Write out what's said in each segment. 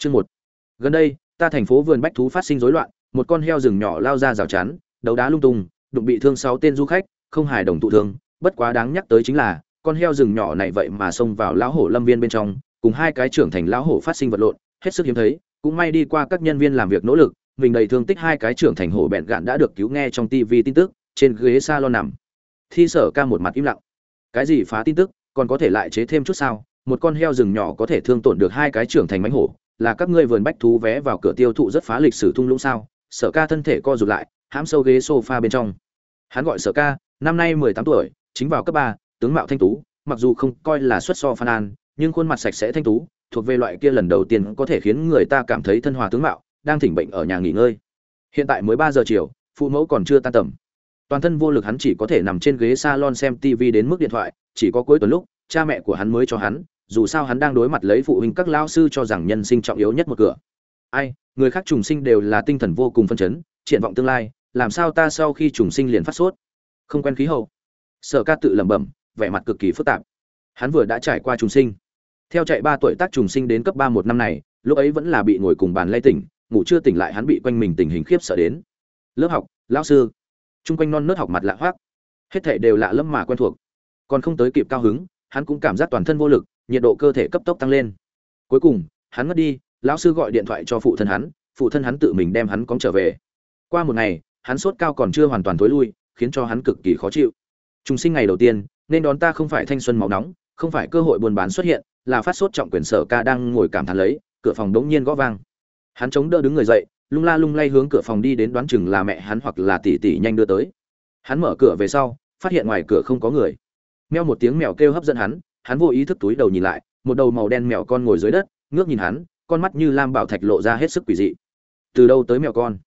Chương một. Gần đây, ta thành phố vườn bách thú phát sinh rối loạn, một con heo rừng nhỏ lao ra rào chắn, đấu đá lung tung, đụng bị thương sáu tên du khách, không hài đồng tụ thương, bất quá đáng nhắc tới chính là, con heo rừng nhỏ này vậy mà xông vào lão hổ lâm viên bên trong, cùng hai cái trưởng thành lão hổ phát sinh vật lộn, hết sức hiếm thấy, cũng may đi qua các nhân viên làm việc nỗ lực, mình đầy thương tích hai cái trưởng thành hổ bẹn gạn đã được cứu nghe trong TV tin tức, trên ghế salon nằm. Thi Sở Ca một mặt im lặng. Cái gì phá tin tức, còn có thể lại chế thêm chút sao? Một con heo rừng nhỏ có thể thương tổn được hai cái trưởng thành mãnh hổ, là các ngươi vườn bách thú vé vào cửa tiêu thụ rất phá lịch sử thung lũng sao? Sở Ca thân thể co rụt lại, hãm sâu ghế sofa bên trong. Hắn gọi Sở Ca, năm nay mười tám tuổi, chính vào cấp ba, tướng mạo thanh tú, mặc dù không coi là xuất so phan an, nhưng khuôn mặt sạch sẽ thanh tú, thuộc về loại kia lần đầu tiên có thể khiến người ta cảm thấy thân hòa tướng mạo, đang thỉnh bệnh ở nhà nghỉ ngơi. Hiện tại mới ba giờ chiều, phụ mẫu còn chưa tan tầm. Toàn thân vô lực hắn chỉ có thể nằm trên ghế salon xem TV đến mức điện thoại, chỉ có cuối tuần lúc, cha mẹ của hắn mới cho hắn, dù sao hắn đang đối mặt lấy phụ huynh các lao sư cho rằng nhân sinh trọng yếu nhất một cửa. Ai, người khác trùng sinh đều là tinh thần vô cùng phân chấn, triển vọng tương lai, làm sao ta sau khi trùng sinh liền phát sốt? Không quen khí hậu. Sở Ca tự lẩm bẩm, vẻ mặt cực kỳ phức tạp. Hắn vừa đã trải qua trùng sinh. Theo chạy ba tuổi tác trùng sinh đến cấp ba một năm này, lúc ấy vẫn là bị ngồi cùng bàn lay tỉnh, ngủ chưa tỉnh lại hắn bị quanh mình tình hình khiếp sợ đến. Lớp học, lão sư, chung quanh non nớt học mặt lạ hoắc, hết thảy đều lạ lẫm mà quen thuộc. Còn không tới kịp cao hứng, hắn cũng cảm giác toàn thân vô lực, nhiệt độ cơ thể cấp tốc tăng lên. Cuối cùng, hắn ngất đi, lão sư gọi điện thoại cho phụ thân hắn, phụ thân hắn tự mình đem hắn cóng trở về. Qua một ngày, hắn sốt cao còn chưa hoàn toàn thối lui, khiến cho hắn cực kỳ khó chịu. Trùng sinh ngày đầu tiên, nên đón ta không phải thanh xuân máu nóng, không phải cơ hội buôn bán xuất hiện, là phát sốt trọng quyền sở ca đang ngồi cảm thán lấy, cửa phòng đống nhiên gõ vang. Hắn chống đỡ đứng người dậy, lung la lung lay hướng cửa phòng đi đến đoán chừng là mẹ hắn hoặc là tỷ tỷ nhanh đưa tới. Hắn mở cửa về sau, phát hiện ngoài cửa không có người. Meo một tiếng mèo kêu hấp dẫn hắn, hắn vô ý thức túi đầu nhìn lại, một đầu màu đen mèo con ngồi dưới đất, ngước nhìn hắn, con mắt như lam bảo thạch lộ ra hết sức quỷ dị. Từ đâu tới mèo con?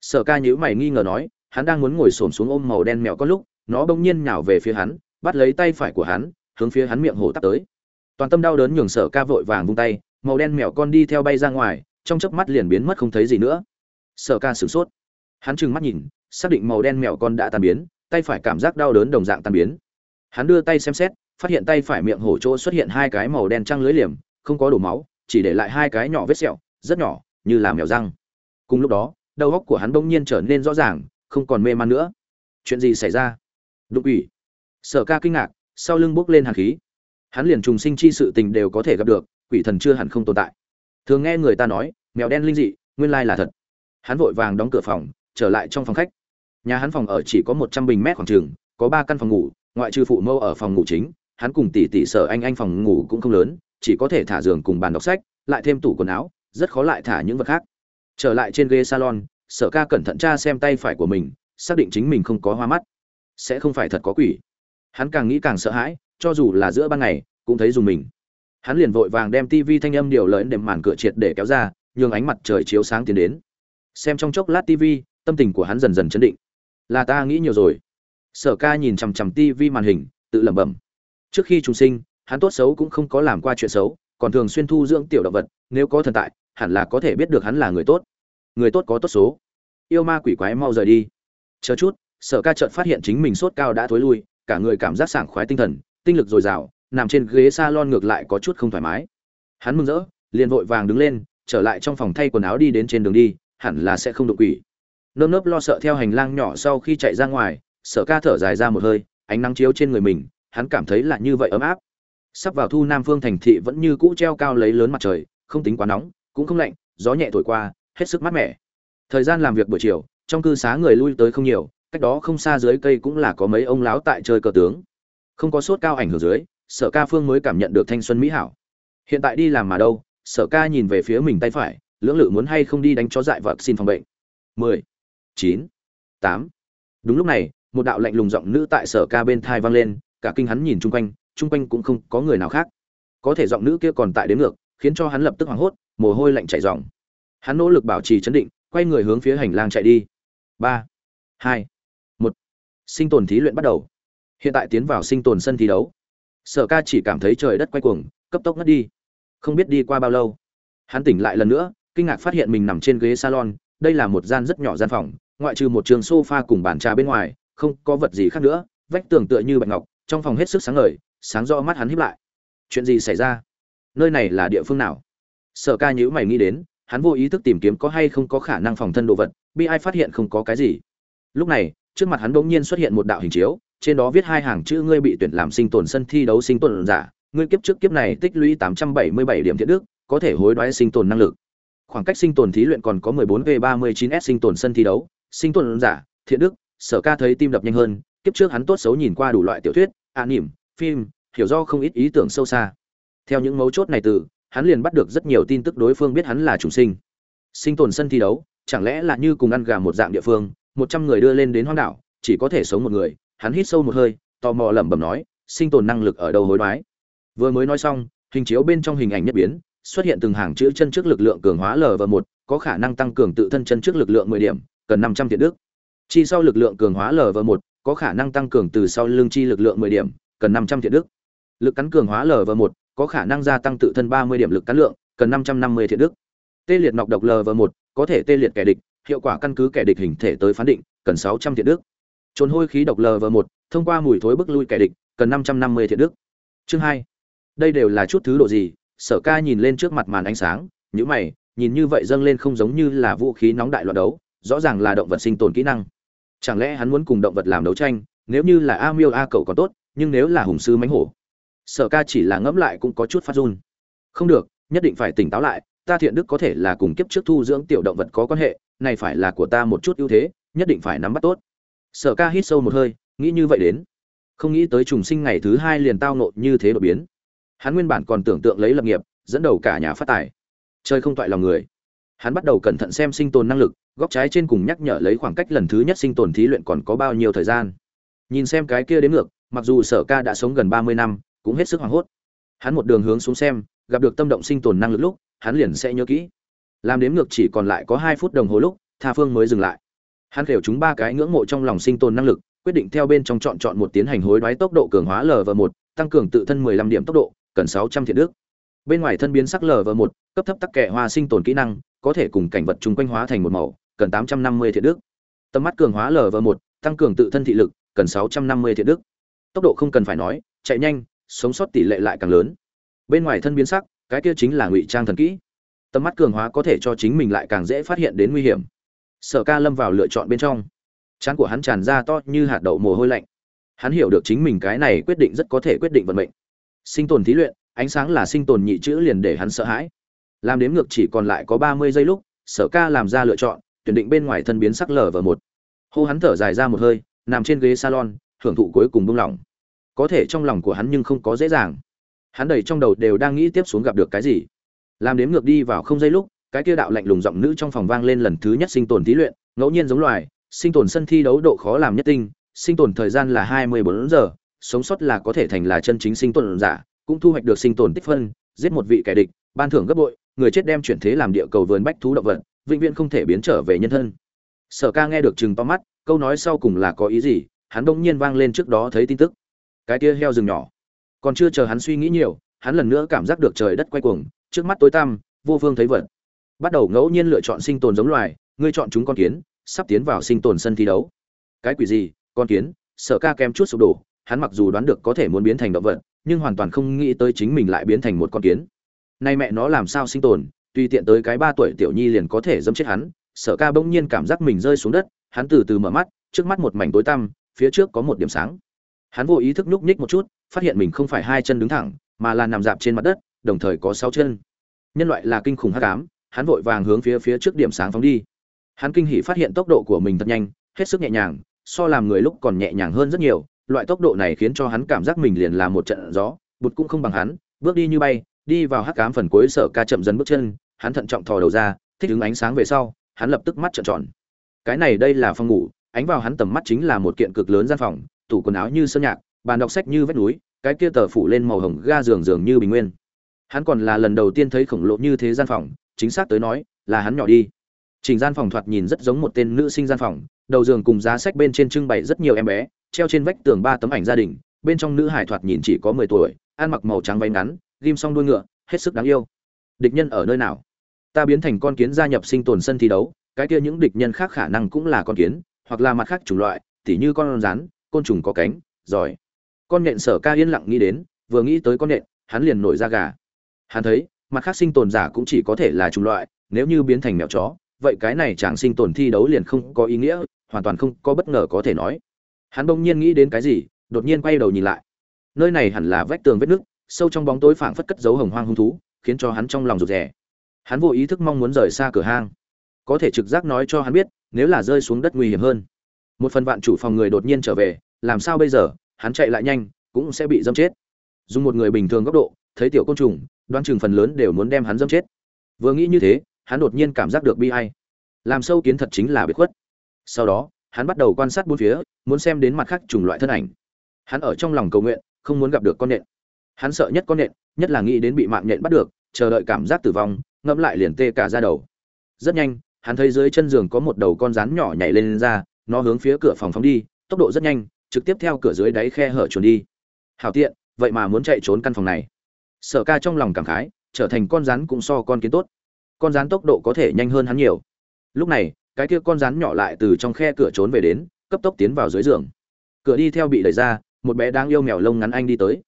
Sở Ca nhíu mày nghi ngờ nói, hắn đang muốn ngồi xổm xuống ôm màu đen mèo con lúc, nó bỗng nhiên nhào về phía hắn, bắt lấy tay phải của hắn, hướng phía hắn miệng hổ tắt tới. Toàn tâm đau đớn nhường Sở Ca vội vàng vung tay, màu đen mèo con đi theo bay ra ngoài, trong chớp mắt liền biến mất không thấy gì nữa. Sở Ca sửng sốt. Hắn trừng mắt nhìn, xác định màu đen mèo con đã tan biến, tay phải cảm giác đau đớn đồng dạng tan biến. Hắn đưa tay xem xét, phát hiện tay phải miệng hổ chỗ xuất hiện hai cái màu đen trăng lưới liềm, không có đổ máu, chỉ để lại hai cái nhỏ vết sẹo, rất nhỏ, như là mèo răng. Cùng lúc đó, đầu óc của hắn bỗng nhiên trở nên rõ ràng, không còn mê man nữa. Chuyện gì xảy ra? Đụng ủy. Sở Ca kinh ngạc, sau lưng bốc lên hàn khí. Hắn liền trùng sinh chi sự tình đều có thể gặp được, quỷ thần chưa hẳn không tồn tại. Thường nghe người ta nói, mèo đen linh dị, nguyên lai là thật. Hắn vội vàng đóng cửa phòng, trở lại trong phòng khách. Nhà hắn phòng ở chỉ có một trăm bình mét khoảng trường, có ba căn phòng ngủ, ngoại trừ phụ mâu ở phòng ngủ chính, hắn cùng tỷ tỷ sở anh anh phòng ngủ cũng không lớn, chỉ có thể thả giường cùng bàn đọc sách, lại thêm tủ quần áo, rất khó lại thả những vật khác. Trở lại trên ghế salon, Sở Ca cẩn thận tra xem tay phải của mình, xác định chính mình không có hoa mắt, sẽ không phải thật có quỷ. Hắn càng nghĩ càng sợ hãi, cho dù là giữa ban ngày, cũng thấy dùng mình. Hắn liền vội vàng đem tivi thanh âm điều lớn đệm màn cửa triệt để kéo ra, nhường ánh mặt trời chiếu sáng tiến đến. Xem trong chốc lát tivi, tâm tình của hắn dần dần chấn định. Là ta nghĩ nhiều rồi. Sở Ca nhìn chằm chằm tivi màn hình, tự lẩm bẩm. Trước khi trùng sinh, hắn tốt xấu cũng không có làm qua chuyện xấu, còn thường xuyên thu dưỡng tiểu động vật, nếu có thần tại, hẳn là có thể biết được hắn là người tốt. Người tốt có tốt số. Yêu ma quỷ quái mau rời đi. Chờ chút, Sở Ca chợt phát hiện chính mình sốt cao đã thối lui, cả người cảm giác sảng khoái tinh thần, tinh lực dồi dào, nằm trên ghế salon ngược lại có chút không thoải mái. Hắn mừng rỡ, liền vội vàng đứng lên, trở lại trong phòng thay quần áo đi đến trên đường đi, hẳn là sẽ không đụng quỷ. Nơm nớp lo sợ theo hành lang nhỏ sau khi chạy ra ngoài, Sở Ca thở dài ra một hơi, ánh nắng chiếu trên người mình, hắn cảm thấy là như vậy ấm áp. Sắp vào thu Nam Phương thành thị vẫn như cũ treo cao lấy lớn mặt trời, không tính quá nóng, cũng không lạnh, gió nhẹ thổi qua, hết sức mát mẻ. Thời gian làm việc buổi chiều, trong cư xá người lui tới không nhiều, cách đó không xa dưới cây cũng là có mấy ông lão tại chơi cờ tướng. Không có sốt cao ảnh hưởng dưới, Sở Ca Phương mới cảm nhận được thanh xuân mỹ hảo. Hiện tại đi làm mà đâu? Sở Ca nhìn về phía mình tay phải, lưỡng lự muốn hay không đi đánh chó dại và xin phòng bệnh. 10, 9, 8. Đúng lúc này, một đạo lạnh lùng giọng nữ tại Sở Ca bên thai vang lên, cả kinh hắn nhìn chung quanh, chung quanh cũng không có người nào khác. Có thể giọng nữ kia còn tại đến ngược, khiến cho hắn lập tức hoảng hốt, mồ hôi lạnh chảy ròng. Hắn nỗ lực bảo trì chấn định, quay người hướng phía hành lang chạy đi. 3, 2, 1. Sinh tồn thí luyện bắt đầu. Hiện tại tiến vào sinh tồn sân thi đấu. Sở Ca chỉ cảm thấy trời đất quay cuồng, cấp tốc ngất đi. Không biết đi qua bao lâu, hắn tỉnh lại lần nữa, kinh ngạc phát hiện mình nằm trên ghế salon, đây là một gian rất nhỏ gian phòng, ngoại trừ một trường sofa cùng bàn trà bên ngoài, không có vật gì khác nữa, vách tường tựa như bạch ngọc, trong phòng hết sức sáng ngời, sáng rõ mắt hắn híp lại. Chuyện gì xảy ra? Nơi này là địa phương nào? sở ca nhữ mày nghĩ đến hắn vô ý thức tìm kiếm có hay không có khả năng phòng thân đồ vật bi ai phát hiện không có cái gì lúc này trước mặt hắn bỗng nhiên xuất hiện một đạo hình chiếu trên đó viết hai hàng chữ ngươi bị tuyển làm sinh tồn sân thi đấu sinh tồn giả ngươi kiếp trước kiếp này tích lũy 877 điểm thiện đức có thể hối đoái sinh tồn năng lực khoảng cách sinh tồn thí luyện còn có 14 v 39 s sinh tồn sân thi đấu sinh tồn giả thiện đức sở ca thấy tim đập nhanh hơn kiếp trước hắn tốt xấu nhìn qua đủ loại tiểu thuyết, an nỉm, phim, hiểu do không ít ý tưởng sâu xa. Theo những mấu chốt này từ, hắn liền bắt được rất nhiều tin tức đối phương biết hắn là chủ sinh. Sinh tồn sân thi đấu, chẳng lẽ là như cùng ăn gà một dạng địa phương, một trăm người đưa lên đến hoang đảo, chỉ có thể sống một người, hắn hít sâu một hơi, tò mò lẩm bẩm nói, sinh tồn năng lực ở đâu hối đoái? Vừa mới nói xong, hình chiếu bên trong hình ảnh nhất biến, xuất hiện từng hàng chữ chân trước lực lượng cường hóa l và một, có khả năng tăng cường tự thân chân trước lực lượng mười điểm, cần năm trăm thiện đức. Chi sau lực lượng cường hóa l và một có khả năng tăng cường từ sau lưng chi lực lượng mười điểm, cần năm trăm thiện đức. Lực cắn cường hóa lở và một, có khả năng gia tăng tự thân ba mươi điểm lực cắn lượng, cần năm trăm năm mươi thiện đức. Tê liệt nọc độc l và một, có thể tê liệt kẻ địch, hiệu quả căn cứ kẻ địch hình thể tới phán định, cần sáu trăm thiện đức. Trốn hôi khí độc l và một, thông qua mùi thối bức lui kẻ địch, cần năm trăm năm mươi thiện đức. Chương hai, đây đều là chút thứ độ gì? Sở ca nhìn lên trước mặt màn ánh sáng, nhíu mày, nhìn như vậy dâng lên không giống như là vũ khí nóng đại loạn đấu, rõ ràng là động vật sinh tồn kỹ năng chẳng lẽ hắn muốn cùng động vật làm đấu tranh? Nếu như là a miêu a cậu còn tốt, nhưng nếu là hùng sư mánh hổ? Sở ca chỉ là ngẫm lại cũng có chút phát run. Không được, nhất định phải tỉnh táo lại, ta thiện đức có thể là cùng kiếp trước thu dưỡng tiểu động vật có quan hệ, này phải là của ta một chút ưu thế, nhất định phải nắm bắt tốt. Sở ca hít sâu một hơi, nghĩ như vậy đến. Không nghĩ tới trùng sinh ngày thứ hai liền tao nộ như thế đột biến. Hắn nguyên bản còn tưởng tượng lấy lập nghiệp, dẫn đầu cả nhà phát tài. Chơi không toại lòng người hắn bắt đầu cẩn thận xem sinh tồn năng lực, góc trái trên cùng nhắc nhở lấy khoảng cách lần thứ nhất sinh tồn thí luyện còn có bao nhiêu thời gian. Nhìn xem cái kia đến ngược, mặc dù sở ca đã sống gần ba mươi năm, cũng hết sức hoảng hốt. Hắn một đường hướng xuống xem, gặp được tâm động sinh tồn năng lực lúc, hắn liền sẽ nhớ kỹ. Làm đếm ngược chỉ còn lại có hai phút đồng hồ lúc, tha phương mới dừng lại. Hắn khều chúng ba cái ngưỡng mộ trong lòng sinh tồn năng lực, quyết định theo bên trong chọn chọn một tiến hành hối đoái tốc độ cường hóa lv một, tăng cường tự thân 15 điểm tốc độ, cần 600 thiện đức bên ngoài thân biến sắc lv một, cấp thấp tắc kệ hoa sinh tồn kỹ năng, có thể cùng cảnh vật chung quanh hóa thành một màu, cần 850 thiện đức. Tầm mắt cường hóa lv một, tăng cường tự thân thị lực, cần 650 thiện đức. Tốc độ không cần phải nói, chạy nhanh, sống sót tỷ lệ lại càng lớn. Bên ngoài thân biến sắc, cái kia chính là ngụy trang thần kỹ. Tầm mắt cường hóa có thể cho chính mình lại càng dễ phát hiện đến nguy hiểm. Sở ca lâm vào lựa chọn bên trong. Chán của hắn tràn ra to như hạt đậu mồ hôi lạnh. Hắn hiểu được chính mình cái này quyết định rất có thể quyết định vận mệnh. Sinh tồn thí luyện ánh sáng là sinh tồn nhị chữ liền để hắn sợ hãi. Làm đếm ngược chỉ còn lại có ba mươi giây lúc, sở ca làm ra lựa chọn, tuyển định bên ngoài thân biến sắc lở vào một. Hô hắn thở dài ra một hơi, nằm trên ghế salon, hưởng thụ cuối cùng buông lỏng. Có thể trong lòng của hắn nhưng không có dễ dàng. Hắn đầy trong đầu đều đang nghĩ tiếp xuống gặp được cái gì. Làm đếm ngược đi vào không giây lúc, cái kia đạo lạnh lùng giọng nữ trong phòng vang lên lần thứ nhất sinh tồn thí luyện, ngẫu nhiên giống loài, sinh tồn sân thi đấu độ khó làm nhất tinh, sinh tồn thời gian là hai mươi bốn giờ, sống sót là có thể thành là chân chính sinh tồn giả cũng thu hoạch được sinh tồn tích phân, giết một vị kẻ địch, ban thưởng gấp bội, người chết đem chuyển thế làm địa cầu vườn bách thú động vật, vĩnh viễn không thể biến trở về nhân thân. Sở ca nghe được chừng to mắt, câu nói sau cùng là có ý gì, hắn đông nhiên vang lên trước đó thấy tin tức. Cái kia heo rừng nhỏ. Còn chưa chờ hắn suy nghĩ nhiều, hắn lần nữa cảm giác được trời đất quay cuồng, trước mắt tối tăm, vô phương thấy vật. Bắt đầu ngẫu nhiên lựa chọn sinh tồn giống loài, ngươi chọn chúng con kiến, sắp tiến vào sinh tồn sân thi đấu. Cái quỷ gì, con kiến? Sở ca kém chút sụp đổ, hắn mặc dù đoán được có thể muốn biến thành động vật nhưng hoàn toàn không nghĩ tới chính mình lại biến thành một con kiến. Nay mẹ nó làm sao sinh tồn, tùy tiện tới cái ba tuổi tiểu nhi liền có thể dẫm chết hắn sợ ca bỗng nhiên cảm giác mình rơi xuống đất, hắn từ từ mở mắt, trước mắt một mảnh tối tăm, phía trước có một điểm sáng. Hắn vô ý thức nhúc nhích một chút, phát hiện mình không phải hai chân đứng thẳng, mà là nằm dạp trên mặt đất, đồng thời có sáu chân. Nhân loại là kinh khủng hắc ám, hắn vội vàng hướng phía phía trước điểm sáng phóng đi. Hắn kinh hỉ phát hiện tốc độ của mình thật nhanh, hết sức nhẹ nhàng, so làm người lúc còn nhẹ nhàng hơn rất nhiều loại tốc độ này khiến cho hắn cảm giác mình liền là một trận gió, bụt cũng không bằng hắn, bước đi như bay, đi vào hắc ám phần cuối sở ca chậm dần bước chân, hắn thận trọng thò đầu ra, thích ứng ánh sáng về sau, hắn lập tức mắt trợn tròn. Cái này đây là phòng ngủ, ánh vào hắn tầm mắt chính là một kiện cực lớn gian phòng, tủ quần áo như sơn nhạc, bàn đọc sách như vách núi, cái kia tờ phủ lên màu hồng ga giường giường như bình nguyên. Hắn còn là lần đầu tiên thấy khổng lồ như thế gian phòng, chính xác tới nói, là hắn nhỏ đi. Trình gian phòng thoạt nhìn rất giống một tên nữ sinh gian phòng, đầu giường cùng giá sách bên trên trưng bày rất nhiều em bé treo trên vách tường ba tấm ảnh gia đình, bên trong nữ hải thoạt nhìn chỉ có mười tuổi, ăn mặc màu trắng váy ngắn, ghim xong đuôi ngựa, hết sức đáng yêu. Địch nhân ở nơi nào? Ta biến thành con kiến gia nhập sinh tồn sân thi đấu, cái kia những địch nhân khác khả năng cũng là con kiến, hoặc là mặt khác chủng loại, tỉ như con rắn, côn trùng có cánh, giỏi. Con nhện sở ca yên lặng nghĩ đến, vừa nghĩ tới con nhện, hắn liền nổi ra gà. Hắn thấy, mặt khác sinh tồn giả cũng chỉ có thể là chủng loại, nếu như biến thành mèo chó, vậy cái này chẳng sinh tồn thi đấu liền không có ý nghĩa, hoàn toàn không có bất ngờ có thể nói hắn bỗng nhiên nghĩ đến cái gì, đột nhiên quay đầu nhìn lại. Nơi này hẳn là vách tường vết nước sâu trong bóng tối phảng phất cất dấu hồng hoang hung thú, khiến cho hắn trong lòng rụt rè. Hắn vô ý thức mong muốn rời xa cửa hang. Có thể trực giác nói cho hắn biết, nếu là rơi xuống đất nguy hiểm hơn. Một phần vạn chủ phòng người đột nhiên trở về, làm sao bây giờ, hắn chạy lại nhanh, cũng sẽ bị dâm chết. Dùng một người bình thường góc độ, thấy tiểu côn trùng, đoán chừng phần lớn đều muốn đem hắn dâm chết. Vừa nghĩ như thế, hắn đột nhiên cảm giác được bi ai. Làm sâu kiến thật chính là bị khuất. Sau đó hắn bắt đầu quan sát bốn phía muốn xem đến mặt khác chủng loại thân ảnh. Hắn ở trong lòng cầu nguyện không muốn gặp được con nện. Hắn sợ nhất con nện nhất là nghĩ đến bị mạng nện bắt được chờ đợi cảm giác tử vong ngẫm lại liền tê cả da đầu. Rất nhanh hắn thấy dưới chân giường có một đầu con rắn nhỏ nhảy lên, lên ra nó hướng phía cửa phòng phóng đi tốc độ rất nhanh trực tiếp theo cửa dưới đáy khe hở chuồn đi. Hảo tiện vậy mà muốn chạy trốn căn phòng này. Sở ca trong lòng cảm khái trở thành con rắn cũng so con kiến tốt. Con rắn tốc độ có thể nhanh hơn hắn nhiều. Lúc này cái kia con rắn nhỏ lại từ trong khe cửa trốn về đến, cấp tốc tiến vào dưới giường. Cửa đi theo bị đẩy ra, một bé đang yêu mèo lông ngắn anh đi tới.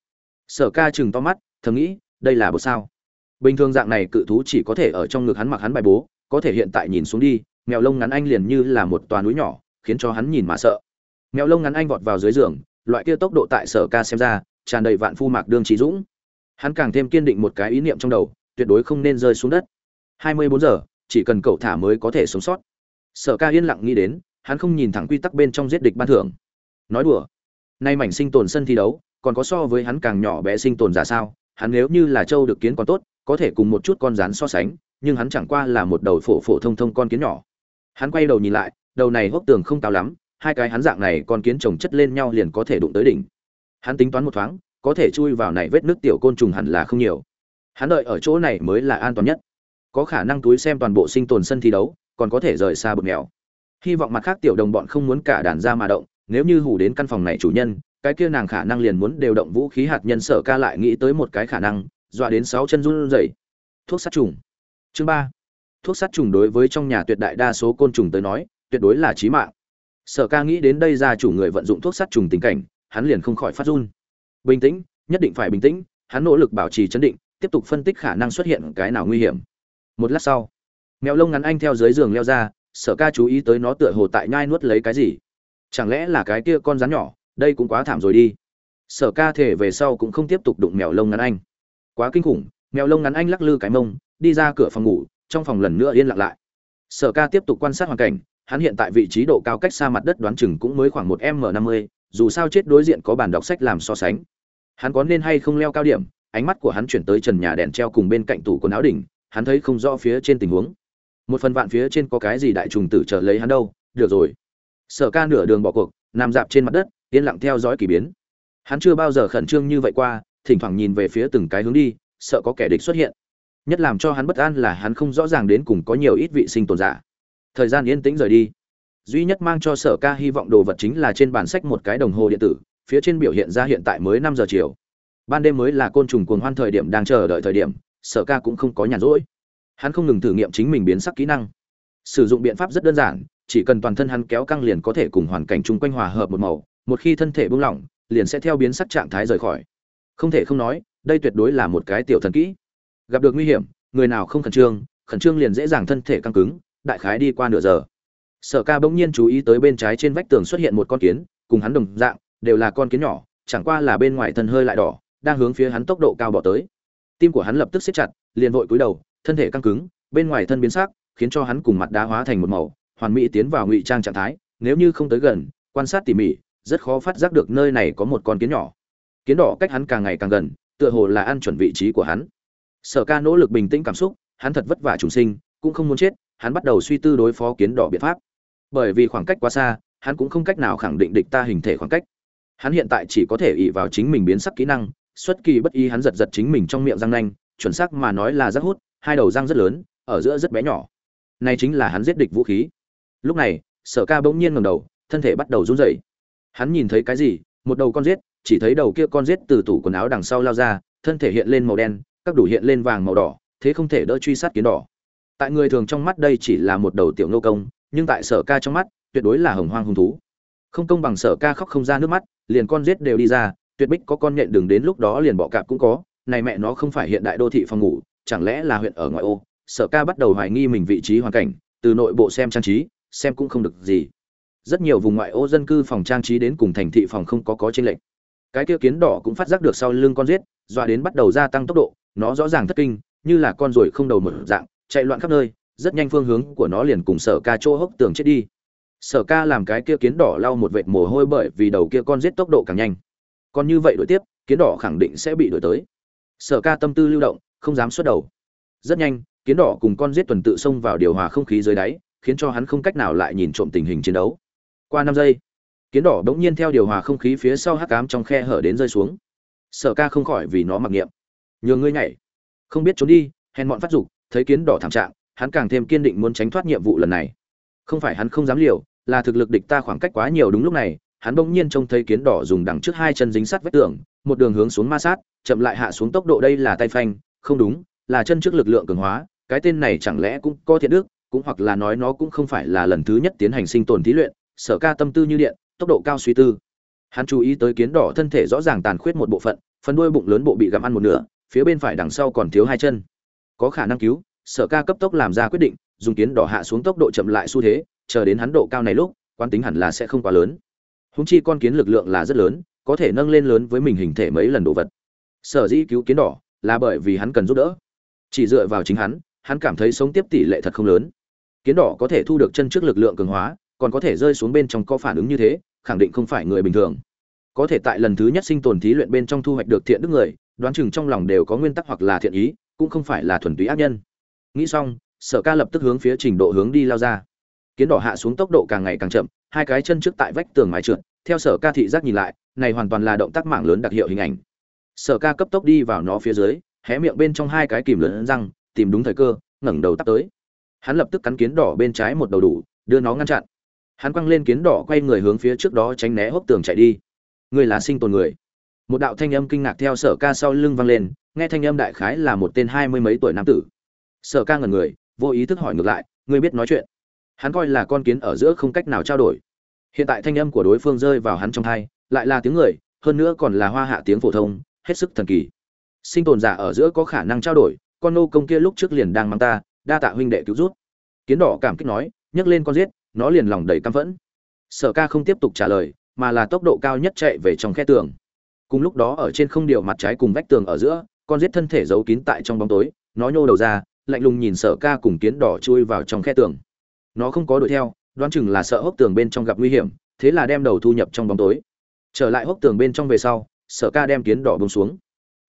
Sở ca chừng to mắt, thầm nghĩ, đây là bột sao? Bình thường dạng này cự thú chỉ có thể ở trong ngực hắn mặc hắn bài bố, có thể hiện tại nhìn xuống đi, mèo lông ngắn anh liền như là một toàn núi nhỏ, khiến cho hắn nhìn mà sợ. Mèo lông ngắn anh vọt vào dưới giường, loại kia tốc độ tại sở ca xem ra, tràn đầy vạn phu mạc đương trí dũng. Hắn càng thêm kiên định một cái ý niệm trong đầu, tuyệt đối không nên rơi xuống đất. Hai mươi bốn giờ, chỉ cần cậu thả mới có thể sống sót sở ca yên lặng nghĩ đến, hắn không nhìn thẳng quy tắc bên trong giết địch ban thưởng. Nói đùa, nay mảnh sinh tồn sân thi đấu, còn có so với hắn càng nhỏ bé sinh tồn giả sao? Hắn nếu như là châu được kiến còn tốt, có thể cùng một chút con rắn so sánh, nhưng hắn chẳng qua là một đầu phổ phổ thông thông con kiến nhỏ. Hắn quay đầu nhìn lại, đầu này hốc tường không cao lắm, hai cái hắn dạng này con kiến chồng chất lên nhau liền có thể đụng tới đỉnh. Hắn tính toán một thoáng, có thể chui vào này vết nước tiểu côn trùng hẳn là không nhiều. Hắn đợi ở chỗ này mới là an toàn nhất. Có khả năng túi xem toàn bộ sinh tồn sân thi đấu còn có thể rời xa bực mèo. Hy vọng mặt khác tiểu đồng bọn không muốn cả đàn ra mà động, nếu như hủ đến căn phòng này chủ nhân, cái kia nàng khả năng liền muốn đều động vũ khí hạt nhân sở ca lại nghĩ tới một cái khả năng, dọa đến sáu chân run rẩy. Thuốc sát trùng. Chương ba. Thuốc sát trùng đối với trong nhà tuyệt đại đa số côn trùng tới nói, tuyệt đối là chí mạng. Sở ca nghĩ đến đây ra chủ người vận dụng thuốc sát trùng tình cảnh, hắn liền không khỏi phát run. Bình tĩnh, nhất định phải bình tĩnh, hắn nỗ lực bảo trì chấn định, tiếp tục phân tích khả năng xuất hiện cái nào nguy hiểm. Một lát sau mèo lông ngắn anh theo dưới giường leo ra, sở ca chú ý tới nó tựa hồ tại nhai nuốt lấy cái gì. Chẳng lẽ là cái kia con rắn nhỏ, đây cũng quá thảm rồi đi. Sở ca thể về sau cũng không tiếp tục đụng mèo lông ngắn anh. Quá kinh khủng, mèo lông ngắn anh lắc lư cái mông, đi ra cửa phòng ngủ, trong phòng lần nữa yên lặng lại. Sở ca tiếp tục quan sát hoàn cảnh, hắn hiện tại vị trí độ cao cách xa mặt đất đoán chừng cũng mới khoảng một m năm mươi, dù sao chết đối diện có bàn đọc sách làm so sánh. Hắn có nên hay không leo cao điểm, ánh mắt của hắn chuyển tới trần nhà đèn treo cùng bên cạnh tủ quần áo đỉnh, hắn thấy không rõ phía trên tình huống một phần vạn phía trên có cái gì đại trùng tử trở lấy hắn đâu, được rồi. Sở ca nửa đường bỏ cuộc, nằm dạp trên mặt đất, yên lặng theo dõi kỳ biến. Hắn chưa bao giờ khẩn trương như vậy qua, thỉnh thoảng nhìn về phía từng cái hướng đi, sợ có kẻ địch xuất hiện. Nhất làm cho hắn bất an là hắn không rõ ràng đến cùng có nhiều ít vị sinh tồn giả. Thời gian yên tĩnh rời đi. Duy nhất mang cho sở ca hy vọng đồ vật chính là trên bản sách một cái đồng hồ điện tử, phía trên biểu hiện ra hiện tại mới năm giờ chiều. Ban đêm mới là côn trùng cuồng hoan thời điểm đang chờ đợi thời điểm, sở ca cũng không có nhàn rỗi hắn không ngừng thử nghiệm chính mình biến sắc kỹ năng. Sử dụng biện pháp rất đơn giản, chỉ cần toàn thân hắn kéo căng liền có thể cùng hoàn cảnh chung quanh hòa hợp một màu, một khi thân thể buông lỏng, liền sẽ theo biến sắc trạng thái rời khỏi. Không thể không nói, đây tuyệt đối là một cái tiểu thần kỹ. Gặp được nguy hiểm, người nào không khẩn trương khẩn trương liền dễ dàng thân thể căng cứng, đại khái đi qua nửa giờ. Sở ca bỗng nhiên chú ý tới bên trái trên vách tường xuất hiện một con kiến, cùng hắn đồng dạng, đều là con kiến nhỏ, chẳng qua là bên ngoài thân hơi lại đỏ, đang hướng phía hắn tốc độ cao bỏ tới. Tim của hắn lập tức siết chặt, liền vội cúi đầu thân thể căng cứng, bên ngoài thân biến sắc, khiến cho hắn cùng mặt đá hóa thành một màu, hoàn mỹ tiến vào ngụy trang trạng thái, nếu như không tới gần, quan sát tỉ mỉ, rất khó phát giác được nơi này có một con kiến nhỏ. Kiến đỏ cách hắn càng ngày càng gần, tựa hồ là ăn chuẩn vị trí của hắn. Sở ca nỗ lực bình tĩnh cảm xúc, hắn thật vất vả trùng sinh, cũng không muốn chết, hắn bắt đầu suy tư đối phó kiến đỏ biện pháp. Bởi vì khoảng cách quá xa, hắn cũng không cách nào khẳng định địch ta hình thể khoảng cách. Hắn hiện tại chỉ có thể ỉ vào chính mình biến sắc kỹ năng, xuất kỳ bất ý hắn giật giật chính mình trong miệng răng nanh, chuẩn xác mà nói là rác hút hai đầu răng rất lớn, ở giữa rất bé nhỏ. Này chính là hắn giết địch vũ khí. Lúc này, sở ca bỗng nhiên ngầm đầu, thân thể bắt đầu run rẩy. Hắn nhìn thấy cái gì? Một đầu con giết, chỉ thấy đầu kia con giết từ tủ quần áo đằng sau lao ra, thân thể hiện lên màu đen, các đủ hiện lên vàng màu đỏ, thế không thể đỡ truy sát kiến đỏ. Tại người thường trong mắt đây chỉ là một đầu tiểu nô công, nhưng tại sở ca trong mắt, tuyệt đối là hồng hoang hung thú. Không công bằng sở ca khóc không ra nước mắt, liền con giết đều đi ra, tuyệt bích có con nhện đừng đến lúc đó liền bọ cạp cũng có, này mẹ nó không phải hiện đại đô thị phòng ngủ chẳng lẽ là huyện ở ngoại ô, sở ca bắt đầu hoài nghi mình vị trí hoàn cảnh, từ nội bộ xem trang trí, xem cũng không được gì. Rất nhiều vùng ngoại ô dân cư phòng trang trí đến cùng thành thị phòng không có có trên lệnh cái kia kiến đỏ cũng phát giác được sau lưng con giết, dọa đến bắt đầu gia tăng tốc độ, nó rõ ràng thất kinh, như là con ruồi không đầu một dạng, chạy loạn khắp nơi, rất nhanh phương hướng của nó liền cùng sở ca chỗ hốc tường chết đi. Sở ca làm cái kia kiến đỏ lau một vệt mồ hôi bởi vì đầu kia con giết tốc độ càng nhanh. Còn như vậy đuổi tiếp, kiến đỏ khẳng định sẽ bị đuổi tới. Sở ca tâm tư lưu động không dám xuất đầu. Rất nhanh, kiến đỏ cùng con giết tuần tự xông vào điều hòa không khí dưới đáy, khiến cho hắn không cách nào lại nhìn trộm tình hình chiến đấu. Qua năm giây, kiến đỏ đ ỗ n g nhiên theo điều hòa không khí phía sau hắc cám trong khe hở đến rơi xuống. Sở ca không khỏi vì nó mặc niệm. Nhường ngươi nhảy. Không biết trốn đi, hèn mọn phát dục, thấy kiến đỏ thảm trạng, hắn càng thêm kiên định muốn tránh thoát nhiệm vụ lần này. Không phải hắn không dám liều, là thực lực địch ta khoảng cách quá nhiều đúng lúc này, hắn bỗng nhiên trông thấy kiến đỏ dùng đằng trước hai chân dính sắt vách tường, một đường hướng xuống ma sát, chậm lại hạ xuống tốc độ đây là tay phanh không đúng, là chân trước lực lượng cường hóa, cái tên này chẳng lẽ cũng có thiện đức, cũng hoặc là nói nó cũng không phải là lần thứ nhất tiến hành sinh tồn thí luyện, sở ca tâm tư như điện, tốc độ cao suy tư. Hắn chú ý tới kiến đỏ thân thể rõ ràng tàn khuyết một bộ phận, phần đuôi bụng lớn bộ bị gặm ăn một nửa, phía bên phải đằng sau còn thiếu hai chân. Có khả năng cứu, sở ca cấp tốc làm ra quyết định, dùng kiến đỏ hạ xuống tốc độ chậm lại xu thế, chờ đến hắn độ cao này lúc, quán tính hẳn là sẽ không quá lớn. Húng chi con kiến lực lượng là rất lớn, có thể nâng lên lớn với mình hình thể mấy lần đồ vật. Sở dĩ cứu kiến đỏ là bởi vì hắn cần giúp đỡ. Chỉ dựa vào chính hắn hắn cảm thấy sống tiếp tỷ lệ thật không lớn. Kiến đỏ có thể thu được chân trước lực lượng cường hóa, còn có thể rơi xuống bên trong có phản ứng như thế, khẳng định không phải người bình thường. Có thể tại lần thứ nhất sinh tồn thí luyện bên trong thu hoạch được thiện đức người, đoán chừng trong lòng đều có nguyên tắc hoặc là thiện ý, cũng không phải là thuần túy ác nhân. Nghĩ xong, sở ca lập tức hướng phía trình độ hướng đi lao ra. Kiến đỏ hạ xuống tốc độ càng ngày càng chậm, hai cái chân trước tại vách tường mái trượt, theo sở ca thị giác nhìn lại, này hoàn toàn là động tác mạng lớn đặc hiệu hình ảnh sở ca cấp tốc đi vào nó phía dưới, hé miệng bên trong hai cái kìm lớn răng, tìm đúng thời cơ, ngẩng đầu tắt tới. Hắn lập tức cắn kiến đỏ bên trái một đầu đủ, đưa nó ngăn chặn. Hắn quăng lên kiến đỏ quay người hướng phía trước đó tránh né hốc tường chạy đi. Người là sinh tồn người. Một đạo thanh âm kinh ngạc theo sở ca sau lưng vang lên, nghe thanh âm đại khái là một tên hai mươi mấy tuổi nam tử. Sở ca ngẩn người, vô ý thức hỏi ngược lại, ngươi biết nói chuyện? Hắn coi là con kiến ở giữa không cách nào trao đổi. Hiện tại thanh âm của đối phương rơi vào hắn trong thai lại là tiếng người, hơn nữa còn là hoa hạ tiếng phổ thông hết sức thần kỳ. Sinh tồn giả ở giữa có khả năng trao đổi, con nô công kia lúc trước liền đang mang ta, đa tạ huynh đệ cứu rút kiến đỏ cảm kích nói, nhấc lên con giết, nó liền lòng đầy căm phẫn. Sở ca không tiếp tục trả lời, mà là tốc độ cao nhất chạy về trong khe tường. Cùng lúc đó ở trên không điều mặt trái cùng vách tường ở giữa, con giết thân thể giấu kín tại trong bóng tối, nó nhô đầu ra, lạnh lùng nhìn sở ca cùng kiến đỏ chui vào trong khe tường. Nó không có đuổi theo, đoán chừng là sợ hốc tường bên trong gặp nguy hiểm, thế là đem đầu thu nhập trong bóng tối. Trở lại hốc tường bên trong về sau sở ca đem kiến đỏ bông xuống.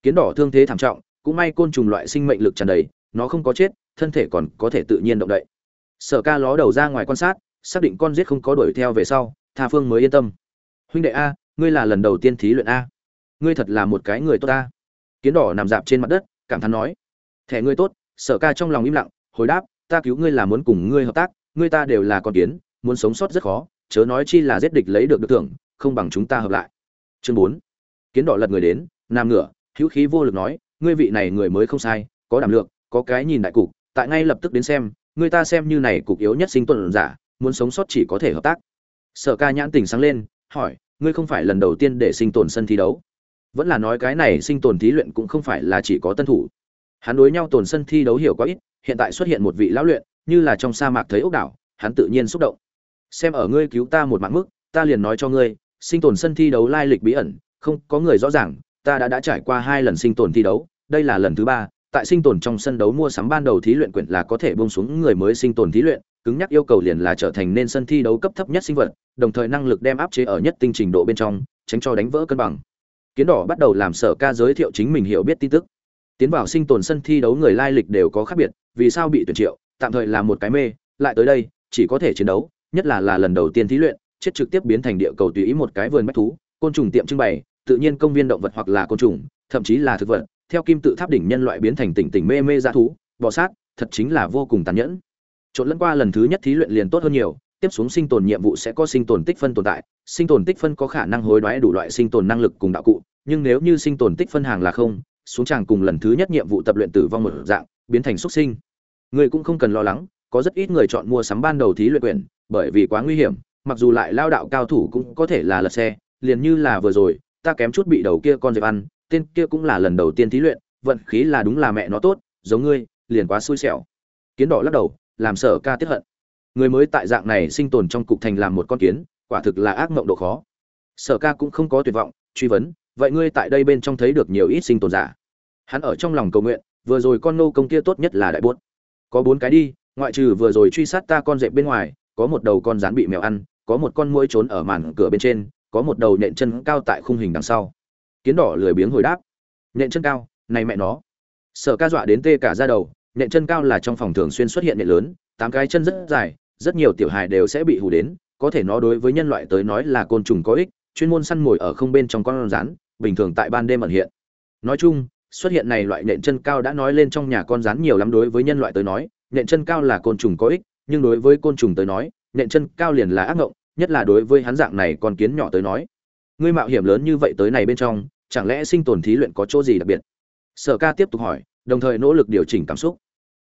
Kiến đỏ thương thế thảm trọng, cũng may côn trùng loại sinh mệnh lực tràn đầy, nó không có chết, thân thể còn có thể tự nhiên động đậy. Sở ca ló đầu ra ngoài quan sát, xác định con giết không có đuổi theo về sau, tha phương mới yên tâm. Huynh đệ a, ngươi là lần đầu tiên thí luyện a. Ngươi thật là một cái người tốt ta kiến đỏ nằm dạp trên mặt đất, cảm thán nói. Thẻ ngươi tốt. Sở ca trong lòng im lặng, hồi đáp, ta cứu ngươi là muốn cùng ngươi hợp tác, ngươi ta đều là con kiến, muốn sống sót rất khó, chớ nói chi là giết địch lấy được được thưởng, không bằng chúng ta hợp lại. Chương bốn kiến đỏ lật người đến nam ngửa hữu khí vô lực nói ngươi vị này người mới không sai có đảm lược, có cái nhìn đại cục tại ngay lập tức đến xem người ta xem như này cục yếu nhất sinh tồn giả muốn sống sót chỉ có thể hợp tác. Sở ca nhãn tình sáng lên hỏi ngươi không phải lần đầu tiên để sinh tồn sân thi đấu? Vẫn là nói cái này sinh tồn thí luyện cũng không phải là chỉ có tân thủ. Hắn đối nhau tồn sân thi đấu hiểu quá ít hiện tại xuất hiện một vị lão luyện như là trong sa mạc thấy ốc đảo hắn tự nhiên xúc động. Xem ở ngươi cứu ta một mạng mức ta liền nói cho ngươi sinh tồn sân thi đấu lai lịch bí ẩn không có người rõ ràng, ta đã đã trải qua hai lần sinh tồn thi đấu, đây là lần thứ ba, tại sinh tồn trong sân đấu mua sắm ban đầu thí luyện quyển là có thể bông xuống người mới sinh tồn thí luyện, cứng nhắc yêu cầu liền là trở thành nên sân thi đấu cấp thấp nhất sinh vật, đồng thời năng lực đem áp chế ở nhất tinh trình độ bên trong, tránh cho đánh vỡ cân bằng. Kiến đỏ bắt đầu làm sở ca giới thiệu chính mình hiểu biết tin tức. Tiến vào sinh tồn sân thi đấu người lai lịch đều có khác biệt, vì sao bị tuyển triệu, tạm thời là một cái mê, lại tới đây, chỉ có thể chiến đấu, nhất là là lần đầu tiên thí luyện, chết trực tiếp biến thành địa cầu tùy ý một cái vườn bách thú, côn trùng tiệm trưng bày tự nhiên công viên động vật hoặc là côn trùng, thậm chí là thực vật, theo kim tự tháp đỉnh nhân loại biến thành tỉnh tỉnh mê mê dã thú, bọ sát, thật chính là vô cùng tàn nhẫn. Trộn lẫn qua lần thứ nhất thí luyện liền tốt hơn nhiều, tiếp xuống sinh tồn nhiệm vụ sẽ có sinh tồn tích phân tồn tại, sinh tồn tích phân có khả năng hối đoái đủ loại sinh tồn năng lực cùng đạo cụ, nhưng nếu như sinh tồn tích phân hàng là không, xuống tràng cùng lần thứ nhất nhiệm vụ tập luyện tử vong một dạng, biến thành xuất sinh. Người cũng không cần lo lắng, có rất ít người chọn mua sắm ban đầu thí luyện quyển, bởi vì quá nguy hiểm, mặc dù lại lao đạo cao thủ cũng có thể là lật xe, liền như là vừa rồi ta kém chút bị đầu kia con dẹp ăn, tên kia cũng là lần đầu tiên thí luyện, vận khí là đúng là mẹ nó tốt, giống ngươi, liền quá xui xẻo. Kiến đỏ lắc đầu, làm sở ca tiếp hận. Người mới tại dạng này sinh tồn trong cục thành làm một con kiến, quả thực là ác mộng độ khó. Sở ca cũng không có tuyệt vọng, truy vấn, vậy ngươi tại đây bên trong thấy được nhiều ít sinh tồn giả? Hắn ở trong lòng cầu nguyện, vừa rồi con nô công kia tốt nhất là đại bốt có bốn cái đi, ngoại trừ vừa rồi truy sát ta con dẹp bên ngoài, có một đầu con rắn bị mèo ăn, có một con muỗi trốn ở màn cửa bên trên có một đầu nện chân cao tại khung hình đằng sau. Kiến đỏ lười biếng hồi đáp. Nện chân cao, này mẹ nó. Sở ca dọa đến tê cả ra đầu, nện chân cao là trong phòng thường xuyên xuất hiện nện lớn, tám cái chân rất dài, rất nhiều tiểu hài đều sẽ bị hù đến, có thể nó đối với nhân loại tới nói là côn trùng có ích, chuyên môn săn mồi ở không bên trong con rắn, bình thường tại ban đêm ẩn hiện. Nói chung, xuất hiện này loại nện chân cao đã nói lên trong nhà con rắn nhiều lắm đối với nhân loại tới nói, nện chân cao là côn trùng có ích, nhưng đối với côn trùng tới nói, nện chân cao liền là ác ngộng nhất là đối với hắn dạng này còn kiến nhỏ tới nói. Ngươi mạo hiểm lớn như vậy tới này bên trong, chẳng lẽ sinh tồn thí luyện có chỗ gì đặc biệt? Sở ca tiếp tục hỏi, đồng thời nỗ lực điều chỉnh cảm xúc.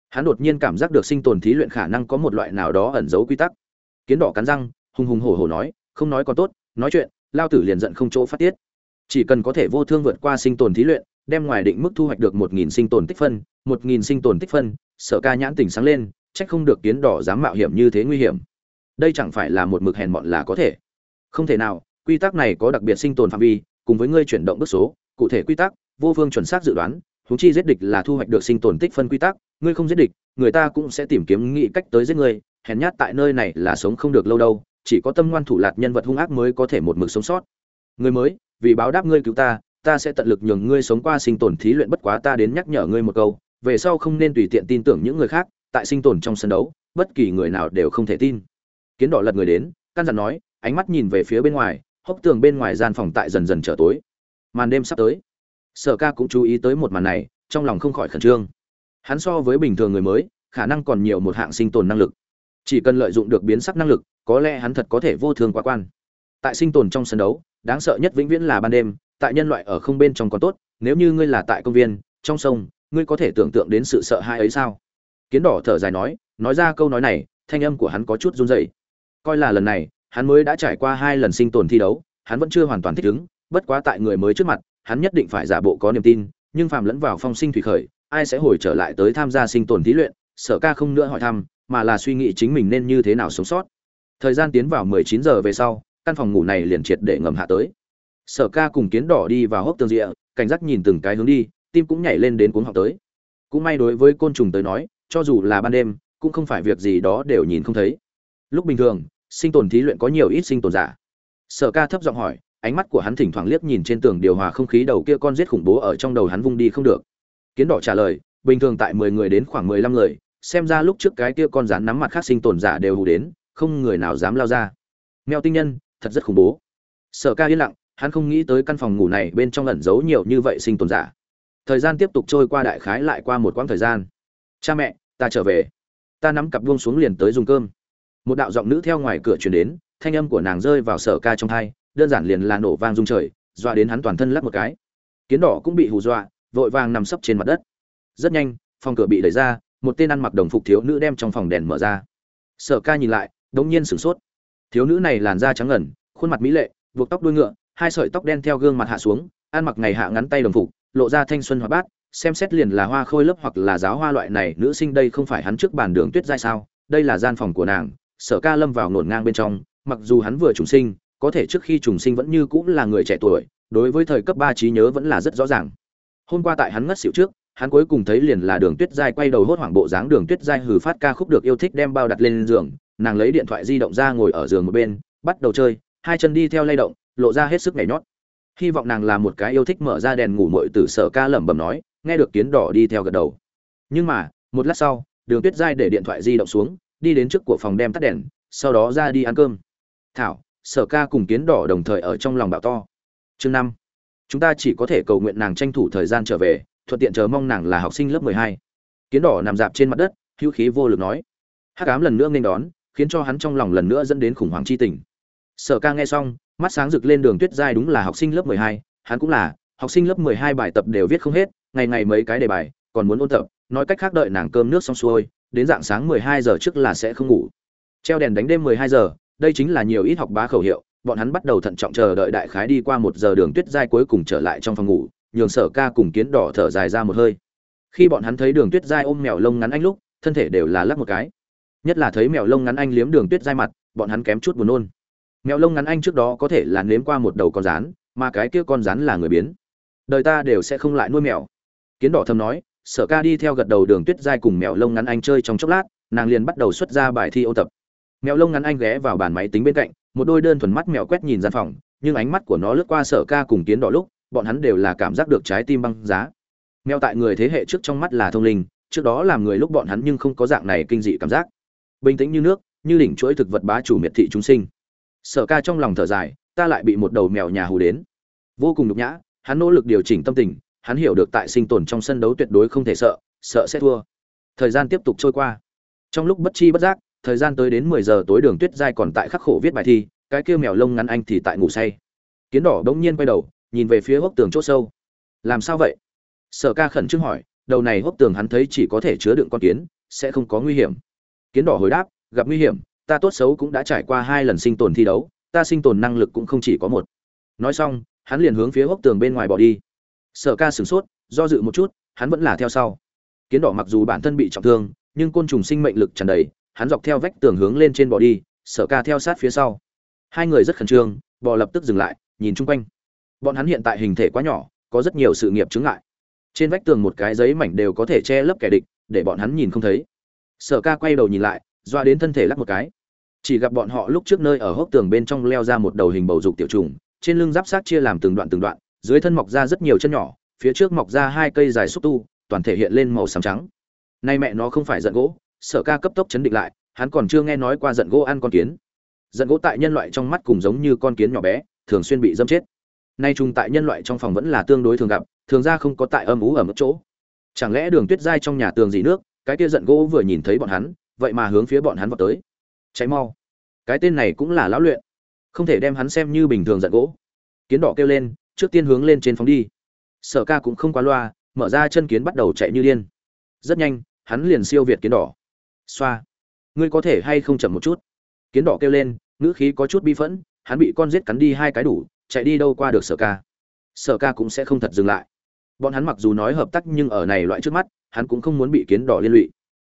Hắn đột nhiên cảm giác được sinh tồn thí luyện khả năng có một loại nào đó ẩn giấu quy tắc. Kiến đỏ cắn răng, hùng hùng hổ hổ nói, không nói còn tốt, nói chuyện, lao tử liền giận không chỗ phát tiết. Chỉ cần có thể vô thương vượt qua sinh tồn thí luyện, đem ngoài định mức thu hoạch được một nghìn sinh tồn tích phân, một nghìn sinh tồn tích phân, sở ca nhãn tỉnh sáng lên trách không được kiến đỏ dám mạo hiểm như thế nguy hiểm đây chẳng phải là một mực hèn mọn là có thể. Không thể nào, quy tắc này có đặc biệt sinh tồn phạm vi, cùng với ngươi chuyển động bước số, cụ thể quy tắc, vô phương chuẩn xác dự đoán, huống chi giết địch là thu hoạch được sinh tồn tích phân quy tắc, ngươi không giết địch, người ta cũng sẽ tìm kiếm nghị cách tới giết ngươi, hèn nhát tại nơi này là sống không được lâu đâu, chỉ có tâm ngoan thủ lạt nhân vật hung ác mới có thể một mực sống sót. Người mới, vì báo đáp ngươi cứu ta ta sẽ tận lực nhường ngươi sống qua sinh tồn thí luyện bất quá ta đến nhắc nhở ngươi một câu, về sau không nên tùy tiện tin tưởng những người khác, tại sinh tồn trong sân đấu, bất kỳ người nào đều không thể tin kiến đỏ lật người đến, căn dặn nói, ánh mắt nhìn về phía bên ngoài, hốc tường bên ngoài gian phòng tại dần dần trở tối. Màn đêm sắp tới. Sở ca cũng chú ý tới một màn này, trong lòng không khỏi khẩn trương. Hắn so với bình thường người mới, khả năng còn nhiều một hạng sinh tồn năng lực. Chỉ cần lợi dụng được biến sắc năng lực, có lẽ hắn thật có thể vô thường quá quan. Tại sinh tồn trong sân đấu, đáng sợ nhất vĩnh viễn là ban đêm, tại nhân loại ở không bên trong còn tốt, nếu như ngươi là tại công viên, trong sông, ngươi có thể tưởng tượng đến sự sợ hãi ấy sao? Kiến đỏ thở dài nói nói ra câu nói này, thanh âm của hắn có chút run rẩy coi là lần này, hắn mới đã trải qua hai lần sinh tồn thi đấu, hắn vẫn chưa hoàn toàn thích ứng, bất quá tại người mới trước mặt, hắn nhất định phải giả bộ có niềm tin, nhưng phàm lẫn vào phong sinh thủy khởi, ai sẽ hồi trở lại tới tham gia sinh tồn thí luyện, sở ca không nữa hỏi thăm, mà là suy nghĩ chính mình nên như thế nào sống sót. Thời gian tiến vào 19 giờ về sau, căn phòng ngủ này liền triệt để ngầm hạ tới. Sở ca cùng kiến đỏ đi vào hốc tường rịa cảnh giác nhìn từng cái hướng đi, tim cũng nhảy lên đến cuốn họng tới. Cũng may đối với côn trùng tới nói, cho dù là ban đêm, cũng không phải việc gì đó đều nhìn không thấy lúc bình thường, sinh tồn thí luyện có nhiều ít sinh tồn giả. Sở ca thấp giọng hỏi, ánh mắt của hắn thỉnh thoảng liếc nhìn trên tường điều hòa không khí đầu kia con giết khủng bố ở trong đầu hắn vung đi không được. Kiến đỏ trả lời, bình thường tại mười người đến khoảng mười lăm người, xem ra lúc trước cái kia con rắn nắm mặt khác sinh tồn giả đều hù đến, không người nào dám lao ra. Mèo tinh nhân, thật rất khủng bố. Sở ca yên lặng, hắn không nghĩ tới căn phòng ngủ này bên trong ẩn giấu nhiều như vậy sinh tồn giả. Thời gian tiếp tục trôi qua đại khái lại qua một quãng thời gian. Cha mẹ, ta trở về. Ta nắm cặp buông xuống liền tới dùng cơm một đạo giọng nữ theo ngoài cửa truyền đến, thanh âm của nàng rơi vào sở ca trong thai, đơn giản liền là nổ vang rung trời, dọa đến hắn toàn thân lắp một cái. Kiến đỏ cũng bị hù dọa, vội vàng nằm sấp trên mặt đất. Rất nhanh, phòng cửa bị đẩy ra, một tên ăn mặc đồng phục thiếu nữ đem trong phòng đèn mở ra. Sở ca nhìn lại, đống nhiên sửng sốt. Thiếu nữ này làn da trắng ngần, khuôn mặt mỹ lệ, buộc tóc đuôi ngựa, hai sợi tóc đen theo gương mặt hạ xuống, ăn mặc ngày hạ ngắn tay đồng phục, lộ ra thanh xuân hoạt bát, xem xét liền là hoa khôi lớp hoặc là giáo hoa loại này, nữ sinh đây không phải hắn trước bàn đường tuyết giai sao, đây là gian phòng của nàng sở ca lâm vào nổn ngang bên trong, mặc dù hắn vừa trùng sinh, có thể trước khi trùng sinh vẫn như cũng là người trẻ tuổi, đối với thời cấp ba trí nhớ vẫn là rất rõ ràng. Hôm qua tại hắn ngất xỉu trước, hắn cuối cùng thấy liền là đường tuyết giai quay đầu hốt hoảng bộ dáng đường tuyết giai hừ phát ca khúc được yêu thích đem bao đặt lên giường, nàng lấy điện thoại di động ra ngồi ở giường một bên, bắt đầu chơi, hai chân đi theo lay động, lộ ra hết sức nhảy nhót. Hy vọng nàng là một cái yêu thích mở ra đèn ngủ muội từ sở ca lẩm bẩm nói, nghe được kiến đỏ đi theo gật đầu. Nhưng mà, một lát sau, đường tuyết giai để điện thoại di động xuống đi đến trước của phòng đem tắt đèn, sau đó ra đi ăn cơm. Thảo, sở ca cùng kiến đỏ đồng thời ở trong lòng bạo to. Chương năm. Chúng ta chỉ có thể cầu nguyện nàng tranh thủ thời gian trở về, thuận tiện chờ mong nàng là học sinh lớp mười hai. Kiến đỏ nằm dạp trên mặt đất, hữu khí vô lực nói. Hắc ám lần nữa nên đón, khiến cho hắn trong lòng lần nữa dẫn đến khủng hoảng chi tình. Sở ca nghe xong, mắt sáng rực lên đường tuyết giai đúng là học sinh lớp mười hai, hắn cũng là, học sinh lớp mười hai bài tập đều viết không hết, ngày ngày mấy cái đề bài, còn muốn ôn tập, nói cách khác đợi nàng cơm nước xong xuôi đến dạng sáng mười hai giờ trước là sẽ không ngủ. Treo đèn đánh đêm mười hai giờ đây chính là nhiều ít học bá khẩu hiệu bọn hắn bắt đầu thận trọng chờ đợi đại khái đi qua một giờ đường tuyết giai cuối cùng trở lại trong phòng ngủ nhường sở ca cùng kiến đỏ thở dài ra một hơi. Khi bọn hắn thấy đường tuyết giai ôm mèo lông ngắn anh lúc thân thể đều là lắc một cái. Nhất là thấy mèo lông ngắn anh liếm đường tuyết giai mặt bọn hắn kém chút buồn nôn. Mèo lông ngắn anh trước đó có thể là nếm qua một đầu con rắn, mà cái kia con rắn là người biến. Đời ta đều sẽ không lại nuôi mèo. Kiến đỏ thầm nói sở ca đi theo gật đầu đường tuyết giai cùng mèo lông ngắn anh chơi trong chốc lát, nàng liền bắt đầu xuất ra bài thi ô tập. Mèo lông ngắn anh ghé vào bàn máy tính bên cạnh, một đôi đơn thuần mắt mèo quét nhìn gian phòng, nhưng ánh mắt của nó lướt qua sở ca cùng kiến đỏ lúc, bọn hắn đều là cảm giác được trái tim băng giá. Mèo tại người thế hệ trước trong mắt là thông linh, trước đó làm người lúc bọn hắn nhưng không có dạng này kinh dị cảm giác. Bình tĩnh như nước, như đỉnh chuỗi thực vật bá chủ miệt thị chúng sinh. Sở ca trong lòng thở dài, ta lại bị một đầu mèo nhà hù đến. Vô cùng nhục nhã, hắn nỗ lực điều chỉnh tâm tình hắn hiểu được tại sinh tồn trong sân đấu tuyệt đối không thể sợ sợ sẽ thua. Thời gian tiếp tục trôi qua. Trong lúc bất chi bất giác, thời gian tới đến mười giờ tối đường tuyết giai còn tại khắc khổ viết bài thi, cái kia mèo lông ngắn anh thì tại ngủ say. Kiến đỏ đống nhiên quay đầu, nhìn về phía hốc tường chỗ sâu. Làm sao vậy? Sở ca khẩn trương hỏi, đầu này hốc tường hắn thấy chỉ có thể chứa đựng con kiến, sẽ không có nguy hiểm. Kiến đỏ hồi đáp, gặp nguy hiểm, ta tốt xấu cũng đã trải qua hai lần sinh tồn thi đấu, ta sinh tồn năng lực cũng không chỉ có một. Nói xong, hắn liền hướng phía hốc tường bên ngoài bỏ đi sở ca sửng sốt, do dự một chút, hắn vẫn là theo sau. Kiến đỏ mặc dù bản thân bị trọng thương, nhưng côn trùng sinh mệnh lực tràn đầy, hắn dọc theo vách tường hướng lên trên bỏ đi, sở ca theo sát phía sau. Hai người rất khẩn trương, bò lập tức dừng lại, nhìn chung quanh. Bọn hắn hiện tại hình thể quá nhỏ, có rất nhiều sự nghiệp chứng ngại. Trên vách tường một cái giấy mảnh đều có thể che lấp kẻ địch, để bọn hắn nhìn không thấy. Sở ca quay đầu nhìn lại, doa đến thân thể lắc một cái. Chỉ gặp bọn họ lúc trước nơi ở hốc tường bên trong leo ra một đầu hình bầu dục tiểu trùng, trên lưng giáp sát chia làm từng đoạn từng đoạn dưới thân mọc ra rất nhiều chân nhỏ, phía trước mọc ra hai cây dài xúc tu, toàn thể hiện lên màu xám trắng. Nay mẹ nó không phải giận gỗ, sở ca cấp tốc chấn định lại, hắn còn chưa nghe nói qua giận gỗ ăn con kiến. Giận gỗ tại nhân loại trong mắt cùng giống như con kiến nhỏ bé, thường xuyên bị dâm chết. Nay trùng tại nhân loại trong phòng vẫn là tương đối thường gặp, thường ra không có tại âm ú ở mức chỗ. Chẳng lẽ đường tuyết dai trong nhà tường gì nước, cái kia giận gỗ vừa nhìn thấy bọn hắn, vậy mà hướng phía bọn hắn vào tới. Cháy mau. Cái tên này cũng là lão luyện. Không thể đem hắn xem như bình thường giận gỗ. Kiến đỏ kêu lên trước tiên hướng lên trên phóng đi. Sở ca cũng không quá loa, mở ra chân kiến bắt đầu chạy như điên. Rất nhanh, hắn liền siêu việt kiến đỏ. Xoa. Ngươi có thể hay không chậm một chút? Kiến đỏ kêu lên, ngữ khí có chút bi phẫn, hắn bị con giết cắn đi hai cái đủ, chạy đi đâu qua được sở ca? Sở ca cũng sẽ không thật dừng lại. Bọn hắn mặc dù nói hợp tác nhưng ở này loại trước mắt, hắn cũng không muốn bị kiến đỏ liên lụy.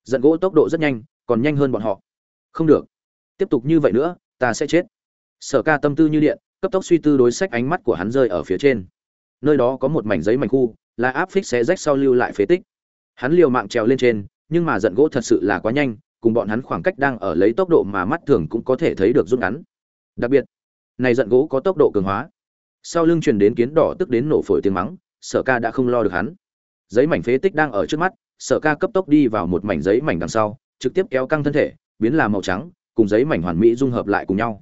Giận gỗ tốc độ rất nhanh, còn nhanh hơn bọn họ. Không được. Tiếp tục như vậy nữa, ta sẽ chết. Sở ca tâm tư như điện cấp tốc suy tư đối sách ánh mắt của hắn rơi ở phía trên. Nơi đó có một mảnh giấy mảnh khu, là áp phích xé rách sau lưu lại phế tích. Hắn liều mạng trèo lên trên, nhưng mà giận gỗ thật sự là quá nhanh, cùng bọn hắn khoảng cách đang ở lấy tốc độ mà mắt thường cũng có thể thấy được rút ngắn. Đặc biệt, này giận gỗ có tốc độ cường hóa. Sau lưng truyền đến kiến đỏ tức đến nổ phổi tiếng mắng, sở ca đã không lo được hắn. Giấy mảnh phế tích đang ở trước mắt, sở ca cấp tốc đi vào một mảnh giấy mảnh đằng sau, trực tiếp kéo căng thân thể, biến là màu trắng, cùng giấy mảnh hoàn mỹ dung hợp lại cùng nhau.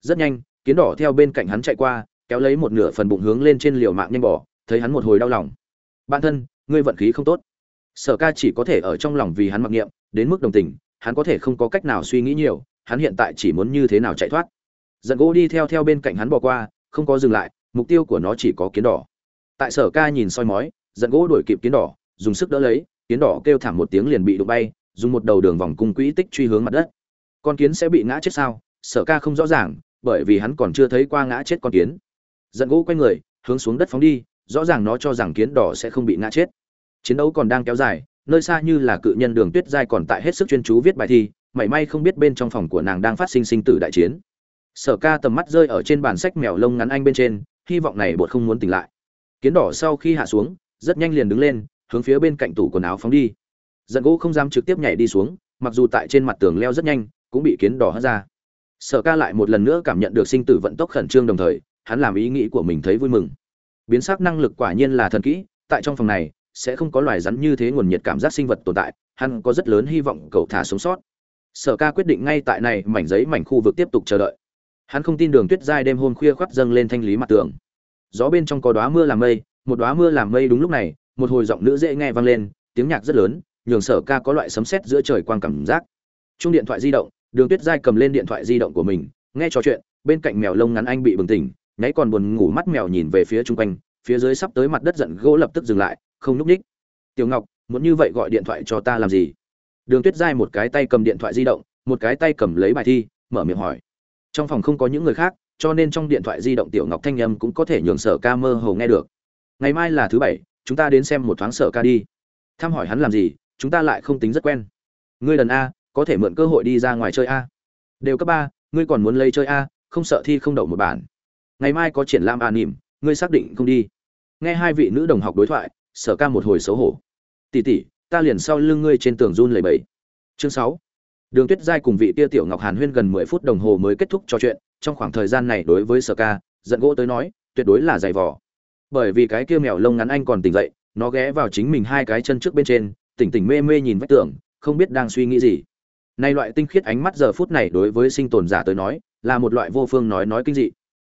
Rất nhanh kiến đỏ theo bên cạnh hắn chạy qua, kéo lấy một nửa phần bụng hướng lên trên liều mạng nhanh bỏ, thấy hắn một hồi đau lòng. Bạn thân, ngươi vận khí không tốt. Sở ca chỉ có thể ở trong lòng vì hắn mặc niệm, đến mức đồng tình, hắn có thể không có cách nào suy nghĩ nhiều, hắn hiện tại chỉ muốn như thế nào chạy thoát. Giận gỗ đi theo theo bên cạnh hắn bỏ qua, không có dừng lại, mục tiêu của nó chỉ có kiến đỏ. Tại sở ca nhìn soi mói, giận gỗ đuổi kịp kiến đỏ, dùng sức đỡ lấy, kiến đỏ kêu thảm một tiếng liền bị đụng bay, dùng một đầu đường vòng cung quỹ tích truy hướng mặt đất. Con kiến sẽ bị ngã chết sao? Sở ca không rõ ràng bởi vì hắn còn chưa thấy qua ngã chết con kiến. Giận gỗ quay người, hướng xuống đất phóng đi, rõ ràng nó cho rằng kiến đỏ sẽ không bị ngã chết. Chiến đấu còn đang kéo dài, nơi xa như là cự nhân đường tuyết giai còn tại hết sức chuyên chú viết bài thi, mảy may không biết bên trong phòng của nàng đang phát sinh sinh tử đại chiến. Sở ca tầm mắt rơi ở trên bản sách mèo lông ngắn anh bên trên, hy vọng này bột không muốn tỉnh lại. Kiến đỏ sau khi hạ xuống, rất nhanh liền đứng lên, hướng phía bên cạnh tủ quần áo phóng đi. Giận gỗ không dám trực tiếp nhảy đi xuống, mặc dù tại trên mặt tường leo rất nhanh, cũng bị kiến đỏ hất ra sở ca lại một lần nữa cảm nhận được sinh tử vận tốc khẩn trương đồng thời, hắn làm ý nghĩ của mình thấy vui mừng. Biến sắc năng lực quả nhiên là thần kỹ, tại trong phòng này, sẽ không có loài rắn như thế nguồn nhiệt cảm giác sinh vật tồn tại, hắn có rất lớn hy vọng cậu thả sống sót. Sở ca quyết định ngay tại này mảnh giấy mảnh khu vực tiếp tục chờ đợi. Hắn không tin đường tuyết giai đêm hôm khuya khoắt dâng lên thanh lý mặt tường. Gió bên trong có đóa mưa làm mây, một đóa mưa làm mây đúng lúc này, một hồi giọng nữ dễ nghe vang lên, tiếng nhạc rất lớn, nhường sở ca có loại sấm sét giữa trời quang cảm giác. Chung điện thoại di động đường tuyết giai cầm lên điện thoại di động của mình, nghe trò chuyện, bên cạnh mèo lông ngắn anh bị bừng tỉnh, nháy còn buồn ngủ mắt mèo nhìn về phía chung quanh, phía dưới sắp tới mặt đất giận gỗ lập tức dừng lại, không núp ních. Tiểu ngọc, muốn như vậy gọi điện thoại cho ta làm gì? Đường tuyết giai một cái tay cầm điện thoại di động, một cái tay cầm lấy bài thi, mở miệng hỏi. Trong phòng không có những người khác, cho nên trong điện thoại di động tiểu ngọc thanh âm cũng có thể nhường sở ca mơ hồ nghe được. Ngày mai là thứ bảy, chúng ta đến xem một thoáng sở ca đi. Thăm hỏi hắn làm gì, chúng ta lại không tính rất quen. Ngươi đần a có thể mượn cơ hội đi ra ngoài chơi a. Đều cấp ba, ngươi còn muốn lấy chơi a, không sợ thi không đậu một bản. Ngày mai có triển lãm a nỉm, ngươi xác định không đi. Nghe hai vị nữ đồng học đối thoại, sở ca một hồi xấu hổ. Tỉ tỉ ta liền sau lưng ngươi trên tường run lầy bẫy chương sáu. Đường tuyết giai cùng vị tia tiểu ngọc hàn huyên gần mười phút đồng hồ mới kết thúc trò chuyện, trong khoảng thời gian này đối với sở ca, giận gỗ tới nói, tuyệt đối là giày vò. Bởi vì cái kia mèo lông ngắn anh còn tỉnh dậy, nó ghé vào chính mình hai cái chân trước bên trên, tỉnh tỉnh mê mê nhìn vách tường, không biết đang suy nghĩ gì nay loại tinh khiết ánh mắt giờ phút này đối với sinh tồn giả tới nói, là một loại vô phương nói nói kinh dị.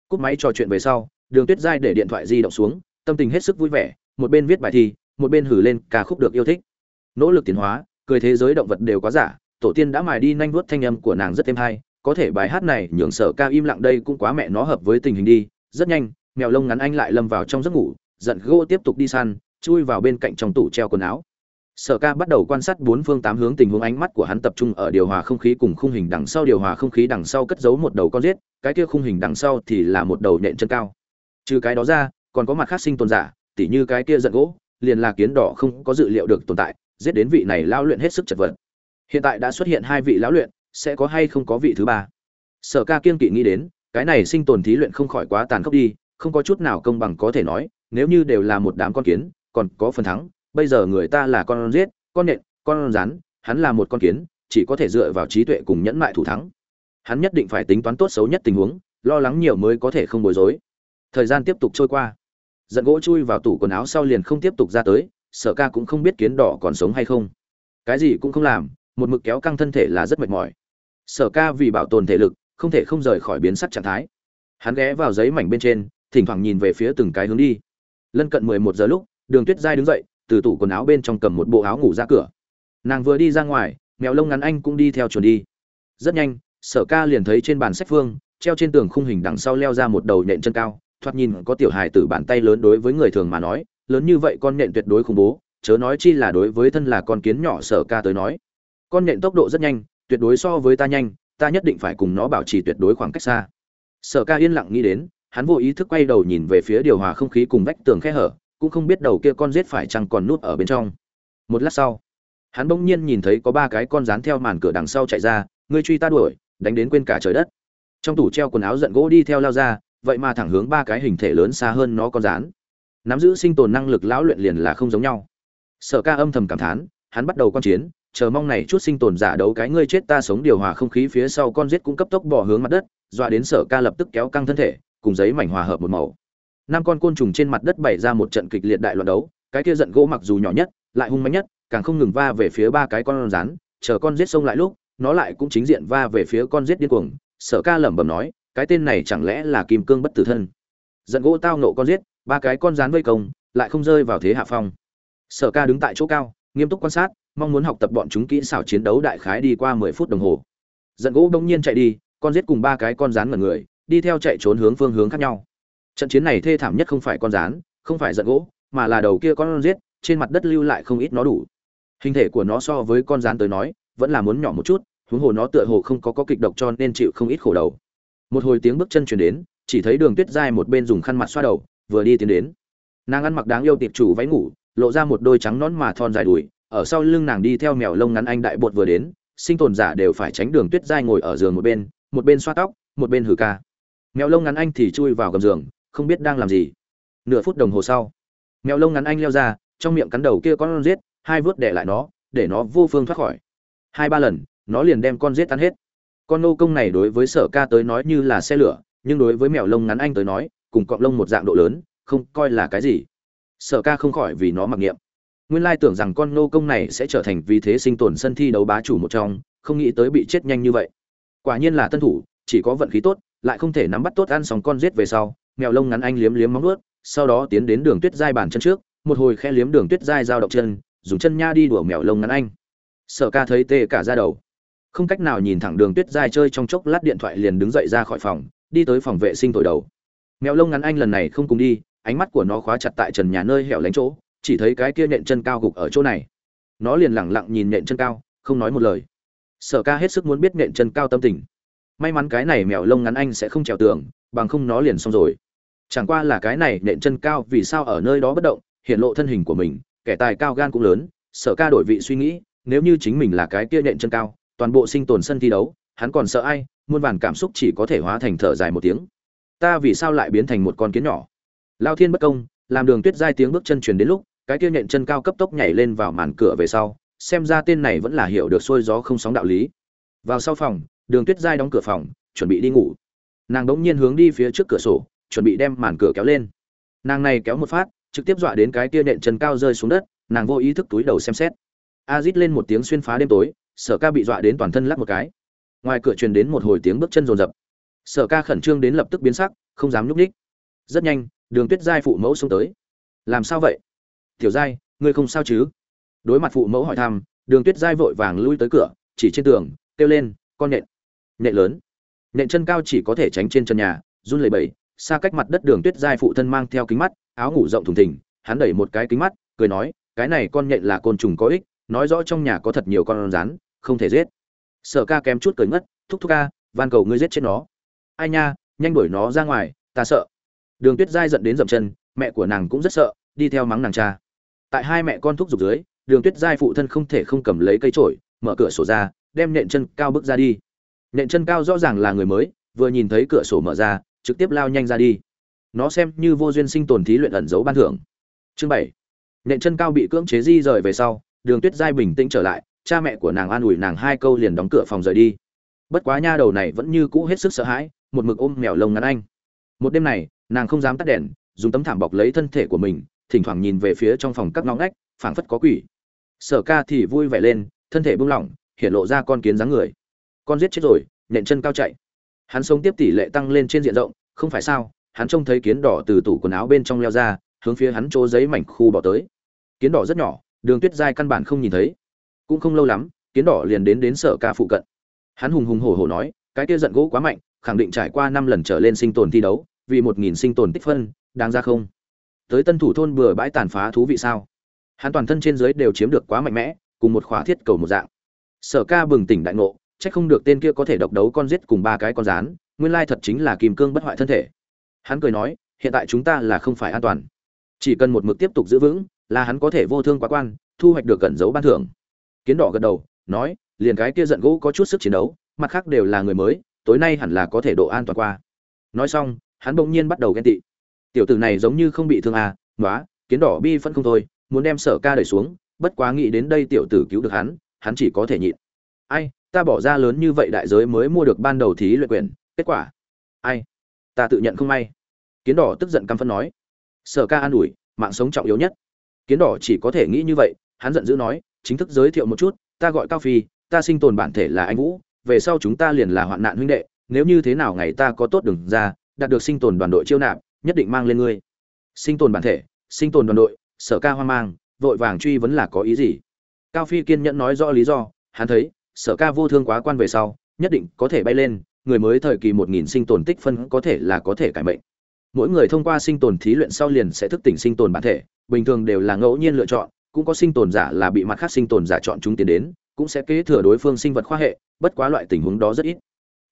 Cúp máy trò chuyện về sau, đường tuyết giai để điện thoại di động xuống, tâm tình hết sức vui vẻ, một bên viết bài thi, một bên hử lên ca khúc được yêu thích. Nỗ lực tiến hóa, cười thế giới động vật đều quá giả, tổ tiên đã mài đi nhanh vuốt thanh âm của nàng rất êm hay, có thể bài hát này nhường sở ca im lặng đây cũng quá mẹ nó hợp với tình hình đi, rất nhanh, mèo lông ngắn anh lại lâm vào trong giấc ngủ, giận gỗ tiếp tục đi săn, chui vào bên cạnh trong tủ treo quần áo sở ca bắt đầu quan sát bốn phương tám hướng tình huống ánh mắt của hắn tập trung ở điều hòa không khí cùng khung hình đằng sau điều hòa không khí đằng sau cất giấu một đầu con rết cái kia khung hình đằng sau thì là một đầu nện chân cao. Trừ cái đó ra, còn có mặt khác sinh tồn giả, tỉ như cái kia giận gỗ, liền là kiến đỏ không có dự liệu được tồn tại, giết đến vị này lão luyện hết sức chật vật. Hiện tại đã xuất hiện hai vị lão luyện, sẽ có hay không có vị thứ ba? Sở ca kiên kỵ nghĩ đến, cái này sinh tồn thí luyện không khỏi quá tàn khốc đi, không có chút nào công bằng có thể nói, nếu như đều là một đám con kiến, còn có phần thắng bây giờ người ta là con giết, con nện, con rắn, hắn là một con kiến, chỉ có thể dựa vào trí tuệ cùng nhẫn mại thủ thắng. Hắn nhất định phải tính toán tốt xấu nhất tình huống, lo lắng nhiều mới có thể không bối rối. Thời gian tiếp tục trôi qua. Giận gỗ chui vào tủ quần áo sau liền không tiếp tục ra tới, sở ca cũng không biết kiến đỏ còn sống hay không. Cái gì cũng không làm, một mực kéo căng thân thể là rất mệt mỏi. Sở ca vì bảo tồn thể lực, không thể không rời khỏi biến sắc trạng thái. Hắn ghé vào giấy mảnh bên trên, thỉnh thoảng nhìn về phía từng cái hướng đi. Lân cận mười một giờ lúc, đường tuyết giai đứng dậy từ tủ quần áo bên trong cầm một bộ áo ngủ ra cửa. Nàng vừa đi ra ngoài, mèo lông ngắn anh cũng đi theo chuồn đi. Rất nhanh, sở ca liền thấy trên bàn sách phương, treo trên tường khung hình đằng sau leo ra một đầu nện chân cao, thoạt nhìn có tiểu hài từ bàn tay lớn đối với người thường mà nói, lớn như vậy con nện tuyệt đối khủng bố, chớ nói chi là đối với thân là con kiến nhỏ sở ca tới nói. Con nện tốc độ rất nhanh, tuyệt đối so với ta nhanh, ta nhất định phải cùng nó bảo trì tuyệt đối khoảng cách xa. Sở ca yên lặng nghĩ đến, hắn vô ý thức quay đầu nhìn về phía điều hòa không khí cùng vách tường khe hở cũng không biết đầu kia con rết phải chăng còn nút ở bên trong. Một lát sau, hắn bỗng nhiên nhìn thấy có ba cái con rán theo màn cửa đằng sau chạy ra, ngươi truy ta đuổi, đánh đến quên cả trời đất. Trong tủ treo quần áo giận gỗ đi theo lao ra, vậy mà thẳng hướng ba cái hình thể lớn xa hơn nó con rán. Nắm giữ sinh tồn năng lực lão luyện liền là không giống nhau. Sở ca âm thầm cảm thán, hắn bắt đầu con chiến, chờ mong này chút sinh tồn giả đấu cái ngươi chết ta sống điều hòa không khí phía sau con giết cũng cấp tốc bỏ hướng mặt đất, dọa đến sở ca lập tức kéo căng thân thể, cùng giấy mảnh hòa hợp một màu năm con côn trùng trên mặt đất bày ra một trận kịch liệt đại loạn đấu, cái kia giận gỗ mặc dù nhỏ nhất, lại hung mạnh nhất, càng không ngừng va về phía ba cái con rắn, chờ con giết xông lại lúc, nó lại cũng chính diện va về phía con giết điên cuồng, sở ca lẩm bẩm nói, cái tên này chẳng lẽ là kim cương bất tử thân? Giận gỗ tao nộ con giết, ba cái con rắn vây công, lại không rơi vào thế hạ phong. Sở ca đứng tại chỗ cao, nghiêm túc quan sát, mong muốn học tập bọn chúng kỹ xảo chiến đấu đại khái đi qua mười phút đồng hồ. Giận gỗ bỗng nhiên chạy đi, con giết cùng ba cái con rắn mật người, đi theo chạy trốn hướng phương hướng khác nhau trận chiến này thê thảm nhất không phải con rán, không phải giận gỗ, mà là đầu kia con giết, trên mặt đất lưu lại không ít nó đủ. Hình thể của nó so với con rán tới nói, vẫn là muốn nhỏ một chút, huống hồ nó tựa hồ không có có kịch độc cho nên chịu không ít khổ đầu. Một hồi tiếng bước chân chuyển đến, chỉ thấy đường tuyết dai một bên dùng khăn mặt xoa đầu, vừa đi tiến đến. Nàng ăn mặc đáng yêu tiệp chủ váy ngủ, lộ ra một đôi trắng nón mà thon dài đùi, ở sau lưng nàng đi theo mèo lông ngắn anh đại bột vừa đến, sinh tồn giả đều phải tránh đường tuyết dai ngồi ở giường một bên một bên xoa tóc, một bên hử ca. Mèo lông ngắn anh thì chui vào gầm giường không biết đang làm gì. Nửa phút đồng hồ sau, mèo lông ngắn anh leo ra, trong miệng cắn đầu kia con rết hai vớt để lại nó, để nó vô phương thoát khỏi. Hai ba lần, nó liền đem con rết tan hết. Con nô công này đối với sở ca tới nói như là xe lửa, nhưng đối với mèo lông ngắn anh tới nói, cùng cọng lông một dạng độ lớn, không coi là cái gì. Sở ca không khỏi vì nó mặc niệm. Nguyên lai tưởng rằng con nô công này sẽ trở thành vì thế sinh tồn sân thi đấu bá chủ một trong, không nghĩ tới bị chết nhanh như vậy. Quả nhiên là tân thủ, chỉ có vận khí tốt, lại không thể nắm bắt tốt ăn sóng con rết về sau mèo lông ngắn anh liếm liếm móng nuốt sau đó tiến đến đường tuyết giai bàn chân trước, một hồi khẽ liếm đường tuyết giai dao động chân, dùng chân nha đi đùa mèo lông ngắn anh. Sở ca thấy tê cả da đầu. Không cách nào nhìn thẳng đường tuyết giai chơi trong chốc lát điện thoại liền đứng dậy ra khỏi phòng, đi tới phòng vệ sinh thổi đầu. Mèo lông ngắn anh lần này không cùng đi, ánh mắt của nó khóa chặt tại trần nhà nơi hẻo lánh chỗ, chỉ thấy cái kia nện chân cao gục ở chỗ này. Nó liền lẳng lặng nhìn nện chân cao, không nói một lời. Sở ca hết sức muốn biết nện chân cao tâm tình. May mắn cái này mèo lông ngắn anh sẽ không trèo tường, bằng không nó liền xong rồi chẳng qua là cái này nện chân cao vì sao ở nơi đó bất động, hiện lộ thân hình của mình, kẻ tài cao gan cũng lớn, sở ca đổi vị suy nghĩ, nếu như chính mình là cái kia nện chân cao, toàn bộ sinh tồn sân thi đấu, hắn còn sợ ai, muôn vàn cảm xúc chỉ có thể hóa thành thở dài một tiếng. Ta vì sao lại biến thành một con kiến nhỏ? Lao thiên bất công, làm đường tuyết giai tiếng bước chân truyền đến lúc, cái kia nện chân cao cấp tốc nhảy lên vào màn cửa về sau, xem ra tên này vẫn là hiểu được xuôi gió không sóng đạo lý. Vào sau phòng, đường tuyết giai đóng cửa phòng, chuẩn bị đi ngủ. Nàng đ ỗ n g nhiên hướng đi phía trước cửa sổ chuẩn bị đem màn cửa kéo lên. Nàng này kéo một phát, trực tiếp dọa đến cái kia nện chân cao rơi xuống đất, nàng vô ý thức túi đầu xem xét. A rít lên một tiếng xuyên phá đêm tối, sở ca bị dọa đến toàn thân lắc một cái. Ngoài cửa truyền đến một hồi tiếng bước chân rồn rập. Sở ca khẩn trương đến lập tức biến sắc, không dám nhúc ních rất nhanh, đường tuyết giai phụ mẫu xông tới. Làm sao vậy? Tiểu giai, ngươi không sao chứ? Đối mặt phụ mẫu hỏi thăm, đường tuyết giai vội vàng lui tới cửa, chỉ trên tường, kêu lên, con nện. Nện lớn. Nện chân cao chỉ có thể tránh trên chân nhà, run lẩy bẩy xa cách mặt đất đường tuyết giai phụ thân mang theo kính mắt, áo ngủ rộng thùng thình, hắn đẩy một cái kính mắt, cười nói, cái này con nhện là côn trùng có ích, nói rõ trong nhà có thật nhiều con rắn, không thể giết. Sở ca kém chút cười ngất, thúc thúc ca, van cầu ngươi giết chết nó. Ai nha, nhanh đuổi nó ra ngoài, ta sợ. Đường tuyết giai giận đến dậm chân, mẹ của nàng cũng rất sợ, đi theo mắng nàng cha. Tại hai mẹ con thúc giục dưới, đường tuyết giai phụ thân không thể không cầm lấy cây trổi mở cửa sổ ra, đem nện chân cao bước ra đi. Nện chân cao rõ ràng là người mới, vừa nhìn thấy cửa sổ mở ra trực tiếp lao nhanh ra đi. Nó xem như vô duyên sinh tồn thí luyện ẩn giấu ban thưởng. Chương bảy. Nện chân cao bị cưỡng chế di rời về sau, đường tuyết giai bình tĩnh trở lại, cha mẹ của nàng an ủi nàng hai câu liền đóng cửa phòng rời đi. Bất quá nha đầu này vẫn như cũ hết sức sợ hãi, một mực ôm mèo lông ngắn anh. Một đêm này, nàng không dám tắt đèn, dùng tấm thảm bọc lấy thân thể của mình, thỉnh thoảng nhìn về phía trong phòng các ngõ ngách, phảng phất có quỷ. Sở ca thì vui vẻ lên, thân thể buông lỏng, hiện lộ ra con kiến dáng người. Con giết chết rồi, nện chân cao chạy. Hắn sống tiếp tỷ lệ tăng lên trên diện rộng không phải sao, hắn trông thấy kiến đỏ từ tủ quần áo bên trong leo ra, hướng phía hắn chỗ giấy mảnh khu bỏ tới. Kiến đỏ rất nhỏ, đường tuyết giai căn bản không nhìn thấy. Cũng không lâu lắm, kiến đỏ liền đến đến sở ca phụ cận. Hắn hùng hùng hổ hổ nói, cái kia giận gỗ quá mạnh, khẳng định trải qua năm lần trở lên sinh tồn thi đấu, vì một nghìn sinh tồn tích phân, đáng ra không? Tới tân thủ thôn bừa bãi tàn phá thú vị sao? Hắn toàn thân trên dưới đều chiếm được quá mạnh mẽ, cùng một khỏa thiết cầu một dạng. Sở ca bừng tỉnh đại ngộ trách không được tên kia có thể độc đấu con giết cùng ba cái con rán nguyên lai thật chính là kim cương bất hoại thân thể. Hắn cười nói, hiện tại chúng ta là không phải an toàn. Chỉ cần một mực tiếp tục giữ vững, là hắn có thể vô thương quá quan, thu hoạch được cẩn dấu ban thưởng. Kiến đỏ gật đầu, nói, liền cái kia giận gỗ có chút sức chiến đấu, mặt khác đều là người mới, tối nay hẳn là có thể độ an toàn qua. Nói xong, hắn bỗng nhiên bắt đầu ghen tị. Tiểu tử này giống như không bị thương à nói kiến đỏ bi phân không thôi, muốn đem sở ca đẩy xuống, bất quá nghĩ đến đây tiểu tử cứu được hắn hắn chỉ có thể nhịn. Ai, ta bỏ ra lớn như vậy đại giới mới mua được ban đầu thí luyện quyền kết quả. Ai? Ta tự nhận không may. Kiến đỏ tức giận căm phân nói. Sở ca an ủi, mạng sống trọng yếu nhất. Kiến đỏ chỉ có thể nghĩ như vậy, hắn giận dữ nói, chính thức giới thiệu một chút, ta gọi cao phi, ta sinh tồn bản thể là anh vũ, về sau chúng ta liền là hoạn nạn huynh đệ, nếu như thế nào ngày ta có tốt đừng ra, đạt được sinh tồn đoàn đội chiêu nạp, nhất định mang lên ngươi. Sinh tồn bản thể, sinh tồn đoàn đội, sở ca hoang mang, vội vàng truy vấn là có ý gì? Cao phi kiên nhẫn nói rõ lý do, hắn thấy, sở ca vô thương quá quan về sau, nhất định có thể bay lên người mới thời kỳ một nghìn sinh tồn tích phân có thể là có thể cải mệnh. Mỗi người thông qua sinh tồn thí luyện sau liền sẽ thức tỉnh sinh tồn bản thể, bình thường đều là ngẫu nhiên lựa chọn, cũng có sinh tồn giả là bị mặt khác sinh tồn giả chọn chúng tiến đến, cũng sẽ kế thừa đối phương sinh vật khoa hệ, bất quá loại tình huống đó rất ít.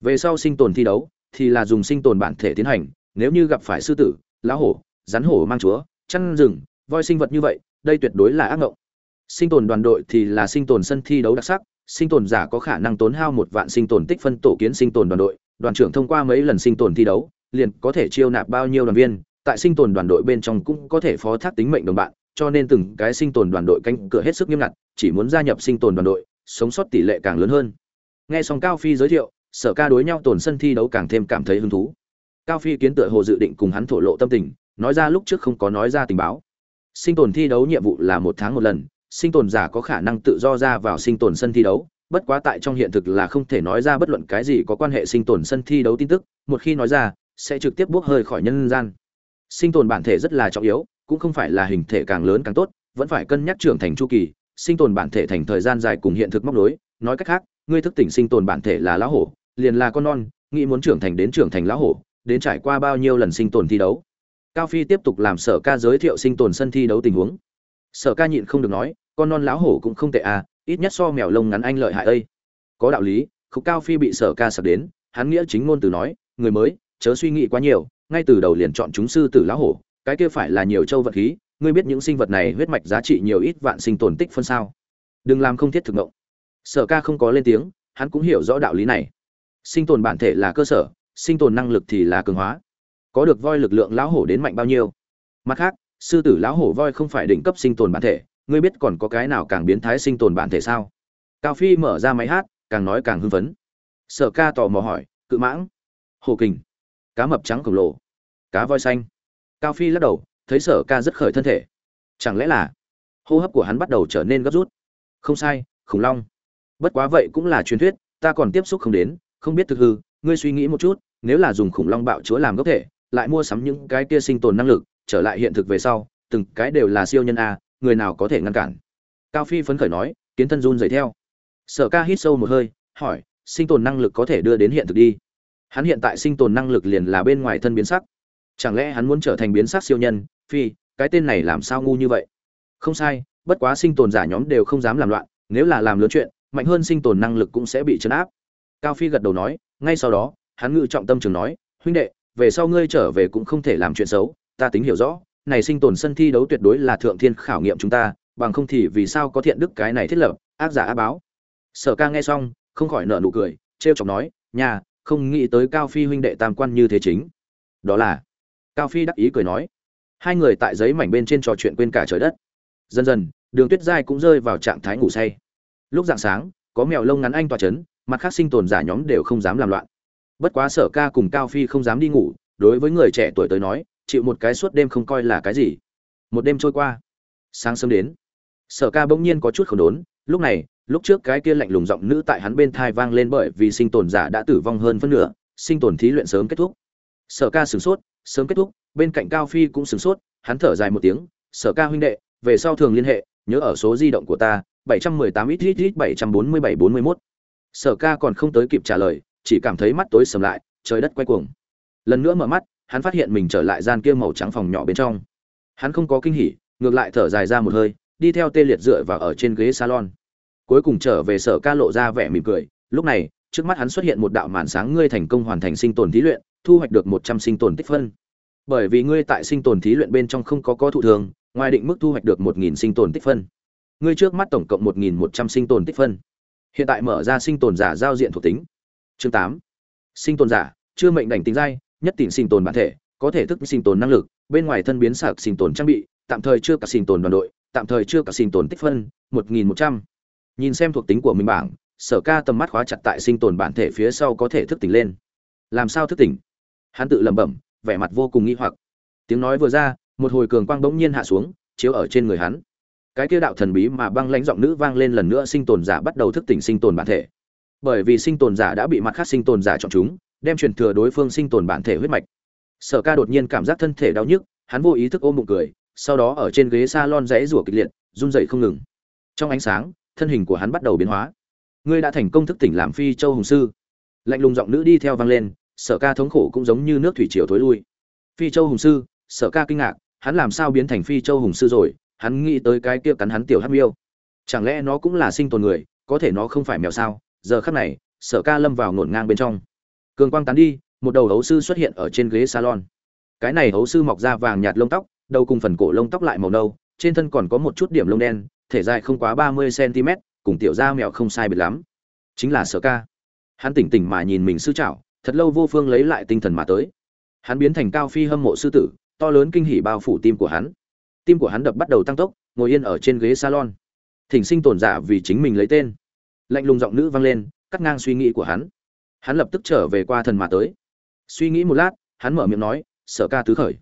Về sau sinh tồn thi đấu thì là dùng sinh tồn bản thể tiến hành, nếu như gặp phải sư tử, lão hổ, rắn hổ, mang chúa, chăn rừng, voi sinh vật như vậy, đây tuyệt đối là ác ngộng. Sinh tồn đoàn đội thì là sinh tồn sân thi đấu đặc sắc sinh tồn giả có khả năng tốn hao một vạn sinh tồn tích phân tổ kiến sinh tồn đoàn đội, đoàn trưởng thông qua mấy lần sinh tồn thi đấu, liền có thể chiêu nạp bao nhiêu đoàn viên, tại sinh tồn đoàn đội bên trong cũng có thể phó thác tính mệnh đồng bạn, cho nên từng cái sinh tồn đoàn đội canh cửa hết sức nghiêm ngặt, chỉ muốn gia nhập sinh tồn đoàn đội, sống sót tỷ lệ càng lớn hơn. Nghe xong cao phi giới thiệu, sở ca đối nhau tồn sân thi đấu càng thêm cảm thấy hứng thú. Cao phi kiến tựa hồ dự định cùng hắn thổ lộ tâm tình, nói ra lúc trước không có nói ra tình báo. Sinh tồn thi đấu nhiệm vụ là một tháng một lần sinh tồn giả có khả năng tự do ra vào sinh tồn sân thi đấu, bất quá tại trong hiện thực là không thể nói ra bất luận cái gì có quan hệ sinh tồn sân thi đấu tin tức, một khi nói ra, sẽ trực tiếp buốc hơi khỏi nhân gian. Sinh tồn bản thể rất là trọng yếu, cũng không phải là hình thể càng lớn càng tốt, vẫn phải cân nhắc trưởng thành chu kỳ, sinh tồn bản thể thành thời gian dài cùng hiện thực móc nối, nói cách khác, ngươi thức tỉnh sinh tồn bản thể là lão hổ, liền là con non, nghĩ muốn trưởng thành đến trưởng thành lão hổ, đến trải qua bao nhiêu lần sinh tồn thi đấu. Cao phi tiếp tục làm sở ca giới thiệu sinh tồn sân thi đấu tình huống. Sở ca nhịn không được nói con non lão hổ cũng không tệ à ít nhất so mèo lông ngắn anh lợi hại ây có đạo lý, khúc cao phi bị sở ca sập đến, hắn nghĩa chính ngôn từ nói, người mới, chớ suy nghĩ quá nhiều, ngay từ đầu liền chọn chúng sư tử lão hổ, cái kia phải là nhiều châu vật khí, ngươi biết những sinh vật này huyết mạch giá trị nhiều ít vạn sinh tồn tích phân sao. Đừng làm không thiết thực ngộng. Sở ca không có lên tiếng, hắn cũng hiểu rõ đạo lý này. Sinh tồn bản thể là cơ sở, sinh tồn năng lực thì là cường hóa. Có được voi lực lượng lão hổ đến mạnh bao nhiêu? Mặt khác, sư tử lão hổ voi không phải đỉnh cấp sinh tồn bản thể ngươi biết còn có cái nào càng biến thái sinh tồn bản thể sao? Cao phi mở ra máy hát, càng nói càng hưng phấn. Sở ca tò mò hỏi, cự mãng? Hồ kình. Cá mập trắng khổng lồ. Cá voi xanh. Cao phi lắc đầu, thấy sở ca rất khởi thân thể. Chẳng lẽ là hô hấp của hắn bắt đầu trở nên gấp rút? Không sai, khủng long. Bất quá vậy cũng là truyền thuyết, ta còn tiếp xúc không đến, không biết thực hư, ngươi suy nghĩ một chút, nếu là dùng khủng long bạo chúa làm gốc thể, lại mua sắm những cái kia sinh tồn năng lực, trở lại hiện thực về sau, từng cái đều là siêu nhân a người nào có thể ngăn cản? Cao phi phấn khởi nói, kiến thân run dày theo. Sở ca hít sâu một hơi, hỏi, sinh tồn năng lực có thể đưa đến hiện thực đi? Hắn hiện tại sinh tồn năng lực liền là bên ngoài thân biến sắc. Chẳng lẽ hắn muốn trở thành biến sắc siêu nhân? Phi, cái tên này làm sao ngu như vậy? Không sai, bất quá sinh tồn giả nhóm đều không dám làm loạn, nếu là làm lớn chuyện, mạnh hơn sinh tồn năng lực cũng sẽ bị chấn áp. Cao phi gật đầu nói, ngay sau đó, hắn ngự trọng tâm trường nói, huynh đệ, về sau ngươi trở về cũng không thể làm chuyện xấu, ta tính hiểu rõ này sinh tồn sân thi đấu tuyệt đối là thượng thiên khảo nghiệm chúng ta, bằng không thì vì sao có thiện đức cái này thiết lập, ác giả ác báo. Sở ca nghe xong, không khỏi nợ nụ cười, trêu chọc nói, nhà, không nghĩ tới cao phi huynh đệ tam quan như thế chính. Đó là, cao phi đắc ý cười nói. Hai người tại giấy mảnh bên trên trò chuyện quên cả trời đất. Dần dần, đường tuyết giai cũng rơi vào trạng thái ngủ say. Lúc dạng sáng, có mèo lông ngắn anh tòa chấn, mặt khác sinh tồn giả nhóm đều không dám làm loạn. Bất quá sở ca cùng cao phi không dám đi ngủ, đối với người trẻ tuổi tới nói chịu một cái suốt đêm không coi là cái gì. Một đêm trôi qua. Sáng sớm đến. Sở ca bỗng nhiên có chút khổ đốn. Lúc này lúc trước cái kia lạnh lùng giọng nữ tại hắn bên thai vang lên bởi vì sinh tồn giả đã tử vong hơn phân nửa sinh tồn thí luyện sớm kết thúc. Sở ca sửng sốt sớm kết thúc bên cạnh cao phi cũng sửng sốt hắn thở dài một tiếng sở ca huynh đệ về sau thường liên hệ nhớ ở số di động của ta 718 ít ít ít 747 41. Sở Ca còn không tới kịp trả lời, chỉ cảm thấy mắt tối sầm lại, trời đất quay cuồng. Lần nữa mở mắt, hắn phát hiện mình trở lại gian kia màu trắng phòng nhỏ bên trong. Hắn không có kinh hỉ, ngược lại thở dài ra một hơi, đi theo tê liệt dựa vào ở trên ghế salon. Cuối cùng trở về Sở Ca lộ ra vẻ mỉm cười, lúc này, trước mắt hắn xuất hiện một đạo màn sáng ngươi thành công hoàn thành sinh tồn thí luyện, thu hoạch được 100 sinh tồn tích phân. Bởi vì ngươi tại sinh tồn thí luyện bên trong không có có thụ thường, ngoài định mức thu hoạch được 1000 sinh tồn tích phân ngươi trước mắt tổng cộng một nghìn một trăm sinh tồn tích phân hiện tại mở ra sinh tồn giả giao diện thuộc tính chương tám sinh tồn giả chưa mệnh đảnh tính dai nhất tỉnh sinh tồn bản thể có thể thức sinh tồn năng lực bên ngoài thân biến sạc sinh tồn trang bị tạm thời chưa cả sinh tồn đoàn đội tạm thời chưa cả sinh tồn tích phân một nghìn một trăm nhìn xem thuộc tính của mình bảng sở ca tầm mắt khóa chặt tại sinh tồn bản thể phía sau có thể thức tỉnh lên làm sao thức tỉnh hắn tự lẩm bẩm vẻ mặt vô cùng nghi hoặc tiếng nói vừa ra một hồi cường quang bỗng nhiên hạ xuống chiếu ở trên người hắn cái kia đạo thần bí mà băng lãnh giọng nữ vang lên lần nữa sinh tồn giả bắt đầu thức tỉnh sinh tồn bản thể bởi vì sinh tồn giả đã bị mặt khác sinh tồn giả chọn chúng đem truyền thừa đối phương sinh tồn bản thể huyết mạch. Sở ca đột nhiên cảm giác thân thể đau nhức, hắn vô ý thức ôm bụng cười, sau đó ở trên ghế s a lon rẽ rủa kịch liệt, run dậy không ngừng. Trong ánh sáng, thân hình của hắn bắt đầu biến hóa. Ngươi đã thành công thức tỉnh làm phi châu hùng sư. Lạnh lùng giọng nữ đi theo vang lên, sở ca thống khổ cũng giống như nước thủy triều thối lui. Phi châu hùng sư, sở ca kinh ngạc, hắn làm sao biến thành phi châu hùng sư rồi? Hắn nghĩ tới cái kia cắn hắn tiểu hắc miêu. Chẳng lẽ nó cũng là sinh tồn người, có thể nó không phải mèo sao? Giờ khắc này, sở ca lâm vào ngổn ngang bên trong cường quang tán đi, một đầu hấu sư xuất hiện ở trên ghế salon. Cái này hấu sư mọc ra vàng nhạt lông tóc, đầu cùng phần cổ lông tóc lại màu nâu, trên thân còn có một chút điểm lông đen, thể dài không quá ba mươi cm cùng tiểu da mèo không sai biệt lắm. Chính là sở ca. Hắn tỉnh tỉnh mà nhìn mình sư trảo, thật lâu vô phương lấy lại tinh thần mà tới. Hắn biến thành cao phi hâm mộ sư tử, to lớn kinh hỉ bao phủ tim của hắn. Tim của hắn đập bắt đầu tăng tốc, ngồi yên ở trên ghế salon. Thỉnh sinh tồn giả vì chính mình lấy tên. Lạnh lùng giọng nữ vang lên, cắt ngang suy nghĩ của hắn hắn lập tức trở về qua thần mà tới. Suy nghĩ một lát, hắn mở miệng nói, sở ca tứ khởi.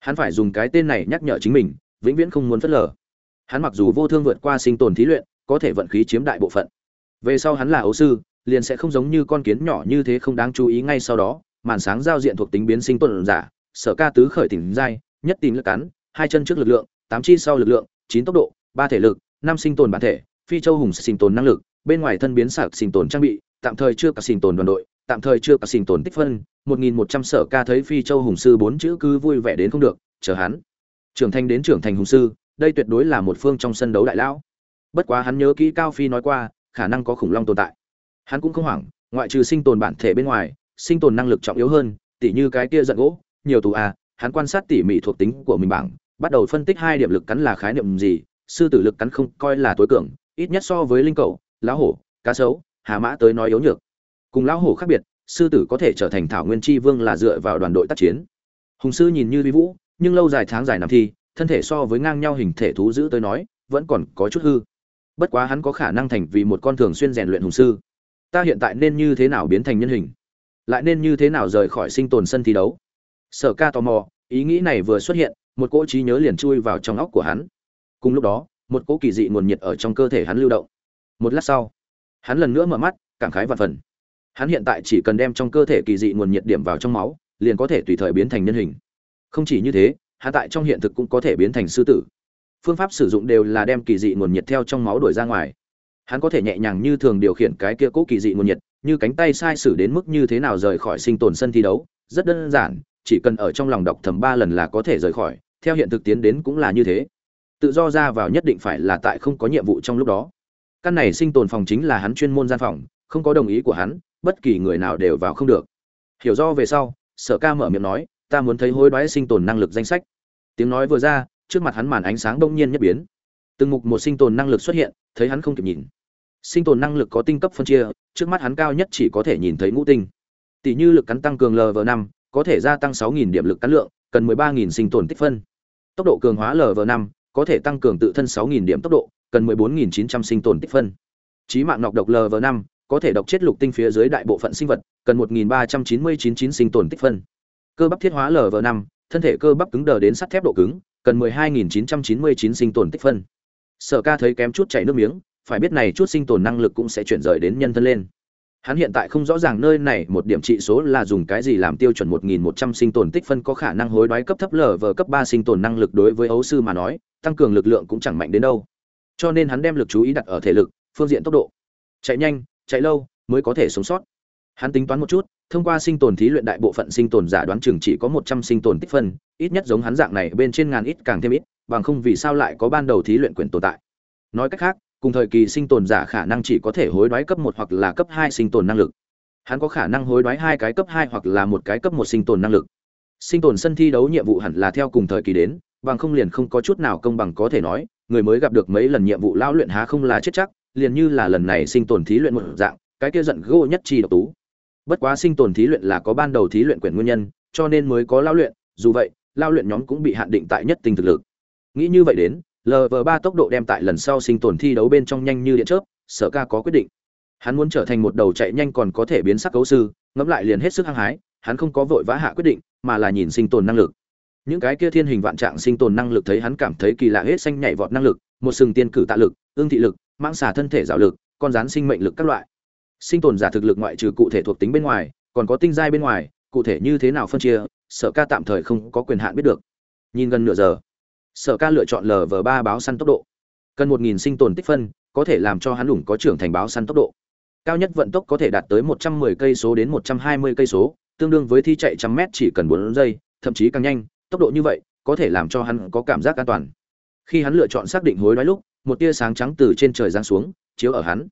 Hắn phải dùng cái tên này nhắc nhở chính mình, vĩnh viễn không muốn phớt lờ. Hắn mặc dù vô thương vượt qua sinh tồn thí luyện, có thể vận khí chiếm đại bộ phận. Về sau hắn là ấu sư, liền sẽ không giống như con kiến nhỏ như thế không đáng chú ý ngay sau đó, màn sáng giao diện thuộc tính biến sinh tồn giả, sở ca tứ khởi tỉnh dai, nhất tìm lực cắn, hai chân trước lực lượng, tám chi sau lực lượng, chín tốc độ, ba thể lực, năm sinh tồn bản thể, phi châu hùng sinh tồn năng lực, bên ngoài thân biến sạc sinh tồn trang bị tạm thời chưa cả sinh tồn đoàn đội tạm thời chưa cả sinh tồn tích phân một nghìn một trăm sở ca thấy phi châu hùng sư bốn chữ cứ vui vẻ đến không được chờ hắn. Trưởng thành đến trưởng thành hùng sư đây tuyệt đối là một phương trong sân đấu đại lão. Bất quá hắn nhớ kỹ cao phi nói qua khả năng có khủng long tồn tại. Hắn cũng không hoảng ngoại trừ sinh tồn bản thể bên ngoài sinh tồn năng lực trọng yếu hơn tỉ như cái kia giận gỗ nhiều tù à hắn quan sát tỉ mỉ thuộc tính của mình bảng bắt đầu phân tích hai điểm lực cắn là khái niệm gì sư tử lực cắn không coi là tối cường ít nhất so với linh cẩu, lão hổ cá sấu hà mã tới nói yếu nhược. Cùng lão hổ khác biệt, sư tử có thể trở thành thảo nguyên tri vương là dựa vào đoàn đội tác chiến. Hùng sư nhìn như vi vũ, nhưng lâu dài tháng dài nằm thi, thân thể so với ngang nhau hình thể thú giữ tới nói, vẫn còn có chút hư. Bất quá hắn có khả năng thành vì một con thường xuyên rèn luyện hùng sư. Ta hiện tại nên như thế nào biến thành nhân hình? Lại nên như thế nào rời khỏi sinh tồn sân thi đấu? Sở ca tò mò, ý nghĩ này vừa xuất hiện, một cỗ trí nhớ liền chui vào trong óc của hắn. Cùng lúc đó, một cỗ kỳ dị nguồn nhiệt ở trong cơ thể hắn lưu động. Một lát sau hắn lần nữa mở mắt, cảm khái vạn phần. Hắn hiện tại chỉ cần đem trong cơ thể kỳ dị nguồn nhiệt điểm vào trong máu, liền có thể tùy thời biến thành nhân hình. Không chỉ như thế, hắn tại trong hiện thực cũng có thể biến thành sư tử. Phương pháp sử dụng đều là đem kỳ dị nguồn nhiệt theo trong máu đổi ra ngoài. Hắn có thể nhẹ nhàng như thường điều khiển cái kia cố kỳ dị nguồn nhiệt, như cánh tay sai sử đến mức như thế nào rời khỏi sinh tồn sân thi đấu, rất đơn giản, chỉ cần ở trong lòng đọc thầm ba lần là có thể rời khỏi, theo hiện thực tiến đến cũng là như thế. Tự do ra vào nhất định phải là tại không có nhiệm vụ trong lúc đó căn này sinh tồn phòng chính là hắn chuyên môn gian phòng, không có đồng ý của hắn, bất kỳ người nào đều vào không được. Hiểu do về sau, sở ca mở miệng nói, ta muốn thấy hối đoái sinh tồn năng lực danh sách. Tiếng nói vừa ra, trước mặt hắn màn ánh sáng đông nhiên nhất biến. Từng mục một sinh tồn năng lực xuất hiện, thấy hắn không kịp nhìn. Sinh tồn năng lực có tinh cấp phân chia, trước mắt hắn cao nhất chỉ có thể nhìn thấy ngũ tinh. Tỷ như lực cắn tăng cường lv năm, có thể gia tăng 6.000 điểm lực cắn lượng, cần 13.000 sinh tồn tích phân. Tốc độ cường hóa lv năm, có thể tăng cường tự thân 6.000 điểm tốc độ cần 14.900 sinh tồn tích phân. Trí mạng nọc độc lv năm, có thể độc chết lục tinh phía dưới đại bộ phận sinh vật, cần 1.399 sinh tồn tích phân. Cơ bắp thiết hóa lv năm, thân thể cơ bắp cứng đờ đến sắt thép độ cứng, cần 12.999 sinh tồn tích phân. Sở ca thấy kém chút chảy nước miếng, phải biết này chút sinh tồn năng lực cũng sẽ chuyển rời đến nhân thân lên. Hắn hiện tại không rõ ràng nơi này, một điểm trị số là dùng cái gì làm tiêu chuẩn 1.100 sinh tồn tích phân có khả năng hối đoái cấp thấp lở vở cấp 3 sinh tồn năng lực đối với ấu sư mà nói, tăng cường lực lượng cũng chẳng mạnh đến đâu cho nên hắn đem lực chú ý đặt ở thể lực, phương diện tốc độ. Chạy nhanh, chạy lâu mới có thể sống sót. Hắn tính toán một chút, thông qua sinh tồn thí luyện đại bộ phận sinh tồn giả đoán chừng chỉ có 100 sinh tồn tích phân, ít nhất giống hắn dạng này bên trên ngàn ít càng thêm ít, bằng không vì sao lại có ban đầu thí luyện quyền tồn tại. Nói cách khác, cùng thời kỳ sinh tồn giả khả năng chỉ có thể hối đoái cấp một hoặc là cấp hai sinh tồn năng lực. Hắn có khả năng hối đoái hai cái cấp hai hoặc là một cái cấp một sinh tồn năng lực. Sinh tồn sân thi đấu nhiệm vụ hẳn là theo cùng thời kỳ đến, bằng không liền không có chút nào công bằng có thể nói người mới gặp được mấy lần nhiệm vụ lao luyện há không là chết chắc, liền như là lần này sinh tồn thí luyện một dạng, cái kia giận gỗ nhất chi độc tú. Bất quá sinh tồn thí luyện là có ban đầu thí luyện quyền nguyên nhân, cho nên mới có lao luyện, dù vậy lao luyện nhóm cũng bị hạn định tại nhất tinh thực lực. Nghĩ như vậy đến lv ba tốc độ đem tại lần sau sinh tồn thi đấu bên trong nhanh như điện chớp, sở ca có quyết định. Hắn muốn trở thành một đầu chạy nhanh còn có thể biến sắc cấu sư, ngẫm lại liền hết sức hăng hái, hắn không có vội vã hạ quyết định, mà là nhìn sinh tồn năng lực những cái kia thiên hình vạn trạng sinh tồn năng lực thấy hắn cảm thấy kỳ lạ hết xanh nhảy vọt năng lực, một sừng tiên cử tạ lực, ương thị lực, mãng xà thân thể dạo lực, con rán sinh mệnh lực các loại. Sinh tồn giả thực lực ngoại trừ cụ thể thuộc tính bên ngoài, còn có tinh giai bên ngoài, cụ thể như thế nào phân chia, sở ca tạm thời không có quyền hạn biết được. Nhìn gần nửa giờ, sở ca lựa chọn lv ba báo săn tốc độ. Cần một nghìn sinh tồn tích phân, có thể làm cho hắn lủng có trưởng thành báo săn tốc độ. Cao nhất vận tốc có thể đạt tới một trăm mười cây số đến một trăm hai mươi cây số, tương đương với thi chạy trăm mét chỉ cần bốn giây, thậm chí càng nhanh tốc độ như vậy, có thể làm cho hắn có cảm giác an toàn. Khi hắn lựa chọn xác định hối đoái lúc, một tia sáng trắng từ trên trời giáng xuống, chiếu ở hắn.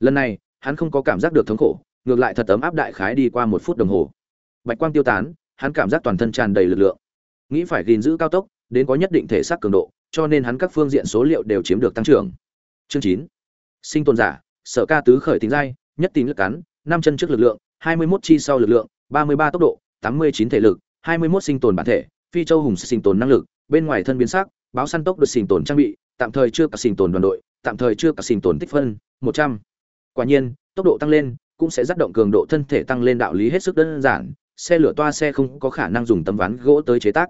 Lần này, hắn không có cảm giác được thống khổ, ngược lại thật ấm áp đại khái đi qua một phút đồng hồ. Bạch quang tiêu tán, hắn cảm giác toàn thân tràn đầy lực lượng. Nghĩ phải gìn giữ cao tốc, đến có nhất định thể xác cường độ, cho nên hắn các phương diện số liệu đều chiếm được tăng trưởng. Chương chín. Sinh tồn giả, sở ca tứ khởi tính dai nhất tín lực cắn, năm chân trước lực lượng, hai mươi 21 chi sau lực lượng, ba mươi ba tốc độ, tám mươi chín thể lực, hai mươi 21 sinh tồn bản thể phi châu hùng sinh tồn năng lực, bên ngoài thân biến sắc, báo săn tốc được sinh tồn trang bị, tạm thời chưa cả sinh tồn đoàn đội, tạm thời chưa cả sinh tồn tích phân, một trăm. Quả nhiên, tốc độ tăng lên cũng sẽ tác động cường độ thân thể tăng lên đạo lý hết sức đơn giản, xe lửa toa xe không có khả năng dùng tấm ván gỗ tới chế tác.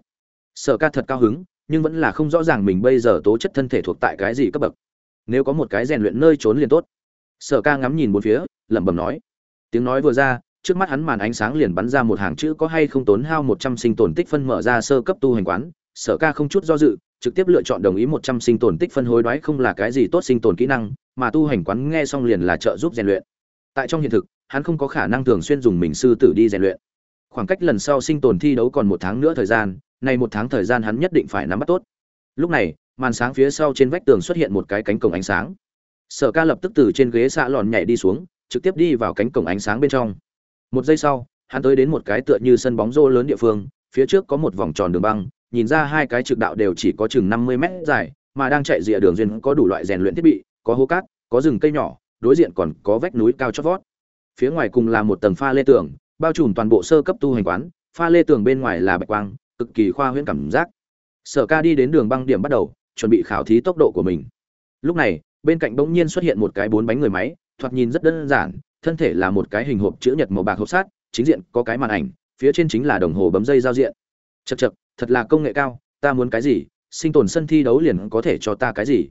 Sở ca thật cao hứng, nhưng vẫn là không rõ ràng mình bây giờ tố chất thân thể thuộc tại cái gì cấp bậc. Nếu có một cái rèn luyện nơi trốn liền tốt. Sở ca ngắm nhìn bốn phía, lẩm bẩm nói. Tiếng nói vừa ra trước mắt hắn màn ánh sáng liền bắn ra một hàng chữ có hay không tốn hao một trăm sinh tồn tích phân mở ra sơ cấp tu hành quán. Sở ca không chút do dự, trực tiếp lựa chọn đồng ý một trăm sinh tồn tích phân hối đoái không là cái gì tốt sinh tồn kỹ năng, mà tu hành quán nghe xong liền là trợ giúp rèn luyện. Tại trong hiện thực, hắn không có khả năng thường xuyên dùng mình sư tử đi rèn luyện. Khoảng cách lần sau sinh tồn thi đấu còn một tháng nữa thời gian này một tháng thời gian hắn nhất định phải nắm bắt tốt. Lúc này, màn sáng phía sau trên vách tường xuất hiện một cái cánh cổng ánh sáng. Sở ca lập tức từ trên ghế xạ lòn nhảy đi xuống, trực tiếp đi vào cánh cổng ánh sáng bên trong một giây sau, hắn tới đến một cái tựa như sân bóng rô lớn địa phương, phía trước có một vòng tròn đường băng, nhìn ra hai cái trực đạo đều chỉ có chừng năm mươi mét dài, mà đang chạy rìa đường duyên có đủ loại rèn luyện thiết bị, có hố cát, có rừng cây nhỏ, đối diện còn có vách núi cao chót vót. Phía ngoài cùng là một tầng pha lê tường, bao trùm toàn bộ sơ cấp tu hành quán, pha lê tường bên ngoài là bạch quang, cực kỳ khoa huyễn cảm giác. Sở ca đi đến đường băng điểm bắt đầu, chuẩn bị khảo thí tốc độ của mình. Lúc này, bên cạnh bỗng nhiên xuất hiện một cái bốn bánh người máy, thoạt nhìn rất đơn giản thân thể là một cái hình hộp chữ nhật màu bạc hộp sát chính diện có cái màn ảnh, phía trên chính là đồng hồ bấm dây giao diện. Chật chật thật là công nghệ cao, ta muốn cái gì, sinh tồn sân thi đấu liền có thể cho ta cái gì?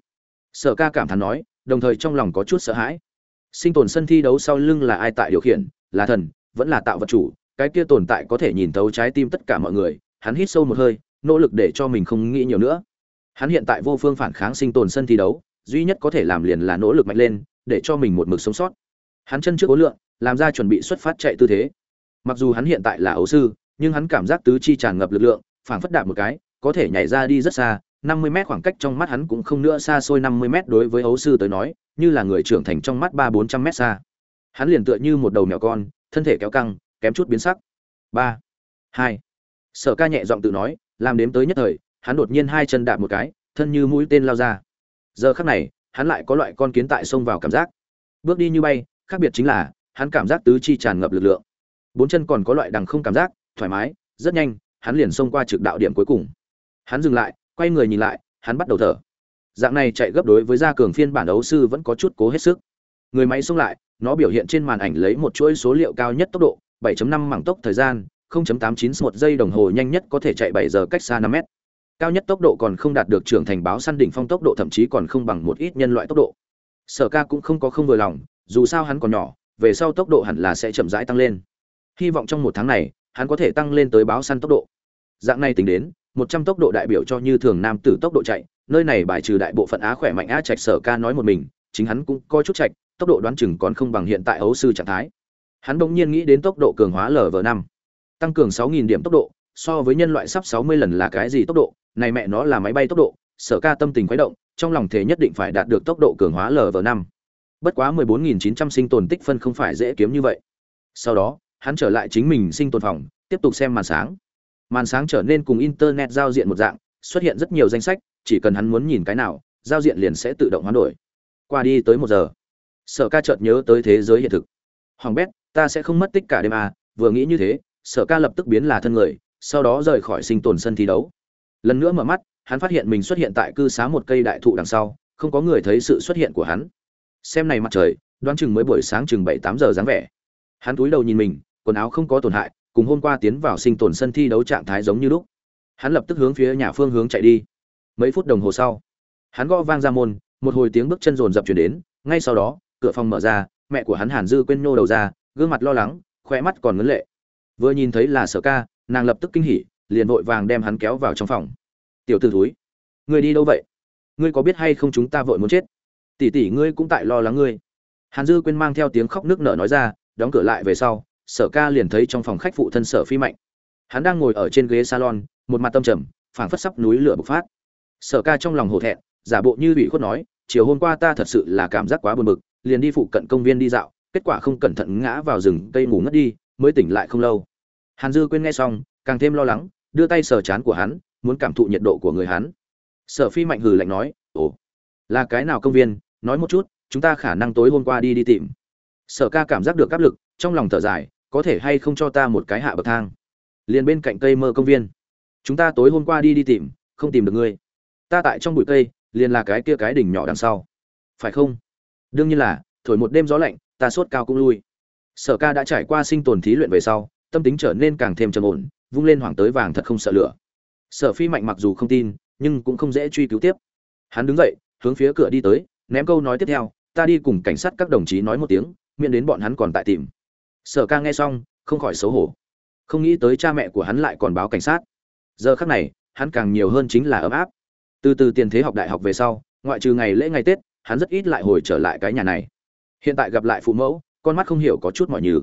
Sở ca cảm thán nói, đồng thời trong lòng có chút sợ hãi. Sinh tồn sân thi đấu sau lưng là ai tại điều khiển? Là thần, vẫn là tạo vật chủ? Cái kia tồn tại có thể nhìn thấu trái tim tất cả mọi người, hắn hít sâu một hơi, nỗ lực để cho mình không nghĩ nhiều nữa. Hắn hiện tại vô phương phản kháng sinh tồn sân thi đấu, duy nhất có thể làm liền là nỗ lực mạnh lên, để cho mình một mực sống sót hắn chân trước cố lượng, làm ra chuẩn bị xuất phát chạy tư thế. Mặc dù hắn hiện tại là ấu sư, nhưng hắn cảm giác tứ chi tràn ngập lực lượng, phảng phất đạp một cái, có thể nhảy ra đi rất xa 50 mét khoảng cách trong mắt hắn cũng không nữa xa xôi 50 mét đối với ấu sư tới nói, như là người trưởng thành trong mắt ba bốn trăm mét xa. Hắn liền tựa như một đầu mèo con, thân thể kéo căng, kém chút biến sắc. Ba, hai, sở ca nhẹ giọng tự nói, làm đếm tới nhất thời, hắn đột nhiên hai chân đạp một cái, thân như mũi tên lao ra. Giờ khắc này, hắn lại có loại con kiến tại xông vào cảm giác. Bước đi như bay khác biệt chính là, hắn cảm giác tứ chi tràn ngập lực lượng. Bốn chân còn có loại đằng không cảm giác, thoải mái, rất nhanh, hắn liền xông qua trực đạo điểm cuối cùng. Hắn dừng lại, quay người nhìn lại, hắn bắt đầu thở. Dạng này chạy gấp đối với gia cường phiên bản đấu sư vẫn có chút cố hết sức. Người máy xông lại, nó biểu hiện trên màn ảnh lấy một chuỗi số liệu cao nhất tốc độ 7.5 mảng tốc thời gian 0.89 một giây đồng hồ nhanh nhất có thể chạy 7 giờ cách xa 5 mét. Cao nhất tốc độ còn không đạt được trưởng thành báo săn đỉnh phong tốc độ, thậm chí còn không bằng một ít nhân loại tốc độ. Sở ca cũng không có không vừa lòng dù sao hắn còn nhỏ, về sau tốc độ hẳn là sẽ chậm rãi tăng lên. Hy vọng trong một tháng này, hắn có thể tăng lên tới báo săn tốc độ. Dạng này tính đến, một trăm tốc độ đại biểu cho như thường nam tử tốc độ chạy, nơi này bài trừ đại bộ phận á khỏe mạnh á trạch sở ca nói một mình, chính hắn cũng coi chút trạch, tốc độ đoán chừng còn không bằng hiện tại ấu sư trạng thái. Hắn bỗng nhiên nghĩ đến tốc độ cường hóa lv năm, tăng cường sáu nghìn điểm tốc độ, so với nhân loại sắp sáu mươi lần là cái gì tốc độ, này mẹ nó là máy bay tốc độ, sở ca tâm tình khuấy động, trong lòng thế nhất định phải đạt được tốc độ cường hóa lv năm bất quá mười bốn nghìn chín trăm sinh tồn tích phân không phải dễ kiếm như vậy. Sau đó, hắn trở lại chính mình sinh tồn phòng, tiếp tục xem màn sáng. Màn sáng trở nên cùng internet giao diện một dạng, xuất hiện rất nhiều danh sách, chỉ cần hắn muốn nhìn cái nào, giao diện liền sẽ tự động hoán đổi. Qua đi tới một giờ, sở ca chợt nhớ tới thế giới hiện thực. Hoàng bét, ta sẽ không mất tích cả đêm à vừa nghĩ như thế, sở ca lập tức biến là thân người, sau đó rời khỏi sinh tồn sân thi đấu. Lần nữa mở mắt, hắn phát hiện mình xuất hiện tại cư xá một cây đại thụ đằng sau, không có người thấy sự xuất hiện của hắn xem này mặt trời, đoán chừng mới buổi sáng chừng bảy tám giờ dáng vẻ. Hắn túi đầu nhìn mình, quần áo không có tổn hại, cùng hôm qua tiến vào sinh tồn sân thi đấu trạng thái giống như lúc. Hắn lập tức hướng phía nhà phương hướng chạy đi. Mấy phút đồng hồ sau, hắn gõ vang ra môn, một hồi tiếng bước chân rồn rập chuyển đến, ngay sau đó, cửa phòng mở ra, mẹ của hắn hàn dư quên nhô đầu ra, gương mặt lo lắng khoe mắt còn ngấn lệ. Vừa nhìn thấy là sở ca, nàng lập tức kinh hỉ, liền vội vàng đem hắn kéo vào trong phòng. Tiểu t ử thúi, ngươi đi đâu vậy? Ngươi có biết hay không chúng ta vội muốn chết? Tỷ tỷ ngươi cũng tại lo lắng ngươi. Hàn dư quên mang theo tiếng khóc nước nở nói ra, đóng cửa lại về sau, sở ca liền thấy trong phòng khách phụ thân sở phi mạnh. Hắn đang ngồi ở trên ghế salon, một mặt tâm trầm, phảng phất sắp núi lửa bộc phát. Sở ca trong lòng hổ thẹn, giả bộ như bị khuất nói, chiều hôm qua ta thật sự là cảm giác quá buồn bực, liền đi phụ cận công viên đi dạo, kết quả không cẩn thận ngã vào rừng cây ngủ ngất đi, mới tỉnh lại không lâu. Hàn dư quên nghe xong, càng thêm lo lắng, đưa tay sờ chán của hắn, muốn cảm thụ nhiệt độ của người hắn. Sở phi mạnh hừ lạnh nói, ồ, là cái nào công viên? Nói một chút, chúng ta khả năng tối hôm qua đi đi tìm. Sở ca cảm giác được áp lực, trong lòng thở dài, có thể hay không cho ta một cái hạ bậc thang? Liền bên cạnh cây mơ công viên. Chúng ta tối hôm qua đi đi tìm, không tìm được ngươi. Ta tại trong bụi cây, liền là cái kia cái đỉnh nhỏ đằng sau. Phải không? Đương nhiên là, thổi một đêm gió lạnh, ta sốt cao cũng lui. Sở ca đã trải qua sinh tồn thí luyện về sau, tâm tính trở nên càng thêm trầm ổn, vung lên hoàng tới vàng thật không sợ lửa. Sở phi mạnh mặc dù không tin, nhưng cũng không dễ truy cứu tiếp. Hắn đứng dậy, hướng phía cửa đi tới ném câu nói tiếp theo, ta đi cùng cảnh sát các đồng chí nói một tiếng, miễn đến bọn hắn còn tại tìm. Sở ca nghe xong, không khỏi xấu hổ. Không nghĩ tới cha mẹ của hắn lại còn báo cảnh sát. Giờ khác này, hắn càng nhiều hơn chính là ấm áp. Từ từ tiền thế học đại học về sau, ngoại trừ ngày lễ ngày tết, hắn rất ít lại hồi trở lại cái nhà này. Hiện tại gặp lại phụ mẫu, con mắt không hiểu có chút mọi nhừ.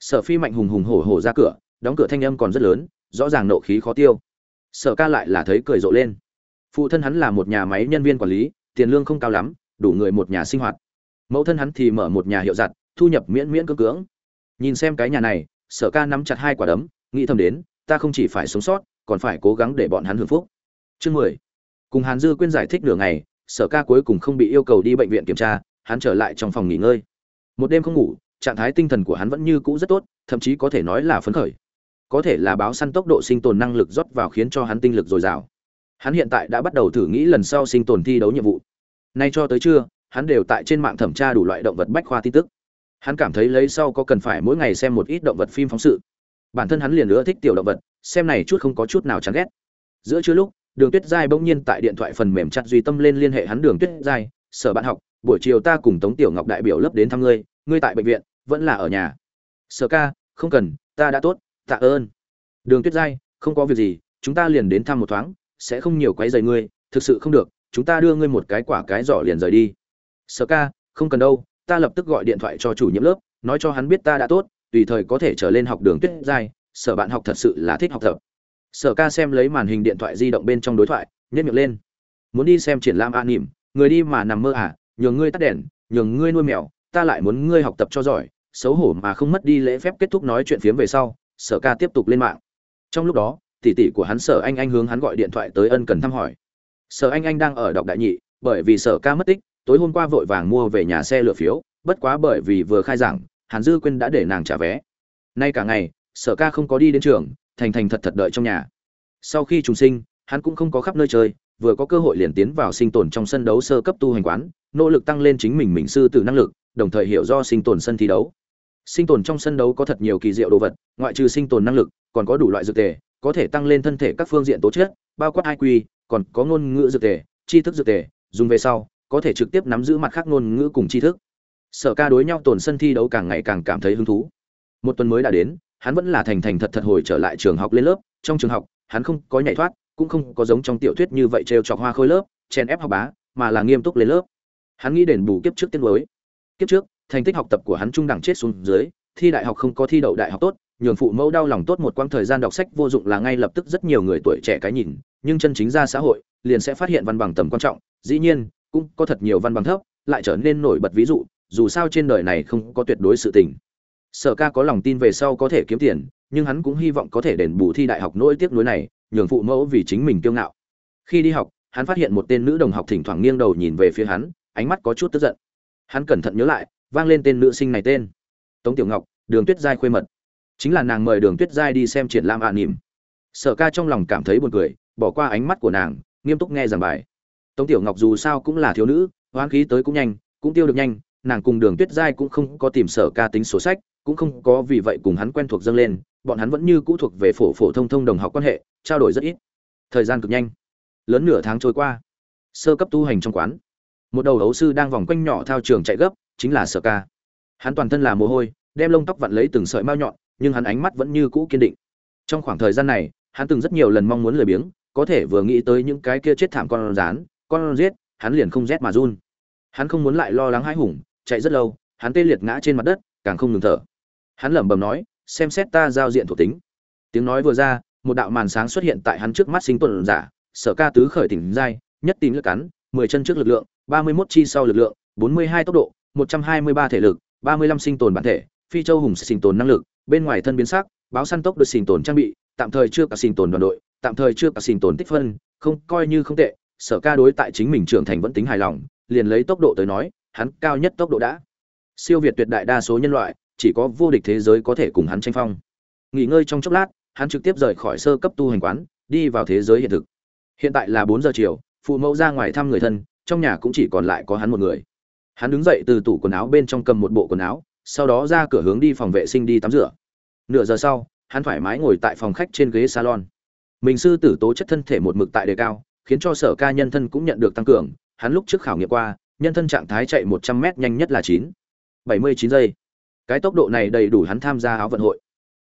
Sở phi mạnh hùng hùng hổ hổ ra cửa, đóng cửa thanh âm còn rất lớn, rõ ràng nộ khí khó tiêu. Sở ca lại là thấy cười rộ lên. Phụ thân hắn là một nhà máy nhân viên quản lý, tiền lương không cao lắm đủ người một nhà sinh hoạt. Mẫu thân hắn thì mở một nhà hiệu giặt, thu nhập miễn miễn cưỡng cưỡng. Nhìn xem cái nhà này, sở ca nắm chặt hai quả đấm, nghĩ thầm đến, ta không chỉ phải sống sót, còn phải cố gắng để bọn hắn hưởng phúc. Chương mười. Cùng hàn dư quyên giải thích nửa ngày, sở ca cuối cùng không bị yêu cầu đi bệnh viện kiểm tra, hắn trở lại trong phòng nghỉ ngơi. Một đêm không ngủ, trạng thái tinh thần của hắn vẫn như cũ rất tốt, thậm chí có thể nói là phấn khởi. Có thể là báo săn tốc độ sinh tồn năng lực rót vào khiến cho hắn tinh lực dồi dào. Hắn hiện tại đã bắt đầu thử nghĩ lần sau sinh tồn thi đấu nhiệm vụ nay cho tới trưa, hắn đều tại trên mạng thẩm tra đủ loại động vật bách khoa tin tức. Hắn cảm thấy lấy sau có cần phải mỗi ngày xem một ít động vật phim phóng sự. Bản thân hắn liền nữa thích tiểu động vật, xem này chút không có chút nào chán ghét. Giữa trưa lúc, đường tuyết giai bỗng nhiên tại điện thoại phần mềm chặt duy tâm lên liên hệ hắn đường tuyết giai, sở bạn học, buổi chiều ta cùng tống tiểu ngọc đại biểu lớp đến thăm ngươi ngươi tại bệnh viện, vẫn là ở nhà. Sở ca, không cần, ta đã tốt, tạ ơn. Đường tuyết giai, không có việc gì, chúng ta liền đến thăm một thoáng, sẽ không nhiều quấy rầy ngươi, thực sự không được chúng ta đưa ngươi một cái quả cái giỏ liền rời đi. Sở ca, không cần đâu, ta lập tức gọi điện thoại cho chủ nhiệm lớp, nói cho hắn biết ta đã tốt, tùy thời có thể trở lên học đường tuyết giai, sở bạn học thật sự là thích học tập. Sở ca xem lấy màn hình điện thoại di động bên trong đối thoại nhất miệng lên. Muốn đi xem triển lãm an nỉm người đi mà nằm mơ à nhường ngươi tắt đèn, nhường ngươi nuôi mèo, ta lại muốn ngươi học tập cho giỏi, xấu hổ mà không mất đi lễ phép kết thúc nói chuyện phiếm về sau, sở ca tiếp tục lên mạng. Trong lúc đó, tỷ tỷ của hắn sở anh anh hướng hắn gọi điện thoại tới ân cần thăm hỏi sở anh anh đang ở đọc đại nhị, bởi vì sở ca mất tích, tối hôm qua vội vàng mua về nhà xe lửa phiếu, bất quá bởi vì vừa khai giảng, hàn dư quyên đã để nàng trả vé. Nay cả ngày, sở ca không có đi đến trường, thành thành thật thật đợi trong nhà. Sau khi trùng sinh, hắn cũng không có khắp nơi chơi, vừa có cơ hội liền tiến vào sinh tồn trong sân đấu sơ cấp tu hành quán, nỗ lực tăng lên chính mình mình sư tử năng lực, đồng thời hiểu do sinh tồn sân thi đấu. Sinh tồn trong sân đấu có thật nhiều kỳ diệu đồ vật, ngoại trừ sinh tồn năng lực, còn có đủ loại dược tề có thể tăng lên thân thể các phương diện tố chất, bao quát iq còn có ngôn ngữ dược tề, tri thức dược tề, dùng về sau, có thể trực tiếp nắm giữ mặt khác ngôn ngữ cùng tri thức. Sở ca đối nhau tồn sân thi đấu càng ngày càng cảm thấy hứng thú. Một tuần mới đã đến, hắn vẫn là thành thành thật thật hồi trở lại trường học lên lớp. Trong trường học, hắn không có nhảy thoát, cũng không có giống trong tiểu thuyết như vậy trêu chọc hoa khôi lớp, chèn ép học bá, mà là nghiêm túc lên lớp. Hắn nghĩ đền bù kiếp trước tiết mới. Kiếp trước, thành tích học tập của hắn trung đẳng chết xuống dưới, thi đại học không có thi đậu đại học tốt nhường phụ mẫu đau lòng tốt một quãng thời gian đọc sách vô dụng là ngay lập tức rất nhiều người tuổi trẻ cái nhìn, nhưng chân chính ra xã hội, liền sẽ phát hiện văn bằng tầm quan trọng. Dĩ nhiên, cũng có thật nhiều văn bằng thấp, lại trở nên nổi bật ví dụ, dù sao trên đời này không có tuyệt đối sự tình. Sở ca có lòng tin về sau có thể kiếm tiền, nhưng hắn cũng hy vọng có thể đền bù thi đại học nỗi tiếc nuối này, nhường phụ mẫu vì chính mình kiêu ngạo. Khi đi học, hắn phát hiện một tên nữ đồng học thỉnh thoảng nghiêng đầu nhìn về phía hắn, ánh mắt có chút tức giận. Hắn cẩn thận nhớ lại, vang lên tên nữ sinh này tên. Tống tiểu ngọc, đường tuyết giai khuê mật chính là nàng mời đường tuyết giai đi xem triển lãm ạ à nỉm. Sở ca trong lòng cảm thấy buồn cười, bỏ qua ánh mắt của nàng, nghiêm túc nghe giảng bài. Tống tiểu ngọc dù sao cũng là thiếu nữ, hoán khí tới cũng nhanh, cũng tiêu được nhanh, nàng cùng đường tuyết giai cũng không có tìm sở ca tính sổ sách, cũng không có vì vậy cùng hắn quen thuộc dâng lên, bọn hắn vẫn như cũ thuộc về phổ phổ thông thông đồng học quan hệ, trao đổi rất ít. Thời gian cực nhanh. Lớn nửa tháng trôi qua. Sơ cấp tu hành trong quán. Một đầu đấu sư đang vòng quanh nhỏ thao trường chạy gấp, chính là sở ca. Hắn toàn thân là mồ hôi, đem lông tóc vặn lấy từng sợi mao nhọn nhưng hắn ánh mắt vẫn như cũ kiên định. Trong khoảng thời gian này, hắn từng rất nhiều lần mong muốn lười biếng, có thể vừa nghĩ tới những cái kia chết thảm con rán, con giết, hắn liền không rét mà run. Hắn không muốn lại lo lắng hãi hùng, chạy rất lâu, hắn tê liệt ngã trên mặt đất, càng không ngừng thở. Hắn lẩm bẩm nói, xem xét ta giao diện thuộc tính. Tiếng nói vừa ra, một đạo màn sáng xuất hiện tại hắn trước mắt sinh tuần giả, sở ca tứ khởi tỉnh dai nhất tín lực cắn, mười chân trước lực lượng, ba mươi 31 chi sau lực lượng, bốn mươi hai tốc độ, một trăm hai mươi ba thể lực, ba mươi lăm sinh tồn bản thể, phi châu hùng sinh tồn năng lực bên ngoài thân biến sắc, báo săn tốc được sinh tồn trang bị, tạm thời chưa cả sinh tồn đoàn đội, tạm thời chưa cả sinh tồn tích phân, không, coi như không tệ, sở ca đối tại chính mình trưởng thành vẫn tính hài lòng, liền lấy tốc độ tới nói, hắn cao nhất tốc độ đã. Siêu việt tuyệt đại đa số nhân loại, chỉ có vô địch thế giới có thể cùng hắn tranh phong. Nghỉ ngơi trong chốc lát, hắn trực tiếp rời khỏi sơ cấp tu hành quán, đi vào thế giới hiện thực. Hiện tại là bốn giờ chiều, phụ mẫu ra ngoài thăm người thân, trong nhà cũng chỉ còn lại có hắn một người. Hắn đứng dậy từ tủ quần áo bên trong cầm một bộ quần áo sau đó ra cửa hướng đi phòng vệ sinh đi tắm rửa. Nửa giờ sau, hắn thoải mái ngồi tại phòng khách trên ghế salon. Mình sư tử tố chất thân thể một mực tại đề cao, khiến cho sở ca nhân thân cũng nhận được tăng cường. Hắn lúc trước khảo nghiệm qua, nhân thân trạng thái chạy một trăm m nhanh nhất là chín. Bảy mươi chín giây. Cái tốc độ này đầy đủ hắn tham gia áo vận hội.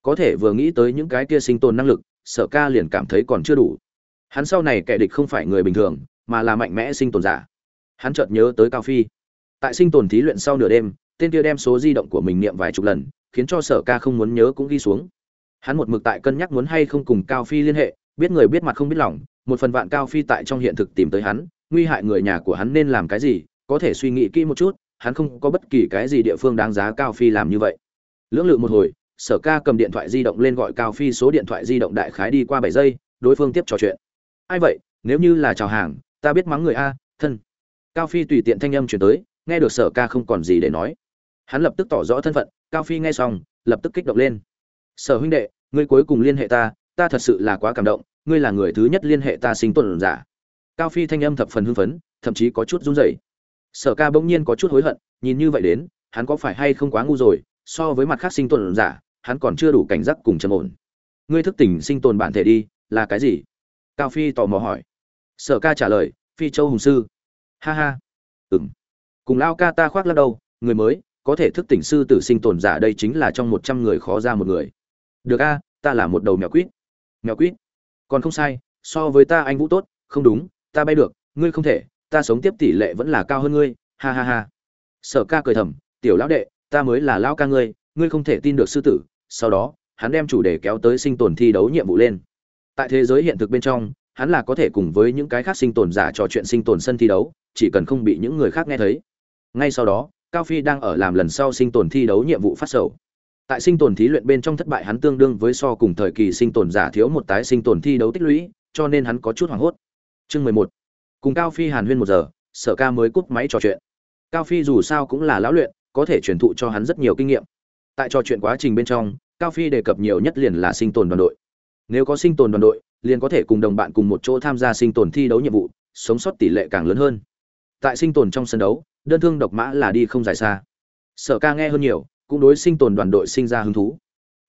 Có thể vừa nghĩ tới những cái kia sinh tồn năng lực, sở ca liền cảm thấy còn chưa đủ. Hắn sau này kẻ địch không phải người bình thường, mà là mạnh mẽ sinh tồn giả. Hắn chợt nhớ tới cao phi. Tại sinh tồn thí luyện sau nửa đêm tên kia đem số di động của mình niệm vài chục lần, khiến cho sở ca không muốn nhớ cũng ghi xuống. Hắn một mực tại cân nhắc muốn hay không cùng cao phi liên hệ, biết người biết mặt không biết lòng, một phần vạn cao phi tại trong hiện thực tìm tới hắn, nguy hại người nhà của hắn nên làm cái gì, có thể suy nghĩ kỹ một chút, hắn không có bất kỳ cái gì địa phương đáng giá cao phi làm như vậy. Lưỡng lự một hồi, sở ca cầm điện thoại di động lên gọi cao phi số điện thoại di động đại khái đi qua bảy giây, đối phương tiếp trò chuyện. Ai vậy? Nếu như là chào hàng, ta biết mắng người a, thân. Cao phi tùy tiện thanh âm chuyển tới nghe được sở ca không còn gì để nói. Hắn lập tức tỏ rõ thân phận, cao phi nghe xong, lập tức kích động lên. Sở huynh đệ, ngươi cuối cùng liên hệ ta ta thật sự là quá cảm động, ngươi là người thứ nhất liên hệ ta sinh tồn giả. Cao phi thanh âm thập phần hưng phấn, thậm chí có chút run rẩy. Sở ca bỗng nhiên có chút hối hận, nhìn như vậy đến, hắn có phải hay không quá ngu rồi, so với mặt khác sinh tồn giả, hắn còn chưa đủ cảnh giác cùng trầm ổn. Ngươi thức tỉnh sinh tồn bản thể đi, là cái gì? Cao phi tò mò hỏi. Sở ca trả lời, phi châu hùng sư. Ha ha. Ừng cùng lao ca ta khoác lắc đầu, người mới có thể thức tỉnh sư tử sinh tồn giả đây chính là trong một trăm người khó ra một người. Được a ta là một đầu mèo quýt. Mèo quýt? Còn không sai so với ta anh vũ tốt không đúng ta bay được ngươi không thể ta sống tiếp tỷ lệ vẫn là cao hơn ngươi ha ha ha. Sở ca cười thầm tiểu lão đệ ta mới là lão ca ngươi ngươi không thể tin được sư tử. Sau đó hắn đem chủ đề kéo tới sinh tồn thi đấu nhiệm vụ lên. Tại thế giới hiện thực bên trong hắn là có thể cùng với những cái khác sinh tồn giả trò chuyện sinh tồn sân thi đấu chỉ cần không bị những người khác nghe thấy ngay sau đó, cao phi đang ở làm lần sau sinh tồn thi đấu nhiệm vụ phát sầu. Tại sinh tồn thí luyện bên trong thất bại hắn tương đương với so cùng thời kỳ sinh tồn giả thiếu một tái sinh tồn thi đấu tích lũy, cho nên hắn có chút hoảng hốt. Chương mười một. Cùng cao phi hàn huyên một giờ, sở ca mới cúp máy trò chuyện. Cao phi dù sao cũng là lão luyện, có thể truyền thụ cho hắn rất nhiều kinh nghiệm. Tại trò chuyện quá trình bên trong, cao phi đề cập nhiều nhất liền là sinh tồn đoàn đội. Nếu có sinh tồn đoàn đội, liền có thể cùng đồng bạn cùng một chỗ tham gia sinh tồn thi đấu nhiệm vụ, sống sót tỷ lệ càng lớn hơn. Tại sinh tồn trong sân đấu đơn thương độc mã là đi không dài xa. Sở ca nghe hơn nhiều, cũng đối sinh tồn đoàn đội sinh ra hứng thú.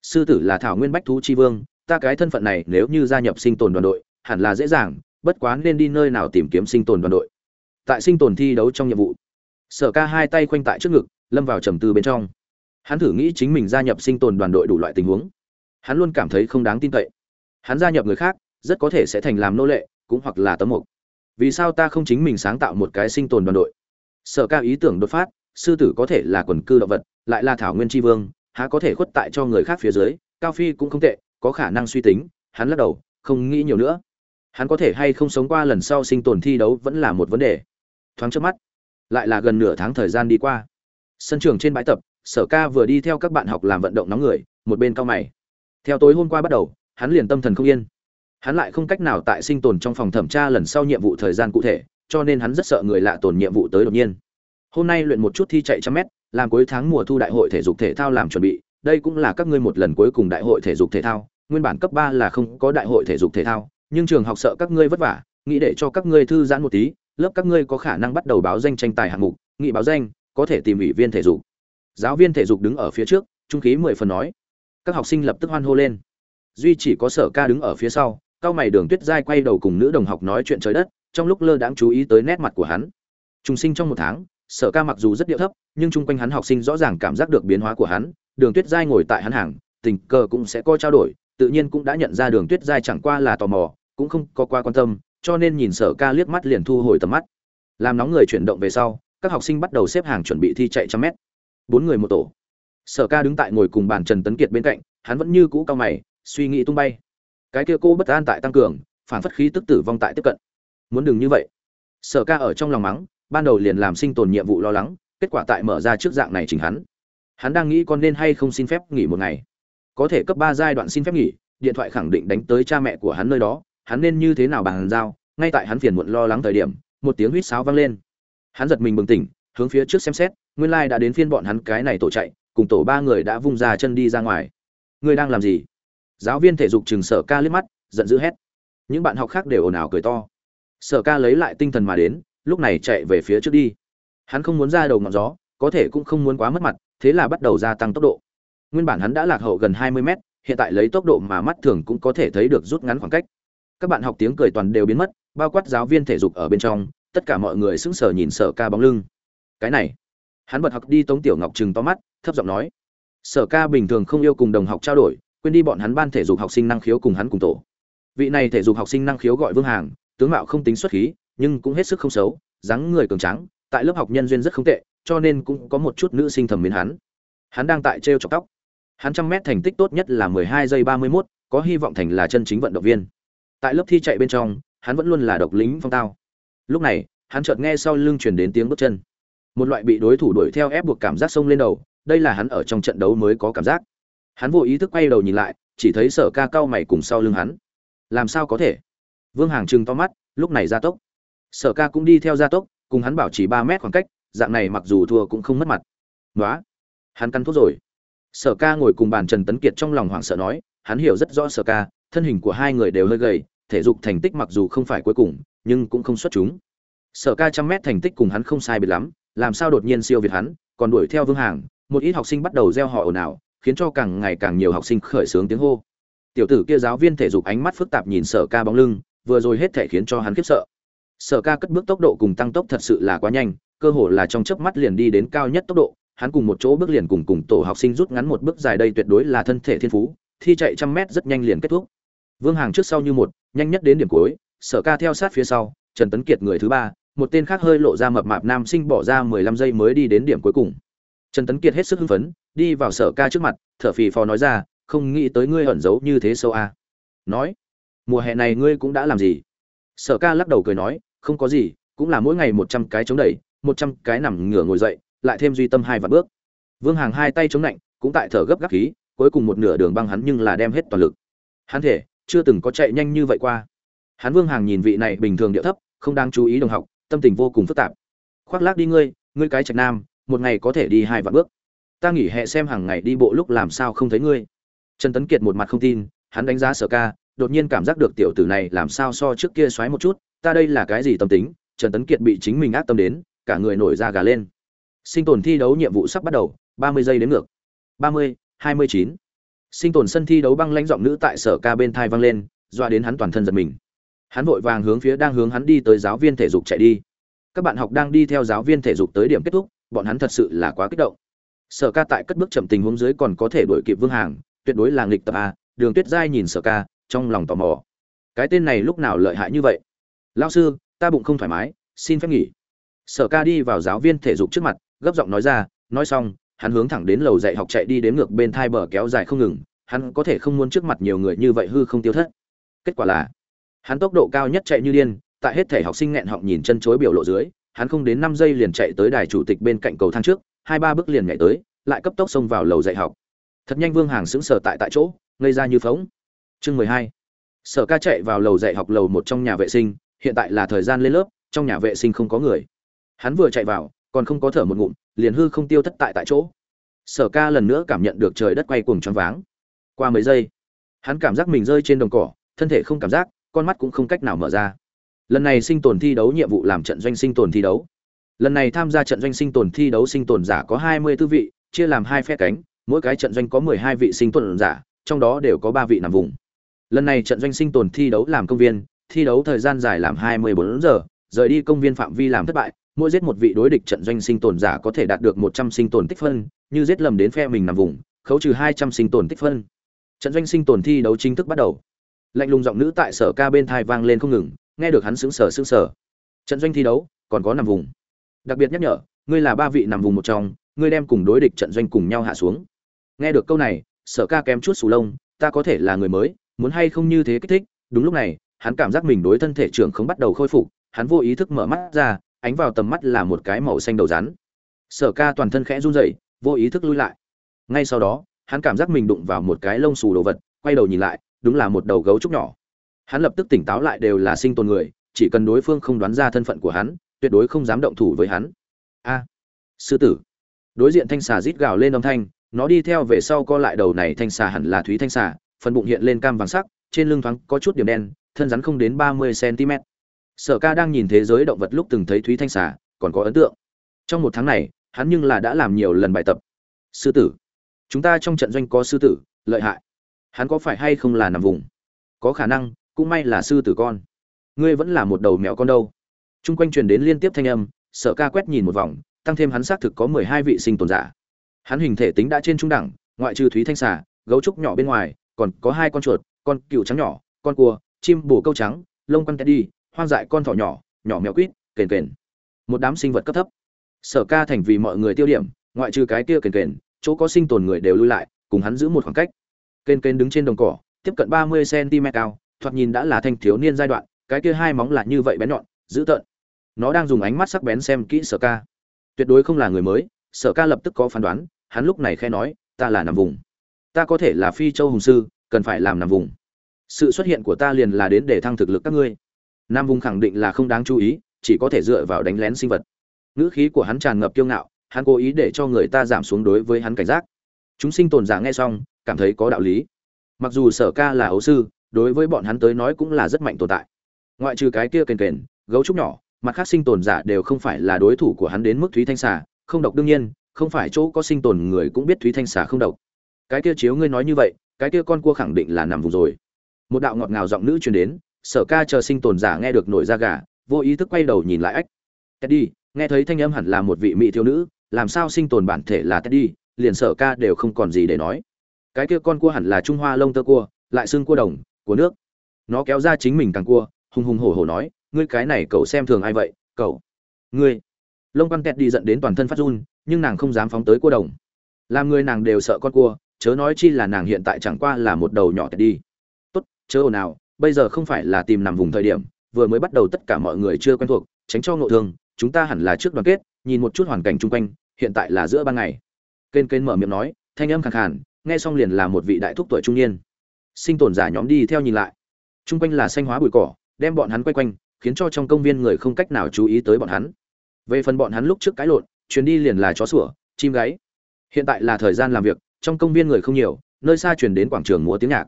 Sư tử là thảo nguyên bách thú chi vương, ta cái thân phận này nếu như gia nhập sinh tồn đoàn đội, hẳn là dễ dàng, bất quá nên đi nơi nào tìm kiếm sinh tồn đoàn đội. Tại sinh tồn thi đấu trong nhiệm vụ, sở ca hai tay khoanh tại trước ngực, lâm vào trầm tư bên trong. Hắn thử nghĩ chính mình gia nhập sinh tồn đoàn đội đủ loại tình huống. Hắn luôn cảm thấy không đáng tin cậy. Hắn gia nhập người khác, rất có thể sẽ thành làm nô lệ, cũng hoặc là tấm mục. Vì sao ta không chính mình sáng tạo một cái sinh tồn đoàn đội? Sở ca ý tưởng đột phát, sư tử có thể là quần cư động vật, lại là thảo nguyên tri vương, há có thể khuất tại cho người khác phía dưới, cao phi cũng không tệ, có khả năng suy tính, hắn lắc đầu, không nghĩ nhiều nữa. Hắn có thể hay không sống qua lần sau sinh tồn thi đấu vẫn là một vấn đề. Thoáng trước mắt, lại là gần nửa tháng thời gian đi qua. Sân trường trên bãi tập, sở ca vừa đi theo các bạn học làm vận động nóng người, một bên cao mày. Theo tối hôm qua bắt đầu, hắn liền tâm thần không yên. Hắn lại không cách nào tại sinh tồn trong phòng thẩm tra lần sau nhiệm vụ thời gian cụ thể cho nên hắn rất sợ người lạ tồn nhiệm vụ tới đột nhiên. Hôm nay luyện một chút thi chạy trăm mét, làm cuối tháng mùa thu đại hội thể dục thể thao làm chuẩn bị, đây cũng là các ngươi một lần cuối cùng đại hội thể dục thể thao, nguyên bản cấp ba là không có đại hội thể dục thể thao, nhưng trường học sợ các ngươi vất vả, nghĩ để cho các ngươi thư giãn một tí, lớp các ngươi có khả năng bắt đầu báo danh tranh tài hạng mục, nghị báo danh, có thể tìm ủy viên thể dục. Giáo viên thể dục đứng ở phía trước, trung khí mười phần nói. Các học sinh lập tức hoan hô lên. Duy chỉ có sở ca đứng ở phía sau, cao mày đường tuyết giai quay đầu cùng nữ đồng học nói chuyện trời đất trong lúc lơ đãng chú ý tới nét mặt của hắn. Trùng sinh trong một tháng, sở ca mặc dù rất điệu thấp, nhưng chung quanh hắn học sinh rõ ràng cảm giác được biến hóa của hắn, đường tuyết giai ngồi tại hắn hàng, tình cờ cũng sẽ có trao đổi, tự nhiên cũng đã nhận ra đường tuyết giai chẳng qua là tò mò, cũng không có qua quan tâm, cho nên nhìn sở ca liếc mắt liền thu hồi tầm mắt. Làm nóng người chuyển động về sau, các học sinh bắt đầu xếp hàng chuẩn bị thi chạy trăm mét. Bốn người một tổ. Sở ca đứng tại ngồi cùng bàn trần tấn kiệt bên cạnh, hắn vẫn như cũ cao mày, suy nghĩ tung bay. Cái kia cô bất an tại tăng cường, phản phất khí tức tử vong tại tiếp cận muốn đừng như vậy. Sở ca ở trong lòng mắng, ban đầu liền làm sinh tồn nhiệm vụ lo lắng, kết quả tại mở ra trước dạng này chỉnh hắn. Hắn đang nghĩ con nên hay không xin phép nghỉ một ngày. Có thể cấp ba giai đoạn xin phép nghỉ, điện thoại khẳng định đánh tới cha mẹ của hắn nơi đó, hắn nên như thế nào bàn giao, ngay tại hắn phiền muộn lo lắng thời điểm, một tiếng huýt sáo vang lên. Hắn giật mình bừng tỉnh, hướng phía trước xem xét, nguyên lai đã đến phiên bọn hắn cái này tổ chạy, cùng tổ ba người đã vung ra chân đi ra ngoài. Ngươi đang làm gì? Giáo viên thể dục trường sở ca liếc mắt, giận dữ hét. Những bạn học khác đều ồn ào cười to sở ca lấy lại tinh thần mà đến, lúc này chạy về phía trước đi. Hắn không muốn ra đầu ngọn gió, có thể cũng không muốn quá mất mặt, thế là bắt đầu gia tăng tốc độ. Nguyên bản hắn đã lạc hậu gần hai mươi mét, hiện tại lấy tốc độ mà mắt thường cũng có thể thấy được rút ngắn khoảng cách. Các bạn học tiếng cười toàn đều biến mất, bao quát giáo viên thể dục ở bên trong, tất cả mọi người sững sờ nhìn sở ca bóng lưng. Cái này, hắn bật học đi tống tiểu ngọc trừng to mắt, thấp giọng nói. Sở ca bình thường không yêu cùng đồng học trao đổi, quên đi bọn hắn ban thể dục học sinh năng khiếu cùng hắn cùng tổ. Vị này thể dục học sinh năng khiếu gọi vương hàng tướng mạo không tính xuất khí nhưng cũng hết sức không xấu dáng người cường tráng, tại lớp học nhân duyên rất không tệ cho nên cũng có một chút nữ sinh thầm mến hắn. Hắn đang tại t chọc tóc. Hắn trăm mét thành tích tốt nhất là mười hai giây ba mươi mốt có hy vọng thành là chân chính vận động viên. Tại lớp thi chạy bên trong hắn vẫn luôn là độc lính phong tao. Lúc này hắn chợt nghe sau lưng truyền đến tiếng bước chân. Một loại bị đối thủ đuổi theo ép buộc cảm giác sông lên đầu đây là hắn ở trong trận đấu mới có cảm giác. Hắn vô ý thức quay đầu nhìn lại chỉ thấy sở ca cao mày cùng sau lưng hắn. Làm sao có thể? Vương hàng trừng to mắt lúc này gia tốc. Sở ca cũng đi theo gia tốc cùng hắn bảo chỉ ba mét khoảng cách dạng này mặc dù thua cũng không mất mặt. "Nóa, hắn căn thuốc rồi. Sở ca ngồi cùng bàn trần tấn kiệt trong lòng hoảng sợ nói hắn hiểu rất rõ sở ca thân hình của hai người đều hơi gầy thể dục thành tích mặc dù không phải cuối cùng nhưng cũng không xuất chúng. Sở ca trăm mét thành tích cùng hắn không sai biệt lắm làm sao đột nhiên siêu việt hắn còn đuổi theo vương hàng một ít học sinh bắt đầu gieo họ ồn ào khiến cho càng ngày càng nhiều học sinh khởi sướng tiếng hô. Tiểu tử kia giáo viên thể dục ánh mắt phức tạp nhìn sở ca bóng lưng vừa rồi hết thể khiến cho hắn khiếp sợ. Sở ca cất bước tốc độ cùng tăng tốc thật sự là quá nhanh, cơ hồ là trong chớp mắt liền đi đến cao nhất tốc độ, hắn cùng một chỗ bước liền cùng cùng tổ học sinh rút ngắn một bước dài đây tuyệt đối là thân thể thiên phú, thi chạy trăm mét rất nhanh liền kết thúc. Vương hàng trước sau như một, nhanh nhất đến điểm cuối, sở ca theo sát phía sau, trần tấn kiệt người thứ ba, một tên khác hơi lộ ra mập mạp nam sinh bỏ ra mười lăm giây mới đi đến điểm cuối cùng. Trần tấn kiệt hết sức hưng phấn, đi vào sở ca trước mặt, thở phì phò nói ra, không nghĩ tới ngươi ẩn giấu như thế sâu à. nói mùa hè này ngươi cũng đã làm gì? Sở ca lắc đầu cười nói, không có gì, cũng là mỗi ngày một trăm cái chống đẩy, một trăm cái nằm ngửa ngồi dậy, lại thêm duy tâm hai vạn bước. Vương hàng hai tay chống lạnh cũng tại thở gấp gáp khí, cuối cùng một nửa đường băng hắn nhưng là đem hết toàn lực. Hắn thể, chưa từng có chạy nhanh như vậy qua. Hắn vương hàng nhìn vị này bình thường điệu thấp, không đang chú ý đồng học, tâm tình vô cùng phức tạp. Khoác lác đi ngươi ngươi cái trạch nam, một ngày có thể đi hai vạn bước. Ta nghỉ hè xem hàng ngày đi bộ lúc làm sao không thấy ngươi. Trần tấn kiệt một mặt không tin, hắn đánh giá sở ca đột nhiên cảm giác được tiểu tử này làm sao so trước kia xoáy một chút, ta đây là cái gì tâm tính? Trần tấn kiệt bị chính mình ác tâm đến, cả người nổi da gà lên. Sinh tồn thi đấu nhiệm vụ sắp bắt đầu, ba mươi giây đến ngược. Ba mươi, hai mươi chín. Sinh tồn sân thi đấu băng lãnh giọng nữ tại sở ca bên thai vang lên, doa đến hắn toàn thân giật mình. Hắn vội vàng hướng phía đang hướng hắn đi tới giáo viên thể dục chạy đi. Các bạn học đang đi theo giáo viên thể dục tới điểm kết thúc, bọn hắn thật sự là quá kích động. Sở ca tại cất bước chậm tình huống dưới còn có thể đuổi kịp vương hàng, tuyệt đối là nghịch tập a, đường tuyết giai nhìn sở ca trong lòng tò mò. Cái tên này lúc nào lợi hại như vậy? Lao sư, ta bụng không thoải mái, xin phép nghỉ. Sở ca đi vào giáo viên thể dục trước mặt, gấp giọng nói ra, nói xong, hắn hướng thẳng đến lầu dạy học chạy đi đến ngược bên thai bờ kéo dài không ngừng, hắn có thể không muốn trước mặt nhiều người như vậy hư không tiêu thất. Kết quả là, hắn tốc độ cao nhất chạy như điên, tại hết thể học sinh nghẹn họng nhìn chân chối biểu lộ dưới, hắn không đến năm giây liền chạy tới đài chủ tịch bên cạnh cầu thang trước, hai ba bước liền nhảy tới, lại cấp tốc xông vào lầu dạy học. Thật nhanh vương hàng sững sờ tại tại chỗ, ngây ra như phóng chương mười hai. Sở ca chạy vào lầu dạy học lầu một trong nhà vệ sinh, hiện tại là thời gian lên lớp, trong nhà vệ sinh không có người. Hắn vừa chạy vào, còn không có thở một ngụm, liền hư không tiêu thất tại tại chỗ. Sở ca lần nữa cảm nhận được trời đất quay cuồng choáng váng. Qua mấy giây, hắn cảm giác mình rơi trên đồng cỏ, thân thể không cảm giác, con mắt cũng không cách nào mở ra. Lần này sinh tồn thi đấu nhiệm vụ làm trận doanh sinh tồn thi đấu. Lần này tham gia trận doanh sinh tồn thi đấu sinh tồn giả có hai mươi tư vị, chia làm hai phe cánh, mỗi cái trận doanh có mười hai vị sinh tồn giả, trong đó đều có ba vị nằm vùng lần này trận doanh sinh tồn thi đấu làm công viên, thi đấu thời gian dài làm hai mươi bốn giờ, rời đi công viên phạm vi làm thất bại, mỗi giết một vị đối địch trận doanh sinh tồn giả có thể đạt được một trăm sinh tồn tích phân, như giết lầm đến phe mình nằm vùng, khấu trừ hai trăm sinh tồn tích phân. Trận doanh sinh tồn thi đấu chính thức bắt đầu. Lạnh lùng giọng nữ tại sở ca bên thai vang lên không ngừng, nghe được hắn sững sờ sững sờ. Trận doanh thi đấu, còn có nằm vùng. Đặc biệt nhắc nhở, ngươi là ba vị nằm vùng một trong, ngươi đem cùng đối địch trận doanh cùng nhau hạ xuống. Nghe được câu này, sở ca kém chút sù lông, ta có thể là người mới muốn hay không như thế kích thích, đúng lúc này, hắn cảm giác mình đối thân thể trưởng không bắt đầu khôi phục, hắn vô ý thức mở mắt ra, ánh vào tầm mắt là một cái màu xanh đầu rắn. Sở ca toàn thân khẽ run rẩy, vô ý thức lui lại. Ngay sau đó, hắn cảm giác mình đụng vào một cái lông xù đồ vật, quay đầu nhìn lại, đúng là một đầu gấu trúc nhỏ. Hắn lập tức tỉnh táo lại đều là sinh tồn người, chỉ cần đối phương không đoán ra thân phận của hắn, tuyệt đối không dám động thủ với hắn. A, sư tử. Đối diện thanh xà rít gào lên âm thanh, nó đi theo về sau co lại đầu này thanh xà hẳn là thúy thanh xà phần bụng hiện lên cam vàng sắc, trên lưng thoáng có chút điểm đen, thân rắn không đến ba mươi cm sở ca đang nhìn thế giới động vật lúc từng thấy thúy thanh xà, còn có ấn tượng. Trong một tháng này, hắn nhưng là đã làm nhiều lần bài tập. Sư tử. Chúng ta trong trận doanh có sư tử, lợi hại. Hắn có phải hay không là nằm vùng? Có khả năng, cũng may là sư tử con. Ngươi vẫn là một đầu mèo con đâu. T r u n g quanh truyền đến liên tiếp thanh âm, sở ca quét nhìn một vòng, tăng thêm hắn xác thực có mười hai vị sinh tồn giả. Hắn hình thể tính đã trên trung đẳng, ngoại trừ thúy thanh xà, gấu trúc nhỏ bên ngoài còn có hai con chuột, con cựu trắng nhỏ, con cua, chim bồ câu trắng, lông con teddy, hoang dại con thỏ nhỏ nhỏ mèo quýt, kền kền. Một đám sinh vật cấp thấp. Sở ca thành vì mọi người tiêu điểm, ngoại trừ cái kia kền kền, chỗ có sinh tồn người đều lui lại, cùng hắn giữ một khoảng cách. Kền kền đứng trên đồng cỏ, tiếp cận ba mươi cm cao, thoạt nhìn đã là thanh thiếu niên giai đoạn, cái kia hai móng là như vậy bén nhọn, dữ tợn. Nó đang dùng ánh mắt sắc bén xem kỹ sở ca. Tuyệt đối không là người mới, sở ca lập tức có phán đoán, hắn lúc này khe nói, ta là nằm vùng ta có thể là phi châu hùng sư, cần phải làm nằm vùng. Sự xuất hiện của ta liền là đến để thăng thực lực các ngươi. Nam vùng khẳng định là không đáng chú ý, chỉ có thể dựa vào đánh lén sinh vật. Ngữ khí của hắn tràn ngập kiêu ngạo, hắn cố ý để cho người ta giảm xuống đối với hắn cảnh giác. Chúng sinh tồn giả nghe xong, cảm thấy có đạo lý. Mặc dù sở ca là ấu sư, đối với bọn hắn tới nói cũng là rất mạnh tồn tại. Ngoại trừ cái kia kền kền, gấu trúc nhỏ, mặt khác sinh tồn giả đều không phải là đối thủ của hắn đến mức thúy thanh xà, không độc đương nhiên, không phải chỗ có sinh tồn người cũng biết thúy thanh xà không độc cái kia chiếu ngươi nói như vậy, cái kia con cua khẳng định là nằm vùng rồi. Một đạo ngọt ngào giọng nữ truyền đến, sở ca chờ sinh tồn giả nghe được nổi da gà, vô ý thức quay đầu nhìn lại ách. Teddy, nghe thấy thanh âm hẳn là một vị mỹ thiếu nữ, làm sao sinh tồn bản thể là teddy, liền sở ca đều không còn gì để nói. Cái kia con cua hẳn là trung hoa lông tơ cua, lại xương cua đồng, của nước. Nó kéo ra chính mình càng cua, hùng hùng hổ hổ nói, ngươi cái này cậu xem thường ai vậy, cậu? Ngươi. Lông quan tẹt đi giận đến toàn thân phát run, nhưng nàng không dám phóng tới cua đồng. Làm người nàng đều sợ con cua chớ nói chi là nàng hiện tại chẳng qua là một đầu nhỏ tẹt đi. Tốt, chớ ồn nào bây giờ không phải là tìm nằm vùng thời điểm, vừa mới bắt đầu tất cả mọi người chưa quen thuộc, tránh cho ngộ thương, chúng ta hẳn là trước đoàn kết, nhìn một chút hoàn cảnh chung quanh, hiện tại là giữa ban ngày. Kênh kênh mở miệng nói, thanh âm khẳng khàn, nghe xong liền là một vị đại thúc tuổi trung niên. Sinh tồn giả nhóm đi theo nhìn lại. Chung quanh là xanh hóa bụi cỏ, đem bọn hắn quay quanh, khiến cho trong công viên người không cách nào chú ý tới bọn hắn. Về phần bọn hắn lúc trước cái lộn, chuyến đi liền là chó sủa, chim gáy. Hiện tại là thời gian làm việc trong công viên người không nhiều, nơi xa chuyển đến quảng trường múa tiếng nhạc.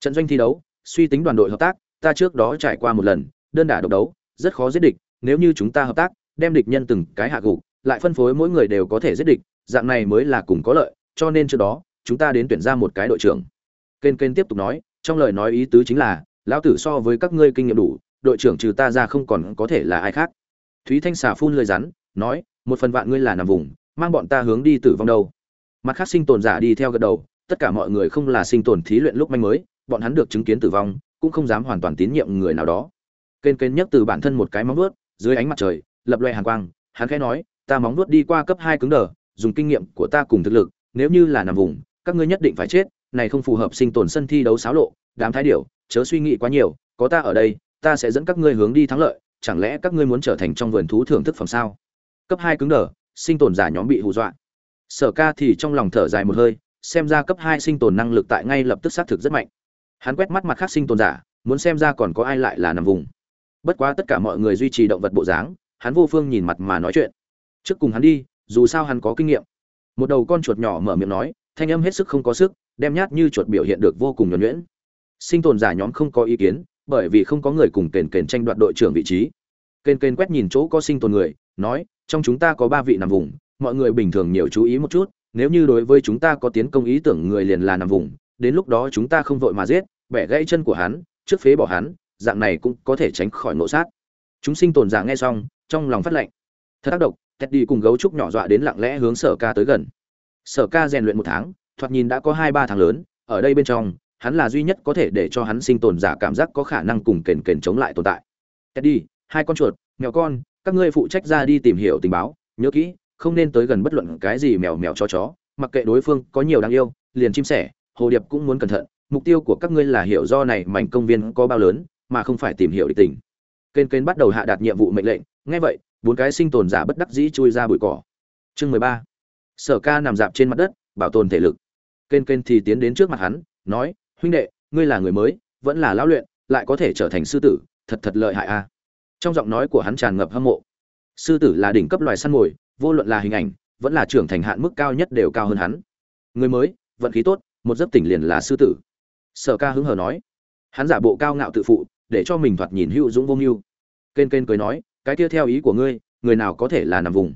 Trận doanh thi đấu, suy tính đoàn đội hợp tác, ta trước đó trải qua một lần, đơn đả độc đấu, rất khó giết địch, nếu như chúng ta hợp tác, đem địch nhân từng cái hạ gục, lại phân phối mỗi người đều có thể giết địch, dạng này mới là cùng có lợi, cho nên trước đó, chúng ta đến tuyển ra một cái đội trưởng. Kênh kênh tiếp tục nói, trong lời nói ý tứ chính là, lão tử so với các ngươi kinh nghiệm đủ, đội trưởng trừ ta ra không còn có thể là ai khác. Thúy thanh xà phun lời rắn, nói, một phần vạn ngươi là nằm vùng, mang bọn ta hướng đi tử vong đâu mặt khác sinh tồn giả đi theo gật đầu, tất cả mọi người không là sinh tồn thí luyện lúc manh mới, bọn hắn được chứng kiến tử vong, cũng không dám hoàn toàn tín nhiệm người nào đó. Kênh kênh nhấc từ bản thân một cái móng vuốt, dưới ánh mặt trời, lập loe hàn quang, hắn khẽ nói, ta móng vuốt đi qua cấp hai cứng đờ, dùng kinh nghiệm của ta cùng thực lực, nếu như là nằm vùng, các ngươi nhất định phải chết, này không phù hợp sinh tồn sân thi đấu xáo lộ, đám thái điểu, chớ suy nghĩ quá nhiều, có ta ở đây, ta sẽ dẫn các ngươi hướng đi thắng lợi, chẳng lẽ các ngươi muốn trở thành trong vườn thú thưởng thức phẩm sao? Cấp hai cứng đờ, sinh tồn giả nhóm bị hù dọa sở ca thì trong lòng thở dài một hơi, xem ra cấp hai sinh tồn năng lực tại ngay lập tức xác thực rất mạnh. Hắn quét mắt mặt khác sinh tồn giả, muốn xem ra còn có ai lại là nằm vùng. Bất quá tất cả mọi người duy trì động vật bộ dáng, hắn vô phương nhìn mặt mà nói chuyện. Trước cùng hắn đi, dù sao hắn có kinh nghiệm. Một đầu con chuột nhỏ mở miệng nói, thanh âm hết sức không có sức, đem nhát như chuột biểu hiện được vô cùng nhuẩn nhuyễn. Sinh tồn giả nhóm không có ý kiến, bởi vì không có người cùng kền kền tranh đoạt đội trưởng vị trí. Kền kền quét nhìn chỗ có sinh tồn người, nói, trong chúng ta có ba vị nằm vùng mọi người bình thường nhiều chú ý một chút, nếu như đối với chúng ta có tiến công ý tưởng người liền là nằm vùng, đến lúc đó chúng ta không vội mà giết, bẻ gãy chân của hắn, trước phế bỏ hắn, dạng này cũng có thể tránh khỏi nộ sát. Chúng sinh tồn giả nghe xong, trong lòng phát lệnh thật tác động tét đi cùng gấu trúc nhỏ dọa đến lặng lẽ hướng sở ca tới gần. Sở ca rèn luyện một tháng, thoạt nhìn đã có hai ba tháng lớn, ở đây bên trong, hắn là duy nhất có thể để cho hắn sinh tồn giả cảm giác có khả năng cùng kền kền chống lại tồn tại. Teddy, hai con chuột, mèo con, các ngươi phụ trách ra đi tìm hiểu tình báo, nhớ kỹ không nên tới gần bất luận cái gì mèo mèo cho chó, mặc kệ đối phương có nhiều đáng yêu, liền chim sẻ, hồ điệp cũng muốn cẩn thận, mục tiêu của các ngươi là hiểu do này mảnh công viên có bao lớn, mà không phải tìm hiểu địch tình. Kênh kênh bắt đầu hạ đạt nhiệm vụ mệnh lệnh ngay vậy, bốn cái sinh tồn giả bất đắc dĩ chui ra bụi cỏ. Chương mười ba. Sở ca nằm dạp trên mặt đất, bảo tồn thể lực. Kênh kênh thì tiến đến trước mặt hắn, nói, huynh đệ, ngươi là người mới, vẫn là lão luyện, lại có thể trở thành sư tử, thật thật lợi hại a. Trong giọng nói của hắn tràn ngập hâm mộ. Sư tử là đỉnh cấp loài săn mồi vô luận là hình ảnh, vẫn là trưởng thành hạn mức cao nhất đều cao hơn hắn. Người mới, vận khí tốt, một giấc tỉnh liền là sư tử. Sở ca hứng hờ nói. Hắn giả bộ cao ngạo tự phụ, để cho mình thoạt nhìn hữu dũng vô mưu. Kênh kênh cười nói, cái kia theo ý của ngươi, người nào có thể là nằm vùng?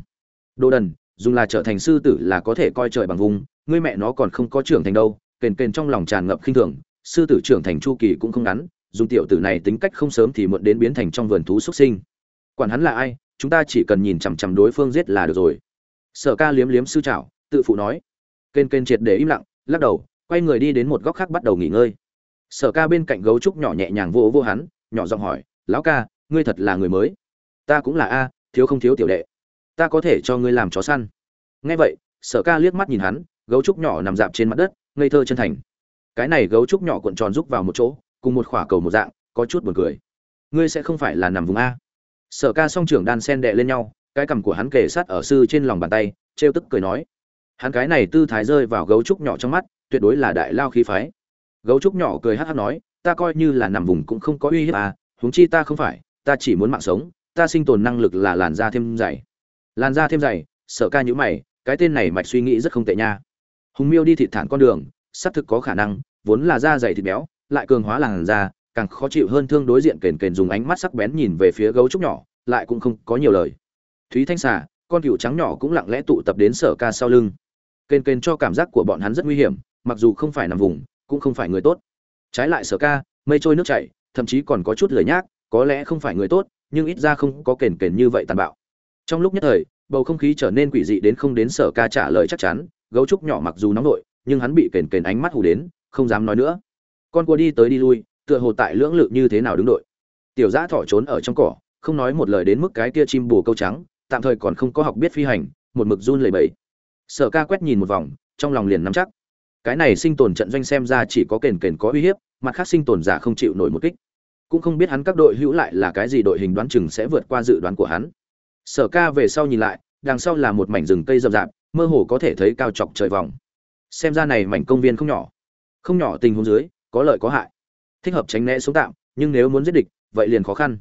Đồ đần, dùng là trở thành sư tử là có thể coi trời bằng vùng, ngươi mẹ nó còn không có trưởng thành đâu kền kền trong lòng tràn ngập khinh thường, sư tử trưởng thành chu kỳ cũng không ngắn, dùng tiểu tử này tính cách không sớm thì muộn đến biến thành trong vườn thú xuất sinh. Quản hắn là ai chúng ta chỉ cần nhìn chằm chằm đối phương giết là được rồi. Sở ca liếm liếm sư trảo tự phụ nói. Kênh kênh triệt để im lặng, lắc đầu, quay người đi đến một góc khác bắt đầu nghỉ ngơi. Sở ca bên cạnh gấu trúc nhỏ nhẹ nhàng vô vô hắn, nhỏ giọng hỏi, lão ca, ngươi thật là người mới? Ta cũng là a, thiếu không thiếu tiểu đệ. Ta có thể cho ngươi làm chó săn. Nghe vậy, sở ca liếc mắt nhìn hắn, gấu trúc nhỏ nằm dạp trên mặt đất, ngây thơ chân thành. Cái này gấu trúc nhỏ cuộn tròn rúc vào một chỗ, cùng một khỏa cầu một dạng, có chút buồn cười. Ngươi sẽ không phải là nằm vùng a sở ca song trưởng đan sen đệ lên nhau, cái cằm của hắn kề sát ở sư trên lòng bàn tay, trêu tức cười nói. Hắn cái này tư thái rơi vào gấu trúc nhỏ trong mắt, tuyệt đối là đại lao khí phái. Gấu trúc nhỏ cười hắc hắc nói, ta coi như là nằm vùng cũng không có uy hiếp à huống chi ta không phải, ta chỉ muốn mạng sống, ta sinh tồn năng lực là làn da thêm dày. Làn da thêm dày, sở ca nhữ mày, cái tên này mạch suy nghĩ rất không tệ nha. Hùng miêu đi thịt thản con đường, xác thực có khả năng, vốn là da dày thịt béo, lại cường hóa làn da càng khó chịu hơn thương đối diện kền kền dùng ánh mắt sắc bén nhìn về phía gấu trúc nhỏ, lại cũng không có nhiều lời. Thúy thanh xà, con cựu trắng nhỏ cũng lặng lẽ tụ tập đến sở ca sau lưng. Kền kền cho cảm giác của bọn hắn rất nguy hiểm, mặc dù không phải nằm vùng, cũng không phải người tốt. Trái lại sở ca, mây trôi nước chảy, thậm chí còn có chút lười nhác, có lẽ không phải người tốt, nhưng ít ra không có kền kền như vậy tàn bạo. Trong lúc nhất thời, bầu không khí trở nên quỷ dị đến không đến sở ca trả lời chắc chắn, gấu trúc nhỏ mặc dù nóng nổi nhưng hắn bị kền kền ánh mắt hù đến, không dám nói nữa. Con cua đi tới đi lui tựa hồ tại lưỡng lự như thế nào đứng đội. Tiểu giã thỏ trốn ở trong cỏ, không nói một lời đến mức cái kia chim bồ câu trắng, tạm thời còn không có học biết phi hành, một mực run lẩy bẩy. Sở ca quét nhìn một vòng, trong lòng liền nắm chắc. Cái này sinh tồn trận doanh xem ra chỉ có kền kền có uy hiếp, mặt khác sinh tồn giả không chịu nổi một kích. Cũng không biết hắn các đội hữu lại là cái gì đội hình đoán chừng sẽ vượt qua dự đoán của hắn. Sở ca về sau nhìn lại, đằng sau là một mảnh rừng cây rậm rạp, mơ hồ có thể thấy cao chọc trời vòng. Xem ra này mảnh công viên không nhỏ. Không nhỏ tình huống dưới, có lợi có hại thích hợp tránh né sống tạm, nhưng nếu muốn giết địch, vậy liền khó khăn.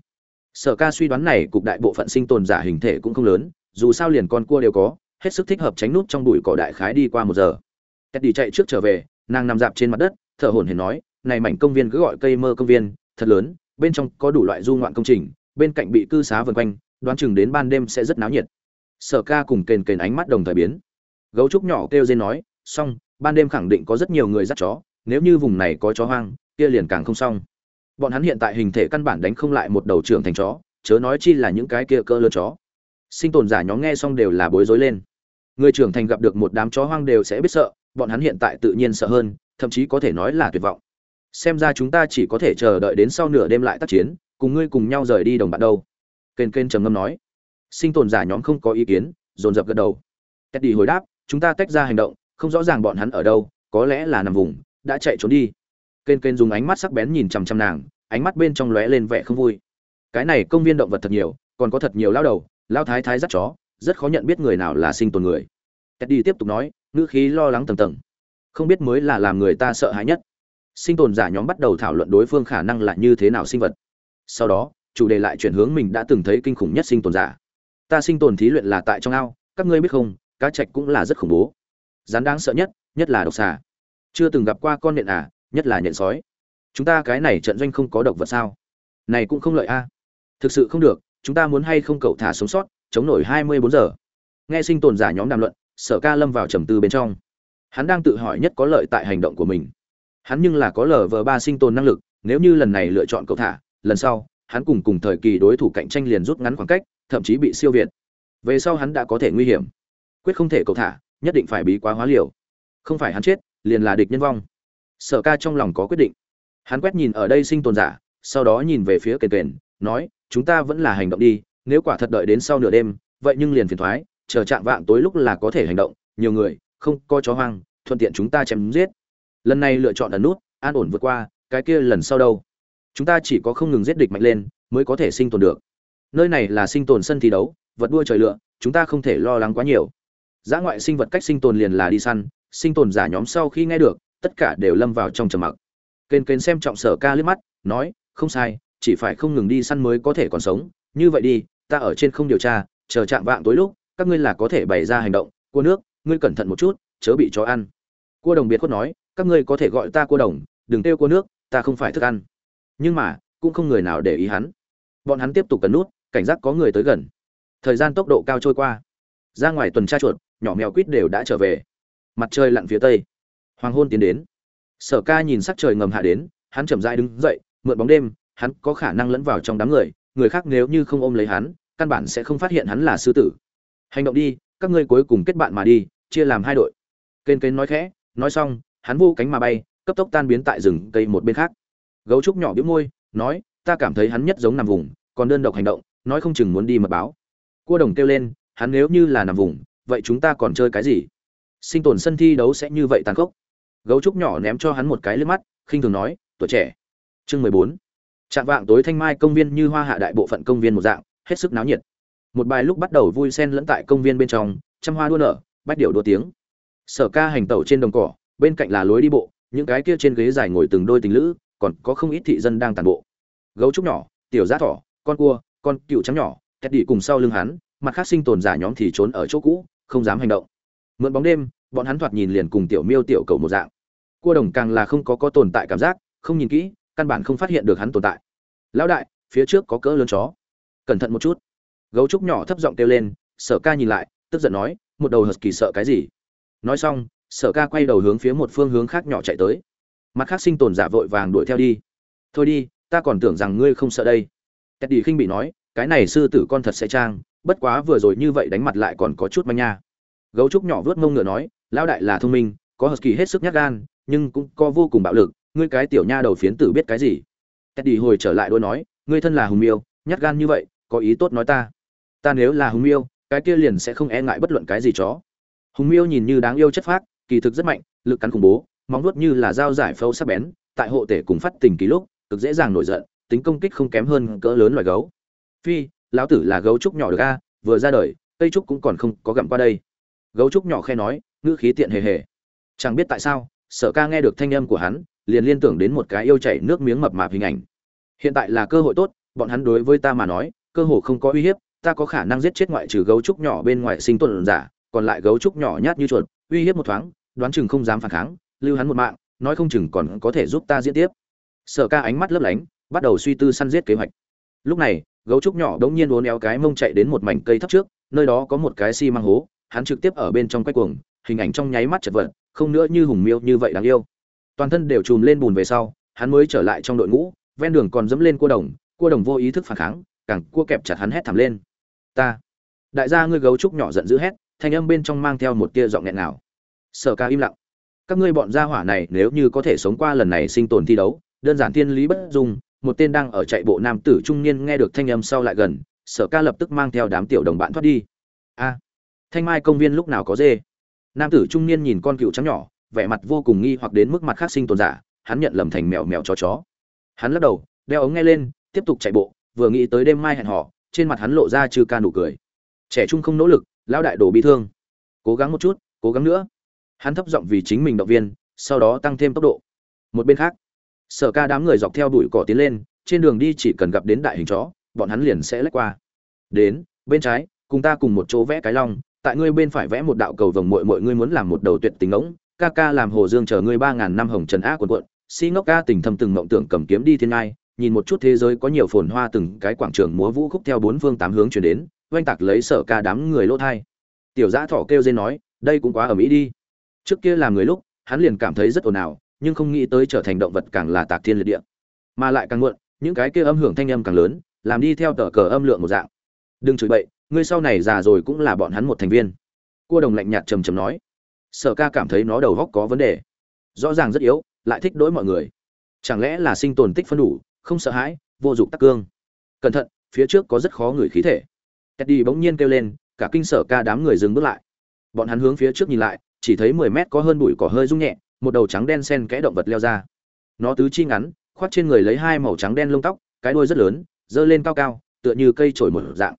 Sở ca suy đoán này, cục đại bộ phận sinh tồn giả hình thể cũng không lớn, dù sao liền con cua đều có, hết sức thích hợp tránh nút trong bụi cỏ đại khái đi qua một giờ. Tét đi chạy trước trở về, nàng nằm dạp trên mặt đất, thở hổn hển nói, này mảnh công viên cứ gọi cây mơ công viên, thật lớn, bên trong có đủ loại du ngoạn công trình, bên cạnh bị cư xá vần quanh, đoán chừng đến ban đêm sẽ rất náo nhiệt. Sở ca cùng kền kền ánh mắt đồng thời biến. Gấu trúc nhỏ kêu dên nói, xong, ban đêm khẳng định có rất nhiều người dắt chó, nếu như vùng này có chó hoang kia liền càng không xong. Bọn hắn hiện tại hình thể căn bản đánh không lại một đầu trưởng thành chó, chớ nói chi là những cái kia cơ lớn chó. Sinh tồn giả nhóm nghe xong đều là bối rối lên. Người trưởng thành gặp được một đám chó hoang đều sẽ biết sợ, bọn hắn hiện tại tự nhiên sợ hơn, thậm chí có thể nói là tuyệt vọng. Xem ra chúng ta chỉ có thể chờ đợi đến sau nửa đêm lại tác chiến, cùng ngươi cùng nhau rời đi đồng bạn đâu. Kênh kênh trầm ngâm nói. Sinh tồn giả nhóm không có ý kiến, dồn dập gật đầu. Teddy hồi đáp, chúng ta tách ra hành động, không rõ ràng bọn hắn ở đâu, có lẽ là nằm vùng, đã chạy trốn đi kênh kênh dùng ánh mắt sắc bén nhìn chằm chằm nàng, ánh mắt bên trong lóe lên vẻ không vui. Cái này công viên động vật thật nhiều, còn có thật nhiều lao đầu, lao thái thái dắt chó, rất khó nhận biết người nào là sinh tồn người. Teddy tiếp tục nói, ngữ khí lo lắng tầng tầng. Không biết mới là làm người ta sợ hãi nhất. Sinh tồn giả nhóm bắt đầu thảo luận đối phương khả năng là như thế nào sinh vật. Sau đó, chủ đề lại chuyển hướng mình đã từng thấy kinh khủng nhất sinh tồn giả. Ta sinh tồn thí luyện là tại trong ao, các ngươi biết không, cá trạch cũng là rất khủng bố. Rắn đáng sợ nhất nhất là độc xà. Chưa từng gặp qua con nện à nhất là nhện sói. Chúng ta cái này trận doanh không có độc vật sao? Này cũng không lợi a. Thực sự không được, chúng ta muốn hay không cậu thả sống sót, chống nổi hai mươi bốn giờ. Nghe sinh tồn giả nhóm đàm luận, sở ca lâm vào trầm tư bên trong. Hắn đang tự hỏi nhất có lợi tại hành động của mình. Hắn nhưng là có lờ vờ ba sinh tồn năng lực, nếu như lần này lựa chọn cậu thả, lần sau, hắn cùng cùng thời kỳ đối thủ cạnh tranh liền rút ngắn khoảng cách, thậm chí bị siêu việt. Về sau hắn đã có thể nguy hiểm. Quyết không thể cậu thả, nhất định phải bí quá hóa liều. Không phải hắn chết, liền là địch nhân vong sở ca trong lòng có quyết định. Hắn quét nhìn ở đây sinh tồn giả, sau đó nhìn về phía kền kền, nói, chúng ta vẫn là hành động đi, nếu quả thật đợi đến sau nửa đêm, vậy nhưng liền phiền thoái, chờ chạm vạng tối lúc là có thể hành động, nhiều người, không coi chó hoang, thuận tiện chúng ta chém giết. Lần này lựa chọn ẩn nút, an ổn vượt qua, cái kia lần sau đâu? Chúng ta chỉ có không ngừng giết địch mạnh lên, mới có thể sinh tồn được. Nơi này là sinh tồn sân thi đấu, vật đua trời lựa chúng ta không thể lo lắng quá nhiều. Giá ngoại sinh vật cách sinh tồn liền là đi săn, sinh tồn giả nhóm sau khi nghe được tất cả đều lâm vào trong trầm mặc. Kên kên xem trọng sở ca liếc mắt, nói, không sai, chỉ phải không ngừng đi săn mới có thể còn sống. Như vậy đi, ta ở trên không điều tra, chờ chạm vạng tối lúc, các ngươi là có thể bày ra hành động. Cua nước, ngươi cẩn thận một chút, chớ bị chó ăn. Cua đồng biệt khuất nói, các ngươi có thể gọi ta cua đồng, đừng kêu cua nước, ta không phải thức ăn. Nhưng mà, cũng không người nào để ý hắn. Bọn hắn tiếp tục cần nút, cảnh giác có người tới gần. Thời gian tốc độ cao trôi qua. Ra ngoài tuần tra chuột, nhỏ mèo quýt đều đã trở về. Mặt trời lặn phía tây hoàng hôn tiến đến. Sở ca nhìn sắc trời ngầm hạ đến, hắn chậm rãi đứng dậy, mượn bóng đêm, hắn có khả năng lẫn vào trong đám người người khác nếu như không ôm lấy hắn, căn bản sẽ không phát hiện hắn là sư tử. Hành động đi, các ngươi cuối cùng kết bạn mà đi, chia làm hai đội. Kênh kênh nói khẽ, nói xong, hắn vô cánh mà bay, cấp tốc tan biến tại rừng cây một bên khác. Gấu trúc nhỏ biếu môi, nói, ta cảm thấy hắn nhất giống nằm vùng, còn đơn độc hành động, nói không chừng muốn đi mật báo. Cua đồng kêu lên, hắn nếu như là nằm vùng, vậy chúng ta còn chơi cái gì? Sinh tồn sân thi đấu sẽ như vậy tàn khốc gấu trúc nhỏ ném cho hắn một cái liếc mắt, khinh thường nói, tuổi trẻ. Chương mười bốn. Trạng vạng tối thanh mai công viên như hoa hạ đại bộ phận công viên một dạng, hết sức náo nhiệt. Một bài lúc bắt đầu vui sen lẫn tại công viên bên trong, trăm hoa đua nở, bách điệu đua tiếng. Sở ca hành tẩu trên đồng cỏ, bên cạnh là lối đi bộ, những cái kia trên ghế dài ngồi từng đôi tình lữ, còn có không ít thị dân đang tàn bộ. Gấu trúc nhỏ, tiểu giá thỏ, con cua, con cựu trắng nhỏ teddy cùng sau lưng hắn, mặt khác sinh tồn giả nhóm thì trốn ở chỗ cũ, không dám hành động. Mượn bóng đêm, bọn hắn thoạt nhìn liền cùng tiểu miêu tiểu cầu một dạng cua đồng càng là không có có tồn tại cảm giác, không nhìn kỹ, căn bản không phát hiện được hắn tồn tại. Lão đại, phía trước có cỡ lớn chó. Cẩn thận một chút. Gấu trúc nhỏ thấp giọng kêu lên, sở ca nhìn lại, tức giận nói, một đầu hờt kỳ sợ cái gì? Nói xong, sở ca quay đầu hướng phía một phương hướng khác nhỏ chạy tới. Mặt khác sinh tồn giả vội vàng đuổi theo đi. Thôi đi, ta còn tưởng rằng ngươi không sợ đây. Teddy khinh bị nói, cái này sư tử con thật sẽ trang, bất quá vừa rồi như vậy đánh mặt lại còn có chút manh nha. Gấu trúc nhỏ vớt mông ngựa nói, lão đại là thông minh, có hờ kỳ hết sức nhát gan nhưng cũng có vô cùng bạo lực, ngươi cái tiểu nha đầu phiến tử biết cái gì? Teddy hồi trở lại đôi nói, ngươi thân là hùng miêu, nhát gan như vậy, có ý tốt nói ta. Ta nếu là hùng miêu, cái kia liền sẽ không e ngại bất luận cái gì chó. Hùng miêu nhìn như đáng yêu chất phác, kỳ thực rất mạnh, lực cắn khủng bố, móng nuốt như là dao giải phâu sắc bén, tại hộ tể cùng phát tình ký lúc, cực dễ dàng nổi giận, tính công kích không kém hơn cỡ lớn loài gấu. Phi, lão tử là gấu trúc nhỏ được a, vừa ra đời, cây trúc cũng còn không có gặm qua đây. Gấu trúc nhỏ khe nói, ngữ khí tiện hề hề. Chẳng biết tại sao sở ca nghe được thanh âm của hắn, liền liên tưởng đến một cái yêu chảy nước miếng mập mạp hình ảnh. Hiện tại là cơ hội tốt, bọn hắn đối với ta mà nói, cơ hội không có uy hiếp, ta có khả năng giết chết ngoại trừ gấu trúc nhỏ bên ngoài sinh tồn giả, còn lại gấu trúc nhỏ nhát như chuột, uy hiếp một thoáng, đoán chừng không dám phản kháng, lưu hắn một mạng, nói không chừng còn có thể giúp ta diễn tiếp. Sở ca ánh mắt lấp lánh, bắt đầu suy tư săn giết kế hoạch. Lúc này, gấu trúc nhỏ đống nhiên uốn éo cái mông chạy đến một mảnh cây thấp trước, nơi đó có một cái xi măng hố, hắn trực tiếp ở bên trong quay cuồng, hình ảnh trong nháy mắt chật vật không nữa như hùng miêu như vậy đáng yêu. Toàn thân đều chùm lên bùn về sau, hắn mới trở lại trong đội ngũ, ven đường còn dẫm lên cua đồng cua đồng vô ý thức phản kháng, càng cua kẹp chặt hắn hét thảm lên. Ta, đại gia ngươi gấu trúc nhỏ giận dữ hét, thanh âm bên trong mang theo một tia giọng nghẹn nào sở ca im lặng. Các ngươi bọn gia hỏa này nếu như có thể sống qua lần này sinh tồn thi đấu, đơn giản thiên lý bất dung, một tên đang ở chạy bộ nam tử trung niên nghe được thanh âm sau lại gần, sở ca lập tức mang theo đám tiểu đồng bạn thoát đi. A, thanh mai công viên lúc nào có dê? Nam tử trung niên nhìn con cựu trắng nhỏ, vẻ mặt vô cùng nghi hoặc đến mức mặt khác sinh tồn giả, hắn nhận lầm thành mèo mèo chó chó. Hắn lắc đầu, đeo ống nghe lên, tiếp tục chạy bộ, vừa nghĩ tới đêm mai hẹn họ trên mặt hắn lộ ra chư ca nụ cười. Trẻ trung không nỗ lực, lão đại đổ bị thương. Cố gắng một chút, cố gắng nữa. Hắn thấp giọng vì chính mình động viên, sau đó tăng thêm tốc độ. Một bên khác, sở ca đám người dọc theo đuổi cỏ tiến lên, trên đường đi chỉ cần gặp đến đại hình chó, bọn hắn liền sẽ lách qua. Đến, bên trái, cùng ta cùng một chỗ vẽ cái long tại ngươi bên phải vẽ một đạo cầu vồng muội muội ngươi muốn làm một đầu tuyệt tình ngỗng, ca ca làm hồ dương chờ ngươi ba ngàn năm hồng trần á quần quận si ngốc ca tình thầm từng mộng tưởng cầm kiếm đi thiên ngai, nhìn một chút thế giới có nhiều phồn hoa từng cái quảng trường múa vũ khúc theo bốn phương tám hướng truyền đến, oanh tạc lấy sở ca đám người lỗ thai. Tiểu giã thỏ kêu lên nói, đây cũng quá ở mỹ đi. Trước kia làm người lúc, hắn liền cảm thấy rất ồn ào, nhưng không nghĩ tới trở thành động vật càng là tạc thiên liệt địa. Mà lại càng muộn, những cái kia âm hưởng thanh âm càng lớn, làm đi theo tờ cờ âm lượng một dạng. Đừng chửi bậy ngươi sau này già rồi cũng là bọn hắn một thành viên. Cua đồng lạnh nhạt trầm trầm nói. Sở ca cảm thấy nó đầu góc có vấn đề. Rõ ràng rất yếu, lại thích đối mọi người. Chẳng lẽ là sinh tồn tích phân đủ, không sợ hãi, vô dụng tắc cương? Cẩn thận, phía trước có rất khó người khí thể. Teddy bỗng nhiên kêu lên, cả kinh sở ca đám người dừng bước lại. Bọn hắn hướng phía trước nhìn lại, chỉ thấy mười mét có hơn bụi cỏ hơi rung nhẹ, một đầu trắng đen sen kẽ động vật leo ra. Nó tứ chi ngắn, khoác trên người lấy hai màu trắng đen lông tóc, cái đuôi rất lớn dơ lên cao cao, tựa như cây trổi một dạng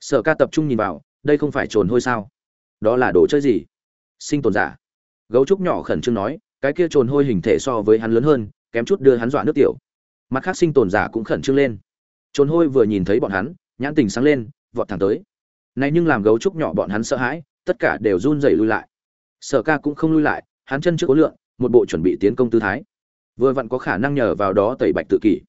sở ca tập trung nhìn vào, đây không phải trồn hôi sao? Đó là đồ chơi gì? Sinh tồn giả. Gấu trúc nhỏ khẩn trương nói, cái kia trồn hôi hình thể so với hắn lớn hơn, kém chút đưa hắn dọa nước tiểu. Mặt khác sinh tồn giả cũng khẩn trương lên. Trồn hôi vừa nhìn thấy bọn hắn, nhãn tình sáng lên, vọt thẳng tới. Này nhưng làm gấu trúc nhỏ bọn hắn sợ hãi, tất cả đều run rẩy lui lại. Sở ca cũng không lui lại, hắn chân trước cố lượn một bộ chuẩn bị tiến công tư thái. Vừa vặn có khả năng nhờ vào đó tẩy bạch tự kỷ.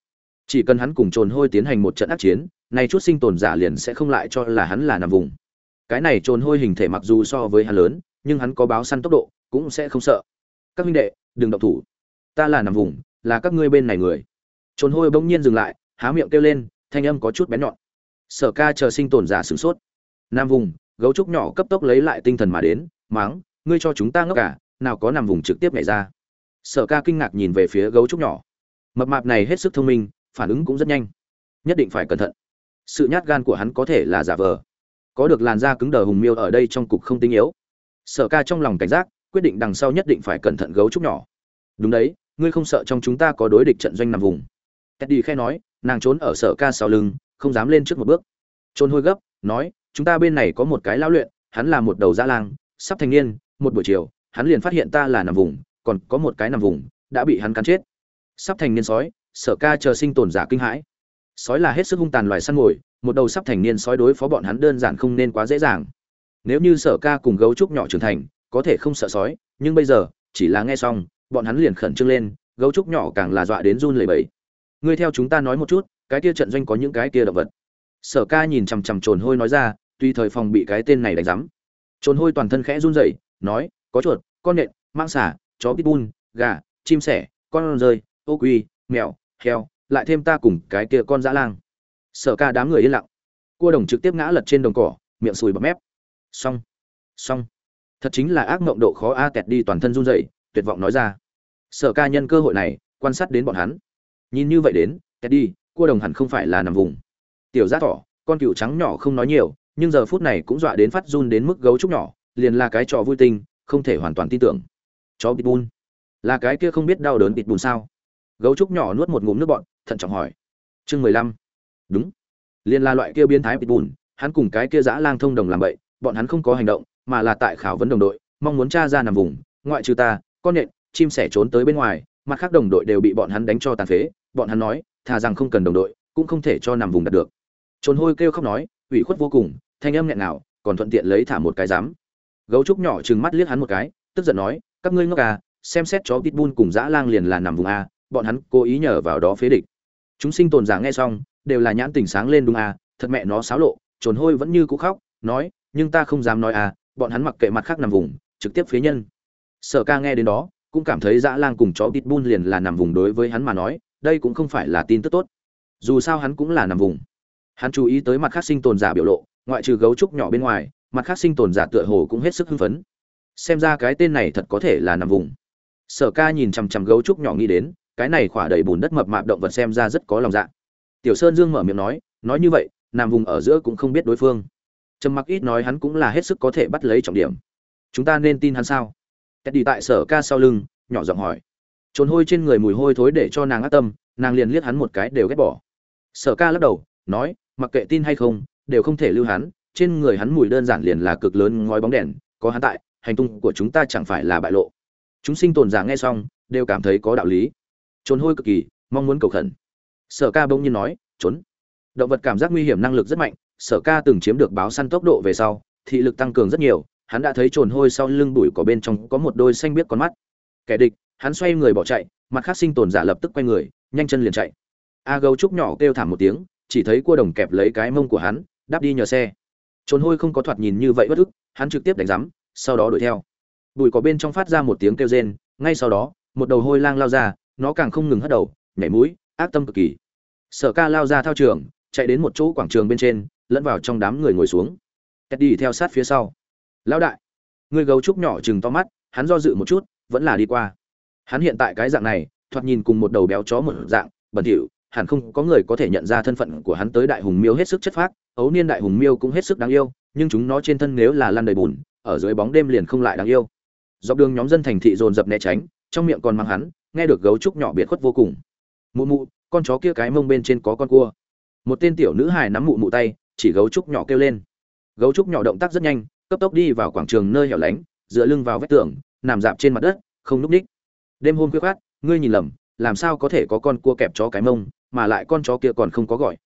Chỉ cần hắn cùng trồn hôi tiến hành một trận ác chiến này chút sinh tồn giả liền sẽ không lại cho là hắn là nằm vùng. Cái này trồn hôi hình thể mặc dù so với hắn lớn, nhưng hắn có báo săn tốc độ, cũng sẽ không sợ. Các huynh đệ, đừng động thủ. Ta là nằm vùng, là các ngươi bên này người. Trồn hôi bỗng nhiên dừng lại, há miệng kêu lên, thanh âm có chút bén nhọn. Sở ca chờ sinh tồn giả sửng sốt. Nam vùng, gấu trúc nhỏ cấp tốc lấy lại tinh thần mà đến, máng, ngươi cho chúng ta ngốc cả nào có nằm vùng trực tiếp nhảy ra. Sở ca kinh ngạc nhìn về phía gấu trúc nhỏ. Mập mạp này hết sức thông minh, phản ứng cũng rất nhanh. Nhất định phải cẩn thận sự nhát gan của hắn có thể là giả vờ. Có được làn da cứng đờ hùng miêu ở đây trong cục không tinh yếu. Sở ca trong lòng cảnh giác, quyết định đằng sau nhất định phải cẩn thận gấu trúc nhỏ. Đúng đấy, ngươi không sợ trong chúng ta có đối địch trận doanh nằm vùng? Teddy khe nói, nàng trốn ở sở ca sau lưng, không dám lên trước một bước. Trôn hôi gấp, nói, chúng ta bên này có một cái lão luyện, hắn là một đầu dã lang, sắp thành niên, một buổi chiều, hắn liền phát hiện ta là nằm vùng, còn có một cái nằm vùng, đã bị hắn cắn chết. Sắp thành niên sói, sở ca chờ sinh tồn giả kinh hãi sói là hết sức hung tàn loài săn mồi, một đầu sắp thành niên sói đối phó bọn hắn đơn giản không nên quá dễ dàng. Nếu như sở ca cùng gấu trúc nhỏ trưởng thành, có thể không sợ sói, nhưng bây giờ, chỉ là nghe xong, bọn hắn liền khẩn trương lên, gấu trúc nhỏ càng là dọa đến run lẩy bẩy. Ngươi theo chúng ta nói một chút, cái kia trận doanh có những cái kia động vật. Sở ca nhìn chằm chằm trồn hôi nói ra, tuy thời phòng bị cái tên này đánh rắm trồn hôi toàn thân khẽ run rẩy, nói, có chuột, con nện, mang xả chó pitbull, gà, chim sẻ, con rơi, ô quy, mèo, heo lại thêm ta cùng cái kia con dã lang. Sở ca đám người yên lặng. Cua đồng trực tiếp ngã lật trên đồng cỏ, miệng sùi bọt mép. Xong xong. Thật chính là ác mộng độ khó a tẹt đi toàn thân run rẩy, tuyệt vọng nói ra. Sở ca nhân cơ hội này, quan sát đến bọn hắn. Nhìn như vậy đến, tẹt đi, cua đồng hẳn không phải là nằm vùng. Tiểu giác thỏ, con cựu trắng nhỏ không nói nhiều, nhưng giờ phút này cũng dọa đến phát run đến mức gấu trúc nhỏ, liền là cái trò vui tinh không thể hoàn toàn tin tưởng. Chó pitbull. Là cái kia không biết đau đớn pitbull sao? Gấu trúc nhỏ nuốt một ngụm nước bọn thận trọng hỏi. Chương mười lăm. Đúng. Liên là loại kia biến thái pitbull, hắn cùng cái kia dã lang thông đồng làm bậy, bọn hắn không có hành động, mà là tại khảo vấn đồng đội, mong muốn tra ra nằm vùng, ngoại trừ ta, con nhện, chim sẻ trốn tới bên ngoài, mặt khác đồng đội đều bị bọn hắn đánh cho tàn phế, bọn hắn nói, thà rằng không cần đồng đội, cũng không thể cho nằm vùng đạt được. Trốn hôi kêu khóc nói, ủy khuất vô cùng, thanh âm nghẹn nào còn thuận tiện lấy thả một cái dám gấu trúc nhỏ trừng mắt liếc hắn một cái, tức giận nói, các ngươi ngốc à xem xét chó pitbull cùng dã lang liền là nằm vùng a, bọn hắn cố ý nhờ vào đó phế địch chúng sinh tồn giả nghe xong, đều là nhãn tình sáng lên đúng à thật mẹ nó xáo lộ, trồn hôi vẫn như cũ khóc, nói, nhưng ta không dám nói à bọn hắn mặc kệ mặt khác nằm vùng, trực tiếp phế nhân. Sở ca nghe đến đó, cũng cảm thấy dã lang cùng chó pitbull liền là nằm vùng đối với hắn mà nói, đây cũng không phải là tin tức tốt. Dù sao hắn cũng là nằm vùng. Hắn chú ý tới mặt khác sinh tồn giả biểu lộ, ngoại trừ gấu trúc nhỏ bên ngoài, mặt khác sinh tồn giả tựa hồ cũng hết sức hưng phấn. Xem ra cái tên này thật có thể là nằm vùng. Sở ca nhìn chằm chằm gấu trúc nhỏ nghĩ đến cái này khỏa đầy bùn đất mập mạp động vật xem ra rất có lòng dạ. Tiểu sơn dương mở miệng nói nói như vậy, nằm vùng ở giữa cũng không biết đối phương. Trầm mặc ít nói hắn cũng là hết sức có thể bắt lấy trọng điểm. Chúng ta nên tin hắn sao? Tét đi tại sở ca sau lưng, nhỏ giọng hỏi. Trốn hôi trên người mùi hôi thối để cho nàng ác tâm, nàng liền liếc hắn một cái đều ghét bỏ. Sở ca lắc đầu, nói, mặc kệ tin hay không, đều không thể lưu hắn, trên người hắn mùi đơn giản liền là cực lớn ngói bóng đèn, có hắn tại, hành tung của chúng ta chẳng phải là bại lộ. Chúng sinh tồn giả nghe xong, đều cảm thấy có đạo lý trốn hôi cực kỳ, mong muốn cầu khẩn. Sở ca bỗng nhiên nói, trốn. Động vật cảm giác nguy hiểm năng lực rất mạnh, sở ca từng chiếm được báo săn tốc độ về sau, thị lực tăng cường rất nhiều, hắn đã thấy trồn hôi sau lưng bụi cỏ bên trong có một đôi xanh biếc con mắt. Kẻ địch, hắn xoay người bỏ chạy, mặt khác sinh tồn giả lập tức quay người, nhanh chân liền chạy. A gấu trúc nhỏ kêu thảm một tiếng, chỉ thấy cua đồng kẹp lấy cái mông của hắn, đáp đi nhờ xe. Trồn hôi không có thoạt nhìn như vậy bất ức, hắn trực tiếp đánh rắm sau đó đuổi theo. Bụi cỏ bên trong phát ra một tiếng kêu rên, ngay sau đó, một đầu hôi lang lao ra nó càng không ngừng hất đầu, nhảy mũi, ác tâm cực kỳ. Sở ca lao ra thao trường, chạy đến một chỗ quảng trường bên trên, lẫn vào trong đám người ngồi xuống. Đi theo sát phía sau. Lão đại. Người gấu trúc nhỏ chừng to mắt, hắn do dự một chút, vẫn là đi qua. Hắn hiện tại cái dạng này, thoạt nhìn cùng một đầu béo chó một dạng, bẩn thỉu, hẳn không có người có thể nhận ra thân phận của hắn tới đại hùng miêu hết sức chất phác, ấu niên đại hùng miêu cũng hết sức đáng yêu, nhưng chúng nó trên thân nếu là lăn đầy bùn, ở dưới bóng đêm liền không lại đáng yêu. Dọc đường nhóm dân thành thị dồn dập né tránh, trong miệng còn mang hắn nghe được gấu trúc nhỏ biệt khuất vô cùng. Mụ mụ, con chó kia cái mông bên trên có con cua. Một tên tiểu nữ hài nắm mụ mụ tay, chỉ gấu trúc nhỏ kêu lên. Gấu trúc nhỏ động tác rất nhanh, cấp tốc đi vào quảng trường nơi hẻo lánh, dựa lưng vào vách tường, nằm dạp trên mặt đất, không núp ních. Đêm hôm khuya khát ngươi nhìn lầm, làm sao có thể có con cua kẹp chó cái mông, mà lại con chó kia còn không có gọi.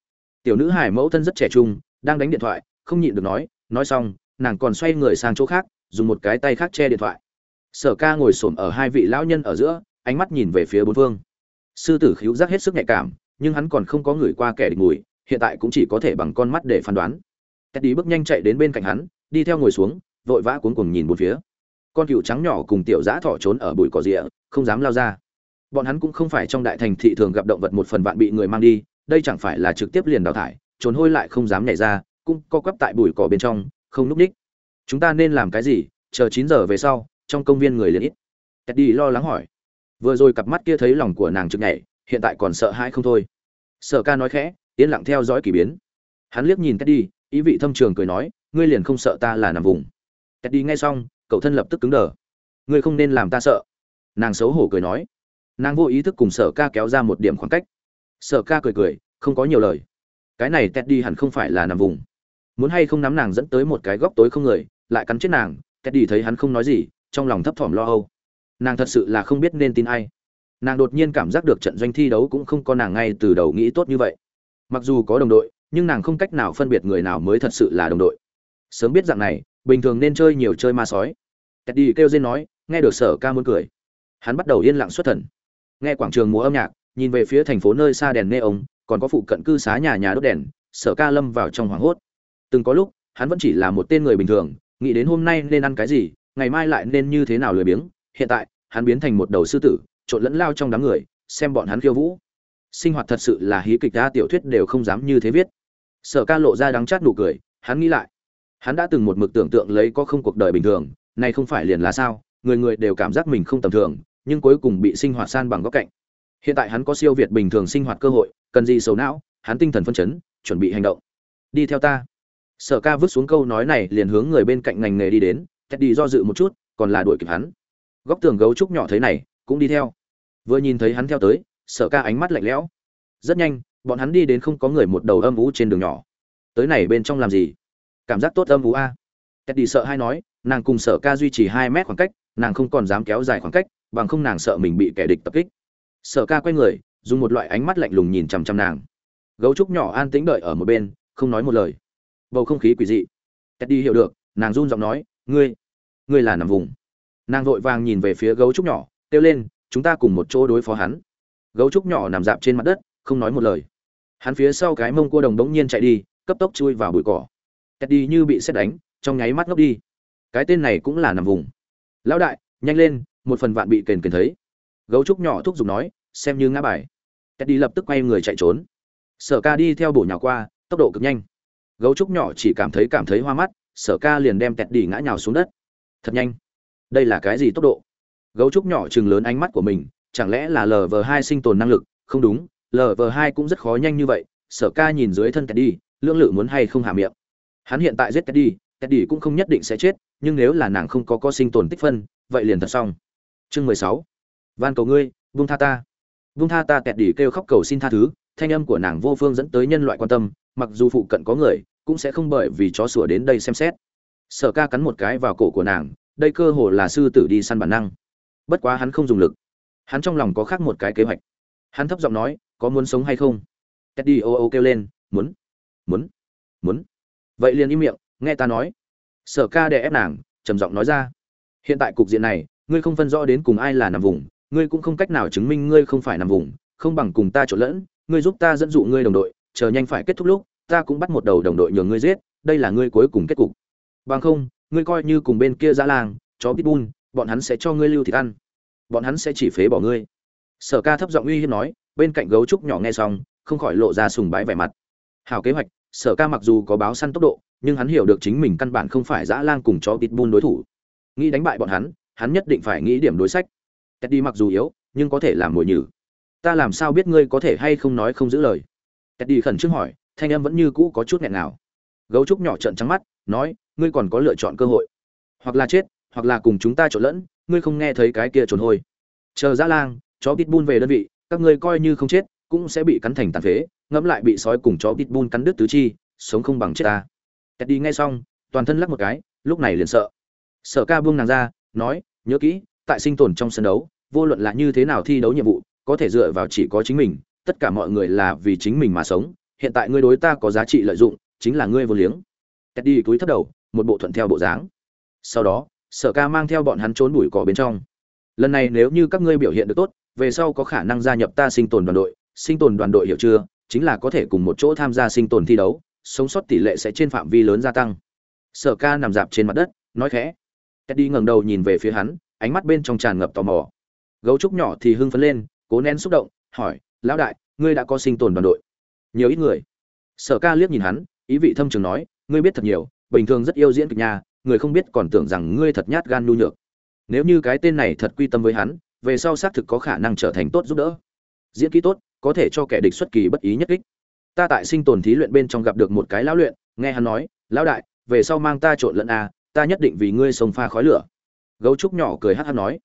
Tiểu nữ hải mẫu thân rất trẻ trung, đang đánh điện thoại, không nhịn được nói nói xong, nàng còn xoay người sang chỗ khác, dùng một cái tay khác che điện thoại. Sở ca ngồi xổm ở hai vị lão nhân ở giữa ánh mắt nhìn về phía bốn phương. Sư tử khíu giác hết sức nhạy cảm, nhưng hắn còn không có người qua kẻ địch mùi, hiện tại cũng chỉ có thể bằng con mắt để phán đoán. Teddy bước nhanh chạy đến bên cạnh hắn, đi theo ngồi xuống, vội vã cuống cuồng nhìn bốn phía. Con cựu trắng nhỏ cùng tiểu dã thỏ trốn ở bụi cỏ rịa, không dám lao ra. Bọn hắn cũng không phải trong đại thành thị thường gặp động vật một phần vạn bị người mang đi, đây chẳng phải là trực tiếp liền đào thải, trốn hôi lại không dám nhảy ra, cũng co quắp tại bụi cỏ bên trong, không núp ních. Chúng ta nên làm cái gì, chờ chín giờ về sau, trong công viên người liền ít. Teddy lo lắng hỏi vừa rồi cặp mắt kia thấy lòng của nàng trực nhảy, hiện tại còn sợ hãi không thôi. Sợ ca nói khẽ, yên lặng theo dõi kỳ biến. Hắn liếc nhìn teddy, ý vị thâm trường cười nói, ngươi liền không sợ ta là nằm vùng. Teddy nghe xong, cậu thân lập tức cứng đờ. Ngươi không nên làm ta sợ. Nàng xấu hổ cười nói. Nàng vô ý thức cùng sở ca kéo ra một điểm khoảng cách. Sở ca cười cười, không có nhiều lời. Cái này teddy hẳn không phải là nằm vùng. Muốn hay không nắm nàng dẫn tới một cái góc tối không người, lại cắn chết nàng, teddy thấy hắn không nói gì, trong lòng thấp thỏm lo âu nàng thật sự là không biết nên tin ai. Nàng đột nhiên cảm giác được trận doanh thi đấu cũng không có nàng ngay từ đầu nghĩ tốt như vậy. Mặc dù có đồng đội, nhưng nàng không cách nào phân biệt người nào mới thật sự là đồng đội. Sớm biết dạng này, bình thường nên chơi nhiều chơi ma sói. Teddy kêu dên nói, nghe được sở ca muốn cười. Hắn bắt đầu yên lặng xuất thần. Nghe quảng trường múa âm nhạc, nhìn về phía thành phố nơi xa đèn neon, còn có phụ cận cư xá nhà nhà đốt đèn, sở ca lâm vào trong hoảng hốt. Từng có lúc, hắn vẫn chỉ là một tên người bình thường, nghĩ đến hôm nay nên ăn cái gì, ngày mai lại nên như thế nào lười biếng hiện tại, hắn biến thành một đầu sư tử, trộn lẫn lao trong đám người, xem bọn hắn khiêu vũ. Sinh hoạt thật sự là hí kịch đa tiểu thuyết đều không dám như thế viết. Sở ca lộ ra đắng chát nụ cười, hắn nghĩ lại. Hắn đã từng một mực tưởng tượng lấy có không cuộc đời bình thường, nay không phải liền là sao, người người đều cảm giác mình không tầm thường, nhưng cuối cùng bị sinh hoạt san bằng góc cạnh. Hiện tại hắn có siêu việt bình thường sinh hoạt cơ hội, cần gì xấu não, hắn tinh thần phân chấn, chuẩn bị hành động. Đi theo ta. Sở ca vứt xuống câu nói này liền hướng người bên cạnh ngành nghề đi đến, teddy do dự một chút, còn là đuổi kịp hắn góc tường gấu trúc nhỏ thấy này, cũng đi theo. Vừa nhìn thấy hắn theo tới, sở ca ánh mắt lạnh lẽo. Rất nhanh, bọn hắn đi đến không có người một đầu âm vũ trên đường nhỏ. Tới này bên trong làm gì? Cảm giác tốt âm vũ a. Teddy sợ hay nói, nàng cùng sở ca duy trì hai mét khoảng cách, nàng không còn dám kéo dài khoảng cách, bằng không nàng sợ mình bị kẻ địch tập kích. Sở ca quay người, dùng một loại ánh mắt lạnh lùng nhìn chằm chằm nàng. Gấu trúc nhỏ an tĩnh đợi ở một bên, không nói một lời. Bầu không khí quỷ dị. Teddy hiểu được, nàng run giọng nói, ngươi ngươi là nằm vùng nàng vội vàng nhìn về phía gấu trúc nhỏ, kêu lên, chúng ta cùng một chỗ đối phó hắn. Gấu trúc nhỏ nằm dạp trên mặt đất, không nói một lời. Hắn phía sau cái mông cua đồng đống nhiên chạy đi, cấp tốc chui vào bụi cỏ. Teddy như bị xét đánh, trong nháy mắt ngốc đi. Cái tên này cũng là nằm vùng. Lão đại, nhanh lên, một phần vạn bị kền kền thấy. Gấu trúc nhỏ thúc giục nói, xem như ngã bài. Teddy lập tức quay người chạy trốn. Sở ca đi theo bổ nhào qua, tốc độ cực nhanh. Gấu trúc nhỏ chỉ cảm thấy cảm thấy hoa mắt, sở ca liền đem teddy ngã nhào xuống đất. Thật nhanh đây là cái gì tốc độ? Gấu trúc nhỏ chừng lớn ánh mắt của mình, chẳng lẽ là lv hai sinh tồn năng lực? Không đúng lv hai cũng rất khó nhanh như vậy, sở ca nhìn dưới thân teddy, lưỡng lự muốn hay không hạ miệng. Hắn hiện tại giết teddy teddy cũng không nhất định sẽ chết, nhưng nếu là nàng không có có sinh tồn tích phân, vậy liền thật xong. Chương mười sáu. Van cầu ngươi vung tha ta. Vung tha ta, teddy kêu khóc cầu xin tha thứ, thanh âm của nàng vô phương dẫn tới nhân loại quan tâm, mặc dù phụ cận có người, cũng sẽ không bởi vì chó sủa đến đây xem xét. Sở ca cắn một cái vào cổ của nàng đây cơ hồ là sư tử đi săn bản năng. Bất quá hắn không dùng lực. Hắn trong lòng có khác một cái kế hoạch. Hắn thấp giọng nói, có muốn sống hay không? Teddy ô ô kêu lên, muốn muốn muốn. Vậy liền im miệng, nghe ta nói. Sở ca đè ép nàng, trầm giọng nói ra, hiện tại cục diện này, ngươi không phân rõ đến cùng ai là nằm vùng, ngươi cũng không cách nào chứng minh ngươi không phải nằm vùng, không bằng cùng ta trộn lẫn, ngươi giúp ta dẫn dụ ngươi đồng đội, chờ nhanh phải kết thúc lúc, ta cũng bắt một đầu đồng đội nhường ngươi giết, đây là ngươi cuối cùng kết cục. Bằng không ngươi coi như cùng bên kia dã lang chó pitbull, bọn hắn sẽ cho ngươi lưu thịt ăn. Bọn hắn sẽ chỉ phế bỏ ngươi. Sở ca thấp giọng uy hiếp nói, bên cạnh gấu trúc nhỏ nghe xong, không khỏi lộ ra sùng bái vẻ mặt. Hảo kế hoạch, sở ca mặc dù có báo săn tốc độ, nhưng hắn hiểu được chính mình căn bản không phải dã lang cùng chó pitbull đối thủ. Nghĩ đánh bại bọn hắn hắn nhất định phải nghĩ điểm đối sách. Teddy mặc dù yếu, nhưng có thể làm mồi nhử. Ta làm sao biết ngươi có thể hay không nói không giữ lời? Teddy khẩn trương hỏi, thanh em vẫn như cũ có chút nghẹn nào gấu trúc nhỏ trợn trắng mắt, nói ngươi còn có lựa chọn cơ hội. Hoặc là chết, hoặc là cùng chúng ta trộn lẫn, ngươi không nghe thấy cái kia trồn hôi. Chờ dã lang, chó pitbull về đơn vị, các ngươi coi như không chết, cũng sẽ bị cắn thành tàn phế, ngẫm lại bị sói cùng chó pitbull cắn đứt tứ chi, sống không bằng chết ta. Teddy ngay xong, toàn thân lắc một cái, lúc này liền sợ. Sợ ca buông nàng ra, nói, nhớ kỹ, tại sinh tồn trong sân đấu, vô luận là như thế nào thi đấu nhiệm vụ, có thể dựa vào chỉ có chính mình, tất cả mọi người là vì chính mình mà sống. Hiện tại ngươi đối ta có giá trị lợi dụng, chính là ngươi vô liếng. Teddy cúi thấp đầu một bộ thuận theo bộ dáng. Sau đó, sở ca mang theo bọn hắn trốn bụi cỏ bên trong. Lần này nếu như các ngươi biểu hiện được tốt, về sau có khả năng gia nhập ta sinh tồn đoàn đội. Sinh tồn đoàn đội hiểu chưa? Chính là có thể cùng một chỗ tham gia sinh tồn thi đấu, sống sót tỷ lệ sẽ trên phạm vi lớn gia tăng. Sở ca nằm dạp trên mặt đất, nói khẽ. Teddy ngẩng đầu nhìn về phía hắn, ánh mắt bên trong tràn ngập tò mò. Gấu trúc nhỏ thì hưng phấn lên, cố nén xúc động, hỏi, lão đại, ngươi đã có sinh tồn đoàn đội? Nhiều ít người. Sở ca liếc nhìn hắn, ý vị thâm trường nói, ngươi biết thật nhiều bình thường rất yêu diễn kịch nhà, người không biết còn tưởng rằng ngươi thật nhát gan nhu nhược. Nếu như cái tên này thật quy tâm với hắn, về sau xác thực có khả năng trở thành tốt giúp đỡ. Diễn kỹ tốt, có thể cho kẻ địch xuất kỳ bất ý nhất kích. Ta tại sinh tồn thí luyện bên trong gặp được một cái lão luyện, nghe hắn nói, lão đại, về sau mang ta trộn lẫn a ta nhất định vì ngươi sông pha khói lửa. Gấu trúc nhỏ cười hát hát nói.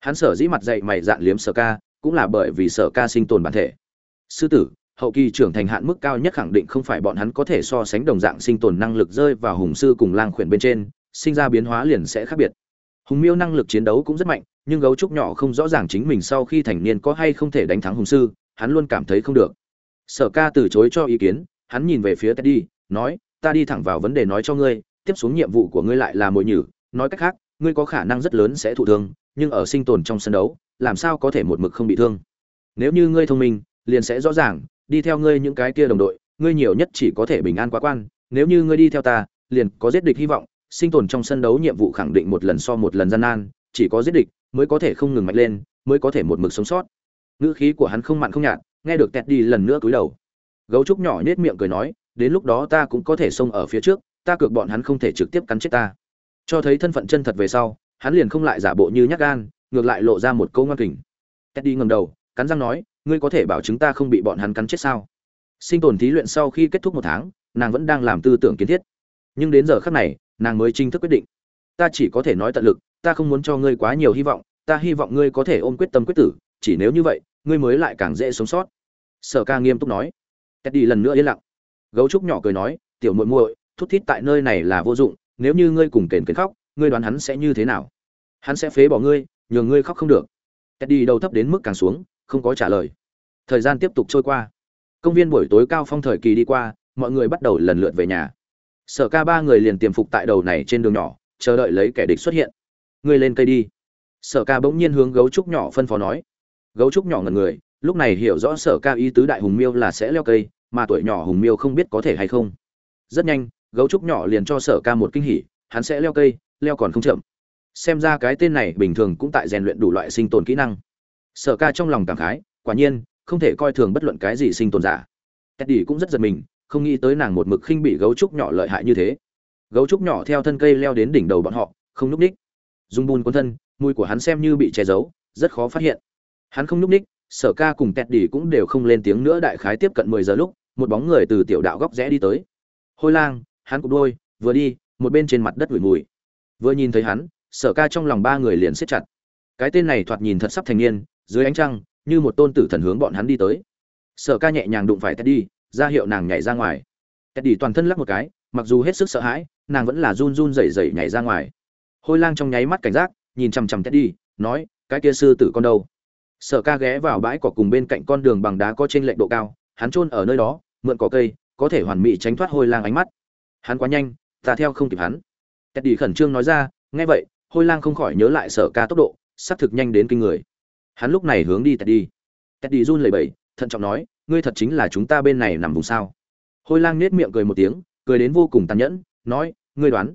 Hắn sở dĩ mặt dậy mày dạn liếm sở ca, cũng là bởi vì sở ca sinh tồn bản thể. Sư tử hậu kỳ trưởng thành hạn mức cao nhất khẳng định không phải bọn hắn có thể so sánh đồng dạng sinh tồn năng lực rơi vào hùng sư cùng lang khuyển bên trên, sinh ra biến hóa liền sẽ khác biệt. Hùng miêu năng lực chiến đấu cũng rất mạnh, nhưng gấu trúc nhỏ không rõ ràng chính mình sau khi thành niên có hay không thể đánh thắng hùng sư, hắn luôn cảm thấy không được. Sở ca từ chối cho ý kiến, hắn nhìn về phía teddy, nói, ta đi thẳng vào vấn đề nói cho ngươi, tiếp xuống nhiệm vụ của ngươi lại là mồi nhử, nói cách khác, ngươi có khả năng rất lớn sẽ thụ thương, nhưng ở sinh tồn trong sân đấu, làm sao có thể một mực không bị thương? Nếu như ngươi thông minh, liền sẽ rõ ràng đi theo ngươi những cái kia đồng đội, ngươi nhiều nhất chỉ có thể bình an quá quan, nếu như ngươi đi theo ta, liền có giết địch hy vọng, sinh tồn trong sân đấu nhiệm vụ khẳng định một lần so một lần gian nan, chỉ có giết địch mới có thể không ngừng mạnh lên, mới có thể một mực sống sót. Ngữ khí của hắn không mặn không nhạt, nghe được tẹt đi lần nữa cúi đầu. Gấu trúc nhỏ nhếch miệng cười nói, đến lúc đó ta cũng có thể xông ở phía trước, ta cược bọn hắn không thể trực tiếp cắn chết ta. Cho thấy thân phận chân thật về sau, hắn liền không lại giả bộ như nhát gan, ngược lại lộ ra một câu ngoan kình. Teddy ngầm đầu, cắn răng nói ngươi có thể bảo chúng ta không bị bọn hắn cắn chết sao? Sinh tồn thí luyện sau khi kết thúc một tháng, nàng vẫn đang làm tư tưởng kiến thiết. Nhưng đến giờ khác này, nàng mới chính thức quyết định. Ta chỉ có thể nói tận lực, ta không muốn cho ngươi quá nhiều hy vọng, ta hy vọng ngươi có thể ôm quyết tâm quyết tử, chỉ nếu như vậy, ngươi mới lại càng dễ sống sót. Sở ca nghiêm túc nói. Teddy lần nữa yên lặng. Gấu trúc nhỏ cười nói, tiểu muội muội, thút thít tại nơi này là vô dụng, nếu như ngươi cùng kền kền khóc, ngươi đoán hắn sẽ như thế nào? Hắn sẽ phế bỏ ngươi, nhường ngươi khóc không được. Teddy đầu thấp đến mức càng xuống không có trả lời. Thời gian tiếp tục trôi qua. Công viên buổi tối cao phong thời kỳ đi qua, mọi người bắt đầu lần lượt về nhà. Sở ca ba người liền tiềm phục tại đầu này trên đường nhỏ, chờ đợi lấy kẻ địch xuất hiện. Ngươi lên cây đi. Sở ca bỗng nhiên hướng gấu trúc nhỏ phân phó nói. Gấu trúc nhỏ ngần người, lúc này hiểu rõ sở ca ý tứ đại hùng miêu là sẽ leo cây, mà tuổi nhỏ hùng miêu không biết có thể hay không. Rất nhanh, gấu trúc nhỏ liền cho sở ca một kinh hỉ, hắn sẽ leo cây, leo còn không chậm. Xem ra cái tên này bình thường cũng tại rèn luyện đủ loại sinh tồn kỹ năng sở ca trong lòng cảm khái, quả nhiên, không thể coi thường bất luận cái gì sinh tồn giả. Teddy cũng rất giật mình, không nghĩ tới nàng một mực khinh bị gấu trúc nhỏ lợi hại như thế. Gấu trúc nhỏ theo thân cây leo đến đỉnh đầu bọn họ, không núp ních. Dùng bùn quân thân, mùi của hắn xem như bị che giấu, rất khó phát hiện. Hắn không núp ních, sở ca cùng teddy cũng đều không lên tiếng nữa đại khái tiếp cận mười giờ lúc, một bóng người từ tiểu đạo góc rẽ đi tới. Hôi lang, hắn cụp đôi, vừa đi, một bên trên mặt đất ngửi mùi. Vừa nhìn thấy hắn, sở ca trong lòng ba người liền siết chặt. Cái tên này thoạt nhìn thật sắp thành niên dưới ánh trăng, như một tôn tử thần hướng bọn hắn đi tới. Sở ca nhẹ nhàng đụng phải teddy, ra hiệu nàng nhảy ra ngoài. Teddy toàn thân lắc một cái, mặc dù hết sức sợ hãi, nàng vẫn là run run rẩy rẩy nhảy ra ngoài. Hôi lang trong nháy mắt cảnh giác, nhìn chằm chằm teddy, nói, cái kia sư tử con đâu? Sở ca ghé vào bãi cỏ cùng bên cạnh con đường bằng đá có trên lệnh độ cao, hắn chôn ở nơi đó, mượn có cây, có thể hoàn mỹ tránh thoát hôi lang ánh mắt. Hắn quá nhanh, ta theo không kịp hắn. Teddy khẩn trương nói ra, nghe vậy, hôi lang không khỏi nhớ lại sở ca tốc độ xác thực nhanh đến kinh người hắn lúc này hướng đi teddy. Teddy run lẩy bẩy, thận trọng nói, ngươi thật chính là chúng ta bên này nằm vùng sao? Hôi lang nết miệng cười một tiếng, cười đến vô cùng tàn nhẫn, nói, ngươi đoán.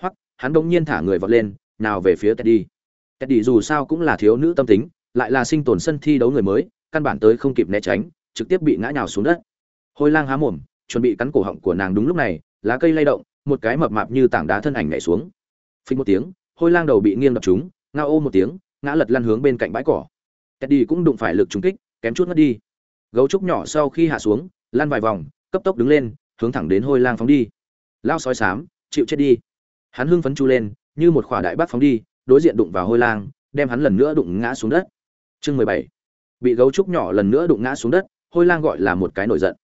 Hoặc hắn bỗng nhiên thả người vọt lên, nào về phía teddy. Teddy dù sao cũng là thiếu nữ tâm tính, lại là sinh tồn sân thi đấu người mới, căn bản tới không kịp né tránh, trực tiếp bị ngã nhào xuống đất. Hôi lang há mồm, chuẩn bị cắn cổ họng của nàng đúng lúc này, lá cây lay động, một cái mập mạp như tảng đá thân ảnh nhảy xuống. Phình một tiếng, hôi lang đầu bị nghiêng đập trúng, ngao ô một tiếng, ngã lật lăn hướng bên cạnh bãi cỏ teddy cũng đụng phải lực trúng kích kém chút mất đi. Gấu trúc nhỏ sau khi hạ xuống lăn vài vòng cấp tốc đứng lên hướng thẳng đến hôi lang phóng đi. Lao sói sám chịu chết đi. Hắn hưng phấn chu lên như một quả đại bác phóng đi đối diện đụng vào hôi lang đem hắn lần nữa đụng ngã xuống đất. Chương mười bảy. Bị gấu trúc nhỏ lần nữa đụng ngã xuống đất hôi lang gọi là một cái nổi giận.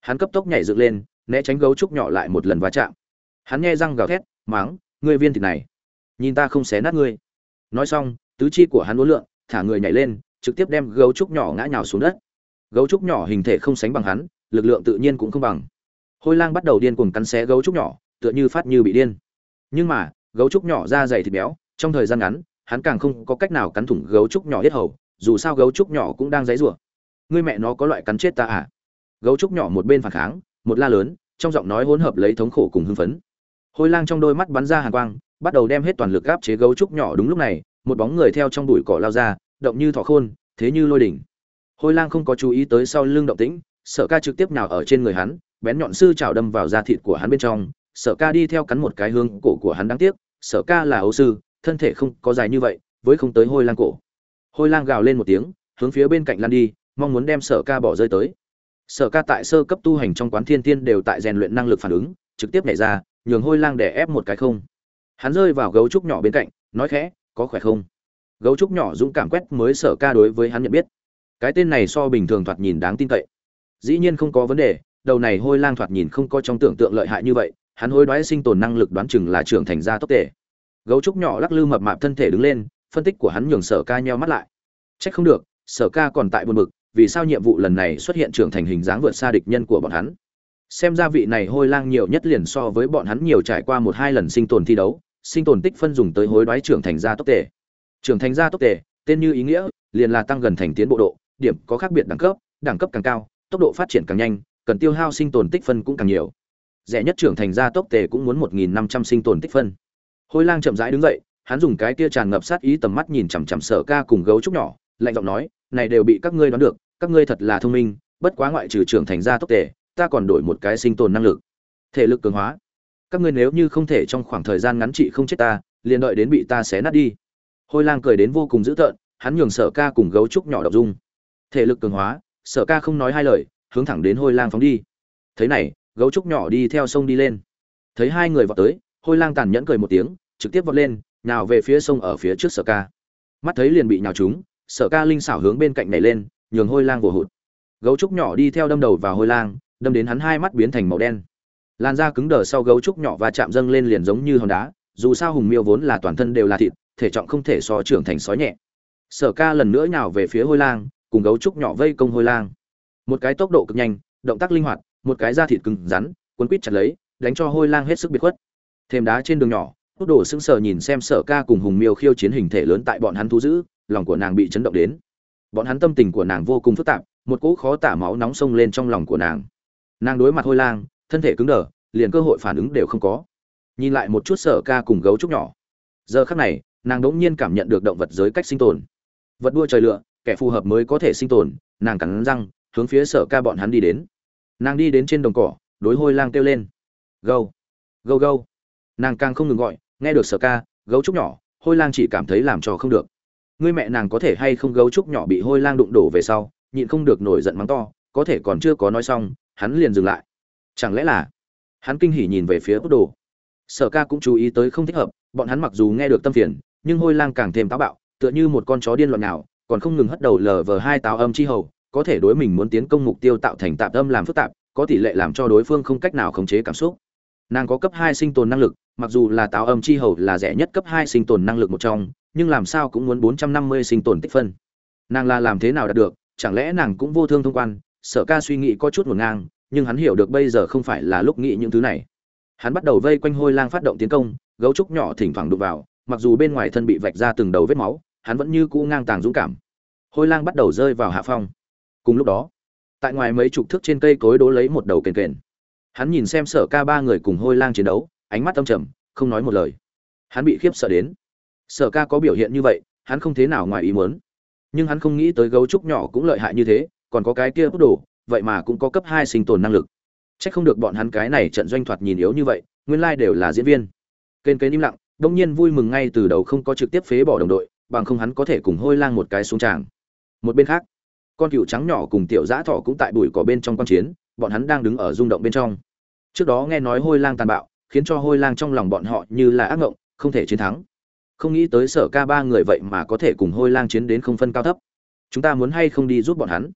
Hắn cấp tốc nhảy dựng lên né tránh gấu trúc nhỏ lại một lần va chạm. Hắn nghe răng gào thét mắng, ngươi viên thịt này nhìn ta không xé nát ngươi. Nói xong tứ chi của hắn uốn lượn thả người nhảy lên trực tiếp đem gấu trúc nhỏ ngã nhào xuống đất. Gấu trúc nhỏ hình thể không sánh bằng hắn, lực lượng tự nhiên cũng không bằng. Hôi lang bắt đầu điên cuồng cắn xé gấu trúc nhỏ, tựa như phát như bị điên. Nhưng mà, gấu trúc nhỏ da dày thịt béo, trong thời gian ngắn, hắn càng không có cách nào cắn thủng gấu trúc nhỏ hết hầu, dù sao gấu trúc nhỏ cũng đang dãy rủa ngươi mẹ nó có loại cắn chết ta à? Gấu trúc nhỏ một bên phản kháng, một la lớn, trong giọng nói hỗn hợp lấy thống khổ cùng hưng phấn. Hôi lang trong đôi mắt bắn ra hàn quang, bắt đầu đem hết toàn lực gáp chế gấu trúc nhỏ đúng lúc này, một bóng người theo trong bụi cỏ lao ra động như thỏ khôn, thế như lôi đỉnh. Hôi lang không có chú ý tới sau lưng động tĩnh sợ ca trực tiếp nào ở trên người hắn, bén nhọn sư chảo đâm vào da thịt của hắn bên trong. Sợ ca đi theo cắn một cái hương cổ của hắn đáng tiếc sợ ca là ấu sư, thân thể không có dài như vậy, với không tới hôi lang cổ. Hôi lang gào lên một tiếng, hướng phía bên cạnh lan đi, mong muốn đem sở ca bỏ rơi tới. Sở ca tại sơ cấp tu hành trong quán thiên tiên đều tại rèn luyện năng lực phản ứng, trực tiếp nhảy ra, nhường hôi lang để ép một cái không. Hắn rơi vào gấu trúc nhỏ bên cạnh, nói khẽ, có khỏe không? Gấu trúc nhỏ dũng cảm quét mới sở ca đối với hắn nhận biết. Cái tên này so bình thường thoạt nhìn đáng tin cậy. Dĩ nhiên không có vấn đề, đầu này hôi lang thoạt nhìn không có trong tưởng tượng lợi hại như vậy, hắn hối đoái sinh tồn năng lực đoán chừng là trưởng thành ra tốc tệ gấu trúc nhỏ lắc lư mập mạp thân thể đứng lên, phân tích của hắn nhường sở ca nheo mắt lại. Trách không được, sở ca còn tại buồn bực, vì sao nhiệm vụ lần này xuất hiện trưởng thành hình dáng vượt xa địch nhân của bọn hắn? Xem ra vị này hôi lang nhiều nhất liền so với bọn hắn nhiều trải qua một hai lần sinh tồn thi đấu, sinh tồn tích phân dùng tới hối đoái trưởng thành ra tốc tệ trưởng thành gia tốc tề, tên như ý nghĩa, liền là tăng gần thành tiến bộ độ, điểm có khác biệt đẳng cấp đẳng cấp càng cao, tốc độ phát triển càng nhanh, cần tiêu hao sinh tồn tích phân cũng càng nhiều. Rẻ nhất trưởng thành gia tốc tề cũng muốn một nghìn năm trăm sinh tồn tích phân. Hôi lang chậm rãi đứng dậy, hắn dùng cái kia tràn ngập sát ý tầm mắt nhìn chằm chằm sở ca cùng gấu trúc nhỏ, lạnh giọng nói, này đều bị các ngươi đoán được, các ngươi thật là thông minh, bất quá ngoại trừ trưởng thành gia tốc tề, ta còn đổi một cái sinh tồn năng lực. Thể lực cường hóa. Các ngươi nếu như không thể trong khoảng thời gian ngắn trị không chết ta, liền đợi đến bị ta xé nát đi hôi lang cười đến vô cùng dữ tợn, hắn nhường sở ca cùng gấu trúc nhỏ đọc dung. Thể lực cường hóa, sở ca không nói hai lời, hướng thẳng đến hôi lang phóng đi. Thế này, gấu trúc nhỏ đi theo sông đi lên. Thấy hai người vào tới, hôi lang tàn nhẫn cười một tiếng, trực tiếp vọt lên, nào về phía sông ở phía trước sở ca. Mắt thấy liền bị nhào trúng, sở ca linh xảo hướng bên cạnh này lên, nhường hôi lang vồ hụt. Gấu trúc nhỏ đi theo đâm đầu vào hôi lang, đâm đến hắn hai mắt biến thành màu đen. Lan da cứng đờ sau gấu trúc nhỏ và chạm dâng lên liền giống như hòn đá, dù sao hùng miêu vốn là toàn thân đều là thịt thể trọng không thể so trưởng thành sói nhẹ. Sở ca lần nữa nhào về phía hôi lang, cùng gấu trúc nhỏ vây công hôi lang. Một cái tốc độ cực nhanh, động tác linh hoạt, một cái da thịt cứng rắn, cuốn quít chặt lấy, đánh cho hôi lang hết sức biệt khuất. Thêm đá trên đường nhỏ hút đổ sững sờ nhìn xem sở ca cùng hùng miêu khiêu chiến hình thể lớn tại bọn hắn thu giữ, lòng của nàng bị chấn động đến. Bọn hắn tâm tình của nàng vô cùng phức tạp, một cỗ khó tả máu nóng sông lên trong lòng của nàng. Nàng đối mặt hôi lang, thân thể cứng đờ, liền cơ hội phản ứng đều không có. Nhìn lại một chút sở ca cùng gấu trúc nhỏ. Giờ khắc này nàng đ ỗ n g nhiên cảm nhận được động vật giới cách sinh tồn. Vật đua trời lựa kẻ phù hợp mới có thể sinh tồn, nàng cắn răng, hướng phía sở ca bọn hắn đi đến. Nàng đi đến trên đồng cỏ, đối hôi lang kêu lên. Gâu gâu gâu. Nàng càng không ngừng gọi, nghe được sở ca, gấu trúc nhỏ, hôi lang chỉ cảm thấy làm trò không được. Ngươi mẹ nàng có thể hay không gấu trúc nhỏ bị hôi lang đụng đổ về sau, nhịn không được nổi giận mắng to, có thể còn chưa có nói xong, hắn liền dừng lại. Chẳng lẽ là hắn kinh hỉ nhìn về phía ốc đồ? Sở ca cũng chú ý tới không thích hợp, bọn hắn mặc dù nghe được tâm phiền nhưng hôi lang càng thêm táo bạo, tựa như một con chó điên loạn nào, còn không ngừng hất đầu lờ vờ hai táo âm chi hầu, có thể đối mình muốn tiến công mục tiêu tạo thành tạp âm làm phức tạp, có tỷ lệ làm cho đối phương không cách nào khống chế cảm xúc. Nàng có cấp hai sinh tồn năng lực, mặc dù là táo âm chi hầu là rẻ nhất cấp hai sinh tồn năng lực một trong, nhưng làm sao cũng muốn bốn trăm năm mươi sinh tồn tích phân. Nàng là làm thế nào đạt được, chẳng lẽ nàng cũng vô thương thông quan, sở ca suy nghĩ có chút ngổn ngang, nhưng hắn hiểu được bây giờ không phải là lúc nghĩ những thứ này. Hắn bắt đầu vây quanh hôi lang phát động tiến công, gấu trúc nhỏ thỉnh thoảng đụng vào mặc dù bên ngoài thân bị vạch ra từng đầu vết máu, hắn vẫn như cũ ngang tàng dũng cảm. Hôi lang bắt đầu rơi vào hạ phong. Cùng lúc đó, tại ngoài mấy chục thước trên cây cối đố lấy một đầu kền kền. Hắn nhìn xem sở ca ba người cùng hôi lang chiến đấu, ánh mắt âm trầm, không nói một lời. Hắn bị khiếp sợ đến. Sở ca có biểu hiện như vậy, hắn không thế nào ngoài ý muốn. Nhưng hắn không nghĩ tới gấu trúc nhỏ cũng lợi hại như thế, còn có cái kia bút đồ, vậy mà cũng có cấp hai sinh tồn năng lực. C h ắ c không được bọn hắn cái này trận doanh thoạt nhìn yếu như vậy, nguyên lai、like、đều là diễn viên. Kênh kênh im lặng đông nhiên vui mừng ngay từ đầu không có trực tiếp phế bỏ đồng đội, bằng không hắn có thể cùng hôi lang một cái xuống tràng. Một bên khác, con cựu trắng nhỏ cùng tiểu giã thỏ cũng tại bụi cỏ bên trong q chiến, bọn hắn đang đứng ở rung động bên trong. Trước đó nghe nói hôi lang tàn bạo, khiến cho hôi lang trong lòng bọn họ như là ác ngộng, không thể chiến thắng. Không nghĩ tới sở ca ba người vậy mà có thể cùng hôi lang chiến đến không phân cao thấp. Chúng ta muốn hay không đi giúp bọn hắn?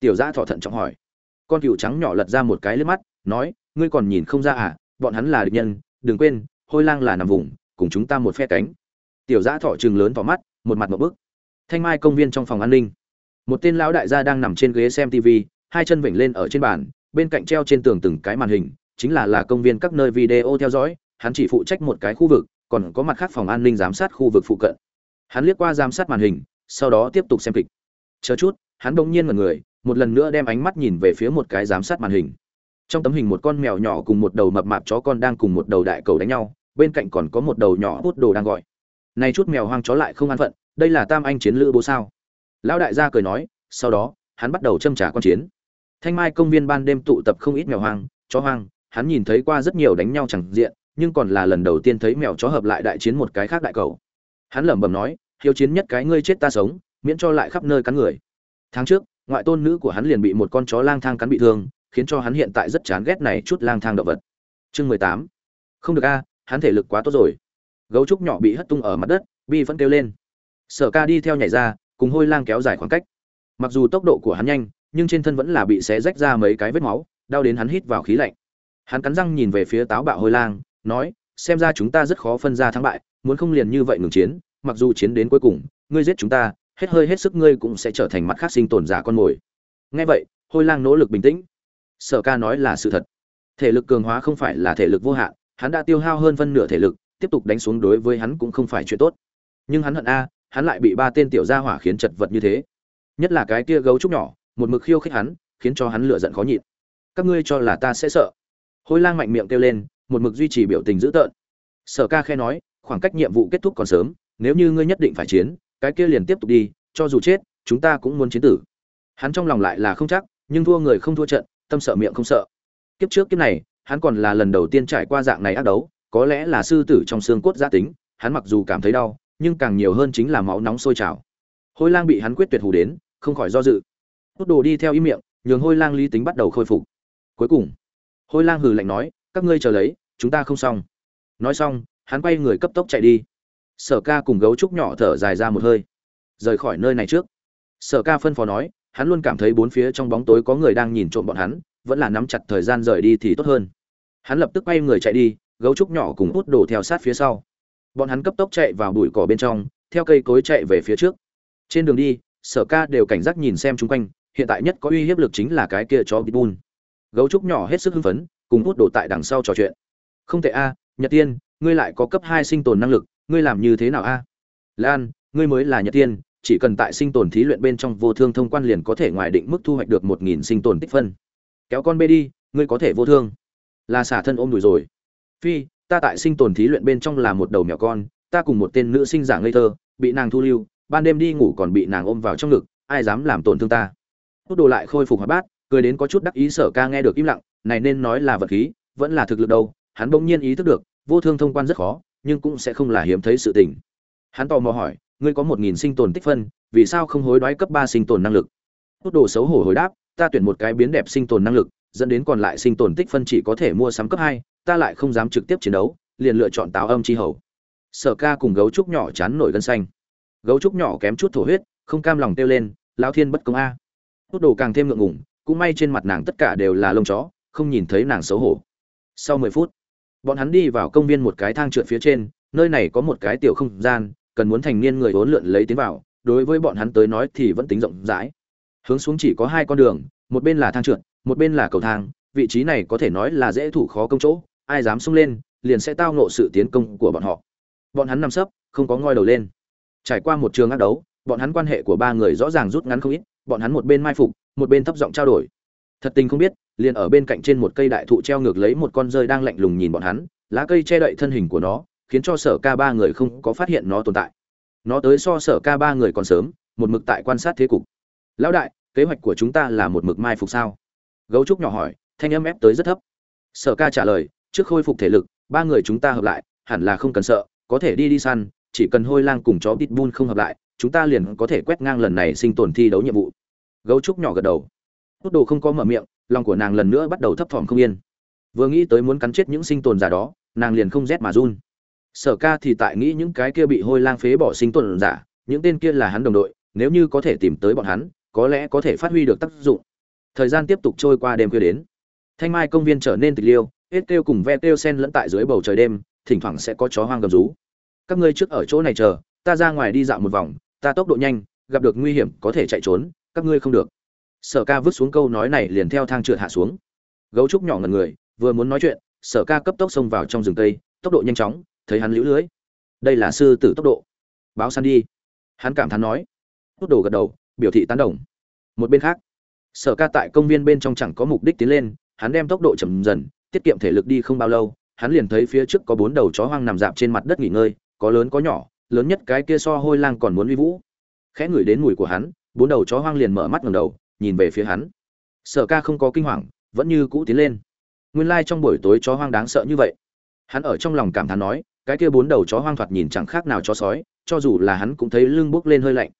Tiểu giã Thỏ thận trọng hỏi. Con cựu trắng nhỏ lật ra một cái lướp mắt, nói, ngươi còn nhìn không ra à bọn hắn là địch nhân, đừng quên, hôi lang là nằm vùng cùng chúng ta một phe cánh. Tiểu giã thọ chừng lớn vào mắt, một mặt một bức. Thanh mai công viên trong phòng an ninh. Một tên lão đại gia đang nằm trên ghế xem tv hai chân vểnh lên ở trên bàn, bên cạnh treo trên tường từng cái màn hình, chính là là công viên các nơi video theo dõi, hắn chỉ phụ trách một cái khu vực, còn có mặt khác phòng an ninh giám sát khu vực phụ cận. Hắn liếc qua giám sát màn hình, sau đó tiếp tục xem kịch. Chờ chút, hắn bỗng nhiên ngẩn người, một lần nữa đem ánh mắt nhìn về phía một cái giám sát màn hình. Trong tấm hình một con mèo nhỏ cùng một đầu mập mạp chó con đang cùng một đầu đại cầu đánh nhau bên cạnh còn có một đầu nhỏ hút đồ đang gọi. Này chút mèo hoang chó lại không an phận, đây là tam anh chiến lữ bố sao? Lão đại gia cười nói, sau đó, hắn bắt đầu châm trả con chiến. Thanh mai công viên ban đêm tụ tập không ít mèo hoang, chó hoang, hắn nhìn thấy qua rất nhiều đánh nhau chẳng diện, nhưng còn là lần đầu tiên thấy mèo chó hợp lại đại chiến một cái khác đại cầu. Hắn lẩm bẩm nói, hiếu chiến nhất cái ngươi chết ta sống, miễn cho lại khắp nơi cắn người. Tháng trước, ngoại tôn nữ của hắn liền bị một con chó lang thang cắn bị thương, khiến cho hắn hiện tại rất chán ghét này chút lang thang động vật. Chương mười tám. Không được a hắn thể lực quá tốt rồi. Gấu trúc nhỏ bị hất tung ở mặt đất, bi vẫn kêu lên. Sở ca đi theo nhảy ra, cùng hôi lang kéo dài khoảng cách. Mặc dù tốc độ của hắn nhanh, nhưng trên thân vẫn là bị xé rách ra mấy cái vết máu, đau đến hắn hít vào khí lạnh. Hắn cắn răng nhìn về phía táo bạo hôi lang, nói, xem ra chúng ta rất khó phân ra thắng bại, muốn không liền như vậy ngừng chiến, mặc dù chiến đến cuối cùng, ngươi giết chúng ta, hết hơi hết sức ngươi cũng sẽ trở thành mặt khác sinh tồn giả con mồi. Nghe vậy, hôi lang nỗ lực bình tĩnh. Sở ca nói là sự thật. Thể lực cường hóa không phải là thể lực vô hạn hắn đã tiêu hao hơn phân nửa thể lực, tiếp tục đánh xuống đối với hắn cũng không phải chuyện tốt. Nhưng hắn hận a, hắn lại bị ba tên tiểu gia hỏa khiến chật vật như thế. Nhất là cái kia gấu trúc nhỏ, một mực khiêu khích hắn, khiến cho hắn lựa giận khó nhịn. Các ngươi cho là ta sẽ sợ. Hôi lang mạnh miệng kêu lên, một mực duy trì biểu tình dữ tợn. Sở ca khe nói, khoảng cách nhiệm vụ kết thúc còn sớm, nếu như ngươi nhất định phải chiến, cái kia liền tiếp tục đi, cho dù chết, chúng ta cũng muốn chiến tử. Hắn trong lòng lại là không chắc, nhưng thua người không thua trận, tâm sợ miệng không sợ. Kiếp trước kiếp này hắn còn là lần đầu tiên trải qua dạng này ác đấu, có lẽ là sư tử trong xương cốt giá tính, hắn mặc dù cảm thấy đau, nhưng càng nhiều hơn chính là máu nóng sôi trào. Hôi lang bị hắn quyết tuyệt hù đến, không khỏi do dự. Tốt đồ đi theo ý miệng, nhường hôi lang lý tính bắt đầu khôi phục. Cuối cùng, hôi lang hừ lạnh nói, các ngươi chờ lấy, chúng ta không xong. Nói xong, hắn quay người cấp tốc chạy đi. Sở ca cùng gấu trúc nhỏ thở dài ra một hơi. Rời khỏi nơi này trước. Sở ca phân phó nói, hắn luôn cảm thấy bốn phía trong bóng tối có người đang nhìn trộm bọn hắn, vẫn là nắm chặt thời gian rời đi thì tốt hơn hắn lập tức quay người chạy đi, gấu trúc nhỏ cùng hút đổ theo sát phía sau. Bọn hắn cấp tốc chạy vào bụi cỏ bên trong, theo cây cối chạy về phía trước. Trên đường đi, sở ca đều cảnh giác nhìn xem chung quanh, hiện tại nhất có uy hiếp lực chính là cái kia chó pitbull. Gấu trúc nhỏ hết sức hưng phấn, cùng hút đổ tại đằng sau trò chuyện. Không thể a, nhật tiên, ngươi lại có cấp hai sinh tồn năng lực, ngươi làm như thế nào a? Lan, ngươi mới là nhật tiên, chỉ cần tại sinh tồn thí luyện bên trong vô thương thông quan liền có thể ngoài định mức thu hoạch được một nghìn sinh tồn tích phân. Kéo con bê đi, ngươi có thể vô thương là xả thân ôm đùi rồi. Phi, ta tại sinh tồn thí luyện bên trong là một đầu mèo con, ta cùng một tên nữ sinh giả ngây thơ, bị nàng thu lưu, ban đêm đi ngủ còn bị nàng ôm vào trong ngực, ai dám làm tổn thương ta? Hút đồ lại khôi phục hoạt bát, cười đến có chút đắc ý sở ca nghe được im lặng, này nên nói là vật khí, vẫn là thực lực đâu, hắn bỗng nhiên ý thức được, vô thương thông quan rất khó, nhưng cũng sẽ không là hiếm thấy sự tình. Hắn tò mò hỏi, ngươi có một nghìn sinh tồn tích phân, vì sao không hối đoái cấp ba sinh tồn năng lực? Hút đồ xấu hổ hồi đáp, ta tuyển một cái biến đẹp sinh tồn năng lực dẫn đến còn lại sinh tồn tích phân chỉ có thể mua sắm cấp hai, ta lại không dám trực tiếp chiến đấu, liền lựa chọn táo âm chi hầu. Sở ca cùng gấu trúc nhỏ chán nổi gân xanh. Gấu trúc nhỏ kém chút thổ huyết, không cam lòng kêu lên, lão thiên bất công a. Hút đồ càng thêm ngượng ngủng cũng may trên mặt nàng tất cả đều là lông chó, không nhìn thấy nàng xấu hổ. Sau mười phút, bọn hắn đi vào công viên một cái thang trượt phía trên, nơi này có một cái tiểu không gian, cần muốn thành niên người hỗn lượn lấy tiến vào, đối với bọn hắn tới nói thì vẫn tính rộng rãi. Hướng xuống chỉ có hai con đường, một bên là thang trượt một bên là cầu thang, vị trí này có thể nói là dễ thủ khó công chỗ, ai dám xông lên, liền sẽ tao nộ sự tiến công của bọn họ. Bọn hắn nằm sấp, không có ngoi đầu lên. Trải qua một trường ác đấu, bọn hắn quan hệ của ba người rõ ràng rút ngắn không ít, bọn hắn một bên mai phục, một bên thấp giọng trao đổi. Thật tình không biết, liền ở bên cạnh trên một cây đại thụ treo ngược lấy một con rơi đang lạnh lùng nhìn bọn hắn, lá cây che đậy thân hình của nó, khiến cho sở ca ba người không có phát hiện nó tồn tại. Nó tới so sở ca ba người còn sớm, một mực tại quan sát thế cục. Lão đại, kế hoạch của chúng ta là một mực mai phục sao? Gấu trúc nhỏ hỏi, thanh âm ép tới rất thấp. Sở ca trả lời, trước khôi phục thể lực, ba người chúng ta hợp lại, hẳn là không cần sợ, có thể đi đi săn, chỉ cần hôi lang cùng chó pitbull không hợp lại, chúng ta liền có thể quét ngang lần này sinh tồn thi đấu nhiệm vụ. Gấu trúc nhỏ gật đầu. Tốt đồ không có mở miệng, lòng của nàng lần nữa bắt đầu thấp thỏm không yên. Vừa nghĩ tới muốn cắn chết những sinh tồn giả đó, nàng liền không rét mà run. Sở ca thì tại nghĩ những cái kia bị hôi lang phế bỏ sinh tồn giả, những tên kia là hắn đồng đội, nếu như có thể tìm tới bọn hắn, có lẽ có thể phát huy được tác dụng thời gian tiếp tục trôi qua đêm khuya đến. Thanh mai công viên trở nên tịch liêu, hết kêu cùng ve kêu sen lẫn tại dưới bầu trời đêm, thỉnh thoảng sẽ có chó hoang gầm rú. Các ngươi trước ở chỗ này chờ, ta ra ngoài đi dạo một vòng, ta tốc độ nhanh, gặp được nguy hiểm, có thể chạy trốn, các ngươi không được. Sở ca vứt xuống câu nói này liền theo thang trượt hạ xuống. Gấu trúc nhỏ ngần người, vừa muốn nói chuyện, sở ca cấp tốc xông vào trong rừng tây tốc độ nhanh chóng, thấy hắn lũ lưới. Đây là sư tử tốc độ. Báo săn đi. Hắn cảm thán nói. Tốt đồ gật đầu, biểu thị tán đồng. Một bên khác sở ca tại công viên bên trong chẳng có mục đích tiến lên, hắn đem tốc độ chậm dần, tiết kiệm thể lực đi không bao lâu, hắn liền thấy phía trước có bốn đầu chó hoang nằm dạp trên mặt đất nghỉ ngơi, có lớn có nhỏ, lớn nhất cái kia so hôi lang còn muốn uy vũ. Khẽ ngửi đến mùi của hắn, bốn đầu chó hoang liền mở mắt ngầm đầu, nhìn về phía hắn. Sở ca không có kinh hoàng, vẫn như cũ tiến lên. Nguyên lai trong buổi tối chó hoang đáng sợ như vậy. Hắn ở trong lòng cảm thán nói, cái kia bốn đầu chó hoang thoạt nhìn chẳng khác nào chó sói, cho dù là hắn cũng thấy lưng buốt lên hơi lạnh.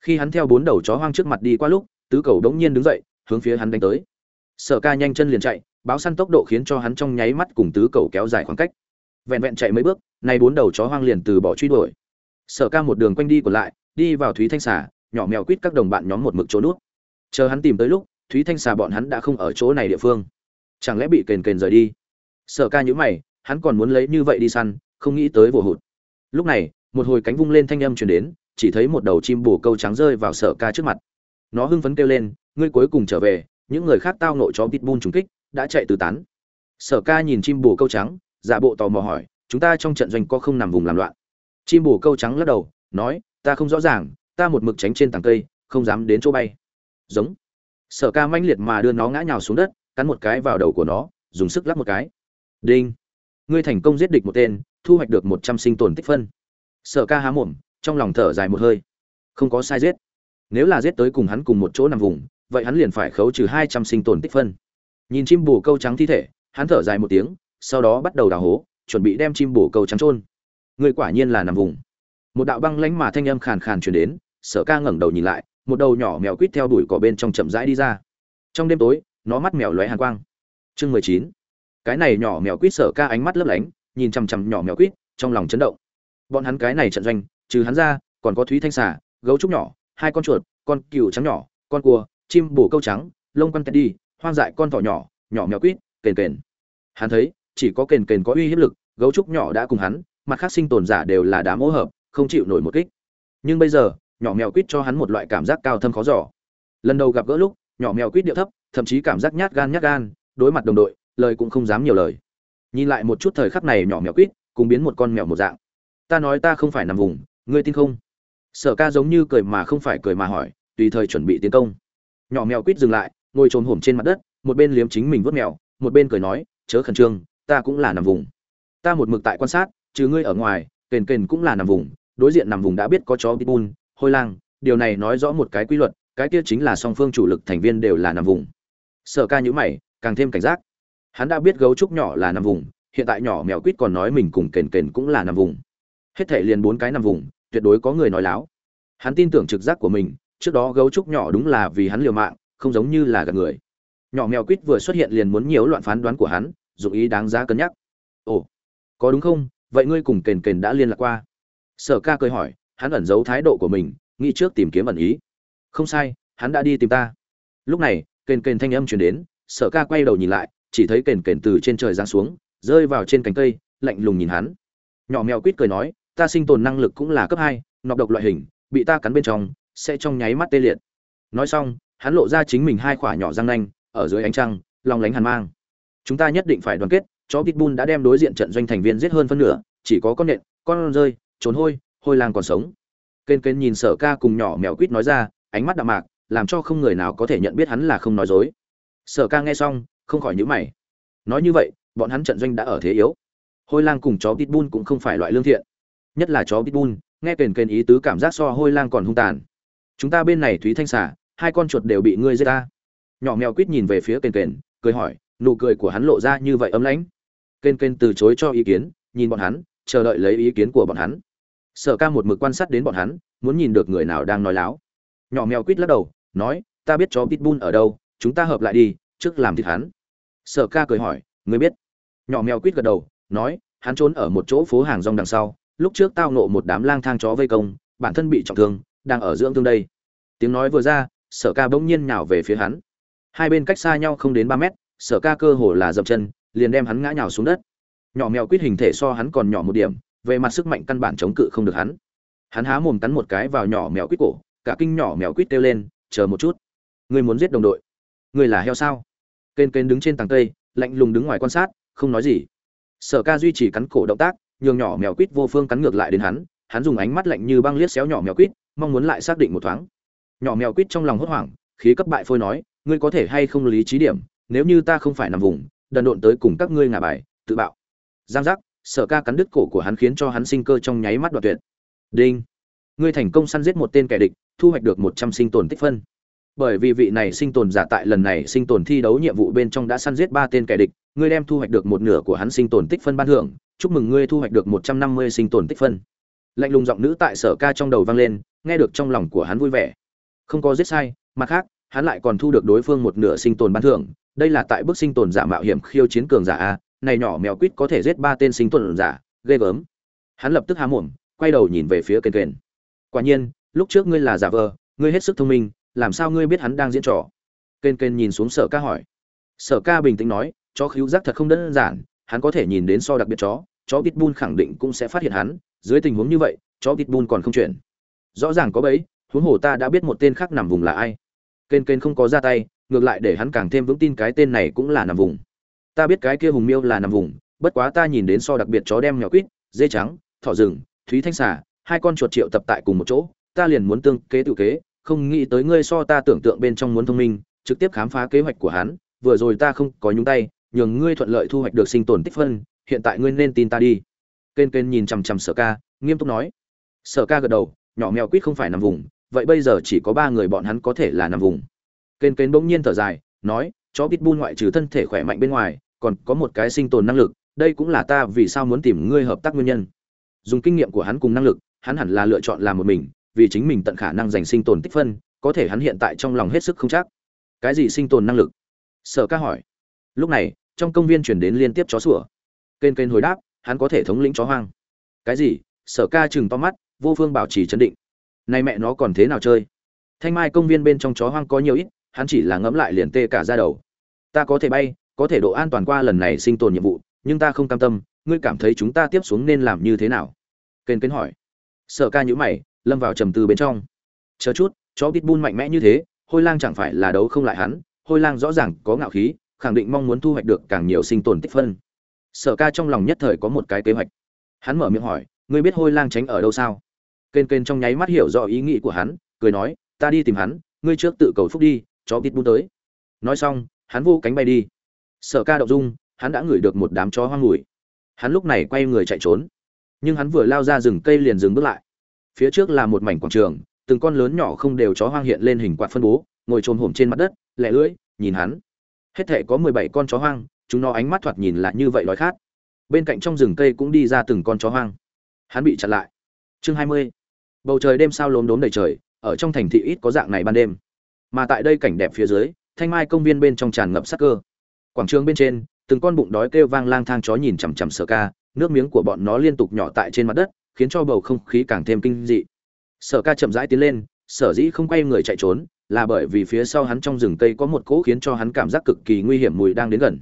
Khi hắn theo bốn đầu chó hoang trước mặt đi qua lúc tứ cầu đống nhiên đứng dậy, hướng phía hắn đánh tới. Sở ca nhanh chân liền chạy, báo săn tốc độ khiến cho hắn trong nháy mắt cùng tứ cầu kéo dài khoảng cách. Vẹn vẹn chạy mấy bước, nay bốn đầu chó hoang liền từ bỏ truy đuổi. Sở ca một đường quanh đi còn lại, đi vào thúy thanh xà, nhỏ mèo quýt các đồng bạn nhóm một mực chỗ nút. Chờ hắn tìm tới lúc, thúy thanh xà bọn hắn đã không ở chỗ này địa phương. Chẳng lẽ bị kền kền rời đi? Sở ca nhữ mày, hắn còn muốn lấy như vậy đi săn, không nghĩ tới vồ hụt. Lúc này, một hồi cánh vung lên thanh âm truyền đến, chỉ thấy một đầu chim bồ câu trắng rơi vào sở ca trước mặt nó hưng phấn kêu lên, ngươi cuối cùng trở về, những người khác tao nội chó pitbull trúng kích, đã chạy tứ tán. Sở ca nhìn chim bồ câu trắng, giả bộ tò mò hỏi, chúng ta trong trận doanh có không nằm vùng làm loạn? Chim bồ câu trắng lắc đầu, nói, ta không rõ ràng, ta một mực tránh trên tảng cây, không dám đến chỗ bay. Giống. Sở ca manh liệt mà đưa nó ngã nhào xuống đất, cắn một cái vào đầu của nó, dùng sức lắp một cái. Đinh. Ngươi thành công giết địch một tên, thu hoạch được một trăm sinh tồn tích phân. Sở ca há mồm, trong lòng thở dài một hơi. Không có sai giết nếu là giết tới cùng hắn cùng một chỗ nằm vùng, vậy hắn liền phải khấu trừ hai trăm sinh tồn tích phân. Nhìn chim bồ câu trắng thi thể, hắn thở dài một tiếng, sau đó bắt đầu đào hố, chuẩn bị đem chim bồ câu trắng trôn người quả nhiên là nằm vùng. Một đạo băng lánh mà thanh âm khàn khàn truyền đến, sở ca ngẩng đầu nhìn lại, một đầu nhỏ mèo quýt theo đuổi cỏ bên trong chậm rãi đi ra. Trong đêm tối, nó mắt mèo lóe hàn quang. Chương mười chín. Cái này nhỏ mèo quýt sở ca ánh mắt lấp lánh, nhìn chằm chằm nhỏ mèo quýt, trong lòng chấn động. Bọn hắn cái này trận doanh, trừ hắn ra, còn có thúy thanh xà, gấu trúc nhỏ hai con chuột, con cừu trắng nhỏ, con cua, chim bồ câu trắng, lông quăn tẹt đi, hoang dại con thỏ nhỏ nhỏ mèo quýt, kền kền. Hắn thấy, chỉ có kền kền có uy hiếp lực, gấu trúc nhỏ đã cùng hắn, mặt khác sinh tồn giả đều là đám hỗ hợp, không chịu nổi một kích. Nhưng bây giờ, nhỏ mèo quýt cho hắn một loại cảm giác cao thâm khó giỏ lần đầu gặp gỡ lúc, nhỏ mèo quýt điệu thấp, thậm chí cảm giác nhát gan nhát gan, đối mặt đồng đội, lời cũng không dám nhiều lời. Nhìn lại một chút thời khắc này nhỏ mèo quýt, cùng biến một con mèo một dạng. Ta nói ta không phải nằm vùng, ngươi tin không? Sở ca giống như cười mà không phải cười mà hỏi, tùy thời chuẩn bị tiến công. Nhỏ mèo quýt dừng lại, ngồi trồn hổm trên mặt đất, một bên liếm chính mình vớt mèo, một bên cười nói, chớ khẩn trương, ta cũng là nằm vùng. Ta một mực tại quan sát, trừ ngươi ở ngoài, kền kền cũng là nằm vùng, đối diện nằm vùng đã biết có chó pitbull, hôi lang, điều này nói rõ một cái quy luật, cái kia chính là song phương chủ lực thành viên đều là nằm vùng. Sở ca nhữ mày, càng thêm cảnh giác. Hắn đã biết gấu trúc nhỏ là nằm vùng, hiện tại nhỏ mèo quýt còn nói mình cùng kền kền cũng là nằm vùng. Hết thể liền bốn cái nằm vùng tuyệt đối có người nói láo. Hắn tin tưởng trực giác của mình, trước đó gấu trúc nhỏ đúng là vì hắn liều mạng, không giống như là gạt người. Nhỏ mèo quýt vừa xuất hiện liền muốn nhiễu loạn phán đoán của hắn, dụng ý đáng giá cân nhắc. Ồ, có đúng không? Vậy ngươi cùng kền kền đã liên lạc qua. Sở ca cười hỏi, hắn ẩn giấu thái độ của mình, nghĩ trước tìm kiếm ẩn ý. Không sai, hắn đã đi tìm ta. Lúc này, kền kền thanh âm chuyển đến, sở ca quay đầu nhìn lại, chỉ thấy kền kền từ trên trời giáng xuống, rơi vào trên cánh cây, lạnh lùng nhìn hắn. Nhỏ mèo quýt cười nói ta sinh tồn năng lực cũng là cấp hai, nọc độc loại hình, bị ta cắn bên trong, sẽ trong nháy mắt tê liệt. Nói xong, hắn lộ ra chính mình hai khỏa nhỏ răng nanh, ở dưới ánh trăng lòng lánh hàn mang. Chúng ta nhất định phải đoàn kết, chó pitbull đã đem đối diện trận doanh thành viên giết hơn phân nửa, chỉ có con nện, con rơi, trốn hôi hôi lang còn sống. Kên Kên nhìn sở ca cùng nhỏ mèo quýt nói ra, ánh mắt đạm mạc, làm cho không người nào có thể nhận biết hắn là không nói dối. Sở ca nghe xong, không khỏi nhíu mày. Nói như vậy, bọn hắn trận doanh đã ở thế yếu. Hôi lang cùng chó pitbull cũng không phải loại lương thiện nhất là chó pitbull, nghe kền kền ý tứ cảm giác so hôi lang còn hung tàn. Chúng ta bên này thúy thanh xả hai con chuột đều bị ngươi giết ta. Nhỏ mèo quýt nhìn về phía kền kền, cười hỏi, nụ cười của hắn lộ ra như vậy ấm lãnh. Kền kền từ chối cho ý kiến, nhìn bọn hắn, chờ đợi lấy ý kiến của bọn hắn. Sở ca một mực quan sát đến bọn hắn, muốn nhìn được người nào đang nói láo. Nhỏ mèo quýt lắc đầu, nói, ta biết chó pitbull ở đâu, chúng ta hợp lại đi, trước làm thịt hắn. Sở ca cười hỏi, ngươi biết. Nhỏ mèo quýt gật đầu, nói, hắn trốn ở một chỗ phố hàng rong đằng sau lúc trước tao nộ một đám lang thang chó vây công, bản thân bị trọng thương, đang ở dưỡng thương đây. Tiếng nói vừa ra, sở ca bỗng nhiên nhào về phía hắn. Hai bên cách xa nhau không đến ba mét, sở ca cơ hồ là dậm chân, liền đem hắn ngã nhào xuống đất. Nhỏ mèo quýt hình thể so hắn còn nhỏ một điểm, về mặt sức mạnh căn bản chống cự không được hắn. Hắn há mồm cắn một cái vào nhỏ mèo quýt cổ, cả kinh nhỏ mèo quýt kêu lên, chờ một chút. Ngươi muốn giết đồng đội. Ngươi là heo sao? Kên kên đứng trên tầng cây, lạnh lùng đứng ngoài quan sát, không nói gì. Sở ca duy trì cắn cổ động tác nhường nhỏ mèo quýt vô phương cắn ngược lại đến hắn hắn dùng ánh mắt lạnh như băng liếc xéo nhỏ mèo quýt, mong muốn lại xác định một thoáng. Nhỏ mèo quýt trong lòng hốt hoảng, khí cấp bại phôi nói, ngươi có thể hay không lý trí điểm, nếu như ta không phải nằm vùng, đần độn tới cùng các ngươi ngả bài, tự bạo. Giang giác, sở ca cắn đứt cổ của hắn khiến cho hắn sinh cơ trong nháy mắt đoạt tuyệt. Đinh. Ngươi thành công săn giết một tên kẻ địch, thu hoạch được một trăm sinh tồn tích phân. Bởi vì vị này sinh tồn giả tại lần này sinh tồn thi đấu nhiệm vụ bên trong đã săn giết ba tên kẻ địch, ngươi đem thu hoạch được một nửa của hắn sinh tồn tích phân ban thưởng chúc mừng ngươi thu hoạch được một trăm năm mươi sinh tồn tích phân. Lạnh lùng giọng nữ tại sở ca trong đầu vang lên, nghe được trong lòng của hắn vui vẻ. Không có giết sai, mặt khác, hắn lại còn thu được đối phương một nửa sinh tồn ban thưởng. Đây là tại bước sinh tồn giả mạo hiểm khiêu chiến cường giả a, này nhỏ mèo quýt có thể giết ba tên sinh tồn giả, ghê gớm. Hắn lập tức há mồm, quay đầu nhìn về phía kền kền. Quả nhiên, lúc trước ngươi là giả vờ, ngươi hết sức thông minh, làm sao ngươi biết hắn đang diễn trò? Kền kền nhìn xuống sở ca hỏi. Sở ca bình tĩnh nói, chó khíu giác thật không đơn giản hắn có thể nhìn đến so đặc biệt chó chó pitbull khẳng định cũng sẽ phát hiện hắn, dưới tình huống như vậy, chó pitbull còn không chuyển. Rõ ràng có bấy huống hồ ta đã biết một tên khác nằm vùng là ai. Kên kên không có ra tay, ngược lại để hắn càng thêm vững tin cái tên này cũng là nằm vùng. Ta biết cái kia hùng miêu là nằm vùng, bất quá ta nhìn đến so đặc biệt chó đem nhỏ quýt, dê trắng, thỏ rừng, thúy thanh xà, hai con chuột triệu tập tại cùng một chỗ, ta liền muốn tương kế tự kế, không nghĩ tới ngươi so ta tưởng tượng bên trong muốn thông minh, trực tiếp khám phá kế hoạch của hắn, vừa rồi ta không có nhúng tay nhường ngươi thuận lợi thu hoạch được sinh tồn tích phân, hiện tại ngươi nên tin ta đi. Kên kên nhìn chằm chằm sở ca, nghiêm túc nói. Sở ca gật đầu, nhỏ mèo quýt không phải nằm vùng, vậy bây giờ chỉ có ba người bọn hắn có thể là nằm vùng. Kên kên bỗng nhiên thở dài, nói, chó pitbull ngoại trừ thân thể khỏe mạnh bên ngoài, còn có một cái sinh tồn năng lực, đây cũng là ta vì sao muốn tìm ngươi hợp tác nguyên nhân. Dùng kinh nghiệm của hắn cùng năng lực, hắn hẳn là lựa chọn làm một mình, vì chính mình tận khả năng giành sinh tồn tích phân, có thể hắn hiện tại trong lòng hết sức không chắc. Cái gì sinh tồn năng lực? Sở ca hỏi. Lúc này trong công viên chuyển đến liên tiếp chó sủa. Kênh kênh hồi đáp, hắn có thể thống lĩnh chó hoang. Cái gì? Sở ca chừng to mắt, vô phương bảo trì chấn định. Nay mẹ nó còn thế nào chơi? Thanh mai công viên bên trong chó hoang có nhiều ít, hắn chỉ là ngẫm lại liền tê cả ra đầu. Ta có thể bay, có thể độ an toàn qua lần này sinh tồn nhiệm vụ, nhưng ta không cam tâm, ngươi cảm thấy chúng ta tiếp xuống nên làm như thế nào? Kênh kênh hỏi. Sở ca nhữ mày, lâm vào trầm tư bên trong. Chờ chút, chó pitbull mạnh mẽ như thế, hôi lang chẳng phải là đấu không lại hắn, hôi lang rõ ràng có ngạo khí khẳng định mong muốn thu hoạch được càng nhiều sinh tồn tích phân. Sở ca trong lòng nhất thời có một cái kế hoạch. Hắn mở miệng hỏi, ngươi biết hôi lang tránh ở đâu sao? Kênh kênh trong nháy mắt hiểu rõ ý nghĩ của hắn, cười nói, ta đi tìm hắn, ngươi trước tự cầu phúc đi, chó pitbull tới. Nói xong, hắn vô cánh bay đi. Sở ca động dung, hắn đã ngửi được một đám chó hoang mùi. Hắn lúc này quay người chạy trốn. Nhưng hắn vừa lao ra rừng cây liền dừng bước lại. Phía trước là một mảnh quảng trường, từng con lớn nhỏ không đều chó hoang hiện lên hình quạt phân bố, ngồi trồm hổm trên mặt đất, lẻ lưỡi, nhìn hắn hết thể có mười bảy con chó hoang, chúng nó ánh mắt thoạt nhìn lại như vậy đói khát. Bên cạnh trong rừng cây cũng đi ra từng con chó hoang. Hắn bị chặn lại. Chương hai mươi. Bầu trời đêm sao lốm đốm đầy trời, ở trong thành thị ít có dạng này ban đêm. Mà tại đây cảnh đẹp phía dưới, thanh mai công viên bên trong tràn ngập sắc cơ. Quảng trường bên trên, từng con bụng đói kêu vang lang thang chó nhìn chằm chằm sở ca, nước miếng của bọn nó liên tục nhỏ tại trên mặt đất, khiến cho bầu không khí càng thêm kinh dị. Sở ca chậm rãi tiến lên, sở dĩ không quay người chạy trốn là bởi vì phía sau hắn trong rừng cây có một cỗ khiến cho hắn cảm giác cực kỳ nguy hiểm mùi đang đến gần.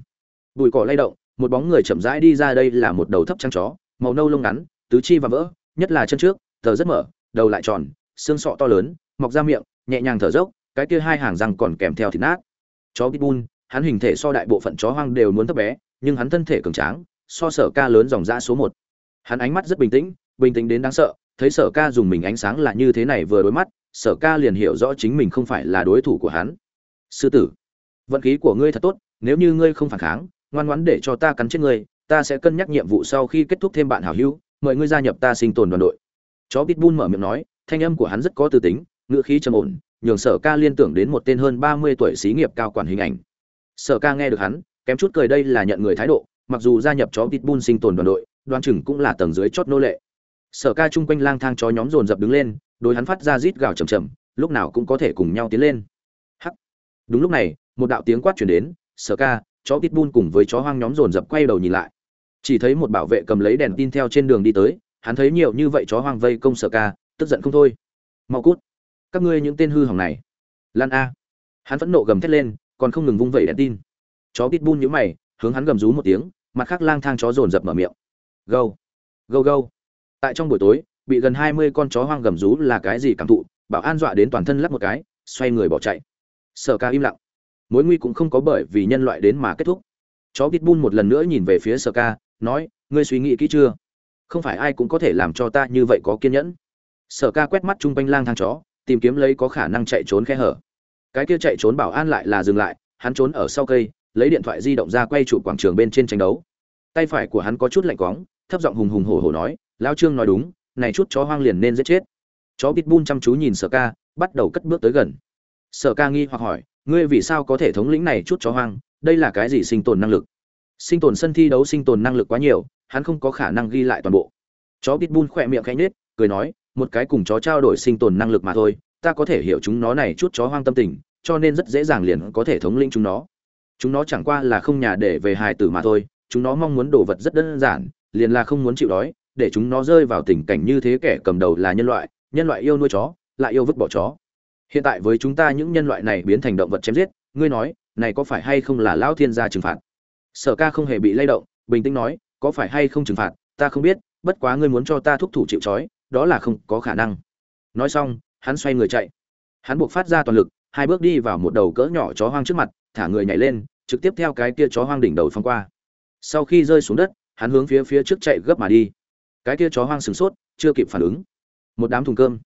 Bụi cỏ lay động, một bóng người chậm rãi đi ra đây là một đầu thấp trắng chó, màu nâu lông ngắn, tứ chi và vỡ, nhất là chân trước thở rất mở, đầu lại tròn, xương sọ to lớn, mọc ra miệng, nhẹ nhàng thở dốc, cái kia hai hàng răng còn kèm theo thịt nát. Chó pitbull hắn hình thể so đại bộ phận chó hoang đều muốn thấp bé, nhưng hắn thân thể cường tráng, so sở ca lớn dòng ra số một. Hắn ánh mắt rất bình tĩnh bình tĩnh đến đáng sợ, thấy sở ca dùng mình ánh sáng là như thế này vừa đối mắt sở ca liền hiểu rõ chính mình không phải là đối thủ của hắn. Sư tử, vận khí của ngươi thật tốt, nếu như ngươi không phản kháng, ngoan ngoãn để cho ta cắn chết ngươi, ta sẽ cân nhắc nhiệm vụ sau khi kết thúc thêm bạn hảo hữu, mời ngươi gia nhập ta sinh tồn đoàn đội. Chó pitbull mở miệng nói, thanh âm của hắn rất có tư tính, ngữ khí trầm ổn, nhường sở ca liên tưởng đến một tên hơn ba mươi tuổi xí nghiệp cao quản hình ảnh. Sở ca nghe được hắn, kém chút cười đây là nhận người thái độ, mặc dù gia nhập chó pitbull sinh tồn đoàn đội đoan chừng cũng là tầng dưới chót nô lệ. Sở ca chung quanh lang thang chó nhóm dồn dập đứng lên đối hắn phát ra rít gào chầm chầm, lúc nào cũng có thể cùng nhau tiến lên. Hắc. Đúng lúc này, một đạo tiếng quát chuyển đến, sở ca, chó pitbull cùng với chó hoang nhóm dồn dập quay đầu nhìn lại. Chỉ thấy một bảo vệ cầm lấy đèn tin theo trên đường đi tới, hắn thấy nhiều như vậy chó hoang vây công sở ca, tức giận không thôi. Mau cút. Các ngươi những tên hư hỏng này. Lan a. Hắn phẫn nộ gầm thét lên, còn không ngừng vung vẩy đèn tin. Chó pitbull nhíu mày, hướng hắn gầm rú một tiếng, mặt khác lang thang chó dồn dập mở miệng. Gâu. Gâu gâu. Tại trong buổi tối bị gần hai mươi con chó hoang gầm rú là cái gì cảm thụ, bảo an dọa đến toàn thân lắc một cái, xoay người bỏ chạy. Sở ca im lặng. Mối nguy cũng không có bởi vì nhân loại đến mà kết thúc. Chó pitbull một lần nữa nhìn về phía sở ca, nói, ngươi suy nghĩ kỹ chưa? Không phải ai cũng có thể làm cho ta như vậy có kiên nhẫn. Sở ca quét mắt chung quanh lang thang chó, tìm kiếm lấy có khả năng chạy trốn khe hở. Cái kia chạy trốn bảo an lại là dừng lại, hắn trốn ở sau cây, lấy điện thoại di động ra quay trụ quảng trường bên trên tranh đấu. Tay phải của hắn có chút lạnh quóng thấp giọng hùng hùng hổ hổ nói lao trương nói đúng này chút chó hoang liền nên giết chết. Chó pitbull chăm chú nhìn sở ca, bắt đầu cất bước tới gần. Sở ca nghi hoặc hỏi, ngươi vì sao có thể thống lĩnh này chút chó hoang? Đây là cái gì sinh tồn năng lực? Sinh tồn sân thi đấu sinh tồn năng lực quá nhiều, hắn không có khả năng ghi lại toàn bộ. Chó pitbull khỏe miệng khẽ nhếch, cười nói, một cái cùng chó trao đổi sinh tồn năng lực mà thôi, ta có thể hiểu chúng nó này chút chó hoang tâm tình, cho nên rất dễ dàng liền có thể thống lĩnh chúng nó. Chúng nó chẳng qua là không nhà để về hài tử mà thôi, chúng nó mong muốn đồ vật rất đơn giản, liền là không muốn chịu đói để chúng nó rơi vào tình cảnh như thế kẻ cầm đầu là nhân loại nhân loại yêu nuôi chó, lại yêu vứt bỏ chó. Hiện tại với chúng ta những nhân loại này biến thành động vật chém giết, ngươi nói, này có phải hay không là lão thiên gia trừng phạt? Sở ca không hề bị lay động, bình tĩnh nói, có phải hay không trừng phạt, ta không biết, bất quá ngươi muốn cho ta thúc thủ chịu trói, đó là không có khả năng. Nói xong, hắn xoay người chạy. Hắn buộc phát ra toàn lực, hai bước đi vào một đầu cỡ nhỏ chó hoang trước mặt, thả người nhảy lên, trực tiếp theo cái kia chó hoang đỉnh đầu phong qua. Sau khi rơi xuống đất, hắn hướng phía phía trước chạy gấp mà đi cái kia chó hoang sửng sốt, chưa kịp phản ứng. Một đám thùng cơm.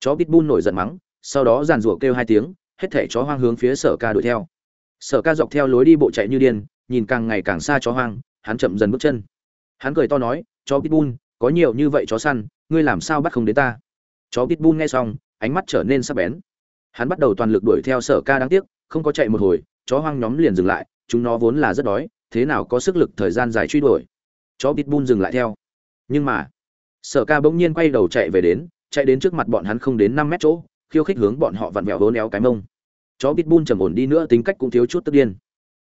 Chó pitbull nổi giận mắng, sau đó giàn rủa kêu hai tiếng, hết thảy chó hoang hướng phía sở ca đuổi theo. Sở ca dọc theo lối đi bộ chạy như điên, nhìn càng ngày càng xa chó hoang, hắn chậm dần bước chân. Hắn cười to nói, chó pitbull, có nhiều như vậy chó săn, ngươi làm sao bắt không đến ta? Chó pitbull nghe xong, ánh mắt trở nên sắc bén. Hắn bắt đầu toàn lực đuổi theo sở ca đáng tiếc, không có chạy một hồi, chó hoang nhóm liền dừng lại, chúng nó vốn là rất đói, thế nào có sức lực thời gian dài truy đuổi. Chó pitbull dừng lại theo nhưng mà, sở ca bỗng nhiên quay đầu chạy về đến, chạy đến trước mặt bọn hắn không đến năm mét chỗ, khiêu khích hướng bọn họ vặn vẹo vốn éo cái mông. Chó pitbull trầm ổn đi nữa, tính cách cũng thiếu chút tức điên.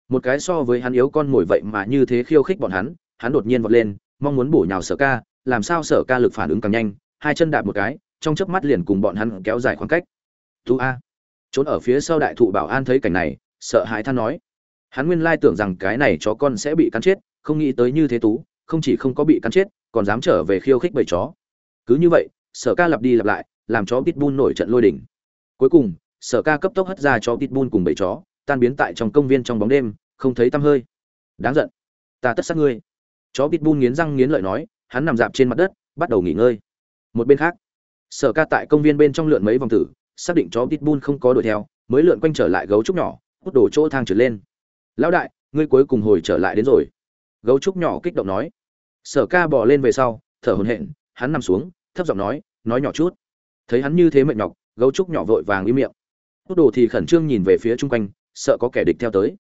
Một cái so với hắn yếu con mồi vậy mà như thế khiêu khích bọn hắn hắn đột nhiên vọt lên, mong muốn bổ nhào sở ca, làm sao sở ca lực phản ứng càng nhanh, hai chân đạp một cái, trong chớp mắt liền cùng bọn hắn kéo dài khoảng cách. Tú a. Trốn ở phía sau đại thụ bảo an thấy cảnh này, sợ hãi than nói. Hắn nguyên lai tưởng rằng cái này chó con sẽ bị cắn chết, không nghĩ tới như thế tú, không chỉ không có bị cắn chết còn dám trở về khiêu khích bầy chó. Cứ như vậy, sở ca lặp đi lặp lại, làm chó pitbull nổi trận lôi đỉnh cuối cùng, sở ca cấp tốc hất ra chó pitbull cùng bầy chó, tan biến tại trong công viên trong bóng đêm, không thấy tăm hơi. Đáng giận. Ta tất sát ngươi. Chó pitbull nghiến răng nghiến lợi nói, hắn nằm dạp trên mặt đất, bắt đầu nghỉ ngơi. Một bên khác, sở ca tại công viên bên trong lượn mấy vòng tử xác định chó pitbull không có đuổi theo, mới lượn quanh trở lại gấu trúc nhỏ, hút đổ chỗ thang trượt lên. Lão đại, ngươi cuối cùng hồi trở lại đến rồi. Gấu trúc nhỏ kích động nói sở ca bỏ lên về sau, thở hổn hển, hắn nằm xuống, thấp giọng nói nói nhỏ chút. Thấy hắn như thế mệt nhọc, gấu trúc nhỏ vội vàng im miệng. Hút đồ thì khẩn trương nhìn về phía chung quanh, sợ có kẻ địch theo tới.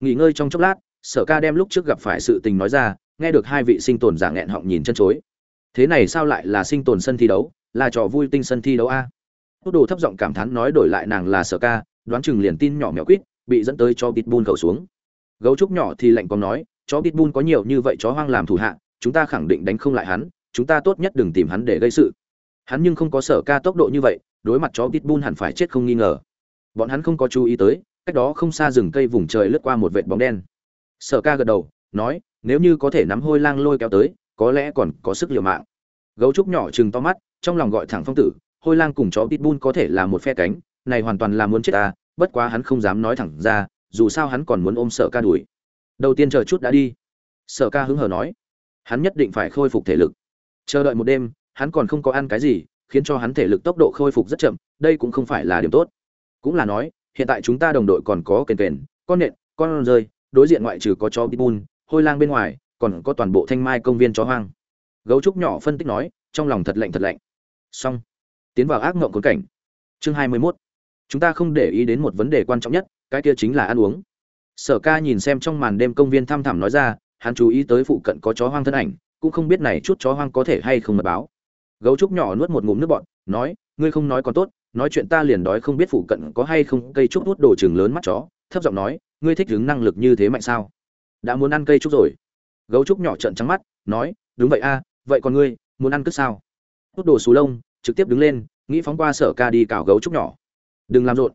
Nghỉ ngơi trong chốc lát, sở ca đem lúc trước gặp phải sự tình nói ra, nghe được hai vị sinh tồn giả nghẹn họng nhìn chân chối. Thế này sao lại là sinh tồn sân thi đấu, là trò vui tinh sân thi đấu a? Hút đồ thấp giọng cảm thán nói đổi lại nàng là sở ca, đoán chừng liền tin nhỏ mèo quýt, bị dẫn tới cho Gitun cầu xuống. Gấu trúc nhỏ thì lạnh còn nói, chó pitbull có nhiều như vậy chó hoang làm thủ hạ chúng ta khẳng định đánh không lại hắn, chúng ta tốt nhất đừng tìm hắn để gây sự. Hắn nhưng không có sở ca tốc độ như vậy, đối mặt chó pitbull hẳn phải chết không nghi ngờ. Bọn hắn không có chú ý tới, cách đó không xa rừng cây vùng trời lướt qua một vệt bóng đen. Sở ca gật đầu, nói, nếu như có thể nắm hôi lang lôi kéo tới, có lẽ còn có sức liều mạng. Gấu trúc nhỏ chừng to mắt, trong lòng gọi thẳng phong tử, hôi lang cùng chó pitbull có thể là một phe cánh, này hoàn toàn là muốn chết ta, bất quá hắn không dám nói thẳng ra, dù sao hắn còn muốn ôm sở ca đuổi. Đầu tiên chờ chút đã đi. Sở ca hứng hờ nói hắn nhất định phải khôi phục thể lực. Chờ đợi một đêm, hắn còn không có ăn cái gì, khiến cho hắn thể lực tốc độ khôi phục rất chậm, đây cũng không phải là điểm tốt. Cũng là nói, hiện tại chúng ta đồng đội còn có kền kền, con nện, con rơi, đối diện ngoại trừ có chó pitbull, hôi lang bên ngoài, còn có toàn bộ thanh mai công viên chó hoang. Gấu trúc nhỏ phân tích nói, trong lòng thật lạnh thật lạnh. Xong. Tiến vào ác mộng cuốn cảnh. Chương hai mươi 21. chúng ta không để ý đến một vấn đề quan trọng nhất, cái kia chính là ăn uống. Sở ca nhìn xem trong màn đêm công viên thăm thẳm nói ra hắn chú ý tới phụ cận có chó hoang thân ảnh, cũng không biết này chút chó hoang có thể hay không mật báo. Gấu trúc nhỏ nuốt một ngụm nước bọn nói, ngươi không nói còn tốt, nói chuyện ta liền đói không biết phụ cận có hay không cây trúc nuốt đồ chừng lớn mắt chó. Thấp giọng nói, ngươi thích đứng năng lực như thế mạnh sao? Đã muốn ăn cây trúc rồi. Gấu trúc nhỏ trợn trắng mắt, nói, đúng vậy a, vậy còn ngươi, muốn ăn cất sao? Hút đồ xù lông, trực tiếp đứng lên, nghĩ phóng qua sở ca đi cào gấu trúc nhỏ. Đừng làm rộn.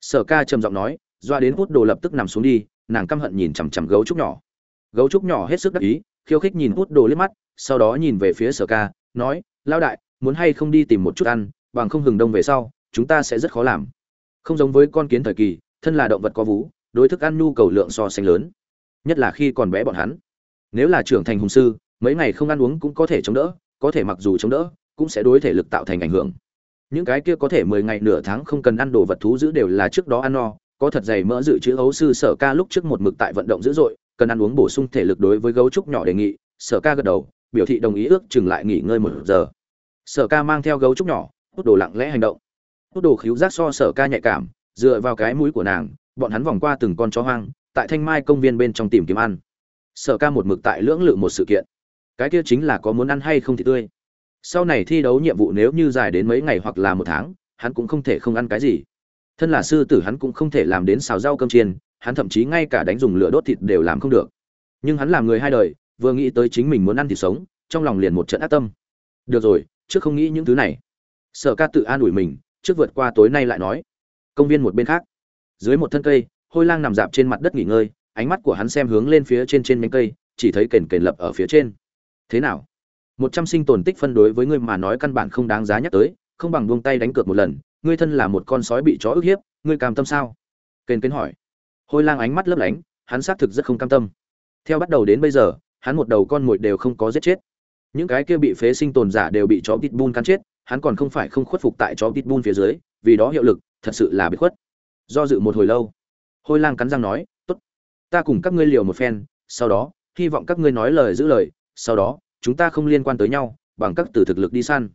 Sở ca trầm giọng nói, doa đến hút đồ lập tức nằm xuống đi, nàng căm hận nhìn chằm chằm gấu trúc nhỏ gấu trúc nhỏ hết sức đắc ý, khiêu khích nhìn hút đồ liếc mắt, sau đó nhìn về phía sở ca, nói lao đại, muốn hay không đi tìm một chút ăn, bằng không hừng đông về sau, chúng ta sẽ rất khó làm. Không giống với con kiến thời kỳ, thân là động vật có vú, đối thức ăn nhu cầu lượng so sánh lớn, nhất là khi còn bé bọn hắn. Nếu là trưởng thành hùng sư, mấy ngày không ăn uống cũng có thể chống đỡ, có thể mặc dù chống đỡ, cũng sẽ đối thể lực tạo thành ảnh hưởng. Những cái kia có thể mười ngày nửa tháng không cần ăn đồ vật thú giữ đều là trước đó ăn no, có thật dày mỡ dự trữ ấu sư sở ca lúc trước một mực tại vận động dữ dội cần ăn uống bổ sung thể lực đối với gấu trúc nhỏ đề nghị, sở ca gật đầu, biểu thị đồng ý ước chừng lại nghỉ ngơi một giờ. Sở ca mang theo gấu trúc nhỏ, hút đồ lặng lẽ hành động. Hút đồ khíu giác so sở ca nhạy cảm, dựa vào cái mũi của nàng, bọn hắn vòng qua từng con chó hoang, tại thanh mai công viên bên trong tìm kiếm ăn. Sở ca một mực tại lưỡng lự một sự kiện. Cái kia chính là có muốn ăn hay không thì tươi. Sau này thi đấu nhiệm vụ nếu như dài đến mấy ngày hoặc là một tháng, hắn cũng không thể không ăn cái gì. Thân là sư tử hắn cũng không thể làm đến xào rau cơm chiên hắn thậm chí ngay cả đánh dùng lửa đốt thịt đều làm không được. Nhưng hắn làm người hai đời, vừa nghĩ tới chính mình muốn ăn thịt sống, trong lòng liền một trận ác tâm. Được rồi, trước không nghĩ những thứ này. Sở ca tự an ủi mình, trước vượt qua tối nay lại nói. Công viên một bên khác. Dưới một thân cây, hôi lang nằm dạp trên mặt đất nghỉ ngơi, ánh mắt của hắn xem hướng lên phía trên trên nhánh cây, chỉ thấy kền kền lập ở phía trên. Thế nào? Một trăm sinh tồn tích phân đối với ngươi mà nói căn bản không đáng giá nhắc tới, không bằng buông tay đánh cược một lần, ngươi thân là một con sói bị chó ức hiếp, ngươi cam tâm sao? Kền kền hỏi hôi lang ánh mắt lấp lánh, hắn xác thực rất không cam tâm. Theo bắt đầu đến bây giờ, hắn một đầu con mồi đều không có giết chết. Những cái kia bị phế sinh tồn giả đều bị chó pitbull cắn chết, hắn còn không phải không khuất phục tại chó pitbull phía dưới, vì đó hiệu lực, thật sự là bị khuất. Do dự một hồi lâu, hôi lang cắn răng nói, tốt, ta cùng các ngươi liều một phen, sau đó, hy vọng các ngươi nói lời giữ lời, sau đó, chúng ta không liên quan tới nhau, bằng các từ thực lực đi săn.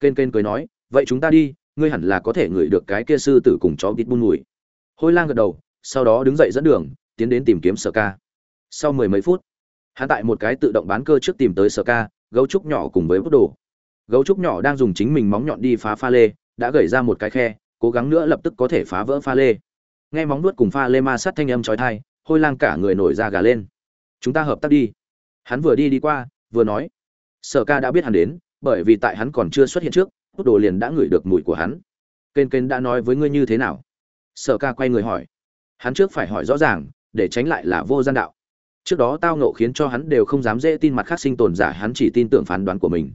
Kên kên cười nói, vậy chúng ta đi, ngươi hẳn là có thể ngửi được cái kia sư tử cùng chó pitbull mùi. Hôi lang gật đầu sau đó đứng dậy dẫn đường, tiến đến tìm kiếm sở ca. Sau mười mấy phút, hắn tại một cái tự động bán cơ trước tìm tới sở ca, gấu trúc nhỏ cùng với bút đồ. Gấu trúc nhỏ đang dùng chính mình móng nhọn đi phá pha lê, đã gẩy ra một cái khe, cố gắng nữa lập tức có thể phá vỡ pha lê. Nghe móng nuốt cùng pha lê ma sát thanh âm trói thai hôi lang cả người nổi da gà lên. Chúng ta hợp tác đi. Hắn vừa đi đi qua, vừa nói. Sở ca đã biết hắn đến, bởi vì tại hắn còn chưa xuất hiện trước, bút đồ liền đã ngửi được mùi của hắn. Kênh kênh đã nói với ngươi như thế nào? Sở ca quay người hỏi hắn trước phải hỏi rõ ràng, để tránh lại là vô gian đạo. Trước đó tao nộ khiến cho hắn đều không dám dễ tin mặt khác sinh tồn giả, hắn chỉ tin tưởng phán đoán của mình.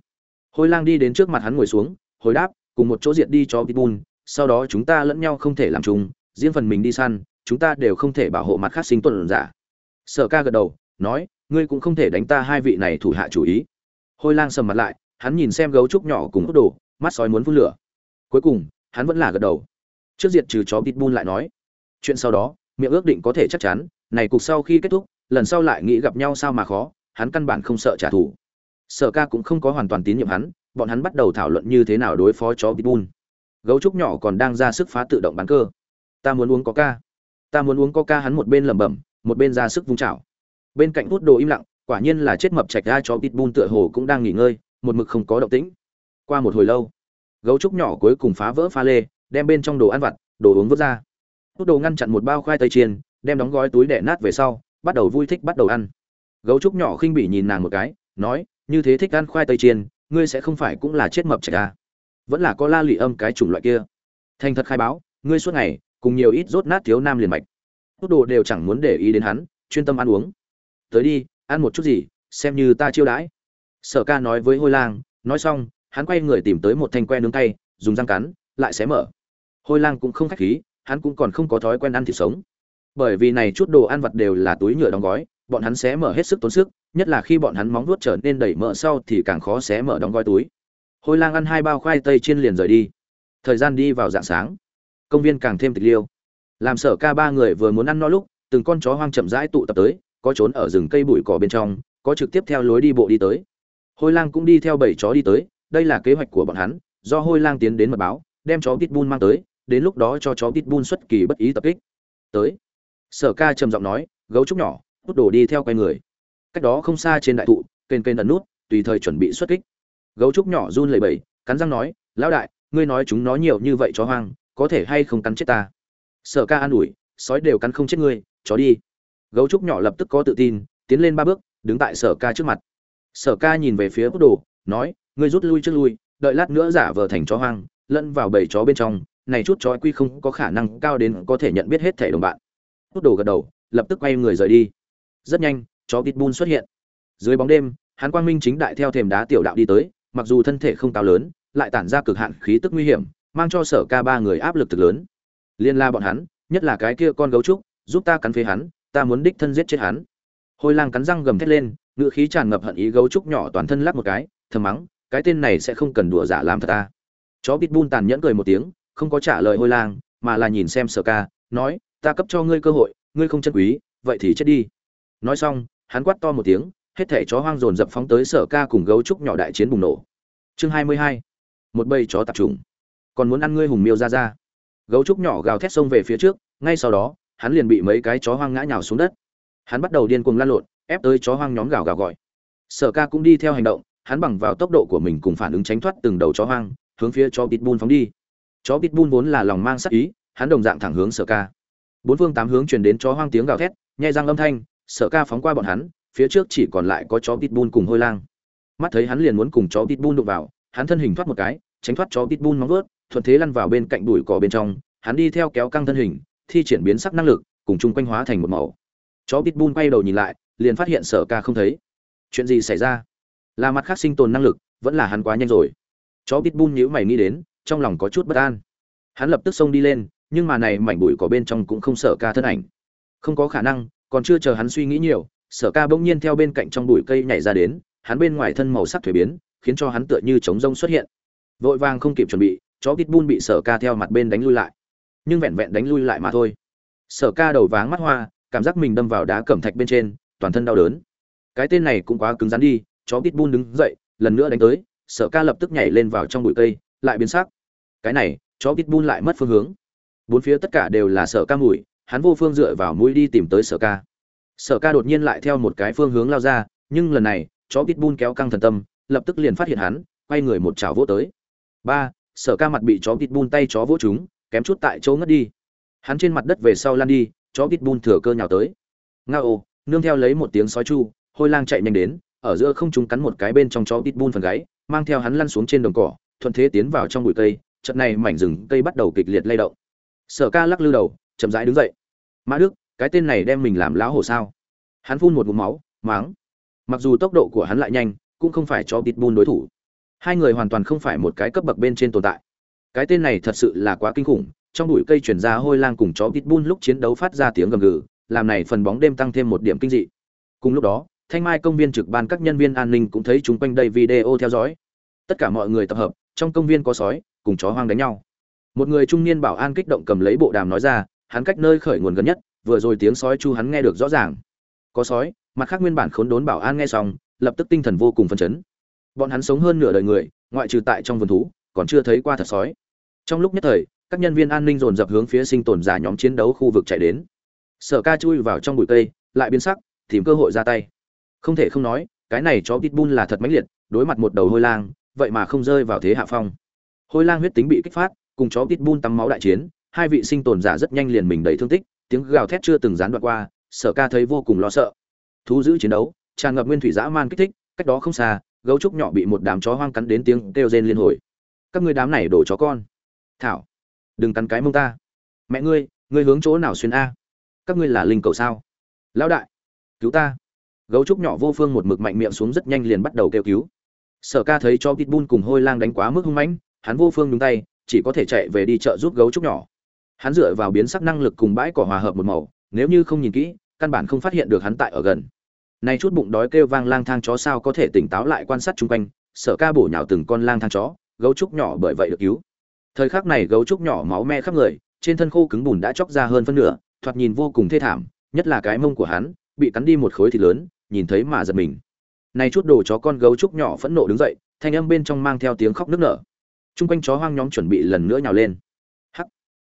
Hôi lang đi đến trước mặt hắn ngồi xuống, hồi đáp, cùng một chỗ diệt đi cho pitbull, sau đó chúng ta lẫn nhau không thể làm chung, riêng phần mình đi săn, chúng ta đều không thể bảo hộ mặt khác sinh tồn giả. Sở ca gật đầu, nói, ngươi cũng không thể đánh ta hai vị này thủ hạ chủ ý. Hôi lang sầm mặt lại, hắn nhìn xem gấu trúc nhỏ cùng ốc đồ, mắt sói muốn phun lửa. Cuối cùng, hắn vẫn là gật đầu. Trước diệt trừ chó pitbull lại nói chuyện sau đó miệng ước định có thể chắc chắn này cục sau khi kết thúc lần sau lại nghĩ gặp nhau sao mà khó hắn căn bản không sợ trả thù. Sở ca cũng không có hoàn toàn tín nhiệm hắn bọn hắn bắt đầu thảo luận như thế nào đối phó chó pitbull. Gấu trúc nhỏ còn đang ra sức phá tự động bán cơ. Ta muốn uống có ca, ta muốn uống có ca hắn một bên lẩm bẩm một bên ra sức vung chảo. Bên cạnh hút đồ im lặng quả nhiên là chết mập chạch ra chó pitbull tựa hồ cũng đang nghỉ ngơi một mực không có động tĩnh. Qua một hồi lâu gấu trúc nhỏ cuối cùng phá vỡ pha lê đem bên trong đồ ăn vặt đồ uống vứt ra tốt đồ ngăn chặn một bao khoai tây chiên, đem đóng gói túi đẻ nát về sau, bắt đầu vui thích bắt đầu ăn. Gấu trúc nhỏ khinh bỉ nhìn nàng một cái, nói, như thế thích ăn khoai tây chiên, ngươi sẽ không phải cũng là chết mập chạy à? vẫn là có la lị âm cái chủng loại kia. Thành thật khai báo, ngươi suốt ngày, cùng nhiều ít rốt nát thiếu nam liền mạch. Tốt đồ đều chẳng muốn để ý đến hắn, chuyên tâm ăn uống. Tới đi, ăn một chút gì, xem như ta chiêu đãi. Sở ca nói với hôi lang, nói xong, hắn quay người tìm tới một thanh que nướng tay dùng răng cắn, lại xé mở. Hôi lang cũng không khách khí hắn cũng còn không có thói quen ăn thịt sống. Bởi vì này chút đồ ăn vặt đều là túi nhựa đóng gói, bọn hắn xé mở hết sức tốn sức, nhất là khi bọn hắn móng vuốt trở nên đẩy mỡ sau thì càng khó xé mở đóng gói túi. Hôi lang ăn hai bao khoai tây chiên liền rời đi. Thời gian đi vào dạng sáng. Công viên càng thêm tịch liêu. Làm sở ca ba người vừa muốn ăn no lúc, từng con chó hoang chậm rãi tụ tập tới, có trốn ở rừng cây bụi cỏ bên trong, có trực tiếp theo lối đi bộ đi tới. Hôi lang cũng đi theo bảy chó đi tới, đây là kế hoạch của bọn hắn, do hôi lang tiến đến mật báo, đem chó pitbull mang tới đến lúc đó cho chó pitbull xuất kỳ bất ý tập kích. Tới. Sở ca trầm giọng nói, gấu trúc nhỏ, hút đồ đi theo quay người. Cách đó không xa trên đại thụ kênh kênh ẩn nút, tùy thời chuẩn bị xuất kích. Gấu trúc nhỏ run lẩy bẩy, cắn răng nói, lão đại, ngươi nói chúng nó nhiều như vậy chó hoang, có thể hay không cắn chết ta? Sở ca an ủi, sói đều cắn không chết ngươi, chó đi. Gấu trúc nhỏ lập tức có tự tin, tiến lên ba bước, đứng tại sở ca trước mặt. Sở ca nhìn về phía hút đồ, nói, ngươi rút lui trước lui, đợi lát nữa giả vờ thành chó hoang, lẫn vào bầy chó bên trong này chút chó quy không có khả năng cao đến có thể nhận biết hết thể đồng bạn. Hút đồ gật đầu, lập tức quay người rời đi. Rất nhanh, chó pitbull xuất hiện. Dưới bóng đêm, hắn quang minh chính đại theo thềm đá tiểu đạo đi tới, mặc dù thân thể không cao lớn, lại tản ra cực hạn khí tức nguy hiểm, mang cho sở ca ba người áp lực thực lớn. Liên la bọn hắn, nhất là cái kia con gấu trúc, giúp ta cắn phế hắn, ta muốn đích thân giết chết hắn. Hôi lang cắn răng gầm thét lên ngựa khí tràn ngập hận ý gấu trúc nhỏ toàn thân lắc một cái, thầm mắng, cái tên này sẽ không cần đùa giả làm thật ta. Chó pitbull tàn nhẫn cười một tiếng không có trả lời hôi lang, mà là nhìn xem sở ca, nói, ta cấp cho ngươi cơ hội, ngươi không chân quý, vậy thì chết đi. Nói xong, hắn quát to một tiếng, hết thảy chó hoang dồn dập phóng tới sở ca cùng gấu trúc nhỏ đại chiến bùng nổ. Chương hai mươi hai, một bầy chó tập trung còn muốn ăn ngươi hùng miêu ra ra. Gấu trúc nhỏ gào thét xông về phía trước, ngay sau đó, hắn liền bị mấy cái chó hoang ngã nhào xuống đất. Hắn bắt đầu điên cuồng lan lộn, ép tới chó hoang nhóm gào gào gọi. Sở ca cũng đi theo hành động, hắn bằng vào tốc độ của mình cùng phản ứng tránh thoát từng đầu chó hoang, hướng phía chó pitbull phóng đi chó pitbull vốn là lòng mang sắc ý, hắn đồng dạng thẳng hướng sở ca. Bốn phương tám hướng truyền đến chó hoang tiếng gào thét nhai răng âm thanh, sở ca phóng qua bọn hắn, phía trước chỉ còn lại có chó pitbull cùng hôi lang. Mắt thấy hắn liền muốn cùng chó pitbull đụng vào, hắn thân hình thoát một cái, tránh thoát chó pitbull móng vớt thuận thế lăn vào bên cạnh bụi cỏ bên trong, hắn đi theo kéo căng thân hình, thi triển biến sắc năng lực, cùng chung quanh hóa thành một màu. Chó pitbull quay đầu nhìn lại, liền phát hiện sở ca không thấy. Chuyện gì xảy ra? Là mặt khác sinh tồn năng lực, vẫn là hắn quá nhanh rồi. Chó pitbull nhíu mày nghĩ đến trong lòng có chút bất an. Hắn lập tức xông đi lên, nhưng mà này mảnh bụi cỏ bên trong cũng không sở ca thân ảnh. Không có khả năng, còn chưa chờ hắn suy nghĩ nhiều sở ca bỗng nhiên theo bên cạnh trong bụi cây nhảy ra đến, hắn bên ngoài thân màu sắc thuế biến, khiến cho hắn tựa như trống rông xuất hiện. Vội vàng không kịp chuẩn bị, chó pitbull bị sở ca theo mặt bên đánh lui lại. Nhưng vẹn vẹn đánh lui lại mà thôi. Sở ca đầu váng mắt hoa, cảm giác mình đâm vào đá cẩm thạch bên trên, toàn thân đau đớn. Cái tên này cũng quá cứng rắn đi, chó pitbull đứng dậy, lần nữa đánh tới sở ca lập tức nhảy lên vào trong bụi cây lại biến sắc. Cái này, chó pitbull lại mất phương hướng. Bốn phía tất cả đều là sở ca mùi, hắn vô phương dựa vào mũi đi tìm tới sở ca. Sở ca đột nhiên lại theo một cái phương hướng lao ra, nhưng lần này, chó pitbull kéo căng thần tâm, lập tức liền phát hiện hắn, quay người một chảo vỗ tới. Ba, sở ca mặt bị chó pitbull tay chó vỗ chúng kém chút tại chỗ ngất đi. Hắn trên mặt đất về sau lăn đi, chó pitbull thừa cơ nhào tới. Ngao, nương theo lấy một tiếng sói chu, hôi lang chạy nhanh đến, ở giữa không trung cắn một cái bên trong chó pitbull phần gáy, mang theo hắn lăn xuống trên đồng cỏ thuận thế tiến vào trong bụi cây, trận này mảnh rừng cây bắt đầu kịch liệt lay động. Sở ca lắc lư đầu, chậm rãi đứng dậy. Mã đức, cái tên này đem mình làm lão hổ sao? Hắn phun một ngụm máu, máng. Mặc dù tốc độ của hắn lại nhanh, cũng không phải cho pitbull đối thủ. Hai người hoàn toàn không phải một cái cấp bậc bên trên tồn tại. Cái tên này thật sự là quá kinh khủng, trong bụi cây chuyển ra hôi lang cùng chó pitbull lúc chiến đấu phát ra tiếng gầm gừ, làm này phần bóng đêm tăng thêm một điểm kinh dị. Cùng lúc đó, thanh mai công viên trực ban các nhân viên an ninh cũng thấy chúng quanh đây video theo dõi. Tất cả mọi người tập hợp trong công viên có sói, cùng chó hoang đánh nhau. Một người trung niên bảo an kích động cầm lấy bộ đàm nói ra, hắn cách nơi khởi nguồn gần nhất, vừa rồi tiếng sói chu hắn nghe được rõ ràng. Có sói, mặt khác nguyên bản khốn đốn bảo an nghe xong, lập tức tinh thần vô cùng phấn chấn. Bọn hắn sống hơn nửa đời người, ngoại trừ tại trong vườn thú, còn chưa thấy qua thật sói. Trong lúc nhất thời, các nhân viên an ninh dồn dập hướng phía sinh tồn giả nhóm chiến đấu khu vực chạy đến. Sở ca chui vào trong bụi cây, lại biến sắc, tìm cơ hội ra tay. Không thể không nói, cái này chó pitbull là thật mãnh liệt, đối mặt một đầu hôi lang vậy mà không rơi vào thế hạ phong. Hôi lang huyết tính bị kích phát, cùng chó pitbull tắm máu đại chiến, hai vị sinh tồn giả rất nhanh liền mình đầy thương tích, tiếng gào thét chưa từng gián đoạn qua, sở ca thấy vô cùng lo sợ. Thú giữ chiến đấu, tràn ngập nguyên thủy dã man kích thích, cách đó không xa, gấu trúc nhỏ bị một đám chó hoang cắn đến tiếng kêu rên liên hồi. Các ngươi đám này đổ chó con. Thảo, đừng cắn cái mông ta. Mẹ ngươi ngươi hướng chỗ nào xuyên a? Các ngươi là linh cầu sao? Lão đại, cứu ta. Gấu trúc nhỏ vô phương một mực mạnh miệng xuống rất nhanh liền bắt đầu kêu cứu sở ca thấy cho pitbull cùng hôi lang đánh quá mức hung mãnh, hắn vô phương nhúng tay, chỉ có thể chạy về đi chợ giúp gấu trúc nhỏ. Hắn dựa vào biến sắc năng lực cùng bãi cỏ hòa hợp một màu, nếu như không nhìn kỹ, căn bản không phát hiện được hắn tại ở gần. Này chút bụng đói kêu vang lang thang chó sao có thể tỉnh táo lại quan sát chung quanh, sở ca bổ nhào từng con lang thang chó, gấu trúc nhỏ bởi vậy được cứu. Thời khắc này gấu trúc nhỏ máu me khắp người, trên thân khô cứng bùn đã chóc ra hơn phân nửa, thoạt nhìn vô cùng thê thảm, nhất là cái mông của hắn, bị cắn đi một khối thịt lớn, nhìn thấy mà giật mình này chút đồ chó con gấu trúc nhỏ phẫn nộ đứng dậy, thanh âm bên trong mang theo tiếng khóc nức nở. Chung quanh chó hoang nhóm chuẩn bị lần nữa nhào lên. Hắc!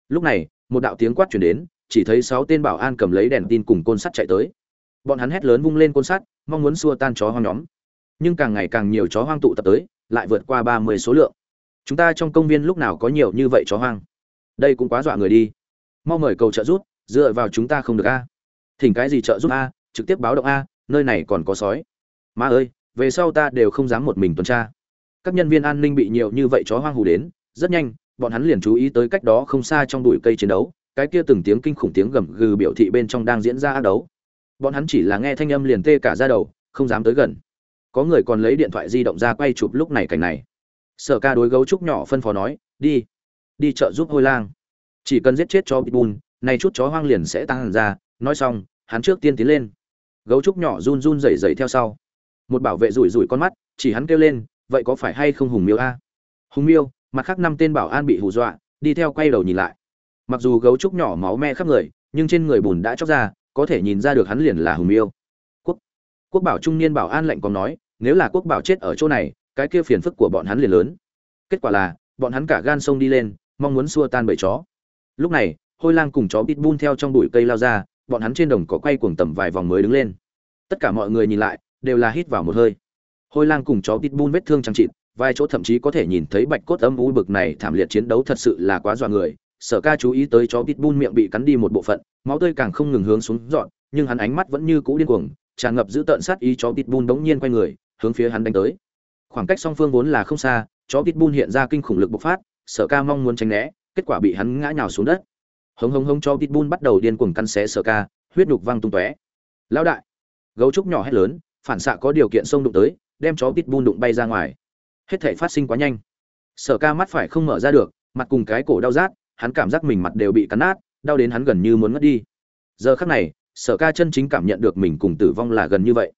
Lúc này, một đạo tiếng quát chuyển đến, chỉ thấy sáu tên bảo an cầm lấy đèn tin cùng côn sắt chạy tới. Bọn hắn hét lớn vung lên côn sắt, mong muốn xua tan chó hoang nhóm. Nhưng càng ngày càng nhiều chó hoang tụ tập tới, lại vượt qua ba mươi số lượng. Chúng ta trong công viên lúc nào có nhiều như vậy chó hoang? Đây cũng quá dọa người đi. Mau mời cầu trợ giúp, dựa vào chúng ta không được a. Thỉnh cái gì trợ giúp a, trực tiếp báo động a, nơi này còn có sói ma ơi, về sau ta đều không dám một mình tuần tra. Các nhân viên an ninh bị nhiều như vậy chó hoang hù đến, rất nhanh, bọn hắn liền chú ý tới cách đó không xa trong bụi cây chiến đấu, cái kia từng tiếng kinh khủng tiếng gầm gừ biểu thị bên trong đang diễn ra ác đấu. Bọn hắn chỉ là nghe thanh âm liền tê cả ra đầu, không dám tới gần. Có người còn lấy điện thoại di động ra quay chụp lúc này cảnh này. Sở ca đối gấu trúc nhỏ phân phó nói, đi đi chợ giúp hôi lang. Chỉ cần giết chết cho pitbull, này chút chó hoang liền sẽ tăng hẳn ra. Nói xong, hắn trước tiên tiến lên. Gấu trúc nhỏ run run rẩy rẩy theo sau một bảo vệ rủi rủi con mắt, chỉ hắn kêu lên, vậy có phải hay không hùng miêu a? Hùng miêu, mặt khác năm tên bảo an bị hù dọa, đi theo quay đầu nhìn lại. Mặc dù gấu trúc nhỏ máu me khắp người, nhưng trên người bùn đã chóc ra, có thể nhìn ra được hắn liền là hùng miêu. Quốc quốc bảo trung niên bảo an lệnh còn nói, nếu là quốc bảo chết ở chỗ này, cái kia phiền phức của bọn hắn liền lớn. Kết quả là, bọn hắn cả gan sông đi lên, mong muốn xua tan bầy chó. Lúc này, hôi lang cùng chó pitbull theo trong bụi cây lao ra, bọn hắn trên đồng có quay cuồng tầm vài vòng mới đứng lên. Tất cả mọi người nhìn lại đều là hít vào một hơi. Hôi lang cùng chó pitbull vết thương chẳng chịt, vài chỗ thậm chí có thể nhìn thấy bạch cốt âm u bực này thảm liệt chiến đấu thật sự là quá dọa người. Sở ca chú ý tới chó pitbull miệng bị cắn đi một bộ phận, máu tươi càng không ngừng hướng xuống dọn, nhưng hắn ánh mắt vẫn như cũ điên cuồng, tràn ngập giữ tợn sát ý chó pitbull đống nhiên quay người, hướng phía hắn đánh tới. Khoảng cách song phương vốn là không xa, chó pitbull hiện ra kinh khủng lực bộc phát, sở ca mong muốn tránh né, kết quả bị hắn ngã nhào xuống đất. Hống hống hống cho pitbull bắt đầu điên cuồng cắn xé sở ca, huyết nhục văng tung tóe. Lão đại! Gấu trúc nhỏ hét lớn phản xạ có điều kiện xông đụng tới, đem chó pitbull đụng bay ra ngoài. Hết thể phát sinh quá nhanh. Sở ca mắt phải không mở ra được, mặt cùng cái cổ đau rát, hắn cảm giác mình mặt đều bị cắn nát, đau đến hắn gần như muốn ngất đi. Giờ khắc này, sở ca chân chính cảm nhận được mình cùng tử vong là gần như vậy.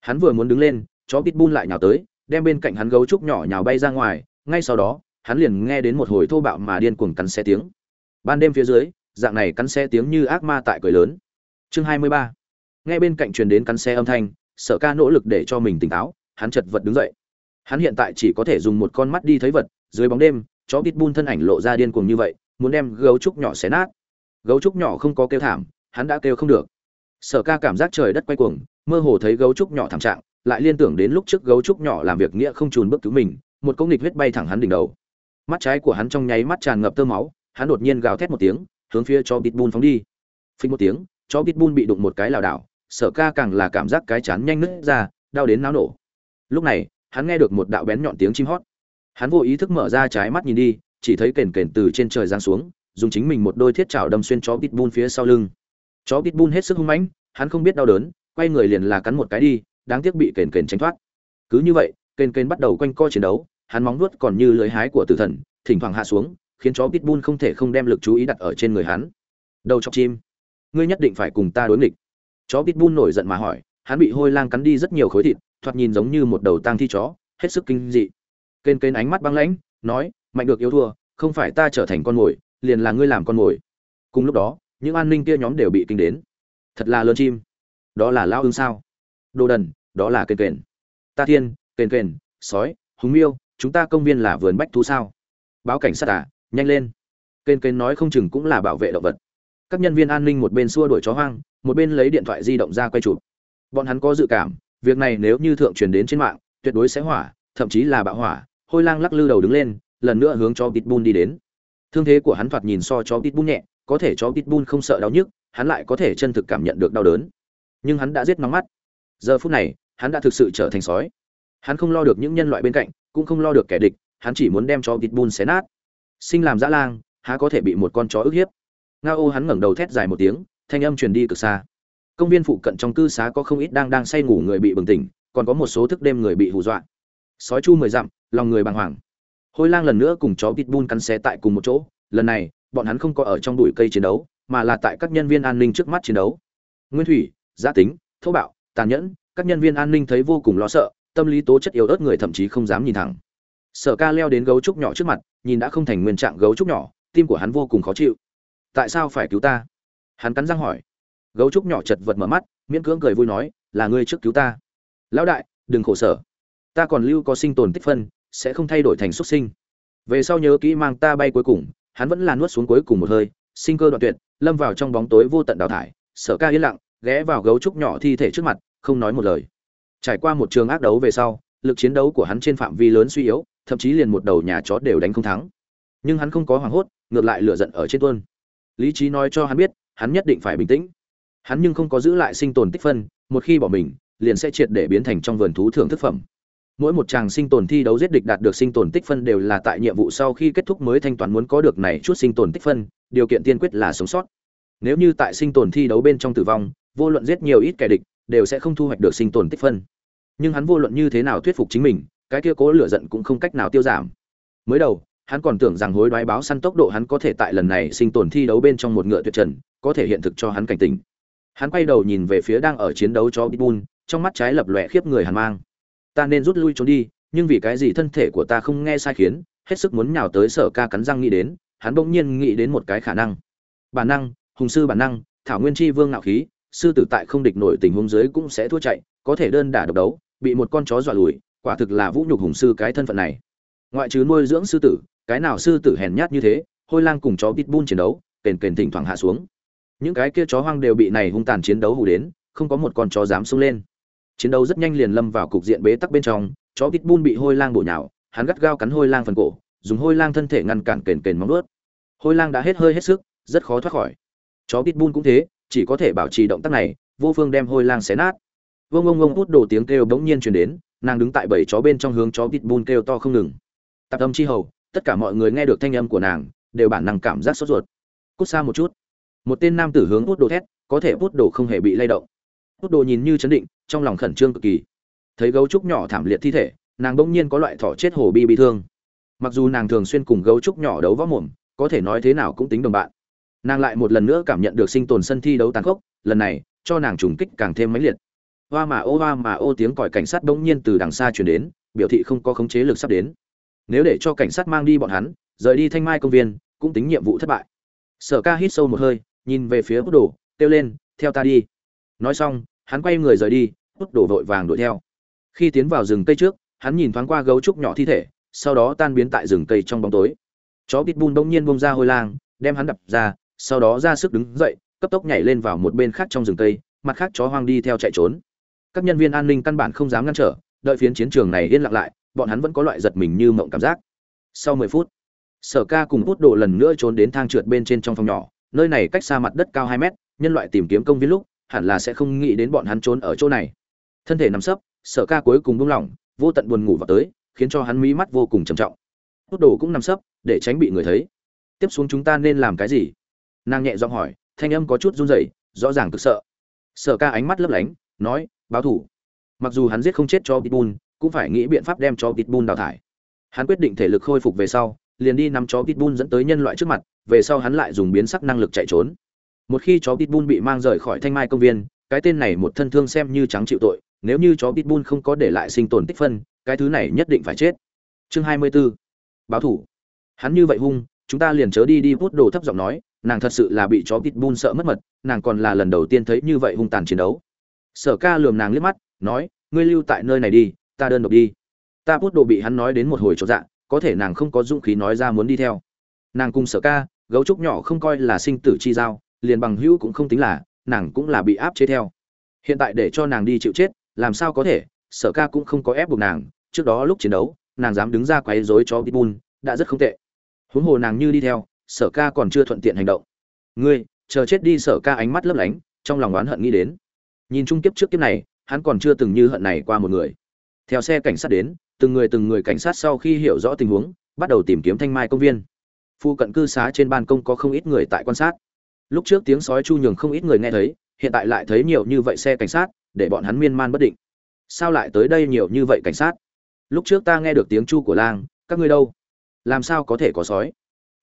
Hắn vừa muốn đứng lên, chó pitbull lại nhào tới, đem bên cạnh hắn gấu trúc nhỏ nhào bay ra ngoài, ngay sau đó, hắn liền nghe đến một hồi thô bạo mà điên cuồng cắn xe tiếng. Ban đêm phía dưới, dạng này cắn xe tiếng như ác ma tại cười lớn. Chương hai mươi ba. Nghe bên cạnh truyền đến cắn xe âm thanh sở ca nỗ lực để cho mình tỉnh táo, hắn chật vật đứng dậy. Hắn hiện tại chỉ có thể dùng một con mắt đi thấy vật, dưới bóng đêm, chó pitbull thân ảnh lộ ra điên cuồng như vậy, muốn đem gấu trúc nhỏ xé nát. Gấu trúc nhỏ không có kêu thảm, hắn đã kêu không được. Sở ca cảm giác trời đất quay cuồng, mơ hồ thấy gấu trúc nhỏ thảm trạng, lại liên tưởng đến lúc trước gấu trúc nhỏ làm việc nghĩa không trùn bước cứu mình, một công nghịch huyết bay thẳng hắn đỉnh đầu. Mắt trái của hắn trong nháy mắt tràn ngập tơ máu, hắn đột nhiên gào thét một tiếng, hướng phía cho bun phóng đi. Phình một tiếng cho bun bị đụng một cái lảo đảo sở ca càng là cảm giác cái chán nhanh nứt ra, đau đến náo nổ. Lúc này, hắn nghe được một đạo bén nhọn tiếng chim hót. Hắn vô ý thức mở ra trái mắt nhìn đi, chỉ thấy kền kền từ trên trời giáng xuống, dùng chính mình một đôi thiết chảo đâm xuyên chó pitbull phía sau lưng. Chó pitbull hết sức hung mãnh, hắn không biết đau đớn, quay người liền là cắn một cái đi, đáng tiếc bị kền kền tránh thoát. Cứ như vậy, kền kền bắt đầu quanh co chiến đấu, hắn móng vuốt còn như lưới hái của tử thần, thỉnh thoảng hạ xuống, khiến chó pitbull không thể không đem lực chú ý đặt ở trên người hắn. Đầu chọc chim, ngươi nhất định phải cùng ta đối nghịch chó pitbull nổi giận mà hỏi, hắn bị hôi lang cắn đi rất nhiều khối thịt, thoạt nhìn giống như một đầu tang thi chó, hết sức kinh dị. Kên kên ánh mắt băng lãnh, nói, mạnh được yếu thua, không phải ta trở thành con mồi, liền là ngươi làm con mồi. Cùng lúc đó, những an ninh kia nhóm đều bị kinh đến. Thật là lớn chim. Đó là lao ương sao? Đồ đần, đó là kền kền ta thiên kền kền sói, húng miêu, chúng ta công viên là vườn bách thú sao? Báo cảnh sát à nhanh lên. Kền kền nói không chừng cũng là bảo vệ động vật các nhân viên an ninh một bên xua đuổi chó hoang, một bên lấy điện thoại di động ra quay chụp. Bọn hắn có dự cảm, việc này nếu như thượng truyền đến trên mạng, tuyệt đối sẽ hỏa, thậm chí là bạo hỏa. Hôi lang lắc lư đầu đứng lên, lần nữa hướng cho pitbull đi đến. Thương thế của hắn thoạt nhìn so cho pitbull nhẹ, có thể cho pitbull không sợ đau nhức, hắn lại có thể chân thực cảm nhận được đau đớn. Nhưng hắn đã giết nóng mắt. Giờ phút này, hắn đã thực sự trở thành sói. Hắn không lo được những nhân loại bên cạnh, cũng không lo được kẻ địch, hắn chỉ muốn đem cho pitbull xé nát. Sinh làm dã lang, há có thể bị một con chó ức hiếp? Nga ô hắn ngẩng đầu thét dài một tiếng, thanh âm truyền đi cực xa. Công viên phụ cận trong cư xá có không ít đang đang say ngủ người bị bừng tỉnh, còn có một số thức đêm người bị hù dọa. Sói chu mười dặm, lòng người bàng hoàng. Hôi lang lần nữa cùng chó pitbull cắn xé tại cùng một chỗ, lần này, bọn hắn không có ở trong bụi cây chiến đấu, mà là tại các nhân viên an ninh trước mắt chiến đấu. Nguyên thủy gia tính, thô bạo, tàn nhẫn, các nhân viên an ninh thấy vô cùng lo sợ, tâm lý tố chất yếu ớt người thậm chí không dám nhìn thẳng. Sở ca leo đến gấu trúc nhỏ trước mặt, nhìn đã không thành nguyên trạng gấu trúc nhỏ, tim của hắn vô cùng khó chịu tại sao phải cứu ta? Hắn cắn răng hỏi. Gấu trúc nhỏ chật vật mở mắt, miễn cưỡng cười vui nói, là ngươi trước cứu ta. Lão đại, đừng khổ sở. Ta còn lưu có sinh tồn tích phân, sẽ không thay đổi thành xuất sinh. Về sau nhớ kỹ mang ta bay cuối cùng. Hắn vẫn là nuốt xuống cuối cùng một hơi, sinh cơ đoạn tuyệt, lâm vào trong bóng tối vô tận đào thải, sở ca yên lặng, ghé vào gấu trúc nhỏ thi thể trước mặt, không nói một lời. Trải qua một trường ác đấu về sau, lực chiến đấu của hắn trên phạm vi lớn suy yếu, thậm chí liền một đầu nhà chó đều đánh không thắng. Nhưng hắn không có hoảng hốt, ngược lại lửa giận ở trên tuôn lý trí nói cho hắn biết, hắn nhất định phải bình tĩnh. Hắn nhưng không có giữ lại sinh tồn tích phân, một khi bỏ mình, liền sẽ triệt để biến thành trong vườn thú thưởng thức phẩm. Mỗi một chàng sinh tồn thi đấu giết địch đạt được sinh tồn tích phân đều là tại nhiệm vụ sau khi kết thúc mới thanh toán muốn có được này chút sinh tồn tích phân, điều kiện tiên quyết là sống sót. Nếu như tại sinh tồn thi đấu bên trong tử vong, vô luận giết nhiều ít kẻ địch, đều sẽ không thu hoạch được sinh tồn tích phân. Nhưng hắn vô luận như thế nào thuyết phục chính mình, cái kia cố lửa giận cũng không cách nào tiêu giảm. Mới đầu hắn còn tưởng rằng hối đoái báo săn tốc độ hắn có thể tại lần này sinh tồn thi đấu bên trong một ngựa tuyệt trần, có thể hiện thực cho hắn cảnh tỉnh hắn quay đầu nhìn về phía đang ở chiến đấu cho pitbull, trong mắt trái lập lòe khiếp người hàn mang. Ta nên rút lui trốn đi, nhưng vì cái gì thân thể của ta không nghe sai khiến, hết sức muốn nhào tới sở ca cắn răng nghĩ đến, hắn bỗng nhiên nghĩ đến một cái khả năng. Bản năng, hùng sư bản năng, thảo nguyên chi vương ngạo khí, sư tử tại không địch nổi tình huống dưới cũng sẽ thua chạy, có thể đơn đả độc đấu, bị một con chó dọa lùi, quả thực là vũ nhục hùng sư cái thân phận này. Ngoại trừ nuôi dưỡng sư tử cái nào sư tử hèn nhát như thế, hôi lang cùng chó pitbull chiến đấu, kền kền thỉnh thoảng hạ xuống. Những cái kia chó hoang đều bị này hung tàn chiến đấu hù đến, không có một con chó dám xông lên. Chiến đấu rất nhanh liền lâm vào cục diện bế tắc bên trong, chó pitbull bị hôi lang bổ nhào, hắn gắt gao cắn hôi lang phần cổ, dùng hôi lang thân thể ngăn cản kền kền móng ướt hôi lang đã hết hơi hết sức, rất khó thoát khỏi. Chó pitbull cũng thế, chỉ có thể bảo trì động tác này, vô phương đem hôi lang xé nát. Vông ông ông út đổ tiếng kêu bỗng nhiên truyền đến, nàng đứng tại bảy chó bên trong hướng chó pitbull kêu to không ngừng. Tạp âm chi hầu tất cả mọi người nghe được thanh âm của nàng, đều bản năng cảm giác sốt ruột. Cút xa một chút. Một tên nam tử hướng út đồ thét, có thể út đồ không hề bị lay động. Út đồ nhìn như chấn định, trong lòng khẩn trương cực kỳ. Thấy gấu trúc nhỏ thảm liệt thi thể, nàng bỗng nhiên có loại thỏ chết hồ bi bị thương. Mặc dù nàng thường xuyên cùng gấu trúc nhỏ đấu võ mồm, có thể nói thế nào cũng tính đồng bạn. Nàng lại một lần nữa cảm nhận được sinh tồn sân thi đấu tàn khốc, lần này, cho nàng trùng kích càng thêm mãnh liệt. Hoa mà ô, hoa mà ô tiếng còi cảnh sát bỗng nhiên từ đằng xa chuyển đến, biểu thị không có khống chế lực sắp đến nếu để cho cảnh sát mang đi bọn hắn, rời đi thanh mai công viên, cũng tính nhiệm vụ thất bại. Sở ca hít sâu một hơi, nhìn về phía hút đồ, kêu lên, theo ta đi. Nói xong, hắn quay người rời đi hút đồ vội vàng đuổi theo. Khi tiến vào rừng cây trước, hắn nhìn thoáng qua gấu trúc nhỏ thi thể, sau đó tan biến tại rừng cây trong bóng tối. Chó pitbull bỗng nhiên bông ra hôi lang, đem hắn đập ra, sau đó ra sức đứng dậy, cấp tốc nhảy lên vào một bên khác trong rừng cây, mặt khác chó hoang đi theo chạy trốn. Các nhân viên an ninh căn bản không dám ngăn trở, đợi phiến chiến trường này yên lặng lại bọn hắn vẫn có loại giật mình như mộng cảm giác. Sau mười phút, sở ca cùng út đồ lần nữa trốn đến thang trượt bên trên trong phòng nhỏ, nơi này cách xa mặt đất cao hai mét, nhân loại tìm kiếm công viên lúc, hẳn là sẽ không nghĩ đến bọn hắn trốn ở chỗ này. Thân thể nằm sấp, sở ca cuối cùng buông lỏng, vô tận buồn ngủ vào tới, khiến cho hắn mí mắt vô cùng trầm trọng. Út đồ cũng nằm sấp, để tránh bị người thấy. Tiếp xuống chúng ta nên làm cái gì? Nàng nhẹ giọng hỏi, thanh âm có chút run rẩy, rõ ràng cực sợ. Sở ca ánh mắt lấp lánh, nói, báo thủ mặc dù hắn giết không chết cho pitbull cũng phải nghĩ biện pháp đem cho pitbull đào thải. Hắn quyết định thể lực khôi phục về sau, liền đi nắm chó pitbull dẫn tới nhân loại trước mặt, về sau hắn lại dùng biến sắc năng lực chạy trốn. Một khi chó pitbull bị mang rời khỏi thanh mai công viên, cái tên này một thân thương xem như trắng chịu tội, nếu như chó pitbull không có để lại sinh tồn tích phân, cái thứ này nhất định phải chết. Chương 24. báo thủ. Hắn như vậy hung, chúng ta liền chớ đi đi hút đồ thấp giọng nói, nàng thật sự là bị chó pitbull sợ mất mật, nàng còn là lần đầu tiên thấy như vậy hung tàn chiến đấu. Sở ca lườm nàng liếc mắt, nói, ngươi lưu tại nơi này đi ta đơn độc đi. Ta bút đồ bị hắn nói đến một hồi chỗ dạ có thể nàng không có dũng khí nói ra muốn đi theo. Nàng cùng sở ca, gấu trúc nhỏ không coi là sinh tử chi giao, liền bằng hữu cũng không tính là, nàng cũng là bị áp chế theo. Hiện tại để cho nàng đi chịu chết, làm sao có thể, sở ca cũng không có ép buộc nàng, trước đó lúc chiến đấu, nàng dám đứng ra quấy rối cho pitbull, đã rất không tệ. Huống hồ nàng như đi theo, sở ca còn chưa thuận tiện hành động. Ngươi, chờ chết đi sở ca ánh mắt lấp lánh, trong lòng oán hận nghĩ đến. Nhìn chung kiếp trước kiếp này, hắn còn chưa từng như hận này qua một người theo xe cảnh sát đến, từng người từng người cảnh sát sau khi hiểu rõ tình huống, bắt đầu tìm kiếm thanh mai công viên. Phu cận cư xá trên ban công có không ít người tại quan sát. Lúc trước tiếng sói chu nhường không ít người nghe thấy, hiện tại lại thấy nhiều như vậy xe cảnh sát, để bọn hắn miên man bất định. Sao lại tới đây nhiều như vậy cảnh sát? Lúc trước ta nghe được tiếng chu của lang, các ngươi đâu? Làm sao có thể có sói?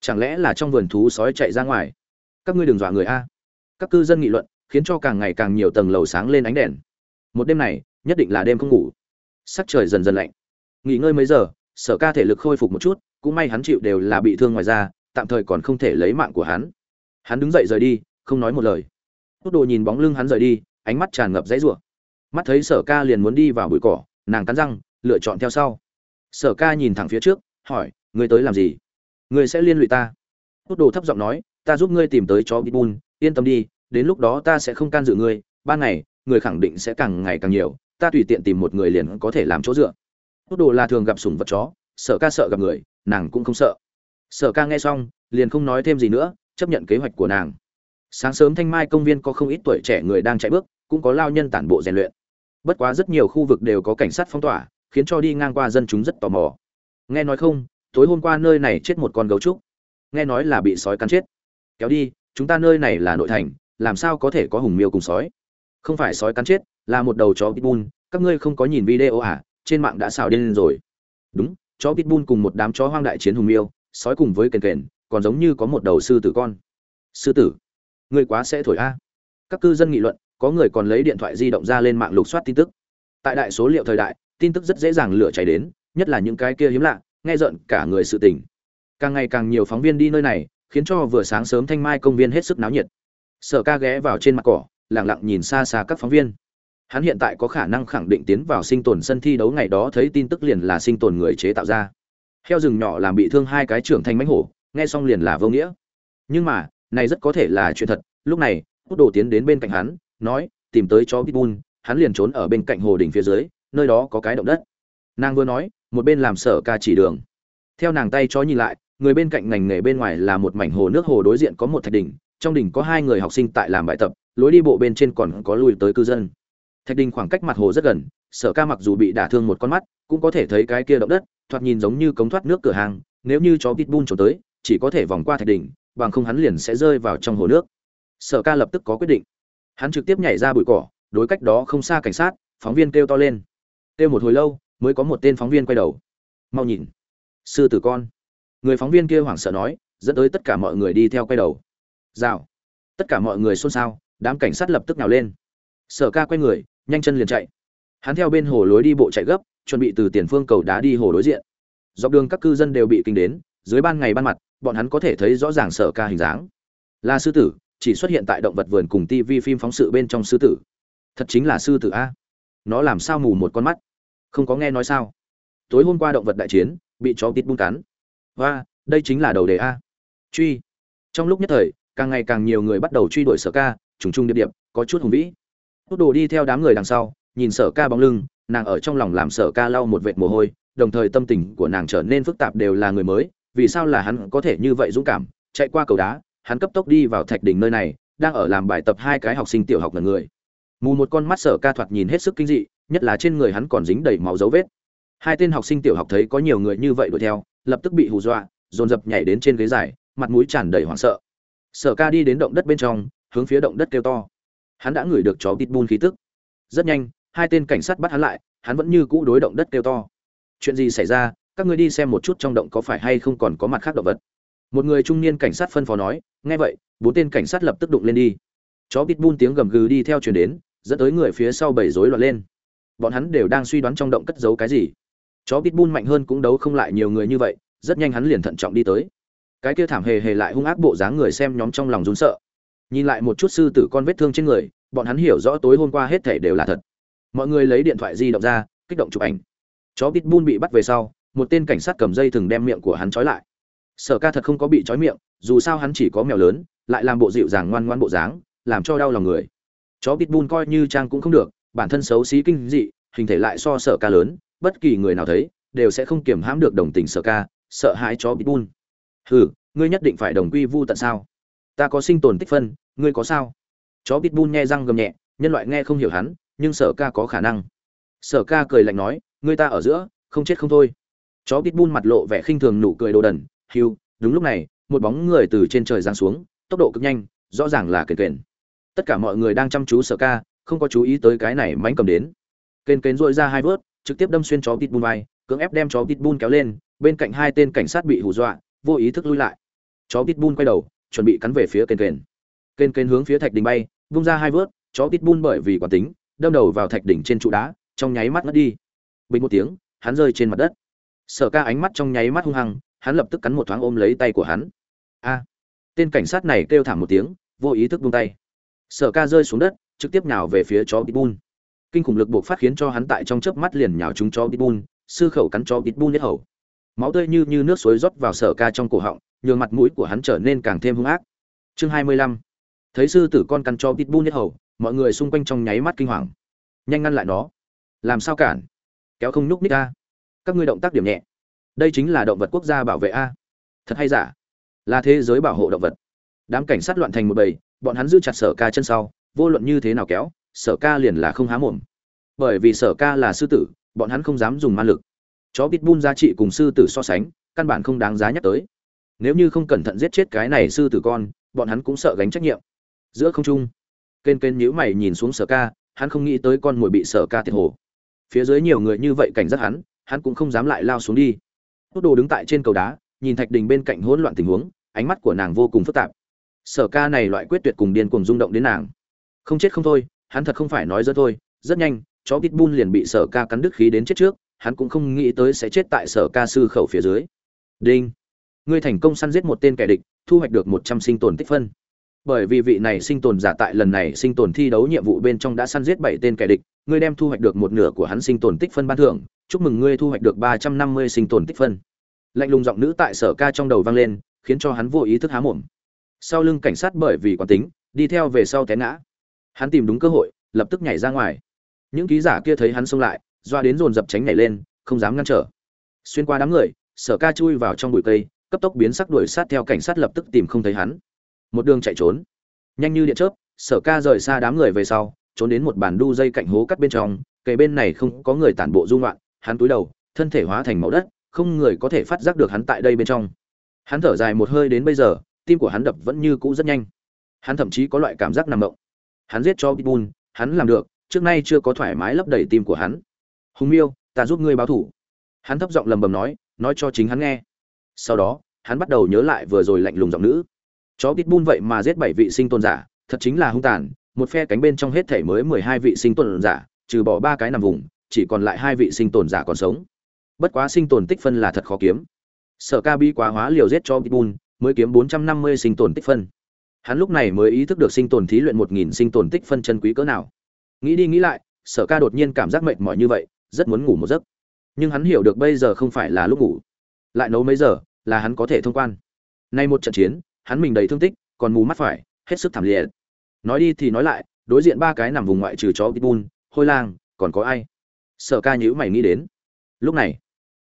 Chẳng lẽ là trong vườn thú sói chạy ra ngoài? Các ngươi đừng dọa người a. Các cư dân nghị luận, khiến cho càng ngày càng nhiều tầng lầu sáng lên ánh đèn. Một đêm này, nhất định là đêm không ngủ sắc trời dần dần lạnh. Nghỉ ngơi mấy giờ, sở ca thể lực khôi phục một chút, cũng may hắn chịu đều là bị thương ngoài ra tạm thời còn không thể lấy mạng của hắn. Hắn đứng dậy rời đi, không nói một lời. Hút đồ nhìn bóng lưng hắn rời đi, ánh mắt tràn ngập dãy rủa. Mắt thấy sở ca liền muốn đi vào bụi cỏ, nàng cắn răng, lựa chọn theo sau. Sở ca nhìn thẳng phía trước, hỏi, ngươi tới làm gì? Ngươi sẽ liên lụy ta. Hút đồ thấp giọng nói, ta giúp ngươi tìm tới chó pitbull, yên tâm đi, đến lúc đó ta sẽ không can dự ngươi, ban ngày, người khẳng định sẽ càng ngày càng nhiều ta tùy tiện tìm một người liền có thể làm chỗ dựa. Tốt đồ là thường gặp sủng vật chó, sợ ca sợ gặp người, nàng cũng không sợ. Sợ ca nghe xong, liền không nói thêm gì nữa, chấp nhận kế hoạch của nàng. Sáng sớm thanh mai công viên có không ít tuổi trẻ người đang chạy bước, cũng có lao nhân tản bộ rèn luyện. Bất quá rất nhiều khu vực đều có cảnh sát phong tỏa, khiến cho đi ngang qua dân chúng rất tò mò. Nghe nói không, tối hôm qua nơi này chết một con gấu trúc. Nghe nói là bị sói cắn chết. Kéo đi, chúng ta nơi này là nội thành, làm sao có thể có hùng miêu cùng sói? Không phải sói cắn chết là một đầu chó pitbull, các ngươi không có nhìn video à trên mạng đã xào điên lên rồi. Đúng, chó pitbull cùng một đám chó hoang đại chiến hùng miêu, sói cùng với kền kền, còn giống như có một đầu sư tử con. Sư tử, ngươi quá sẽ thổi a. Các cư dân nghị luận, có người còn lấy điện thoại di động ra lên mạng lục soát tin tức. Tại đại số liệu thời đại, tin tức rất dễ dàng lửa cháy đến, nhất là những cái kia hiếm lạ, nghe giận cả người sự tình. Càng ngày càng nhiều phóng viên đi nơi này, khiến cho vừa sáng sớm thanh mai công viên hết sức náo nhiệt. Sở ca ghé vào trên mặt cỏ lẳng lặng nhìn xa xa các phóng viên hắn hiện tại có khả năng khẳng định tiến vào sinh tồn sân thi đấu ngày đó thấy tin tức liền là sinh tồn người chế tạo ra. Heo rừng nhỏ làm bị thương hai cái trưởng thành mánh hổ, nghe xong liền là vô nghĩa. Nhưng mà, này rất có thể là chuyện thật. Lúc này, hút đồ tiến đến bên cạnh hắn, nói, tìm tới chó pitbull. Hắn liền trốn ở bên cạnh hồ đỉnh phía dưới, nơi đó có cái động đất. Nàng vừa nói, một bên làm sở ca chỉ đường. Theo nàng tay chó nhìn lại, người bên cạnh ngành nghề bên ngoài là một mảnh hồ nước hồ đối diện có một thạch đỉnh, trong đỉnh có hai người học sinh tại làm bài tập, lối đi bộ bên trên còn có lui tới cư dân thạch đình khoảng cách mặt hồ rất gần, sở ca mặc dù bị đả thương một con mắt, cũng có thể thấy cái kia động đất, thoạt nhìn giống như cống thoát nước cửa hàng, nếu như chó pitbull trốn tới, chỉ có thể vòng qua thạch đình, bằng không hắn liền sẽ rơi vào trong hồ nước. Sở ca lập tức có quyết định. Hắn trực tiếp nhảy ra bụi cỏ, đối cách đó không xa cảnh sát, phóng viên kêu to lên. Kêu một hồi lâu, mới có một tên phóng viên quay đầu. Mau nhìn. Sư tử con. Người phóng viên kia hoảng sợ nói, dẫn tới tất cả mọi người đi theo quay đầu. Rào. Tất cả mọi người xôn xao, đám cảnh sát lập tức nào lên. Sở ca quay người nhanh chân liền chạy. Hắn theo bên hồ lối đi bộ chạy gấp, chuẩn bị từ tiền phương cầu đá đi hồ đối diện. Dọc đường các cư dân đều bị kinh đến, dưới ban ngày ban mặt, bọn hắn có thể thấy rõ ràng sở ca hình dáng. Là sư tử, chỉ xuất hiện tại động vật vườn cùng tv phim phóng sự bên trong sư tử. Thật chính là sư tử a. Nó làm sao mù một con mắt? Không có nghe nói sao? Tối hôm qua động vật đại chiến, bị chó tít bung cắn. Và đây chính là đầu đề a. Truy. Trong lúc nhất thời, càng ngày càng nhiều người bắt đầu truy đuổi sở ca, trùng trùng điệp điệp, có chút hùng vĩ. Tốt đồ đi theo đám người đằng sau, nhìn sở ca bóng lưng, nàng ở trong lòng làm sở ca lau một vệt mồ hôi, đồng thời tâm tình của nàng trở nên phức tạp đều là người mới, vì sao là hắn có thể như vậy dũng cảm, chạy qua cầu đá, hắn cấp tốc đi vào thạch đỉnh nơi này, đang ở làm bài tập hai cái học sinh tiểu học ngần người. Mù một con mắt sở ca thoạt nhìn hết sức kinh dị, nhất là trên người hắn còn dính đầy máu dấu vết. Hai tên học sinh tiểu học thấy có nhiều người như vậy đuổi theo, lập tức bị hù dọa, dồn dập nhảy đến trên ghế dài, mặt mũi tràn đầy hoảng sợ. Sở ca đi đến động đất bên trong, hướng phía động đất kêu to hắn đã ngửi được chó pitbull khí tức. Rất nhanh, hai tên cảnh sát bắt hắn lại, hắn vẫn như cũ đối động đất kêu to. Chuyện gì xảy ra? Các ngươi đi xem một chút trong động có phải hay không còn có mặt khác động vật. Một người trung niên cảnh sát phân phó nói, nghe vậy, bốn tên cảnh sát lập tức đụng lên đi. Chó pitbull tiếng gầm gừ đi theo truyền đến, dẫn tới người phía sau bầy rối loạn lên. Bọn hắn đều đang suy đoán trong động cất giấu cái gì. Chó pitbull mạnh hơn cũng đấu không lại nhiều người như vậy, rất nhanh hắn liền thận trọng đi tới. Cái kia thảm hề hề lại hung ác bộ dáng người xem nhóm trong lòng run sợ nhìn lại một chút sư tử con vết thương trên người, bọn hắn hiểu rõ tối hôm qua hết thể đều là thật. Mọi người lấy điện thoại di động ra, kích động chụp ảnh. Chó pitbull bị bắt về sau, một tên cảnh sát cầm dây thừng đem miệng của hắn trói lại. Sở ca thật không có bị trói miệng, dù sao hắn chỉ có mèo lớn, lại làm bộ dịu dàng ngoan ngoan bộ dáng, làm cho đau lòng người. Chó pitbull coi như trang cũng không được, bản thân xấu xí kinh dị, hình thể lại so sở ca lớn, bất kỳ người nào thấy, đều sẽ không kiềm hãm được đồng tình sở ca, sợ hãi chó pitbull. Hừ, ngươi nhất định phải đồng quy vu tận sao? Ta có sinh tồn tích phân ngươi có sao? Chó pitbull nghe răng gầm nhẹ, nhân loại nghe không hiểu hắn, nhưng sở ca có khả năng. Sở ca cười lạnh nói, ngươi ta ở giữa, không chết không thôi. Chó pitbull mặt lộ vẻ khinh thường nụ cười đồ đần hiu đúng lúc này, một bóng người từ trên trời giáng xuống, tốc độ cực nhanh, rõ ràng là kền kền. Tất cả mọi người đang chăm chú sở ca, không có chú ý tới cái này mánh cầm đến. Kền kền dội ra hai vớt trực tiếp đâm xuyên chó pitbull vai, cưỡng ép đem chó pitbull kéo lên, bên cạnh hai tên cảnh sát bị hù dọa, vô ý thức lui lại. Chó pitbull quay đầu, chuẩn bị cắn về phía kền kền kên kên hướng phía thạch đỉnh bay, vung ra hai vớt, chó pitbull bởi vì quán tính, đâm đầu vào thạch đỉnh trên trụ đá, trong nháy mắt ngất đi. Bình một tiếng, hắn rơi trên mặt đất. Sở ca ánh mắt trong nháy mắt hung hăng, hắn lập tức cắn một thoáng ôm lấy tay của hắn. A! Tên cảnh sát này kêu thảm một tiếng, vô ý thức buông tay. Sở ca rơi xuống đất, trực tiếp nhào về phía chó pitbull kinh khủng lực buộc phát khiến cho hắn tại trong chớp mắt liền nhào trúng chó pitbull sư khẩu cắn chó pitbull nhất hầu. Máu tươi như như nước suối rót vào sở ca trong cổ họng, nhường mặt mũi của hắn trở nên càng thêm hung ác. Chương hai mươi lăm thấy sư tử con cắn chó pitbull nhất hầu, mọi người xung quanh trong nháy mắt kinh hoàng. Nhanh ngăn lại nó. Làm sao cản? Kéo không nhúc ních a. Các ngươi động tác điểm nhẹ. Đây chính là động vật quốc gia bảo vệ a. Thật hay giả? Là thế giới bảo hộ động vật. Đám cảnh sát loạn thành một bầy, bọn hắn giữ chặt sở ca chân sau, vô luận như thế nào kéo, sở ca liền là không há mồm. Bởi vì sở ca là sư tử, bọn hắn không dám dùng ma lực. Chó pitbull giá trị cùng sư tử so sánh, căn bản không đáng giá nhắc tới. Nếu như không cẩn thận giết chết cái này sư tử con, bọn hắn cũng sợ gánh trách nhiệm giữa không trung. Kênh kênh nhíu mày nhìn xuống sở ca, hắn không nghĩ tới con mồi bị sở ca tiệt hồ. Phía dưới nhiều người như vậy cảnh giác hắn hắn cũng không dám lại lao xuống đi. Tốt đồ đứng tại trên cầu đá, nhìn thạch đình bên cạnh hỗn loạn tình huống, ánh mắt của nàng vô cùng phức tạp. Sở ca này loại quyết tuyệt cùng điên cuồng rung động đến nàng. Không chết không thôi, hắn thật không phải nói dơ thôi, rất nhanh, chó pitbull liền bị sở ca cắn đứt khí đến chết trước, hắn cũng không nghĩ tới sẽ chết tại sở ca sư khẩu phía dưới. Đinh! Ngươi thành công săn giết một tên kẻ địch, thu hoạch được một trăm sinh tồn tích phân bởi vì vị này sinh tồn giả tại lần này sinh tồn thi đấu nhiệm vụ bên trong đã săn giết bảy tên kẻ địch, ngươi đem thu hoạch được một nửa của hắn sinh tồn tích phân ban thưởng, chúc mừng ngươi thu hoạch được ba trăm năm mươi sinh tồn tích phân. Lạnh lùng giọng nữ tại sở ca trong đầu vang lên, khiến cho hắn vô ý thức há mồm. Sau lưng cảnh sát bởi vì quán tính, đi theo về sau té ngã. Hắn tìm đúng cơ hội, lập tức nhảy ra ngoài. Những ký giả kia thấy hắn xông lại, doa đến dồn dập tránh nhảy lên, không dám ngăn trở. Xuyên qua đám người, sở ca chui vào trong bụi cây, cấp tốc biến sắc đuổi sát theo cảnh sát lập tức tìm không thấy hắn một đường chạy trốn. Nhanh như điện chớp, sở ca rời xa đám người về sau, trốn đến một bàn đu dây cạnh hố cắt bên trong, kề bên này không có người tản bộ dung loạn hắn túi đầu, thân thể hóa thành màu đất, không người có thể phát giác được hắn tại đây bên trong. Hắn thở dài một hơi đến bây giờ, tim của hắn đập vẫn như cũ rất nhanh. Hắn thậm chí có loại cảm giác nằm động. Hắn giết cho pitbull, hắn làm được, trước nay chưa có thoải mái lấp đầy tim của hắn. Hùng miêu, ta giúp ngươi báo thủ. Hắn thấp giọng lầm bầm nói nói cho chính hắn nghe. Sau đó, hắn bắt đầu nhớ lại vừa rồi lạnh lùng giọng nữ chó pitbull vậy mà giết bảy vị sinh tồn giả, thật chính là hung tàn, một phe cánh bên trong hết thể mới mười hai vị sinh tồn giả, trừ bỏ ba cái nằm vùng, chỉ còn lại hai vị sinh tồn giả còn sống. Bất quá sinh tồn tích phân là thật khó kiếm. Sở ca bi quá hóa liều giết cho pitbull, mới kiếm bốn trăm năm mươi sinh tồn tích phân. Hắn lúc này mới ý thức được sinh tồn thí luyện một nghìn sinh tồn tích phân chân quý cỡ nào. Nghĩ đi nghĩ lại, sở ca đột nhiên cảm giác mệt mỏi như vậy, rất muốn ngủ một giấc. Nhưng hắn hiểu được bây giờ không phải là lúc ngủ. Lại nấu mấy giờ, là hắn có thể thông quan. Nay một trận chiến hắn mình đầy thương tích, còn mù mắt phải, hết sức thảm liệt. Nói đi thì nói lại, đối diện ba cái nằm vùng ngoại trừ chó pitbull, hôi lang, còn có ai? Sở ca nhữ mày nghĩ đến. Lúc này,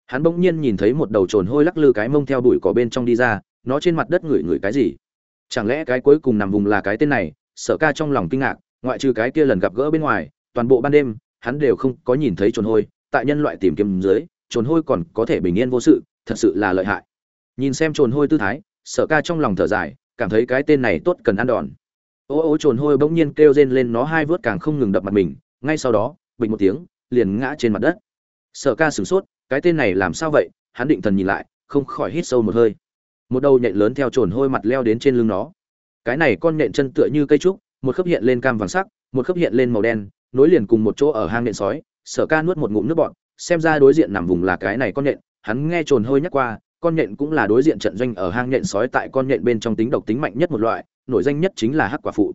hắn bỗng nhiên nhìn thấy một đầu trồn hôi lắc lư cái mông theo đuổi cỏ bên trong đi ra, nó trên mặt đất ngửi ngửi cái gì? Chẳng lẽ cái cuối cùng nằm vùng là cái tên này? Sở ca trong lòng kinh ngạc, ngoại trừ cái kia lần gặp gỡ bên ngoài, toàn bộ ban đêm, hắn đều không có nhìn thấy trồn hôi. Tại nhân loại tìm kiếm dưới, trồn hôi còn có thể bình yên vô sự, thật sự là lợi hại. Nhìn xem trồn hôi tư thái sở ca trong lòng thở dài, cảm thấy cái tên này tốt cần ăn đòn. Ô ô trồn hôi bỗng nhiên kêu rên lên nó hai vớt càng không ngừng đập mặt mình, ngay sau đó, bình một tiếng, liền ngã trên mặt đất. Sở ca sửng sốt, cái tên này làm sao vậy? Hắn định thần nhìn lại, không khỏi hít sâu một hơi. Một đầu nhện lớn theo trồn hôi mặt leo đến trên lưng nó. Cái này con nhện chân tựa như cây trúc, một khớp hiện lên cam vàng sắc, một khớp hiện lên màu đen, nối liền cùng một chỗ ở hang nhện sói. Sở ca nuốt một ngụm nước bọt, xem ra đối diện nằm vùng là cái này con nhện. Hắn nghe trồn hôi nhắc qua con nhện cũng là đối diện trận doanh ở hang nhện sói tại con nhện bên trong tính độc tính mạnh nhất một loại, nổi danh nhất chính là hắc quả phụ.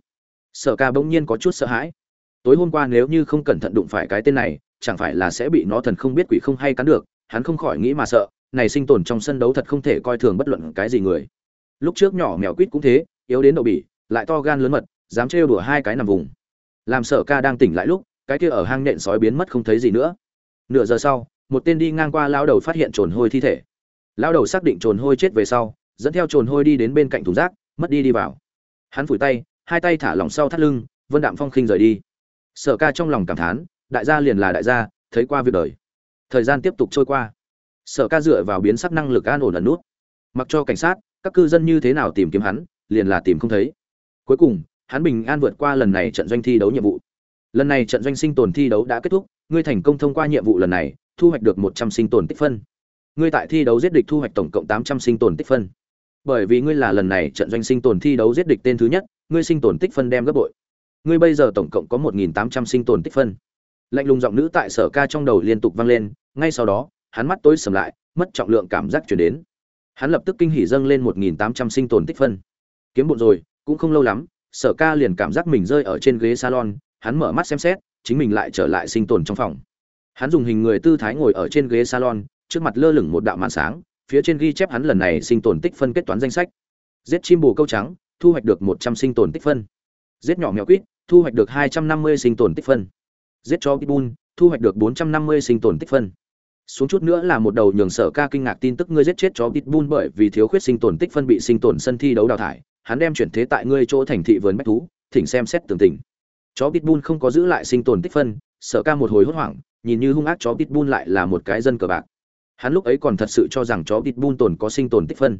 Sở ca bỗng nhiên có chút sợ hãi. Tối hôm qua nếu như không cẩn thận đụng phải cái tên này, chẳng phải là sẽ bị nó thần không biết quỷ không hay cắn được, hắn không khỏi nghĩ mà sợ, này sinh tồn trong sân đấu thật không thể coi thường bất luận cái gì người. Lúc trước nhỏ mèo quýt cũng thế, yếu đến độ bỉ, lại to gan lớn mật, dám trêu đùa hai cái nằm vùng. Làm sở ca đang tỉnh lại lúc, cái kia ở hang nện sói biến mất không thấy gì nữa. Nửa giờ sau, một tên đi ngang qua lao đầu phát hiện trồn hôi thi thể lao đầu xác định trồn hôi chết về sau, dẫn theo trồn hôi đi đến bên cạnh thùng rác, mất đi đi vào. Hắn phủi tay, hai tay thả lỏng sau thắt lưng, vân đạm phong khinh rời đi. Sở ca trong lòng cảm thán, đại gia liền là đại gia, thấy qua việc đời. Thời gian tiếp tục trôi qua. Sở ca dựa vào biến sắc năng lực an ổn ẩn nút. Mặc cho cảnh sát, các cư dân như thế nào tìm kiếm hắn, liền là tìm không thấy. Cuối cùng, hắn bình an vượt qua lần này trận doanh thi đấu nhiệm vụ. Lần này trận doanh sinh tồn thi đấu đã kết thúc, ngươi thành công thông qua nhiệm vụ lần này, thu hoạch được một trăm sinh tồn tích phân ngươi tại thi đấu giết địch thu hoạch tổng cộng tám trăm sinh tồn tích phân. Bởi vì ngươi là lần này trận doanh sinh tồn thi đấu giết địch tên thứ nhất, ngươi sinh tồn tích phân đem gấp bội. Ngươi bây giờ tổng cộng có một nghìn tám trăm sinh tồn tích phân. Lạnh lùng giọng nữ tại sở ca trong đầu liên tục vang lên, ngay sau đó, hắn mắt tối sầm lại, mất trọng lượng cảm giác chuyển đến. Hắn lập tức kinh hỉ dâng lên một nghìn tám trăm sinh tồn tích phân. Kiếm bụng rồi, cũng không lâu lắm, sở ca liền cảm giác mình rơi ở trên ghế salon, hắn mở mắt xem xét, chính mình lại trở lại sinh tồn trong phòng. Hắn dùng hình người tư thái ngồi ở trên ghế salon trước mặt lơ lửng một đạo màn sáng, phía trên ghi chép hắn lần này sinh tồn tích phân kết toán danh sách. Giết chim bồ câu trắng, thu hoạch được một trăm sinh tồn tích phân. Giết nhỏ mèo quýt, thu hoạch được hai trăm năm mươi sinh tồn tích phân. Giết chó pitbull, thu hoạch được bốn trăm năm mươi sinh tồn tích phân. Xuống chút nữa là một đầu nhường sở ca kinh ngạc tin tức ngươi giết chết chó pitbull bởi vì thiếu khuyết sinh tồn tích phân bị sinh tồn sân thi đấu đào thải, hắn đem chuyển thế tại ngươi chỗ thành thị vườn bách thú, thỉnh xem xét tường tình. Chó pitbull không có giữ lại sinh tồn tích phân, sở ca một hồi hốt hoảng, nhìn như hung ác chó pitbull lại là một cái dân cờ bạc hắn lúc ấy còn thật sự cho rằng chó pitbull tồn có sinh tồn tích phân.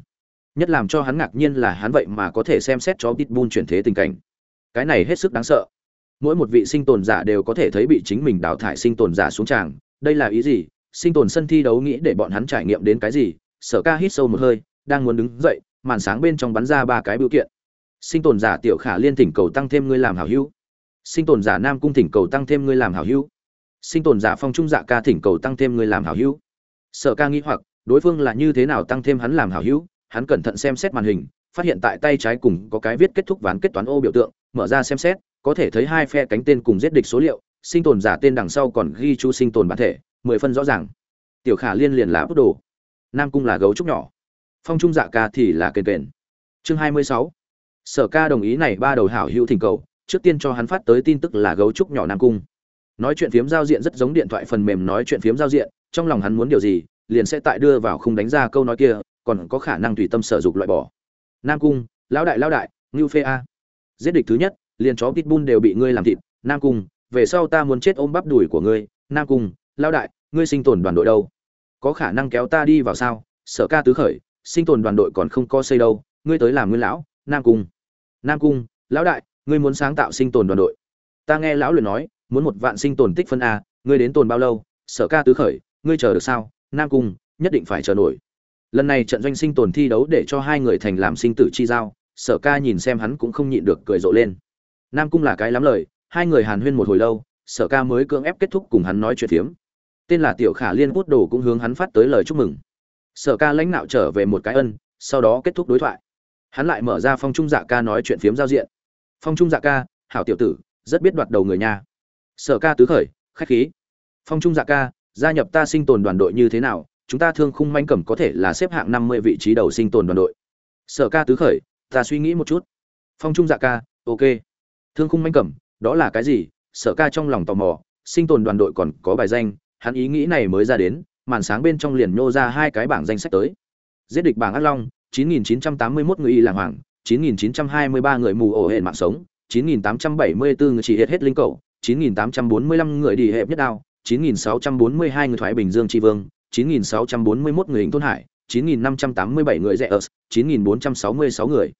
Nhất làm cho hắn ngạc nhiên là hắn vậy mà có thể xem xét chó pitbull chuyển thế tình cảnh. Cái này hết sức đáng sợ. Mỗi một vị sinh tồn giả đều có thể thấy bị chính mình đào thải sinh tồn giả xuống tràng. Đây là ý gì? Sinh tồn sân thi đấu nghĩ để bọn hắn trải nghiệm đến cái gì? Sở ca hít sâu một hơi, đang muốn đứng dậy, màn sáng bên trong bắn ra ba cái biểu kiện. Sinh tồn giả tiểu khả liên thỉnh cầu tăng thêm ngươi làm hảo hữu. Sinh tồn giả nam cung thỉnh cầu tăng thêm ngươi làm hảo hữu. Sinh tồn giả phong trung dạ ca thỉnh cầu tăng thêm ngươi làm hảo hữu sở ca nghĩ hoặc, đối phương là như thế nào tăng thêm hắn làm hảo hữu, hắn cẩn thận xem xét màn hình, phát hiện tại tay trái cùng có cái viết kết thúc ván kết toán ô biểu tượng, mở ra xem xét, có thể thấy hai phe cánh tên cùng giết địch số liệu, sinh tồn giả tên đằng sau còn ghi chú sinh tồn bản thể, mười phân rõ ràng. Tiểu khả liên liền là bút đồ. Nam cung là gấu trúc nhỏ. Phong trung dạ ca thì là kền kền. Chương hai mươi sáu. Sở ca đồng ý này ba đầu hảo hữu thỉnh cầu, trước tiên cho hắn phát tới tin tức là gấu trúc nhỏ nam cung. Nói chuyện phiếm giao diện rất giống điện thoại phần mềm nói chuyện phiếm giao diện trong lòng hắn muốn điều gì, liền sẽ tại đưa vào không đánh ra câu nói kia, còn có khả năng tùy tâm sở dục loại bỏ. Nam cung, lão đại lão đại, ngưu phê a. Giết địch thứ nhất, liền chó pitbull đều bị ngươi làm thịt. Nam cung, về sau ta muốn chết ôm bắp đùi của ngươi. Nam cung, lão đại, ngươi sinh tồn đoàn đội đâu? Có khả năng kéo ta đi vào sao? Sở ca tứ khởi, sinh tồn đoàn đội còn không có xây đâu. Ngươi tới làm nguyên lão, nam cung. Nam cung, lão đại, ngươi muốn sáng tạo sinh tồn đoàn đội. Ta nghe lão luyện nói, muốn một vạn sinh tồn tích phân a, ngươi đến tồn bao lâu? Sở ca tứ khởi ngươi chờ được sao? Nam cung, nhất định phải chờ nổi. Lần này trận doanh sinh tồn thi đấu để cho hai người thành làm sinh tử chi giao, sở ca nhìn xem hắn cũng không nhịn được cười rộ lên. Nam cung là cái lắm lời, hai người hàn huyên một hồi lâu, sở ca mới cưỡng ép kết thúc cùng hắn nói chuyện phiếm. Tên là tiểu khả liên bút đồ cũng hướng hắn phát tới lời chúc mừng. Sở ca lãnh đạo trở về một cái ân, sau đó kết thúc đối thoại. Hắn lại mở ra phong trung dạ ca nói chuyện phiếm giao diện. Phong trung dạ ca, hảo tiểu tử, rất biết đoạt đầu người nhà sở ca tứ khởi, khách khí. Phong trung dạ ca gia nhập ta sinh tồn đoàn đội như thế nào, chúng ta thương khung manh cẩm có thể là xếp hạng năm mươi vị trí đầu sinh tồn đoàn đội. Sở ca tứ khởi, ta suy nghĩ một chút. Phong trung dạ ca, ok. Thương khung manh cẩm, đó là cái gì? Sở ca trong lòng tò mò, sinh tồn đoàn đội còn có bài danh, hắn ý nghĩ này mới ra đến, màn sáng bên trong liền nhô ra hai cái bảng danh sách tới. Giết địch bảng ác long 9.981 người y làng hoàng 9.923 người mù ổ hệ mạng sống 9.874 người chỉ hết hết linh cầu 9.845 người đi hẹp nhất đao 9.642 người thoái bình dương tri vương 9.641 người hình thôn hải 9.587 người rẻ ở 9.466 người.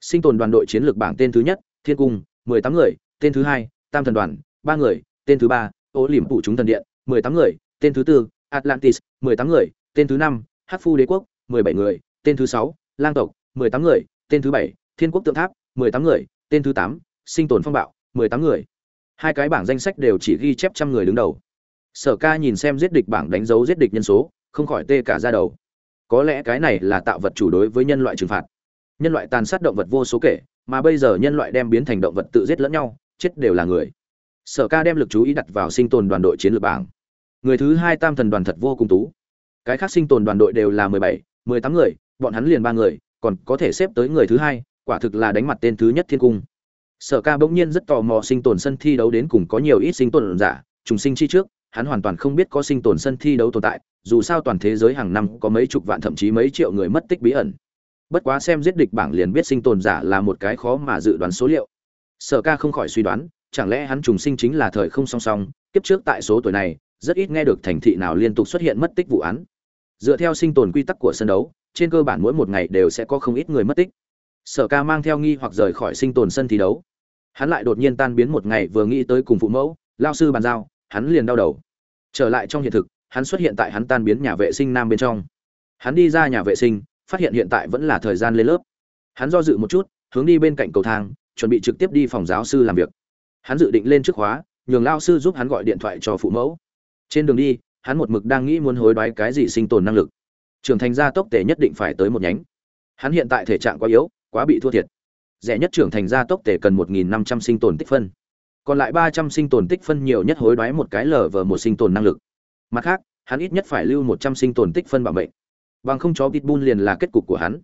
Sinh tồn đoàn đội chiến lược bảng tên thứ nhất, thiên cung 18 người, tên thứ hai, tam thần đoàn 3 người, tên thứ ba, ô Liễm phụ chúng thần điện 18 người, tên thứ tư, atlantis 18 người, tên thứ năm, hắc phu đế quốc 17 người, tên thứ sáu, lang tộc 18 người, tên thứ bảy, thiên quốc tượng tháp 18 người, tên thứ tám, sinh tồn phong bạo 18 người. Hai cái bảng danh sách đều chỉ ghi chép trăm người đứng đầu sở ca nhìn xem giết địch bảng đánh dấu giết địch nhân số, không khỏi tê cả ra đầu. Có lẽ cái này là tạo vật chủ đối với nhân loại trừng phạt. Nhân loại tàn sát động vật vô số kể, mà bây giờ nhân loại đem biến thành động vật tự giết lẫn nhau, chết đều là người. Sở ca đem lực chú ý đặt vào sinh tồn đoàn đội chiến lược bảng. Người thứ hai tam thần đoàn thật vô cùng tú. Cái khác sinh tồn đoàn đội đều là mười bảy, mười tám người, bọn hắn liền ba người, còn có thể xếp tới người thứ hai, quả thực là đánh mặt tên thứ nhất thiên cung. Sở ca bỗng nhiên rất tò mò sinh tồn sân thi đấu đến cùng có nhiều ít sinh tồn giả, trùng sinh chi trước hắn hoàn toàn không biết có sinh tồn sân thi đấu tồn tại, dù sao toàn thế giới hàng năm có mấy chục vạn thậm chí mấy triệu người mất tích bí ẩn. Bất quá xem giết địch bảng liền biết sinh tồn giả là một cái khó mà dự đoán số liệu. Sở ca không khỏi suy đoán, chẳng lẽ hắn trùng sinh chính là thời không song song, kiếp trước tại số tuổi này, rất ít nghe được thành thị nào liên tục xuất hiện mất tích vụ án. Dựa theo sinh tồn quy tắc của sân đấu, trên cơ bản mỗi một ngày đều sẽ có không ít người mất tích. Sở ca mang theo nghi hoặc rời khỏi sinh tồn sân thi đấu. Hắn lại đột nhiên tan biến một ngày vừa nghĩ tới cùng phụ mẫu, lao sư bàn giao hắn liền đau đầu. Trở lại trong hiện thực, hắn xuất hiện tại hắn tan biến nhà vệ sinh nam bên trong. Hắn đi ra nhà vệ sinh, phát hiện hiện tại vẫn là thời gian lên lớp. Hắn do dự một chút, hướng đi bên cạnh cầu thang, chuẩn bị trực tiếp đi phòng giáo sư làm việc. Hắn dự định lên trước khóa, nhường lao sư giúp hắn gọi điện thoại cho phụ mẫu. Trên đường đi, hắn một mực đang nghĩ muốn hối đoái cái gì sinh tồn năng lực. Trưởng thành gia tốc tể nhất định phải tới một nhánh. Hắn hiện tại thể trạng quá yếu, quá bị thua thiệt. Rẻ nhất trưởng thành gia tốc tể cần một nghìn năm trăm sinh tồn tích phân còn lại ba trăm sinh tồn tích phân nhiều nhất hối đoái một cái lở vờ một sinh tồn năng lực. Mặt khác, hắn ít nhất phải lưu một trăm sinh tồn tích phân bảo mệnh. Bằng không chó pitbull liền là kết cục của hắn.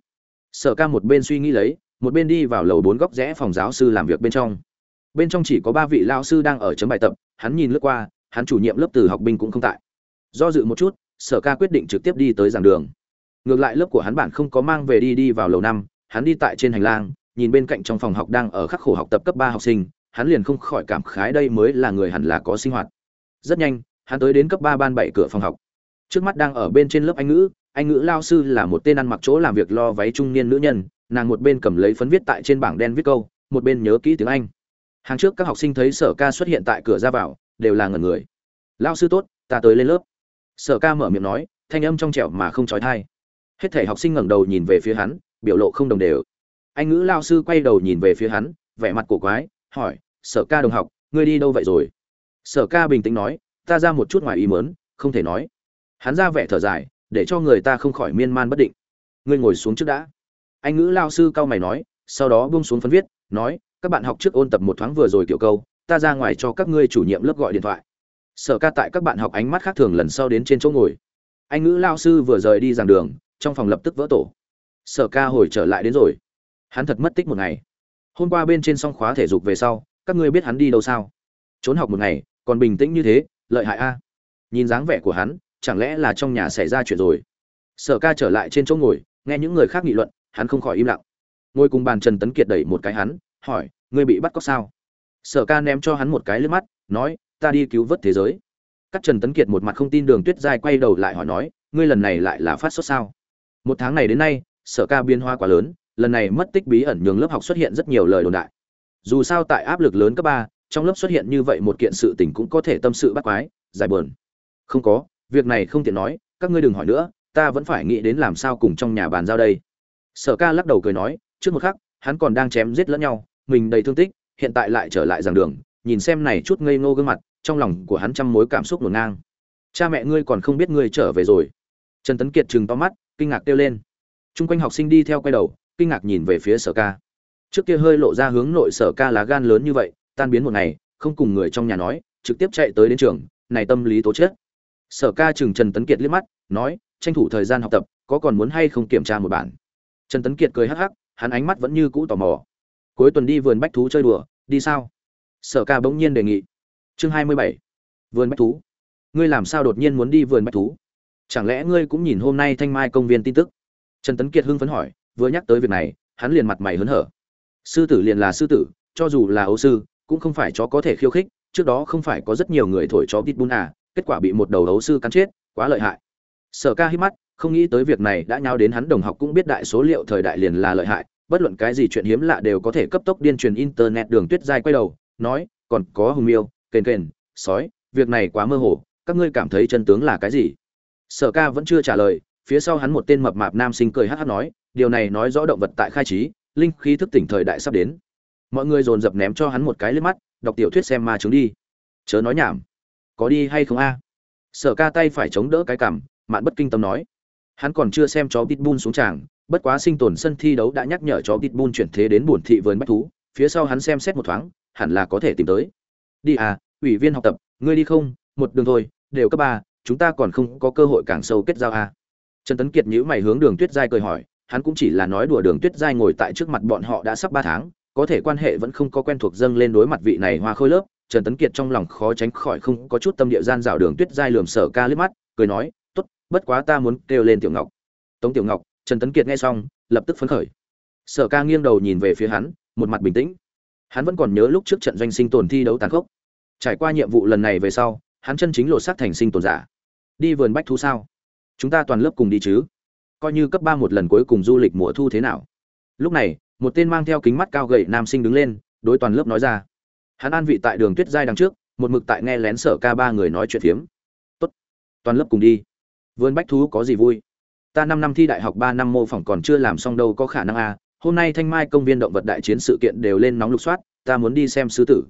Sở ca một bên suy nghĩ lấy, một bên đi vào lầu bốn góc rẽ phòng giáo sư làm việc bên trong. Bên trong chỉ có ba vị lao sư đang ở chấm bài tập, hắn nhìn lướt qua, hắn chủ nhiệm lớp từ học binh cũng không tại. Do dự một chút, sở ca quyết định trực tiếp đi tới giảng đường. Ngược lại lớp của hắn bản không có mang về đi đi vào lầu năm, hắn đi tại trên hành lang, nhìn bên cạnh trong phòng học đang ở khắc khổ học tập cấp ba học sinh hắn liền không khỏi cảm khái đây mới là người hẳn là có sinh hoạt. Rất nhanh, hắn tới đến cấp ba ban bảy cửa phòng học. Trước mắt đang ở bên trên lớp anh ngữ anh ngữ lao sư là một tên ăn mặc chỗ làm việc lo váy trung niên nữ nhân, nàng một bên cầm lấy phấn viết tại trên bảng đen viết câu, một bên nhớ kỹ tiếng anh. Hàng trước các học sinh thấy sở ca xuất hiện tại cửa ra vào, đều là ngẩn người. Lao sư tốt, ta tới lên lớp. Sở ca mở miệng nói, thanh âm trong trẻo mà không trói thai. Hết thể học sinh ngẩng đầu nhìn về phía hắn, biểu lộ không đồng đều. Anh ngữ lao sư quay đầu nhìn về phía hắn, vẻ mặt cổ quái, hỏi sở ca đồng học, ngươi đi đâu vậy rồi? Sở ca bình tĩnh nói, ta ra một chút ngoài ý mớn không thể nói. Hắn ra vẻ thở dài, để cho người ta không khỏi miên man bất định. Ngươi ngồi xuống trước đã. Anh ngữ lao sư cao mày nói, sau đó buông xuống phấn viết, nói, các bạn học trước ôn tập một thoáng vừa rồi kiểu câu, ta ra ngoài cho các ngươi chủ nhiệm lớp gọi điện thoại. Sở ca tại các bạn học ánh mắt khác thường lần sau đến trên chỗ ngồi. Anh ngữ lao sư vừa rời đi giảng đường, trong phòng lập tức vỡ tổ. Sở ca hồi trở lại đến rồi. Hắn thật mất tích một ngày. Hôm qua bên trên song khóa thể dục về sau các ngươi biết hắn đi đâu sao? Trốn học một ngày, còn bình tĩnh như thế, lợi hại a. Nhìn dáng vẻ của hắn, chẳng lẽ là trong nhà xảy ra chuyện rồi? Sở ca trở lại trên chỗ ngồi, nghe những người khác nghị luận, hắn không khỏi im lặng. Ngồi cùng bàn trần tấn kiệt đẩy một cái hắn, hỏi, ngươi bị bắt cóc sao? Sở ca ném cho hắn một cái lướt mắt, nói, ta đi cứu vớt thế giới. Các trần tấn kiệt một mặt không tin đường tuyết giai quay đầu lại hỏi nói, ngươi lần này lại là phát sốt sao? Một tháng này đến nay, sở ca biên hoa quá lớn, lần này mất tích bí ẩn nhường lớp học xuất hiện rất nhiều lời đồn đại dù sao tại áp lực lớn cấp ba, trong lớp xuất hiện như vậy một kiện sự tình cũng có thể tâm sự bắt quái, giải buồn. Không có, việc này không tiện nói, các ngươi đừng hỏi nữa, ta vẫn phải nghĩ đến làm sao cùng trong nhà bàn giao đây. Sở ca lắc đầu cười nói, trước một khắc, hắn còn đang chém giết lẫn nhau, mình đầy thương tích, hiện tại lại trở lại giảng đường, nhìn xem này chút ngây ngô gương mặt, trong lòng của hắn trăm mối cảm xúc ngổn ngang. Cha mẹ ngươi còn không biết ngươi trở về rồi. Trần tấn kiệt chừng to mắt, kinh ngạc kêu lên. Chung quanh học sinh đi theo quay đầu, kinh ngạc nhìn về phía sở ca trước kia hơi lộ ra hướng nội sở ca lá gan lớn như vậy, tan biến một ngày, không cùng người trong nhà nói, trực tiếp chạy tới đến trường, này tâm lý tố chết. Sở ca chừng trần tấn kiệt liếc mắt, nói, tranh thủ thời gian học tập, có còn muốn hay không kiểm tra một bản? Trần tấn kiệt cười hắc hắc, hắn ánh mắt vẫn như cũ tò mò. Cuối tuần đi vườn bách thú chơi đùa, đi sao? Sở ca bỗng nhiên đề nghị. Chương hai mươi bảy, vườn bách thú. Ngươi làm sao đột nhiên muốn đi vườn bách thú? Chẳng lẽ ngươi cũng nhìn hôm nay thanh mai công viên tin tức? Trần tấn kiệt hưng phấn hỏi, vừa nhắc tới việc này, hắn liền mặt mày hớn hở sư tử liền là sư tử, cho dù là ấu sư, cũng không phải chó có thể khiêu khích, trước đó không phải có rất nhiều người thổi chó pitbull à kết quả bị một đầu ấu sư cắn chết, quá lợi hại. Sở ca hít mắt, không nghĩ tới việc này đã nhau đến hắn đồng học cũng biết đại số liệu thời đại liền là lợi hại, bất luận cái gì chuyện hiếm lạ đều có thể cấp tốc điên truyền internet đường tuyết dài quay đầu, nói, còn có hùng miêu, kền kền, sói, việc này quá mơ hồ, các ngươi cảm thấy chân tướng là cái gì? Sở ca vẫn chưa trả lời, phía sau hắn một tên mập mạp nam sinh cười hát hát nói, điều này nói rõ động vật tại khai trí linh khí thức tỉnh thời đại sắp đến. Mọi người dồn dập ném cho hắn một cái lên mắt, đọc tiểu thuyết xem ma chứng đi. Chớ nói nhảm. Có đi hay không a? Sở ca tay phải chống đỡ cái cằm, mạn bất kinh tâm nói. Hắn còn chưa xem chó pitbull xuống tràng, bất quá sinh tồn sân thi đấu đã nhắc nhở chó pitbull chuyển thế đến buồn thị vườn bách thú, phía sau hắn xem xét một thoáng, hẳn là có thể tìm tới. Đi à ủy viên học tập, ngươi đi không? Một đường thôi, đều cấp ba, chúng ta còn không có cơ hội càng sâu kết giao à. trần tấn kiệt nhíu mày hướng đường tuyết giai cười hỏi hắn cũng chỉ là nói đùa đường tuyết giai ngồi tại trước mặt bọn họ đã sắp ba tháng, có thể quan hệ vẫn không có quen thuộc dâng lên đối mặt vị này hoa khôi lớp, trần tấn kiệt trong lòng khó tránh khỏi không có chút tâm địa gian rào đường tuyết giai lườm sở ca liếc mắt, cười nói, tốt, bất quá ta muốn kêu lên tiểu ngọc. Tống tiểu ngọc, trần tấn kiệt nghe xong, lập tức phấn khởi. Sở ca nghiêng đầu nhìn về phía hắn, một mặt bình tĩnh. Hắn vẫn còn nhớ lúc trước trận doanh sinh tồn thi đấu tàn khốc. Trải qua nhiệm vụ lần này về sau, hắn chân chính lột xác thành sinh tồn giả. Đi vườn bách thu sao? Chúng ta toàn lớp cùng đi chứ? Coi như cấp ba một lần cuối cùng du lịch mùa thu thế nào. Lúc này, một tên mang theo kính mắt cao gậy nam sinh đứng lên, đối toàn lớp nói ra. Hắn an vị tại đường tuyết giai đằng trước, một mực tại nghe lén sở ca ba người nói chuyện phiếm. Tốt, toàn lớp cùng đi. Vườn bách thú có gì vui? Ta năm năm thi đại học ba năm mô phỏng còn chưa làm xong đâu có khả năng à. Hôm nay thanh mai công viên động vật đại chiến sự kiện đều lên nóng lục soát, ta muốn đi xem sư tử.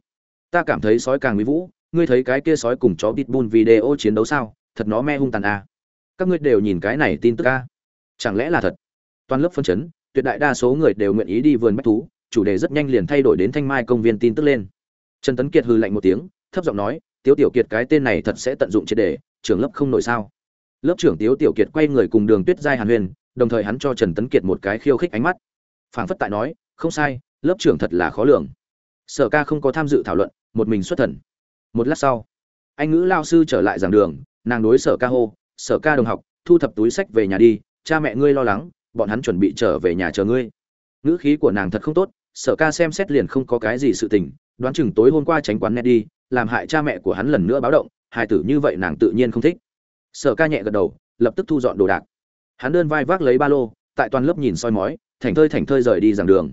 Ta cảm thấy sói càng mỹ vũ, ngươi thấy cái kia sói cùng chó pitbull video chiến đấu sao? Thật nó me hung tàn à. các ngươi đều nhìn cái này tin tức à chẳng lẽ là thật? Toàn lớp phân chấn, tuyệt đại đa số người đều nguyện ý đi vườn bách thú, chủ đề rất nhanh liền thay đổi đến thanh mai công viên tin tức lên. Trần tấn kiệt hừ lạnh một tiếng, thấp giọng nói, tiếu tiểu kiệt cái tên này thật sẽ tận dụng triệt đề trưởng lớp không nổi sao? Lớp trưởng tiếu tiểu kiệt quay người cùng đường tuyết giai hàn huyền, đồng thời hắn cho trần tấn kiệt một cái khiêu khích ánh mắt. Phảng phất tại nói, không sai, lớp trưởng thật là khó lường. Sở ca không có tham dự thảo luận, một mình xuất thần. Một lát sau, anh ngữ lao sư trở lại giảng đường, nàng đối sở ca hô, sở ca đồng học, thu thập túi sách về nhà đi cha mẹ ngươi lo lắng, bọn hắn chuẩn bị trở về nhà chờ ngươi. Ngữ khí của nàng thật không tốt, sở ca xem xét liền không có cái gì sự tình, đoán chừng tối hôm qua tránh quán net đi, làm hại cha mẹ của hắn lần nữa báo động, hai tử như vậy nàng tự nhiên không thích. Sở ca nhẹ gật đầu, lập tức thu dọn đồ đạc. Hắn đơn vai vác lấy ba lô, tại toàn lớp nhìn soi mói thành thơi thành thơi rời đi giảng đường.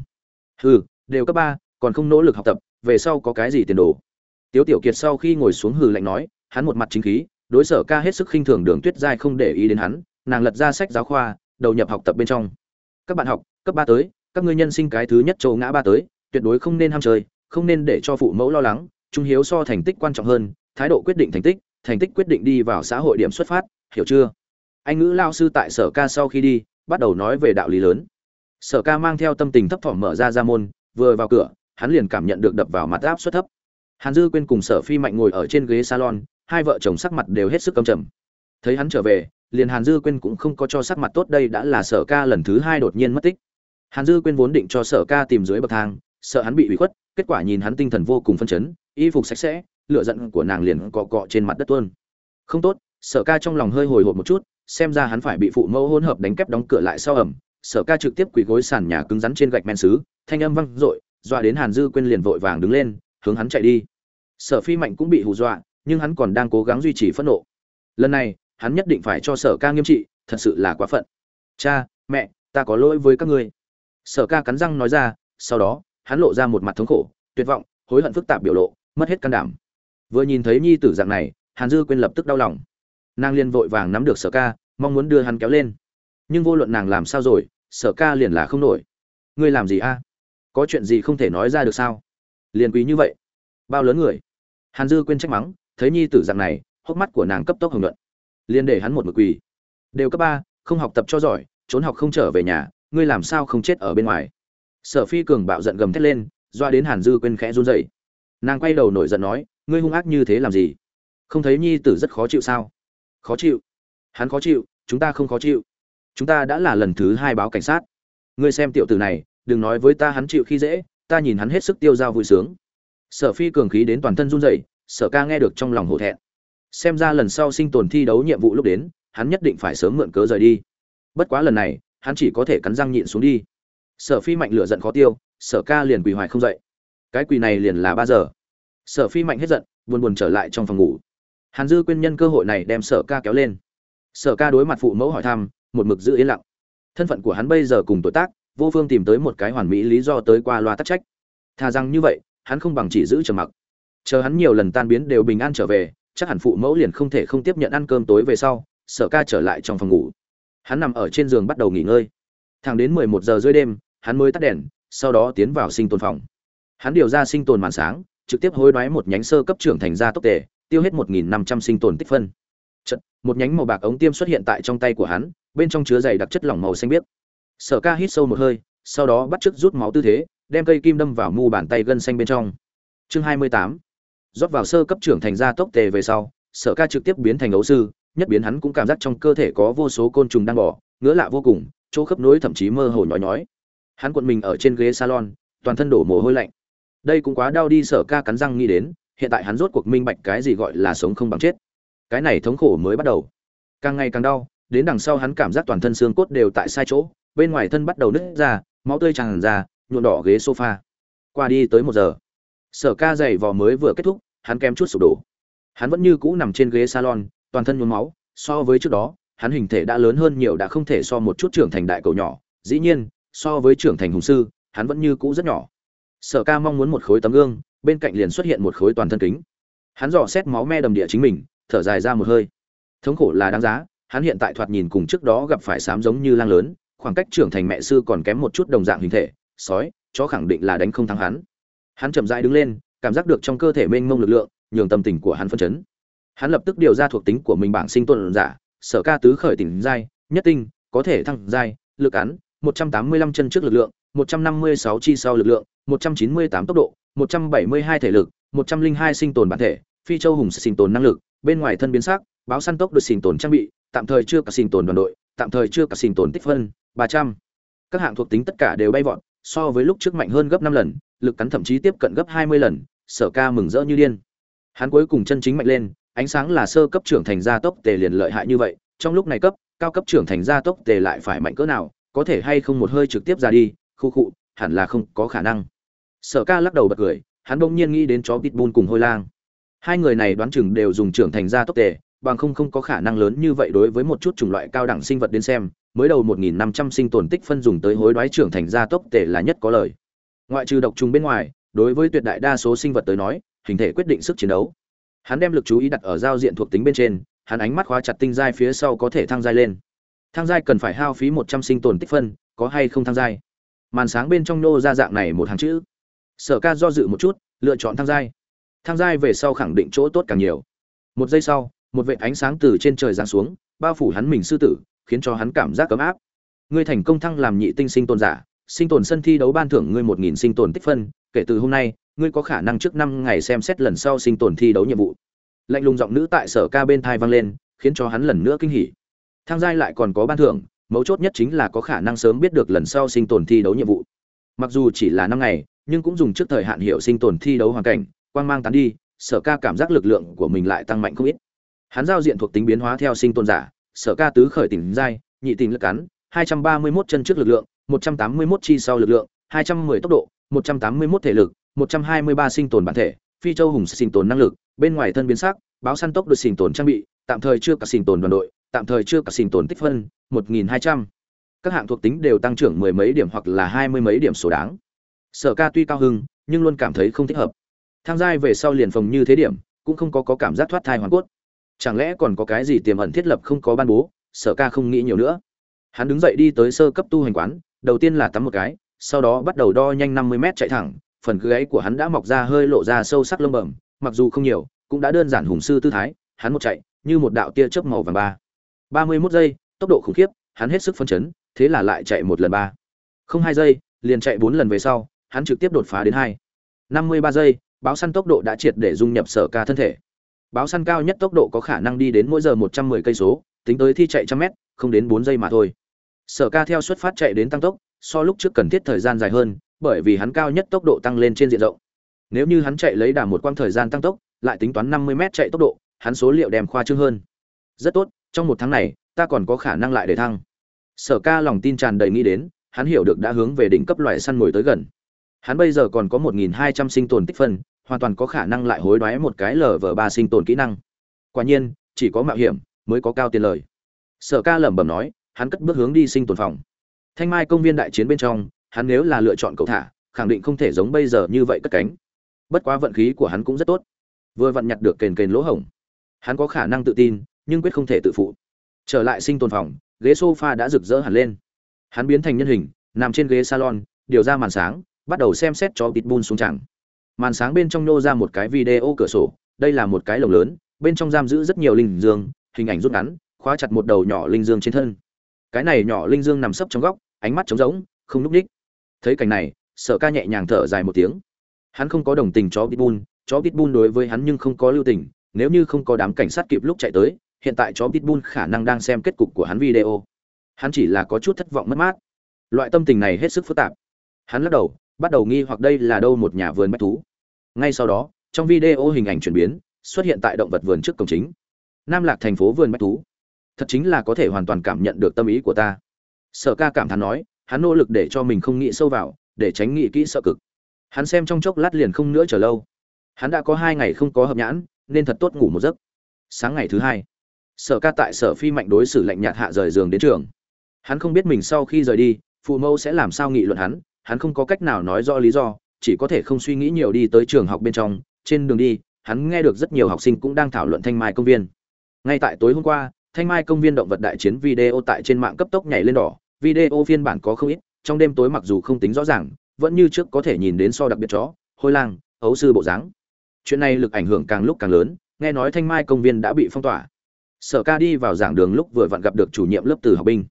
Hừ, đều cấp ba, còn không nỗ lực học tập, về sau có cái gì tiền đồ? Tiếu tiểu kiệt sau khi ngồi xuống hừ lạnh nói, hắn một mặt chính khí, đối sở ca hết sức khinh thường đường tuyết giai không để ý đến hắn nàng lật ra sách giáo khoa, đầu nhập học tập bên trong. Các bạn học, cấp ba tới, các ngươi nhân sinh cái thứ nhất châu ngã ba tới, tuyệt đối không nên ham chơi, không nên để cho phụ mẫu lo lắng trung hiếu so thành tích quan trọng hơn, thái độ quyết định thành tích thành tích quyết định đi vào xã hội điểm xuất phát, hiểu chưa? Anh ngữ lao sư tại sở ca sau khi đi, bắt đầu nói về đạo lý lớn. Sở ca mang theo tâm tình thấp thỏm mở ra ra môn, vừa vào cửa, hắn liền cảm nhận được đập vào mặt áp suất thấp. Hàn dư quên cùng sở phi mạnh ngồi ở trên ghế salon, hai vợ chồng sắc mặt đều hết sức căm trầm. Thấy hắn trở về liền hàn dư Quyên cũng không có cho sắc mặt tốt đây đã là sở ca lần thứ hai đột nhiên mất tích. Hàn dư Quyên vốn định cho sở ca tìm dưới bậc thang sợ hắn bị ủy khuất kết quả nhìn hắn tinh thần vô cùng phân chấn y phục sạch sẽ lửa giận của nàng liền cọ cọ trên mặt đất tuôn. Không tốt sở ca trong lòng hơi hồi hộp một chút xem ra hắn phải bị phụ mẫu hỗn hợp đánh kép đóng cửa lại sau ẩm. Sở ca trực tiếp quỳ gối sàn nhà cứng rắn trên gạch men sứ, thanh âm vang dội dọa đến hàn dư Quyên liền vội vàng đứng lên hướng hắn chạy đi. Sở phi mạnh cũng bị hù dọa nhưng hắn còn đang cố gắng duy trì phẫn nộ. Lần này hắn nhất định phải cho sở ca nghiêm trị, thật sự là quá phận. Cha, mẹ, ta có lỗi với các ngươi. Sở ca cắn răng nói ra, sau đó, hắn lộ ra một mặt thống khổ, tuyệt vọng, hối hận phức tạp biểu lộ, mất hết can đảm. Vừa nhìn thấy nhi tử dạng này, hàn dư quên lập tức đau lòng. Nàng liền vội vàng nắm được sở ca, mong muốn đưa hắn kéo lên. Nhưng vô luận nàng làm sao rồi, sở ca liền là không nổi. Ngươi làm gì a? Có chuyện gì không thể nói ra được sao? Liền quý như vậy. Bao lớn người? Hàn dư quên trách mắng, thấy nhi tử dạng này, hốc mắt của nàng cấp tốc hồng luận liền để hắn một mực quỳ. Đều cấp ba, không học tập cho giỏi, trốn học không trở về nhà, ngươi làm sao không chết ở bên ngoài? Sở phi cường bạo giận gầm thét lên, doa đến hàn dư quên khẽ run rẩy. Nàng quay đầu nổi giận nói, ngươi hung ác như thế làm gì? Không thấy nhi tử rất khó chịu sao? Khó chịu. Hắn khó chịu, chúng ta không khó chịu. Chúng ta đã là lần thứ hai báo cảnh sát. Ngươi xem tiểu tử này, đừng nói với ta hắn chịu khi dễ, ta nhìn hắn hết sức tiêu dao vui sướng. Sở phi cường khí đến toàn thân run rẩy, sở ca nghe được trong lòng hổ thẹn xem ra lần sau sinh tồn thi đấu nhiệm vụ lúc đến, hắn nhất định phải sớm mượn cớ rời đi. Bất quá lần này, hắn chỉ có thể cắn răng nhịn xuống đi. Sở phi mạnh lửa giận khó tiêu, sở ca liền quỳ hoài không dậy. Cái quỳ này liền là ba giờ. Sở phi mạnh hết giận, buồn buồn trở lại trong phòng ngủ. Hàn dư quyên nhân cơ hội này đem sở ca kéo lên. Sở ca đối mặt phụ mẫu hỏi thăm, một mực giữ yên lặng. Thân phận của hắn bây giờ cùng tuổi tác, vô phương tìm tới một cái hoàn mỹ lý do tới qua loa tắc trách. Thà rằng như vậy, hắn không bằng chỉ giữ trầm mặc. Chờ hắn nhiều lần tan biến đều bình an trở về chắc hẳn phụ mẫu liền không thể không tiếp nhận ăn cơm tối về sau sở ca trở lại trong phòng ngủ. Hắn nằm ở trên giường bắt đầu nghỉ ngơi. Thẳng đến mười một giờ rưỡi đêm hắn mới tắt đèn sau đó tiến vào sinh tồn phòng. Hắn điều ra sinh tồn màn sáng trực tiếp hối đoái một nhánh sơ cấp trưởng thành ra tốc tề tiêu hết một nghìn năm trăm sinh tồn tích phân. Chật, một nhánh màu bạc ống tiêm xuất hiện tại trong tay của hắn bên trong chứa dày đặc chất lỏng màu xanh biếc. Sở ca hít sâu một hơi sau đó bắt chước rút máu tư thế đem cây kim đâm vào mu bàn tay gân xanh bên trong. Chương hai mươi tám rót vào sơ cấp trưởng thành ra tốc tề về sau, sở ca trực tiếp biến thành ấu sư, nhất biến hắn cũng cảm giác trong cơ thể có vô số côn trùng đang bỏ, ngứa lạ vô cùng, chỗ khớp nối thậm chí mơ hồ nhói nhói. Hắn cuộn mình ở trên ghế salon, toàn thân đổ mồ hôi lạnh. Đây cũng quá đau đi, sở ca cắn răng nghĩ đến, hiện tại hắn rốt cuộc minh bạch cái gì gọi là sống không bằng chết. Cái này thống khổ mới bắt đầu. Càng ngày càng đau, đến đằng sau hắn cảm giác toàn thân xương cốt đều tại sai chỗ, bên ngoài thân bắt đầu nứt ra, máu tươi tràn ra, nhuộm đỏ ghế sofa. Qua đi tới một giờ sở ca dày vò mới vừa kết thúc, hắn kém chút sụp đổ. Hắn vẫn như cũ nằm trên ghế salon, toàn thân nhuốm máu, so với trước đó, hắn hình thể đã lớn hơn nhiều đã không thể so một chút trưởng thành đại cầu nhỏ. Dĩ nhiên, so với trưởng thành hùng sư, hắn vẫn như cũ rất nhỏ. Sở ca mong muốn một khối tấm gương, bên cạnh liền xuất hiện một khối toàn thân kính. Hắn dò xét máu me đầm địa chính mình, thở dài ra một hơi. Thống khổ là đáng giá, hắn hiện tại thoạt nhìn cùng trước đó gặp phải sám giống như lang lớn, khoảng cách trưởng thành mẹ sư còn kém một chút đồng dạng hình thể, sói, chó khẳng định là đánh không thắng hắn hắn chậm rãi đứng lên, cảm giác được trong cơ thể mênh mông lực lượng, nhường tâm tình của hắn phân chấn hắn lập tức điều ra thuộc tính của mình bảng sinh tuần giả, sở ca tứ khởi tỉnh giai, nhất tinh, có thể thăng giai, lực án 185 chân trước lực lượng 156 chi sau lực lượng 198 tốc độ 172 thể lực 102 sinh tồn bản thể, phi châu hùng sinh tồn năng lực, bên ngoài thân biến sắc, báo săn tốc được sinh tồn trang bị, tạm thời chưa cả sinh tồn đoàn đội, tạm thời chưa cả sinh tồn tích phân 300. các hạng thuộc tính tất cả đều bay vọt, so với lúc trước mạnh hơn gấp 5 lần lực cắn thậm chí tiếp cận gấp 20 lần, sở ca mừng rỡ như điên. Hắn cuối cùng chân chính mạnh lên, ánh sáng là sơ cấp trưởng thành gia tốc tề liền lợi hại như vậy, trong lúc này cấp, cao cấp trưởng thành gia tốc tề lại phải mạnh cỡ nào, có thể hay không một hơi trực tiếp ra đi, khu khụ hẳn là không có khả năng. Sở ca lắc đầu bật cười, hắn bỗng nhiên nghĩ đến chó pitbull cùng hôi lang. Hai người này đoán chừng đều dùng trưởng thành gia tốc tề, bằng không không có khả năng lớn như vậy đối với một chút chủng loại cao đẳng sinh vật đến xem, mới đầu 1.500 sinh tồn tích phân dùng tới hối đoái trưởng thành gia tốc tề là nhất có lời ngoại trừ độc trùng bên ngoài, đối với tuyệt đại đa số sinh vật tới nói, hình thể quyết định sức chiến đấu. Hắn đem lực chú ý đặt ở giao diện thuộc tính bên trên, hắn ánh mắt khóa chặt tinh giai phía sau có thể thăng giai lên. Thăng giai cần phải hao phí một trăm sinh tồn tích phân, có hay không thăng giai? Màn sáng bên trong nô ra dạng này một hàng chữ. Sở ca do dự một chút, lựa chọn thăng giai. Thăng giai về sau khẳng định chỗ tốt càng nhiều. Một giây sau, một vệ ánh sáng từ trên trời giáng xuống, bao phủ hắn mình sư tử, khiến cho hắn cảm giác ấm áp. Ngươi thành công thăng làm nhị tinh sinh tồn giả sinh tồn sân thi đấu ban thưởng ngươi một nghìn sinh tồn tích phân, kể từ hôm nay, ngươi có khả năng trước năm ngày xem xét lần sau sinh tồn thi đấu nhiệm vụ. Lạnh lùng giọng nữ tại sở ca bên thai vang lên, khiến cho hắn lần nữa kinh hỉ. Thang giai lại còn có ban thưởng, mấu chốt nhất chính là có khả năng sớm biết được lần sau sinh tồn thi đấu nhiệm vụ. Mặc dù chỉ là năm ngày, nhưng cũng dùng trước thời hạn hiệu sinh tồn thi đấu hoàn cảnh, quang mang tán đi, sở ca cảm giác lực lượng của mình lại tăng mạnh không ít. Hắn giao diện thuộc tính biến hóa theo sinh tồn giả, sở ca tứ khởi tỉnh giai, nhị tình lực cắn 231 chân trước lực lượng 181 chi sau lực lượng 210 tốc độ 181 thể lực 123 sinh tồn bản thể, phi châu hùng sinh tồn năng lực, bên ngoài thân biến sắc, báo săn tốc được sinh tồn trang bị, tạm thời chưa cả sinh tồn đoàn đội, tạm thời chưa cả sinh tồn tích phân, 1200. Các hạng thuộc tính đều tăng trưởng mười mấy điểm hoặc là hai mươi mấy điểm số đáng. Sở Ca tuy cao hưng, nhưng luôn cảm thấy không thích hợp. Thang giai về sau liền phòng như thế điểm, cũng không có có cảm giác thoát thai hoàn cốt. Chẳng lẽ còn có cái gì tiềm ẩn thiết lập không có ban bố, sở ca không nghĩ nhiều nữa hắn đứng dậy đi tới sơ cấp tu hành quán đầu tiên là tắm một cái, sau đó bắt đầu đo nhanh năm mươi mét chạy thẳng, phần gáy của hắn đã mọc ra hơi lộ ra sâu sắc lông bẩm, mặc dù không nhiều, cũng đã đơn giản hùng sư tư thái, hắn một chạy, như một đạo tia chớp màu vàng ba. Ba mươi mốt giây, tốc độ khủng khiếp, hắn hết sức phấn chấn, thế là lại chạy một lần ba. Không hai giây, liền chạy bốn lần về sau, hắn trực tiếp đột phá đến hai. Năm mươi ba giây, báo săn tốc độ đã triệt để dung nhập sở ca thân thể. Báo săn cao nhất tốc độ có khả năng đi đến mỗi giờ một trăm mười cây số, tính tới thi chạy trăm mét, không đến bốn giây mà thôi sở ca theo xuất phát chạy đến tăng tốc, so lúc trước cần thiết thời gian dài hơn, bởi vì hắn cao nhất tốc độ tăng lên trên diện rộng. Nếu như hắn chạy lấy đà một quãng thời gian tăng tốc, lại tính toán năm mươi m chạy tốc độ, hắn số liệu đem khoa trương hơn. Rất tốt, trong một tháng này, ta còn có khả năng lại để thăng. Sở ca lòng tin tràn đầy nghĩ đến, hắn hiểu được đã hướng về đỉnh cấp loại săn mồi tới gần. Hắn bây giờ còn có một nghìn hai trăm sinh tồn tích phân, hoàn toàn có khả năng lại hối đoái một cái lờ vờ ba sinh tồn kỹ năng. Quả nhiên, chỉ có mạo hiểm mới có cao tiền lời. Sở ca lẩm bẩm nói hắn cất bước hướng đi sinh tồn phòng. Thanh mai công viên đại chiến bên trong, hắn nếu là lựa chọn cầu thả, khẳng định không thể giống bây giờ như vậy cất cánh. Bất quá vận khí của hắn cũng rất tốt. Vừa vặn nhặt được kền kền lỗ hổng. Hắn có khả năng tự tin, nhưng quyết không thể tự phụ. Trở lại sinh tồn phòng, ghế sofa đã rực rỡ hẳn lên. Hắn biến thành nhân hình, nằm trên ghế salon, điều ra màn sáng, bắt đầu xem xét cho pitbull xuống chẳng màn sáng bên trong nô ra một cái video cửa sổ, đây là một cái lồng lớn, bên trong giam giữ rất nhiều linh dương, hình ảnh rút ngắn, khóa chặt một đầu nhỏ linh dương trên thân cái này nhỏ linh dương nằm sấp trong góc, ánh mắt trống rỗng, không núp ních. Thấy cảnh này sợ ca nhẹ nhàng thở dài một tiếng. Hắn không có đồng tình chó pitbull chó pitbull đối với hắn nhưng không có lưu tình, nếu như không có đám cảnh sát kịp lúc chạy tới, hiện tại chó pitbull khả năng đang xem kết cục của hắn video. Hắn chỉ là có chút thất vọng mất mát. Loại tâm tình này hết sức phức tạp. Hắn lắc đầu, bắt đầu nghi hoặc đây là đâu một nhà vườn bách thú. Ngay sau đó, trong video hình ảnh chuyển biến, xuất hiện tại động vật vườn trước cổng chính. Nam lạc thành phố vườn bách thú thật chính là có thể hoàn toàn cảm nhận được tâm ý của ta. Sở ca cảm thán nói, hắn nỗ lực để cho mình không nghĩ sâu vào, để tránh nghĩ kỹ sợ cực. Hắn xem trong chốc lát liền không nữa chờ lâu. Hắn đã có hai ngày không có hợp nhãn, nên thật tốt ngủ một giấc. Sáng ngày thứ hai, sở ca tại sở phi mạnh đối xử lạnh nhạt hạ rời giường đến trường. Hắn không biết mình sau khi rời đi, phụ mẫu sẽ làm sao nghị luận hắn hắn không có cách nào nói rõ lý do, chỉ có thể không suy nghĩ nhiều đi tới trường học bên trong. Trên đường đi, hắn nghe được rất nhiều học sinh cũng đang thảo luận thanh mai công viên. Ngay tại tối hôm qua thanh mai công viên động vật đại chiến video tại trên mạng cấp tốc nhảy lên đỏ. Video phiên bản có không ít, trong đêm tối mặc dù không tính rõ ràng, vẫn như trước có thể nhìn đến so đặc biệt chó, hôi lang, ấu sư bộ dáng. Chuyện này lực ảnh hưởng càng lúc càng lớn, nghe nói thanh mai công viên đã bị phong tỏa. Sở ca đi vào giảng đường lúc vừa vặn gặp được chủ nhiệm lớp từ học binh.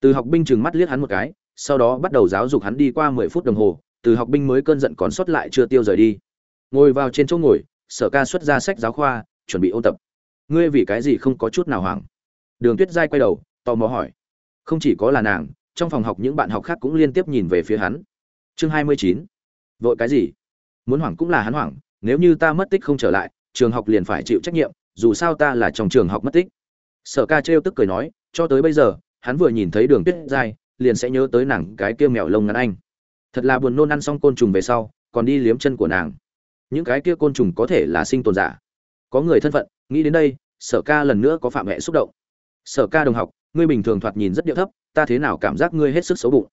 Từ học binh chừng mắt liếc hắn một cái, sau đó bắt đầu giáo dục hắn đi qua mười phút đồng hồ, từ học binh mới cơn giận còn sót lại chưa tiêu rời đi. Ngồi vào trên chỗ ngồi, sở ca xuất ra sách giáo khoa, chuẩn bị ôn tập. Ngươi vì cái gì không có chút nào hoảng? Đường tuyết giai quay đầu, tò mò hỏi. Không chỉ có là nàng, trong phòng học những bạn học khác cũng liên tiếp nhìn về phía hắn. Chương hai mươi chín. Vội cái gì? Muốn hoảng cũng là hắn hoảng, nếu như ta mất tích không trở lại, trường học liền phải chịu trách nhiệm, dù sao ta là trong trường học mất tích. Sở ca trêu tức cười nói, cho tới bây giờ, hắn vừa nhìn thấy đường tuyết giai, liền sẽ nhớ tới nàng cái kia mèo lông ngắn anh. Thật là buồn nôn ăn xong côn trùng về sau, còn đi liếm chân của nàng. Những cái kia côn trùng có thể là sinh tồn giả. Có người thân phận, nghĩ đến đây, sở ca lần nữa có phạm hệ xúc động sở ca đồng học, ngươi bình thường thoạt nhìn rất điệu thấp, ta thế nào cảm giác ngươi hết sức xấu bụng?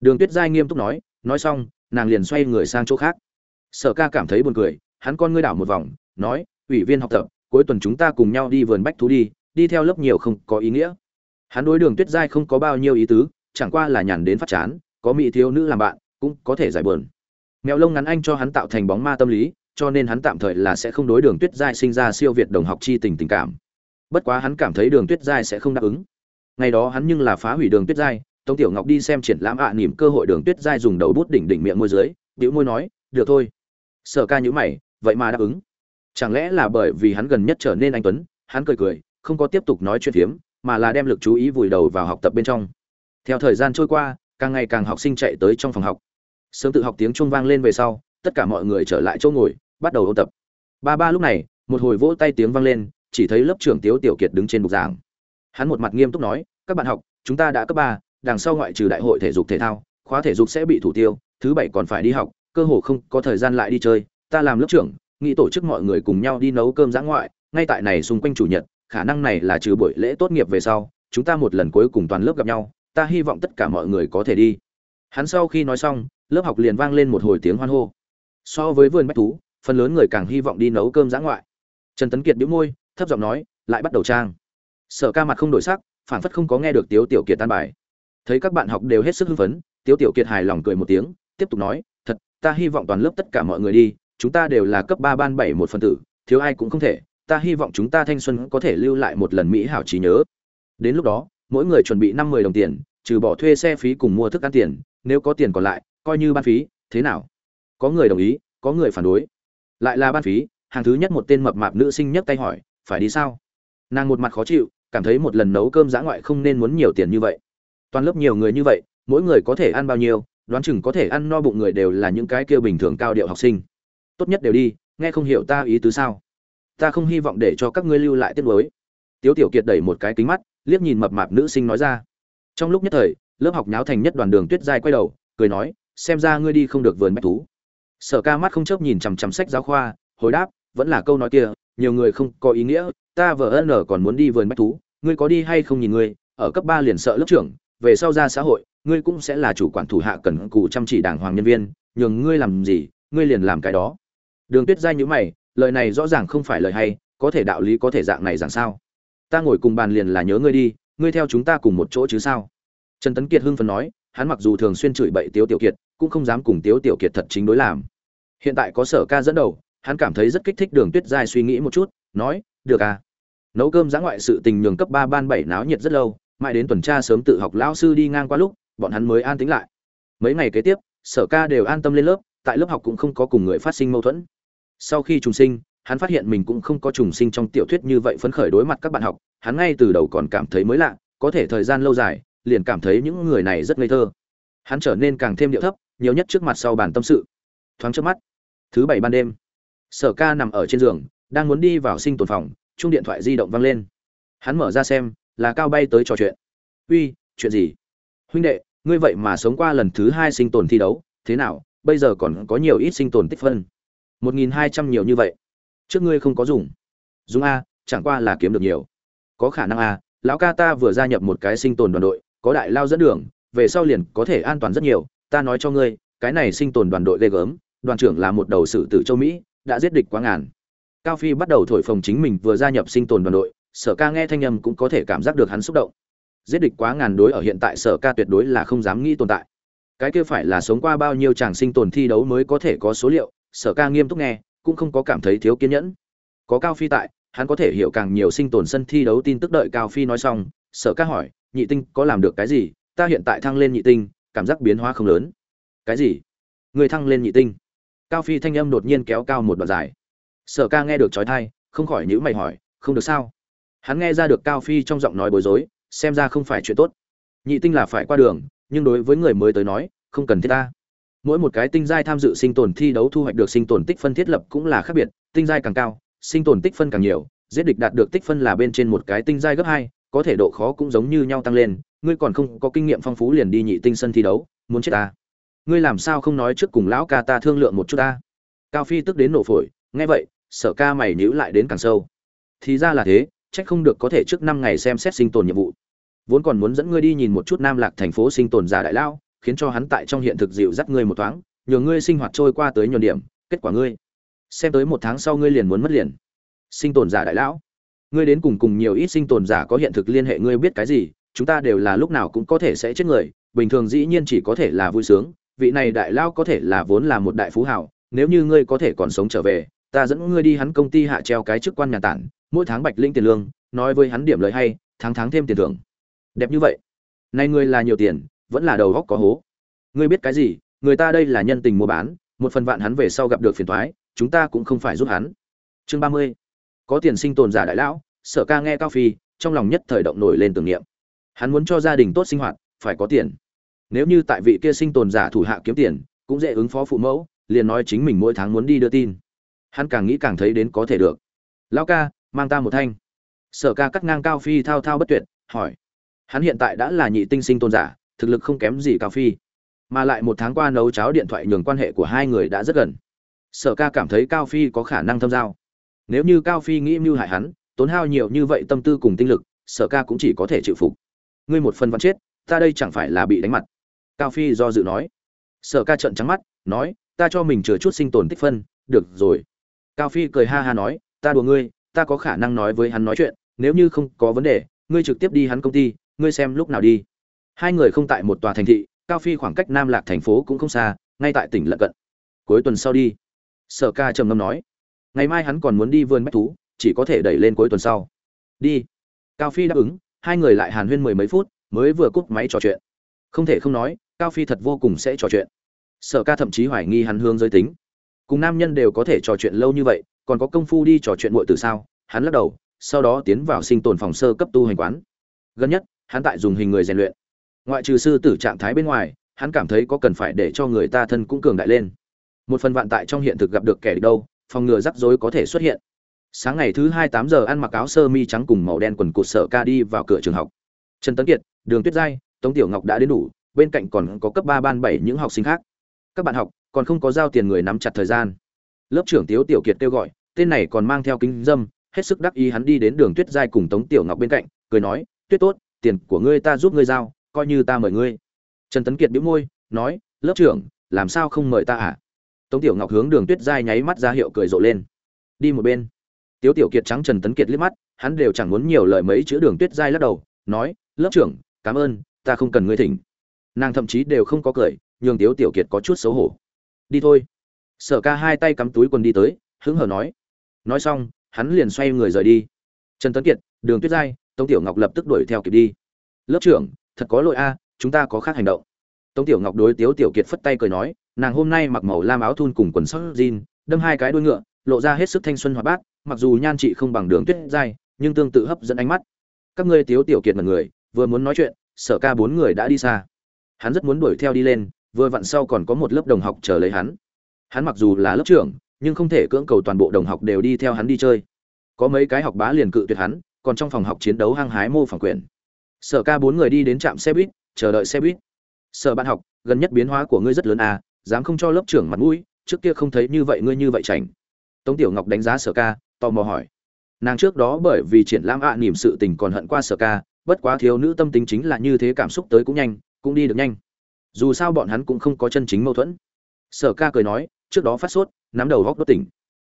Đường tuyết giai nghiêm túc nói nói xong, nàng liền xoay người sang chỗ khác. Sở ca cảm thấy buồn cười, hắn con ngươi đảo một vòng, nói, ủy viên học tập, cuối tuần chúng ta cùng nhau đi vườn bách thú đi đi theo lớp nhiều không có ý nghĩa. Hắn đối đường tuyết giai không có bao nhiêu ý tứ, chẳng qua là nhàn đến phát chán, có mỹ thiếu nữ làm bạn, cũng có thể giải buồn. Mèo lông ngắn anh cho hắn tạo thành bóng ma tâm lý, cho nên hắn tạm thời là sẽ không đối đường tuyết giai sinh ra siêu việt đồng học chi tình tình cảm bất quá hắn cảm thấy đường tuyết giai sẽ không đáp ứng. Ngày đó hắn nhưng là phá hủy đường tuyết giai tống tiểu ngọc đi xem triển lãm ạ à, nỉm cơ hội đường tuyết giai dùng đầu bút đỉnh đỉnh miệng môi dưới bĩu môi nói được thôi. Sở ca nhữ mày vậy mà đáp ứng. Chẳng lẽ là bởi vì hắn gần nhất trở nên anh tuấn hắn cười cười không có tiếp tục nói chuyện phiếm mà là đem lực chú ý vùi đầu vào học tập bên trong. Theo thời gian trôi qua càng ngày càng học sinh chạy tới trong phòng học. Sớm tự học tiếng chuông vang lên về sau tất cả mọi người trở lại chỗ ngồi bắt đầu ôn tập. Ba ba lúc này một hồi vỗ tay tiếng vang lên chỉ thấy lớp trưởng tiếu tiểu kiệt đứng trên bục giảng. Hắn một mặt nghiêm túc nói, các bạn học, chúng ta đã cấp ba, đằng sau ngoại trừ đại hội thể dục thể thao, khóa thể dục sẽ bị thủ tiêu, thứ bảy còn phải đi học, cơ hồ không có thời gian lại đi chơi. Ta làm lớp trưởng, nghĩ tổ chức mọi người cùng nhau đi nấu cơm giã ngoại, ngay tại này xung quanh chủ nhật, khả năng này là trừ buổi lễ tốt nghiệp về sau, chúng ta một lần cuối cùng toàn lớp gặp nhau, ta hy vọng tất cả mọi người có thể đi. Hắn sau khi nói xong, lớp học liền vang lên một hồi tiếng hoan hô. So với vườn bách thú, phần lớn người càng hy vọng đi nấu cơm giã ngoại. Trần tấn kiệt bĩu môi thấp giọng nói, lại bắt đầu trang. Sở ca mặt không đổi sắc phản phất không có nghe được tiếu tiểu kiệt tan bài. Thấy các bạn học đều hết sức hưng phấn, tiếu tiểu kiệt hài lòng cười một tiếng, tiếp tục nói, thật, ta hy vọng toàn lớp tất cả mọi người đi, chúng ta đều là cấp ba ban bảy một phần tử, thiếu ai cũng không thể, ta hy vọng chúng ta thanh xuân có thể lưu lại một lần mỹ hảo trí nhớ. Đến lúc đó, mỗi người chuẩn bị năm mươi đồng tiền, trừ bỏ thuê xe phí cùng mua thức ăn tiền, nếu có tiền còn lại, coi như ban phí, thế nào? Có người đồng ý, có người phản đối. Lại là ban phí, hàng thứ nhất một tên mập mạp nữ sinh nhấc tay hỏi phải đi sao? Nàng một mặt khó chịu, cảm thấy một lần nấu cơm giã ngoại không nên muốn nhiều tiền như vậy. Toàn lớp nhiều người như vậy, mỗi người có thể ăn bao nhiêu, đoán chừng có thể ăn no bụng người đều là những cái kia bình thường cao điệu học sinh. Tốt nhất đều đi, nghe không hiểu ta ý tứ sao? Ta không hy vọng để cho các ngươi lưu lại tiết mới tiếu tiểu kiệt đẩy một cái kính mắt, liếc nhìn mập mạp nữ sinh nói ra. Trong lúc nhất thời, lớp học nháo thành nhất đoàn đường tuyết dài quay đầu, cười nói, xem ra ngươi đi không được vườn bách thú. Sở ca mắt không chớp nhìn chằm chằm sách giáo khoa, hồi đáp, vẫn là câu nói kia nhiều người không có ý nghĩa, ta vợ ân ở còn muốn đi vườn bách thú, ngươi có đi hay không nhìn ngươi, ở cấp ba liền sợ lớp trưởng, về sau ra xã hội, ngươi cũng sẽ là chủ quản thủ hạ cần cù chăm chỉ đàng hoàng nhân viên, nhường ngươi làm gì, ngươi liền làm cái đó. Đường tuyết giai nhữ mày, lời này rõ ràng không phải lời hay, có thể đạo lý có thể dạng này dạng sao? Ta ngồi cùng bàn liền là nhớ ngươi đi, ngươi theo chúng ta cùng một chỗ chứ sao? Trần tấn kiệt hưng phấn nói, hắn mặc dù thường xuyên chửi bậy tiếu tiểu kiệt, cũng không dám cùng tiếu tiểu kiệt thật chính đối làm. Hiện tại có sở ca dẫn đầu hắn cảm thấy rất kích thích đường tuyết giai suy nghĩ một chút, nói, được à nấu cơm giã ngoại sự tình nhường cấp ba ban bảy náo nhiệt rất lâu, mãi đến tuần tra sớm tự học lão sư đi ngang qua lúc, bọn hắn mới an tính lại. Mấy ngày kế tiếp, sở ca đều an tâm lên lớp, tại lớp học cũng không có cùng người phát sinh mâu thuẫn. Sau khi trùng sinh, hắn phát hiện mình cũng không có trùng sinh trong tiểu thuyết như vậy phấn khởi đối mặt các bạn học, hắn ngay từ đầu còn cảm thấy mới lạ, có thể thời gian lâu dài, liền cảm thấy những người này rất ngây thơ. Hắn trở nên càng thêm điệu thấp, nhiều nhất trước mặt sau bàn tâm sự. Thoáng trước mắt, thứ bảy ban đêm sở ca nằm ở trên giường, đang muốn đi vào sinh tồn phòng chung điện thoại di động vang lên. Hắn mở ra xem, là cao bay tới trò chuyện. Uy, chuyện gì? Huynh đệ, ngươi vậy mà sống qua lần thứ hai sinh tồn thi đấu, thế nào, bây giờ còn có nhiều ít sinh tồn tích phân? Một nghìn hai trăm nhiều như vậy, trước ngươi không có dùng. Dùng a chẳng qua là kiếm được nhiều. Có khả năng a lão ca ta vừa gia nhập một cái sinh tồn đoàn đội, có đại lao dẫn đường, về sau liền có thể an toàn rất nhiều, ta nói cho ngươi, cái này sinh tồn đoàn đội ghê gớm, đoàn trưởng là một đầu sử tử châu mỹ đã giết địch quá ngàn. Cao phi bắt đầu thổi phồng chính mình vừa gia nhập sinh tồn đoàn đội, sở ca nghe thanh âm cũng có thể cảm giác được hắn xúc động. Giết địch quá ngàn đối ở hiện tại sở ca tuyệt đối là không dám nghĩ tồn tại. Cái kia phải là sống qua bao nhiêu chàng sinh tồn thi đấu mới có thể có số liệu, sở ca nghiêm túc nghe, cũng không có cảm thấy thiếu kiên nhẫn. Có cao phi tại, hắn có thể hiểu càng nhiều sinh tồn sân thi đấu tin tức đợi cao phi nói xong, sở ca hỏi, nhị tinh có làm được cái gì? Ta hiện tại thăng lên nhị tinh, cảm giác biến hóa không lớn. Cái gì? Người thăng lên nhị tinh cao phi thanh âm đột nhiên kéo cao một đoạn dài. Sở ca nghe được trói thai, không khỏi nhữ mày hỏi, không được sao? Hắn nghe ra được cao phi trong giọng nói bối rối, xem ra không phải chuyện tốt. Nhị tinh là phải qua đường, nhưng đối với người mới tới nói, không cần thiết ta. Mỗi một cái tinh giai tham dự sinh tồn thi đấu thu hoạch được sinh tồn tích phân thiết lập cũng là khác biệt, tinh giai càng cao, sinh tồn tích phân càng nhiều, giết địch đạt được tích phân là bên trên một cái tinh giai gấp hai, có thể độ khó cũng giống như nhau tăng lên, ngươi còn không có kinh nghiệm phong phú liền đi nhị tinh sân thi đấu, muốn chết ta ngươi làm sao không nói trước cùng lão ca ta thương lượng một chút ta? Cao phi tức đến nổ phổi, nghe vậy sợ ca mày nhữ lại đến càng sâu. Thì ra là thế trách không được có thể trước năm ngày xem xét sinh tồn nhiệm vụ. Vốn còn muốn dẫn ngươi đi nhìn một chút nam lạc thành phố sinh tồn giả đại lao khiến cho hắn tại trong hiện thực dịu dắt ngươi một thoáng nhờ ngươi sinh hoạt trôi qua tới nhuần điểm, kết quả ngươi, xem tới một tháng sau ngươi liền muốn mất liền. Sinh tồn giả đại lão, ngươi đến cùng cùng nhiều ít sinh tồn giả có hiện thực liên hệ ngươi biết cái gì, chúng ta đều là lúc nào cũng có thể sẽ chết người, bình thường dĩ nhiên chỉ có thể là vui sướng vị này đại lao có thể là vốn là một đại phú hảo nếu như ngươi có thể còn sống trở về, ta dẫn ngươi đi hắn công ty hạ treo cái chức quan nhà tản, mỗi tháng bạch linh tiền lương, nói với hắn điểm lợi hay, tháng tháng thêm tiền thưởng. Đẹp như vậy. Này ngươi là nhiều tiền, vẫn là đầu góc có hố. Ngươi biết cái gì, người ta đây là nhân tình mua bán, một phần vạn hắn về sau gặp được phiền toái, chúng ta cũng không phải giúp hắn. Chương ba mươi. Có tiền sinh tồn giả đại lão, sở ca nghe cao phi, trong lòng nhất thời động nổi lên tưởng niệm. Hắn muốn cho gia đình tốt sinh hoạt, phải có tiền nếu như tại vị kia sinh tồn giả thủ hạ kiếm tiền, cũng dễ ứng phó phụ mẫu, liền nói chính mình mỗi tháng muốn đi đưa tin. Hắn càng nghĩ càng thấy đến có thể được. Lão ca, mang ta một thanh. Sở ca cắt ngang cao phi thao thao bất tuyệt, hỏi. Hắn hiện tại đã là nhị tinh sinh tồn giả, thực lực không kém gì cao phi. Mà lại một tháng qua nấu cháo điện thoại nhường quan hệ của hai người đã rất gần. Sở ca cảm thấy cao phi có khả năng thâm giao. Nếu như cao phi nghĩ mưu hại hắn, tốn hao nhiều như vậy tâm tư cùng tinh lực, sở ca cũng chỉ có thể chịu phục. Ngươi một phần văn chết, ta đây chẳng phải là bị đánh mặt cao phi do dự nói. Sở ca trận trắng mắt, nói, ta cho mình chừa chút sinh tồn tích phân, được rồi. Cao phi cười ha ha nói, ta đùa ngươi, ta có khả năng nói với hắn nói chuyện, nếu như không có vấn đề, ngươi trực tiếp đi hắn công ty, ngươi xem lúc nào đi. Hai người không tại một tòa thành thị, cao phi khoảng cách nam lạc thành phố cũng không xa, ngay tại tỉnh lận cận. Cuối tuần sau đi, sở ca trầm ngâm nói, ngày mai hắn còn muốn đi vườn bách thú, chỉ có thể đẩy lên cuối tuần sau. Đi. Cao phi đáp ứng, hai người lại hàn huyên mười mấy phút, mới vừa cúp máy trò chuyện. Không thể không nói cao phi thật vô cùng sẽ trò chuyện. Sở ca thậm chí hoài nghi hắn hướng giới tính. Cùng nam nhân đều có thể trò chuyện lâu như vậy, còn có công phu đi trò chuyện muội từ sao? Hắn lắc đầu, sau đó tiến vào sinh tồn phòng sơ cấp tu hành quán. Gần nhất, hắn tại dùng hình người rèn luyện. Ngoại trừ sư tử trạng thái bên ngoài, hắn cảm thấy có cần phải để cho người ta thân cũng cường đại lên. Một phần vạn tại trong hiện thực gặp được kẻ đâu, phòng ngừa rắc rối có thể xuất hiện. Sáng ngày thứ hai tám giờ ăn mặc áo sơ mi trắng cùng màu đen quần cụt sở ca đi vào cửa trường học. Trần tấn kiệt, đường tuyết giai, tống tiểu ngọc đã đến đủ bên cạnh còn có cấp ba ban bảy những học sinh khác. Các bạn học, còn không có giao tiền người nắm chặt thời gian. Lớp trưởng tiếu tiểu kiệt kêu gọi, tên này còn mang theo kính dâm, hết sức đắc ý hắn đi đến đường tuyết giai cùng tống tiểu ngọc bên cạnh, cười nói, tuyết tốt, tiền của ngươi ta giúp ngươi giao, coi như ta mời ngươi. Trần tấn kiệt bĩu môi, nói, lớp trưởng, làm sao không mời ta à tống tiểu ngọc hướng đường tuyết giai nháy mắt ra hiệu cười rộ lên. Đi một bên. Tiếu tiểu kiệt trắng trần tấn kiệt liếc mắt, hắn đều chẳng muốn nhiều lời mấy chữ đường tuyết giai lắc đầu, nói, lớp trưởng, cảm ơn, ta không cần ngươi thỉnh nàng thậm chí đều không có cười, nhường tiếu tiểu kiệt có chút xấu hổ. Đi thôi. Sở ca hai tay cắm túi quần đi tới, hứng hờ nói. Nói xong, hắn liền xoay người rời đi. Trần tấn kiệt, đường tuyết giai, tống tiểu ngọc lập tức đuổi theo kịp đi. Lớp trưởng, thật có lỗi a, chúng ta có khác hành động. Tống tiểu ngọc đối tiếu tiểu kiệt phất tay cười nói, nàng hôm nay mặc màu lam áo thun cùng quần sóc jean, đâm hai cái đuôi ngựa, lộ ra hết sức thanh xuân hoạt bát, mặc dù nhan trị không bằng đường tuyết giai, nhưng tương tự hấp dẫn ánh mắt. Các ngươi tiếu tiểu kiệt mật người, vừa muốn nói chuyện, sở ca bốn người đã đi xa hắn rất muốn đuổi theo đi lên vừa vặn sau còn có một lớp đồng học chờ lấy hắn. Hắn mặc dù là lớp trưởng nhưng không thể cưỡng cầu toàn bộ đồng học đều đi theo hắn đi chơi. Có mấy cái học bá liền cự tuyệt hắn còn trong phòng học chiến đấu hăng hái mô phỏng quyền. Sở ca bốn người đi đến trạm xe buýt chờ đợi xe buýt. Sở bạn học gần nhất biến hóa của ngươi rất lớn à dám không cho lớp trưởng mặt mũi trước kia không thấy như vậy ngươi như vậy chảnh. Tống tiểu ngọc đánh giá sở ca tò mò hỏi. Nàng trước đó bởi vì triển lãm ạ à, niềm sự tình còn hận qua sở ca bất quá thiếu nữ tâm tính chính là như thế cảm xúc tới cũng nhanh cũng đi được nhanh. Dù sao bọn hắn cũng không có chân chính mâu thuẫn. Sở ca cười nói, trước đó phát sốt, nắm đầu góc đốt tỉnh.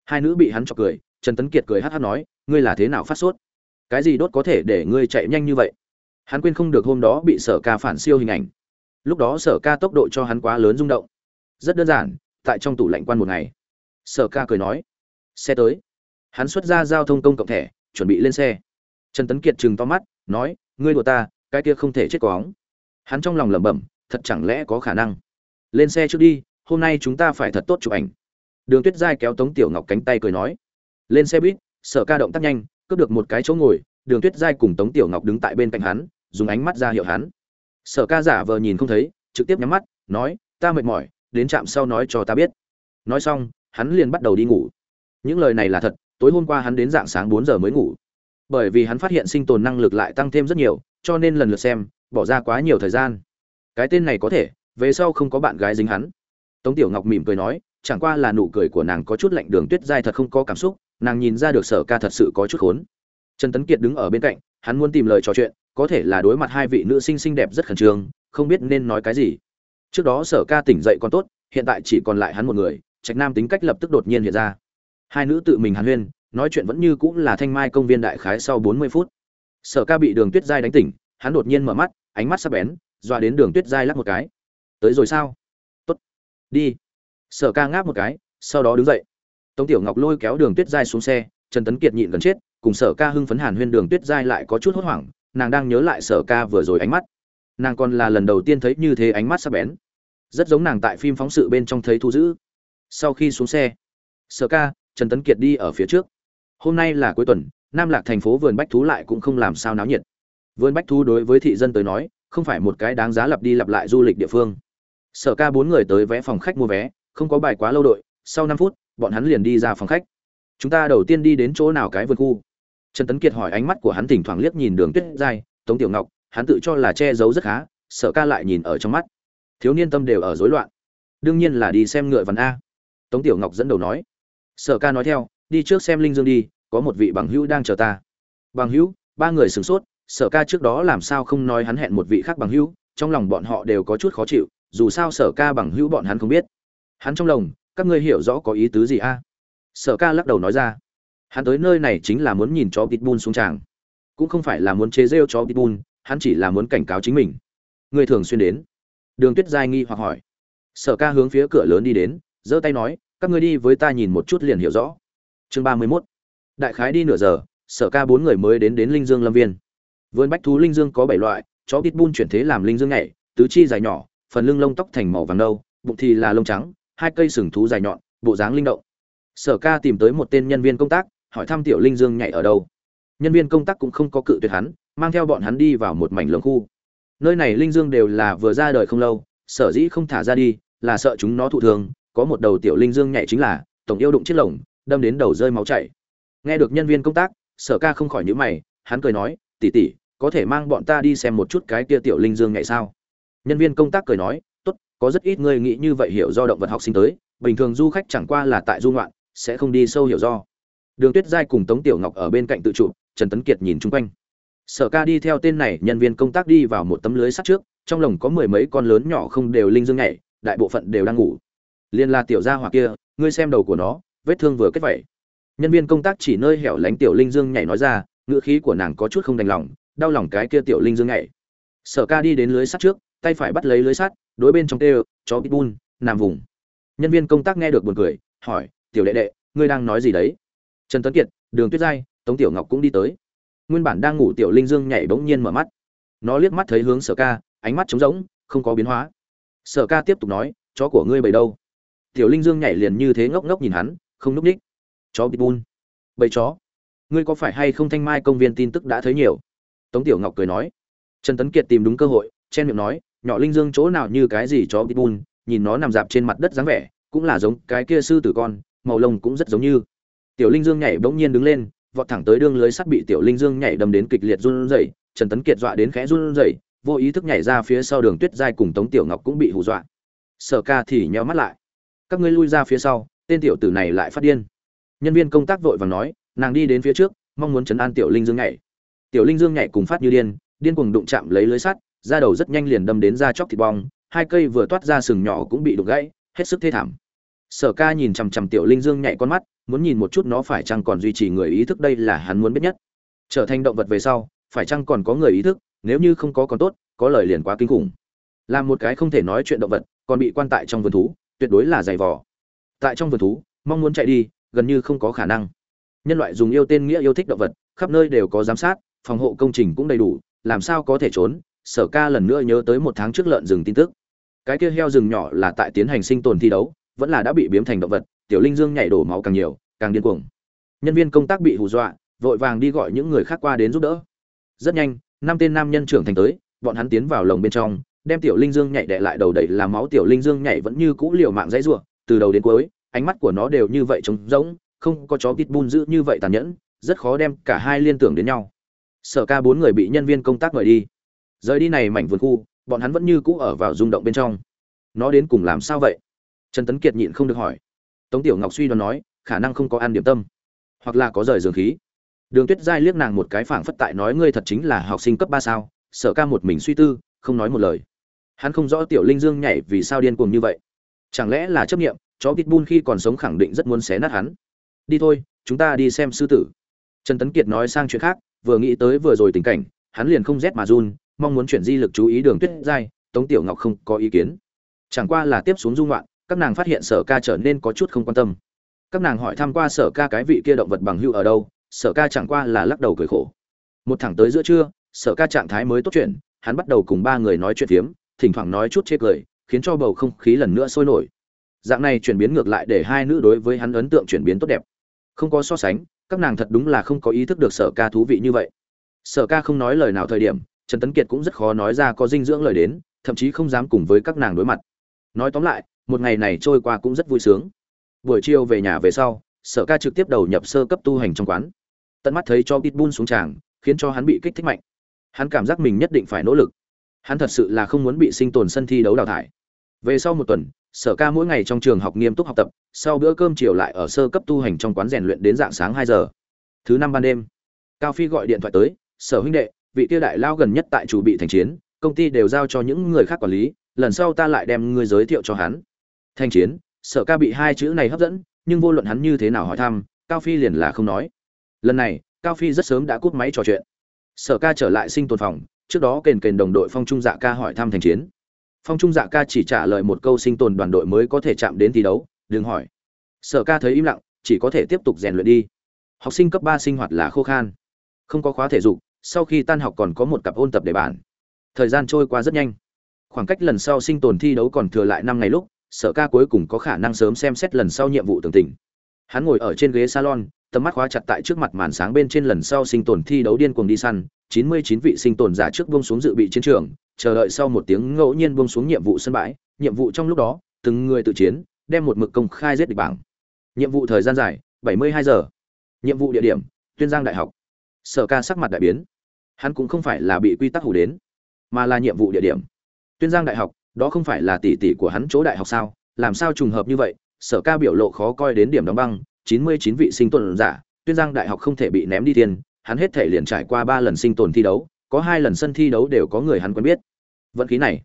Hai nữ bị hắn chọc cười, trần tấn kiệt cười hát hát nói, ngươi là thế nào phát sốt? Cái gì đốt có thể để ngươi chạy nhanh như vậy? Hắn quên không được hôm đó bị sở ca phản siêu hình ảnh. Lúc đó sở ca tốc độ cho hắn quá lớn rung động. Rất đơn giản, tại trong tủ lạnh quan một ngày. Sở ca cười nói, xe tới. Hắn xuất ra giao thông công cộng thẻ, chuẩn bị lên xe. Trần tấn kiệt chừng to mắt, nói, ngươi đùa ta, cái kia không thể chết có hắn trong lòng lẩm bẩm, thật chẳng lẽ có khả năng? Lên xe trước đi, hôm nay chúng ta phải thật tốt chụp ảnh. Đường tuyết giai kéo tống tiểu ngọc cánh tay cười nói. Lên xe buýt, sở ca động tác nhanh, cướp được một cái chỗ ngồi, đường tuyết giai cùng tống tiểu ngọc đứng tại bên cạnh hắn, dùng ánh mắt ra hiệu hắn. Sở ca giả vờ nhìn không thấy, trực tiếp nhắm mắt, nói, ta mệt mỏi, đến trạm sau nói cho ta biết. Nói xong, hắn liền bắt đầu đi ngủ. Những lời này là thật, tối hôm qua hắn đến dạng sáng bốn giờ mới ngủ. Bởi vì hắn phát hiện sinh tồn năng lực lại tăng thêm rất nhiều, cho nên lần lượt xem bỏ ra quá nhiều thời gian. Cái tên này có thể, về sau không có bạn gái dính hắn. Tống tiểu ngọc mỉm cười nói, chẳng qua là nụ cười của nàng có chút lạnh đường tuyết dai thật không có cảm xúc, nàng nhìn ra được sở ca thật sự có chút khốn. Trần tấn kiệt đứng ở bên cạnh, hắn muốn tìm lời trò chuyện, có thể là đối mặt hai vị nữ sinh xinh đẹp rất khẩn trương, không biết nên nói cái gì. Trước đó sở ca tỉnh dậy còn tốt, hiện tại chỉ còn lại hắn một người, trạch nam tính cách lập tức đột nhiên hiện ra. Hai nữ tự mình hàn huyên, nói chuyện vẫn như cũng là thanh mai công viên đại khái sau bốn mươi phút. Sở ca bị đường tuyết giai đánh tỉnh, hắn đột nhiên mở mắt ánh mắt sắp bén, dọa đến đường tuyết dai lắc một cái. Tới rồi sao? Tốt. Đi. Sở ca ngáp một cái, sau đó đứng dậy. Tống tiểu ngọc lôi kéo đường tuyết dai xuống xe, trần tấn kiệt nhịn gần chết, cùng sở ca hưng phấn hàn huyên đường tuyết dai lại có chút hốt hoảng, nàng đang nhớ lại sở ca vừa rồi ánh mắt. Nàng còn là lần đầu tiên thấy như thế ánh mắt sắp bén. Rất giống nàng tại phim phóng sự bên trong thấy thu giữ sau khi xuống xe, sở ca, trần tấn kiệt đi ở phía trước. Hôm nay là cuối tuần, nam lạc thành phố vườn bách thú lại cũng không làm sao náo nhiệt vườn bách thú đối với thị dân tới nói, không phải một cái đáng giá lặp đi lặp lại du lịch địa phương. Sở ca bốn người tới vé phòng khách mua vé, không có bài quá lâu đội, sau năm phút, bọn hắn liền đi ra phòng khách. Chúng ta đầu tiên đi đến chỗ nào cái vườn khu? Trần tấn kiệt hỏi ánh mắt của hắn thỉnh thoảng liếc nhìn đường tuyết giai tống tiểu ngọc, hắn tự cho là che giấu rất khá, sở ca lại nhìn ở trong mắt. Thiếu niên tâm đều ở rối loạn. Đương nhiên là đi xem ngựa vằn a. Tống tiểu ngọc dẫn đầu nói. Sở ca nói theo, đi trước xem linh dương đi, có một vị bằng hữu đang chờ ta. Bằng hữu, ba người sửng sốt sở ca trước đó làm sao không nói hắn hẹn một vị khác bằng hữu, trong lòng bọn họ đều có chút khó chịu, dù sao sở ca bằng hữu bọn hắn không biết. Hắn trong lòng, các ngươi hiểu rõ có ý tứ gì a? Sở ca lắc đầu nói ra. Hắn tới nơi này chính là muốn nhìn chó pitbull xuống tràng. Cũng không phải là muốn chế rêu chó pitbull, hắn chỉ là muốn cảnh cáo chính mình. Người thường xuyên đến. Đường tuyết giai nghi hoặc hỏi. Sở ca hướng phía cửa lớn đi đến, giơ tay nói, các ngươi đi với ta nhìn một chút liền hiểu rõ. Chương ba mươi mốt. Đại khái đi nửa giờ, sở ca bốn người mới đến đến linh dương lâm viên vườn bách thú linh dương có bảy loại, chó pitbull chuyển thế làm linh dương nhảy, tứ chi dài nhỏ, phần lưng lông tóc thành màu vàng nâu, bụng thì là lông trắng, hai cây sừng thú dài nhọn, bộ dáng linh động. Sở ca tìm tới một tên nhân viên công tác, hỏi thăm tiểu linh dương nhảy ở đâu. Nhân viên công tác cũng không có cự tuyệt hắn, mang theo bọn hắn đi vào một mảnh lồng khu. Nơi này linh dương đều là vừa ra đời không lâu, sở dĩ không thả ra đi, là sợ chúng nó thụ thương, có một đầu tiểu linh dương nhảy chính là, tổng yêu đụng chiếc lồng, đâm đến đầu rơi máu chảy. Nghe được nhân viên công tác, sở ca không khỏi nhíu mày, hắn cười nói, tỷ tỷ có thể mang bọn ta đi xem một chút cái kia tiểu linh dương nhảy sao? Nhân viên công tác cười nói, tốt, có rất ít người nghĩ như vậy hiểu do động vật học sinh tới, bình thường du khách chẳng qua là tại du ngoạn, sẽ không đi sâu hiểu do. Đường tuyết giai cùng tống tiểu ngọc ở bên cạnh tự trụ trần tấn kiệt nhìn chung quanh. Sở ca đi theo tên này, nhân viên công tác đi vào một tấm lưới sắt trước, trong lồng có mười mấy con lớn nhỏ không đều linh dương nhảy, đại bộ phận đều đang ngủ. Liên la tiểu gia hỏa kia, ngươi xem đầu của nó, vết thương vừa kết vẩy nhân viên công tác chỉ nơi hẻo lánh tiểu linh dương nhảy nói ra ngựa khí của nàng có chút không đành lòng đau lòng cái kia tiểu linh dương nhảy. Sở ca đi đến lưới sắt trước, tay phải bắt lấy lưới sắt, đối bên trong tê chó pitbull, nằm vùng. Nhân viên công tác nghe được buồn cười, hỏi, tiểu đệ đệ, ngươi đang nói gì đấy? Trần tấn kiệt, đường tuyết giai, tống tiểu ngọc cũng đi tới. Nguyên bản đang ngủ tiểu linh dương nhảy bỗng nhiên mở mắt. Nó liếc mắt thấy hướng sở ca, ánh mắt trống rỗng, không có biến hóa. Sở ca tiếp tục nói, chó của ngươi bầy đâu? Tiểu linh dương nhảy liền như thế ngốc ngốc nhìn hắn, không núp ních. Chó pitbull. Bầy chó, ngươi có phải hay không thanh mai công viên tin tức đã thấy nhiều? Tống tiểu ngọc cười nói. Trần tấn kiệt tìm đúng cơ hội, chen miệng nói, nhỏ linh dương chỗ nào như cái gì chó pitbull nhìn nó nằm dạp trên mặt đất dáng vẻ, cũng là giống cái kia sư tử con, màu lông cũng rất giống như. Tiểu linh dương nhảy bỗng nhiên đứng lên, vọt thẳng tới đương lưới sắt bị tiểu linh dương nhảy đâm đến kịch liệt run rẩy, trần tấn kiệt dọa đến khẽ run rẩy, vô ý thức nhảy ra phía sau đường tuyết giai cùng tống tiểu ngọc cũng bị hù dọa. Sở ca thì nheo mắt lại. Các ngươi lui ra phía sau, tên tiểu tử này lại phát điên. Nhân viên công tác vội vàng nói, nàng đi đến phía trước, mong muốn chấn an tiểu linh dương nhảy tiểu linh dương nhảy cùng phát như điên điên cuồng đụng chạm lấy lưới sắt ra đầu rất nhanh liền đâm đến da chóc thịt bong, hai cây vừa toát ra sừng nhỏ cũng bị đục gãy, hết sức thê thảm. Sở ca nhìn chằm chằm tiểu linh dương nhảy con mắt, muốn nhìn một chút nó phải chăng còn duy trì người ý thức, đây là hắn muốn biết nhất. Trở thành động vật về sau, phải chăng còn có người ý thức, nếu như không có còn tốt, có lời liền quá kinh khủng. Làm một cái không thể nói chuyện động vật, còn bị quan tại trong vườn thú, tuyệt đối là dày vò. Tại trong vườn thú, mong muốn chạy đi, gần như không có khả năng. Nhân loại dùng yêu tên nghĩa yêu thích động vật, khắp nơi đều có giám sát phòng hộ công trình cũng đầy đủ, làm sao có thể trốn? Sở ca lần nữa nhớ tới một tháng trước lợn rừng tin tức. Cái kia heo rừng nhỏ là tại tiến hành sinh tồn thi đấu, vẫn là đã bị biếm thành động vật, tiểu linh dương nhảy đổ máu càng nhiều, càng điên cuồng. Nhân viên công tác bị hù dọa, vội vàng đi gọi những người khác qua đến giúp đỡ. Rất nhanh, năm tên nam nhân trưởng thành tới, bọn hắn tiến vào lồng bên trong, đem tiểu linh dương nhảy đệ lại đầu đẩy làm máu tiểu linh dương nhảy vẫn như cũ liều mạng dãy rủa, từ đầu đến cuối, ánh mắt của nó đều như vậy trống rỗng, không có chó pitbull giữ như vậy tàn nhẫn, rất khó đem cả hai liên tưởng đến nhau sở ca bốn người bị nhân viên công tác mời đi. Rời đi này mảnh vườn khu, bọn hắn vẫn như cũ ở vào rung động bên trong. Nó đến cùng làm sao vậy? Trần tấn kiệt nhịn không được hỏi. Tống tiểu ngọc suy đoán nói, khả năng không có ăn điểm tâm, hoặc là có rời dường khí. Đường tuyết giai liếc nàng một cái phảng phất tại nói ngươi thật chính là học sinh cấp ba sao, sở ca một mình suy tư, không nói một lời. Hắn không rõ tiểu linh dương nhảy vì sao điên cuồng như vậy. Chẳng lẽ là chấp nghiệm chó pitbull khi còn sống khẳng định rất muốn xé nát hắn. Đi thôi, chúng ta đi xem sư tử. Trần tấn kiệt nói sang chuyện khác vừa nghĩ tới vừa rồi tình cảnh, hắn liền không rét mà run, mong muốn chuyển di lực chú ý đường tuyết giai, tống tiểu ngọc không có ý kiến. Chẳng qua là tiếp xuống dung loạn, các nàng phát hiện sở ca trở nên có chút không quan tâm. Các nàng hỏi thăm qua sở ca cái vị kia động vật bằng hưu ở đâu, sở ca chẳng qua là lắc đầu cười khổ. Một thẳng tới giữa trưa, sở ca trạng thái mới tốt chuyện hắn bắt đầu cùng ba người nói chuyện phiếm, thỉnh thoảng nói chút chê cười, khiến cho bầu không khí lần nữa sôi nổi. Dạng này chuyển biến ngược lại để hai nữ đối với hắn ấn tượng chuyển biến tốt đẹp. Không có so sánh các nàng thật đúng là không có ý thức được sở ca thú vị như vậy. Sở ca không nói lời nào thời điểm, trần tấn kiệt cũng rất khó nói ra có dinh dưỡng lời đến, thậm chí không dám cùng với các nàng đối mặt. Nói tóm lại, một ngày này trôi qua cũng rất vui sướng. Buổi chiều về nhà về sau, sở ca trực tiếp đầu nhập sơ cấp tu hành trong quán. Tận mắt thấy cho pitbull xuống tràng, khiến cho hắn bị kích thích mạnh. Hắn cảm giác mình nhất định phải nỗ lực. Hắn thật sự là không muốn bị sinh tồn sân thi đấu đào thải. Về sau một tuần sở ca mỗi ngày trong trường học nghiêm túc học tập, sau bữa cơm chiều lại ở sơ cấp tu hành trong quán rèn luyện đến dạng sáng hai giờ. Thứ năm ban đêm, cao phi gọi điện thoại tới, sở huynh đệ, vị tiêu đại lao gần nhất tại chủ bị thành chiến, công ty đều giao cho những người khác quản lý, lần sau ta lại đem ngươi giới thiệu cho hắn. Thành chiến? Sở ca bị hai chữ này hấp dẫn, nhưng vô luận hắn như thế nào hỏi thăm, cao phi liền là không nói. Lần này, cao phi rất sớm đã cút máy trò chuyện. Sở ca trở lại sinh tồn phòng, trước đó kền kền đồng đội phong trung dạ ca hỏi thăm thành chiến phong trung dạ ca chỉ trả lời một câu sinh tồn đoàn đội mới có thể chạm đến thi đấu, đừng hỏi. Sở ca thấy im lặng, chỉ có thể tiếp tục rèn luyện đi. Học sinh cấp ba sinh hoạt là khô khan, không có khóa thể dục, sau khi tan học còn có một cặp ôn tập để bản thời gian trôi qua rất nhanh. Khoảng cách lần sau sinh tồn thi đấu còn thừa lại năm ngày lúc, sở ca cuối cùng có khả năng sớm xem xét lần sau nhiệm vụ tường tình. Hắn ngồi ở trên ghế salon, tầm mắt khóa chặt tại trước mặt màn sáng bên trên lần sau sinh tồn thi đấu điên cuồng đi săn 99 vị sinh tồn giả trước buông xuống dự bị chiến trường, chờ đợi sau một tiếng ngẫu nhiên buông xuống nhiệm vụ sân bãi. Nhiệm vụ trong lúc đó, từng người tự chiến, đem một mực công khai giết địch bảng. Nhiệm vụ thời gian dài 72 giờ. Nhiệm vụ địa điểm, tuyên giang đại học. Sở ca sắc mặt đại biến. Hắn cũng không phải là bị quy tắc hủ đến, mà là nhiệm vụ địa điểm. Tuyên giang đại học, đó không phải là tỷ tỷ của hắn chỗ đại học sao? Làm sao trùng hợp như vậy? Sở ca biểu lộ khó coi đến điểm đóng băng. Chín mươi chín vị sinh tồn giả, tuyên giang đại học không thể bị ném đi tiền hắn hết thể liền trải qua ba lần sinh tồn thi đấu, có hai lần sân thi đấu đều có người hắn quen biết. Vận khí này,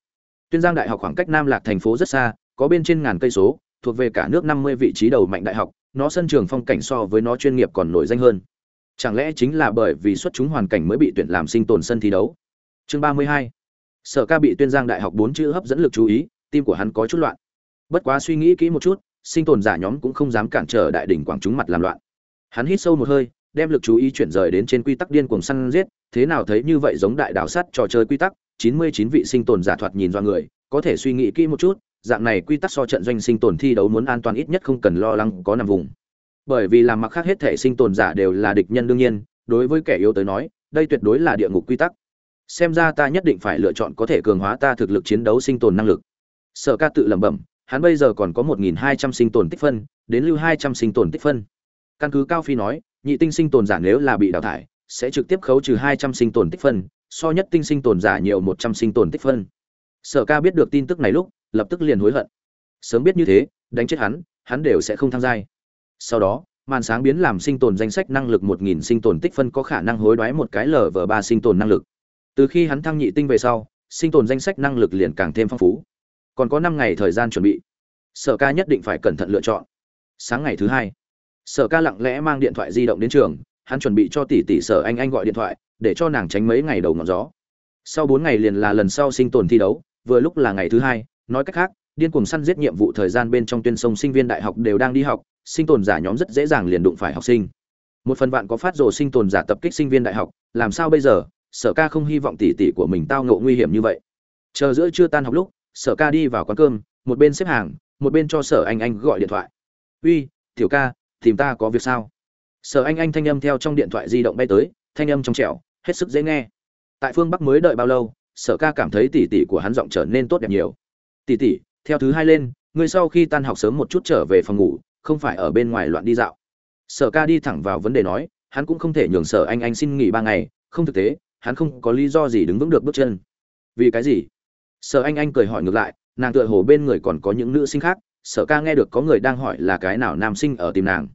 tuyên giang đại học khoảng cách nam lạc thành phố rất xa, có bên trên ngàn cây số, thuộc về cả nước năm mươi vị trí đầu mạnh đại học, nó sân trường phong cảnh so với nó chuyên nghiệp còn nổi danh hơn. Chẳng lẽ chính là bởi vì xuất chúng hoàn cảnh mới bị tuyển làm sinh tồn sân thi đấu? Chương ba mươi hai, sở ca bị tuyên giang đại học bốn chữ hấp dẫn lực chú ý, tim của hắn có chút loạn. Bất quá suy nghĩ kỹ một chút, sinh tồn giả nhóm cũng không dám cản trở đại đỉnh quảng chúng mặt làm loạn. Hắn hít sâu một hơi đem lực chú ý chuyển rời đến trên quy tắc điên cuồng săn giết, thế nào thấy như vậy giống đại đảo sắt trò chơi quy tắc, chín mươi chín vị sinh tồn giả thoạt nhìn do người, có thể suy nghĩ kỹ một chút, dạng này quy tắc so trận doanh sinh tồn thi đấu muốn an toàn ít nhất không cần lo lắng có nằm vùng. Bởi vì làm mặc khác hết thể sinh tồn giả đều là địch nhân đương nhiên, đối với kẻ yếu tới nói, đây tuyệt đối là địa ngục quy tắc. Xem ra ta nhất định phải lựa chọn có thể cường hóa ta thực lực chiến đấu sinh tồn năng lực. Sở ca tự lẩm bẩm, hắn bây giờ còn có một nghìn hai trăm sinh tồn tích phân, đến lưu hai trăm sinh tồn tích phân căn cứ cao phi nói, nhị tinh sinh tồn giả nếu là bị đào thải, sẽ trực tiếp khấu trừ hai trăm sinh tồn tích phân, so nhất tinh sinh tồn giả nhiều một trăm sinh tồn tích phân. Sở ca biết được tin tức này lúc, lập tức liền hối hận. Sớm biết như thế, đánh chết hắn hắn đều sẽ không tham gia sau đó, màn sáng biến làm sinh tồn danh sách năng lực một nghìn sinh tồn tích phân có khả năng hối đoái một cái lở vờ ba sinh tồn năng lực. Từ khi hắn thăng nhị tinh về sau, sinh tồn danh sách năng lực liền càng thêm phong phú. Còn có năm ngày thời gian chuẩn bị. Sở ca nhất định phải cẩn thận lựa chọn. Sáng ngày thứ hai sở ca lặng lẽ mang điện thoại di động đến trường, hắn chuẩn bị cho tỷ tỷ sở anh anh gọi điện thoại, để cho nàng tránh mấy ngày đầu ngọn gió. Sau bốn ngày liền là lần sau sinh tồn thi đấu, vừa lúc là ngày thứ hai, nói cách khác, điên cuồng săn giết nhiệm vụ thời gian bên trong tuyên sông sinh viên đại học đều đang đi học, sinh tồn giả nhóm rất dễ dàng liền đụng phải học sinh. Một phần bạn có phát rồ sinh tồn giả tập kích sinh viên đại học, làm sao bây giờ? Sở ca không hy vọng tỷ tỷ của mình tao ngộ nguy hiểm như vậy. Chờ giữa chưa tan học lúc, sở ca đi vào quán cơm, một bên xếp hàng, một bên cho sở anh anh gọi điện thoại. Uy, tiểu ca tìm ta có việc sao? Sở anh anh thanh âm theo trong điện thoại di động bay tới, thanh âm trong trẻo, hết sức dễ nghe. Tại phương bắc mới đợi bao lâu, sở ca cảm thấy tỷ tỷ của hắn giọng trở nên tốt đẹp nhiều. Tỷ tỷ theo thứ hai lên, ngươi sau khi tan học sớm một chút trở về phòng ngủ, không phải ở bên ngoài loạn đi dạo. Sở ca đi thẳng vào vấn đề nói, hắn cũng không thể nhường sở anh anh xin nghỉ ba ngày, không thực tế, hắn không có lý do gì đứng vững được bước chân. Vì cái gì? Sở anh anh cười hỏi ngược lại, nàng tựa hồ bên người còn có những nữ sinh khác sở ca nghe được có người đang hỏi là cái nào nam sinh ở tìm nàng.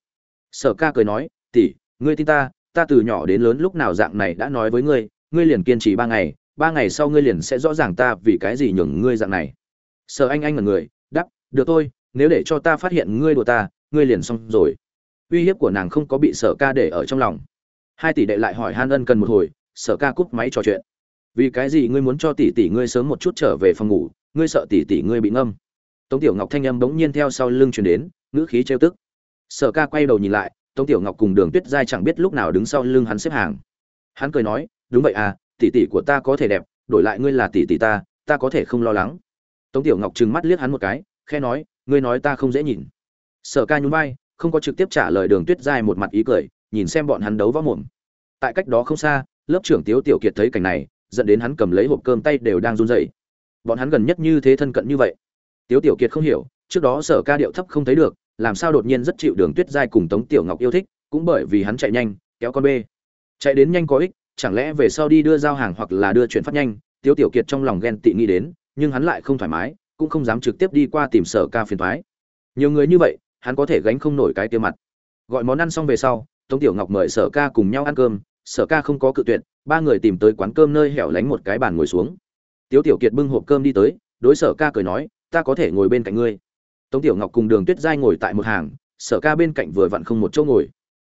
Sở ca cười nói, tỷ, ngươi tin ta ta từ nhỏ đến lớn lúc nào dạng này đã nói với ngươi ngươi liền kiên trì ba ngày ba ngày sau ngươi liền sẽ rõ ràng ta vì cái gì nhường ngươi dạng này. Sở anh anh là người đắp được thôi, nếu để cho ta phát hiện ngươi đùa ta, ngươi liền xong rồi. Uy hiếp của nàng không có bị sở ca để ở trong lòng. Hai tỷ đệ lại hỏi han ân cần một hồi, sở ca cúp máy trò chuyện. Vì cái gì ngươi muốn cho tỷ tỷ ngươi sớm một chút trở về phòng ngủ, ngươi sợ tỷ tỷ ngươi bị ngâm? Tống tiểu ngọc thanh âm bỗng nhiên theo sau lưng chuyển đến, ngữ khí trêu tức. Sở ca quay đầu nhìn lại, tống tiểu ngọc cùng đường tuyết giai chẳng biết lúc nào đứng sau lưng hắn xếp hàng. Hắn cười nói, đúng vậy à tỷ tỷ của ta có thể đẹp, đổi lại ngươi là tỷ tỷ ta ta có thể không lo lắng. Tống tiểu ngọc trừng mắt liếc hắn một cái khe nói, ngươi nói ta không dễ nhìn. Sở ca nhún vai, không có trực tiếp trả lời đường tuyết giai một mặt ý cười, nhìn xem bọn hắn đấu võ mồm. Tại cách đó không xa, lớp trưởng tiếu tiểu kiệt thấy cảnh này, dẫn đến hắn cầm lấy hộp cơm tay đều đang run rẩy. Bọn hắn gần nhất như thế thân cận như vậy tiếu tiểu kiệt không hiểu, trước đó sở ca điệu thấp không thấy được, làm sao đột nhiên rất chịu đường tuyết giai cùng tống tiểu ngọc yêu thích, cũng bởi vì hắn chạy nhanh, kéo con bê chạy đến nhanh có ích, chẳng lẽ về sau đi đưa giao hàng hoặc là đưa chuyển phát nhanh, tiếu tiểu kiệt trong lòng ghen tị nghĩ đến, nhưng hắn lại không thoải mái, cũng không dám trực tiếp đi qua tìm sở ca phiền thoái nhiều người như vậy, hắn có thể gánh không nổi cái tiêu mặt. Gọi món ăn xong về sau, tống tiểu ngọc mời sở ca cùng nhau ăn cơm, sở ca không có cự tuyệt, ba người tìm tới quán cơm nơi hẻo lánh một cái bàn ngồi xuống. Tiếu tiểu kiệt bưng hộp cơm đi tới, đối sở ca cười nói ta có thể ngồi bên cạnh ngươi. Tống tiểu ngọc cùng đường tuyết giai ngồi tại một hàng, sở ca bên cạnh vừa vặn không một chỗ ngồi.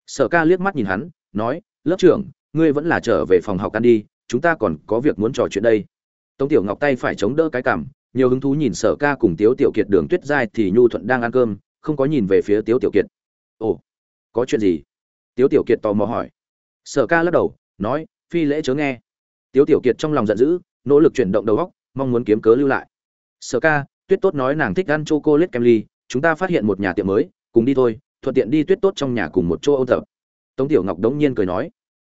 Sở ca liếc mắt nhìn hắn, nói, lớp trưởng, ngươi vẫn là trở về phòng học ăn đi, chúng ta còn có việc muốn trò chuyện đây. Tống tiểu ngọc tay phải chống đỡ cái cằm, nhiều hứng thú nhìn sở ca cùng tiếu tiểu kiệt, đường tuyết giai thì nhu thuận đang ăn cơm, không có nhìn về phía tiếu tiểu kiệt. Ồ, có chuyện gì? Tiếu tiểu kiệt tò mò hỏi. Sở ca lắc đầu, nói, phi lễ chớ nghe. Tiếu tiểu kiệt trong lòng giận dữ, nỗ lực chuyển động đầu góc mong muốn kiếm cớ lưu lại. Sở ca tuyết tốt nói nàng thích ăn c h o c o kem ly, chúng ta phát hiện một nhà tiệm mới, cùng đi thôi, thuận tiện đi tuyết tốt trong nhà cùng một chỗ ôn tập. Tống tiểu ngọc đống nhiên cười nói.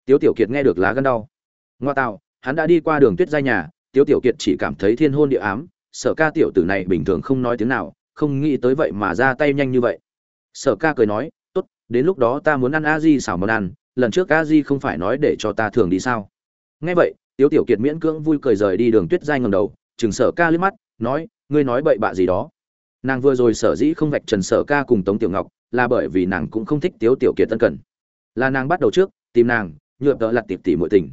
Tiếu tiểu kiệt nghe được lá gân đau. Ngoa tạo, hắn đã đi qua đường tuyết giai nhà, tiếu tiểu kiệt chỉ cảm thấy thiên hôn địa ám, sở ca tiểu tử này bình thường không nói tiếng nào, không nghĩ tới vậy mà ra tay nhanh như vậy. Sở ca cười nói, tốt, đến lúc đó ta muốn ăn a di xào món ăn, lần trước a di không phải nói để cho ta thường đi sao? Nghe vậy, tiếu tiểu kiệt miễn cưỡng vui cười rời đi đường tuyết giai ngầm đầu, chừng sở ca liếc mắt, nói ngươi nói bậy bạ gì đó. Nàng vừa rồi sở dĩ không vạch trần sở ca cùng tống tiểu ngọc, là bởi vì nàng cũng không thích tiếu tiểu kiệt tân cần. Là nàng bắt đầu trước, tìm nàng, nhựa tợ lặt tịp tỉ mọi tình.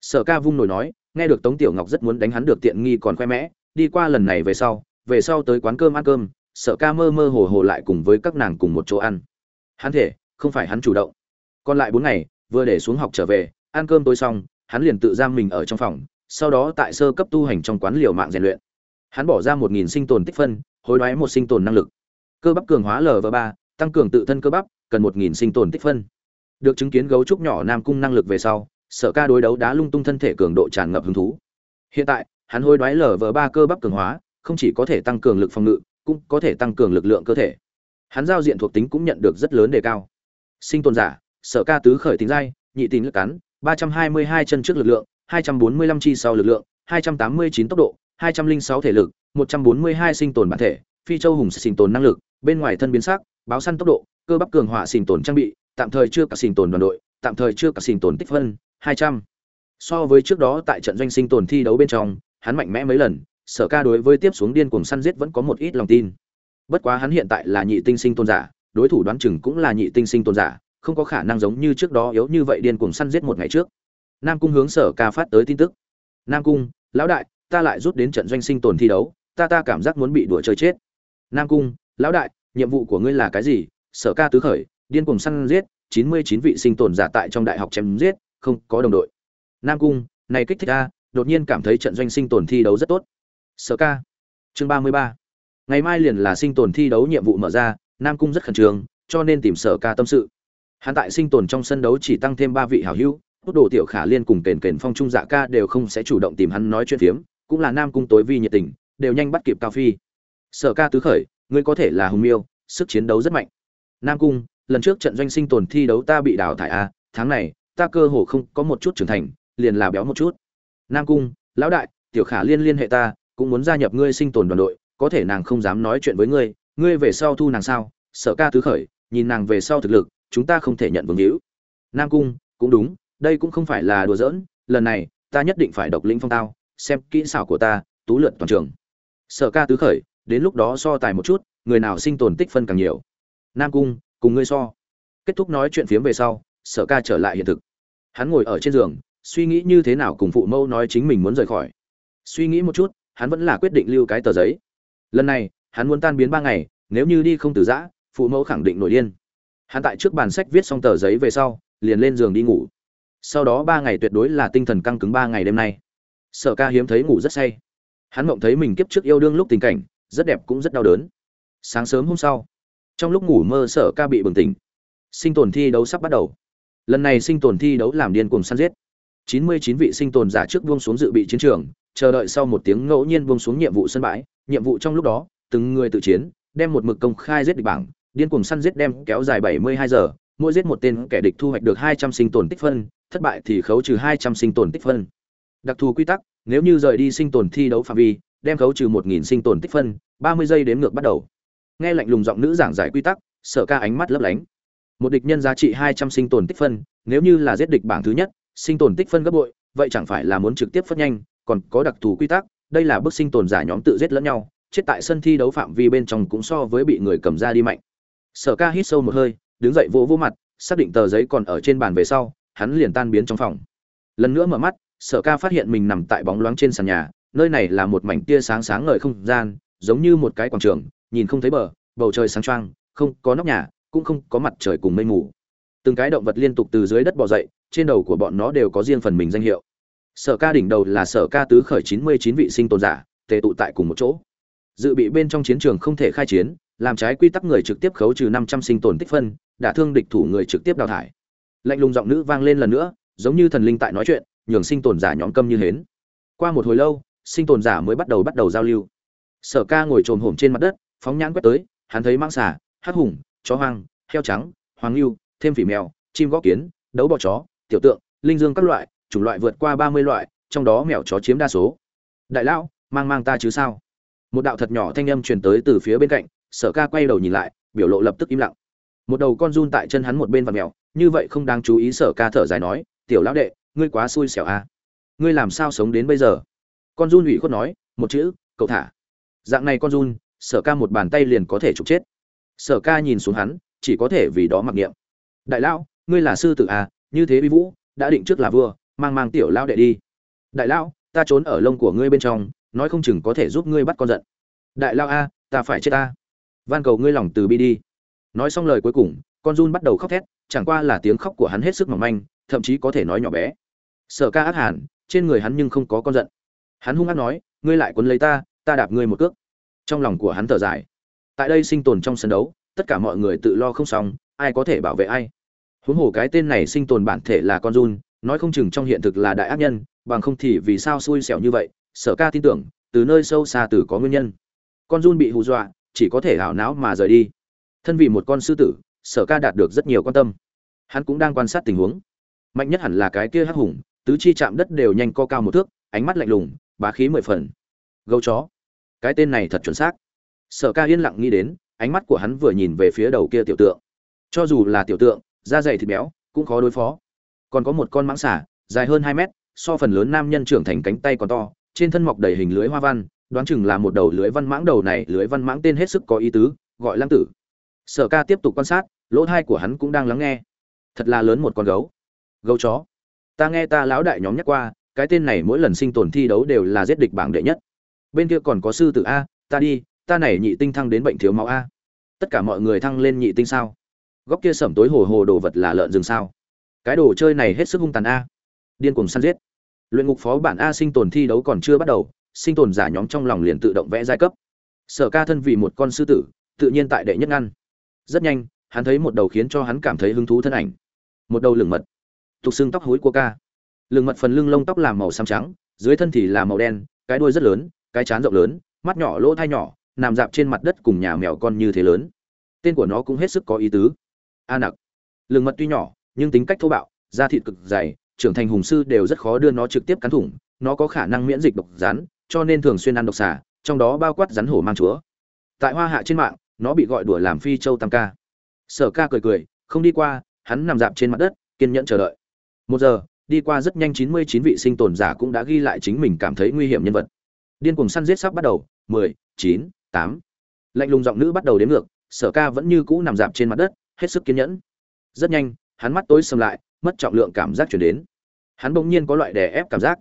Sở ca vung nổi nói, nghe được tống tiểu ngọc rất muốn đánh hắn được tiện nghi còn khoe mẽ, đi qua lần này về sau về sau tới quán cơm ăn cơm, sở ca mơ mơ hồ hồ lại cùng với các nàng cùng một chỗ ăn. Hắn thể, không phải hắn chủ động. Còn lại bốn ngày, vừa để xuống học trở về, ăn cơm tối xong, hắn liền tự giam mình ở trong phòng, sau đó tại sơ cấp tu hành trong quán liều mạng rèn luyện hắn bỏ ra một nghìn sinh tồn tích phân, hối đoái một sinh tồn năng lực. Cơ bắp cường hóa lv ba, tăng cường tự thân cơ bắp, cần một nghìn sinh tồn tích phân. Được chứng kiến gấu trúc nhỏ nam cung năng lực về sau, sở ca đối đấu đá lung tung thân thể cường độ tràn ngập hứng thú. Hiện tại, hắn hối đoái lv ba cơ bắp cường hóa, không chỉ có thể tăng cường lực phòng ngự, cũng có thể tăng cường lực lượng cơ thể. Hắn giao diện thuộc tính cũng nhận được rất lớn đề cao. Sinh tồn giả, sở ca tứ khởi tính dai nhị tính lực cắn, ba trăm hai mươi hai chân trước lực lượng, hai trăm bốn mươi lăm chi sau lực lượng, hai trăm tám mươi chín tốc độ hai trăm linh sáu thể lực, một trăm bốn mươi hai sinh tồn bản thể, phi châu hùng sinh tồn năng lực, bên ngoài thân biến sắc, báo săn tốc độ, cơ bắp cường hỏa sinh tồn trang bị, tạm thời chưa cả sinh tồn đoàn đội, tạm thời chưa cả sinh tồn tích phân, hai trăm. So với trước đó tại trận doanh sinh tồn thi đấu bên trong, hắn mạnh mẽ mấy lần, sở ca đối với tiếp xuống điên cuồng săn giết vẫn có một ít lòng tin. Bất quá hắn hiện tại là nhị tinh sinh tôn giả, đối thủ đoán chừng cũng là nhị tinh sinh tôn giả, không có khả năng giống như trước đó yếu như vậy điên cuồng săn giết một ngày trước. Nam cung hướng sở ca phát tới tin tức. Nam cung, lão đại ta lại rút đến trận doanh sinh tồn thi đấu, ta ta cảm giác muốn bị đùa chơi chết. Nam cung, lão đại, nhiệm vụ của ngươi là cái gì? Sở ca tứ khởi, điên cùng săn giết, chín mươi chín vị sinh tồn giả tại trong đại học chém giết, không có đồng đội. Nam cung, này kích thích a đột nhiên cảm thấy trận doanh sinh tồn thi đấu rất tốt. Sở ca, chương ba mươi ba. Ngày mai liền là sinh tồn thi đấu nhiệm vụ mở ra, nam cung rất khẩn trương, cho nên tìm sở ca tâm sự. Hắn tại sinh tồn trong sân đấu chỉ tăng thêm ba vị hảo hữu, hút đồ tiểu khả liên cùng kền kền phong trung dạ ca đều không sẽ chủ động tìm hắn nói chuyện phiếm cũng là nam cung tối vi nhiệt tình, đều nhanh bắt kịp cao phi. Sở ca tứ khởi, ngươi có thể là hùng miêu, sức chiến đấu rất mạnh. Nam cung, lần trước trận doanh sinh tồn thi đấu ta bị đào thải a tháng này, ta cơ hồ không có một chút trưởng thành, liền là béo một chút. Nam cung, lão đại, tiểu khả liên liên hệ ta, cũng muốn gia nhập ngươi sinh tồn đoàn đội, có thể nàng không dám nói chuyện với ngươi ngươi về sau thu nàng sao? Sở ca tứ khởi, nhìn nàng về sau thực lực, chúng ta không thể nhận vương hữu. Nam cung, cũng đúng, đây cũng không phải là đùa giỡn, lần này, ta nhất định phải độc lĩnh phong tao xem kỹ xảo của ta, tú lượn toàn trường. Sợ ca tứ khởi, đến lúc đó so tài một chút, người nào sinh tồn tích phân càng nhiều. Nam cung, cùng ngươi so. Kết thúc nói chuyện phiếm về sau sợ ca trở lại hiện thực. Hắn ngồi ở trên giường, suy nghĩ như thế nào cùng phụ mẫu nói chính mình muốn rời khỏi. Suy nghĩ một chút, hắn vẫn là quyết định lưu cái tờ giấy. Lần này, hắn muốn tan biến ba ngày, nếu như đi không từ giã, phụ mẫu khẳng định nổi điên. Hắn tại trước bàn sách viết xong tờ giấy về sau, liền lên giường đi ngủ. Sau đó ba ngày tuyệt đối là tinh thần căng cứng ba ngày đêm nay sở ca hiếm thấy ngủ rất say. Hắn mộng thấy mình kiếp trước yêu đương lúc tình cảnh, rất đẹp cũng rất đau đớn. Sáng sớm hôm sau, trong lúc ngủ mơ sở ca bị bừng tỉnh. Sinh tồn thi đấu sắp bắt đầu. Lần này sinh tồn thi đấu làm điên cùng săn giết. 99 vị sinh tồn giả trước buông xuống dự bị chiến trường, chờ đợi sau một tiếng ngẫu nhiên buông xuống nhiệm vụ sân bãi. Nhiệm vụ trong lúc đó, từng người tự chiến, đem một mực công khai giết địch bảng, điên cuồng săn giết đem kéo dài 72 giờ, mỗi giết một tên kẻ địch thu hoạch được 200 sinh tồn tích phân, thất bại thì khấu trừ 200 sinh tồn tích phân đặc thù quy tắc, nếu như rời đi sinh tồn thi đấu phạm vi, đem khấu trừ 1000 sinh tồn tích phân 30 giây đếm ngược bắt đầu. Nghe lạnh lùng giọng nữ giảng giải quy tắc sợ ca ánh mắt lấp lánh. Một địch nhân giá trị 200 sinh tồn tích phân, nếu như là giết địch bảng thứ nhất, sinh tồn tích phân gấp bội, vậy chẳng phải là muốn trực tiếp phất nhanh, còn có đặc thù quy tắc, đây là bức sinh tồn giả nhóm tự giết lẫn nhau, chết tại sân thi đấu phạm vi bên trong cũng so với bị người cầm ra đi mạnh. Sở ca hít sâu một hơi, đứng dậy vỗ vỗ mặt, xác định tờ giấy còn ở trên bàn về sau, hắn liền tan biến trong phòng. Lần nữa mở mắt sở ca phát hiện mình nằm tại bóng loáng trên sàn nhà, nơi này là một mảnh tia sáng sáng ngời không gian, giống như một cái quảng trường, nhìn không thấy bờ, bầu trời sáng trăng không có nóc nhà, cũng không có mặt trời cùng mây mù. Từng cái động vật liên tục từ dưới đất bò dậy, trên đầu của bọn nó đều có riêng phần mình danh hiệu. Sở ca đỉnh đầu là sở ca tứ khởi chín mươi chín vị sinh tồn giả, tề tụ tại cùng một chỗ. Dự bị bên trong chiến trường không thể khai chiến, làm trái quy tắc người trực tiếp khấu trừ năm trăm sinh tồn tích phân, đả thương địch thủ người trực tiếp đào thải. Lạnh lùng giọng nữ vang lên lần nữa, giống như thần linh tại nói chuyện nhường sinh tồn giả nhóm câm như hến. Qua một hồi lâu, sinh tồn giả mới bắt đầu bắt đầu giao lưu. Sở ca ngồi trồm hổm trên mặt đất, phóng nhãn quét tới, hắn thấy mang xà, hắc hùng, chó hoang, heo trắng, hoàng lưu thêm phỉ mèo, chim góc kiến, đấu bọ chó, tiểu tượng, linh dương các loại, chủng loại vượt qua ba mươi loại, trong đó mèo chó chiếm đa số. Đại lão, mang mang ta chứ sao? Một đạo thật nhỏ thanh âm truyền tới từ phía bên cạnh, sở ca quay đầu nhìn lại, biểu lộ lập tức im lặng. Một đầu con run tại chân hắn một bên và mèo, như vậy không đáng chú ý, sở ca thở dài nói, tiểu lão đệ ngươi quá xui xẻo a à? ngươi làm sao sống đến bây giờ? Con run ủy khuất nói, một chữ, cậu thả. Dạng này con run, sở ca một bàn tay liền có thể trục chết. Sở ca nhìn xuống hắn, chỉ có thể vì đó mặc niệm. Đại lão, ngươi là sư tử à như thế vi vũ, đã định trước là vua, mang mang tiểu lão đệ đi. Đại lão, ta trốn ở lông của ngươi bên trong, nói không chừng có thể giúp ngươi bắt con giận. Đại lão a, ta phải chết ta. Van cầu ngươi lòng từ bi đi. Nói xong lời cuối cùng, con run bắt đầu khóc thét, chẳng qua là tiếng khóc của hắn hết sức mỏng manh, thậm chí có thể nói nhỏ bé sở ca ác hàn, trên người hắn nhưng không có con giận. Hắn hung ác nói, ngươi lại quấn lấy ta ta đạp ngươi một cước. Trong lòng của hắn thở dài. Tại đây sinh tồn trong sân đấu, tất cả mọi người tự lo không xong, ai có thể bảo vệ ai. Huống hồ cái tên này sinh tồn bản thể là con run, nói không chừng trong hiện thực là đại ác nhân, bằng không thì vì sao xui xẻo như vậy, sở ca tin tưởng, từ nơi sâu xa từ có nguyên nhân. Con run bị hù dọa, chỉ có thể hảo não mà rời đi. Thân vì một con sư tử, sở ca đạt được rất nhiều quan tâm. Hắn cũng đang quan sát tình huống. Mạnh nhất hẳn là cái kia hắc hùng tứ chi chạm đất đều nhanh co cao một thước, ánh mắt lạnh lùng, bá khí mười phần. Gấu chó. Cái tên này thật chuẩn xác. Sở ca yên lặng nghĩ đến, ánh mắt của hắn vừa nhìn về phía đầu kia tiểu tượng. Cho dù là tiểu tượng, da dày thịt béo, cũng khó đối phó. Còn có một con mãng xả dài hơn hai mét, so phần lớn nam nhân trưởng thành cánh tay còn to, trên thân mọc đầy hình lưới hoa văn, đoán chừng là một đầu lưới văn mãng đầu này, lưới văn mãng tên hết sức có ý tứ, gọi lăng tử. Sở ca tiếp tục quan sát, lỗ thai của hắn cũng đang lắng nghe. Thật là lớn một con gấu. Gấu chó ta nghe ta lão đại nhóm nhắc qua, cái tên này mỗi lần sinh tồn thi đấu đều là giết địch bảng đệ nhất. Bên kia còn có sư tử a, ta đi, ta này nhị tinh thăng đến bệnh thiếu máu a. Tất cả mọi người thăng lên nhị tinh sao? Góc kia sẩm tối hồ hồ đồ vật là lợn rừng sao? Cái đồ chơi này hết sức hung tàn a. Điên cuồng săn giết. Luyện ngục phó bản a sinh tồn thi đấu còn chưa bắt đầu, sinh tồn giả nhóm trong lòng liền tự động vẽ giai cấp. Sở ca thân vì một con sư tử, tự nhiên tại đệ nhất ngăn. Rất nhanh, hắn thấy một đầu khiến cho hắn cảm thấy hứng thú thân ảnh. Một đầu lửng mật tục xương tóc hối của ca. Lửng mật phần lưng lông tóc làm màu xám trắng, dưới thân thì là màu đen, cái đuôi rất lớn, cái chán rộng lớn, mắt nhỏ lỗ thai nhỏ, nằm dạp trên mặt đất cùng nhà mèo con như thế lớn. Tên của nó cũng hết sức có ý tứ. A nặc. Lừng mật tuy nhỏ, nhưng tính cách thô bạo, da thịt cực dày, trưởng thành hùng sư đều rất khó đưa nó trực tiếp cắn thủng, nó có khả năng miễn dịch độc rắn, cho nên thường xuyên ăn độc xà, trong đó bao quát rắn hổ mang chúa. Tại hoa hạ trên mạng, nó bị gọi đùa làm phi châu tam ca. Sở ca cười cười, không đi qua, hắn nằm dạp trên mặt đất, kiên nhẫn chờ đợi một giờ, đi qua rất nhanh chín mươi chín vị sinh tồn giả cũng đã ghi lại chính mình cảm thấy nguy hiểm nhân vật. Điên cuồng săn giết sắp bắt đầu, mười, chín, tám. Lạnh lùng giọng nữ bắt đầu đếm ngược, sở ca vẫn như cũ nằm dạp trên mặt đất, hết sức kiên nhẫn. Rất nhanh, hắn mắt tối sầm lại, mất trọng lượng cảm giác chuyển đến. Hắn bỗng nhiên có loại đè ép cảm giác.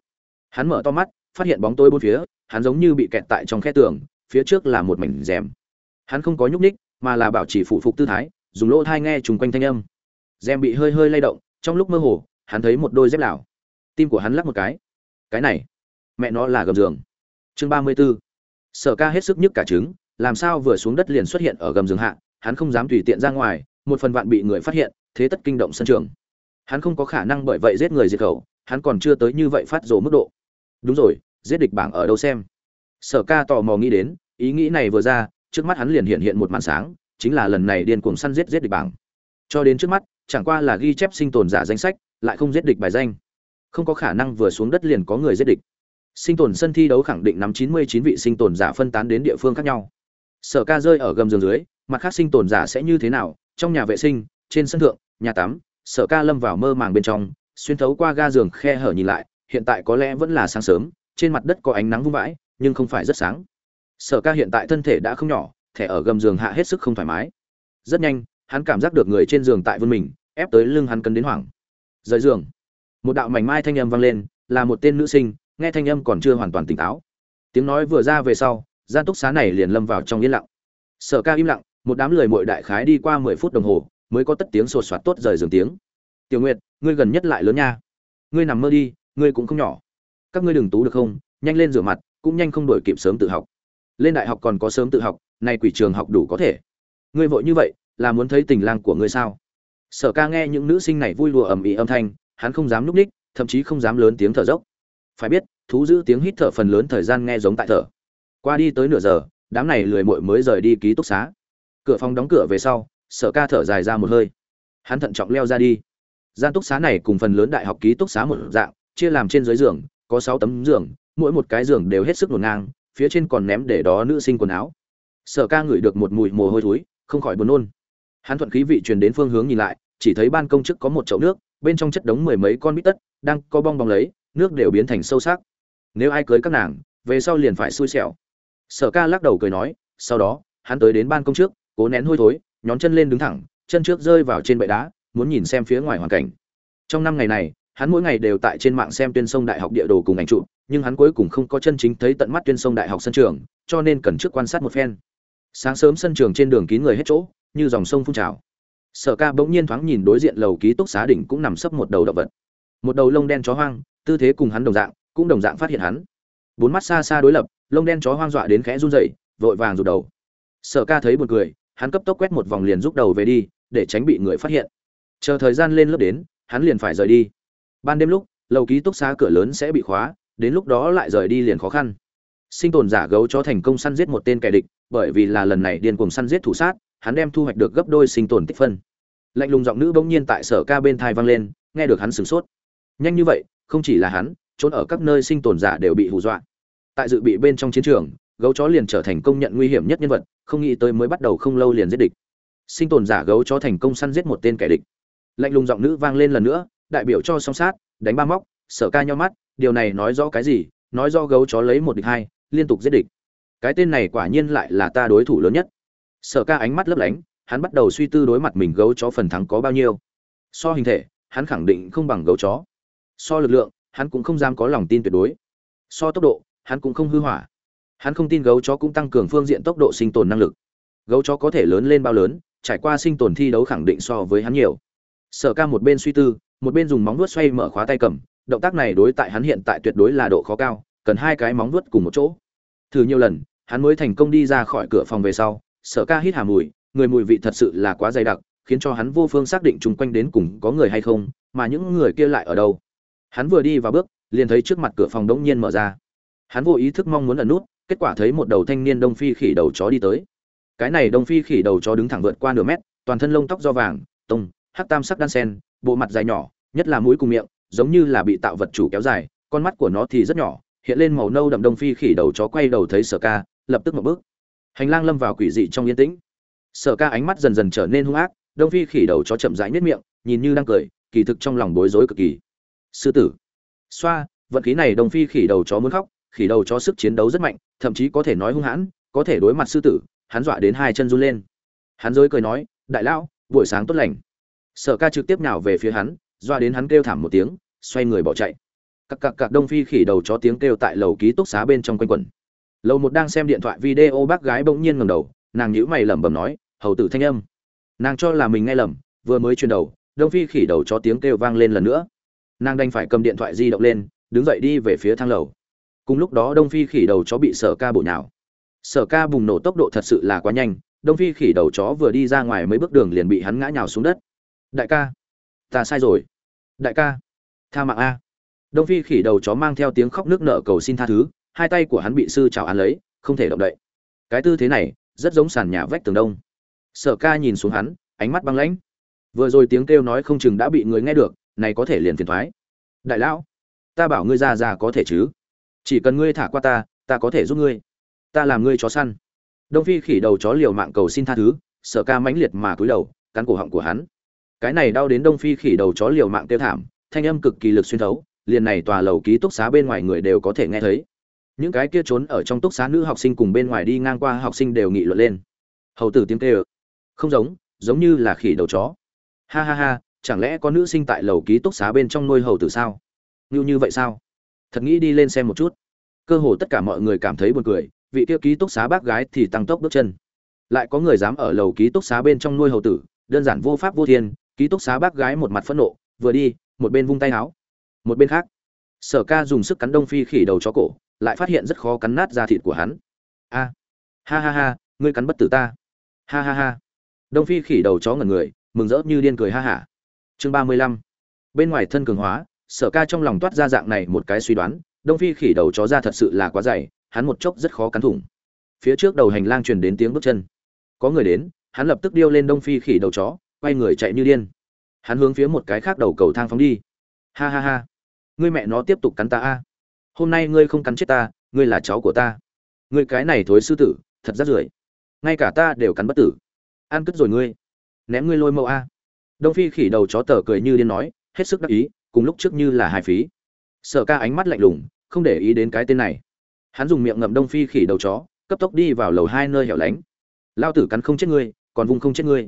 Hắn mở to mắt, phát hiện bóng tối bốn phía, hắn giống như bị kẹt tại trong khe tường, phía trước là một mảnh rèm. Hắn không có nhúc ních mà là bảo trì phụ phục tư thái, dùng lỗ thai nghe chung quanh thanh âm. Rèm bị hơi hơi lay động, trong lúc mơ hồ hắn thấy một đôi dép lào. Tim của hắn lắc một cái. Cái này, mẹ nó là gầm giường. Chương ba mươi b ố sở ca hết sức nhức cả trứng, làm sao vừa xuống đất liền xuất hiện ở gầm giường hạ, hắn không dám tùy tiện ra ngoài, một phần vạn bị người phát hiện, thế tất kinh động sân trường. Hắn không có khả năng bởi vậy giết người diệt khẩu, hắn còn chưa tới như vậy phát rồ mức độ. Đúng rồi, giết địch bảng ở đâu xem? Sở ca tò mò nghĩ đến, ý nghĩ này vừa ra, trước mắt hắn liền hiện hiện một màn sáng, chính là lần này điên cuồng săn giết giết địch bảng. Cho đến trước mắt, chẳng qua là ghi chép sinh tồn giả danh sách lại không giết địch bài danh. Không có khả năng vừa xuống đất liền có người giết địch. Sinh tồn sân thi đấu khẳng định nắm 99 vị sinh tồn giả phân tán đến địa phương khác nhau. Sở ca rơi ở gầm giường dưới, mặt khác sinh tồn giả sẽ như thế nào? Trong nhà vệ sinh, trên sân thượng, nhà tắm, sở ca lâm vào mơ màng bên trong, xuyên thấu qua ga giường khe hở nhìn lại, hiện tại có lẽ vẫn là sáng sớm, trên mặt đất có ánh nắng vung vãi, nhưng không phải rất sáng. Sở ca hiện tại thân thể đã không nhỏ, thẻ ở gầm giường hạ hết sức không thoải mái. Rất nhanh, hắn cảm giác được người trên giường tại vươn mình, ép tới lưng hắn cân đến hoảng rời giường. Một đạo mảnh mai thanh âm vang lên, là một tên nữ sinh, nghe thanh âm còn chưa hoàn toàn tỉnh táo. Tiếng nói vừa ra về sau, gian túc xá này liền lâm vào trong yên lặng. Sở ca im lặng, một đám lười mội đại khái đi qua mười phút đồng hồ, mới có tất tiếng sột soạt tốt rời giường tiếng. Tiểu nguyệt, ngươi gần nhất lại lớn nha. Ngươi nằm mơ đi, ngươi cũng không nhỏ. Các ngươi đừng tú được không, nhanh lên rửa mặt, cũng nhanh không đổi kịp sớm tự học. Lên đại học còn có sớm tự học, nay quỷ trường học đủ có thể. Ngươi vội như vậy, là muốn thấy tình lang của ngươi sao? Sở ca nghe những nữ sinh này vui lùa ầm ĩ âm thanh, hắn không dám núp ních, thậm chí không dám lớn tiếng thở dốc. Phải biết, thú giữ tiếng hít thở phần lớn thời gian nghe giống tại thở. Qua đi tới nửa giờ, đám này lười muội mới rời đi ký túc xá. Cửa phòng đóng cửa về sau, sở ca thở dài ra một hơi. Hắn thận trọng leo ra đi. Gian túc xá này cùng phần lớn đại học ký túc xá một dạng, chia làm trên dưới giường, có sáu tấm giường, mỗi một cái giường đều hết sức ngổn ngang, phía trên còn ném để đó nữ sinh quần áo. Sở ca ngửi được một mùi mồ hôi thối, không khỏi buồn nôn. Hắn thuận khí vị truyền đến phương hướng nhìn lại chỉ thấy ban công trước có một chậu nước, bên trong chất đống mười mấy con bít tất, đang có bong bóng lấy, nước đều biến thành sâu sắc. Nếu ai cưới các nàng, về sau liền phải xui xẻo. Sở ca lắc đầu cười nói, sau đó, hắn tới đến ban công trước, cố nén hôi thối, nhón chân lên đứng thẳng, chân trước rơi vào trên bệ đá, muốn nhìn xem phía ngoài hoàn cảnh. Trong năm ngày này, hắn mỗi ngày đều tại trên mạng xem tuyên sông đại học địa đồ cùng ảnh trụ nhưng hắn cuối cùng không có chân chính thấy tận mắt tuyên sông đại học sân trường, cho nên cần trước quan sát một phen. Sáng sớm sân trường trên đường kín người hết chỗ, như dòng sông phun trào sở ca bỗng nhiên thoáng nhìn đối diện lầu ký túc xá đỉnh cũng nằm sấp một đầu động vật. Một đầu lông đen chó hoang, tư thế cùng hắn đồng dạng, cũng đồng dạng phát hiện hắn. Bốn mắt xa xa đối lập, lông đen chó hoang dọa đến khẽ run rẩy, vội vàng rụt đầu. Sở ca thấy buồn cười, hắn cấp tốc quét một vòng liền rút đầu về đi, để tránh bị người phát hiện. Chờ thời gian lên lớp đến, hắn liền phải rời đi. Ban đêm lúc, lầu ký túc xá cửa lớn sẽ bị khóa, đến lúc đó lại rời đi liền khó khăn. Sinh tồn giả gấu chó thành công săn giết một tên kẻ địch, bởi vì là lần này điên cuồng săn giết thủ sát hắn đem thu hoạch được gấp đôi sinh tồn tích phân. Lạnh lùng giọng nữ bỗng nhiên tại sở ca bên thai vang lên, nghe được hắn sửng sốt. Nhanh như vậy, không chỉ là hắn, trốn ở các nơi sinh tồn giả đều bị hù dọa. Tại dự bị bên trong chiến trường, gấu chó liền trở thành công nhận nguy hiểm nhất nhân vật, không nghĩ tới mới bắt đầu không lâu liền giết địch. Sinh tồn giả gấu chó thành công săn giết một tên kẻ địch. Lạnh lùng giọng nữ vang lên lần nữa, đại biểu cho song sát, đánh ba móc, sở ca nhau mắt, điều này nói rõ cái gì? Nói do gấu chó lấy một địch hai, liên tục giết địch. Cái tên này quả nhiên lại là ta đối thủ lớn nhất sở ca ánh mắt lấp lánh, hắn bắt đầu suy tư đối mặt mình gấu chó phần thắng có bao nhiêu. So hình thể, hắn khẳng định không bằng gấu chó. So lực lượng, hắn cũng không dám có lòng tin tuyệt đối. So tốc độ, hắn cũng không hư hỏa. Hắn không tin gấu chó cũng tăng cường phương diện tốc độ sinh tồn năng lực. Gấu chó có thể lớn lên bao lớn, trải qua sinh tồn thi đấu khẳng định so với hắn nhiều. Sở ca một bên suy tư, một bên dùng móng vuốt xoay mở khóa tay cầm, động tác này đối tại hắn hiện tại tuyệt đối là độ khó cao, cần hai cái móng vuốt cùng một chỗ. Thử nhiều lần, hắn mới thành công đi ra khỏi cửa phòng về sau sở ca hít hà mùi, người mùi vị thật sự là quá dày đặc, khiến cho hắn vô phương xác định chung quanh đến cùng có người hay không, mà những người kia lại ở đâu. Hắn vừa đi vào bước, liền thấy trước mặt cửa phòng đống nhiên mở ra. Hắn vô ý thức mong muốn ẩn nút, kết quả thấy một đầu thanh niên đông phi khỉ đầu chó đi tới. Cái này đông phi khỉ đầu chó đứng thẳng vượt qua nửa mét, toàn thân lông tóc do vàng, tông, hắc tam sắc đan sen, bộ mặt dài nhỏ, nhất là mũi cùng miệng, giống như là bị tạo vật chủ kéo dài, con mắt của nó thì rất nhỏ, hiện lên màu nâu đậm đông phi khỉ đầu chó quay đầu thấy sở ca, lập tức một bước hành lang lâm vào quỷ dị trong yên tĩnh. Sở ca ánh mắt dần dần trở nên hung ác, đông phi khỉ đầu chó chậm rãi nết miệng, nhìn như đang cười, kỳ thực trong lòng bối rối cực kỳ. Sư tử. Xoa, vận khí này đông phi khỉ đầu chó muốn khóc, khỉ đầu chó sức chiến đấu rất mạnh, thậm chí có thể nói hung hãn, có thể đối mặt sư tử, hắn dọa đến hai chân run lên. Hắn dối cười nói, đại lão, buổi sáng tốt lành. Sở ca trực tiếp nào về phía hắn, dọa đến hắn kêu thảm một tiếng, xoay người bỏ chạy. Cặc cặc cặc, đông phi khỉ đầu chó tiếng kêu tại lầu ký túc xá bên trong quanh quẩn lầu một đang xem điện thoại video, bác gái bỗng nhiên ngầm đầu, nàng nhữ mày lẩm bẩm nói, hầu tử thanh âm. Nàng cho là mình nghe lầm, vừa mới chuyển đầu, đông phi khỉ đầu chó tiếng kêu vang lên lần nữa. Nàng đành phải cầm điện thoại di động lên, đứng dậy đi về phía thang lầu. Cùng lúc đó đông phi khỉ đầu chó bị sở ca bổ nhào. Sở ca bùng nổ tốc độ thật sự là quá nhanh, đông phi khỉ đầu chó vừa đi ra ngoài mấy bước đường liền bị hắn ngã nhào xuống đất. Đại ca, ta sai rồi. Đại ca, tha mạng a. Đông phi khỉ đầu chó mang theo tiếng khóc nước nợ cầu xin tha thứ hai tay của hắn bị sư chào án lấy, không thể động đậy. Cái tư thế này, rất giống sàn nhà vách tường đông. Sở ca nhìn xuống hắn, ánh mắt băng lãnh. Vừa rồi tiếng kêu nói không chừng đã bị người nghe được, này có thể liền phiền thoái. Đại lão, ta bảo ngươi ra ra có thể chứ. Chỉ cần ngươi thả qua ta ta có thể giúp ngươi. Ta làm ngươi chó săn. Đông phi khỉ đầu chó liều mạng cầu xin tha thứ, sở ca mãnh liệt mà cúi đầu, cắn cổ họng của hắn. Cái này đau đến đông phi khỉ đầu chó liều mạng kêu thảm, thanh âm cực kỳ lực xuyên thấu, liền này tòa lầu ký túc xá bên ngoài người đều có thể nghe thấy những cái kia trốn ở trong túc xá nữ học sinh cùng bên ngoài đi ngang qua học sinh đều nghị luận lên. Hầu tử tiếng kêu. Không giống giống như là khỉ đầu chó. Ha ha ha, chẳng lẽ có nữ sinh tại lầu ký túc xá bên trong nuôi hầu tử sao? Như như vậy sao? Thật nghĩ đi lên xem một chút. Cơ hồ tất cả mọi người cảm thấy buồn cười, vị kia ký túc xá bác gái thì tăng tốc bước chân. Lại có người dám ở lầu ký túc xá bên trong nuôi hầu tử, đơn giản vô pháp vô thiên, ký túc xá bác gái một mặt phẫn nộ, vừa đi, một bên vung tay áo, một bên khác. Sở ca dùng sức cắn đông phi khỉ đầu chó cổ lại phát hiện rất khó cắn nát da thịt của hắn. A, ha ha ha, ngươi cắn bất tử ta. Ha ha ha. Đông phi khỉ đầu chó ngẩn người, mừng rỡ như điên cười ha hả. Chương ba mươi lăm. Bên ngoài thân cường hóa, sở ca trong lòng toát ra dạng này một cái suy đoán, đông phi khỉ đầu chó ra thật sự là quá dày, hắn một chốc rất khó cắn thủng. Phía trước đầu hành lang truyền đến tiếng bước chân. Có người đến, hắn lập tức điêu lên đông phi khỉ đầu chó, quay người chạy như điên. Hắn hướng phía một cái khác đầu cầu thang phóng đi. Ha ha ha. Ngươi mẹ nó tiếp tục cắn ta a hôm nay ngươi không cắn chết ta, ngươi là cháu của ta. Ngươi cái này thối sư tử, thật rất rưởi. Ngay cả ta đều cắn bất tử. Ăn cất rồi ngươi. Ném ngươi lôi mẫu a. Đông phi khỉ đầu chó tờ cười như điên nói, hết sức đắc ý, cùng lúc trước như là hài phí. Sở ca ánh mắt lạnh lùng, không để ý đến cái tên này. Hắn dùng miệng ngậm đông phi khỉ đầu chó, cấp tốc đi vào lầu hai nơi hẻo lánh. Lao tử cắn không chết ngươi, còn vùng không chết ngươi.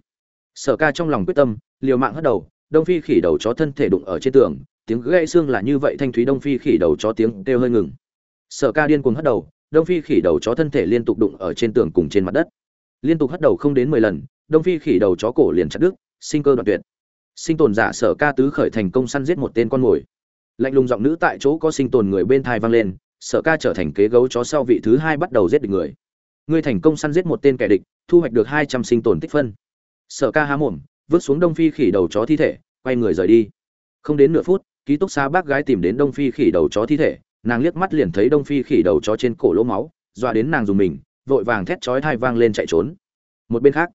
Sở ca trong lòng quyết tâm, liều mạng hất đầu, đông phi khỉ đầu chó thân thể đụng ở trên tường tiếng gãy xương là như vậy, thanh thúy đông phi khỉ đầu chó tiếng kêu hơi ngừng. Sở ca điên cuồng hất đầu, đông phi khỉ đầu chó thân thể liên tục đụng ở trên tường cùng trên mặt đất. Liên tục hất đầu không đến mười lần, đông phi khỉ đầu chó cổ liền chặt đứt, sinh cơ đoạn tuyệt. Sinh tồn giả sở ca tứ khởi thành công săn giết một tên con mồi. Lạnh lùng giọng nữ tại chỗ có sinh tồn người bên thai vang lên, sở ca trở thành kế gấu chó sau vị thứ hai bắt đầu giết địch người. Ngươi thành công săn giết một tên kẻ địch, thu hoạch được hai trăm sinh tồn tích phân. Sở ca há mồm, vứt xuống đông phi khỉ đầu chó thi thể, quay người rời đi. Không đến nửa phút ký túc xá bác gái tìm đến đông phi khỉ đầu chó thi thể, nàng liếc mắt liền thấy đông phi khỉ đầu chó trên cổ lỗ máu, dọa đến nàng dùng mình, vội vàng thét chói thai vang lên chạy trốn. Một bên khác,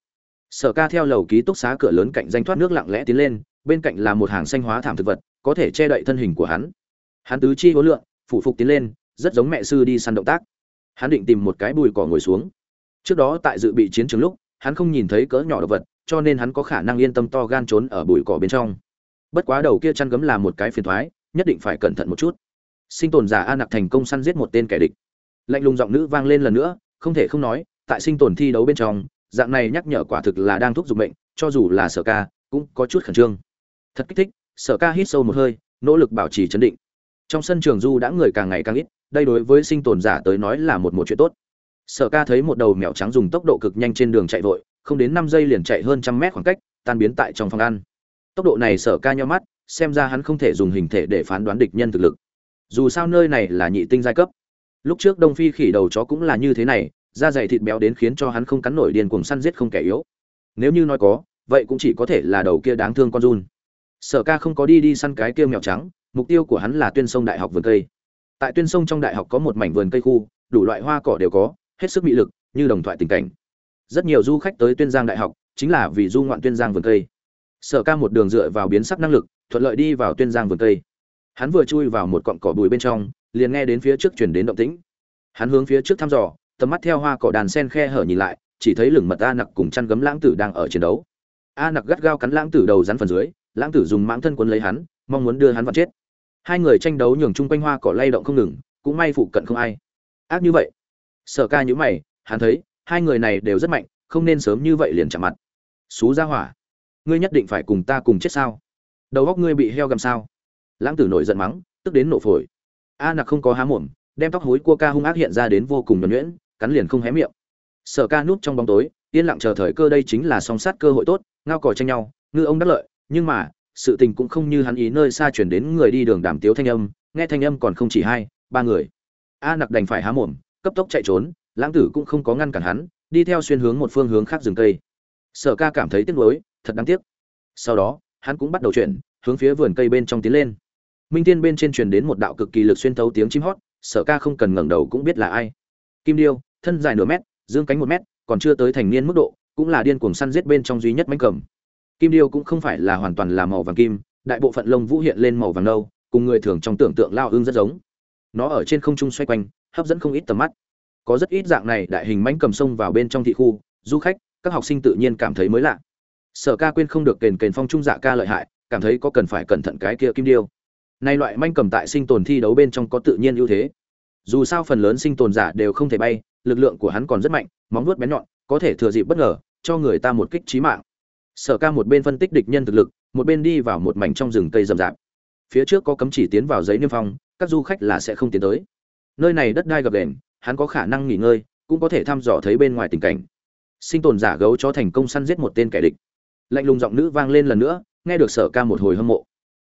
sở ca theo lầu ký túc xá cửa lớn cạnh danh thoát nước lặng lẽ tiến lên, bên cạnh là một hàng xanh hóa thảm thực vật, có thể che đậy thân hình của hắn. Hắn tứ chi hối lượng phủ phục tiến lên, rất giống mẹ sư đi săn động tác. Hắn định tìm một cái bùi cỏ ngồi xuống. Trước đó tại dự bị chiến trường lúc, hắn không nhìn thấy cỡ nhỏ động vật, cho nên hắn có khả năng yên tâm to gan trốn ở bụi cỏ bên trong bất quá đầu kia chăn gấm là một cái phiền thoái nhất định phải cẩn thận một chút. Sinh tồn giả a nặc thành công săn giết một tên kẻ địch. Lạnh lùng giọng nữ vang lên lần nữa không thể không nói tại sinh tồn thi đấu bên trong dạng này nhắc nhở quả thực là đang thúc giục mệnh, cho dù là sở ca cũng có chút khẩn trương. Thật kích thích sở ca hít sâu một hơi nỗ lực bảo trì chấn định. Trong sân trường du đã người càng ngày càng ít đây đối với sinh tồn giả tới nói là một một chuyện tốt. Sở ca thấy một đầu mèo trắng dùng tốc độ cực nhanh trên đường chạy vội không đến năm giây liền chạy hơn trăm mét khoảng cách tan biến tại trong phòng ăn tốc độ này sở ca nho mắt, xem ra hắn không thể dùng hình thể để phán đoán địch nhân thực lực. Dù sao nơi này là nhị tinh giai cấp. Lúc trước đông phi khỉ đầu chó cũng là như thế này, da dày thịt béo đến khiến cho hắn không cắn nổi điền cuồng săn giết không kẻ yếu. Nếu như nói có, vậy cũng chỉ có thể là đầu kia đáng thương con run. Sở ca không có đi đi săn cái kia mèo trắng, mục tiêu của hắn là tuyên sông đại học vườn cây. Tại tuyên sông trong đại học có một mảnh vườn cây khu, đủ loại hoa cỏ đều có, hết sức bị lực, như đồng thoại tình cảnh. Rất nhiều du khách tới tuyên giang đại học, chính là vì du ngoạn tuyên giang vườn cây sở ca một đường dựa vào biến sắc năng lực, thuận lợi đi vào tuyên giang vườn cây. Hắn vừa chui vào một cọng cỏ bụi bên trong, liền nghe đến phía trước chuyển đến động tĩnh. Hắn hướng phía trước thăm dò, tầm mắt theo hoa cỏ đàn sen khe hở nhìn lại, chỉ thấy lửng mật a nặc cùng chăn gấm lãng tử đang ở chiến đấu. A nặc gắt gao cắn lãng tử đầu rắn phần dưới, lãng tử dùng mãng thân quấn lấy hắn, mong muốn đưa hắn vào chết. Hai người tranh đấu nhường chung quanh hoa cỏ lay động không ngừng, cũng may phụ cận không ai. Ác như vậy. Sở ca nhữ mày, hắn thấy, hai người này đều rất mạnh, không nên sớm như vậy liền chạm mặt. Xú ra hỏa ngươi nhất định phải cùng ta cùng chết sao? Đầu góc ngươi bị heo gầm sao? Lãng tử nổi giận mắng, tức đến nổ phổi. A nặc không có há mồm, đem tóc hối cua ca hung ác hiện ra đến vô cùng nhuẩn nhuyễn, cắn liền không hé miệng. Sở ca núp trong bóng tối, yên lặng chờ thời cơ đây chính là song sát cơ hội tốt, ngao còi tranh nhau, ngư ông đắc lợi, nhưng mà, sự tình cũng không như hắn ý nơi xa chuyển đến người đi đường đàm tiếu thanh âm, nghe thanh âm còn không chỉ hai, ba người. A nặc đành phải há mồm, cấp tốc chạy trốn, lãng tử cũng không có ngăn cản hắn, đi theo xuyên hướng một phương hướng khác rừng cây. Sở ca cảm thấy tiếc nuối thật đáng tiếc. Sau đó, hắn cũng bắt đầu chuyển, hướng phía vườn cây bên trong tiến lên. Minh tiên bên trên truyền đến một đạo cực kỳ lực xuyên thấu tiếng chim hót, sở ca không cần ngẩng đầu cũng biết là ai. Kim điêu, thân dài nửa mét, dương cánh một mét, còn chưa tới thành niên mức độ, cũng là điên cuồng săn giết bên trong duy nhất mánh cầm. Kim điêu cũng không phải là hoàn toàn là màu vàng kim, đại bộ phận lông vũ hiện lên màu vàng nâu, cùng người thường trong tưởng tượng lao ương rất giống. Nó ở trên không trung xoay quanh, hấp dẫn không ít tầm mắt. Có rất ít dạng này đại hình mánh cầm sông vào bên trong thị khu, du khách, các học sinh tự nhiên cảm thấy mới lạ sở ca quên không được kền kền phong trung dạ ca lợi hại, cảm thấy có cần phải cẩn thận cái kia kim điêu. Nay loại manh cầm tại sinh tồn thi đấu bên trong có tự nhiên ưu thế. Dù sao phần lớn sinh tồn giả đều không thể bay, lực lượng của hắn còn rất mạnh, móng vuốt bén nhọn, có thể thừa dịp bất ngờ, cho người ta một kích trí mạng. Sở ca một bên phân tích địch nhân thực lực, một bên đi vào một mảnh trong rừng cây rậm rạp. Phía trước có cấm chỉ tiến vào giấy niêm phong, các du khách là sẽ không tiến tới. Nơi này đất đai gập đền hắn có khả năng nghỉ ngơi, cũng có thể thăm dò thấy bên ngoài tình cảnh. Sinh tồn giả gấu cho thành công săn giết một tên kẻ địch lạnh lùng giọng nữ vang lên lần nữa, nghe được sở ca một hồi hâm mộ.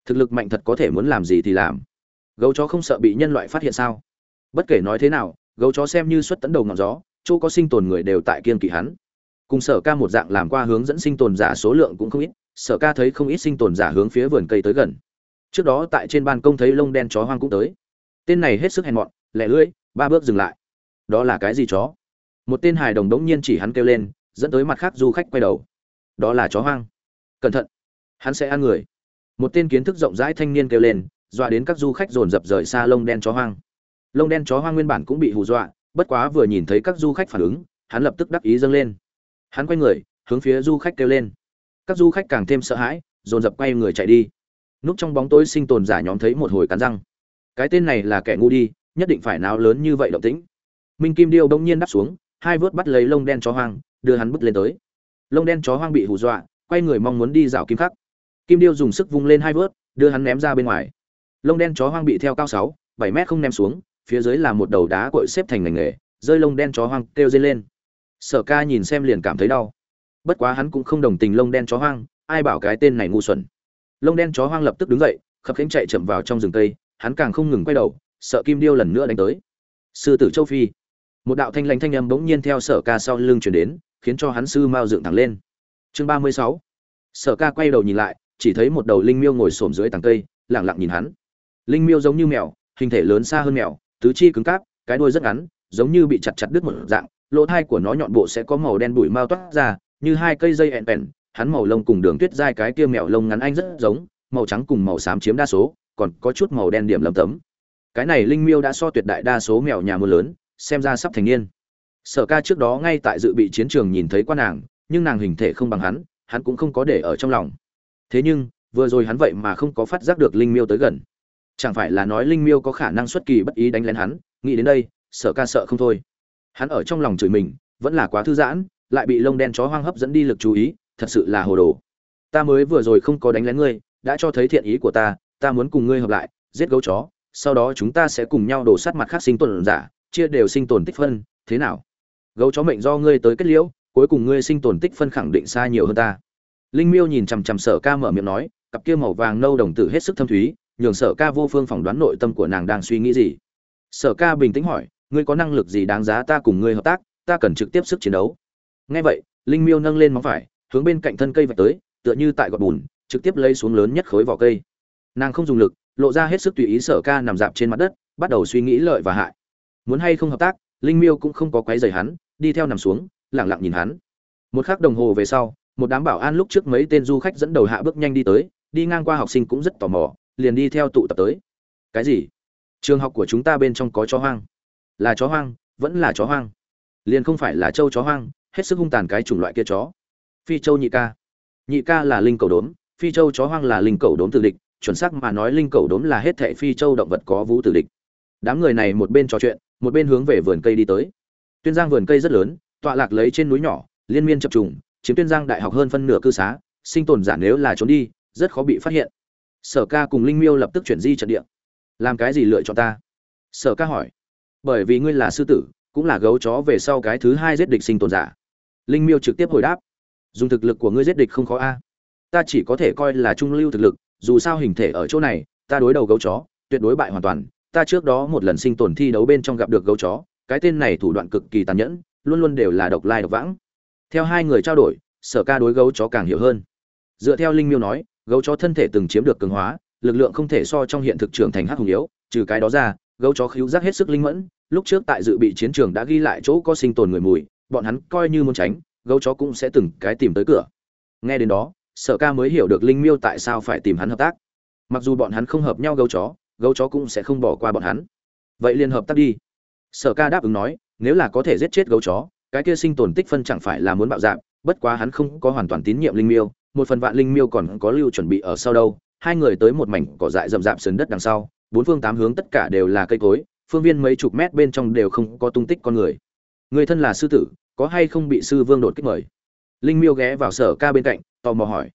Thực lực mạnh thật có thể muốn làm gì thì làm. Gấu chó không sợ bị nhân loại phát hiện sao? Bất kể nói thế nào, gấu chó xem như xuất tấn đầu ngọn gió, chỗ có sinh tồn người đều tại kiên kỵ hắn. Cùng sở ca một dạng làm qua hướng dẫn sinh tồn giả số lượng cũng không ít, sở ca thấy không ít sinh tồn giả hướng phía vườn cây tới gần. Trước đó tại trên ban công thấy lông đen chó hoang cũng tới. Tên này hết sức hèn mọn lẻ lưỡi, ba bước dừng lại. Đó là cái gì chó? Một tên hài đồng đống nhiên chỉ hắn kêu lên, dẫn tới mặt khác du khách quay đầu đó là chó hoang. Cẩn thận, hắn sẽ ăn người. Một tên kiến thức rộng rãi thanh niên kêu lên, dọa đến các du khách dồn dập rời xa lông đen chó hoang. Lông đen chó hoang nguyên bản cũng bị hù dọa, bất quá vừa nhìn thấy các du khách phản ứng, hắn lập tức đắc ý dâng lên. Hắn quay người, hướng phía du khách kêu lên. Các du khách càng thêm sợ hãi, dồn dập quay người chạy đi. Núp trong bóng tối sinh tồn giả nhóm thấy một hồi cắn răng. Cái tên này là kẻ ngu đi, nhất định phải náo lớn như vậy động tĩnh. Minh kim điêu đông nhiên đáp xuống, hai vớt bắt lấy lông đen chó hoang, đưa hắn bước lên tới lông đen chó hoang bị hù dọa, quay người mong muốn đi rào kim khắc. Kim điêu dùng sức vung lên hai vớt, đưa hắn ném ra bên ngoài. Lông đen chó hoang bị theo cao sáu, bảy mét không ném xuống, phía dưới là một đầu đá cội xếp thành ngành nghề, rơi lông đen chó hoang kêu dây lên. Sở ca nhìn xem liền cảm thấy đau. Bất quá hắn cũng không đồng tình lông đen chó hoang, ai bảo cái tên này ngu xuẩn. Lông đen chó hoang lập tức đứng dậy, khập khiễng chạy chậm vào trong rừng cây hắn càng không ngừng quay đầu, sợ kim điêu lần nữa đánh tới. Sư tử châu phi. Một đạo thanh lãnh thanh âm bỗng nhiên theo sở ca sau lưng chuyển đến khiến cho hắn sư mao dựng thẳng lên. Chương ba mươi sáu. Sở ca quay đầu nhìn lại, chỉ thấy một đầu linh miêu ngồi xổm dưới tàng cây lẳng lặng nhìn hắn. Linh miêu giống như mèo, hình thể lớn xa hơn mèo, tứ chi cứng cáp, cái đuôi rất ngắn, giống như bị chặt chặt đứt một dạng, lỗ thai của nó nhọn bộ sẽ có màu đen bụi mao toát ra, như hai cây dây ẹn bèn hắn màu lông cùng đường tuyết dai cái kia mèo lông ngắn anh rất giống, màu trắng cùng màu xám chiếm đa số, còn có chút màu đen điểm lấm tấm. Cái này linh miêu đã so tuyệt đại đa số mèo nhà mưa lớn, xem ra sắp thành niên sở ca trước đó ngay tại dự bị chiến trường nhìn thấy quan nàng, nhưng nàng hình thể không bằng hắn hắn cũng không có để ở trong lòng. Thế nhưng, vừa rồi hắn vậy mà không có phát giác được linh miêu tới gần. Chẳng phải là nói linh miêu có khả năng xuất kỳ bất ý đánh lén hắn, nghĩ đến đây, sở ca sợ không thôi. Hắn ở trong lòng chửi mình, vẫn là quá thư giãn, lại bị lông đen chó hoang hấp dẫn đi lực chú ý, thật sự là hồ đồ. Ta mới vừa rồi không có đánh lén ngươi, đã cho thấy thiện ý của ta ta muốn cùng ngươi hợp lại, giết gấu chó, sau đó chúng ta sẽ cùng nhau đổ sát mặt khác sinh tồn giả, chia đều sinh tồn tích phân, thế nào? Gấu chó mệnh do ngươi tới kết liễu, cuối cùng ngươi sinh tồn tích phân khẳng định xa nhiều hơn ta. Linh miêu nhìn chằm chằm sở ca mở miệng nói, cặp kia màu vàng nâu đồng tử hết sức thâm thúy, nhường sở ca vô phương phỏng đoán nội tâm của nàng đang suy nghĩ gì. Sở ca bình tĩnh hỏi, ngươi có năng lực gì đáng giá ta cùng ngươi hợp tác, ta cần trực tiếp sức chiến đấu. Ngay vậy, linh miêu nâng lên móng phải, hướng bên cạnh thân cây vạch tới, tựa như tại gọt bùn, trực tiếp lấy xuống lớn nhất khối vỏ cây. Nàng không dùng lực, lộ ra hết sức tùy ý sở ca nằm dạp trên mặt đất, bắt đầu suy nghĩ lợi và hại. Muốn hay không hợp tác, linh miêu cũng không có quấy rầy hắn đi theo nằm xuống lẳng lặng nhìn hắn. Một khắc đồng hồ về sau, một đám bảo an lúc trước mấy tên du khách dẫn đầu hạ bước nhanh đi tới, đi ngang qua học sinh cũng rất tò mò, liền đi theo tụ tập tới. Cái gì? Trường học của chúng ta bên trong có chó hoang. Là chó hoang, vẫn là chó hoang. Liền không phải là châu chó hoang, hết sức hung tàn cái chủng loại kia chó. Phi châu nhị ca. Nhị ca là linh cầu đốm, phi châu chó hoang là linh cầu đốm tử địch, chuẩn xác mà nói linh cầu đốm là hết thệ phi châu động vật có vũ tử địch. Đám người này một bên trò chuyện, một bên hướng về vườn cây đi tới tuyên giang vườn cây rất lớn, tọa lạc lấy trên núi nhỏ, liên miên chập trùng, chiếm tuyên giang đại học hơn phân nửa cư xá, sinh tồn giả nếu là trốn đi, rất khó bị phát hiện. Sở ca cùng linh miêu lập tức chuyển di trận địa. Làm cái gì lựa chọn ta? Sở ca hỏi. Bởi vì ngươi là sư tử, cũng là gấu chó về sau cái thứ hai giết địch sinh tồn giả. Linh miêu trực tiếp hồi đáp. Dùng thực lực của ngươi giết địch không khó a. Ta chỉ có thể coi là trung lưu thực lực, dù sao hình thể ở chỗ này, ta đối đầu gấu chó, tuyệt đối bại hoàn toàn. Ta trước đó một lần sinh tồn thi đấu bên trong gặp được gấu chó cái tên này thủ đoạn cực kỳ tàn nhẫn, luôn luôn đều là độc lai độc vãng. Theo hai người trao đổi, sở ca đối gấu chó càng hiểu hơn. Dựa theo linh miêu nói, gấu chó thân thể từng chiếm được cường hóa, lực lượng không thể so trong hiện thực trưởng thành hắc hùng yếu, trừ cái đó ra, gấu chó khíu giác hết sức linh mẫn, lúc trước tại dự bị chiến trường đã ghi lại chỗ có sinh tồn người mùi, bọn hắn coi như muốn tránh, gấu chó cũng sẽ từng cái tìm tới cửa. Nghe đến đó, sở ca mới hiểu được linh miêu tại sao phải tìm hắn hợp tác. Mặc dù bọn hắn không hợp nhau gấu chó gấu chó cũng sẽ không bỏ qua bọn hắn. Vậy liên hợp tác đi sở ca đáp ứng nói, nếu là có thể giết chết gấu chó, cái kia sinh tồn tích phân chẳng phải là muốn bạo dạng bất quá hắn không có hoàn toàn tín nhiệm linh miêu, một phần vạn linh miêu còn có lưu chuẩn bị ở sau đâu, hai người tới một mảnh cỏ dại rậm rạp sườn đất đằng sau, bốn phương tám hướng tất cả đều là cây cối, phương viên mấy chục mét bên trong đều không có tung tích con người. Người thân là sư tử, có hay không bị sư vương đột kích mời? Linh miêu ghé vào sở ca bên cạnh, tò mò hỏi.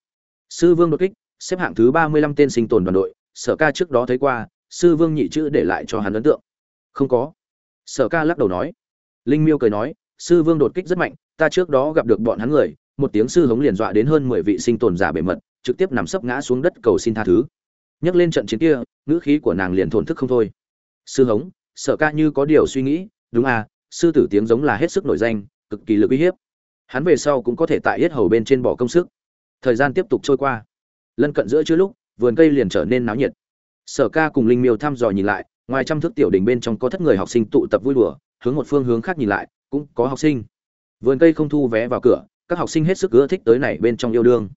Sư vương đột kích, xếp hạng thứ ba mươi lăm tên sinh tồn đoàn đội, sở ca trước đó thấy qua, sư vương nhị chữ để lại cho hắn ấn tượng. Không có sở ca lắc đầu nói. Linh miêu cười nói, sư vương đột kích rất mạnh, ta trước đó gặp được bọn hắn người, một tiếng sư hống liền dọa đến hơn mười vị sinh tồn giả bề mật, trực tiếp nằm sấp ngã xuống đất cầu xin tha thứ. Nhắc lên trận chiến kia, ngữ khí của nàng liền thổn thức không thôi. Sư hống, sở ca như có điều suy nghĩ, đúng à sư tử tiếng giống là hết sức nổi danh, cực kỳ lực uy hiếp. Hắn về sau cũng có thể tại hết hầu bên trên bỏ công sức. Thời gian tiếp tục trôi qua. Lân cận giữa chưa lúc, vườn cây liền trở nên náo nhiệt. Sở ca cùng linh miêu thăm dò nhìn lại ngoài trăm thước tiểu đình bên trong có thất người học sinh tụ tập vui đùa, hướng một phương hướng khác nhìn lại, cũng có học sinh. Vườn cây không thu vé vào cửa, các học sinh hết sức ưa thích tới này bên trong yêu đương.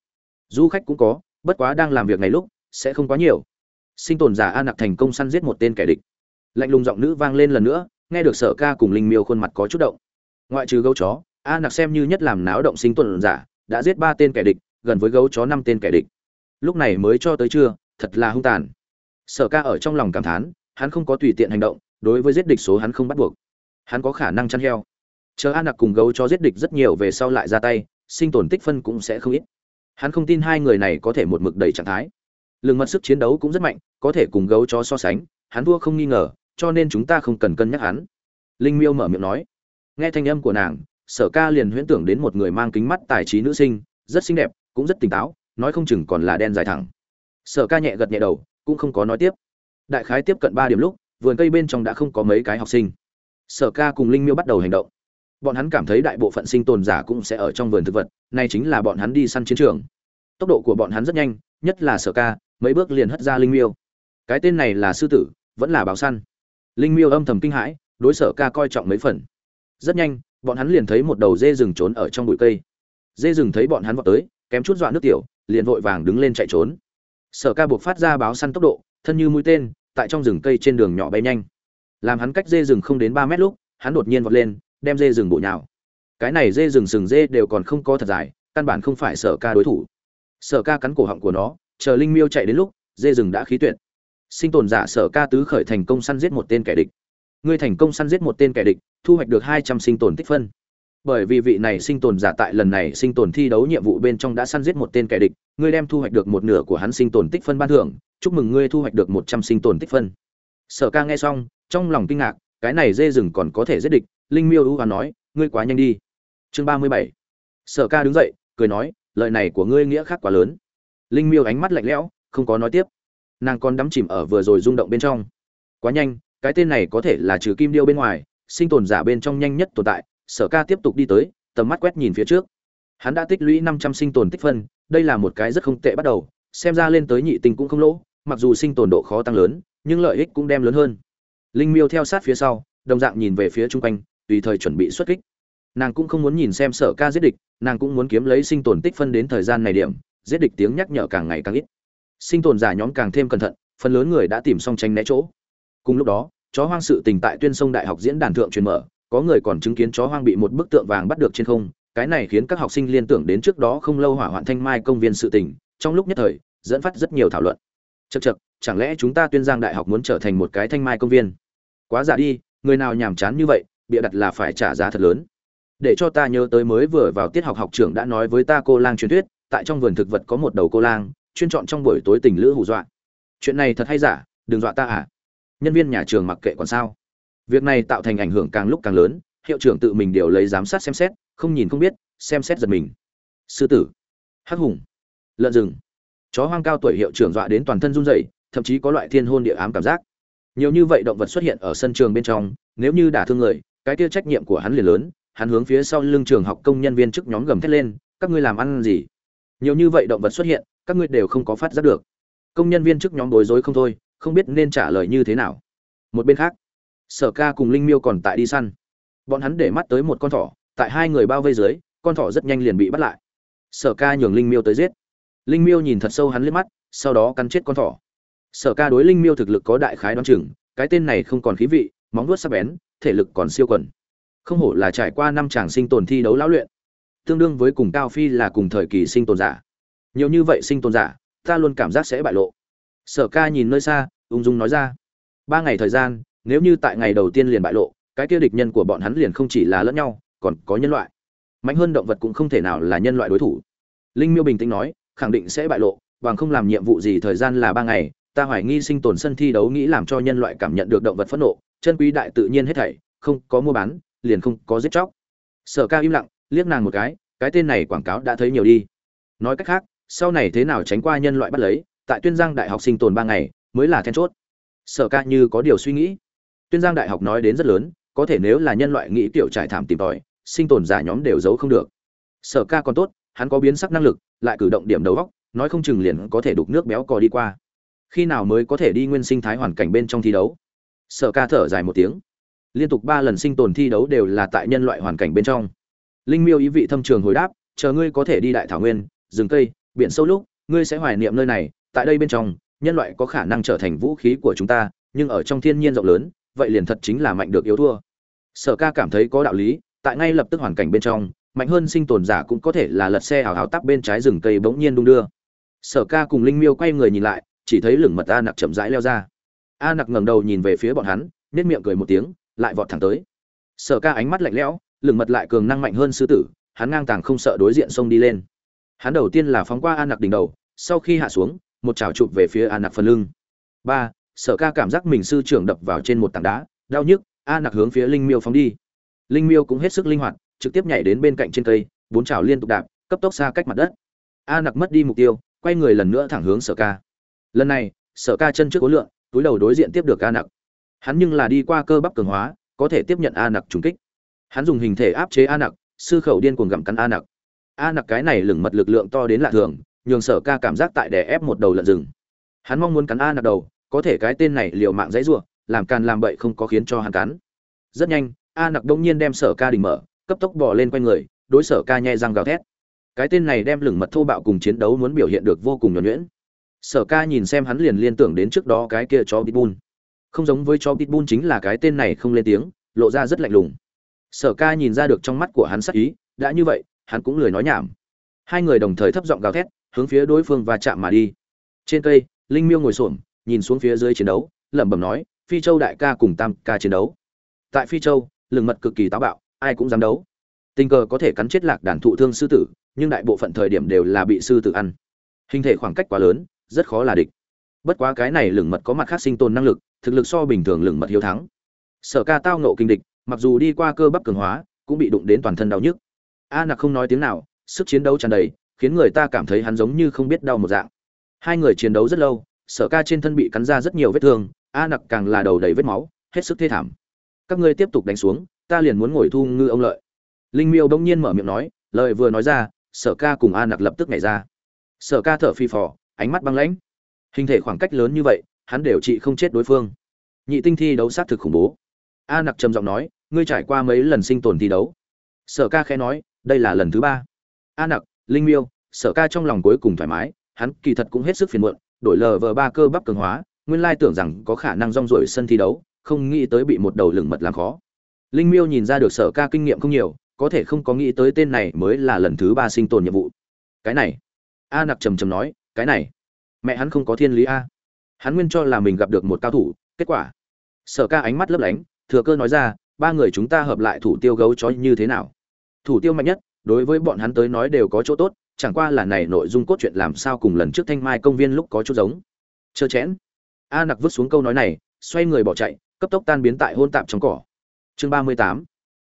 Du khách cũng có, bất quá đang làm việc này lúc, sẽ không quá nhiều. Sinh tồn giả a nặc thành công săn giết một tên kẻ địch. Lạnh lùng giọng nữ vang lên lần nữa, nghe được sở ca cùng linh miêu khuôn mặt có chút động. Ngoại trừ gấu chó, a nặc xem như nhất làm náo động sinh tồn giả, đã giết ba tên kẻ địch, gần với gấu chó năm tên kẻ địch. Lúc này mới cho tới trưa, thật là hung tàn. Sở ca ở trong lòng cảm thán hắn không có tùy tiện hành động, đối với giết địch số hắn không bắt buộc. Hắn có khả năng chăn heo. Chờ a nặc cùng gấu chó giết địch rất nhiều về sau lại ra tay, sinh tồn tích phân cũng sẽ không ít. Hắn không tin hai người này có thể một mực đầy trạng thái. Lường mật sức chiến đấu cũng rất mạnh, có thể cùng gấu chó so sánh, hắn thua không nghi ngờ, cho nên chúng ta không cần cân nhắc hắn. Linh miêu mở miệng nói. Nghe thanh âm của nàng, sở ca liền huyễn tưởng đến một người mang kính mắt tài trí nữ sinh, rất xinh đẹp, cũng rất tỉnh táo, nói không chừng còn là đen dài thẳng. Sở ca nhẹ gật nhẹ đầu, cũng không có nói tiếp đại khái tiếp cận ba điểm lúc, vườn cây bên trong đã không có mấy cái học sinh. Sở ca cùng linh miêu bắt đầu hành động. Bọn hắn cảm thấy đại bộ phận sinh tồn giả cũng sẽ ở trong vườn thực vật, này chính là bọn hắn đi săn chiến trường. Tốc độ của bọn hắn rất nhanh, nhất là sở ca, mấy bước liền hất ra linh miêu. Cái tên này là sư tử, vẫn là báo săn. Linh miêu âm thầm kinh hãi, đối sở ca coi trọng mấy phần. Rất nhanh, bọn hắn liền thấy một đầu dê rừng trốn ở trong bụi cây. Dê rừng thấy bọn hắn vọt tới, kém chút dọa nước tiểu, liền vội vàng đứng lên chạy trốn. Sở ca buộc phát ra báo săn tốc độ thân như mũi tên, tại trong rừng cây trên đường nhỏ bay nhanh. Làm hắn cách dê rừng không đến ba mét lúc, hắn đột nhiên vọt lên, đem dê rừng bộ nhào. Cái này dê rừng sừng dê đều còn không có thật dài, căn bản không phải sở ca đối thủ. Sở ca cắn cổ họng của nó, chờ linh miêu chạy đến lúc, dê rừng đã khí tuyệt. Sinh tồn giả sở ca tứ khởi thành công săn giết một tên kẻ địch. Ngươi thành công săn giết một tên kẻ địch, thu hoạch được hai trăm sinh tồn tích phân bởi vì vị này sinh tồn giả tại lần này sinh tồn thi đấu nhiệm vụ bên trong đã săn giết một tên kẻ địch, ngươi đem thu hoạch được một nửa của hắn sinh tồn tích phân ban thưởng, chúc mừng ngươi thu hoạch được một trăm sinh tồn tích phân. Sở ca nghe xong, trong lòng kinh ngạc, cái này dê rừng còn có thể giết địch, linh miêu ưu và nói, ngươi quá nhanh đi. Chương ba mươi bảy. Sở ca đứng dậy, cười nói, lời này của ngươi nghĩa khác quá lớn. Linh miêu ánh mắt lạnh lẽo, không có nói tiếp. Nàng còn đắm chìm ở vừa rồi rung động bên trong. Quá nhanh, cái tên này có thể là trừ kim điêu bên ngoài, sinh tồn giả bên trong nhanh nhất tồn tại sở ca tiếp tục đi tới, tầm mắt quét nhìn phía trước. Hắn đã tích lũy năm trăm sinh tồn tích phân, đây là một cái rất không tệ bắt đầu, xem ra lên tới nhị tình cũng không lỗ, mặc dù sinh tồn độ khó tăng lớn, nhưng lợi ích cũng đem lớn hơn. Linh miêu theo sát phía sau, đồng dạng nhìn về phía chung quanh, tùy thời chuẩn bị xuất kích. Nàng cũng không muốn nhìn xem sở ca giết địch, nàng cũng muốn kiếm lấy sinh tồn tích phân đến thời gian này điểm, giết địch tiếng nhắc nhở càng ngày càng ít. Sinh tồn giả nhóm càng thêm cẩn thận, phần lớn người đã tìm xong tranh né chỗ. Cùng lúc đó, chó hoang sự tình tại tuyên sông đại học diễn đàn thượng truyền mở có người còn chứng kiến chó hoang bị một bức tượng vàng bắt được trên không, cái này khiến các học sinh liên tưởng đến trước đó không lâu hỏa hoạn thanh mai công viên sự tình, trong lúc nhất thời, dẫn phát rất nhiều thảo luận. Chật chật chẳng lẽ chúng ta tuyên giang đại học muốn trở thành một cái thanh mai công viên? Quá giả đi, người nào nhàm chán như vậy, bịa đặt là phải trả giá thật lớn. Để cho ta nhớ tới mới vừa vào tiết học học trưởng đã nói với ta cô lang truyền thuyết, tại trong vườn thực vật có một đầu cô lang, chuyên chọn trong buổi tối tình lữ hù dọa. Chuyện này thật hay giả, đừng dọa ta à? Nhân viên nhà trường mặc kệ còn sao? Việc này tạo thành ảnh hưởng càng lúc càng lớn, hiệu trưởng tự mình điều lấy giám sát xem xét, không nhìn không biết, xem xét giật mình. Sư tử. Hắc hùng. Lợn rừng. Chó hoang cao tuổi hiệu trưởng dọa đến toàn thân run rẩy, thậm chí có loại thiên hôn địa ám cảm giác. Nhiều như vậy động vật xuất hiện ở sân trường bên trong, nếu như đả thương người, cái kia trách nhiệm của hắn liền lớn, hắn hướng phía sau lưng trường học công nhân viên chức nhóm gầm thét lên, các ngươi làm ăn gì? Nhiều như vậy động vật xuất hiện, các ngươi đều không có phát giác được. Công nhân viên chức nhóm bối rối không thôi, không biết nên trả lời như thế nào. Một bên khác sở ca cùng linh miêu còn tại đi săn. Bọn hắn để mắt tới một con thỏ, tại hai người bao vây dưới, con thỏ rất nhanh liền bị bắt lại. Sở ca nhường linh miêu tới giết. Linh miêu nhìn thật sâu hắn liếc mắt, sau đó cắn chết con thỏ. Sở ca đối linh miêu thực lực có đại khái đoán chừng, cái tên này không còn khí vị, móng vuốt sắc bén, thể lực còn siêu quần. Không hổ là trải qua năm tràng sinh tồn thi đấu lão luyện. Tương đương với cùng cao phi là cùng thời kỳ sinh tồn giả. Nhiều như vậy sinh tồn giả, ta luôn cảm giác sẽ bại lộ. Sở ca nhìn nơi xa, ung dung nói ra. Ba ngày thời gian nếu như tại ngày đầu tiên liền bại lộ, cái kia địch nhân của bọn hắn liền không chỉ là lẫn nhau, còn có nhân loại. Mạnh hơn động vật cũng không thể nào là nhân loại đối thủ. Linh miêu bình tĩnh nói, khẳng định sẽ bại lộ, bằng không làm nhiệm vụ gì thời gian là ba ngày, ta hoài nghi sinh tồn sân thi đấu nghĩ làm cho nhân loại cảm nhận được động vật phẫn nộ, chân quý đại tự nhiên hết thảy, không có mua bán, liền không có giết chóc. Sở ca im lặng, liếc nàng một cái cái tên này quảng cáo đã thấy nhiều đi. Nói cách khác, sau này thế nào tránh qua nhân loại bắt lấy, tại tuyên giang đại học sinh tồn ba ngày, mới là then chốt. Sở ca như có điều suy nghĩ tuyên giang đại học nói đến rất lớn, có thể nếu là nhân loại nghĩ tiểu trải thảm tìm tòi, sinh tồn giả nhóm đều giấu không được. Sở ca còn tốt, hắn có biến sắc năng lực, lại cử động điểm đầu góc nói không chừng liền có thể đục nước béo cò đi qua. Khi nào mới có thể đi nguyên sinh thái hoàn cảnh bên trong thi đấu? Sở ca thở dài một tiếng. Liên tục ba lần sinh tồn thi đấu đều là tại nhân loại hoàn cảnh bên trong. Linh miêu ý vị thâm trường hồi đáp, chờ ngươi có thể đi đại thảo nguyên, rừng cây, biển sâu lúc, ngươi sẽ hoài niệm nơi này, tại đây bên trong, nhân loại có khả năng trở thành vũ khí của chúng ta, nhưng ở trong thiên nhiên rộng lớn vậy liền thật chính là mạnh được yếu thua. Sở ca cảm thấy có đạo lý, tại ngay lập tức hoàn cảnh bên trong, mạnh hơn sinh tồn giả cũng có thể là lật xe hào hào tắp bên trái rừng cây bỗng nhiên đung đưa. Sở ca cùng linh miêu quay người nhìn lại, chỉ thấy lửng mật a nặc chậm rãi leo ra. A nặc ngẩng đầu nhìn về phía bọn hắn nết miệng cười một tiếng, lại vọt thẳng tới. Sở ca ánh mắt lạnh lẽo, lửng mật lại cường năng mạnh hơn sư tử, hắn ngang tàng không sợ đối diện xông đi lên. Hắn đầu tiên là phóng qua a nặc đỉnh đầu, sau khi hạ xuống, một chảo chụp về phía a nặc phần lưng. Ba sở ca cảm giác mình sư trưởng đập vào trên một tảng đá, đau nhức, a nặc hướng phía linh miêu phóng đi. Linh miêu cũng hết sức linh hoạt, trực tiếp nhảy đến bên cạnh trên cây, bốn chảo liên tục đạp, cấp tốc xa cách mặt đất. A nặc mất đi mục tiêu, quay người lần nữa thẳng hướng sở ca. Lần này, sở ca chân trước cố lượng túi đầu đối diện tiếp được a nặc. Hắn nhưng là đi qua cơ bắp cường hóa, có thể tiếp nhận a nặc trùng kích. Hắn dùng hình thể áp chế a nặc, sư khẩu điên cuồng gặm cắn a nặc. A nặc cái này lửng mật lực lượng to đến lạ thường, nhường sở ca cảm giác tại đè ép một đầu lợn rừng. Hắn mong muốn cắn a nặc đầu có thể cái tên này liều mạng dãy rủa, làm càn làm bậy không có khiến cho hắn cắn. Rất nhanh a nặc đông nhiên đem sở ca đình mở cấp tốc bỏ lên quanh người đối sở ca nhẹ răng gào thét. Cái tên này đem lửng mật thô bạo cùng chiến đấu muốn biểu hiện được vô cùng nhuẩn nhuyễn. Sở ca nhìn xem hắn liền liên tưởng đến trước đó cái kia chó pitbull. Không giống với chó pitbull chính là cái tên này không lên tiếng lộ ra rất lạnh lùng. Sở ca nhìn ra được trong mắt của hắn sắc ý đã như vậy hắn cũng lười nói nhảm. Hai người đồng thời thấp giọng gào thét hướng phía đối phương và chạm mà đi. Trên cây linh miêu ngồi xổm nhìn xuống phía dưới chiến đấu, lẩm bẩm nói, phi châu đại ca cùng tam ca chiến đấu. Tại phi châu lừng mật cực kỳ táo bạo, ai cũng dám đấu. Tình cờ có thể cắn chết lạc đàn thụ thương sư tử, nhưng đại bộ phận thời điểm đều là bị sư tử ăn. Hình thể khoảng cách quá lớn, rất khó là địch. Bất quá cái này lửng mật có mặt khác sinh tồn năng lực, thực lực so bình thường lửng mật hiếu thắng. Sở ca tao nộ kinh địch, mặc dù đi qua cơ bắp cường hóa, cũng bị đụng đến toàn thân đau nhức. A nặc không nói tiếng nào, sức chiến đấu tràn đầy, khiến người ta cảm thấy hắn giống như không biết đau một dạng. Hai người chiến đấu rất lâu sở ca trên thân bị cắn ra rất nhiều vết thương, a nặc càng là đầu đầy vết máu, hết sức thê thảm. Các ngươi tiếp tục đánh xuống, ta liền muốn ngồi thu ngư ông lợi. Linh miêu bỗng nhiên mở miệng nói, lời vừa nói ra, sở ca cùng a nặc lập tức nhảy ra. Sở ca thở phi phò, ánh mắt băng lãnh. Hình thể khoảng cách lớn như vậy, hắn đều trị không chết đối phương. Nhị tinh thi đấu sát thực khủng bố. A nặc trầm giọng nói, ngươi trải qua mấy lần sinh tồn thi đấu? Sở ca khẽ nói, đây là lần thứ ba. A nặc, linh miêu, sở ca trong lòng cuối cùng thoải mái, hắn kỳ thật cũng hết sức phiền muộn đổi lờ vờ ba cơ bắp cường hóa, nguyên lai tưởng rằng có khả năng rong rổi sân thi đấu, không nghĩ tới bị một đầu lửng mật làm khó. Linh miêu nhìn ra được sở ca kinh nghiệm không nhiều, có thể không có nghĩ tới tên này mới là lần thứ ba sinh tồn nhiệm vụ. Cái này. A nặc trầm trầm nói, cái này. Mẹ hắn không có thiên lý a. Hắn nguyên cho là mình gặp được một cao thủ, kết quả. Sở ca ánh mắt lấp lánh, thừa cơ nói ra, ba người chúng ta hợp lại thủ tiêu gấu chó như thế nào? Thủ tiêu mạnh nhất, đối với bọn hắn tới nói đều có chỗ tốt chẳng qua là này nội dung cốt truyện làm sao cùng lần trước thanh mai công viên lúc có chút giống. Chơ chẽn. A nặc vứt xuống câu nói này, xoay người bỏ chạy, cấp tốc tan biến tại hôn tạp trong cỏ. Chương ba mươi tám.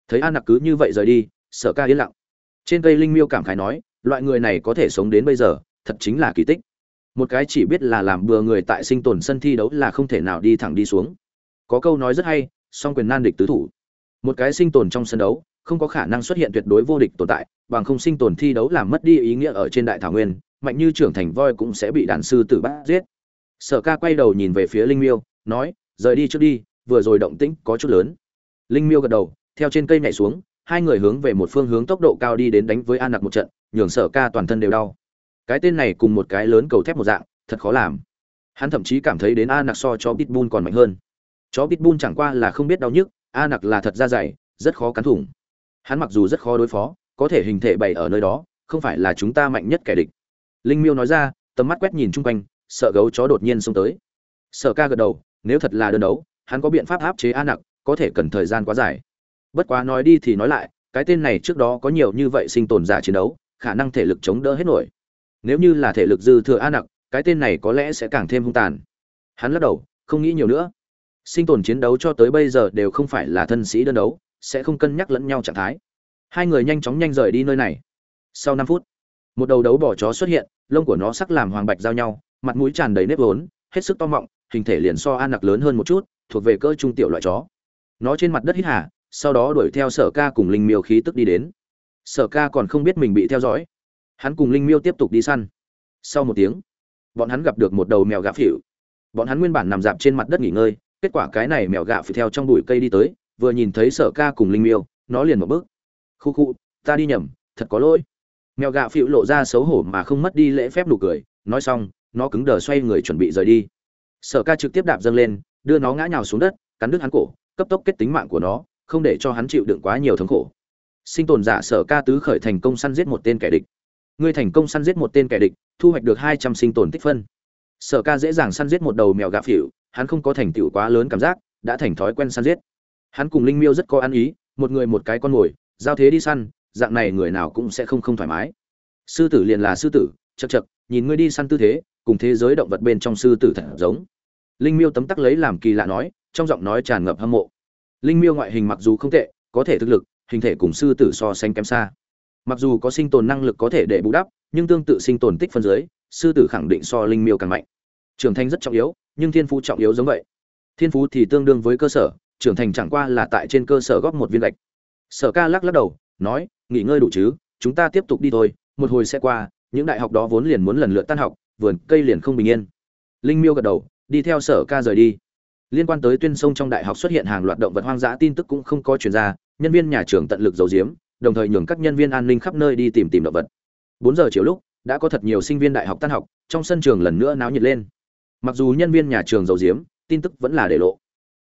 Thấy a nặc cứ như vậy rời đi sợ ca yên lặng. Trên cây linh miêu cảm khái nói, loại người này có thể sống đến bây giờ, thật chính là kỳ tích. Một cái chỉ biết là làm bừa người tại sinh tồn sân thi đấu là không thể nào đi thẳng đi xuống. Có câu nói rất hay, song quyền nan địch tứ thủ. Một cái sinh tồn trong sân đấu không có khả năng xuất hiện tuyệt đối vô địch tồn tại, bằng không sinh tồn thi đấu làm mất đi ý nghĩa ở trên đại thảo nguyên, mạnh như trưởng thành voi cũng sẽ bị đàn sư tử bắt giết. Sở ca quay đầu nhìn về phía linh miêu, nói, rời đi trước đi, vừa rồi động tĩnh có chút lớn. Linh miêu gật đầu, theo trên cây nhảy xuống, hai người hướng về một phương hướng tốc độ cao đi đến đánh với an nặc một trận, nhường sở ca toàn thân đều đau. Cái tên này cùng một cái lớn cầu thép một dạng, thật khó làm. Hắn thậm chí cảm thấy đến a nặc so cho pitbull còn mạnh hơn. Chó pitbull chẳng qua là không biết đau nhức a nặc là thật da dày, rất khó cắn thủng hắn mặc dù rất khó đối phó, có thể hình thể bày ở nơi đó, không phải là chúng ta mạnh nhất kẻ địch. Linh miêu nói ra, tầm mắt quét nhìn chung quanh, sợ gấu chó đột nhiên xông tới. Sợ ca gật đầu, nếu thật là đơn đấu, hắn có biện pháp áp chế a nặc, có thể cần thời gian quá dài. Bất quá nói đi thì nói lại, cái tên này trước đó có nhiều như vậy sinh tồn giả chiến đấu, khả năng thể lực chống đỡ hết nổi. Nếu như là thể lực dư thừa a nặc, cái tên này có lẽ sẽ càng thêm hung tàn. Hắn lắc đầu, không nghĩ nhiều nữa. Sinh tồn chiến đấu cho tới bây giờ đều không phải là thân sĩ đơn đấu sẽ không cân nhắc lẫn nhau trạng thái. Hai người nhanh chóng nhanh rời đi nơi này. Sau năm phút, một đầu đấu bỏ chó xuất hiện, lông của nó sắc làm hoàng bạch giao nhau, mặt mũi tràn đầy nếp vốn, hết sức to mọng, hình thể liền so an nặc lớn hơn một chút, thuộc về cỡ trung tiểu loại chó. Nó trên mặt đất hít hà, sau đó đuổi theo sở ca cùng linh miêu khí tức đi đến. Sở ca còn không biết mình bị theo dõi. Hắn cùng linh miêu tiếp tục đi săn. Sau một tiếng, bọn hắn gặp được một đầu mèo gạ phỉu. Bọn hắn nguyên bản nằm dạp trên mặt đất nghỉ ngơi, kết quả cái này mèo gạ phỉu theo trong bụi cây đi tới vừa nhìn thấy sở ca cùng linh miêu, nó liền một bước. Khu khu, ta đi nhầm, thật có lỗi. Mèo gạ phịu lộ ra xấu hổ mà không mất đi lễ phép nụ cười, nói xong, nó cứng đờ xoay người chuẩn bị rời đi. Sở ca trực tiếp đạp dâng lên, đưa nó ngã nhào xuống đất, cắn đứt hắn cổ, cấp tốc kết tính mạng của nó, không để cho hắn chịu đựng quá nhiều thống khổ. Sinh tồn giả sở ca tứ khởi thành công săn giết một tên kẻ địch. Ngươi thành công săn giết một tên kẻ địch, thu hoạch được hai trăm sinh tồn tích phân. Sở ca dễ dàng săn giết một đầu mèo gạ phịu hắn không có thành tựu quá lớn cảm giác, đã thành thói quen săn giết hắn cùng linh miêu rất có ăn ý, một người một cái con mồi, giao thế đi săn, dạng này người nào cũng sẽ không không thoải mái. Sư tử liền là sư tử chật chật nhìn ngươi đi săn tư thế, cùng thế giới động vật bên trong sư tử thật giống. Linh miêu tấm tắc lấy làm kỳ lạ nói, trong giọng nói tràn ngập hâm mộ. Linh miêu ngoại hình mặc dù không tệ, có thể thực lực, hình thể cùng sư tử so sánh kém xa. Mặc dù có sinh tồn năng lực có thể để bù đắp, nhưng tương tự sinh tồn tích phân dưới, sư tử khẳng định so linh miêu càng mạnh. Trưởng thành rất trọng yếu, nhưng thiên phú trọng yếu giống vậy. Thiên phú thì tương đương với cơ sở trưởng thành chẳng qua là tại trên cơ sở góp một viên gạch. Sở ca lắc lắc đầu, nói, nghỉ ngơi đủ chứ, chúng ta tiếp tục đi thôi, một hồi sẽ qua, những đại học đó vốn liền muốn lần lượt tan học, vườn cây liền không bình yên. Linh miêu gật đầu, đi theo sở ca rời đi. Liên quan tới tuyên sông trong đại học xuất hiện hàng loạt động vật hoang dã tin tức cũng không có chuyển ra, nhân viên nhà trường tận lực giấu giếm, đồng thời nhường các nhân viên an ninh khắp nơi đi tìm tìm động vật. Bốn giờ chiều lúc, đã có thật nhiều sinh viên đại học tan học, trong sân trường lần nữa náo nhiệt lên. Mặc dù nhân viên nhà trường giấu giếm, tin tức vẫn là để lộ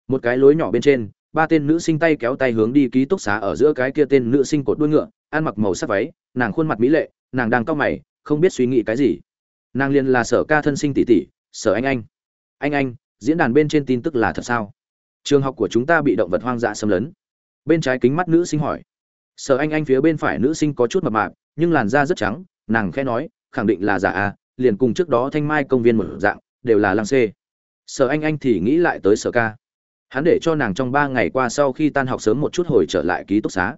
một cái lối nhỏ bên trên, ba tên nữ sinh tay kéo tay hướng đi ký túc xá ở giữa cái kia tên nữ sinh cột đuôi ngựa, ăn mặc màu sắc váy, nàng khuôn mặt mỹ lệ, nàng đang cau mày, không biết suy nghĩ cái gì. Nàng liền là sở ca thân sinh tỷ tỷ, sở anh anh. Anh anh, diễn đàn bên trên tin tức là thật sao? Trường học của chúng ta bị động vật hoang dã xâm lấn. Bên trái kính mắt nữ sinh hỏi. Sở anh anh phía bên phải nữ sinh có chút mập mạp, nhưng làn da rất trắng, nàng khẽ nói, khẳng định là giả à liền cùng trước đó thanh mai công viên một dạng, đều là lăng xê. Sở anh anh thì nghĩ lại tới sở ca hắn để cho nàng trong ba ngày qua sau khi tan học sớm một chút hồi trở lại ký túc xá.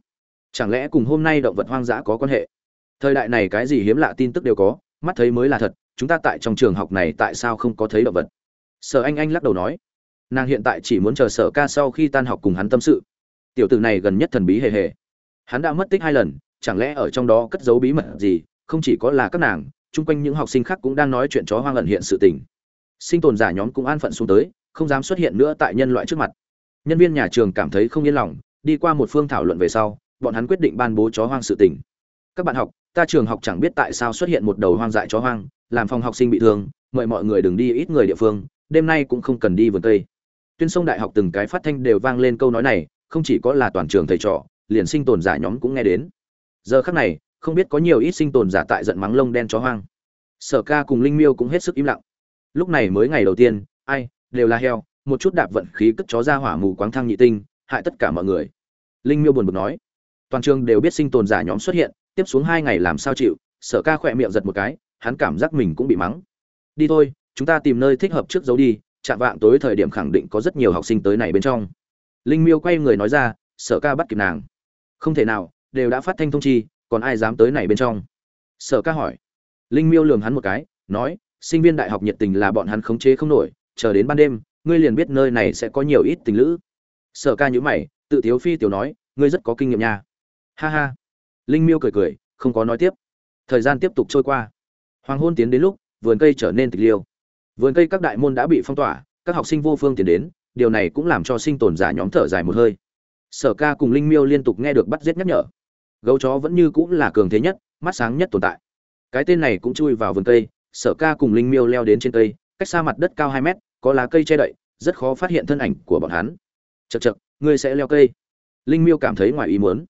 Chẳng lẽ cùng hôm nay động vật hoang dã có quan hệ? Thời đại này cái gì hiếm lạ tin tức đều có, mắt thấy mới là thật, chúng ta tại trong trường học này tại sao không có thấy động vật? Sở anh anh lắc đầu nói. Nàng hiện tại chỉ muốn chờ sở ca sau khi tan học cùng hắn tâm sự. Tiểu tử này gần nhất thần bí hề hề. Hắn đã mất tích hai lần, chẳng lẽ ở trong đó cất giấu bí mật gì, không chỉ có là các nàng, chung quanh những học sinh khác cũng đang nói chuyện chó hoang ẩn hiện sự tình. Sinh tồn giả nhóm cũng an phận xuống tới không dám xuất hiện nữa tại nhân loại trước mặt. Nhân viên nhà trường cảm thấy không yên lòng, đi qua một phương thảo luận về sau, bọn hắn quyết định ban bố chó hoang sự tình. Các bạn học, ta trường học chẳng biết tại sao xuất hiện một đầu hoang dại chó hoang, làm phòng học sinh bị thương, mời mọi người đừng đi ít người địa phương, đêm nay cũng không cần đi vườn tây tuyên sông đại học từng cái phát thanh đều vang lên câu nói này, không chỉ có là toàn trường thầy trò, liền sinh tồn giả nhóm cũng nghe đến. Giờ khắc này, không biết có nhiều ít sinh tồn giả tại giận mắng lông đen chó hoang. Sở ca cùng linh miêu cũng hết sức im lặng. Lúc này mới ngày đầu tiên, ai đều là heo, một chút đạp vận khí cất chó ra hỏa mù quáng thăng nhị tinh, hại tất cả mọi người. Linh miêu buồn bực nói. Toàn trường đều biết sinh tồn giả nhóm xuất hiện, tiếp xuống hai ngày làm sao chịu, sở ca khỏe miệng giật một cái, hắn cảm giác mình cũng bị mắng. Đi thôi, chúng ta tìm nơi thích hợp trước giấu đi, chạm vạng tối thời điểm khẳng định có rất nhiều học sinh tới này bên trong. Linh miêu quay người nói ra, sở ca bắt kịp nàng. Không thể nào, đều đã phát thanh thông chi, còn ai dám tới này bên trong? Sở ca hỏi. Linh miêu lườm hắn một cái, nói, sinh viên đại học nhiệt tình là bọn hắn khống chế không nổi chờ đến ban đêm, ngươi liền biết nơi này sẽ có nhiều ít tình lữ. Sở ca nhữ mày, tự tiếu phi tiểu nói, ngươi rất có kinh nghiệm nha. Ha ha. Linh miêu cười cười, không có nói tiếp. Thời gian tiếp tục trôi qua. Hoàng hôn tiến đến lúc, vườn cây trở nên tịch liêu. Vườn cây các đại môn đã bị phong tỏa, các học sinh vô phương tiến đến, điều này cũng làm cho sinh tồn giả nhóm thở dài một hơi. Sở ca cùng linh miêu liên tục nghe được bắt giết nhắc nhở. Gấu chó vẫn như cũng là cường thế nhất, mắt sáng nhất tồn tại. Cái tên này cũng chui vào vườn cây, sở ca cùng linh miêu leo đến trên cây cách xa mặt đất cao hai mét, có lá cây che đậy, rất khó phát hiện thân ảnh của bọn hắn. Chật chật ngươi sẽ leo cây. Linh miêu cảm thấy ngoài ý muốn.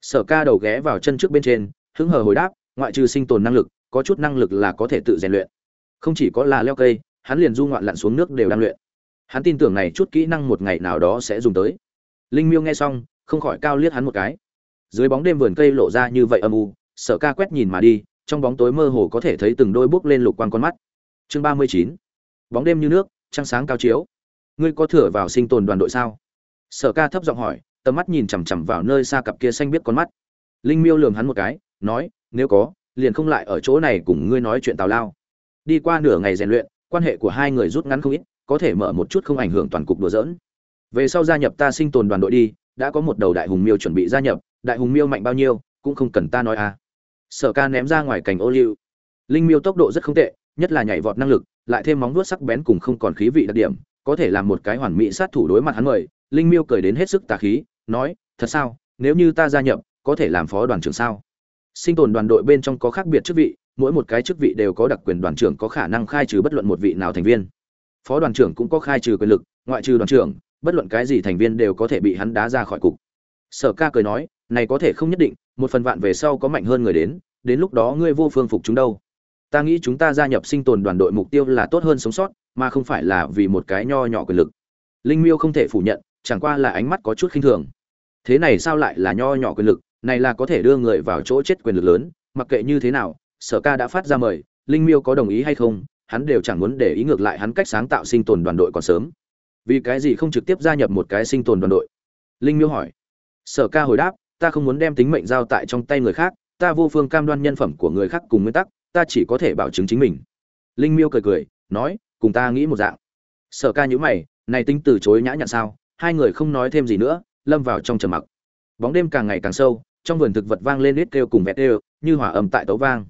Sở ca đầu ghé vào chân trước bên trên, hứng hờ hồi đáp, ngoại trừ sinh tồn năng lực, có chút năng lực là có thể tự rèn luyện. Không chỉ có là leo cây, hắn liền du ngoạn lặn xuống nước đều đang luyện. Hắn tin tưởng này chút kỹ năng một ngày nào đó sẽ dùng tới. Linh miêu nghe xong, không khỏi cao liếc hắn một cái. Dưới bóng đêm vườn cây lộ ra như vậy âm u, sở ca quét nhìn mà đi, trong bóng tối mơ hồ có thể thấy từng đôi bước lên lục quang con mắt. Chương ba mươi chín bóng đêm như nước, trăng sáng cao chiếu. Ngươi có thừa vào sinh tồn đoàn đội sao? Sở ca thấp giọng hỏi, tầm mắt nhìn chằm chằm vào nơi xa cặp kia xanh biết con mắt. Linh miêu lườm hắn một cái, nói, nếu có, liền không lại ở chỗ này cùng ngươi nói chuyện tào lao. Đi qua nửa ngày rèn luyện, quan hệ của hai người rút ngắn không ít, có thể mở một chút không ảnh hưởng toàn cục đùa dỡn về sau gia nhập ta sinh tồn đoàn đội đi, đã có một đầu đại hùng miêu chuẩn bị gia nhập, đại hùng miêu mạnh bao nhiêu, cũng không cần ta nói à. Sở ca ném ra ngoài cành ô liu. Linh miêu tốc độ rất không tệ nhất là nhảy vọt năng lực, lại thêm móng vuốt sắc bén cùng không còn khí vị đặc điểm, có thể làm một cái hoàn mỹ sát thủ đối mặt hắn mời, linh miêu cười đến hết sức tà khí, nói, thật sao? Nếu như ta gia nhập, có thể làm phó đoàn trưởng sao? Sinh tồn đoàn đội bên trong có khác biệt chức vị, mỗi một cái chức vị đều có đặc quyền đoàn trưởng có khả năng khai trừ bất luận một vị nào thành viên. Phó đoàn trưởng cũng có khai trừ quyền lực, ngoại trừ đoàn trưởng, bất luận cái gì thành viên đều có thể bị hắn đá ra khỏi cục. Sở ca cười nói, này có thể không nhất định, một phần vạn về sau có mạnh hơn người đến đến lúc đó ngươi vô phương phục chúng đâu ta nghĩ chúng ta gia nhập sinh tồn đoàn đội mục tiêu là tốt hơn sống sót, mà không phải là vì một cái nho nhỏ quyền lực. Linh miêu không thể phủ nhận, chẳng qua là ánh mắt có chút khinh thường. Thế này sao lại là nho nhỏ quyền lực? Này là có thể đưa người vào chỗ chết quyền lực lớn, mặc kệ như thế nào, sở ca đã phát ra mời, linh miêu có đồng ý hay không, hắn đều chẳng muốn để ý ngược lại hắn cách sáng tạo sinh tồn đoàn đội còn sớm. Vì cái gì không trực tiếp gia nhập một cái sinh tồn đoàn đội? Linh miêu hỏi. Sở ca hồi đáp, ta không muốn đem tính mệnh giao tại trong tay người khác, ta vô phương cam đoan nhân phẩm của người khác cùng nguyên tắc ta chỉ có thể bảo chứng chính mình. Linh miêu cười cười, nói, cùng ta nghĩ một dạng. Sở ca nhữ mày, này tính từ chối nhã nhặn sao? Hai người không nói thêm gì nữa, lâm vào trong trầm mặc. Bóng đêm càng ngày càng sâu, trong vườn thực vật vang lên nít kêu cùng vẹt kêu như hỏa ầm tại tấu vang.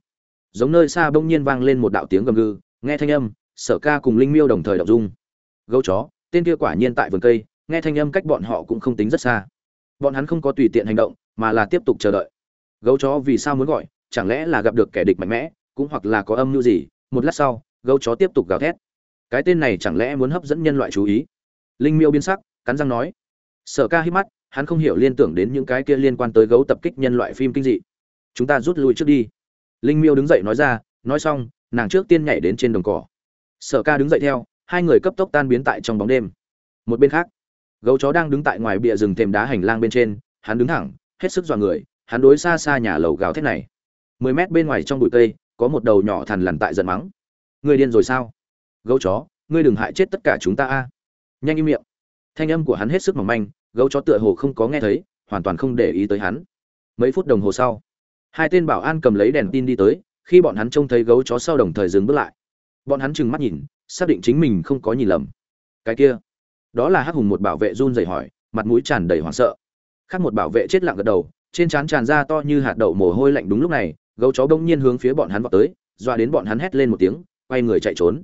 Giống nơi xa bỗng nhiên vang lên một đạo tiếng gầm gừ, nghe thanh âm, sở ca cùng linh miêu đồng thời đọc dung. Gấu chó, tên kia quả nhiên tại vườn cây, nghe thanh âm cách bọn họ cũng không tính rất xa. Bọn hắn không có tùy tiện hành động, mà là tiếp tục chờ đợi. Gấu chó vì sao muốn gọi, chẳng lẽ là gặp được kẻ địch mạnh mẽ cũng hoặc là có âm mưu gì, một lát sau, gấu chó tiếp tục gào thét. Cái tên này chẳng lẽ muốn hấp dẫn nhân loại chú ý? Linh miêu biến sắc, cắn răng nói. Sở ca hít mắt, hắn không hiểu liên tưởng đến những cái kia liên quan tới gấu tập kích nhân loại phim kinh dị. Chúng ta rút lui trước đi. Linh miêu đứng dậy nói ra, nói xong, nàng trước tiên nhảy đến trên đồng cỏ. Sở ca đứng dậy theo, hai người cấp tốc tan biến tại trong bóng đêm. Một bên khác, gấu chó đang đứng tại ngoài bìa rừng thềm đá hành lang bên trên, hắn đứng thẳng, hết sức dọa người, hắn đối xa xa nhà lầu gào thét này. Mười mét bên ngoài trong bụi cây có một đầu nhỏ thằn lằn tại giận mắng. Người điên rồi sao? Gấu chó, ngươi đừng hại chết tất cả chúng ta a. Nhanh im miệng. Thanh âm của hắn hết sức mỏng manh, gấu chó tựa hồ không có nghe thấy, hoàn toàn không để ý tới hắn. Mấy phút đồng hồ sau, hai tên bảo an cầm lấy đèn tin đi tới, khi bọn hắn trông thấy gấu chó sau đồng thời dừng bước lại. Bọn hắn trừng mắt nhìn, xác định chính mình không có nhìn lầm. Cái kia, đó là hắc hùng một bảo vệ run rẩy hỏi, mặt mũi tràn đầy hoảng sợ. Khác một bảo vệ chết lặng gật đầu, trên trán tràn ra to như hạt đậu mồ hôi lạnh đúng lúc này gấu chó bỗng nhiên hướng phía bọn hắn vào tới, dọa đến bọn hắn hét lên một tiếng, quay người chạy trốn.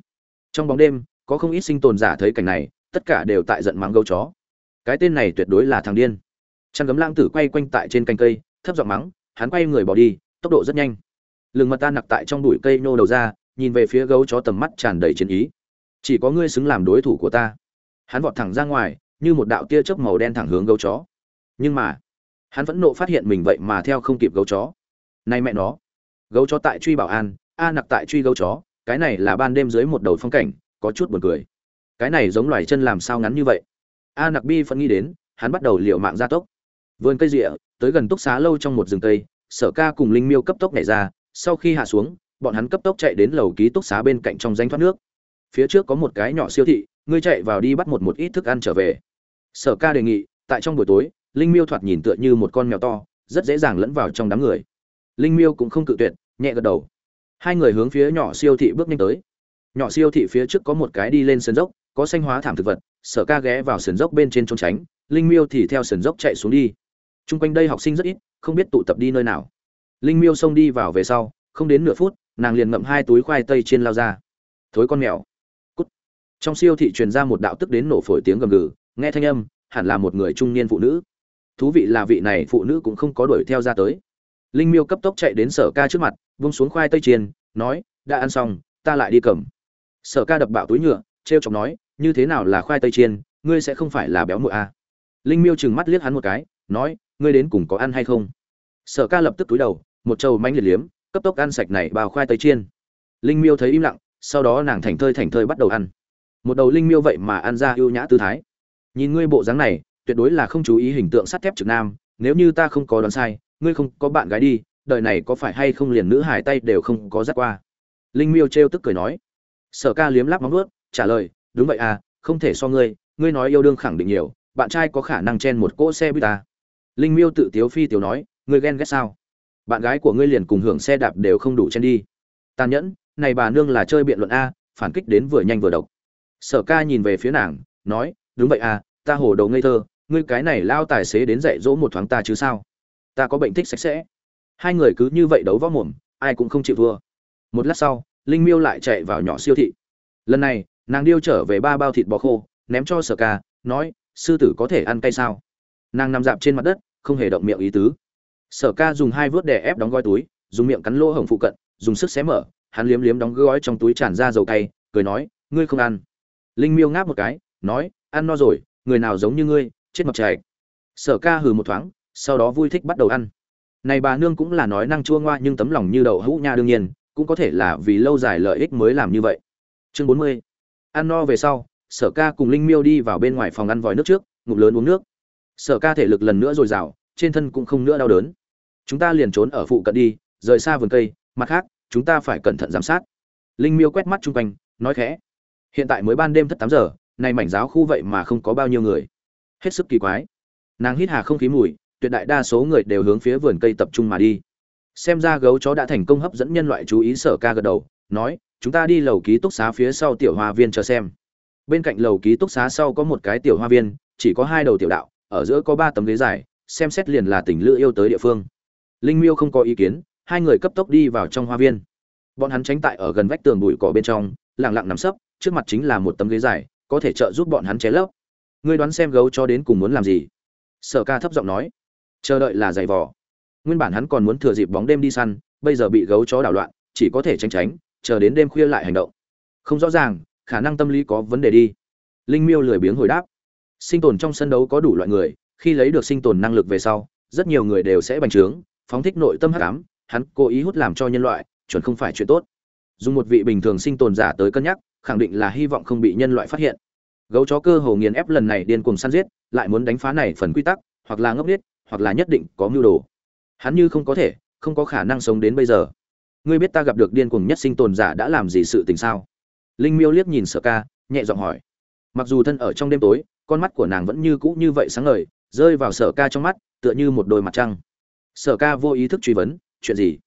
Trong bóng đêm, có không ít sinh tồn giả thấy cảnh này, tất cả đều tại giận mắng gấu chó. Cái tên này tuyệt đối là thằng điên. Chăn gấm lang tử quay quanh tại trên cành cây, thấp giọng mắng, hắn quay người bỏ đi, tốc độ rất nhanh. Lừng mật ta nặc tại trong bụi cây nô đầu ra, nhìn về phía gấu chó tầm mắt tràn đầy chiến ý. Chỉ có ngươi xứng làm đối thủ của ta. Hắn vọt thẳng ra ngoài, như một đạo tia chớp màu đen thẳng hướng gấu chó. Nhưng mà, hắn vẫn nộ phát hiện mình vậy mà theo không kịp gấu chó. Nay mẹ nó gấu chó tại truy bảo an, a nặc tại truy gấu chó, cái này là ban đêm dưới một đầu phong cảnh, có chút buồn cười. Cái này giống loài chân làm sao ngắn như vậy? A nặc bi phân nghĩ đến, hắn bắt đầu liệu mạng gia tốc. Vườn cây rịa tới gần túc xá lâu trong một rừng cây, sở ca cùng linh miêu cấp tốc nhảy ra, sau khi hạ xuống, bọn hắn cấp tốc chạy đến lầu ký túc xá bên cạnh trong danh thoát nước. Phía trước có một cái nhỏ siêu thị, ngươi chạy vào đi bắt một một ít thức ăn trở về. Sở ca đề nghị, tại trong buổi tối, linh miêu thoạt nhìn tựa như một con mèo to, rất dễ dàng lẫn vào trong đám người. Linh miêu cũng không cự tuyệt nhẹ gật đầu. Hai người hướng phía nhỏ siêu thị bước nhanh tới. Nhỏ siêu thị phía trước có một cái đi lên sườn dốc, có xanh hóa thảm thực vật, sở ca ghé vào sườn dốc bên trên trốn tránh, linh miêu thì theo sườn dốc chạy xuống đi. T r u n g quanh đây học sinh rất ít, không biết tụ tập đi nơi nào. Linh miêu xông đi vào về sau, không đến nửa phút, nàng liền ngậm hai túi khoai tây trên lao ra. Thối con mèo. Cút. Trong siêu thị truyền ra một đạo tức đến nổ phổi tiếng gầm gừ, nghe thanh âm, hẳn là một người trung niên phụ nữ. Thú vị là vị này phụ nữ cũng không có đuổi theo ra tới linh miêu cấp tốc chạy đến sở ca trước mặt vung xuống khoai tây chiên, nói, đã ăn xong, ta lại đi cầm. Sở ca đập bạo túi nhựa t r e o chọc nói, như thế nào là khoai tây chiên, ngươi sẽ không phải là béo mụi à. linh miêu chừng mắt liếc hắn một cái, nói, ngươi đến cùng có ăn hay không? Sở ca lập tức túi đầu, một trầu manh liệt liếm, cấp tốc ăn sạch này bao khoai tây chiên. Linh miêu thấy im lặng, sau đó nàng thành thơi thành thơi bắt đầu ăn. Một đầu linh miêu vậy mà ăn ra ưu nhã tư thái. Nhìn ngươi bộ dáng này, tuyệt đối là không chú ý hình tượng sắt thép trực nam, nếu như ta không có đoán sai ngươi không có bạn gái đi, đời này có phải hay không liền nữ hải tay đều không có dắt qua? Linh miêu trêu tức cười nói. Sở ca liếm láp móng ướt trả lời, đúng vậy à không thể so ngươi ngươi nói yêu đương khẳng định nhiều, bạn trai có khả năng chen một cỗ xe buýt ta linh miêu tự tiếu phi tiểu nói, ngươi ghen ghét sao? Bạn gái của ngươi liền cùng hưởng xe đạp đều không đủ chen đi. Tàn nhẫn, này bà nương là chơi biện luận a, phản kích đến vừa nhanh vừa độc. Sở ca nhìn về phía nàng, nói, đúng vậy à ta hồ đầu ngây thơ, ngươi cái này lao tài xế đến dạy dỗ một thoáng ta chứ sao? Ta có bệnh thích sạch sẽ. Hai người cứ như vậy đấu võ mồm, ai cũng không chịu thua. Một lát sau, linh miêu lại chạy vào nhỏ siêu thị. Lần này, nàng điêu trở về ba bao thịt bò khô, ném cho sở ca, nói, sư tử có thể ăn cay sao? Nàng nằm dạp trên mặt đất, không hề động miệng ý tứ. Sở ca dùng hai vớt đè ép đóng gói túi, dùng miệng cắn lỗ hổng phụ cận, dùng sức xé mở, hắn liếm liếm đóng gói trong túi tràn ra dầu cay, cười nói, ngươi không ăn. Linh miêu ngáp một cái, nói, ăn no rồi, người nào giống như ngươi, chết mập chạy sở ca hừ một thoáng sau đó vui thích bắt đầu ăn. Này bà nương cũng là nói năng chua ngoa nhưng tấm lòng như đậu hũ nha đương nhiên, cũng có thể là vì lâu dài lợi ích mới làm như vậy. Chương bốn mươi. Ăn no về sau, sở ca cùng linh miêu đi vào bên ngoài phòng ăn vòi nước trước, ngụm lớn uống nước. Sở ca thể lực lần nữa dồi dào, trên thân cũng không nữa đau đớn. Chúng ta liền trốn ở phụ cận đi, rời xa vườn cây, mặt khác, chúng ta phải cẩn thận giám sát. Linh miêu quét mắt chung quanh, nói khẽ. Hiện tại mới ban đêm thất tám giờ nay mảnh giáo khu vậy mà không có bao nhiêu người. Hết sức kỳ quái. Nàng hít hà không khí mùi tuyệt đại đa số người đều hướng phía vườn cây tập trung mà đi. Xem ra gấu chó đã thành công hấp dẫn nhân loại chú ý sở ca gật đầu, nói, chúng ta đi lầu ký túc xá phía sau tiểu hoa viên chờ xem. Bên cạnh lầu ký túc xá sau có một cái tiểu hoa viên, chỉ có hai đầu tiểu đạo, ở giữa có ba tấm ghế dài, xem xét liền là tình lữ yêu tới địa phương. Linh miêu không có ý kiến, hai người cấp tốc đi vào trong hoa viên. Bọn hắn tránh tại ở gần vách tường bụi cỏ bên trong, lặng lặng nằm sấp, trước mặt chính là một tấm ghế dài, có thể trợ giúp bọn hắn ché lấp. Ngươi đoán xem gấu cho đến cùng muốn làm gì? Sở ca thấp giọng nói chờ đợi là giày vò. Nguyên bản hắn còn muốn thừa dịp bóng đêm đi săn, bây giờ bị gấu chó đảo loạn, chỉ có thể tránh tránh, chờ đến đêm khuya lại hành động. Không rõ ràng, khả năng tâm lý có vấn đề đi. Linh miêu lười biếng hồi đáp. Sinh tồn trong sân đấu có đủ loại người, khi lấy được sinh tồn năng lực về sau, rất nhiều người đều sẽ bành trướng, phóng thích nội tâm hắc ám, hắn cố ý hút làm cho nhân loại, chuẩn không phải chuyện tốt. Dùng một vị bình thường sinh tồn giả tới cân nhắc, khẳng định là hy vọng không bị nhân loại phát hiện. Gấu chó cơ hồ nghiền ép lần này điên cuồng săn giết, lại muốn đánh phá này phần quy tắc, hoặc là ngốc nghếch hoặc là nhất định có mưu đồ. Hắn như không có thể, không có khả năng sống đến bây giờ. Ngươi biết ta gặp được điên cuồng nhất sinh tồn giả đã làm gì sự tình sao? Linh miêu liếc nhìn sở ca, nhẹ giọng hỏi. Mặc dù thân ở trong đêm tối, con mắt của nàng vẫn như cũ như vậy sáng ngời, rơi vào sở ca trong mắt, tựa như một đôi mặt trăng. Sở ca vô ý thức truy vấn, chuyện gì?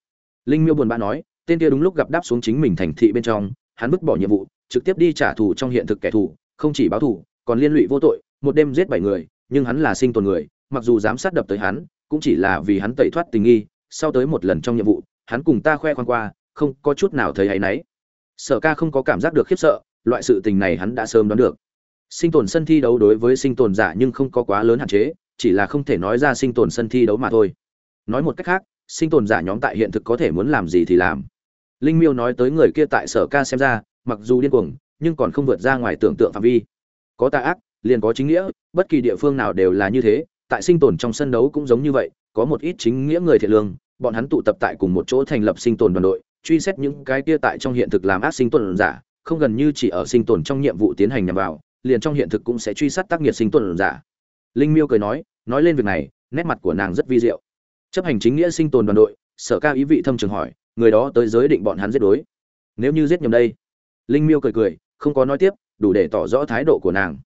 Linh miêu buồn bã nói, tên kia đúng lúc gặp đáp xuống chính mình thành thị bên trong, hắn vứt bỏ nhiệm vụ, trực tiếp đi trả thù trong hiện thực kẻ thù, không chỉ báo thù, còn liên lụy vô tội, một đêm giết bảy người, nhưng hắn là sinh tồn người mặc dù giám sát đập tới hắn, cũng chỉ là vì hắn tẩy thoát tình nghi, sau tới một lần trong nhiệm vụ, hắn cùng ta khoe khoang qua, không có chút nào thấy hay nấy sở ca không có cảm giác được khiếp sợ, loại sự tình này hắn đã sớm đoán được. Sinh tồn sân thi đấu đối với sinh tồn giả nhưng không có quá lớn hạn chế, chỉ là không thể nói ra sinh tồn sân thi đấu mà thôi. Nói một cách khác, sinh tồn giả nhóm tại hiện thực có thể muốn làm gì thì làm. Linh miêu nói tới người kia tại sở ca xem ra, mặc dù điên cuồng, nhưng còn không vượt ra ngoài tưởng tượng phạm vi. Có tà ác, liền có chính nghĩa, bất kỳ địa phương nào đều là như thế tại sinh tồn trong sân đấu cũng giống như vậy, có một ít chính nghĩa người thiện lương, bọn hắn tụ tập tại cùng một chỗ thành lập sinh tồn đoàn đội, truy xét những cái kia tại trong hiện thực làm ác sinh tồn giả, không gần như chỉ ở sinh tồn trong nhiệm vụ tiến hành nhằm vào, liền trong hiện thực cũng sẽ truy sát tác nghiệp sinh tồn giả. Linh miêu cười nói nói lên việc này, nét mặt của nàng rất vi diệu. Chấp hành chính nghĩa sinh tồn đoàn đội, sở ca ý vị thâm trường hỏi, người đó tới giới định bọn hắn giết đối. Nếu như giết nhầm đây? Linh miêu cười cười, không có nói tiếp, đủ để tỏ rõ thái độ của nàng.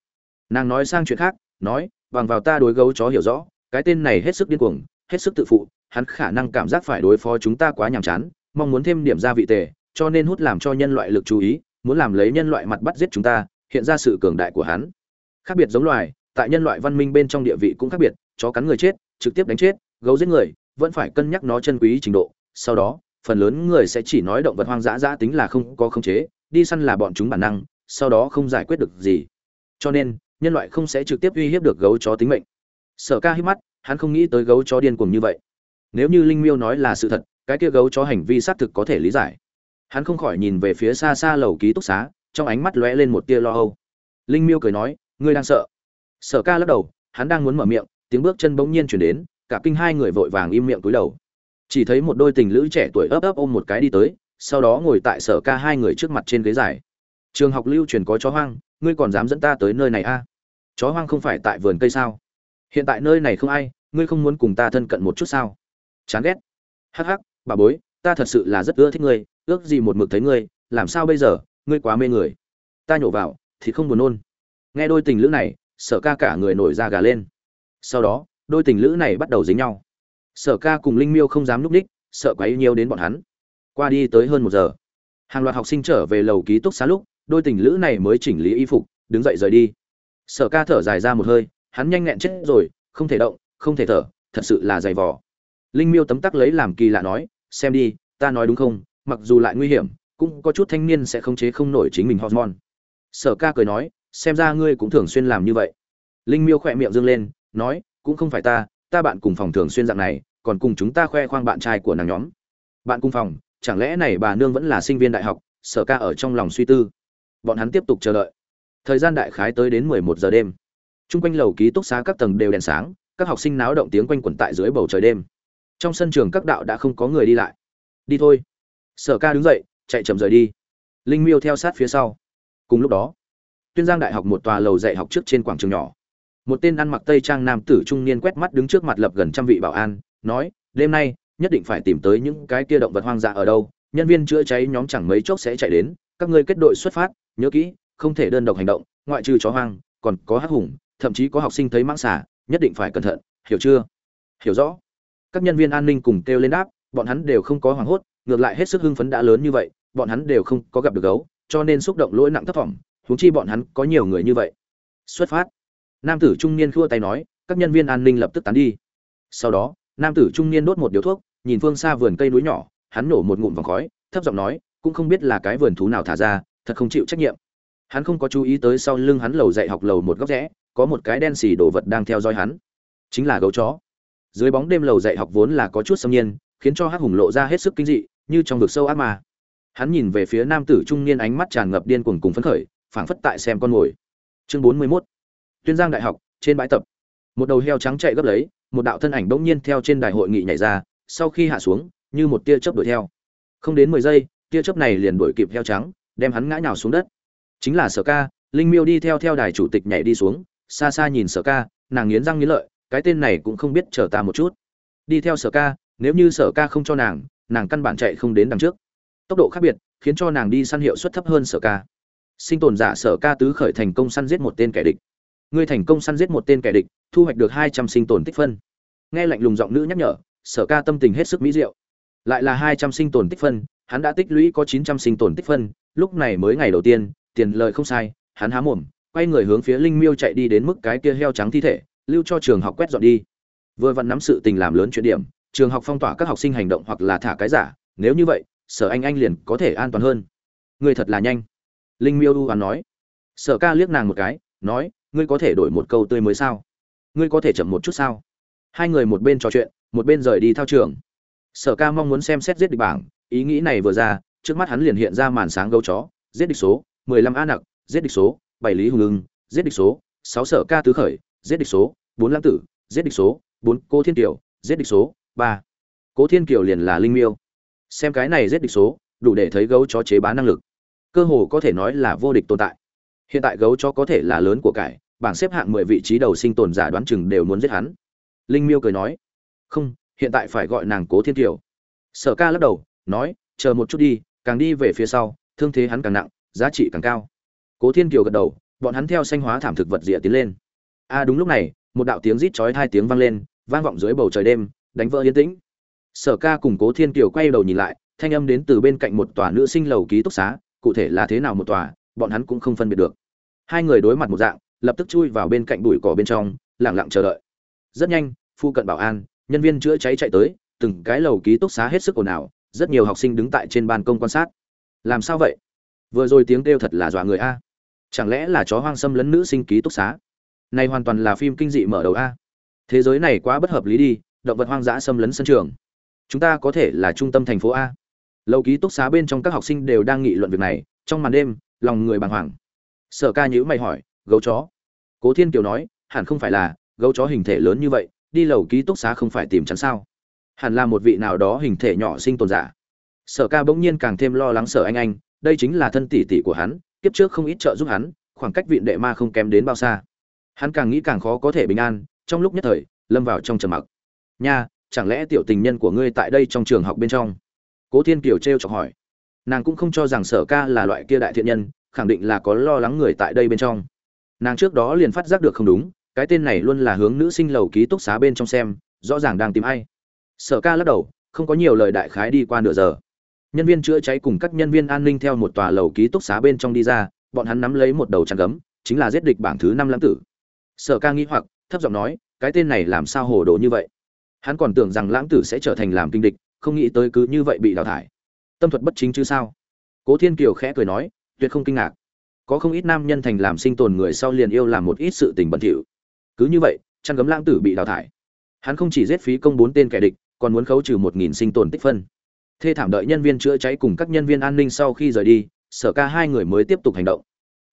Nàng nói sang chuyện khác nói, bằng vào ta đối gấu chó hiểu rõ, cái tên này hết sức điên cuồng, hết sức tự phụ, hắn khả năng cảm giác phải đối phó chúng ta quá nhàm chán, mong muốn thêm điểm gia vị tề, cho nên hút làm cho nhân loại lực chú ý, muốn làm lấy nhân loại mặt bắt giết chúng ta, hiện ra sự cường đại của hắn. Khác biệt giống loài, tại nhân loại văn minh bên trong địa vị cũng khác biệt, chó cắn người chết, trực tiếp đánh chết, gấu giết người, vẫn phải cân nhắc nó chân quý trình độ, sau đó, phần lớn người sẽ chỉ nói động vật hoang dã dã tính là không có khống chế, đi săn là bọn chúng bản năng, sau đó không giải quyết được gì. Cho nên nhân loại không sẽ trực tiếp uy hiếp được gấu chó tính mệnh. Sở ca hít mắt, hắn không nghĩ tới gấu chó điên cuồng như vậy. Nếu như linh miêu nói là sự thật, cái kia gấu chó hành vi xác thực có thể lý giải. Hắn không khỏi nhìn về phía xa xa lầu ký túc xá, trong ánh mắt lóe lên một tia lo âu. Linh miêu cười nói, ngươi đang sợ? Sở ca lắc đầu, hắn đang muốn mở miệng, tiếng bước chân bỗng nhiên chuyển đến, cả kinh hai người vội vàng im miệng cúi đầu. Chỉ thấy một đôi tình lữ trẻ tuổi ấp ấp ôm một cái đi tới, sau đó ngồi tại sở ca hai người trước mặt trên ghế dài. Trường học lưu truyền có chó hoang ngươi còn dám dẫn ta tới nơi này a? À? chó hoang không phải tại vườn cây sao? Hiện tại nơi này không ai, ngươi không muốn cùng ta thân cận một chút sao? Chán ghét. Hắc hắc, bà bối, ta thật sự là rất ưa thích ngươi, ước gì một mực thấy ngươi, làm sao bây giờ, ngươi quá mê người. Ta nhổ vào, thì không buồn nôn. Nghe đôi tình lữ này, sở ca cả người nổi da gà lên. Sau đó, đôi tình lữ này bắt đầu dính nhau. Sở ca cùng linh miêu không dám núp đích, sợ quấy nhiều đến bọn hắn. Qua đi tới hơn một giờ. Hàng loạt học sinh trở về lầu ký túc xá lúc đôi tình lữ này mới chỉnh lý y phục, đứng dậy rời đi. Sở ca thở dài ra một hơi, hắn nhanh nhẹn chết rồi, không thể động, không thể thở, thật sự là dày vò. Linh miêu tấm tắc lấy làm kỳ lạ nói, xem đi, ta nói đúng không, mặc dù lại nguy hiểm, cũng có chút thanh niên sẽ không chế không nổi chính mình hormone. Sở ca cười nói, xem ra ngươi cũng thường xuyên làm như vậy. Linh miêu khỏe miệng dương lên, nói, cũng không phải ta ta bạn cùng phòng thường xuyên dạng này, còn cùng chúng ta khoe khoang bạn trai của nàng nhóm. Bạn cùng phòng, chẳng lẽ này bà nương vẫn là sinh viên đại học? Sở ca ở trong lòng suy tư bọn hắn tiếp tục chờ đợi. Thời gian đại khái tới đến mười một giờ đêm. T r u n g quanh lầu ký túc xá các tầng đều đèn sáng, các học sinh náo động tiếng quanh quẩn tại dưới bầu trời đêm. Trong sân trường các đạo đã không có người đi lại. Đi thôi. Sở ca đứng dậy, chạy chậm rời đi. Linh miêu theo sát phía sau. Cùng lúc đó, tuyên giang đại học một tòa lầu dạy học trước trên quảng trường nhỏ. Một tên ăn mặc tây trang nam tử trung niên quét mắt đứng trước mặt lập gần trăm vị bảo an, nói, đêm nay, nhất định phải tìm tới những cái kia động vật hoang dã ở đâu, nhân viên chữa cháy nhóm chẳng mấy chốc sẽ chạy đến các ngươi kết đội xuất phát, nhớ kỹ, không thể đơn độc hành động, ngoại trừ chó hoang, còn có hắc hùng, thậm chí có học sinh thấy mãng xả nhất định phải cẩn thận, hiểu chưa? Hiểu rõ. Các nhân viên an ninh cùng kêu lên đáp, bọn hắn đều không có hoảng hốt, ngược lại hết sức hưng phấn đã lớn như vậy, bọn hắn đều không có gặp được gấu, cho nên xúc động lỗi nặng thất vọng huống chi bọn hắn có nhiều người như vậy. Xuất phát. Nam tử trung niên khua tay nói, các nhân viên an ninh lập tức tán đi. Sau đó, nam tử trung niên đốt một điếu thuốc, nhìn phương xa vườn cây núi nhỏ, hắn nổ một ngụm vòng khói, thấp giọng nói cũng không biết là cái vườn thú nào thả ra, thật không chịu trách nhiệm. Hắn không có chú ý tới sau lưng hắn lầu dạy học lầu một góc rẽ, có một cái đen xì đồ vật đang theo dõi hắn. Chính là gấu chó. Dưới bóng đêm lầu dạy học vốn là có chút xâm nhiên, khiến cho hắc hùng lộ ra hết sức kinh dị, như trong vực sâu ác ma. Hắn nhìn về phía nam tử trung niên ánh mắt tràn ngập điên cuồng cùng phấn khởi, phảng phất tại xem con mồi. Chương bốn mươi 41 tuyên giang đại học, trên bãi tập. Một đầu heo trắng chạy gấp lấy, một đạo thân ảnh bỗng nhiên theo trên đài hội nghị nhảy ra, sau khi hạ xuống, như một tia chớp đuổi theo. Không đến mười giây tia chớp này liền đuổi kịp heo trắng, đem hắn ngã nhào xuống đất. Chính là sở ca, linh miêu đi theo theo đài chủ tịch nhảy đi xuống, xa xa nhìn sở ca, nàng nghiến răng nghiến lợi, cái tên này cũng không biết chờ ta một chút. Đi theo sở ca, nếu như sở ca không cho nàng nàng căn bản chạy không đến đằng trước. Tốc độ khác biệt, khiến cho nàng đi săn hiệu suất thấp hơn sở ca. Sinh tồn giả sở ca tứ khởi thành công săn giết một tên kẻ địch. Ngươi thành công săn giết một tên kẻ địch, thu hoạch được hai trăm sinh tồn tích phân. Nghe lạnh lùng giọng nữ nhắc nhở, sở ca tâm tình hết sức mỹ diệu. Lại là hai trăm sinh tồn tích phân hắn đã tích lũy có chín trăm sinh tồn tích phân, lúc này mới ngày đầu tiên, tiền lời không sai, hắn há mồm, quay người hướng phía linh miêu chạy đi đến mức cái kia heo trắng thi thể, lưu cho trường học quét dọn đi. Vừa vặn nắm sự tình làm lớn chuyện điểm, trường học phong tỏa các học sinh hành động hoặc là thả cái giả, nếu như vậy, sở anh anh liền có thể an toàn hơn. Người thật là nhanh. Linh miêu u nói. Sở ca liếc nàng một cái, nói, ngươi có thể đổi một câu tươi mới sao? Ngươi có thể chậm một chút sao? Hai người một bên trò chuyện, một bên rời đi thao trường. Sở ca mong muốn xem xét giết địch bảng ý nghĩ này vừa ra, trước mắt hắn liền hiện ra màn sáng gấu chó, giết địch số 15 a nặc, giết địch số 7 lý hùng ưng, giết địch số 6 sở ca tứ khởi, giết địch số 4 lãng tử, giết địch số 4 cô thiên kiều, giết địch số 3. cố thiên kiều liền là linh miêu. Xem cái này giết địch số, đủ để thấy gấu chó chế bá năng lực. Cơ hồ có thể nói là vô địch tồn tại. Hiện tại gấu chó có thể là lớn của cải, bảng xếp hạng mười vị trí đầu sinh tồn giả đoán chừng đều muốn giết hắn. Linh miêu cười nói, không, hiện tại phải gọi nàng cố thiên kiều. Sở ca lắc đầu nói, chờ một chút đi, càng đi về phía sau, thương thế hắn càng nặng, giá trị càng cao. Cố thiên kiều gật đầu, bọn hắn theo xanh hóa thảm thực vật rỉa tiến lên. A, đúng lúc này, một đạo tiếng rít chói hai tiếng vang lên, vang vọng dưới bầu trời đêm, đánh vỡ yên tĩnh. Sở ca cùng cố thiên kiều quay đầu nhìn lại, thanh âm đến từ bên cạnh một tòa nữ sinh lầu ký túc xá, cụ thể là thế nào một tòa, bọn hắn cũng không phân biệt được. Hai người đối mặt một dạng, lập tức chui vào bên cạnh bụi cỏ bên trong lẳng lặng chờ đợi. Rất nhanh, phu cận bảo an, nhân viên chữa cháy chạy tới, từng cái lầu ký túc xá hết sức ồn ào rất nhiều học sinh đứng tại trên ban công quan sát. Làm sao vậy? Vừa rồi tiếng kêu thật là dọa người a. Chẳng lẽ là chó hoang xâm lấn nữ sinh ký túc xá? Này hoàn toàn là phim kinh dị mở đầu a. Thế giới này quá bất hợp lý đi, động vật hoang dã xâm lấn sân trường. Chúng ta có thể là trung tâm thành phố a. Lầu ký túc xá bên trong các học sinh đều đang nghị luận việc này, trong màn đêm, lòng người bàng hoàng. Sở ca nhữ mày hỏi, gấu chó? Cố thiên kiều nói, hẳn không phải là, gấu chó hình thể lớn như vậy, đi lầu ký túc xá không phải tìm chắn sao? Hẳn là một vị nào đó hình thể nhỏ sinh tồn giả. Sở ca bỗng nhiên càng thêm lo lắng sở anh anh, đây chính là thân tỷ tỷ của hắn, kiếp trước không ít trợ giúp hắn, khoảng cách viện đệ ma không kém đến bao xa. Hắn càng nghĩ càng khó có thể bình an, trong lúc nhất thời, lâm vào trong trầm mặc. Nha, chẳng lẽ tiểu tình nhân của ngươi tại đây trong trường học bên trong? Cố thiên kiều t r e o chọc hỏi. Nàng cũng không cho rằng sở ca là loại kia đại thiện nhân, khẳng định là có lo lắng người tại đây bên trong. Nàng trước đó liền phát giác được không đúng, cái tên này luôn là hướng nữ sinh lầu ký túc xá bên trong xem, rõ ràng đang tìm ai sở ca lắc đầu, không có nhiều lời đại khái đi qua nửa giờ. Nhân viên chữa cháy cùng các nhân viên an ninh theo một tòa lầu ký túc xá bên trong đi ra, bọn hắn nắm lấy một đầu chăn gấm, chính là giết địch bảng thứ năm lãng tử. Sở ca nghĩ hoặc, thấp giọng nói, cái tên này làm sao hồ đồ như vậy? Hắn còn tưởng rằng lãng tử sẽ trở thành làm kinh địch, không nghĩ tới cứ như vậy bị đào thải. Tâm thuật bất chính chứ sao? Cố thiên kiều khẽ cười nói, tuyệt không kinh ngạc. Có không ít nam nhân thành làm sinh tồn người sau liền yêu làm một ít sự tình bẩn thỉu. Cứ như vậy, chăn gấm lãng tử bị đào thải. Hắn không chỉ giết phí công bốn tên kẻ địch còn muốn khấu trừ một nghìn sinh tồn tích phân. Thê thảm đợi nhân viên chữa cháy cùng các nhân viên an ninh sau khi rời đi, sở ca hai người mới tiếp tục hành động.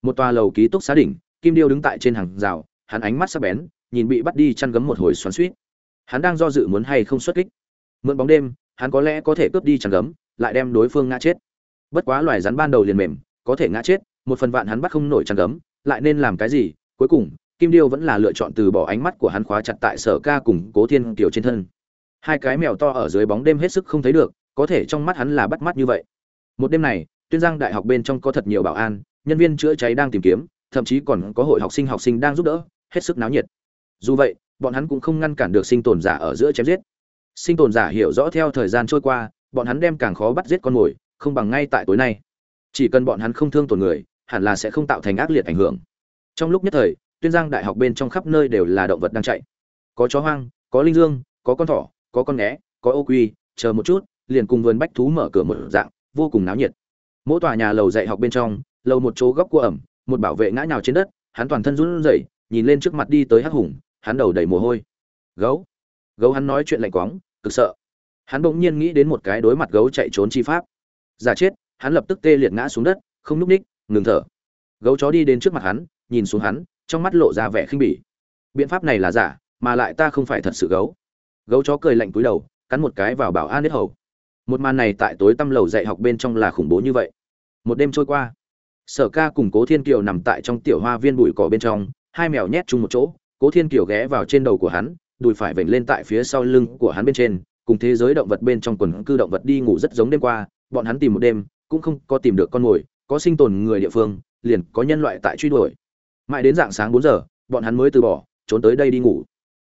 Một tòa lầu ký túc xá đỉnh, kim điêu đứng tại trên hàng rào, hắn ánh mắt sắc bén, nhìn bị bắt đi chăn gấm một hồi xoắn suýt hắn đang do dự muốn hay không xuất kích. Mượn bóng đêm, hắn có lẽ có thể cướp đi chăn gấm, lại đem đối phương ngã chết. Bất quá loài rắn ban đầu liền mềm, có thể ngã chết, một phần vạn hắn bắt không nổi chăn gấm, lại nên làm cái gì? Cuối cùng, kim điêu vẫn là lựa chọn từ bỏ ánh mắt của hắn khóa chặt tại sở ca cùng cố thiên kiều trên thân hai cái mèo to ở dưới bóng đêm hết sức không thấy được, có thể trong mắt hắn là bắt mắt như vậy. Một đêm này, tuyên giang đại học bên trong có thật nhiều bảo an, nhân viên chữa cháy đang tìm kiếm, thậm chí còn có hội học sinh học sinh đang giúp đỡ, hết sức náo nhiệt. Dù vậy, bọn hắn cũng không ngăn cản được sinh tồn giả ở giữa chém giết. Sinh tồn giả hiểu rõ theo thời gian trôi qua, bọn hắn đem càng khó bắt giết con mồi, không bằng ngay tại tối nay. Chỉ cần bọn hắn không thương tổn người, hẳn là sẽ không tạo thành ác liệt ảnh hưởng. Trong lúc nhất thời, tuyên giang đại học bên trong khắp nơi đều là động vật đang chạy. Có chó hoang, có linh dương, có con thỏ có con nghé, có ô quy, chờ một chút, liền cùng vườn bách thú mở cửa một dạng, vô cùng náo nhiệt. Mỗi tòa nhà lầu dạy học bên trong, lầu một chỗ góc cua ẩm, một bảo vệ ngã nhào trên đất, hắn toàn thân run rẩy, nhìn lên trước mặt đi tới hắc hùng, hắn đầu đầy mồ hôi. Gấu. Gấu hắn nói chuyện lạnh quáng, cực sợ. Hắn bỗng nhiên nghĩ đến một cái đối mặt gấu chạy trốn chi pháp. Giả chết, hắn lập tức tê liệt ngã xuống đất, không núp ních, ngừng thở. Gấu chó đi đến trước mặt hắn, nhìn xuống hắn, trong mắt lộ ra vẻ khinh bỉ. Biện pháp này là giả, mà lại ta không phải thật sự gấu gấu chó cười lạnh cúi đầu, cắn một cái vào bảo an nết hầu. Một màn này tại tối tăm lầu dạy học bên trong là khủng bố như vậy. Một đêm trôi qua, sở ca cùng cố thiên kiều nằm tại trong tiểu hoa viên bụi cỏ bên trong, hai mèo nhét chung một chỗ, cố thiên kiều ghé vào trên đầu của hắn, đùi phải vểnh lên tại phía sau lưng của hắn bên trên, cùng thế giới động vật bên trong quần cư động vật đi ngủ rất giống đêm qua, bọn hắn tìm một đêm, cũng không có tìm được con mồi, có sinh tồn người địa phương, liền có nhân loại tại truy đuổi. Mãi đến dạng sáng bốn giờ, bọn hắn mới từ bỏ, trốn tới đây đi ngủ.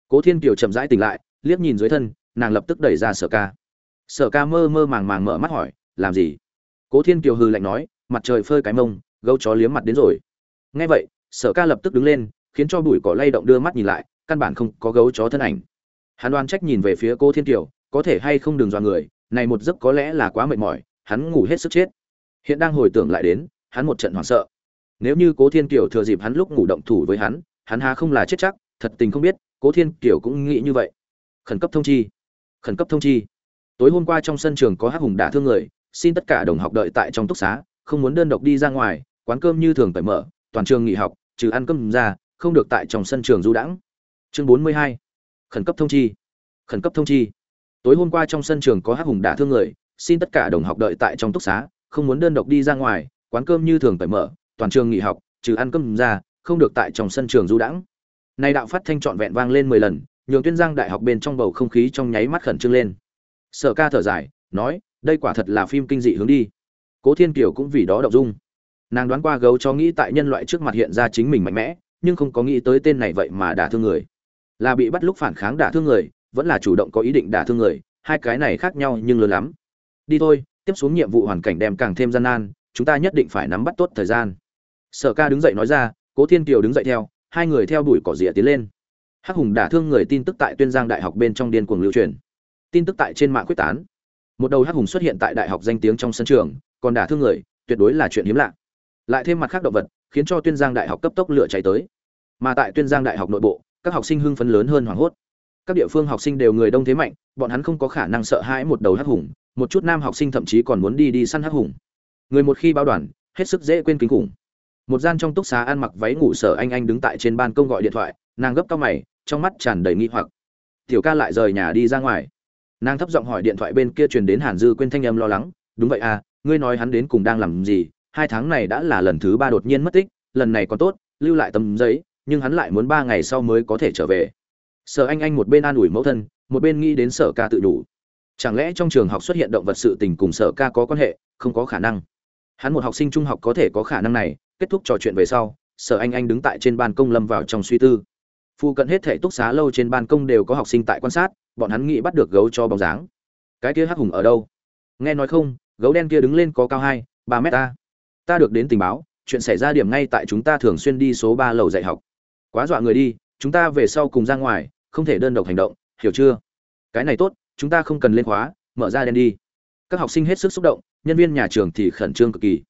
Cố thiên kiều chậm rãi tỉnh lại liếc nhìn dưới thân, nàng lập tức đẩy ra sở ca. Sở ca mơ mơ màng màng mở mắt hỏi, làm gì? Cố thiên kiều hừ lạnh nói, mặt trời phơi cái mông, gấu chó liếm mặt đến rồi. Nghe vậy, sở ca lập tức đứng lên, khiến cho bụi cỏ lay động đưa mắt nhìn lại, căn bản không có gấu chó thân ảnh. Hắn đoan trách nhìn về phía cô thiên kiều, có thể hay không đừng dọa người, này một giấc có lẽ là quá mệt mỏi, hắn ngủ hết sức chết. Hiện đang hồi tưởng lại đến, hắn một trận hoảng sợ. Nếu như cố thiên kiều thừa dịp hắn lúc ngủ động thủ với hắn hắn há không là chết chắc, thật tình không biết, cố thiên kiều cũng nghĩ như vậy khẩn cấp thông chi. Khẩn cấp thông chi. Tối hôm qua trong sân trường có hắc hùng đả thương người, xin tất cả đồng học đợi tại trong túc xá, không muốn đơn độc đi ra ngoài, quán cơm như thường phải mở, toàn trường nghỉ học, trừ ăn cơm ra, không được tại trong sân trường du đãng. Chương bốn mươi hai. Khẩn cấp thông chi. Khẩn cấp thông chi. Tối hôm qua trong sân trường có hắc hùng đả thương người, xin tất cả đồng học đợi tại trong túc xá, không muốn đơn độc đi ra ngoài, quán cơm như thường phải mở, toàn trường nghỉ học, trừ ăn cơm ra, không được tại trong sân trường du đãng. Nay đạo phát thanh trọn vẹn vang lên mười lần nhường tuyên giang đại học bên trong bầu không khí trong nháy mắt khẩn trương lên. Sở ca thở dài, nói, đây quả thật là phim kinh dị hướng đi. Cố thiên kiều cũng vì đó động dung. Nàng đoán qua gấu cho nghĩ tại nhân loại trước mặt hiện ra chính mình mạnh mẽ, nhưng không có nghĩ tới tên này vậy mà đả thương người. Là bị bắt lúc phản kháng đả thương người, vẫn là chủ động có ý định đả thương người, hai cái này khác nhau nhưng lớn lắm. Đi thôi, tiếp xuống nhiệm vụ hoàn cảnh đem càng thêm gian nan, chúng ta nhất định phải nắm bắt tốt thời gian. Sở ca đứng dậy nói ra, cố thiên kiều đứng dậy theo, hai người theo đuổi cỏ rỉa tiến lên hắc hùng đả thương người tin tức tại tuyên giang đại học bên trong điên cuồng lưu truyền. Tin tức tại trên mạng quyết tán. Một đầu hắc hùng xuất hiện tại đại học danh tiếng trong sân trường, còn đả thương người, tuyệt đối là chuyện hiếm lạ. Lại thêm mặt khác động vật, khiến cho tuyên giang đại học cấp tốc lửa cháy tới. Mà tại tuyên giang đại học nội bộ, các học sinh hưng phấn lớn hơn hoảng hốt. Các địa phương học sinh đều người đông thế mạnh, bọn hắn không có khả năng sợ hãi một đầu hắc hùng, một chút nam học sinh thậm chí còn muốn đi đi săn hắc hùng. Người một khi báo đoàn, hết sức dễ quên kinh khủng. Một gian trong túc xá ăn mặc váy ngủ sở anh anh đứng tại trên ban công gọi điện thoại nàng gấp cao mày, trong mắt tràn đầy nghi hoặc. Tiểu ca lại rời nhà đi ra ngoài. Nàng thấp giọng hỏi điện thoại bên kia truyền đến hàn dư quên thanh âm lo lắng. Đúng vậy à ngươi nói hắn đến cùng đang làm gì? Hai tháng này đã là lần thứ ba đột nhiên mất tích, lần này còn tốt, lưu lại tấm giấy, nhưng hắn lại muốn ba ngày sau mới có thể trở về. Sở anh anh một bên an ủi mẫu thân, một bên nghĩ đến sở ca tự đủ. Chẳng lẽ trong trường học xuất hiện động vật sự tình cùng sở ca có quan hệ? Không có khả năng. Hắn một học sinh trung học có thể có khả năng này. Kết thúc trò chuyện về sau, sở anh anh đứng tại trên ban công lâm vào trong suy tư. Phu cận hết thể túc xá lâu trên ban công đều có học sinh tại quan sát, bọn hắn nghĩ bắt được gấu cho bóng dáng. Cái kia hắc hùng ở đâu? Nghe nói không, gấu đen kia đứng lên có cao hai, ba mét ta. Ta được đến tình báo, chuyện xảy ra điểm ngay tại chúng ta thường xuyên đi số ba lầu dạy học. Quá dọa người đi, chúng ta về sau cùng ra ngoài, không thể đơn độc hành động, hiểu chưa? Cái này tốt, chúng ta không cần lên khóa, mở ra đen đi. Các học sinh hết sức xúc động, nhân viên nhà trường thì khẩn trương cực kỳ.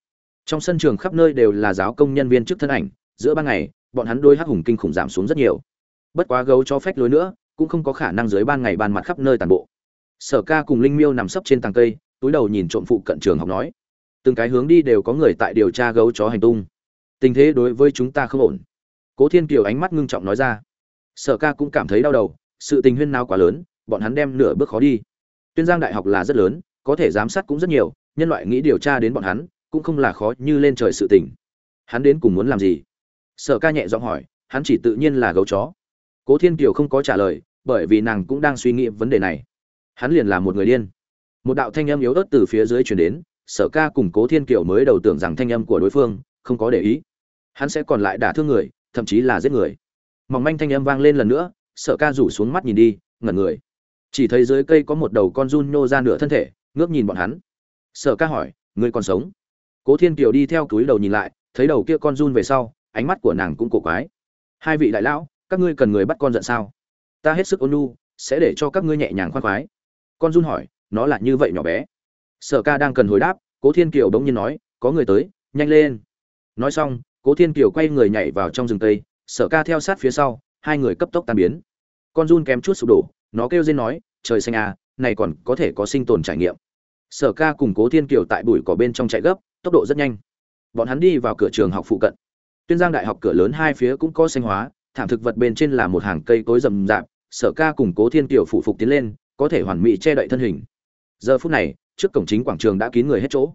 Trong sân trường khắp nơi đều là giáo công nhân viên trước thân ảnh, giữa ban ngày, bọn hắn đôi hắc hùng kinh khủng giảm xuống rất nhiều bất quá gấu cho phách lối nữa, cũng không có khả năng dưới ban ngày ban mặt khắp nơi toàn bộ. Sở ca cùng linh miêu nằm sấp trên tàng cây, túi đầu nhìn trộm phụ cận trường học nói, từng cái hướng đi đều có người tại điều tra gấu chó hành tung. Tình thế đối với chúng ta không ổn. Cố thiên kiều ánh mắt ngưng trọng nói ra. Sở ca cũng cảm thấy đau đầu, sự tình huyên nào quá lớn, bọn hắn đem nửa bước khó đi. Tuyên giang đại học là rất lớn, có thể giám sát cũng rất nhiều, nhân loại nghĩ điều tra đến bọn hắn, cũng không là khó như lên trời sự tình. Hắn đến cùng muốn làm gì? Sở ca nhẹ giọng hỏi, hắn chỉ tự nhiên là gấu chó cố thiên kiều không có trả lời, bởi vì nàng cũng đang suy nghĩ vấn đề này. Hắn liền là một người điên. Một đạo thanh âm yếu ớt từ phía dưới chuyển đến, sở ca cùng cố thiên kiều mới đầu tưởng rằng thanh âm của đối phương không có để ý. Hắn sẽ còn lại đả thương người, thậm chí là giết người. Mỏng manh thanh âm vang lên lần nữa, sở ca rủ xuống mắt nhìn đi, ngẩn người. Chỉ thấy dưới cây có một đầu con run nhô ra nửa thân thể, ngước nhìn bọn hắn. Sở ca hỏi, ngươi còn sống? Cố thiên kiều đi theo túi đầu nhìn lại, thấy đầu kia con run về sau, ánh mắt của nàng cũng cổ quái. Hai vị đại lão các ngươi cần người bắt con giận sao? Ta hết sức ôn nhu, sẽ để cho các ngươi nhẹ nhàng khoan khoái. Con run hỏi, nó là như vậy nhỏ bé. Sở ca đang cần hồi đáp, cố thiên kiều bỗng nhiên nói, có người tới, nhanh lên. Nói xong, cố thiên kiều quay người nhảy vào trong rừng tây, sở ca theo sát phía sau, hai người cấp tốc tan biến. Con run kém chút sụp đổ, nó kêu dên nói, trời xanh à này còn có thể có sinh tồn trải nghiệm. Sở ca cùng cố thiên kiều tại bụi cỏ bên trong chạy gấp, tốc độ rất nhanh. Bọn hắn đi vào cửa trường học phụ cận. Tuyên giang đại học cửa lớn hai phía cũng có xanh hóa thảm thực vật bên trên là một hàng cây cối rậm rạp, sở ca cùng cố thiên kiều phụ phục tiến lên, có thể hoàn mỹ che đậy thân hình. Giờ phút này, trước cổng chính quảng trường đã kín người hết chỗ.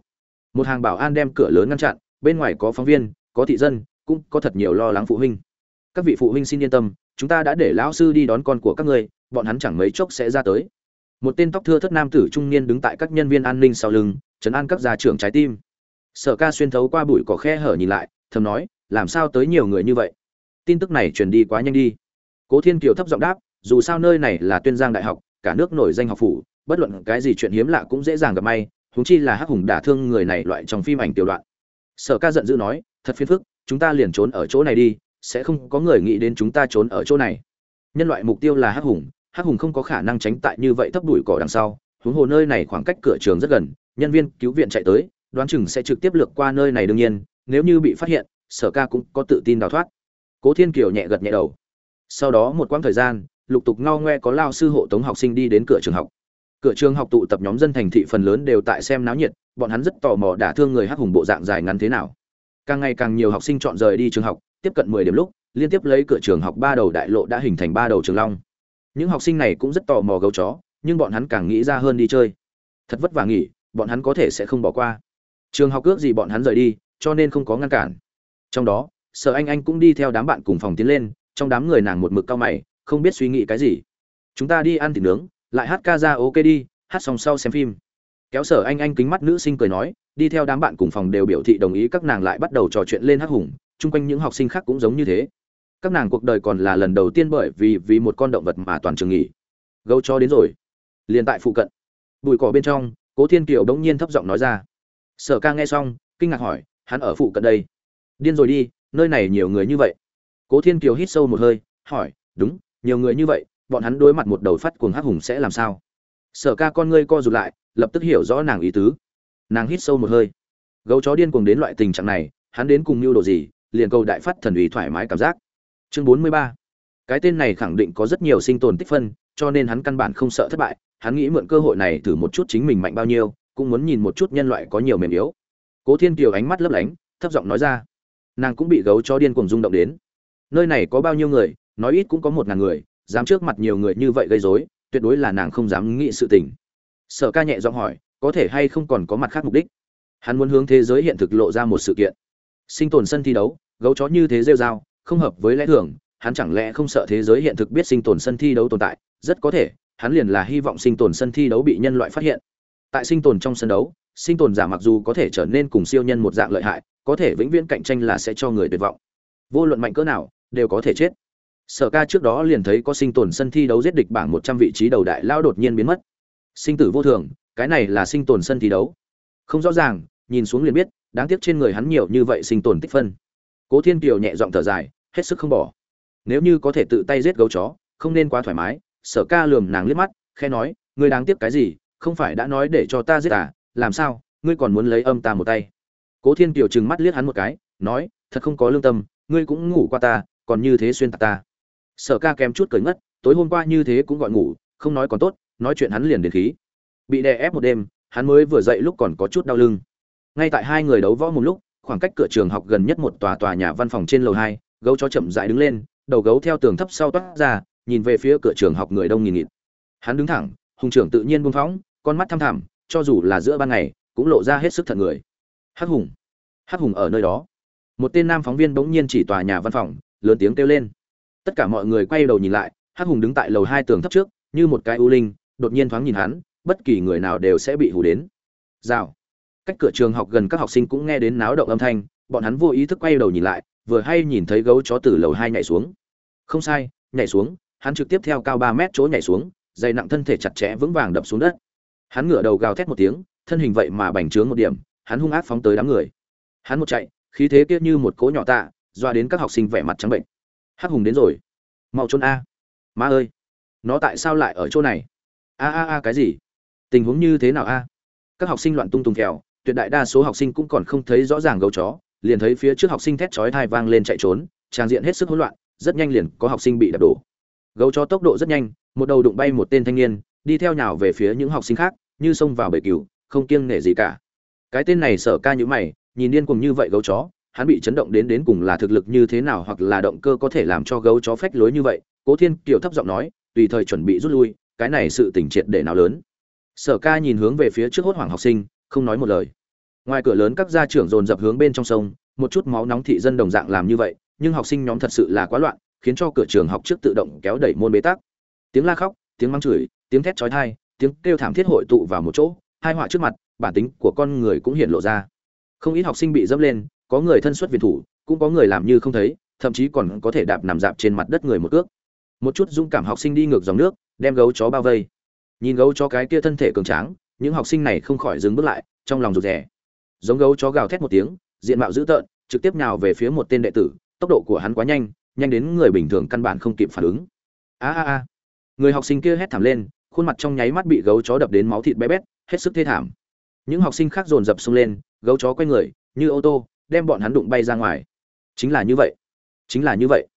Một hàng bảo an đem cửa lớn ngăn chặn, bên ngoài có phóng viên, có thị dân, cũng có thật nhiều lo lắng phụ huynh. Các vị phụ huynh xin yên tâm, chúng ta đã để lão sư đi đón con của các người bọn hắn chẳng mấy chốc sẽ ra tới. Một tên tóc thưa thất nam tử trung niên đứng tại các nhân viên an ninh sau lưng chấn an các gia trưởng trái tim. Sở ca xuyên thấu qua bụi cỏ khe hở nhìn lại, thầm nói, làm sao tới nhiều người như vậy? Tin tức này truyền đi quá nhanh đi. Cố thiên kiều thấp giọng đáp, dù sao nơi này là tuyên giang đại học, cả nước nổi danh học phủ, bất luận cái gì chuyện hiếm lạ cũng dễ dàng gặp may, huống chi là hắc hùng đả thương người này loại trong phim ảnh tiểu đoạn. Sở ca giận dữ nói, thật phiền phức, chúng ta liền trốn ở chỗ này đi, sẽ không có người nghĩ đến chúng ta trốn ở chỗ này. Nhân loại mục tiêu là hắc hùng hắc hùng không có khả năng tránh tại như vậy thấp đuổi cỏ đằng sau, huống hồ nơi này khoảng cách cửa trường rất gần, nhân viên cứu viện chạy tới, đoán chừng sẽ trực tiếp lược qua nơi này đương nhiên, nếu như bị phát hiện, sở ca cũng có tự tin đào thoát cố thiên kiều nhẹ gật nhẹ đầu. Sau đó một quãng thời gian, lục tục ngao ngoe có lao sư hộ tống học sinh đi đến cửa trường học. Cửa trường học tụ tập nhóm dân thành thị phần lớn đều tại xem náo nhiệt, bọn hắn rất tò mò đả thương người hắc hùng bộ dạng dài ngắn thế nào. Càng ngày càng nhiều học sinh chọn rời đi trường học, tiếp cận mười điểm lúc, liên tiếp lấy cửa trường học ba đầu đại lộ đã hình thành ba đầu trường long. Những học sinh này cũng rất tò mò gấu chó, nhưng bọn hắn càng nghĩ ra hơn đi chơi. Thật vất vả nghỉ, bọn hắn có thể sẽ không bỏ qua. Trường học ước gì bọn hắn rời đi, cho nên không có ngăn cản. Trong đó sở anh anh cũng đi theo đám bạn cùng phòng tiến lên, trong đám người nàng một mực cao mày, không biết suy nghĩ cái gì. Chúng ta đi ăn thịt nướng, lại hát ca ra ok đi, hát xong sau xem phim. Kéo sở anh anh kính mắt nữ sinh cười nói, đi theo đám bạn cùng phòng đều biểu thị đồng ý các nàng lại bắt đầu trò chuyện lên hắc hùng, chung quanh những học sinh khác cũng giống như thế. Các nàng cuộc đời còn là lần đầu tiên bởi vì vì một con động vật mà toàn trường nghỉ. Gấu cho đến rồi. Liền tại phụ cận. Bụi cỏ bên trong, cố thiên kiều đống nhiên thấp giọng nói ra. Sở ca nghe xong, kinh ngạc hỏi, hắn ở phụ cận đây. Điên rồi đi nơi này nhiều người như vậy. Cố thiên kiều hít sâu một hơi, hỏi, đúng, nhiều người như vậy, bọn hắn đối mặt một đầu phát cuồng hắc hùng sẽ làm sao? Sở ca con ngươi co rụt lại, lập tức hiểu rõ nàng ý tứ. Nàng hít sâu một hơi. Gấu chó điên cuồng đến loại tình trạng này, hắn đến cùng mưu đồ gì, liền cầu đại phát thần ủy thoải mái cảm giác. Chương bốn mươi ba. Cái tên này khẳng định có rất nhiều sinh tồn tích phân, cho nên hắn căn bản không sợ thất bại. Hắn nghĩ mượn cơ hội này thử một chút chính mình mạnh bao nhiêu, cũng muốn nhìn một chút nhân loại có nhiều mềm yếu. Cố thiên kiều ánh mắt lấp lánh, thấp giọng nói ra nàng cũng bị gấu chó điên cuồng rung động đến. Nơi này có bao nhiêu người, nói ít cũng có một ngàn người, dám trước mặt nhiều người như vậy gây rối, tuyệt đối là nàng không dám nghĩ sự tình. Sở ca nhẹ giọng hỏi, có thể hay không còn có mặt khác mục đích? Hắn muốn hướng thế giới hiện thực lộ ra một sự kiện. Sinh tồn sân thi đấu, gấu chó như thế rêu dao không hợp với lẽ thường, hắn chẳng lẽ không sợ thế giới hiện thực biết sinh tồn sân thi đấu tồn tại? Rất có thể, hắn liền là hy vọng sinh tồn sân thi đấu bị nhân loại phát hiện. Tại sinh tồn trong sân đấu sinh tồn giả mặc dù có thể trở nên cùng siêu nhân một dạng lợi hại, có thể vĩnh viễn cạnh tranh là sẽ cho người tuyệt vọng. Vô luận mạnh cỡ nào, đều có thể chết. Sở ca trước đó liền thấy có sinh tồn sân thi đấu giết địch bảng một trăm vị trí đầu đại lao đột nhiên biến mất. Sinh tử vô thường, cái này là sinh tồn sân thi đấu. Không rõ ràng, nhìn xuống liền biết, đáng tiếc trên người hắn nhiều như vậy sinh tồn tích phân. Cố thiên kiều nhẹ giọng thở dài, hết sức không bỏ. Nếu như có thể tự tay giết gấu chó, không nên quá thoải mái, sở ca lườm nàng liếc mắt khe nói, ngươi đáng tiếc cái gì? Không phải đã nói để cho ta giết à? Làm sao, ngươi còn muốn lấy âm ta một tay? Cố thiên kiều trừng mắt liếc hắn một cái, nói, thật không có lương tâm, ngươi cũng ngủ qua ta, còn như thế xuyên tạc ta. Sở ca kém chút cởi ngất, tối hôm qua như thế cũng gọi ngủ, không nói còn tốt, nói chuyện hắn liền đến khí. Bị đè ép một đêm, hắn mới vừa dậy lúc còn có chút đau lưng. Ngay tại hai người đấu võ một lúc, khoảng cách cửa trường học gần nhất một tòa tòa nhà văn phòng trên lầu hai, gấu chó chậm rãi đứng lên, đầu gấu theo tường thấp sau toát ra, nhìn về phía cửa trường học người đông nghìn nghịt. Hắn đứng thẳng, hùng trưởng tự nhiên buông phóng, con mắt thăm thẳm cho dù là giữa ban ngày, cũng lộ ra hết sức thật người. Hắc hùng hắc hùng ở nơi đó. Một tên nam phóng viên bỗng nhiên chỉ tòa nhà văn phòng, lớn tiếng kêu lên. Tất cả mọi người quay đầu nhìn lại, hắc hùng đứng tại lầu hai tường thấp trước, như một cái u linh, đột nhiên thoáng nhìn hắn, bất kỳ người nào đều sẽ bị hù đến. Rào. Cách cửa trường học gần các học sinh cũng nghe đến náo động âm thanh, bọn hắn vô ý thức quay đầu nhìn lại, vừa hay nhìn thấy gấu chó từ lầu hai nhảy xuống. Không sai, nhảy xuống, hắn trực tiếp theo cao ba mét chỗ nhảy xuống, dày nặng thân thể chặt chẽ vững vàng đập xuống đất hắn ngửa đầu gào thét một tiếng, thân hình vậy mà bành trướng một điểm, hắn hung ác phóng tới đám người. Hắn một chạy, khí thế kia như một cỗ nhỏ tạ, doa đến các học sinh vẻ mặt trắng bệnh. Hắc hùng đến rồi. Mau trốn a. Ma ơi, nó tại sao lại ở chỗ này? A a a, cái gì? Tình huống như thế nào a? Các học sinh loạn tung tung kèo tuyệt đại đa số học sinh cũng còn không thấy rõ ràng gấu chó, liền thấy phía trước học sinh thét chói thai vang lên chạy trốn, trang diện hết sức hỗn loạn, rất nhanh liền có học sinh bị đập đổ. Gấu chó tốc độ rất nhanh, một đầu đụng bay một tên thanh niên, đi theo nhào về phía những học sinh khác như xông vào bể cừu, không kiêng nể gì cả. Cái tên này sở ca như mày, nhìn điên cuồng như vậy gấu chó, hắn bị chấn động đến đến cùng là thực lực như thế nào hoặc là động cơ có thể làm cho gấu chó phách lối như vậy, cố thiên kiều thấp giọng nói, tùy thời chuẩn bị rút lui, cái này sự tình triệt để nào lớn. Sở ca nhìn hướng về phía trước hốt hoảng học sinh, không nói một lời. Ngoài cửa lớn các gia trưởng dồn dập hướng bên trong sông, một chút máu nóng thị dân đồng dạng làm như vậy, nhưng học sinh nhóm thật sự là quá loạn, khiến cho cửa trường học trước tự động kéo đẩy môn bế tắc. Tiếng la khóc, tiếng mắng chửi, tiếng thét chói tai tiếng kêu thảm thiết hội tụ vào một chỗ, hai họa trước mặt, bản tính của con người cũng hiện lộ ra. Không ít học sinh bị dẫm lên, có người thân xuất viện thủ, cũng có người làm như không thấy, thậm chí còn có thể đạp nằm dạp trên mặt đất người một ước. Một chút dũng cảm học sinh đi ngược dòng nước, đem gấu chó bao vây. Nhìn gấu chó cái kia thân thể cường tráng, những học sinh này không khỏi dừng bước lại, trong lòng rụt rè. Giống gấu chó gào thét một tiếng, diện mạo dữ tợn, trực tiếp nhào về phía một tên đệ tử, tốc độ của hắn quá nhanh nhanh đến người bình thường căn bản không kịp phản ứng. A a a. Người học sinh kia hét thảm lên khuôn mặt trong nháy mắt bị gấu chó đập đến máu thịt bé bét, hết sức thê thảm. Những học sinh khác dồn dập xông lên, gấu chó quay người, như ô tô, đem bọn hắn đụng bay ra ngoài. Chính là như vậy. Chính là như vậy.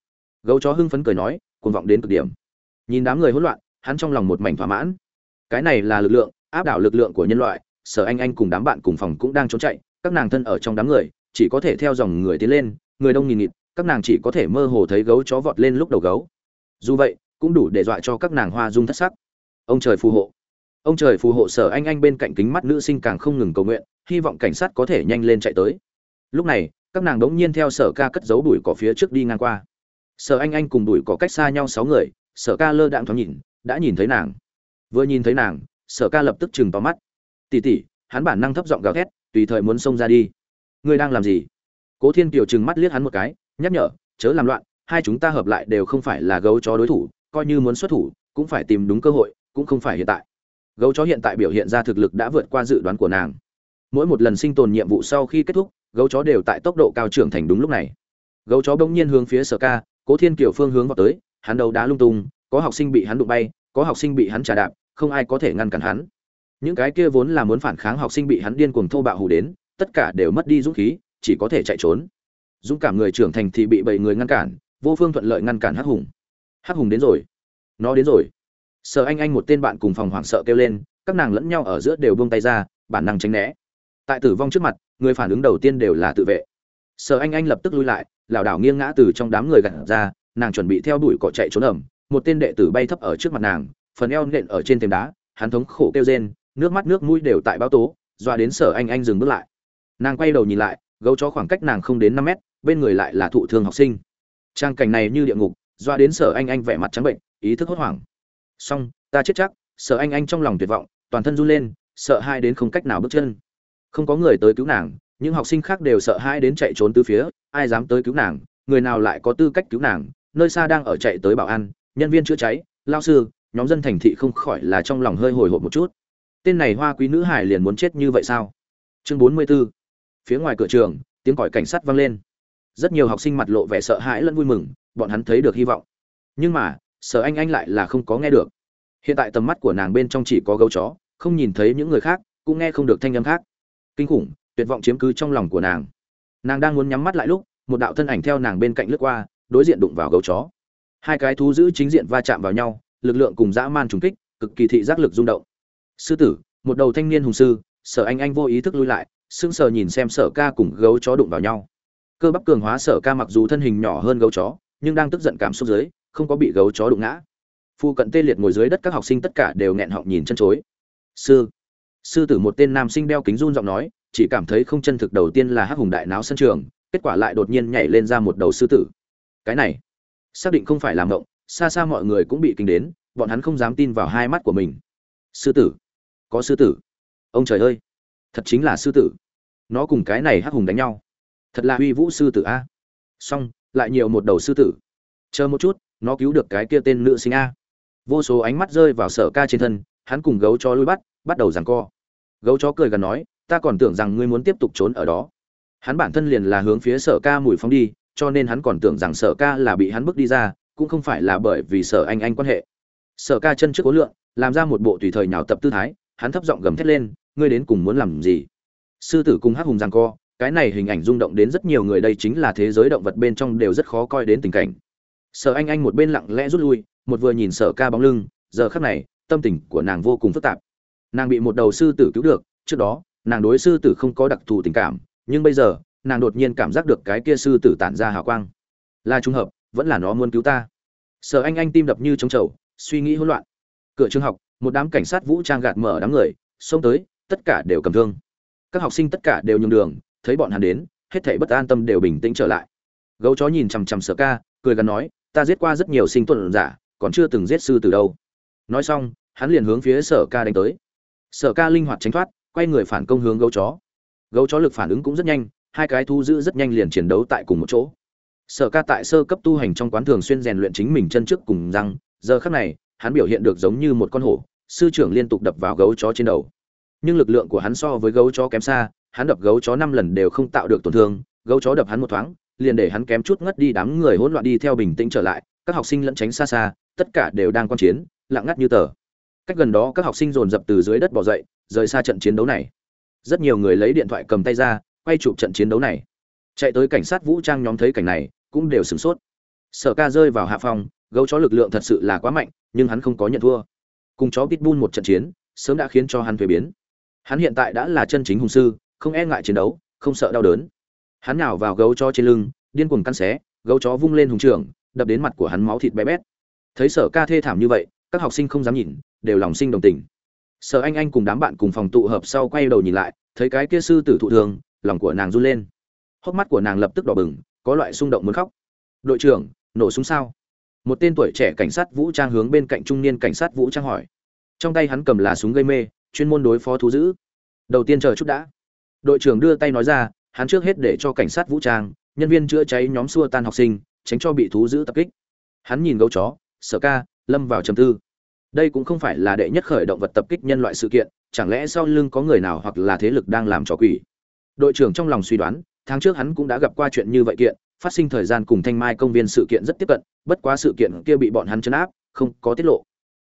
Gấu chó hưng phấn cười nói, cuồng vọng đến cực điểm. Nhìn đám người hỗn loạn, hắn trong lòng một mảnh thỏa mãn. Cái này là lực lượng, áp đảo lực lượng của nhân loại, sở anh anh cùng đám bạn cùng phòng cũng đang trốn chạy, các nàng thân ở trong đám người, chỉ có thể theo dòng người tiến lên, người đông nghìn nghịt, các nàng chỉ có thể mơ hồ thấy gấu chó vọt lên lúc đầu gấu. Dù vậy, cũng đủ để dọa cho các nàng hoa dung thất sắc ông trời phù hộ. Ông trời phù hộ sở anh anh bên cạnh kính mắt nữ sinh càng không ngừng cầu nguyện, hy vọng cảnh sát có thể nhanh lên chạy tới. Lúc này, các nàng đống nhiên theo sở ca cất giấu đùi cỏ phía trước đi ngang qua. Sở anh anh cùng đùi cỏ cách xa nhau sáu người, sở ca lơ đạm thoáng nhìn, đã nhìn thấy nàng. Vừa nhìn thấy nàng, sở ca lập tức chừng tóm mắt. Tỉ tỉ, hắn bản năng thấp giọng gào thét, tùy thời muốn xông ra đi. Ngươi đang làm gì? Cố thiên kiều chừng mắt liếc hắn một cái, nhắc nhở, chớ làm loạn, hai chúng ta hợp lại đều không phải là gấu chó đối thủ, coi như muốn xuất thủ, cũng phải tìm đúng cơ hội cũng không phải hiện tại. Gấu chó hiện tại biểu hiện ra thực lực đã vượt qua dự đoán của nàng. Mỗi một lần sinh tồn nhiệm vụ sau khi kết thúc, gấu chó đều tại tốc độ cao trưởng thành đúng lúc này. Gấu chó bỗng nhiên hướng phía sở ca, cố thiên kiều phương hướng vào tới, hắn đầu đá lung tung, có học sinh bị hắn đụng bay, có học sinh bị hắn trà đạp, không ai có thể ngăn cản hắn. Những cái kia vốn là muốn phản kháng học sinh bị hắn điên cuồng thô bạo hù đến, tất cả đều mất đi dũng khí, chỉ có thể chạy trốn. Dũng cảm người trưởng thành thì bị bảy người ngăn cản, vô phương thuận lợi ngăn cản hắc hùng. Hắc hùng đến rồi. Nó đến rồi. Sợ anh anh một tên bạn cùng phòng hoảng sợ kêu lên, các nàng lẫn nhau ở giữa đều buông tay ra, bản năng tránh né. Tại tử vong trước mặt, người phản ứng đầu tiên đều là tự vệ. Sợ anh anh lập tức lui lại, lảo đảo nghiêng ngã từ trong đám người gặt ra, nàng chuẩn bị theo đuổi cỏ chạy trốn ẩm, một tên đệ tử bay thấp ở trước mặt nàng, phần eo nện ở trên thềm đá, hắn thống khổ kêu rên, nước mắt nước mũi đều tại bao tố doa đến sở anh anh dừng bước lại. Nàng quay đầu nhìn lại, gấu chó khoảng cách nàng không đến năm mét, bên người lại là thụ thương học sinh. Trang cảnh này như địa ngục doa đến sở anh anh vẻ mặt trắng bệnh, ý thức hốt hoảng xong, ta chết chắc, sợ anh anh trong lòng tuyệt vọng, toàn thân run lên, sợ hai đến không cách nào bước chân. Không có người tới cứu nàng, những học sinh khác đều sợ hai đến chạy trốn từ phía, ai dám tới cứu nàng, người nào lại có tư cách cứu nàng, nơi xa đang ở chạy tới bảo an, nhân viên chữa cháy, lao sư, nhóm dân thành thị không khỏi là trong lòng hơi hồi hộp một chút. Tên này hoa quý nữ hải liền muốn chết như vậy sao? Chương bốn mươi 44. phía ngoài cửa trường, tiếng còi cảnh sát vang lên. Rất nhiều học sinh mặt lộ vẻ sợ hãi lẫn vui mừng, bọn hắn thấy được hy vọng. Nhưng mà sở anh anh lại là không có nghe được. Hiện tại tầm mắt của nàng bên trong chỉ có gấu chó, không nhìn thấy những người khác, cũng nghe không được thanh âm khác. Kinh khủng, tuyệt vọng chiếm cứ trong lòng của nàng. Nàng đang muốn nhắm mắt lại lúc, một đạo thân ảnh theo nàng bên cạnh lướt qua, đối diện đụng vào gấu chó. Hai cái thú giữ chính diện va chạm vào nhau, lực lượng cùng dã man trùng kích, cực kỳ thị giác lực rung động. Sư tử, một đầu thanh niên hùng sư. Sở anh anh vô ý thức lui lại, sững sờ nhìn xem sở ca cùng gấu chó đụng vào nhau. Cơ bắp cường hóa sở ca mặc dù thân hình nhỏ hơn gấu chó, nhưng đang tức giận cảm xúc dưới không có bị gấu chó đụng ngã. Phu cận tê liệt ngồi dưới đất các học sinh tất cả đều nghẹn họng nhìn chân chối. Sư sư tử một tên nam sinh đeo kính run giọng nói, chỉ cảm thấy không chân thực đầu tiên là hắc hùng đại náo sân trường, kết quả lại đột nhiên nhảy lên ra một đầu sư tử. Cái này, xác định không phải làm động xa xa mọi người cũng bị kinh đến, bọn hắn không dám tin vào hai mắt của mình. Sư tử, có sư tử. Ông trời ơi, thật chính là sư tử. Nó cùng cái này hắc hùng đánh nhau. Thật là uy vũ sư tử a. Xong, lại nhiều một đầu sư tử. Chờ một chút nó cứu được cái kia tên nữ sinh a. Vô số ánh mắt rơi vào sở ca trên thân, hắn cùng gấu chó lui bắt bắt đầu giằng co. Gấu chó cười gần nói, ta còn tưởng rằng ngươi muốn tiếp tục trốn ở đó. Hắn bản thân liền là hướng phía sở ca mùi phóng đi, cho nên hắn còn tưởng rằng sở ca là bị hắn bước đi ra, cũng không phải là bởi vì sở anh anh quan hệ. Sở ca chân trước cố lượng, làm ra một bộ tùy thời nhào tập tư thái, hắn thấp giọng gầm thét lên, ngươi đến cùng muốn làm gì? Sư tử cùng hắc hùng giằng co, cái này hình ảnh rung động đến rất nhiều người đây chính là thế giới động vật bên trong đều rất khó coi đến tình cảnh sở anh anh một bên lặng lẽ rút lui, một vừa nhìn sở ca bóng lưng, giờ khắc này, tâm tình của nàng vô cùng phức tạp. Nàng bị một đầu sư tử cứu được, trước đó, nàng đối sư tử không có đặc thù tình cảm, nhưng bây giờ, nàng đột nhiên cảm giác được cái kia sư tử tản ra hào quang. Là trùng hợp, vẫn là nó muốn cứu ta. Sở anh anh tim đập như trống trầu, suy nghĩ hỗn loạn. Cửa trường học, một đám cảnh sát vũ trang gạt mở đám người, xông tới, tất cả đều cầm thương. Các học sinh tất cả đều nhường đường, thấy bọn hắn đến, hết thảy bất an tâm đều bình tĩnh trở lại. Gấu chó nhìn chằm chằm sở ca, cười gắn nói ta giết qua rất nhiều sinh tuần giả, còn chưa từng giết sư từ đâu. Nói xong, hắn liền hướng phía sở ca đánh tới. Sở ca linh hoạt tránh thoát, quay người phản công hướng gấu chó. Gấu chó lực phản ứng cũng rất nhanh, hai cái thu giữ rất nhanh liền chiến đấu tại cùng một chỗ. Sở ca tại sơ cấp tu hành trong quán thường xuyên rèn luyện chính mình chân trước cùng răng, giờ khắc này, hắn biểu hiện được giống như một con hổ, sư trưởng liên tục đập vào gấu chó trên đầu. Nhưng lực lượng của hắn so với gấu chó kém xa, hắn đập gấu chó năm lần đều không tạo được tổn thương, gấu chó đập hắn một thoáng liền để hắn kém chút ngất đi đám người hỗn loạn đi theo bình tĩnh trở lại, các học sinh lẫn tránh xa xa, tất cả đều đang quan chiến, lặng ngắt như tờ. Cách gần đó các học sinh dồn dập từ dưới đất bỏ dậy, rời xa trận chiến đấu này. Rất nhiều người lấy điện thoại cầm tay ra, quay chụp trận chiến đấu này. Chạy tới cảnh sát vũ trang nhóm thấy cảnh này, cũng đều sửng sốt. Sở ca rơi vào hạ phòng, gấu chó lực lượng thật sự là quá mạnh, nhưng hắn không có nhận thua. Cùng chó pitbull một trận chiến, sớm đã khiến cho hắn thuế biến. Hắn hiện tại đã là chân chính hùng sư, không e ngại chiến đấu, không sợ đau đớn hắn nào vào gấu chó trên lưng, điên cuồng căn xé, gấu chó vung lên hùng trường đập đến mặt của hắn máu thịt bé bét. Thấy sở ca thê thảm như vậy, các học sinh không dám nhìn, đều lòng sinh đồng tình. Sở anh anh cùng đám bạn cùng phòng tụ hợp sau quay đầu nhìn lại, thấy cái kia sư tử thụ thường, lòng của nàng run lên. Hốc mắt của nàng lập tức đỏ bừng, có loại xung động muốn khóc. Đội trưởng, nổ súng sao? Một tên tuổi trẻ cảnh sát vũ trang hướng bên cạnh trung niên cảnh sát vũ trang hỏi. Trong tay hắn cầm là súng gây mê, chuyên môn đối phó thú dữ. Đầu tiên chờ chút đã. Đội trưởng đưa tay nói ra hắn trước hết để cho cảnh sát vũ trang, nhân viên chữa cháy nhóm xua tan học sinh, tránh cho bị thú dữ tập kích. Hắn nhìn gấu chó, sở ca, lâm vào trầm tư. Đây cũng không phải là đệ nhất khởi động vật tập kích nhân loại sự kiện, chẳng lẽ sau lưng có người nào hoặc là thế lực đang làm trò quỷ? Đội trưởng trong lòng suy đoán, tháng trước hắn cũng đã gặp qua chuyện như vậy kiện, phát sinh thời gian cùng thanh mai công viên sự kiện rất tiếp cận, bất quá sự kiện kia bị bọn hắn chấn áp, không có tiết lộ.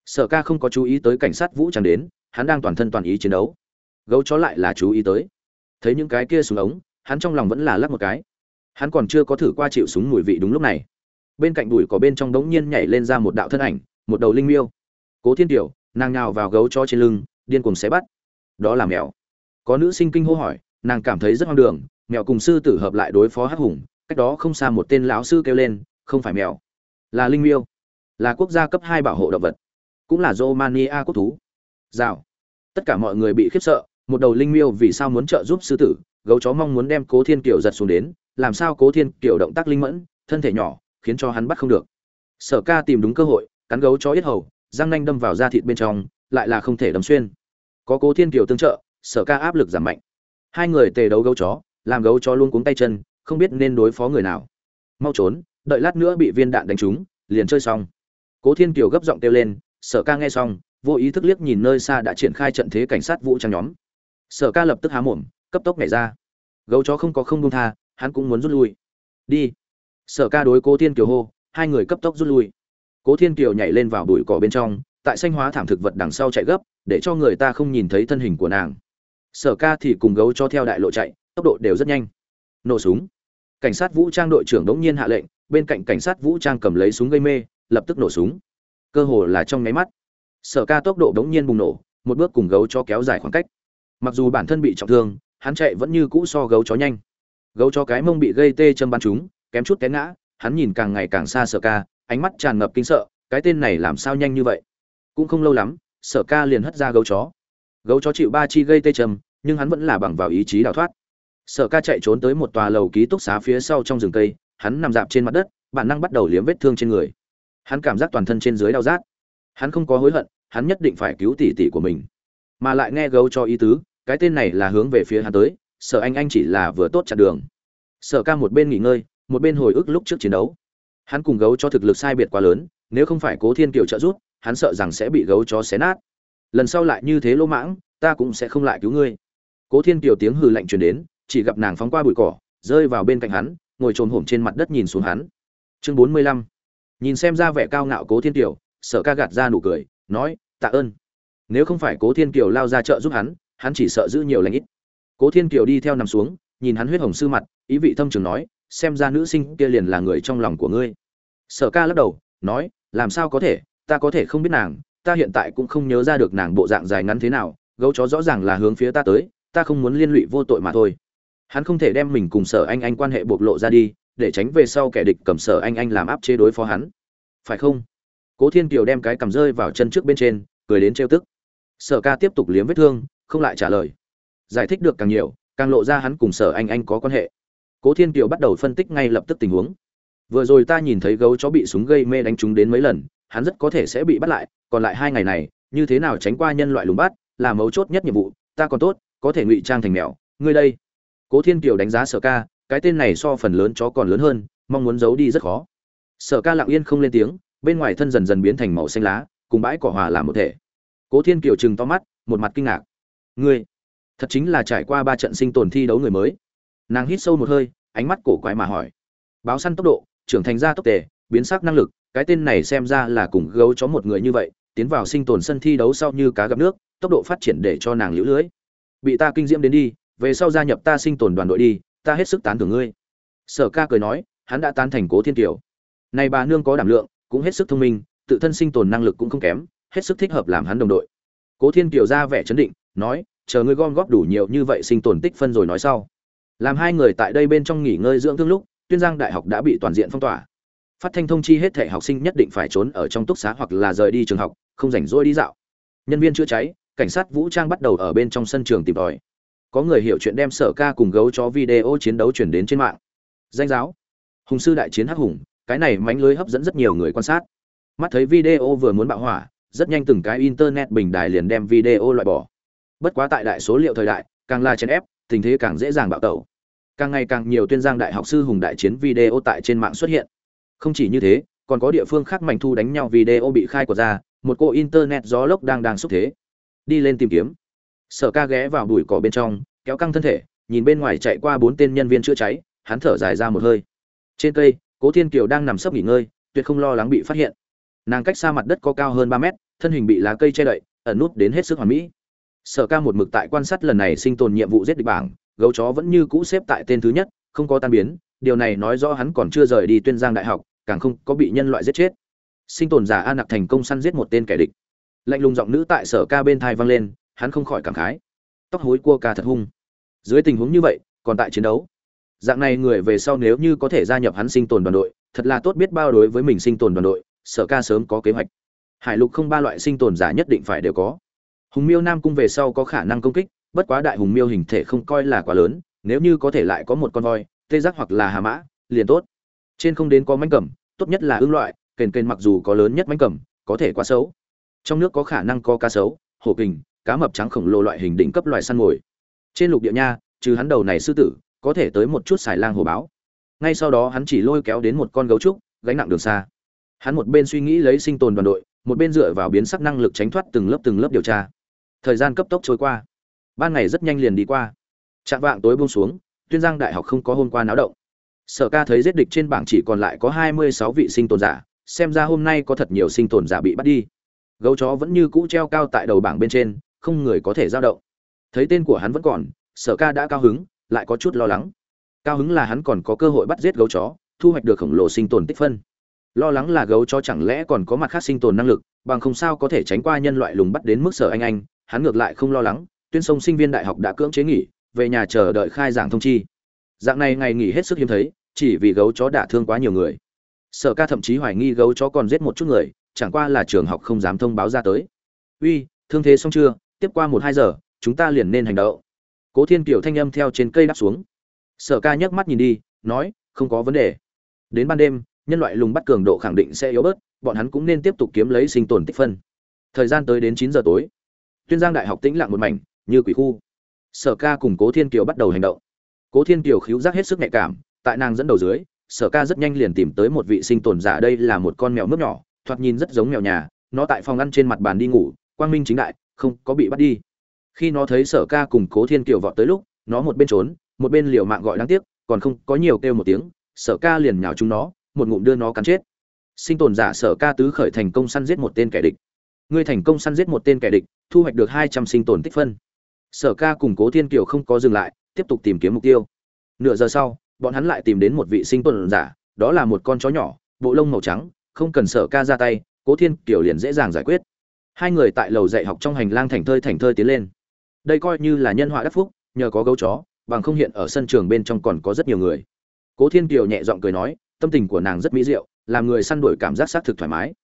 Sở ca không có chú ý tới cảnh sát vũ trang đến, hắn đang toàn thân toàn ý chiến đấu. Gấu chó lại là chú ý tới. Thấy những cái kia xuống ống hắn trong lòng vẫn là lắc một cái. Hắn còn chưa có thử qua chịu súng mùi vị đúng lúc này. Bên cạnh bụi có bên trong đống nhiên nhảy lên ra một đạo thân ảnh, một đầu linh miêu. Cố thiên tiểu, nàng nhào vào gấu chó trên lưng, điên cuồng xé bắt. Đó là mèo. Có nữ sinh kinh hô hỏi, nàng cảm thấy rất hoang đường, mèo cùng sư tử hợp lại đối phó hắc hùng, cách đó không xa một tên lão sư kêu lên, không phải mèo, là linh miêu, là quốc gia cấp hai bảo hộ động vật, cũng là romania quốc thú. Rào. Tất cả mọi người bị khiếp sợ, một đầu linh miêu vì sao muốn trợ giúp sư tử gấu chó mong muốn đem cố thiên kiều giật xuống đến, làm sao cố thiên kiều động tác linh mẫn, thân thể nhỏ, khiến cho hắn bắt không được. Sở ca tìm đúng cơ hội, cắn gấu chó yết hầu, răng nanh đâm vào da thịt bên trong, lại là không thể đâm xuyên. Có cố thiên kiều tương trợ, sở ca áp lực giảm mạnh. Hai người tề đấu gấu chó, làm gấu chó luôn cuống tay chân, không biết nên đối phó người nào. Mau trốn, đợi lát nữa bị viên đạn đánh trúng, liền chơi xong. Cố thiên kiều gấp giọng kêu lên, sở ca nghe xong, vô ý thức liếc nhìn nơi xa đã triển khai trận thế cảnh sát vũ trang nhóm. Sở ca lập tức há mồm cấp tốc nhảy ra. Gấu chó không có không buông tha, hắn cũng muốn rút lui. Đi. Sở ca đối cố thiên kiều hô, hai người cấp tốc rút lui. Cố thiên kiều nhảy lên vào bụi cỏ bên trong, tại xanh hóa thảm thực vật đằng sau chạy gấp, để cho người ta không nhìn thấy thân hình của nàng. Sở ca thì cùng gấu cho theo đại lộ chạy, tốc độ đều rất nhanh. Nổ súng. Cảnh sát vũ trang đội trưởng đống nhiên hạ lệnh, bên cạnh cảnh sát vũ trang cầm lấy súng gây mê, lập tức nổ súng. Cơ hồ là trong nháy mắt. Sở ca tốc độ đống nhiên bùng nổ, một bước cùng gấu cho kéo dài khoảng cách. Mặc dù bản thân bị trọng thương hắn chạy vẫn như cũ so gấu chó nhanh. Gấu chó cái mông bị gây tê châm bắn chúng, kém chút té ngã, hắn nhìn càng ngày càng xa sở ca, ánh mắt tràn ngập kinh sợ, cái tên này làm sao nhanh như vậy? Cũng không lâu lắm, sở ca liền hất ra gấu chó. Gấu chó chịu ba chi gây tê châm, nhưng hắn vẫn là bằng vào ý chí đào thoát. Sở ca chạy trốn tới một tòa lầu ký túc xá phía sau trong rừng cây, hắn nằm dạp trên mặt đất, bản năng bắt đầu liếm vết thương trên người. Hắn cảm giác toàn thân trên dưới đau rát. Hắn không có hối hận, hắn nhất định phải cứu tỷ tỷ của mình. Mà lại nghe gấu cho ý tứ cái tên này là hướng về phía hắn tới, sở anh anh chỉ là vừa tốt chặn đường. Sở ca một bên nghỉ ngơi, một bên hồi ức lúc trước chiến đấu. Hắn cùng gấu cho thực lực sai biệt quá lớn, nếu không phải cố thiên kiều trợ giúp, hắn sợ rằng sẽ bị gấu chó xé nát. Lần sau lại như thế lỗ mãng, ta cũng sẽ không lại cứu ngươi. Cố thiên kiều tiếng hừ lạnh truyền đến, chỉ gặp nàng phóng qua bụi cỏ, rơi vào bên cạnh hắn, ngồi trồm hổm trên mặt đất nhìn xuống hắn. Chương bốn mươi lăm. Nhìn xem ra vẻ cao ngạo cố thiên kiều, sở ca gạt ra nụ cười, nói, tạ ơn. Nếu không phải cố thiên kiều lao ra trợ giúp hắn hắn chỉ sợ giữ nhiều lành ít. Cố thiên kiều đi theo nằm xuống, nhìn hắn huyết hồng sư mặt, ý vị thâm trường nói, xem ra nữ sinh kia liền là người trong lòng của ngươi. Sở ca lắc đầu, nói, làm sao có thể? Ta có thể không biết nàng, ta hiện tại cũng không nhớ ra được nàng bộ dạng dài ngắn thế nào, gấu chó rõ ràng là hướng phía ta tới, ta không muốn liên lụy vô tội mà thôi. Hắn không thể đem mình cùng sở anh anh quan hệ bộc lộ ra đi, để tránh về sau kẻ địch cầm sở anh anh làm áp chế đối phó hắn. Phải không? Cố thiên kiều đem cái cầm rơi vào chân trước bên trên, cười đến trêu tức. Sở ca tiếp tục liếm vết thương không lại trả lời. Giải thích được càng nhiều, càng lộ ra hắn cùng sở anh anh có quan hệ. Cố thiên kiều bắt đầu phân tích ngay lập tức tình huống. Vừa rồi ta nhìn thấy gấu chó bị súng gây mê đánh trúng đến mấy lần, hắn rất có thể sẽ bị bắt lại, còn lại hai ngày này, như thế nào tránh qua nhân loại lùng bắt, là mấu chốt nhất nhiệm vụ, ta còn tốt, có thể ngụy trang thành mèo. Ngươi đây. Cố thiên kiều đánh giá sở ca, cái tên này so phần lớn chó còn lớn hơn, mong muốn giấu đi rất khó. Sở ca lặng yên không lên tiếng, bên ngoài thân dần dần biến thành màu xanh lá, cùng bãi cỏ hòa làm một thể. Cố thiên kiều chừng to mắt, một mặt kinh ngạc ngươi, thật chính là trải qua ba trận sinh tồn thi đấu người mới. Nàng hít sâu một hơi, ánh mắt cổ quái mà hỏi. Báo săn tốc độ, trưởng thành ra tốc tề, biến sắc năng lực, cái tên này xem ra là cùng gấu chó một người như vậy, tiến vào sinh tồn sân thi đấu sau như cá gặp nước, tốc độ phát triển để cho nàng liễu lưới. Bị ta kinh diễm đến đi, về sau gia nhập ta sinh tồn đoàn đội đi, ta hết sức tán thưởng ngươi. Sở ca cười nói, hắn đã tán thành cố thiên kiều. Này bà nương có đảm lượng, cũng hết sức thông minh, tự thân sinh tồn năng lực cũng không kém, hết sức thích hợp làm hắn đồng đội. Cố thiên kiều ra vẻ chấn định nói, chờ ngươi gom góp đủ nhiều như vậy sinh tồn tích phân rồi nói sau. Làm hai người tại đây bên trong nghỉ ngơi dưỡng thương lúc, tuyên giang đại học đã bị toàn diện phong tỏa. Phát thanh thông chi hết thể học sinh nhất định phải trốn ở trong túc xá hoặc là rời đi trường học, không rảnh rỗi đi dạo. Nhân viên chữa cháy, cảnh sát vũ trang bắt đầu ở bên trong sân trường tìm tòi. Có người hiểu chuyện đem sở ca cùng gấu chó video chiến đấu chuyển đến trên mạng. Danh giáo. Hùng sư đại chiến hắc hùng, cái này mánh lưới hấp dẫn rất nhiều người quan sát. Mắt thấy video vừa muốn bạo hỏa, rất nhanh từng cái internet bình đài liền đem video loại bỏ bất quá tại đại số liệu thời đại, càng là chèn ép, tình thế càng dễ dàng bạo tẩu. Càng ngày càng nhiều tuyên giang đại học sư hùng đại chiến video tại trên mạng xuất hiện. Không chỉ như thế, còn có địa phương khác mạnh thu đánh nhau video bị khai của ra, một cô internet gió lốc đang đang xúc thế. Đi lên tìm kiếm. Sở ca ghé vào bụi cỏ bên trong, kéo căng thân thể, nhìn bên ngoài chạy qua bốn tên nhân viên chữa cháy, hắn thở dài ra một hơi. Trên cây, cố thiên kiều đang nằm sấp nghỉ ngơi, tuyệt không lo lắng bị phát hiện. Nàng cách xa mặt đất có cao hơn ba mét, thân hình bị lá cây che đậy, ẩn nút đến hết sức hoàn mỹ sở ca một mực tại quan sát lần này sinh tồn nhiệm vụ giết địch bảng, gấu chó vẫn như cũ xếp tại tên thứ nhất, không có tan biến, điều này nói rõ hắn còn chưa rời đi tuyên giang đại học, càng không có bị nhân loại giết chết. Sinh tồn giả an nặc thành công săn giết một tên kẻ địch. Lạnh lùng giọng nữ tại sở ca bên thai vang lên, hắn không khỏi cảm khái. Tóc hối cua ca thật hung. Dưới tình huống như vậy, còn tại chiến đấu. Dạng này người về sau nếu như có thể gia nhập hắn sinh tồn đoàn đội, thật là tốt biết bao đối với mình sinh tồn đoàn đội, sở ca sớm có kế hoạch. Hải lục không ba loại sinh tồn giả nhất định phải đều có hùng miêu nam cung về sau có khả năng công kích, bất quá đại hùng miêu hình thể không coi là quá lớn, nếu như có thể lại có một con voi, tê giác hoặc là hà mã, liền tốt. Trên không đến có mánh cầm, tốt nhất là ưng loại, kền kền mặc dù có lớn nhất mánh cầm, có thể quá xấu. Trong nước có khả năng có cá sấu, hổ kình, cá mập trắng khổng lồ loại hình đỉnh cấp loài săn mồi. Trên lục địa nha, trừ hắn đầu này sư tử, có thể tới một chút xài lang hồ báo. Ngay sau đó hắn chỉ lôi kéo đến một con gấu trúc, gánh nặng đường xa. Hắn một bên suy nghĩ lấy sinh tồn đoàn đội, một bên dựa vào biến sắc năng lực tránh thoát từng lớp từng lớp điều tra thời gian cấp tốc trôi qua ban ngày rất nhanh liền đi qua Trạng vạng tối buông xuống, Tuyên Giang Đại học không có hôm qua náo động. Sở Ca thấy giết địch trên bảng chỉ còn lại có 26 vị sinh tồn giả, xem ra hôm nay có thật nhiều sinh tồn giả bị bắt đi. Gấu chó vẫn như cũ treo cao tại đầu bảng bên trên, không người có thể giao động. Thấy tên của hắn vẫn còn, Sở Ca đã cao hứng, lại có chút lo lắng. Cao hứng là hắn còn có cơ hội bắt giết gấu chó, thu hoạch được khổng lồ sinh tồn tích phân. Lo lắng là gấu chó chẳng lẽ còn có mặt khác sinh tồn năng lực, bằng không sao có thể tránh qua nhân loại lùng bắt đến mức Sở Anh Anh, hắn ngược lại không lo lắng, tuyên sông sinh viên đại học đã cưỡng chế nghỉ, về nhà chờ đợi khai giảng thông chi. Dạng này ngày nghỉ hết sức hiếm thấy chỉ vì gấu chó đả thương quá nhiều người. Sở ca thậm chí hoài nghi gấu chó còn giết một chút người chẳng qua là trường học không dám thông báo ra tới. Uy thương thế xong chưa? Tiếp qua một hai giờ chúng ta liền nên hành động. Cố thiên kiều thanh âm theo trên cây đáp xuống. Sở ca nhấc mắt nhìn đi nói không có vấn đề. Đến ban đêm nhân loại lùng bắt cường độ khẳng định sẽ yếu bớt bọn hắn cũng nên tiếp tục kiếm lấy sinh tồn tích phân. Thời gian tới đến chín giờ tối tuyên giang đại học tĩnh lặng một mảnh, như quỷ khu. Sở ca cùng cố thiên kiều bắt đầu hành động. Cố thiên kiều khíu giác hết sức nhạy cảm, tại nàng dẫn đầu dưới, sở ca rất nhanh liền tìm tới một vị sinh tồn giả đây là một con mèo nước nhỏ, thoạt nhìn rất giống mèo nhà, nó tại phòng ăn trên mặt bàn đi ngủ, quang minh chính đại, không có bị bắt đi. Khi nó thấy sở ca cùng cố thiên kiều vọt tới lúc, nó một bên trốn, một bên liều mạng gọi đáng tiếc, còn không có nhiều kêu một tiếng, sở ca liền nhào chúng nó, một ngụm đưa nó cắn chết. Sinh tồn giả sở ca tứ khởi thành công săn giết một tên kẻ địch. Ngươi thành công săn giết một tên kẻ địch thu hoạch được hai trăm sinh tồn tích phân. Sở ca cùng cố thiên kiều không có dừng lại, tiếp tục tìm kiếm mục tiêu. Nửa giờ sau, bọn hắn lại tìm đến một vị sinh tồn giả, đó là một con chó nhỏ, bộ lông màu trắng, không cần sở ca ra tay, cố thiên kiều liền dễ dàng giải quyết. Hai người tại lầu dạy học trong hành lang thành thơi thành thơi tiến lên. Đây coi như là nhân họa đắc phúc, nhờ có gấu chó, bằng không hiện ở sân trường bên trong còn có rất nhiều người. Cố thiên kiều nhẹ giọng cười nói, tâm tình của nàng rất mỹ diệu, làm người săn đuổi cảm giác xác thực thoải mái.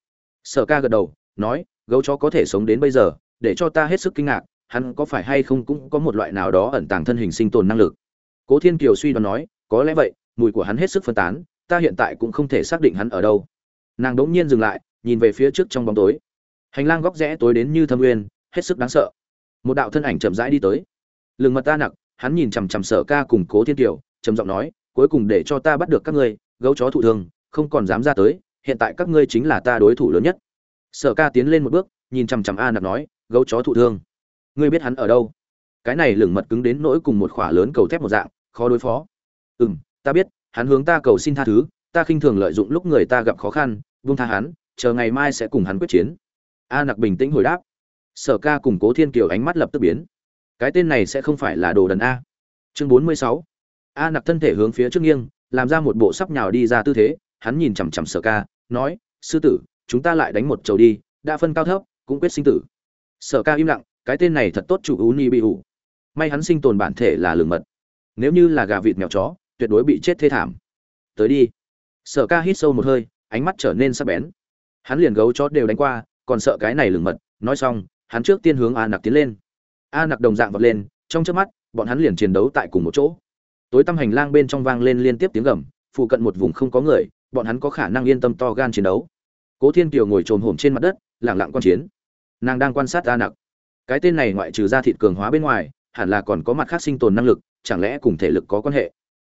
Sở ca gật đầu, nói, gấu chó có thể sống đến bây giờ để cho ta hết sức kinh ngạc, hắn có phải hay không cũng có một loại nào đó ẩn tàng thân hình sinh tồn năng lực. Cố thiên kiều suy đoán nói, có lẽ vậy, mùi của hắn hết sức phân tán, ta hiện tại cũng không thể xác định hắn ở đâu. Nàng đỗng nhiên dừng lại, nhìn về phía trước trong bóng tối. Hành lang góc rẽ tối đến như thâm uyên, hết sức đáng sợ. Một đạo thân ảnh chậm rãi đi tới. Lừng mật ta nặc, hắn nhìn chằm chằm sở ca cùng cố thiên kiều, trầm giọng nói, cuối cùng để cho ta bắt được các ngươi, gấu chó thụ thường không còn dám ra tới, hiện tại các ngươi chính là ta đối thủ lớn nhất. Sở ca tiến lên một bước, nhìn chằm chằm a nặc nói gấu chó thụ thương. Ngươi biết hắn ở đâu? Cái này lửng mật cứng đến nỗi cùng một khỏa lớn cầu thép một dạng, khó đối phó. Ừ m ta biết, hắn hướng ta cầu xin tha thứ, ta khinh thường lợi dụng lúc người ta gặp khó khăn vung tha hắn, chờ ngày mai sẽ cùng hắn quyết chiến. A nặc bình tĩnh hồi đáp. Sở ca cùng cố thiên kiều ánh mắt lập tức biến. Cái tên này sẽ không phải là đồ đần a. Chương bốn mươi sáu. A nặc thân thể hướng phía trước nghiêng, làm ra một bộ sắp nhào đi ra tư thế, hắn nhìn chằm chằm sở ca, nói, sư tử, chúng ta lại đánh một trầu đi, đã phân cao thấp, cũng quyết sinh tử sở ca im lặng, cái tên này thật tốt chủ ú ni bị ủ may hắn sinh tồn bản thể là lường mật. Nếu như là gà vịt mèo chó, tuyệt đối bị chết thê thảm. Tới đi. Sở ca hít sâu một hơi, ánh mắt trở nên sắc bén. Hắn liền gấu chó đều đánh qua, còn sợ cái này lường mật. Nói xong, hắn trước tiên hướng a nặc tiến lên. A nặc đồng dạng vọt lên, trong trước mắt, bọn hắn liền chiến đấu tại cùng một chỗ. Tối tăm hành lang bên trong vang lên liên tiếp tiếng gầm, phụ cận một vùng không có người, bọn hắn có khả năng yên tâm to gan chiến đấu. Cố thiên kiều ngồi trồm hổm trên mặt đất lẳng lặng quan chiến nàng đang quan sát a nặc. Cái tên này ngoại trừ da thịt cường hóa bên ngoài, hẳn là còn có mặt khác sinh tồn năng lực, chẳng lẽ cùng thể lực có quan hệ?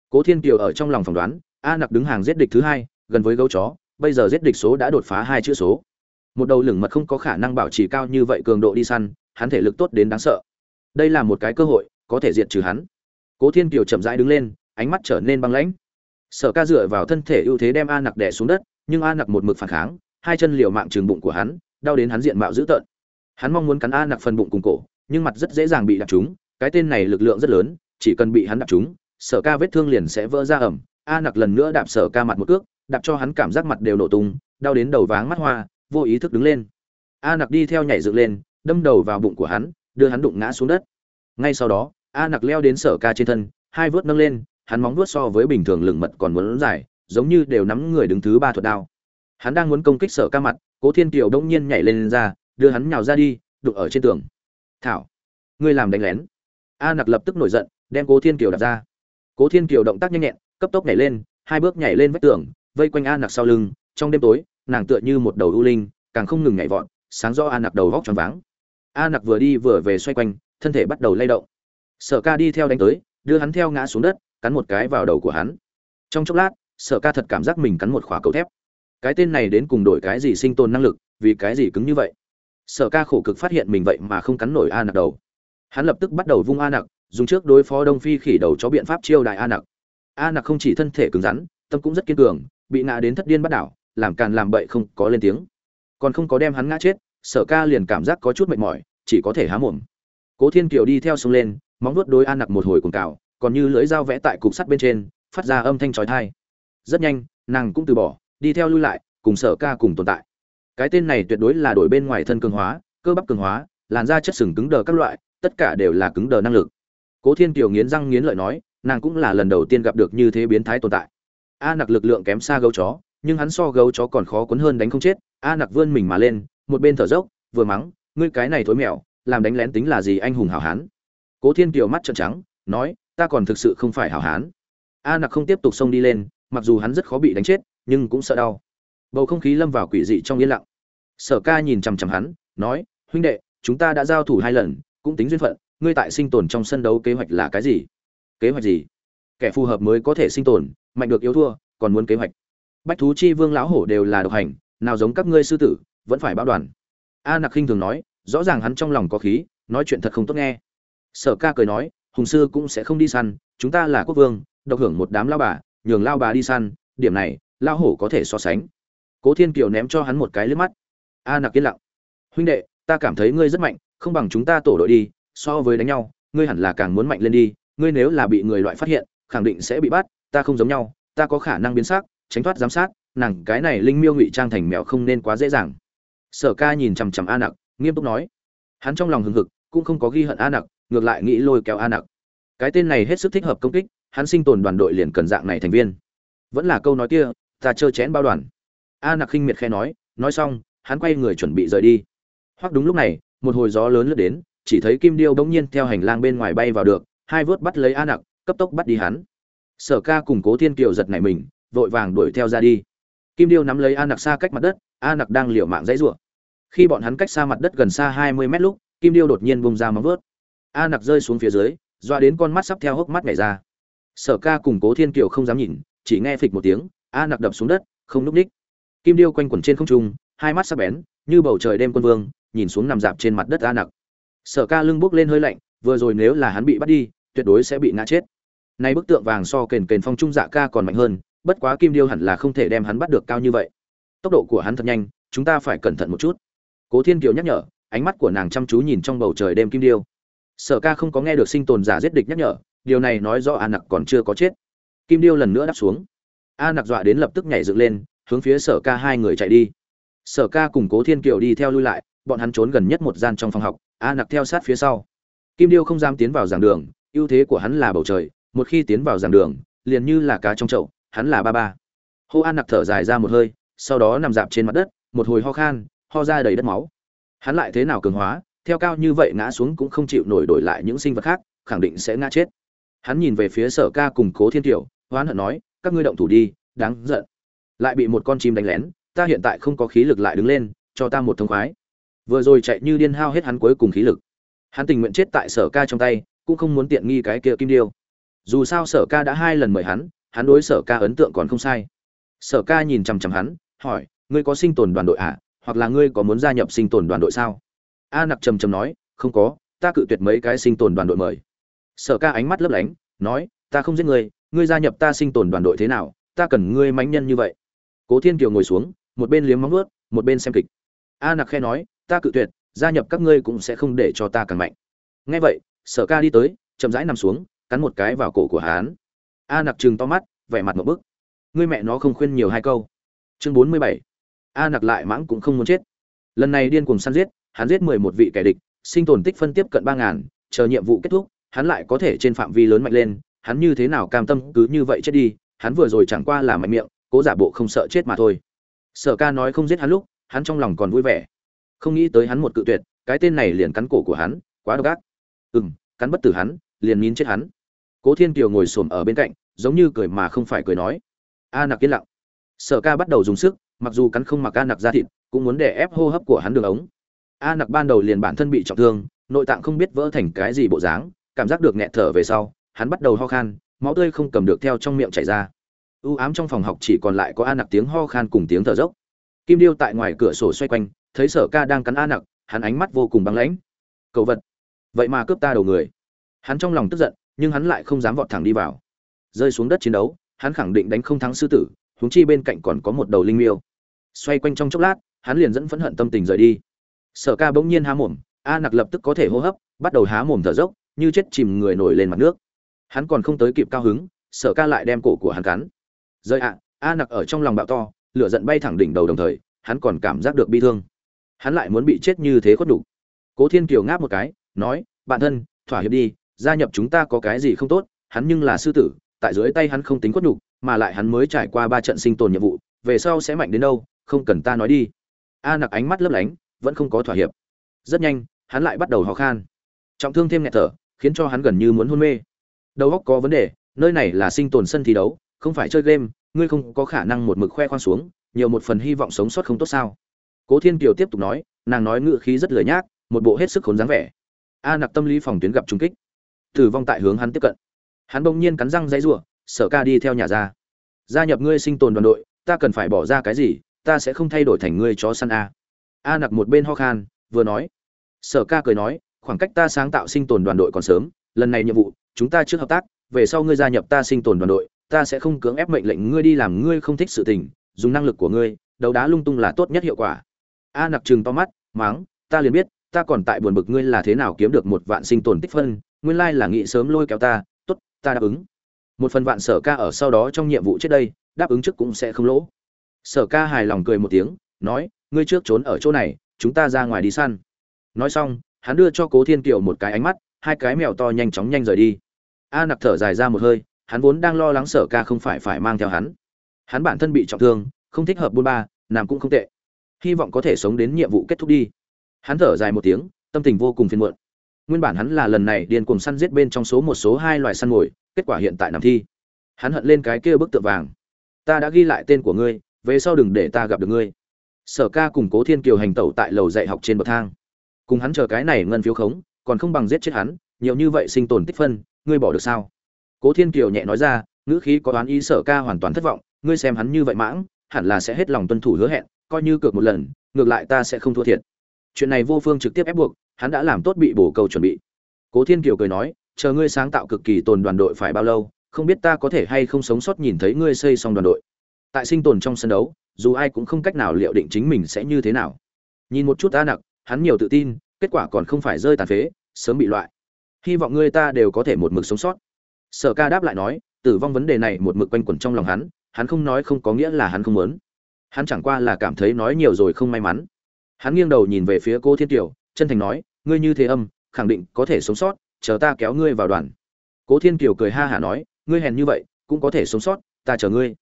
Cố thiên kiều ở trong lòng phỏng đoán, a nặc đứng hàng giết địch thứ hai, gần với gấu chó, bây giờ giết địch số đã đột phá hai chữ số. Một đầu lửng mật không có khả năng bảo trì cao như vậy cường độ đi săn, hắn thể lực tốt đến đáng sợ. Đây là một cái cơ hội, có thể diệt trừ hắn. Cố thiên kiều chậm rãi đứng lên, ánh mắt trở nên băng lãnh. Sở ca dựa vào thân thể ưu thế đem a nặc đẻ xuống đất, nhưng a nặc một mực phản kháng, hai chân liều mạng trường bụng của hắn, đau đến hắn diện mạo dữ tợn hắn mong muốn cắn a nặc phần bụng cùng cổ nhưng mặt rất dễ dàng bị đạp trúng cái tên này lực lượng rất lớn chỉ cần bị hắn đạp trúng sở ca vết thương liền sẽ vỡ ra ẩm. A nặc lần nữa đạp sở ca mặt một cước đạp cho hắn cảm giác mặt đều nổ tung đau đến đầu váng mắt hoa vô ý thức đứng lên. A nặc đi theo nhảy dựng lên đâm đầu vào bụng của hắn đưa hắn đụng ngã xuống đất. Ngay sau đó a nặc leo đến sở ca trên thân hai vớt nâng lên hắn móng vuốt so với bình thường lửng mật còn muốn dài giống như đều nắm người đứng thứ ba thuật đao. Hắn đang muốn công kích sở ca mặt cố thiên kiều đông nhiên nhảy lên, lên ra đưa hắn nhào ra đi, đụng ở trên tường. Thảo, ngươi làm đánh lén. A nặc lập tức nổi giận, đem cố thiên kiều đặt ra. Cố thiên kiều động tác nhanh nhẹn, cấp tốc nhảy lên, hai bước nhảy lên vách tường, vây quanh a nặc sau lưng. Trong đêm tối, nàng tựa như một đầu ưu linh, càng không ngừng nhảy vọt, sáng do a nặc đầu vóc tròn váng. A nặc vừa đi vừa về xoay quanh, thân thể bắt đầu lay động. Sở ca đi theo đánh tới, đưa hắn theo ngã xuống đất, cắn một cái vào đầu của hắn. Trong chốc lát, sở ca thật cảm giác mình cắn một khóa cầu thép. Cái tên này đến cùng đổi cái gì sinh tồn năng lực, vì cái gì cứng như vậy? Sở ca khổ cực phát hiện mình vậy mà không cắn nổi a nặc đầu. Hắn lập tức bắt đầu vung a nặc, dùng trước đối phó đông phi khỉ đầu cho biện pháp chiêu đại a nặc. A nặc không chỉ thân thể cứng rắn, tâm cũng rất kiên cường, bị ngã đến thất điên bắt đảo, làm càn làm bậy không có lên tiếng. Còn không có đem hắn ngã chết, sở ca liền cảm giác có chút mệt mỏi, chỉ có thể há mồm. Cố thiên kiều đi theo sông lên, móng vuốt đối a nặc một hồi cuồng cào, còn như lưỡi dao vẽ tại cục sắt bên trên, phát ra âm thanh trói thai rất nhanh, nàng cũng từ bỏ, đi theo lui lại, cùng sở ca cùng tồn tại cái tên này tuyệt đối là đổi bên ngoài thân cường hóa, cơ bắp cường hóa, làn da chất sừng cứng đờ các loại, tất cả đều là cứng đờ năng lực. Cố thiên kiều nghiến răng nghiến lợi nói, nàng cũng là lần đầu tiên gặp được như thế biến thái tồn tại. A nặc lực lượng kém xa gấu chó, nhưng hắn so gấu chó còn khó quấn hơn đánh không chết. A nặc vươn mình mà lên, một bên thở dốc, vừa mắng, ngươi cái này thối mèo, làm đánh lén tính là gì anh hùng hảo hán? Cố thiên kiều mắt trợn trắng, nói, ta còn thực sự không phải hảo hán. A nặc không tiếp tục xông đi lên, mặc dù hắn rất khó bị đánh chết, nhưng cũng sợ đau. Bầu không khí lâm vào quỷ dị trong yên lặng sở ca nhìn chằm chằm hắn, nói, huynh đệ, chúng ta đã giao thủ hai lần, cũng tính duyên phận, ngươi tại sinh tồn trong sân đấu kế hoạch là cái gì? Kế hoạch gì? Kẻ phù hợp mới có thể sinh tồn, mạnh được yếu thua, còn muốn kế hoạch. Bách thú chi vương lão hổ đều là độc hành, nào giống các ngươi sư tử, vẫn phải báo đoàn. A nặc khinh thường nói, rõ ràng hắn trong lòng có khí, nói chuyện thật không tốt nghe. Sở ca cười nói, hùng sư cũng sẽ không đi săn, chúng ta là quốc vương, độc hưởng một đám lao bà, nhường lao bà đi săn, điểm này lao hổ có thể so sánh. Cố thiên kiều ném cho hắn một cái liếc mắt a nặc yên lặng. Huynh đệ, ta cảm thấy ngươi rất mạnh, không bằng chúng ta tổ đội đi, so với đánh nhau, ngươi hẳn là càng muốn mạnh lên đi, ngươi nếu là bị người loại phát hiện, khẳng định sẽ bị bắt, ta không giống nhau, ta có khả năng biến sắc, tránh thoát giám sát, nàng cái này linh miêu ngụy trang thành mèo không nên quá dễ dàng. Sở ca nhìn chằm chằm a nặc, nghiêm túc nói. Hắn trong lòng hừng hực, cũng không có ghi hận a nặc, ngược lại nghĩ lôi kéo a nặc. Cái tên này hết sức thích hợp công kích, hắn sinh tồn đoàn đội liền cần dạng này thành viên. Vẫn là câu nói kia, ta trơ chén bao đoàn. A nặc khinh miệt khe nói nói xong hắn quay người chuẩn bị rời đi. Hoặc đúng lúc này, một hồi gió lớn lướt đến, chỉ thấy kim điêu bỗng nhiên theo hành lang bên ngoài bay vào được, hai vớt bắt lấy a nặc, cấp tốc bắt đi hắn. Sở ca cùng cố thiên kiều giật nảy mình, vội vàng đuổi theo ra đi. Kim điêu nắm lấy a nặc xa cách mặt đất, a nặc đang liều mạng dãy rủa. Khi bọn hắn cách xa mặt đất gần xa hai mươi mét lúc, kim điêu đột nhiên bông ra móng vớt a nặc rơi xuống phía dưới, doa đến con mắt sắp theo hốc mắt nhảy ra. Sở ca cùng cố thiên kiều không dám nhìn, chỉ nghe phịch một tiếng, a nặc đập xuống đất, không núp ních. Kim điêu quanh quẩn trên không trung hai mắt sắc bén, như bầu trời đêm quân vương, nhìn xuống nằm dạp trên mặt đất a nặc. Sở ca lưng bốc lên hơi lạnh, vừa rồi nếu là hắn bị bắt đi, tuyệt đối sẽ bị ngã chết. Nay bức tượng vàng so kền kền phong trung dạ ca còn mạnh hơn, bất quá kim điêu hẳn là không thể đem hắn bắt được cao như vậy. Tốc độ của hắn thật nhanh, chúng ta phải cẩn thận một chút. Cố thiên kiều nhắc nhở, ánh mắt của nàng chăm chú nhìn trong bầu trời đêm kim điêu. Sở ca không có nghe được sinh tồn giả giết địch nhắc nhở, điều này nói rõ a nặc còn chưa có chết. Kim điêu lần nữa đáp xuống. A nặc dọa đến lập tức nhảy dựng lên, hướng phía sở ca hai người chạy đi sở ca cùng cố thiên kiều đi theo lui lại bọn hắn trốn gần nhất một gian trong phòng học a nặc theo sát phía sau. Kim điêu không dám tiến vào giảng đường ưu thế của hắn là bầu trời một khi tiến vào giảng đường liền như là cá trong chậu hắn là ba ba. Hô a nặc thở dài ra một hơi sau đó nằm dạp trên mặt đất một hồi ho khan ho ra đầy đất máu. Hắn lại thế nào cường hóa theo cao như vậy ngã xuống cũng không chịu nổi đổi lại những sinh vật khác khẳng định sẽ ngã chết. Hắn nhìn về phía sở ca cùng cố thiên Kiều, hoán hận nói các ngươi động thủ đi đáng giận. Lại bị một con chim đánh lén ta hiện tại không có khí lực lại đứng lên, cho ta một thông khoái. Vừa rồi chạy như điên hao hết hắn cuối cùng khí lực. Hắn tình nguyện chết tại sở ca trong tay, cũng không muốn tiện nghi cái kia kim điêu. Dù sao sở ca đã hai lần mời hắn hắn đối sở ca ấn tượng còn không sai. Sở ca nhìn chằm chằm hắn, hỏi, ngươi có sinh tồn đoàn đội à? Hoặc là ngươi có muốn gia nhập sinh tồn đoàn đội sao? A nặc trầm trầm nói, không có, ta cự tuyệt mấy cái sinh tồn đoàn đội mời. Sở ca ánh mắt lấp lánh, nói, ta không giết ngươi ngươi gia nhập ta sinh tồn đoàn đội thế nào? Ta cần ngươi mãnh nhân như vậy. Cố thiên kiều ngồi xuống một bên liếm móng vuốt, một bên xem kịch. A nặc khẽ nói, ta cự tuyệt, gia nhập các ngươi cũng sẽ không để cho ta càng mạnh. Nghe vậy, sở ca đi tới, chậm rãi nằm xuống, cắn một cái vào cổ của hắn. a nặc trừng to mắt, vẻ mặt một bức. Ngươi mẹ nó không khuyên nhiều hai câu. Chương bốn mươi bảy. A nặc lại mãng cũng không muốn chết. Lần này điên cuồng săn giết, hắn giết mười một vị kẻ địch, sinh tồn tích phân tiếp cận ba ngàn, chờ nhiệm vụ kết thúc, hắn lại có thể trên phạm vi lớn mạnh lên, hắn như thế nào cam tâm cứ như vậy chết đi, hắn vừa rồi chẳng qua là mạnh miệng, cố giả bộ không sợ chết mà thôi sở ca nói không giết hắn lúc, hắn trong lòng còn vui vẻ. Không nghĩ tới hắn một cự tuyệt, cái tên này liền cắn cổ của hắn, quá độc ác. Ừ m cắn bất tử hắn, liền nín chết hắn. Cố thiên kiều ngồi s m ở bên cạnh, giống như cười mà không phải cười nói. A nặc yên lặng. Sở ca bắt đầu dùng sức, mặc dù cắn không mặc a nặc ra thịt, cũng muốn để ép hô hấp của hắn đường ống. A nặc ban đầu liền bản thân bị trọng thương, nội tạng không biết vỡ thành cái gì bộ dáng, cảm giác được nghẹt thở về sau, hắn bắt đầu ho khan, máu tươi không cầm được theo trong miệng chảy ra u ám trong phòng học chỉ còn lại có a nặc tiếng ho khan cùng tiếng thở dốc. Kim điêu tại ngoài cửa sổ xoay quanh, thấy sở ca đang cắn a nặc, hắn ánh mắt vô cùng băng lãnh. Cậu vật, vậy mà cướp ta đầu người. Hắn trong lòng tức giận, nhưng hắn lại không dám vọt thẳng đi vào. Rơi xuống đất chiến đấu, hắn khẳng định đánh không thắng sư tử, huống chi bên cạnh còn có một đầu linh miêu. Xoay quanh trong chốc lát, hắn liền dẫn phẫn hận tâm tình rời đi. Sở ca bỗng nhiên há mồm, a nặc lập tức có thể hô hấp, bắt đầu há mồm thở dốc, như chết chìm người nổi lên mặt nước. Hắn còn không tới kịp cao hứng, sở ca lại đem cổ của hắn cắn rơi ạ a nặc ở trong lòng bạo to lửa giận bay thẳng đỉnh đầu đồng thời hắn còn cảm giác được bi thương. Hắn lại muốn bị chết như thế khuất đủ. cố thiên kiều ngáp một cái nói bạn thân thỏa hiệp đi gia nhập chúng ta có cái gì không tốt hắn nhưng là sư tử tại dưới tay hắn không tính khuất đủ, mà lại hắn mới trải qua ba trận sinh tồn nhiệm vụ về sau sẽ mạnh đến đâu không cần ta nói đi. A nặc ánh mắt lấp lánh vẫn không có thỏa hiệp. Rất nhanh hắn lại bắt đầu ho khan. Trọng thương thêm nghẹt thở khiến cho hắn gần như muốn hôn mê. Đầu óc có vấn đề nơi này là sinh tồn sân thi đấu không phải chơi game, ngươi không có khả năng một mực khoe khoang xuống, nhiều một phần hy vọng sống sót không tốt sao? Cố thiên kiều tiếp tục nói, nàng nói ngự khí rất lười nhác, một bộ hết sức khốn dáng vẻ. A nặc tâm lý phòng tuyến gặp trung kích. Tử vong tại hướng hắn tiếp cận. Hắn bỗng nhiên cắn răng dãy rủa sở ca đi theo nhà ra. Gia nhập ngươi sinh tồn đoàn đội, ta cần phải bỏ ra cái gì, ta sẽ không thay đổi thành ngươi chó săn a. A nặc một bên ho khan, vừa nói. Sở ca cười nói, khoảng cách ta sáng tạo sinh tồn đoàn đội còn sớm, lần này nhiệm vụ, chúng ta trước hợp tác, về sau ngươi gia nhập ta sinh tồn đoàn đội ta sẽ không cưỡng ép mệnh lệnh ngươi đi làm ngươi không thích sự tình, dùng năng lực của ngươi, đấu đá lung tung là tốt nhất hiệu quả. A nặc trừng to mắt máng ta liền biết, ta còn tại buồn bực ngươi là thế nào kiếm được một vạn sinh tồn tích phân, nguyên lai là nghĩ sớm lôi kéo ta, tốt, ta đáp ứng. Một phần vạn sở ca ở sau đó trong nhiệm vụ trước đây, đáp ứng trước cũng sẽ không lỗ. Sở ca hài lòng cười một tiếng, nói, ngươi trước trốn ở chỗ này, chúng ta ra ngoài đi săn. Nói xong, hắn đưa cho cố thiên kiều một cái ánh mắt, hai cái mèo to nhanh chóng nhanh rời đi. A nặc thở dài ra một hơi hắn vốn đang lo lắng sở ca không phải phải mang theo hắn. Hắn bản thân bị trọng thương, không thích hợp buôn ba làm cũng không tệ. Hy vọng có thể sống đến nhiệm vụ kết thúc đi. Hắn thở dài một tiếng, tâm tình vô cùng phiền muộn. Nguyên bản hắn là lần này điên cuồng săn giết bên trong số một số hai loài săn mồi, kết quả hiện tại nằm thi. Hắn hận lên cái kia bức tượng vàng. Ta đã ghi lại tên của ngươi, về sau đừng để ta gặp được ngươi. Sở ca cùng cố thiên kiều hành tẩu tại lầu dạy học trên bậc thang. Cùng hắn chờ cái này ngân phiếu khống, còn không bằng giết chết hắn, nhiều như vậy sinh tồn tích phân, ngươi bỏ được sao? Cố thiên kiều nhẹ nói ra, ngữ khí có đoán ý sở ca hoàn toàn thất vọng, ngươi xem hắn như vậy mãng, hẳn là sẽ hết lòng tuân thủ hứa hẹn, coi như cược một lần, ngược lại ta sẽ không thua thiệt. Chuyện này vô phương trực tiếp ép buộc, hắn đã làm tốt bị bổ cầu chuẩn bị. Cố thiên kiều cười nói, chờ ngươi sáng tạo cực kỳ tồn đoàn đội phải bao lâu, không biết ta có thể hay không sống sót nhìn thấy ngươi xây xong đoàn đội. Tại sinh tồn trong sân đấu, dù ai cũng không cách nào liệu định chính mình sẽ như thế nào. Nhìn một chút ta nặc, hắn nhiều tự tin, kết quả còn không phải rơi tàn phế, sớm bị loại. Hy vọng ngươi ta đều có thể một mực sống sót sở ca đáp lại nói, tử vong vấn đề này một mực quanh quẩn trong lòng hắn hắn không nói không có nghĩa là hắn không muốn. Hắn chẳng qua là cảm thấy nói nhiều rồi không may mắn. Hắn nghiêng đầu nhìn về phía cô thiên tiểu, chân thành nói, ngươi như thế âm, khẳng định có thể sống sót, chờ ta kéo ngươi vào đoàn. Cố thiên kiều cười ha hả nói, ngươi hèn như vậy, cũng có thể sống sót, ta chờ ngươi.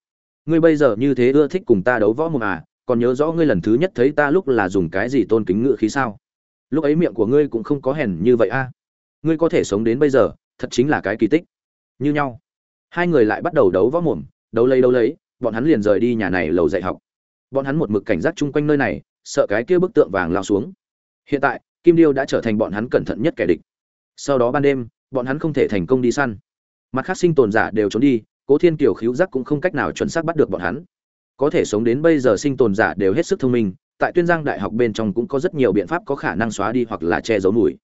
Ngươi bây giờ như thế ưa thích cùng ta đấu võ mồm à còn nhớ rõ ngươi lần thứ nhất thấy ta lúc là dùng cái gì tôn kính ngự khí sao? Lúc ấy miệng của ngươi cũng không có hèn như vậy a à. ngươi có thể sống đến bây giờ, thật chính là cái kỳ tích như nhau. Hai người lại bắt đầu đấu võ mồm, đấu lấy đấu lấy, bọn hắn liền rời đi nhà này lầu dạy học. Bọn hắn một mực cảnh giác chung quanh nơi này, sợ cái kia bức tượng vàng lao xuống. Hiện tại, kim điêu đã trở thành bọn hắn cẩn thận nhất kẻ địch. Sau đó ban đêm, bọn hắn không thể thành công đi săn. Mặt khác sinh tồn giả đều trốn đi, cố thiên kiều khíu giác cũng không cách nào chuẩn xác bắt được bọn hắn. Có thể sống đến bây giờ sinh tồn giả đều hết sức thông minh, tại tuyên giang đại học bên trong cũng có rất nhiều biện pháp có khả năng xóa đi hoặc là che giấu mùi.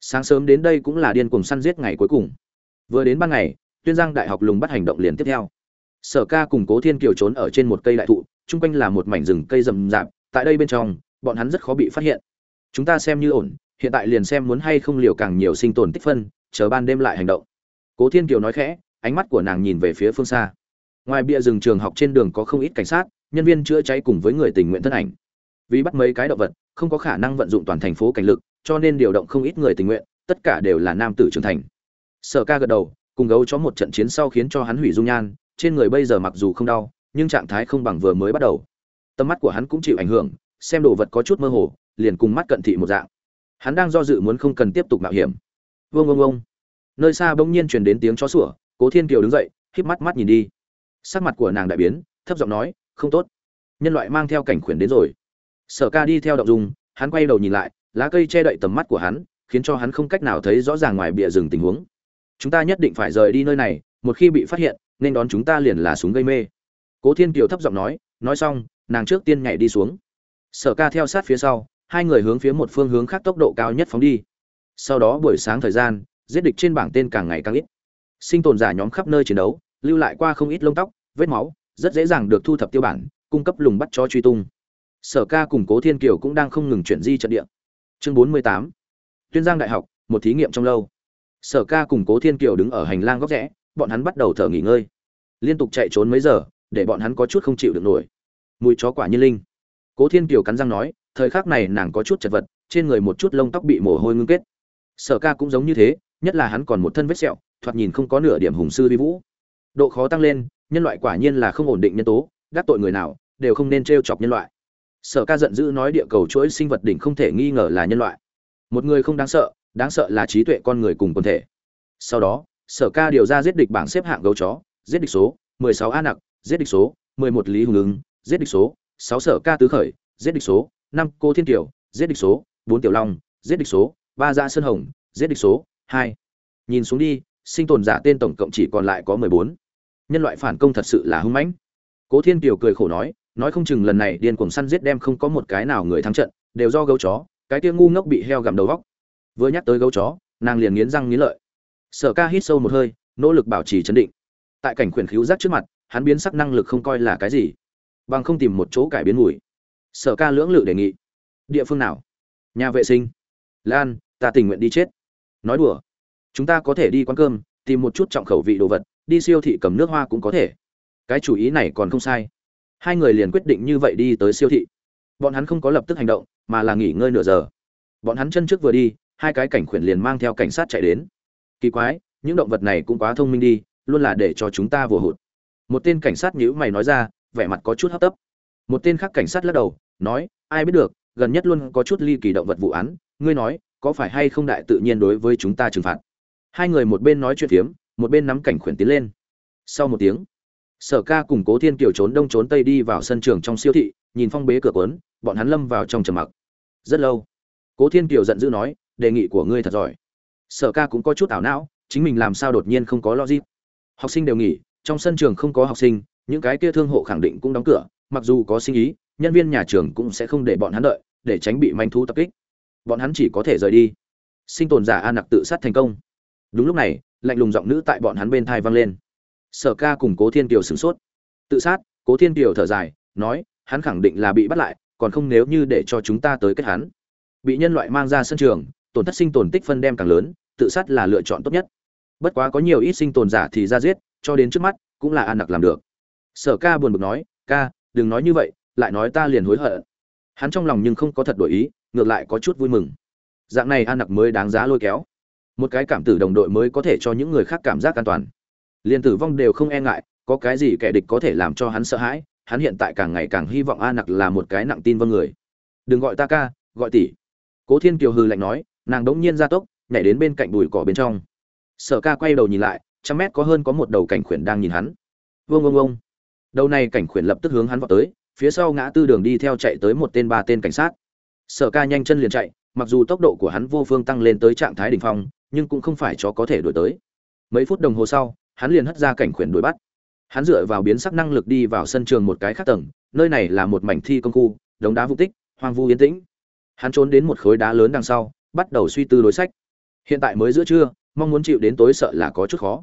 Sáng sớm đến đây cũng là điên cuồng săn giết ngày cuối cùng vừa đến ban ngày, tuyên giang đại học lùng bắt hành động liền tiếp theo. Sở ca cùng cố thiên kiều trốn ở trên một cây đại thụ, chung quanh là một mảnh rừng cây rậm rạp, tại đây bên trong, bọn hắn rất khó bị phát hiện. Chúng ta xem như ổn, hiện tại liền xem muốn hay không liều càng nhiều sinh tồn tích phân, chờ ban đêm lại hành động. Cố thiên kiều nói khẽ, ánh mắt của nàng nhìn về phía phương xa. Ngoài bia rừng trường học trên đường có không ít cảnh sát, nhân viên chữa cháy cùng với người tình nguyện thân ảnh. Vì bắt mấy cái động vật, không có khả năng vận dụng toàn thành phố cảnh lực, cho nên điều động không ít người tình nguyện, tất cả đều là nam tử trưởng thành sở ca gật đầu, cùng gấu chó một trận chiến sau khiến cho hắn hủy dung nhan, trên người bây giờ mặc dù không đau, nhưng trạng thái không bằng vừa mới bắt đầu. Tầm mắt của hắn cũng chịu ảnh hưởng, xem đồ vật có chút mơ hồ, liền cùng mắt cận thị một dạng. Hắn đang do dự muốn không cần tiếp tục mạo hiểm. Vương vương vương nơi xa bỗng nhiên truyền đến tiếng chó sủa, cố thiên kiều đứng dậy híp mắt mắt nhìn đi. Sắc mặt của nàng đại biến, thấp giọng nói, không tốt. Nhân loại mang theo cảnh khuyển đến rồi. Sở ca đi theo động dung, hắn quay đầu nhìn lại, lá cây che đậy tầm mắt của hắn, khiến cho hắn không cách nào thấy rõ ràng ngoài bìa rừng tình huống chúng ta nhất định phải rời đi nơi này, một khi bị phát hiện, nên đón chúng ta liền là súng gây mê. Cố thiên kiều thấp giọng nói nói xong, nàng trước tiên nhảy đi xuống. Sở ca theo sát phía sau, hai người hướng phía một phương hướng khác tốc độ cao nhất phóng đi. Sau đó buổi sáng thời gian, giết địch trên bảng tên càng ngày càng ít. Sinh tồn giả nhóm khắp nơi chiến đấu, lưu lại qua không ít lông tóc, vết máu, rất dễ dàng được thu thập tiêu bản, cung cấp lùng bắt cho truy tung. Sở ca cùng cố thiên kiều cũng đang không ngừng chuyển di trận địa. Chương bốn mươi tám. Tuyên giang đại học, một thí nghiệm trong lâu sở ca cùng cố thiên kiều đứng ở hành lang góc rẽ, bọn hắn bắt đầu thở nghỉ ngơi. Liên tục chạy trốn mấy giờ, để bọn hắn có chút không chịu được nổi. Mùi chó quả nhiên linh. Cố thiên kiều cắn răng nói, thời khắc này nàng có chút chật vật, trên người một chút lông tóc bị mồ hôi ngưng kết. Sở ca cũng giống như thế, nhất là hắn còn một thân vết sẹo, thoạt nhìn không có nửa điểm hùng sư vi vũ. Độ khó tăng lên, nhân loại quả nhiên là không ổn định nhân tố gác tội người nào, đều không nên t chọc nhân loại. Sở ca giận dữ nói địa cầu chuỗi sinh vật đỉnh không thể nghi ngờ là nhân loại. Một người không đáng sợ đáng sợ là trí tuệ con người cùng quần thể sau đó, sở ca điều ra giết địch bảng xếp hạng gấu chó, giết địch số 16 a nặc, giết địch số 11 lý hùng ứng, giết địch số 6 sở ca tứ khởi, giết địch số 5 cô thiên tiểu giết địch số 4 tiểu long, giết địch số 3 dạ sơn hồng, giết địch số 2. nhìn xuống đi, sinh tồn giả tên tổng cộng chỉ còn lại có 14. nhân loại phản công thật sự là hung mãnh cố thiên tiểu cười khổ nói nói không chừng lần này điên cuồng săn giết đem không có một cái nào người thắng trận, đều do gấu chó, cái kia ngu ngốc bị heo gặm đầu vóc vừa nhắc tới gấu chó, nàng liền nghiến răng nghiến lợi. Sở ca hít sâu một hơi, nỗ lực bảo trì chấn định. Tại cảnh khuyển khíu giác trước mặt, hắn biến sắc năng lực không coi là cái gì, bằng không tìm một chỗ cải biến mùi. Sở ca lưỡng lự đề nghị. Địa phương nào? Nhà vệ sinh. Lan, ta tình nguyện đi chết. Nói đùa. Chúng ta có thể đi quán cơm, tìm một chút trọng khẩu vị đồ vật, đi siêu thị cầm nước hoa cũng có thể. Cái chủ ý này còn không sai. Hai người liền quyết định như vậy đi tới siêu thị. Bọn hắn không có lập tức hành động, mà là nghỉ ngơi nửa giờ. Bọn hắn chân trước vừa đi hai cái cảnh khuyển liền mang theo cảnh sát chạy đến. Kỳ quái, những động vật này cũng quá thông minh đi, luôn là để cho chúng ta vừa hụt. Một tên cảnh sát nhữ mày nói ra, vẻ mặt có chút hấp tấp. Một tên khác cảnh sát lắc đầu, nói, ai biết được, gần nhất luôn có chút ly kỳ động vật vụ án, ngươi nói, có phải hay không đại tự nhiên đối với chúng ta trừng phạt? Hai người một bên nói chuyện phiếm, một bên nắm cảnh khuyển tiến lên. Sau một tiếng, sở ca cùng cố thiên kiều trốn đông trốn tây đi vào sân trường trong siêu thị, nhìn phong bế cửa cuốn, bọn hắn lâm vào trong trầm mặc. Rất lâu, cố thiên kiều giận dữ nói đề nghị của ngươi thật giỏi. Sở ca cũng có chút ảo não, chính mình làm sao đột nhiên không có logic. Học sinh đều nghỉ, trong sân trường không có học sinh, những cái kia thương hộ khẳng định cũng đóng cửa, mặc dù có sinh ý, nhân viên nhà trường cũng sẽ không để bọn hắn đợi, để tránh bị manh thú tập kích. Bọn hắn chỉ có thể rời đi. Sinh tồn giả an nặc tự sát thành công. Đúng lúc này, lạnh lùng giọng nữ tại bọn hắn bên thai vang lên. Sở ca cùng cố thiên kiều sửng sốt. Tự sát, cố thiên kiều thở dài, nói, hắn khẳng định là bị bắt lại, còn không nếu như để cho chúng ta tới kết hắn. Bị nhân loại mang ra sân trường tổn thất sinh tồn tích phân đem càng lớn, tự sát là lựa chọn tốt nhất. Bất quá có nhiều ít sinh tồn giả thì ra giết, cho đến trước mắt, cũng là an nặc làm được. Sở ca buồn bực nói, ca, đừng nói như vậy, lại nói ta liền hối hận. Hắn trong lòng nhưng không có thật đổi ý, ngược lại có chút vui mừng. Dạng này an nặc mới đáng giá lôi kéo. Một cái cảm tử đồng đội mới có thể cho những người khác cảm giác an toàn. Liền tử vong đều không e ngại, có cái gì kẻ địch có thể làm cho hắn sợ hãi, hắn hiện tại càng ngày càng hy vọng a nặc là một cái nặng tin vâng người. Đừng gọi ta ca, gọi tỷ. Cố thiên kiều hừ lạnh nói nàng đống nhiên ra tốc, nhảy đến bên cạnh bụi cỏ bên trong. Sở ca quay đầu nhìn lại, trăm mét có hơn có một đầu cảnh khuyển đang nhìn hắn. Vương vương vương đầu này cảnh khuyển lập tức hướng hắn vào tới, phía sau ngã tư đường đi theo chạy tới một tên ba tên cảnh sát. Sở ca nhanh chân liền chạy, mặc dù tốc độ của hắn vô phương tăng lên tới trạng thái đỉnh phong, nhưng cũng không phải chó có thể đuổi tới. Mấy phút đồng hồ sau, hắn liền hất ra cảnh khuyển đuổi bắt. Hắn dựa vào biến sắc năng lực đi vào sân trường một cái khác tầng, nơi này là một mảnh thi công khu, đống đá vũ tích, hoang vu yên tĩnh. Hắn trốn đến một khối đá lớn đằng sau bắt đầu suy tư đối sách. Hiện tại mới giữa trưa, mong muốn chịu đến tối sợ là có chút khó.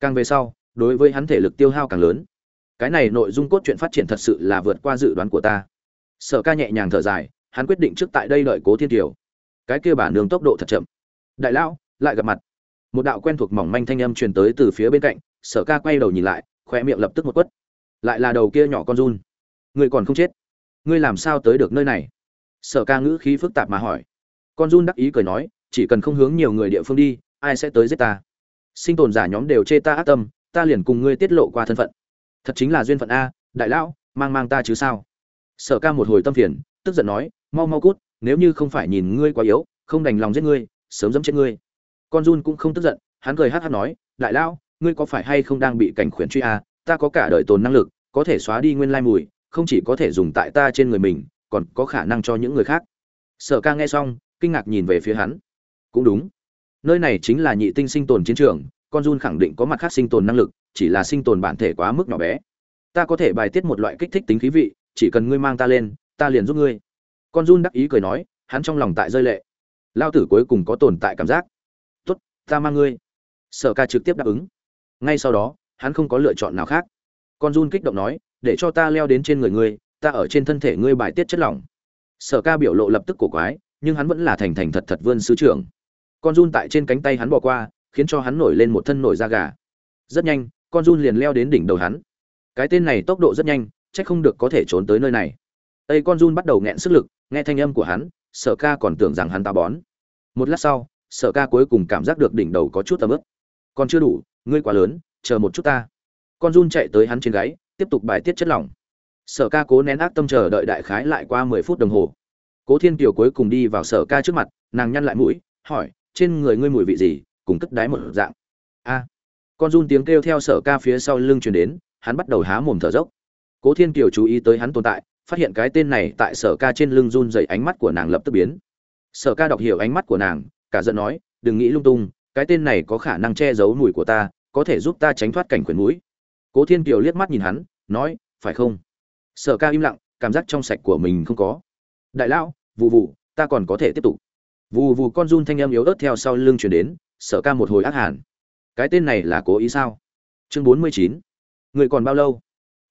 Càng về sau, đối với hắn thể lực tiêu hao càng lớn. Cái này nội dung cốt truyện phát triển thật sự là vượt qua dự đoán của ta. Sở ca nhẹ nhàng thở dài, hắn quyết định trước tại đây đợi cố thiên kiều. Cái kia bản đường tốc độ thật chậm. Đại lão, lại gặp mặt. Một đạo quen thuộc mỏng manh thanh âm truyền tới từ phía bên cạnh, sở ca quay đầu nhìn lại khoe miệng lập tức một quất. Lại là đầu kia nhỏ con run. Ngươi còn không chết. Ngươi làm sao tới được nơi này? Sở ca ngữ khí phức tạp mà hỏi con run đắc ý cười nói, chỉ cần không hướng nhiều người địa phương đi, ai sẽ tới giết ta? Sinh tồn giả nhóm đều chê ta ác tâm, ta liền cùng ngươi tiết lộ qua thân phận. Thật chính là duyên phận a, đại lão, mang mang ta chứ sao? Sở ca một hồi tâm phiền, tức giận nói, mau mau cút, nếu như không phải nhìn ngươi quá yếu, không đành lòng giết ngươi, sớm dẫm chết ngươi. Con run cũng không tức giận, hắn cười hát hát nói, đại lão, ngươi có phải hay không đang bị cảnh khuyển truy a? Ta có cả đời tồn năng lực, có thể xóa đi nguyên lai mùi, không chỉ có thể dùng tại ta trên người mình, còn có khả năng cho những người khác. Sở ca nghe xong kinh ngạc nhìn về phía hắn. Cũng đúng. Nơi này chính là nhị tinh sinh tồn chiến trường, con run khẳng định có mặt khác sinh tồn năng lực, chỉ là sinh tồn bản thể quá mức nhỏ bé. Ta có thể bài tiết một loại kích thích tính khí vị, chỉ cần ngươi mang ta lên, ta liền giúp ngươi. Con run đắc ý cười nói, hắn trong lòng tại rơi lệ. Lao tử cuối cùng có tồn tại cảm giác. Tốt, ta mang ngươi. Sở ca trực tiếp đáp ứng. Ngay sau đó, hắn không có lựa chọn nào khác. Con run kích động nói, để cho ta leo đến trên người ngươi, ta ở trên thân thể ngươi bài tiết chất lỏng. Sở ca biểu lộ lập tức cổ quái nhưng hắn vẫn là thành thành thật thật vươn sứ trưởng. Con run tại trên cánh tay hắn bỏ qua, khiến cho hắn nổi lên một thân nổi da gà. Rất nhanh, con run liền leo đến đỉnh đầu hắn. Cái tên này tốc độ rất nhanh, chắc không được có thể trốn tới nơi này. Tây con run bắt đầu nghẹn sức lực, nghe thanh âm của hắn, sở ca còn tưởng rằng hắn ta bón. Một lát sau, sở ca cuối cùng cảm giác được đỉnh đầu có chút tầm ướp còn chưa đủ, ngươi quá lớn, chờ một chút ta. Con run chạy tới hắn trên gáy, tiếp tục bài tiết chất lỏng. Sở ca cố nén ác tâm chờ đợi đại khái lại qua mười phút đồng hồ cố thiên kiều cuối cùng đi vào sở ca trước mặt, nàng nhăn lại mũi, hỏi, trên người ngươi mùi vị gì, cùng cất đáy một dạng? A. Con run tiếng kêu theo sở ca phía sau lưng truyền đến, hắn bắt đầu há mồm thở dốc. Cố thiên kiều chú ý tới hắn tồn tại, phát hiện cái tên này tại sở ca trên lưng run dậy ánh mắt của nàng lập tức biến. Sở ca đọc hiểu ánh mắt của nàng, cả giận nói, đừng nghĩ lung tung, cái tên này có khả năng che giấu mùi của ta, có thể giúp ta tránh thoát cảnh quyền mũi. Cố thiên kiều liếc mắt nhìn hắn, nói, phải không? Sở ca im lặng, cảm giác trong sạch của mình không có. Đại lão vụ vụ ta còn có thể tiếp tục. Vù vù con run thanh âm yếu ớt theo sau lưng chuyển đến sở ca một hồi ác hàn. Cái tên này là cố ý sao? Chương bốn mươi chín. Người còn bao lâu?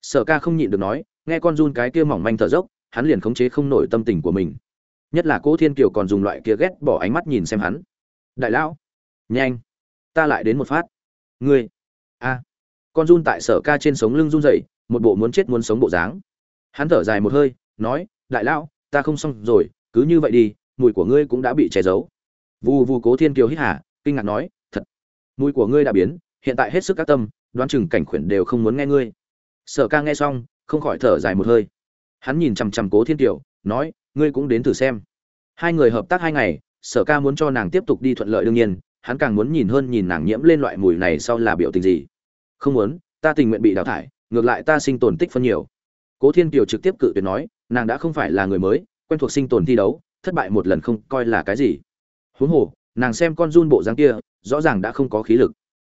Sở ca không nhịn được nói, nghe con run cái kia mỏng manh thở dốc, hắn liền khống chế không nổi tâm tình của mình. Nhất là cố thiên kiều còn dùng loại kia ghét bỏ ánh mắt nhìn xem hắn. Đại lão, nhanh, ta lại đến một phát. Ngươi, a. Con run tại sở ca trên sống lưng run rẩy, một bộ muốn chết muốn sống bộ dáng. Hắn thở dài một hơi, nói, đại lão ta không xong rồi, cứ như vậy đi, mùi của ngươi cũng đã bị che giấu. Vù vù cố thiên kiều hít hà, kinh ngạc nói, thật, mùi của ngươi đã biến, hiện tại hết sức các tâm, đoán chừng cảnh khuyển đều không muốn nghe ngươi. Sở ca nghe xong, không khỏi thở dài một hơi. Hắn nhìn chằm chằm cố thiên kiều, nói, ngươi cũng đến thử xem. Hai người hợp tác hai ngày, sở ca muốn cho nàng tiếp tục đi thuận lợi đương nhiên, hắn càng muốn nhìn hơn nhìn nàng nhiễm lên loại mùi này sau là biểu tình gì. Không muốn, ta tình nguyện bị đào thải, ngược lại ta sinh tồn tích phân nhiều cố thiên kiều trực tiếp cự tuyệt nói, nàng đã không phải là người mới, quen thuộc sinh tồn thi đấu, thất bại một lần không coi là cái gì. Huống hồ, nàng xem con run bộ dáng kia, rõ ràng đã không có khí lực.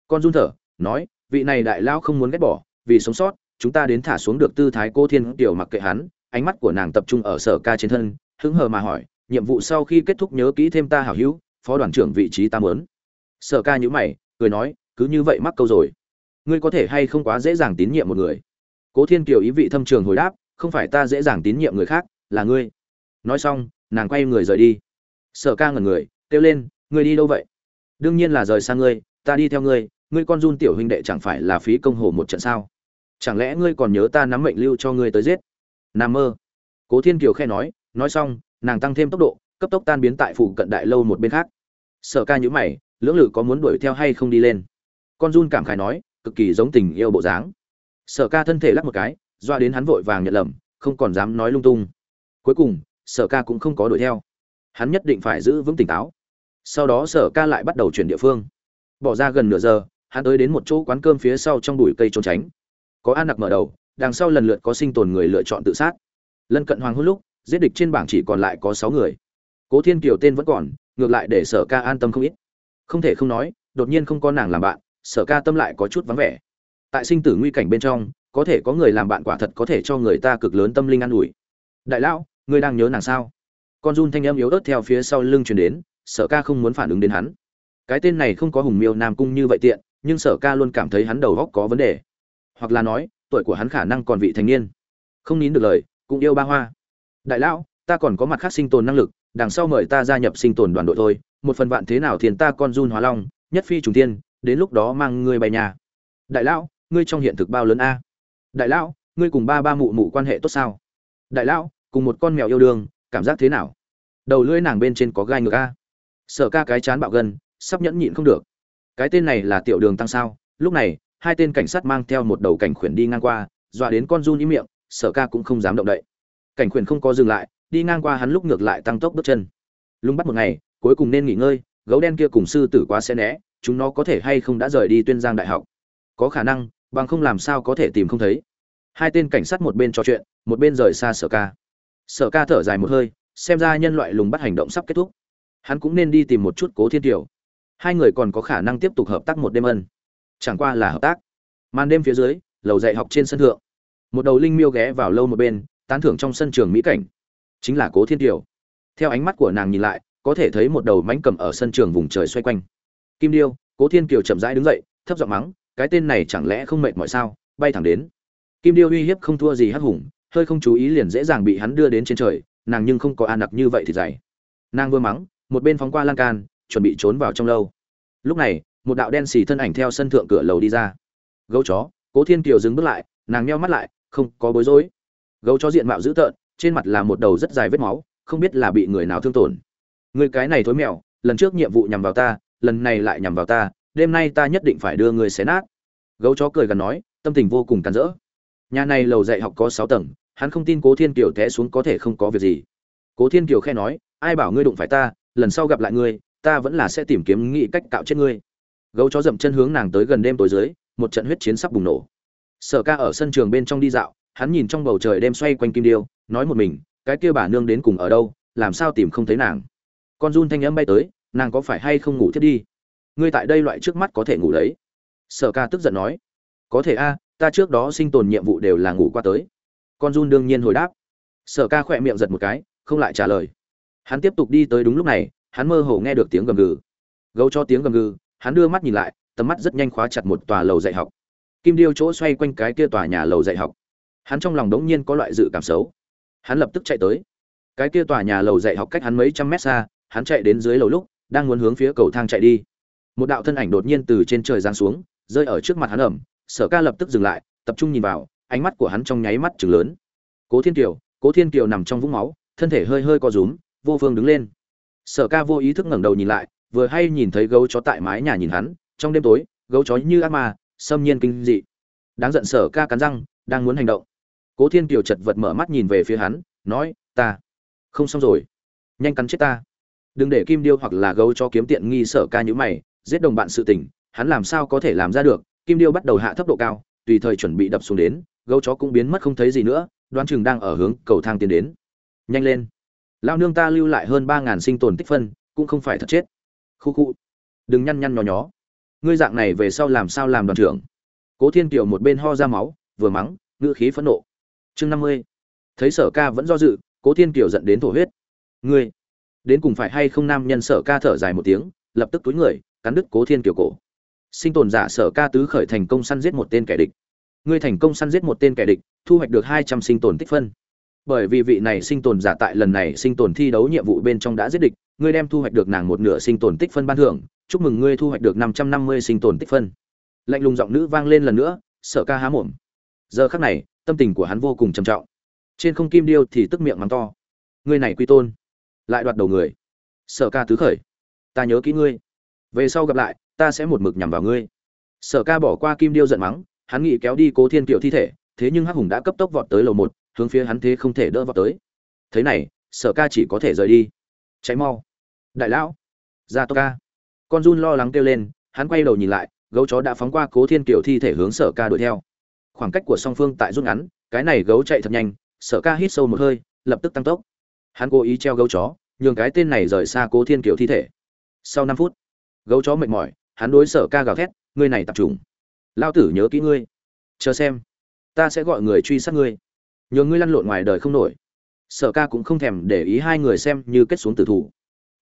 Con run thở, nói, vị này đại lao không muốn ghét bỏ, vì sống sót, chúng ta đến thả xuống được tư thái cô thiên kiều mặc kệ hắn, ánh mắt của nàng tập trung ở sở ca trên thân, hứng hờ mà hỏi, nhiệm vụ sau khi kết thúc nhớ kỹ thêm ta hảo hữu, phó đoàn trưởng vị trí ta mớn sở ca nhữ mày, cười nói, cứ như vậy mắc câu rồi. Ngươi có thể hay không quá dễ dàng tín nhiệm một người? Cố thiên kiều ý vị thâm trường hồi đáp, không phải ta dễ dàng tín nhiệm người khác, là ngươi. Nói xong, nàng quay người rời đi. Sở ca ngẩn người, kêu lên, ngươi đi đâu vậy? Đương nhiên là rời xa ngươi, ta đi theo ngươi ngươi con run tiểu huynh đệ chẳng phải là phí công hồ một trận sao? Chẳng lẽ ngươi còn nhớ ta nắm mệnh lưu cho ngươi tới giết? Nam mơ. Cố thiên kiều khe nói nói xong, nàng tăng thêm tốc độ, cấp tốc tan biến tại phủ cận đại lâu một bên khác. Sở ca nhữ mày, lưỡng lự có muốn đuổi theo hay không đi lên? Con run cảm khải nói, cực kỳ giống tình yêu bộ dáng sở ca thân thể lắc một cái, doa đến hắn vội vàng nhận lầm, không còn dám nói lung tung. Cuối cùng, sở ca cũng không có đuổi theo. Hắn nhất định phải giữ vững tỉnh táo. Sau đó sở ca lại bắt đầu chuyển địa phương. Bỏ ra gần nửa giờ, hắn tới đến một chỗ quán cơm phía sau trong bụi cây trốn tránh. Có an nặc mở đầu, đằng sau lần lượt có sinh tồn người lựa chọn tự sát. Lân cận hoàng hôn lúc, giết địch trên bảng chỉ còn lại có sáu người. Cố thiên kiều tên vẫn còn, ngược lại để sở ca an tâm không ít. Không thể không nói, đột nhiên không có nàng làm bạn, sở ca tâm lại có chút vắng vẻ tại sinh tử nguy cảnh bên trong, có thể có người làm bạn quả thật có thể cho người ta cực lớn tâm linh an ủi. Đại lão, ngươi đang nhớ nàng sao? Con run thanh âm yếu ớt theo phía sau lưng truyền đến, sở ca không muốn phản ứng đến hắn. Cái tên này không có hùng miêu nam cung như vậy tiện, nhưng sở ca luôn cảm thấy hắn đầu góc có vấn đề. Hoặc là nói, tuổi của hắn khả năng còn vị thành niên. Không nín được lời, cũng yêu ba hoa. Đại lão, ta còn có mặt khác sinh tồn năng lực, đằng sau mời ta gia nhập sinh tồn đoàn đội thôi. Một phần vạn thế nào thiền ta con run hóa long, nhất phi trùng tiên, đến lúc đó mang ngươi bày nhà. Đại lão ngươi trong hiện thực bao lớn a? Đại lão, ngươi cùng ba ba mụ mụ quan hệ tốt sao? Đại lão, cùng một con mèo yêu đương, cảm giác thế nào? Đầu lưỡi nàng bên trên có gai ngược a? Sợ ca cái chán bạo gân, sắp nhẫn nhịn không được. Cái tên này là tiểu đường tăng sao? Lúc này, hai tên cảnh sát mang theo một đầu cảnh khuyển đi ngang qua, dọa đến con run ý miệng, sở ca cũng không dám động đậy. Cảnh khuyển không có dừng lại, đi ngang qua hắn lúc ngược lại tăng tốc bước chân. Lung bắt một ngày, cuối cùng nên nghỉ ngơi, gấu đen kia cùng sư tử quá sẽ né, chúng nó có thể hay không đã rời đi tuyên giang đại học? Có khả năng bằng không làm sao có thể tìm không thấy. Hai tên cảnh sát một bên trò chuyện, một bên rời xa sở ca. Sở ca thở dài một hơi, xem ra nhân loại lùng bắt hành động sắp kết thúc. Hắn cũng nên đi tìm một chút cố thiên tiểu hai người còn có khả năng tiếp tục hợp tác một đêm ân. Chẳng qua là hợp tác. Màn đêm phía dưới, lầu dạy học trên sân thượng. Một đầu linh miêu ghé vào lâu một bên, tán thưởng trong sân trường mỹ cảnh. Chính là cố thiên tiểu theo ánh mắt của nàng nhìn lại, có thể thấy một đầu mánh cầm ở sân trường vùng trời xoay quanh. Kim điêu, cố thiên kiều chậm rãi đứng dậy, thấp giọng mắng cái tên này chẳng lẽ không mệt mỏi sao? Bay thẳng đến. Kim điêu uy hiếp không thua gì hắc hùng, hơi không chú ý liền dễ dàng bị hắn đưa đến trên trời, nàng nhưng không có an nặc như vậy thì dày. Nàng vừa mắng, một bên phóng qua lan can, chuẩn bị trốn vào trong lâu. Lúc này, một đạo đen xì thân ảnh theo sân thượng cửa lầu đi ra. Gấu chó, cố thiên kiều dừng bước lại, nàng nheo mắt lại, không có bối rối. Gấu chó diện mạo dữ tợn, trên mặt là một đầu rất dài vết máu, không biết là bị người nào thương tổn. Người cái này thối mèo, lần trước nhiệm vụ nhằm vào ta, lần này lại nhằm vào ta đêm nay ta nhất định phải đưa người xé nát. Gấu chó cười gần nói, tâm tình vô cùng càn rỡ. Nhà này lầu dạy học có sáu tầng, hắn không tin cố thiên kiều té xuống có thể không có việc gì. Cố thiên kiều khe nói, ai bảo ngươi đụng phải ta, lần sau gặp lại ngươi, ta vẫn là sẽ tìm kiếm nghị cách cạo chết ngươi. Gấu chó dậm chân hướng nàng tới gần đêm tối dưới, một trận huyết chiến sắp bùng nổ. Sở ca ở sân trường bên trong đi dạo, hắn nhìn trong bầu trời đêm xoay quanh kim điêu, nói một mình, cái kia bà nương đến cùng ở đâu, làm sao tìm không thấy nàng? Con run thanh âm bay tới, nàng có phải hay không ngủ thiết đi? Ngươi tại đây loại trước mắt có thể ngủ đấy. sở ca tức giận nói. Có thể a, ta trước đó sinh tồn nhiệm vụ đều là ngủ qua tới. Con run đương nhiên hồi đáp. Sở ca khỏe miệng giật một cái, không lại trả lời. Hắn tiếp tục đi tới đúng lúc này, hắn mơ hồ nghe được tiếng gầm gừ. Gấu cho tiếng gầm gừ, hắn đưa mắt nhìn lại, tầm mắt rất nhanh khóa chặt một tòa lầu dạy học. Kim điêu chỗ xoay quanh cái kia tòa nhà lầu dạy học. Hắn trong lòng đống nhiên có loại dự cảm xấu. Hắn lập tức chạy tới. Cái kia tòa nhà lầu dạy học cách hắn mấy trăm mét xa, hắn chạy đến dưới lầu lúc, đang muốn hướng phía cầu thang chạy đi một đạo thân ảnh đột nhiên từ trên trời giáng xuống, rơi ở trước mặt hắn ẩm, sở ca lập tức dừng lại, tập trung nhìn vào, ánh mắt của hắn trong nháy mắt chừng lớn. Cố thiên kiều, cố thiên kiều nằm trong vũng máu, thân thể hơi hơi co rúm, vô phương đứng lên. Sở ca vô ý thức ngẩng đầu nhìn lại, vừa hay nhìn thấy gấu chó tại mái nhà nhìn hắn, trong đêm tối, gấu chó như ác ma, xâm nhiên kinh dị. Đáng giận sở ca cắn răng, đang muốn hành động. Cố thiên kiều chật vật mở mắt nhìn về phía hắn, nói, ta, không xong rồi. Nhanh cắn chết ta. Đừng để kim điêu hoặc là gấu cho kiếm tiện nghi sở ca như mày giết đồng bạn sự tình, hắn làm sao có thể làm ra được? Kim điêu bắt đầu hạ thấp độ cao, tùy thời chuẩn bị đập xuống đến, gấu chó cũng biến mất không thấy gì nữa, đoán chừng đang ở hướng cầu thang tiến đến. Nhanh lên! Lão nương ta lưu lại hơn ba ngàn sinh tồn tích phân, cũng không phải thật chết. Khu khu! Đừng nhăn nhăn nhó nhó. Ngươi dạng này về sau làm sao làm đoàn trưởng? Cố thiên kiều một bên ho ra máu, vừa mắng, ngữ khí phẫn nộ. Chương năm mươi. Thấy sở ca vẫn do dự, cố thiên kiều giận đến thổ huyết. Ngươi, đến cùng phải hay không nam nhân sở ca thở dài một tiếng, lập tức túi người cắn đứt cố thiên kiều cổ. Sinh tồn giả sở ca tứ khởi thành công săn giết một tên kẻ địch. Ngươi thành công săn giết một tên kẻ địch, thu hoạch được hai trăm sinh tồn tích phân. Bởi vì vị này sinh tồn giả tại lần này sinh tồn thi đấu nhiệm vụ bên trong đã giết địch, ngươi đem thu hoạch được nàng một nửa sinh tồn tích phân ban thưởng, chúc mừng ngươi thu hoạch được năm trăm năm mươi sinh tồn tích phân. Lạnh lùng giọng nữ vang lên lần nữa, sở ca há mồm. Giờ khắc này, tâm tình của hắn vô cùng trầm trọng. Trên không kim điêu thì tức miệng mắng to. Ngươi này quy tôn. Lại đoạt đầu người. Sở ca tứ khởi. Ta nhớ kỹ ngươi về sau gặp lại, ta sẽ một mực nhằm vào ngươi. Sở ca bỏ qua kim điêu giận mắng, hắn nghĩ kéo đi cố thiên kiệu thi thể, thế nhưng hắc hùng đã cấp tốc vọt tới lầu một, hướng phía hắn thế không thể đỡ vọt tới. Thế này, sở ca chỉ có thể rời đi. Cháy mau. Đại lão. Ra tô ca. Con run lo lắng kêu lên, hắn quay đầu nhìn lại, gấu chó đã phóng qua cố thiên kiều thi thể hướng sở ca đuổi theo. Khoảng cách của song phương tại rút ngắn, cái này gấu chạy thật nhanh, sở ca hít sâu một hơi, lập tức tăng tốc. Hắn cố ý treo gấu chó, nhường cái tên này rời xa cố thiên kiều thi thể. Sau năm phút gấu chó mệt mỏi, hắn đối sở ca gào thét, ngươi này tập trung lao tử nhớ kỹ ngươi. Chờ xem, ta sẽ gọi người truy sát ngươi. Nhờ ngươi lăn lộn ngoài đời không nổi. Sở ca cũng không thèm để ý hai người xem như kết xuống tử thủ.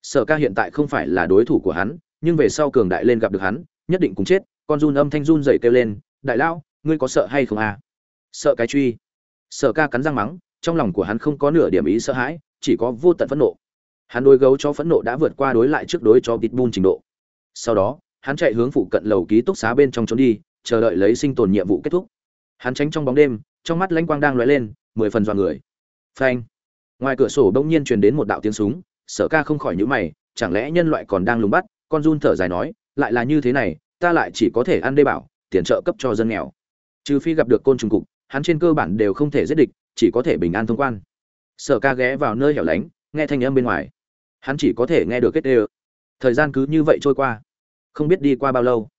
Sở ca hiện tại không phải là đối thủ của hắn, nhưng về sau cường đại lên gặp được hắn, nhất định cùng chết, con run âm thanh run dậy kêu lên, đại lão, ngươi có sợ hay không à sợ cái truy. Sở ca cắn răng mắng, trong lòng của hắn không có nửa điểm ý sợ hãi, chỉ có vô tận phẫn nộ. Hắn đối gấu cho phẫn nộ đã vượt qua đối lại trước đối cho bịt bun trình độ sau đó, hắn chạy hướng phụ cận lầu ký túc xá bên trong trốn đi, chờ đợi lấy sinh tồn nhiệm vụ kết thúc. Hắn tránh trong bóng đêm, trong mắt lãnh quang đang lóe lên, mười phần dọa người. Phanh! Ngoài cửa sổ bỗng nhiên truyền đến một đạo tiếng súng, sở ca không khỏi nhíu mày, chẳng lẽ nhân loại còn đang lùng bắt? Con run thở dài nói, lại là như thế này, ta lại chỉ có thể ăn đê bảo, tiền trợ cấp cho dân nghèo. Trừ phi gặp được côn trùng cục, hắn trên cơ bản đều không thể giết địch, chỉ có thể bình an thông quan. Sở ca ghé vào nơi hẻo lánh, nghe thanh âm bên ngoài. Hắn chỉ có thể nghe được kết đê thời gian cứ như vậy trôi qua. Không biết đi qua bao lâu.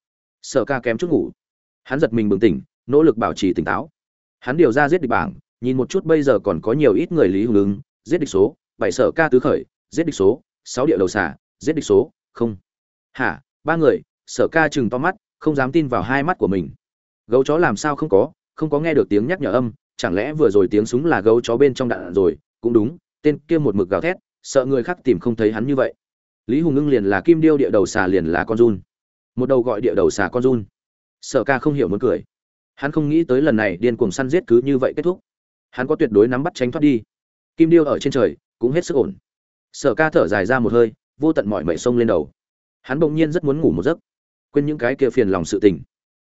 Sở ca kém chút ngủ. Hắn giật mình bừng tỉnh, nỗ lực bảo trì tỉnh táo. Hắn điều ra giết địch bảng, nhìn một chút bây giờ còn có nhiều ít người lý hùng ứng, giết địch số, bảy sở ca tứ khởi, giết địch số, sáu địa đầu xả giết địch số, không. Hả, ba người, sở ca chừng to mắt, không dám tin vào hai mắt của mình. Gấu chó làm sao không có không có nghe được tiếng nhắc nhở âm, chẳng lẽ vừa rồi tiếng súng là gấu chó bên trong đạn rồi, cũng đúng, tên kia một mực gào thét, sợ người khác tìm không thấy hắn như vậy lý hùng ngưng liền là kim điêu địa đầu xà liền là con run. Một đầu gọi địa đầu xà con run. Sở ca không hiểu muốn cười. Hắn không nghĩ tới lần này điên cuồng săn giết cứ như vậy kết thúc. Hắn có tuyệt đối nắm bắt tránh thoát đi. Kim điêu ở trên trời, cũng hết sức ổn. Sở ca thở dài ra một hơi, vô tận mọi mệ sông lên đầu. Hắn bỗng nhiên rất muốn ngủ một giấc, quên những cái kia phiền lòng sự tình.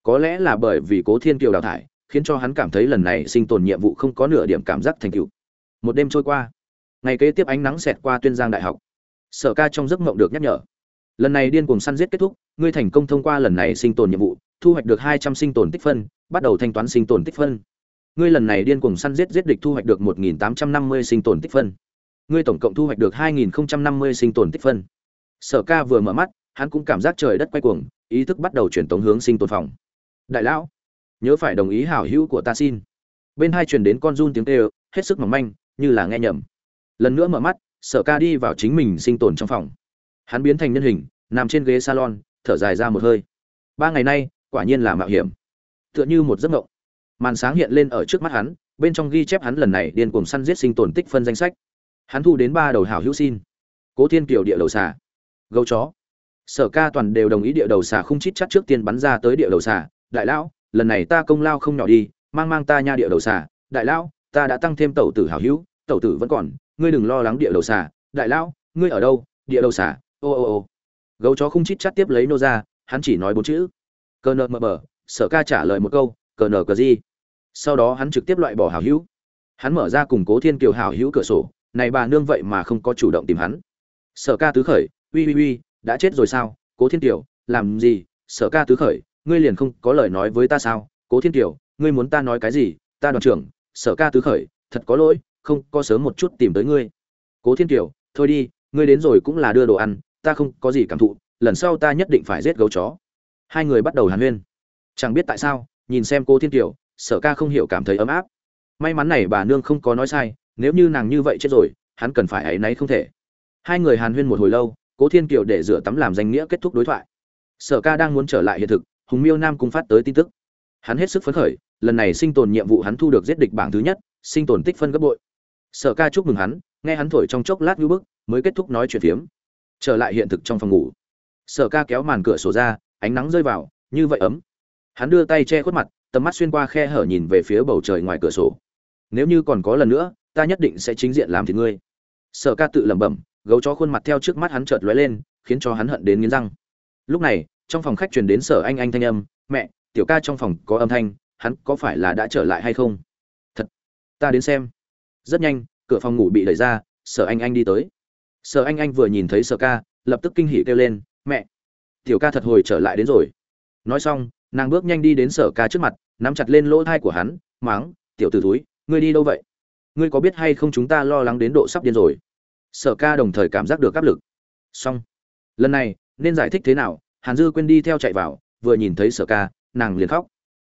Có lẽ là bởi vì cố thiên kiều đào thải, khiến cho hắn cảm thấy lần này sinh tồn nhiệm vụ không có nửa điểm cảm giác thành tựu. Một đêm trôi qua, ngày kế tiếp ánh nắng xẹt qua tuyên giang đại học sở ca trong giấc mộng được nhắc nhở. Lần này điên cuồng săn giết kết thúc, ngươi thành công thông qua lần này sinh tồn nhiệm vụ, thu hoạch được hai trăm sinh tồn tích phân, bắt đầu thanh toán sinh tồn tích phân. Ngươi lần này điên cuồng săn giết giết địch thu hoạch được một nghìn tám trăm năm mươi sinh tồn tích phân. Ngươi tổng cộng thu hoạch được hai nghìn năm mươi sinh tồn tích phân. Sở ca vừa mở mắt, hắn cũng cảm giác trời đất quay cuồng, ý thức bắt đầu chuyển tống hướng sinh tồn phòng. Đại lão, nhớ phải đồng ý hảo hữu của ta xin. Bên hai truyền đến con run tiếng kêu, hết sức mỏng manh, như là nghe nhầm. Lần nữa mở mắt sở ca đi vào chính mình sinh tồn trong phòng. Hắn biến thành nhân hình, nằm trên ghế salon, thở dài ra một hơi. Ba ngày nay, quả nhiên là mạo hiểm. Tựa như một giấc mộng. Màn sáng hiện lên ở trước mắt hắn, bên trong ghi chép hắn lần này điên cuồng săn giết sinh tồn tích phân danh sách. Hắn thu đến ba đầu hảo hữu xin. Cố thiên kiều địa đầu xà. Gấu chó. Sở ca toàn đều đồng ý địa đầu xà không chít chắc trước tiên bắn ra tới địa đầu xà. Đại lão, lần này ta công lao không nhỏ đi, mang mang ta nha địa đầu xà. Đại lão, ta đã tăng thêm tẩu tử hảo hữu, tẩu tử vẫn còn ngươi đừng lo lắng địa đầu xà, đại lão, ngươi ở đâu, địa đầu xà, ô ô ô. Gấu chó không chít chắt tiếp lấy nô ra, hắn chỉ nói bốn chữ. Cờ nợ mờ bờ sở ca trả lời một câu, cờ nờ cờ gì? Sau đó hắn trực tiếp loại bỏ hảo hữu. Hắn mở ra củng cố thiên kiều hảo hữu cửa sổ, này bà nương vậy mà không có chủ động tìm hắn. Sở ca tứ khởi, uy uy uy, đã chết rồi sao? Cố thiên kiều, làm gì? Sở ca tứ khởi, ngươi liền không có lời nói với ta sao? Cố thiên kiều, ngươi muốn ta nói cái gì? Ta đoàn trưởng, sở ca tứ khởi, thật có lỗi không có sớm một chút tìm tới ngươi. Cố thiên kiều, thôi đi, ngươi đến rồi cũng là đưa đồ ăn, ta không có gì cảm thụ, lần sau ta nhất định phải giết gấu chó. Hai người bắt đầu hàn huyên. Chẳng biết tại sao, nhìn xem cô thiên kiều, sở ca không hiểu cảm thấy ấm áp. May mắn này bà nương không có nói sai, nếu như nàng như vậy chết rồi, hắn cần phải ấy nấy không thể. Hai người hàn huyên một hồi lâu, cố thiên kiều để rửa tắm làm danh nghĩa kết thúc đối thoại. Sở ca đang muốn trở lại hiện thực, hùng miêu nam cung phát tới tin tức. Hắn hết sức phấn khởi, lần này sinh tồn nhiệm vụ hắn thu được giết địch bảng thứ nhất, sinh tồn tích phân gấp bội sở ca chúc mừng hắn, nghe hắn thổi trong chốc lát ngưỡng bức, mới kết thúc nói chuyện phiếm. Trở lại hiện thực trong phòng ngủ. Sở ca kéo màn cửa sổ ra, ánh nắng rơi vào, như vậy ấm. Hắn đưa tay che khuất mặt, tầm mắt xuyên qua khe hở nhìn về phía bầu trời ngoài cửa sổ. Nếu như còn có lần nữa, ta nhất định sẽ chính diện làm thì ngươi. Sở ca tự lẩm bẩm, gấu chó khuôn mặt theo trước mắt hắn chợt lóe lên, khiến cho hắn hận đến nghiến răng. Lúc này, trong phòng khách truyền đến sở anh anh thanh âm, mẹ, tiểu ca trong phòng có âm thanh, hắn có phải là đã trở lại hay không? Thật, ta đến xem rất nhanh, cửa phòng ngủ bị đẩy ra, sở anh anh đi tới. Sở anh anh vừa nhìn thấy sở ca, lập tức kinh hỉ kêu lên, mẹ, tiểu ca thật hồi trở lại đến rồi. Nói xong, nàng bước nhanh đi đến sở ca trước mặt, nắm chặt lên lỗ thai của hắn máng tiểu t ử túi ngươi đi đâu vậy? Ngươi có biết hay không chúng ta lo lắng đến độ sắp điên rồi? Sở ca đồng thời cảm giác được áp lực. Xong. Lần này, nên giải thích thế nào? Hàn dư quên đi theo chạy vào, vừa nhìn thấy sở ca, nàng liền khóc.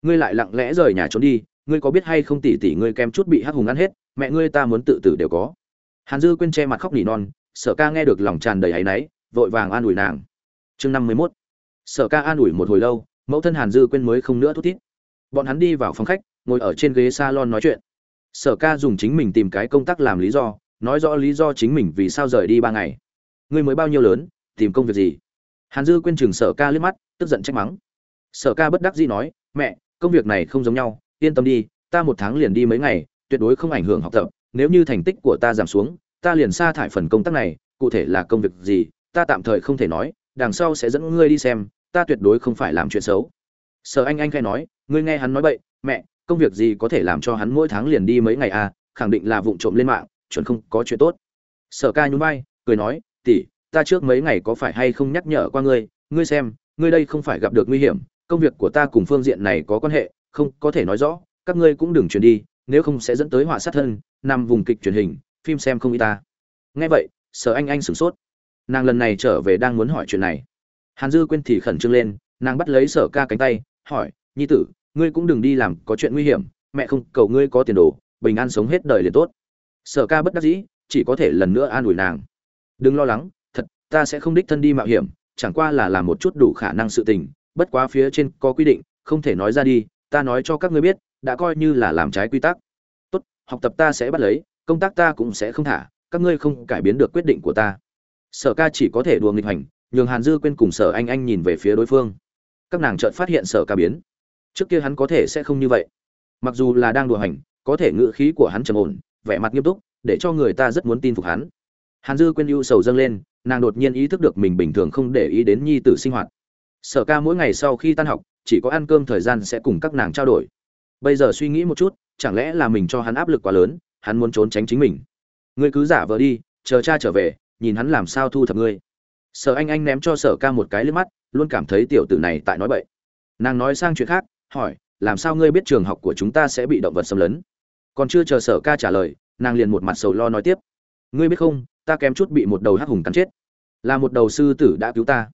Ngươi lại lặng lẽ rời nhà trốn đi, ngươi có biết hay không tỉ tỉ ngươi kem chút bị hắc hùng ăn hết? Mẹ ngươi ta muốn tự tử đều có. Hàn dư quên che mặt khóc nỉ non, sở ca nghe được lòng tràn đầy áy náy, vội vàng an ủi nàng. Chương năm mươi mốt. Sở ca an ủi một hồi lâu, mẫu thân hàn dư quên mới không nữa thút thít. Bọn hắn đi vào phòng khách, ngồi ở trên ghế s a lon nói chuyện. Sở ca dùng chính mình tìm cái công tác làm lý do, nói rõ lý do chính mình vì sao rời đi ba ngày. Ngươi mới bao nhiêu lớn, tìm công việc gì? Hàn dư quên chừng sở ca liếc mắt, tức giận trách mắng. Sở ca bất đắc dĩ nói, mẹ, công việc này không giống nhau, yên tâm đi, ta một tháng liền đi mấy ngày tuyệt đối không ảnh hưởng học tập, nếu như thành tích của ta giảm xuống, ta liền sa thải phần công tác này, cụ thể là công việc gì, ta tạm thời không thể nói, đằng sau sẽ dẫn ngươi đi xem, ta tuyệt đối không phải làm chuyện xấu. Sở anh anh khai nói, ngươi nghe hắn nói bậy, mẹ, công việc gì có thể làm cho hắn mỗi tháng liền đi mấy ngày à khẳng định là vụng trộm lên mạng, chuẩn không có chuyện tốt. Sở ca nhún vai, cười nói, tỷ, ta trước mấy ngày có phải hay không nhắc nhở qua ngươi ngươi xem, ngươi đây không phải gặp được nguy hiểm, công việc của ta cùng phương diện này có quan hệ, không có thể nói rõ, các ngươi cũng đừng truyền đi nếu không sẽ dẫn tới họa sát thân, nằm vùng kịch truyền hình, phim xem không y ta. Nghe vậy, sở anh anh sửng sốt. Nàng lần này trở về đang muốn hỏi chuyện này. Hàn dư quên thì khẩn trương lên, nàng bắt lấy sở ca cánh tay, hỏi, nhi tử, ngươi cũng đừng đi làm có chuyện nguy hiểm, mẹ không, cầu ngươi có tiền đồ, bình an sống hết đời liền tốt. Sở ca bất đắc dĩ, chỉ có thể lần nữa an ủi nàng. Đừng lo lắng, thật, ta sẽ không đích thân đi mạo hiểm, chẳng qua là làm một chút đủ khả năng sự tình, bất quá phía trên có quy định, không thể nói ra đi ta nói cho các ngươi biết, đã coi như là làm trái quy tắc. Tốt, học tập ta sẽ bắt lấy, công tác ta cũng sẽ không thả, các ngươi không cải biến được quyết định của ta. Sở ca chỉ có thể đùa nghịch hành, nhường hàn dư quên cùng sở anh anh nhìn về phía đối phương. Các nàng chợt phát hiện sở ca biến. Trước kia hắn có thể sẽ không như vậy. Mặc dù là đang đùa hành, có thể ngữ khí của hắn trầm ổn, vẻ mặt nghiêm túc, để cho người ta rất muốn tin phục hắn. Hàn dư quên ưu sầu dâng lên, nàng đột nhiên ý thức được mình bình thường không để ý đến nhi tử sinh hoạt. Sở ca mỗi ngày sau khi tan học chỉ có ăn cơm thời gian sẽ cùng các nàng trao đổi. Bây giờ suy nghĩ một chút, chẳng lẽ là mình cho hắn áp lực quá lớn, hắn muốn trốn tránh chính mình? Ngươi cứ giả vờ đi, chờ cha trở về, nhìn hắn làm sao thu thập ngươi. Sở anh anh ném cho sở ca một cái liếc mắt, luôn cảm thấy tiểu tử này tại nói bậy. Nàng nói sang chuyện khác, hỏi, làm sao ngươi biết trường học của chúng ta sẽ bị động vật xâm lấn? Còn chưa chờ sở ca trả lời, nàng liền một mặt sầu lo nói tiếp, ngươi biết không, ta kém chút bị một đầu hắc hùng cắn chết. Là một đầu sư tử đã cứu ta.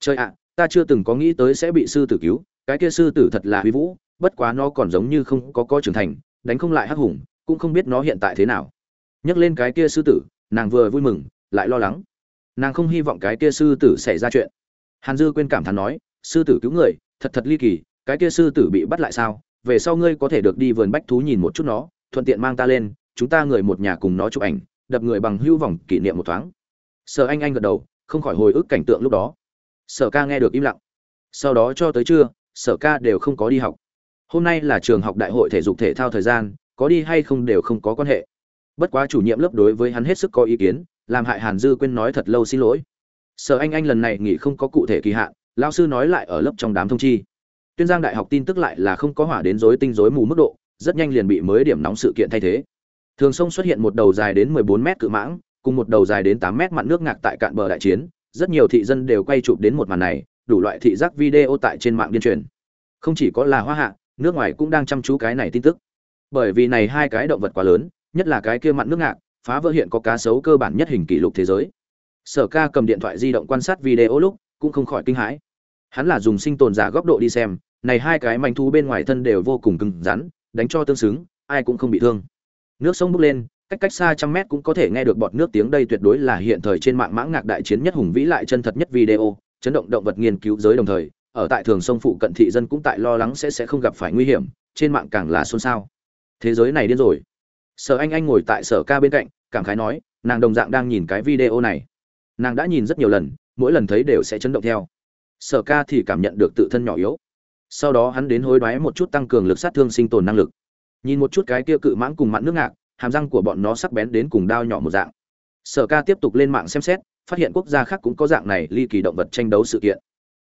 Trời ạ, ta chưa từng có nghĩ tới sẽ bị sư tử cứu cái kia sư tử thật là huy vũ, bất quá nó còn giống như không có có trưởng thành, đánh không lại hắc hùng, cũng không biết nó hiện tại thế nào. Nhắc lên cái kia sư tử, nàng vừa vui mừng, lại lo lắng. Nàng không hy vọng cái kia sư tử xảy ra chuyện. Hàn dư quên cảm thán nói, sư tử cứu người, thật thật ly kỳ, cái kia sư tử bị bắt lại sao? Về sau ngươi có thể được đi vườn bách thú nhìn một chút nó, thuận tiện mang ta lên, chúng ta người một nhà cùng nó chụp ảnh, đập người bằng hưu vòng kỷ niệm một thoáng. Sở anh anh gật đầu, không khỏi hồi ức cảnh tượng lúc đó. Sở ca nghe được im lặng. Sau đó cho tới trưa sở ca đều không có đi học. Hôm nay là trường học đại hội thể dục thể thao thời gian, có đi hay không đều không có quan hệ. Bất quá chủ nhiệm lớp đối với hắn hết sức có ý kiến, làm hại hàn dư quên nói thật lâu xin lỗi. Sở anh anh lần này nghỉ không có cụ thể kỳ hạn lao sư nói lại ở lớp trong đám thông chi. Tuyên giang đại học tin tức lại là không có hỏa đến rối tinh rối mù mức độ, rất nhanh liền bị mới điểm nóng sự kiện thay thế. Thường sông xuất hiện một đầu dài đến 14 mét cự mãng, cùng một đầu dài đến 8 mét mặn nước ngạc tại cạn bờ đại chiến, rất nhiều thị dân đều quay chụp đến một màn này đủ loại thị giác video tại trên mạng điên truyền. Không chỉ có là hoa hạ, nước ngoài cũng đang chăm chú cái này tin tức. Bởi vì này hai cái động vật quá lớn, nhất là cái kia mặn nước ngạc, phá vỡ hiện có cá sấu cơ bản nhất hình kỷ lục thế giới. Sở ca cầm điện thoại di động quan sát video lúc, cũng không khỏi kinh hãi. Hắn là dùng sinh tồn giả góc độ đi xem, này hai cái manh thú bên ngoài thân đều vô cùng cứng rắn, đánh cho tương xứng, ai cũng không bị thương. Nước sông bốc lên, cách cách xa trăm mét cũng có thể nghe được bọt nước tiếng đây tuyệt đối là hiện thời trên mạng mãng ngạc đại chiến nhất hùng vĩ lại chân thật nhất video chấn động động vật nghiên cứu giới đồng thời, ở tại thường sông phụ cận thị dân cũng tại lo lắng sẽ sẽ không gặp phải nguy hiểm, trên mạng càng là xôn xao. Thế giới này điên rồi. Sở anh anh ngồi tại sở ca bên cạnh, cảm khái nói, nàng đồng dạng đang nhìn cái video này. Nàng đã nhìn rất nhiều lần, mỗi lần thấy đều sẽ chấn động theo. Sở ca thì cảm nhận được tự thân nhỏ yếu. Sau đó hắn đến hối đoái một chút tăng cường lực sát thương sinh tồn năng lực. Nhìn một chút cái kia cự mãng cùng mặn nước ngạc, hàm răng của bọn nó sắc bén đến cùng đao nhỏ một dạng sở ca tiếp tục lên mạng xem xét, phát hiện quốc gia khác cũng có dạng này ly kỳ động vật tranh đấu sự kiện.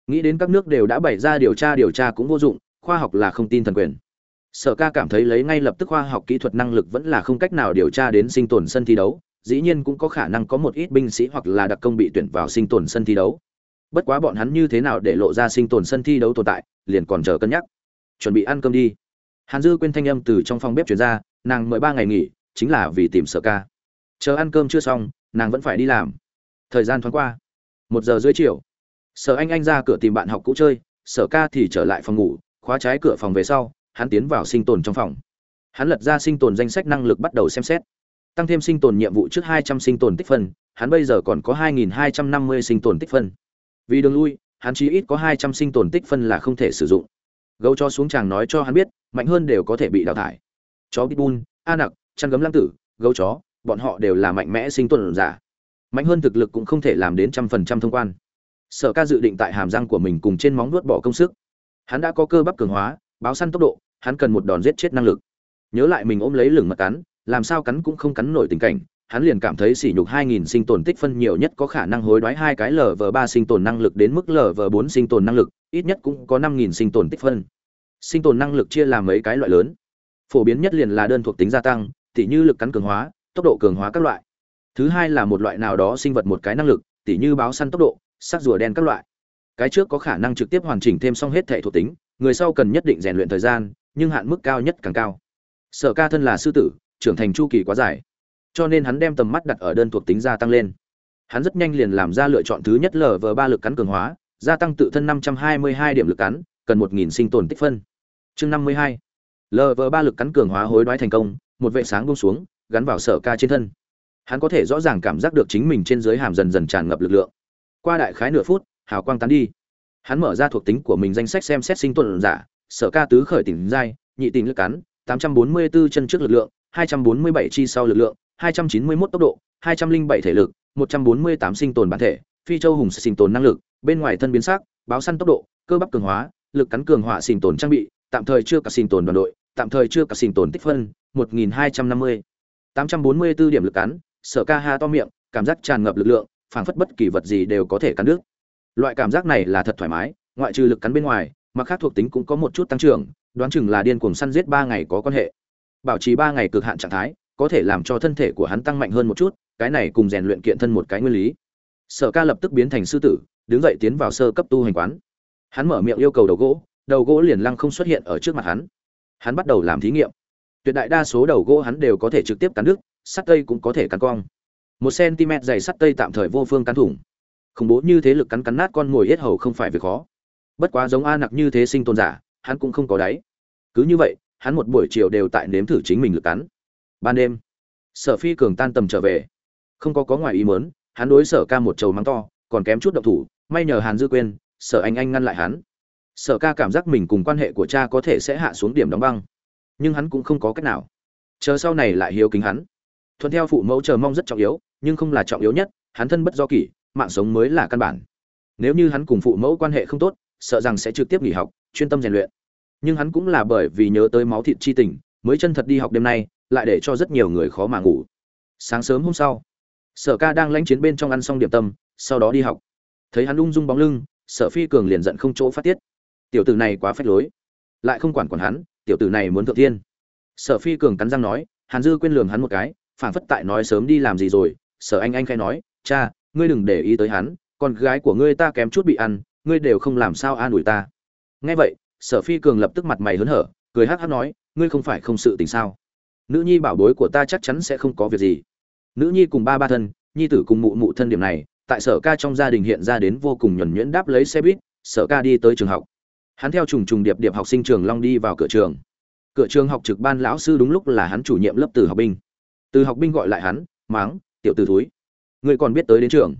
Nghĩ đến các nước đều đã bày ra điều tra điều tra cũng vô dụng, khoa học là không tin thần quyền. Sở ca cảm thấy lấy ngay lập tức khoa học kỹ thuật năng lực vẫn là không cách nào điều tra đến sinh tồn sân thi đấu, dĩ nhiên cũng có khả năng có một ít binh sĩ hoặc là đặc công bị tuyển vào sinh tồn sân thi đấu. Bất quá bọn hắn như thế nào để lộ ra sinh tồn sân thi đấu tồn tại, liền còn chờ cân nhắc. Chuẩn bị ăn cơm đi. Hàn dư quên thanh âm từ trong phòng bếp chuyển ra, nàng mời ba ngày nghỉ, chính là vì tìm sở ca chờ ăn cơm chưa xong, nàng vẫn phải đi làm. Thời gian thoáng qua. Một giờ rưỡi chiều. Sở anh anh ra cửa tìm bạn học cũ chơi, sở ca thì trở lại phòng ngủ, khóa trái cửa phòng về sau, hắn tiến vào sinh tồn trong phòng. Hắn lật ra sinh tồn danh sách năng lực bắt đầu xem xét. Tăng thêm sinh tồn nhiệm vụ trước hai trăm sinh tồn tích phân, hắn bây giờ còn có hai nghìn hai trăm năm mươi sinh tồn tích phân. Vì đường lui, hắn chỉ ít có hai trăm sinh tồn tích phân là không thể sử dụng. Gấu cho xuống chàng nói cho hắn biết, mạnh hơn đều có thể bị đào thải. Chó pitbull a nặc chăn gấm lăng tử, gấu chó bọn họ đều là mạnh mẽ sinh tồn giả mạnh hơn thực lực cũng không thể làm đến trăm phần trăm thông quan sở ca dự định tại hàm răng của mình cùng trên móng nuốt bỏ công sức hắn đã có cơ bắp cường hóa báo săn tốc độ hắn cần một đòn giết chết năng lực nhớ lại mình ôm lấy lửng mật cắn làm sao cắn cũng không cắn nổi tình cảnh hắn liền cảm thấy sỉ nhục 2000 sinh tồn tích phân nhiều nhất có khả năng hối đoái hai cái LV3 sinh tồn năng lực đến mức LV4 sinh tồn năng lực, ít nhất cũng có 5000 sinh tồn tích phân. Sinh tồn năng lực chia làm mấy cái loại lớn. Phổ biến nhất liền là đơn thuộc tính gia tăng, tỉ như lực cắn cường hóa, tốc độ cường hóa các loại. Thứ hai là một loại nào đó sinh vật một cái năng lực, tỉ như báo săn tốc độ, sắc rùa đen các loại. Cái trước có khả năng trực tiếp hoàn chỉnh thêm xong hết thể thuộc tính, người sau cần nhất định rèn luyện thời gian, nhưng hạn mức cao nhất càng cao. Sở Ca thân là sư tử, trưởng thành chu kỳ quá dài cho nên hắn đem tầm mắt đặt ở đơn thuộc tính gia tăng lên hắn rất nhanh liền làm ra lựa chọn thứ nhất lờ vờ ba lực cắn cường hóa gia tăng tự thân năm trăm hai mươi hai điểm lực cắn cần một nghìn sinh tồn tích phân chương năm mươi hai lờ vờ ba lực cắn cường hóa hối đoái thành công một vệ sáng bông xuống gắn vào sở ca trên thân. Hắn có thể rõ ràng cảm giác được chính mình trên dưới hàm dần dần tràn ngập lực lượng. Qua đại khái nửa phút hào quang tán đi. Hắn mở ra thuộc tính của mình danh sách xem xét sinh tồn giả sở ca tứ khởi tỉnh giai nhị tình lực cắn tám trăm bốn mươi 844 chân trước lực lượng hai trăm bốn mươi bảy chi sau lực lượng 291 tốc độ, 207 thể lực, 148 sinh tồn bản thể, phi châu hùng sinh tồn năng lực bên ngoài thân biến sắc báo săn tốc độ cơ bắp cường hóa lực cắn cường hỏa sinh tồn trang bị tạm thời chưa cả sinh tồn đoàn đội tạm thời chưa cả sinh tồn tích phân 1250. 844 điểm lực cắn, sở ca ha to miệng, cảm giác tràn ngập lực lượng, phảng phất bất kỳ vật gì đều có thể cắn nước loại cảm giác này là thật thoải mái, ngoại trừ lực cắn bên ngoài, mà khác thuộc tính cũng có một chút tăng trưởng, đoán chừng là điên cuồng săn giết ba ngày có quan hệ. Bảo trì ba ngày cực hạn trạng thái, có thể làm cho thân thể của hắn tăng mạnh hơn một chút, cái này cùng rèn luyện kiện thân một cái nguyên lý. Sở ca lập tức biến thành sư tử, đứng dậy tiến vào sơ cấp tu hành quán. Hắn mở miệng yêu cầu đầu gỗ đầu gỗ liền lăng không xuất hiện ở trước mặt hắn. Hắn bắt đầu làm thí nghiệm tuyệt đại đa số đầu gỗ hắn đều có thể trực tiếp cắn đứt, sắt tây cũng có thể cắn cong. Một cm dày sắt tây tạm thời vô phương cắn thủng. Khủng bố như thế lực cắn cắn nát con ngồi hết hầu không phải việc khó. Bất quá giống a nặc như thế sinh tồn giả, hắn cũng không có đáy. Cứ như vậy, hắn một buổi chiều đều tại nếm thử chính mình lực cắn. Ban đêm, sở phi cường tan tầm trở về. Không có có ngoài ý mớn hắn đối sở ca một trầu mắng to, còn kém chút độc thủ, may nhờ hàn dư quên sở anh anh ngăn lại hắn. Sở ca cảm giác mình cùng quan hệ của cha có thể sẽ hạ xuống điểm đóng băng nhưng hắn cũng không có cách nào. Chờ sau này lại hiếu kính hắn. Thuận theo phụ mẫu chờ mong rất trọng yếu, nhưng không là trọng yếu nhất, hắn thân bất do kỷ, mạng sống mới là căn bản. Nếu như hắn cùng phụ mẫu quan hệ không tốt, sợ rằng sẽ trực tiếp nghỉ học, chuyên tâm rèn luyện. Nhưng hắn cũng là bởi vì nhớ tới máu thịt chi tình, mới chân thật đi học đêm nay, lại để cho rất nhiều người khó mà ngủ. Sáng sớm hôm sau, sở ca đang lãnh chiến bên trong ăn xong điểm tâm, sau đó đi học. Thấy hắn ung dung bóng lưng, sở phi cường liền giận không chỗ phát tiết. Tiểu tử này quá phách lối. Lại không quản quản hắn tiểu tử này muốn thượng thiên sở phi cường cắn răng nói, hàn dư quên lường hắn một cái phản phất tại nói sớm đi làm gì rồi. Sở anh anh khai nói, cha, ngươi đừng để ý tới hắn, con gái của ngươi ta kém chút bị ăn, ngươi đều không làm sao an ủi ta. Nghe vậy, sở phi cường lập tức mặt mày hớn hở, cười hắc hắc nói, ngươi không phải không sự tình sao? Nữ nhi bảo bối của ta chắc chắn sẽ không có việc gì. Nữ nhi cùng ba ba thân, nhi tử cùng mụ mụ thân điểm này, tại sở ca trong gia đình hiện ra đến vô cùng nhuẩn nhuyễn đáp lấy xe buýt, sở ca đi tới trường học hắn theo trùng trùng điệp điệp học sinh trường long đi vào cửa trường. Cửa trường học trực ban lão sư đúng lúc là hắn chủ nhiệm lớp từ học binh. Từ học binh gọi lại hắn, máng, tiểu từ thúi người còn biết tới đến trường.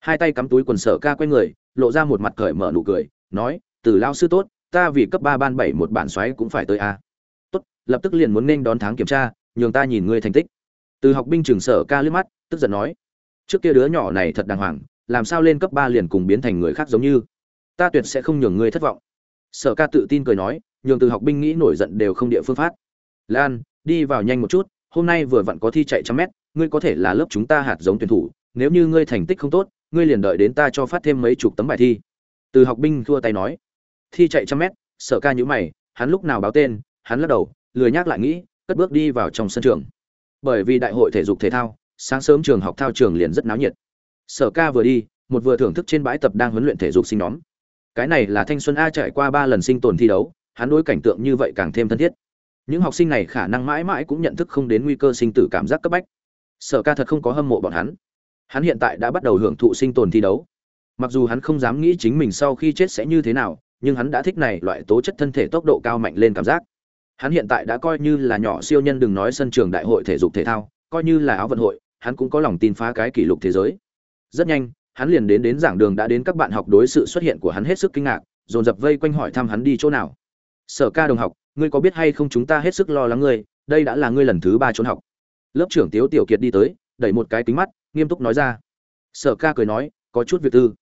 Hai tay cắm túi quần sở ca quay người, lộ ra một mặt cởi mở nụ cười, nói, từ lao sư tốt, ta vì cấp ba ban bảy một bản xoáy cũng phải tới a. Tốt, lập tức liền muốn nên đón tháng kiểm tra, nhường ta nhìn ngươi thành tích. Từ học binh trường sở ca liếc mắt, tức giận nói, trước kia đứa nhỏ này thật đàng hoàng, làm sao lên cấp ba liền cùng biến thành người khác giống như? Ta tuyệt sẽ không nhường ngươi thất vọng sở ca tự tin cười nói, nhường từ học binh nghĩ nổi giận đều không địa phương phát. Lan, đi vào nhanh một chút, hôm nay vừa vặn có thi chạy trăm mét, ngươi có thể là lớp chúng ta hạt giống tuyển thủ, nếu như ngươi thành tích không tốt, ngươi liền đợi đến ta cho phát thêm mấy chục tấm bài thi. Từ học binh thua tay nói. Thi chạy trăm mét, sở ca nhữ mày, hắn lúc nào báo tên, hắn lắc đầu, lười nhác lại nghĩ, cất bước đi vào trong sân trường. Bởi vì đại hội thể dục thể thao, sáng sớm trường học thao trường liền rất náo nhiệt. Sở ca vừa đi, một vừa thưởng thức trên bãi tập đang huấn luyện thể dục sinh nhóm cái này là thanh xuân a trải qua ba lần sinh tồn thi đấu, hắn đối cảnh tượng như vậy càng thêm thân thiết. Những học sinh này khả năng mãi mãi cũng nhận thức không đến nguy cơ sinh tử cảm giác cấp bách. Sở ca thật không có hâm mộ bọn hắn. Hắn hiện tại đã bắt đầu hưởng thụ sinh tồn thi đấu. Mặc dù hắn không dám nghĩ chính mình sau khi chết sẽ như thế nào, nhưng hắn đã thích này loại tố chất thân thể tốc độ cao mạnh lên cảm giác. Hắn hiện tại đã coi như là nhỏ siêu nhân đừng nói sân trường đại hội thể dục thể thao, coi như là áo vận hội, hắn cũng có lòng tin phá cái kỷ lục thế giới. Rất nhanh hắn liền đến đến giảng đường đã đến các bạn học đối sự xuất hiện của hắn hết sức kinh ngạc, dồn dập vây quanh hỏi thăm hắn đi chỗ nào. Sở ca đồng học, ngươi có biết hay không chúng ta hết sức lo lắng ngươi, đây đã là ngươi lần thứ ba trốn học. Lớp trưởng tiếu tiểu kiệt đi tới, đẩy một cái kính mắt, nghiêm túc nói ra. Sở ca cười nói, có chút việc tư.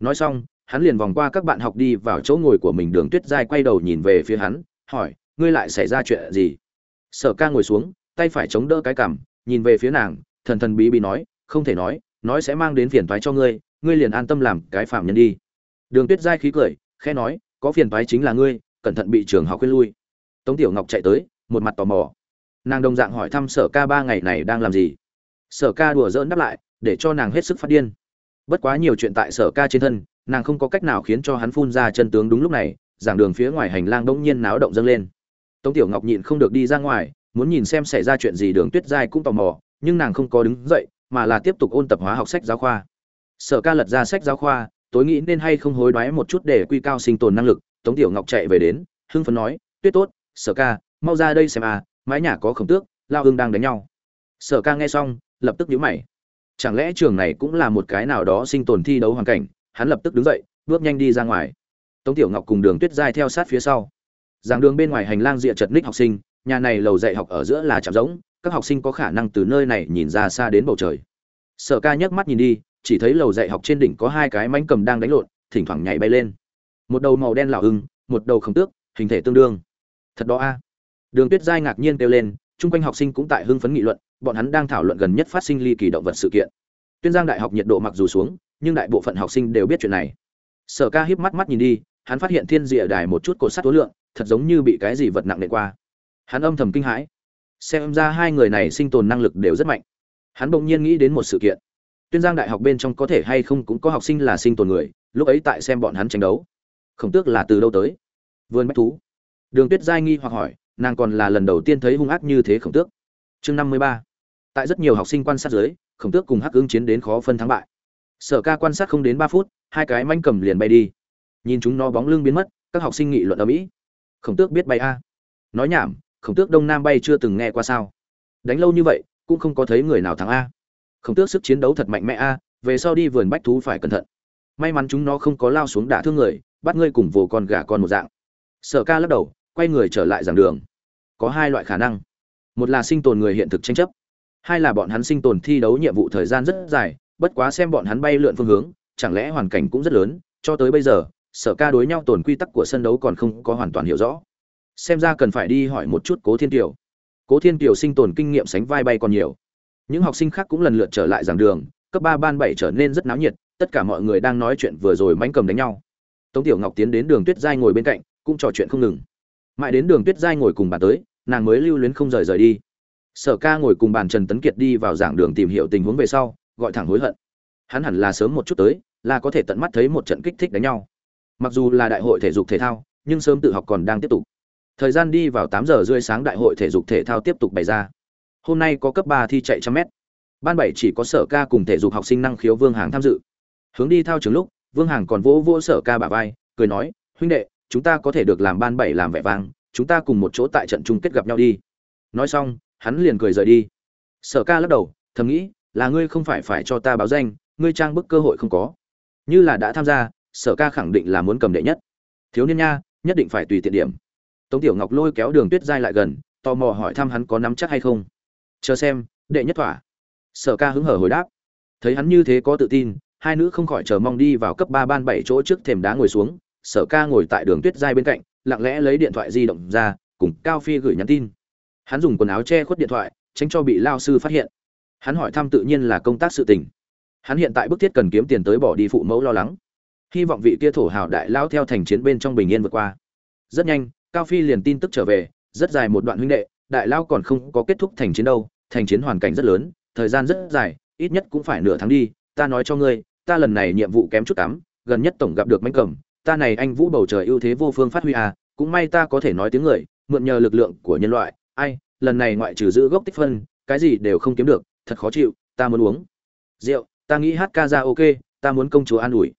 Nói xong, hắn liền vòng qua các bạn học đi vào chỗ ngồi của mình đường tuyết giai quay đầu nhìn về phía hắn, hỏi, ngươi lại xảy ra chuyện gì? Sở ca ngồi xuống, tay phải chống đỡ cái cằm, nhìn về phía nàng, thần thần bí bí nói, không thể nói nói sẽ mang đến phiền toái cho ngươi ngươi liền an tâm làm cái phạm nhân đi. Đường tuyết giai khí cười, khẽ nói, có phiền toái chính là ngươi, cẩn thận bị trường học khuyên lui. Tống tiểu ngọc chạy tới, một mặt tò mò. Nàng đồng dạng hỏi thăm sở ca ba ngày này đang làm gì. Sở ca đùa dỡn đáp lại, để cho nàng hết sức phát điên. Bất quá nhiều chuyện tại sở ca trên thân, nàng không có cách nào khiến cho hắn phun ra chân tướng đúng lúc này, giảng đường phía ngoài hành lang bỗng nhiên náo động dâng lên. Tống tiểu ngọc nhịn không được đi ra ngoài, muốn nhìn xem xảy ra chuyện gì, đường tuyết giai cũng tò mò, nhưng nàng không có đứng dậy mà là tiếp tục ôn tập hóa học sách giáo khoa. Sở ca lật ra sách giáo khoa, tối nghĩ nên hay không hối đoái một chút để quy cao sinh tồn năng lực, tống tiểu ngọc chạy về đến, hưng phấn nói, tuyết tốt, sở ca, mau ra đây xem à mái nhà có khổng tước, lao hưng đang đánh nhau. Sở ca nghe xong, lập tức nhíu mày. Chẳng lẽ trường này cũng là một cái nào đó sinh tồn thi đấu hoàn cảnh, hắn lập tức đứng dậy, bước nhanh đi ra ngoài. Tống tiểu ngọc cùng đường tuyết giai theo sát phía sau. Giảng đường bên ngoài hành lang rìa chật ních học sinh, nhà này lầu dạy học ở giữa là chạm rỗng các học sinh có khả năng từ nơi này nhìn ra xa đến bầu trời. Sở ca nhấc mắt nhìn đi, chỉ thấy lầu dạy học trên đỉnh có hai cái mánh cầm đang đánh lộn, thỉnh thoảng nhảy bay lên. Một đầu màu đen lào hưng, một đầu khổng tước, hình thể tương đương. Thật đó a. Đường tuyết giai ngạc nhiên kêu lên, chung quanh học sinh cũng tại hưng phấn nghị luận, bọn hắn đang thảo luận gần nhất phát sinh ly kỳ động vật sự kiện. Tuyên giang đại học nhiệt độ mặc dù xuống, nhưng đại bộ phận học sinh đều biết chuyện này. Sở ca híp mắt mắt nhìn đi, hắn phát hiện thiên địa đài một chút cột sắt tối lượng, thật giống như bị cái gì vật nặng nề qua. Hắn âm thầm kinh hãi xem ra hai người này sinh tồn năng lực đều rất mạnh. Hắn bỗng nhiên nghĩ đến một sự kiện. Tuyên giang đại học bên trong có thể hay không cũng có học sinh là sinh tồn người, lúc ấy tại xem bọn hắn tranh đấu. Khổng tước là từ đâu tới? Vườn bách thú. Đường tuyết giai nghi hoặc hỏi, nàng còn là lần đầu tiên thấy hung ác như thế khổng tước. Chương năm mươi ba. Tại rất nhiều học sinh quan sát dưới, khổng tước cùng hắc ứng chiến đến khó phân thắng bại. Sở ca quan sát không đến ba phút, hai cái manh cầm liền bay đi. Nhìn chúng nó bóng lưng biến mất, các học sinh nghị luận ở mỹ khổng tước biết bay a. Nói nhảm khổng tước đông nam bay chưa từng nghe qua sao? Đánh lâu như vậy, cũng không có thấy người nào thắng a. Khổng tước sức chiến đấu thật mạnh mẽ a, về sau đi vườn bách thú phải cẩn thận. May mắn chúng nó không có lao xuống đả thương người, bắt ngươi cùng vồ con gà con một dạng. Sở ca lắc đầu, quay người trở lại giảng đường. Có hai loại khả năng. Một là sinh tồn người hiện thực tranh chấp. Hai là bọn hắn sinh tồn thi đấu nhiệm vụ thời gian rất dài, bất quá xem bọn hắn bay lượn phương hướng, chẳng lẽ hoàn cảnh cũng rất lớn, cho tới bây giờ, sở ca đối nhau tồn quy tắc của sân đấu còn không có hoàn toàn hiểu rõ xem ra cần phải đi hỏi một chút cố thiên kiều. Cố thiên kiều sinh tồn kinh nghiệm sánh vai bay còn nhiều. Những học sinh khác cũng lần lượt trở lại giảng đường, cấp ba ban bảy trở nên rất náo nhiệt, tất cả mọi người đang nói chuyện vừa rồi mánh cầm đánh nhau. Tống tiểu ngọc tiến đến đường tuyết giai ngồi bên cạnh, cũng trò chuyện không ngừng. Mãi đến đường tuyết giai ngồi cùng bà tới, nàng mới lưu luyến không rời rời đi. Sở ca ngồi cùng bàn trần tấn kiệt đi vào giảng đường tìm hiểu tình huống về sau, gọi thẳng hối hận. Hắn hẳn là sớm một chút tới, là có thể tận mắt thấy một trận kích thích đánh nhau. Mặc dù là đại hội thể dục thể thao, nhưng sớm tự học còn đang tiếp tục thời gian đi vào tám giờ rưỡi sáng đại hội thể dục thể thao tiếp tục bày ra. Hôm nay có cấp ba thi chạy trăm mét. Ban bảy chỉ có sở ca cùng thể dục học sinh năng khiếu vương hàng tham dự. Hướng đi thao trường lúc, vương hàng còn vỗ vỗ sở ca bả vai, cười nói, huynh đệ, chúng ta có thể được làm ban bảy làm vẻ vang, chúng ta cùng một chỗ tại trận chung kết gặp nhau đi. Nói xong, hắn liền cười rời đi. Sở ca lắc đầu, thầm nghĩ, là ngươi không phải phải cho ta báo danh, ngươi trang bức cơ hội không có. Như là đã tham gia, sở ca khẳng định là muốn cầm đệ nhất. Thiếu niên nha, nhất định phải tùy tiện điểm tống tiểu ngọc lôi kéo đường tuyết giai lại gần, tò mò hỏi thăm hắn có nắm chắc hay không. Chờ xem, đệ nhất thỏa. Sở ca hứng hở hồi đáp. Thấy hắn như thế có tự tin, hai nữ không khỏi chờ mong đi vào cấp ba ban bảy chỗ trước thềm đá ngồi xuống. Sở ca ngồi tại đường tuyết giai bên cạnh, lặng lẽ lấy điện thoại di động ra, cùng cao phi gửi nhắn tin. Hắn dùng quần áo che khuất điện thoại, tránh cho bị lao sư phát hiện. Hắn hỏi thăm tự nhiên là công tác sự tình. Hắn hiện tại bức thiết cần kiếm tiền tới bỏ đi phụ mẫu lo lắng. Hy vọng vị kia thổ hào đại lao theo thành chiến bên trong bình yên vượt qua. Rất nhanh cao phi liền tin tức trở về, rất dài một đoạn huynh đệ, đại lao còn không có kết thúc thành chiến đâu, thành chiến hoàn cảnh rất lớn, thời gian rất dài, ít nhất cũng phải nửa tháng đi, ta nói cho ngươi, ta lần này nhiệm vụ kém chút cắm, gần nhất tổng gặp được mánh cầm, ta này anh vũ bầu trời ưu thế vô phương phát huy à cũng may ta có thể nói tiếng người, mượn nhờ lực lượng của nhân loại, ai, lần này ngoại trừ giữ gốc tích phân, cái gì đều không kiếm được, thật khó chịu, ta muốn uống rượu, ta nghĩ hát ca ra ok, ta muốn công chúa an ủi.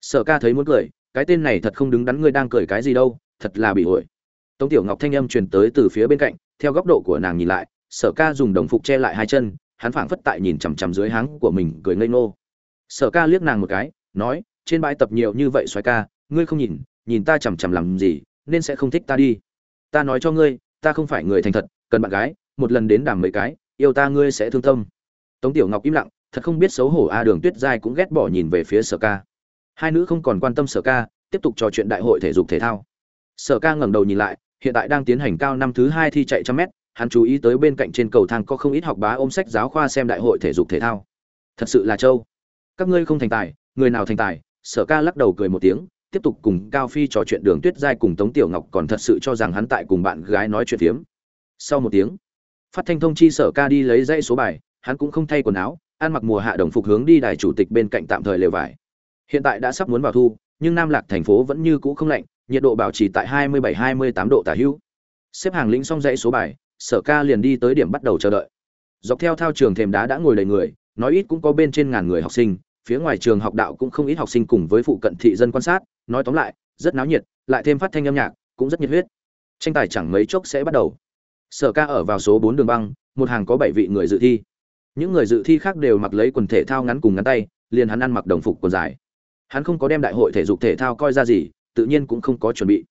Sở ca thấy muốn cười, cái tên này thật không đứng đắn ngươi đang cười cái gì đâu, thật là bị ổi tống tiểu ngọc thanh âm truyền tới từ phía bên cạnh, theo góc độ của nàng nhìn lại, sở ca dùng đồng phục che lại hai chân, hắn phảng phất tại nhìn chằm chằm dưới háng của mình, cười ngây ngô. Sở ca liếc nàng một cái, nói, trên bãi tập nhiều như vậy xoáy ca, ngươi không nhìn nhìn ta chằm chằm làm gì, nên sẽ không thích ta đi. Ta nói cho ngươi, ta không phải người thành thật, cần bạn gái, một lần đến đàm mấy cái, yêu ta ngươi sẽ thương tâm. Tống tiểu ngọc im lặng, thật không biết xấu hổ a đường tuyết giai cũng ghét bỏ nhìn về phía sở ca. Hai nữ không còn quan tâm sở ca, tiếp tục trò chuyện đại hội thể dục thể thao. Sở ca ngẩng đầu nhìn lại hiện tại đang tiến hành cao năm thứ hai thi chạy trăm mét, hắn chú ý tới bên cạnh trên cầu thang có không ít học bá ôm sách giáo khoa xem đại hội thể dục thể thao. Thật sự là châu các ngươi không thành tài, người nào thành tài? Sở ca lắc đầu cười một tiếng, tiếp tục cùng cao phi trò chuyện đường tuyết giai cùng tống tiểu ngọc còn thật sự cho rằng hắn tại cùng bạn gái nói chuyện phiếm. Sau một tiếng, phát thanh thông chi sở ca đi lấy dãy số bài, hắn cũng không thay quần áo, ăn mặc mùa hạ đồng phục hướng đi đài chủ tịch bên cạnh tạm thời lều vải. Hiện tại đã sắp muốn vào thu, nhưng nam lạc thành phố vẫn như cũ không lạnh nhiệt độ bảo trì tại 27-28 độ tả hữu. Xếp hàng lĩnh xong dãy số bài, sở ca liền đi tới điểm bắt đầu chờ đợi. Dọc theo thao trường thềm đá đã ngồi đầy người, nói ít cũng có bên trên ngàn người học sinh, phía ngoài trường học đạo cũng không ít học sinh cùng với phụ cận thị dân quan sát, nói tóm lại, rất náo nhiệt, lại thêm phát thanh âm nhạc, cũng rất nhiệt huyết. Tranh tài chẳng mấy chốc sẽ bắt đầu. Sở ca ở vào số bốn đường băng, một hàng có bảy vị người dự thi. Những người dự thi khác đều mặc lấy quần thể thao ngắn cùng ngắn tay, liền hắn ăn mặc đồng phục quần dài. Hắn không có đem đại hội thể dục thể thao coi ra gì tự nhiên cũng không có chuẩn bị.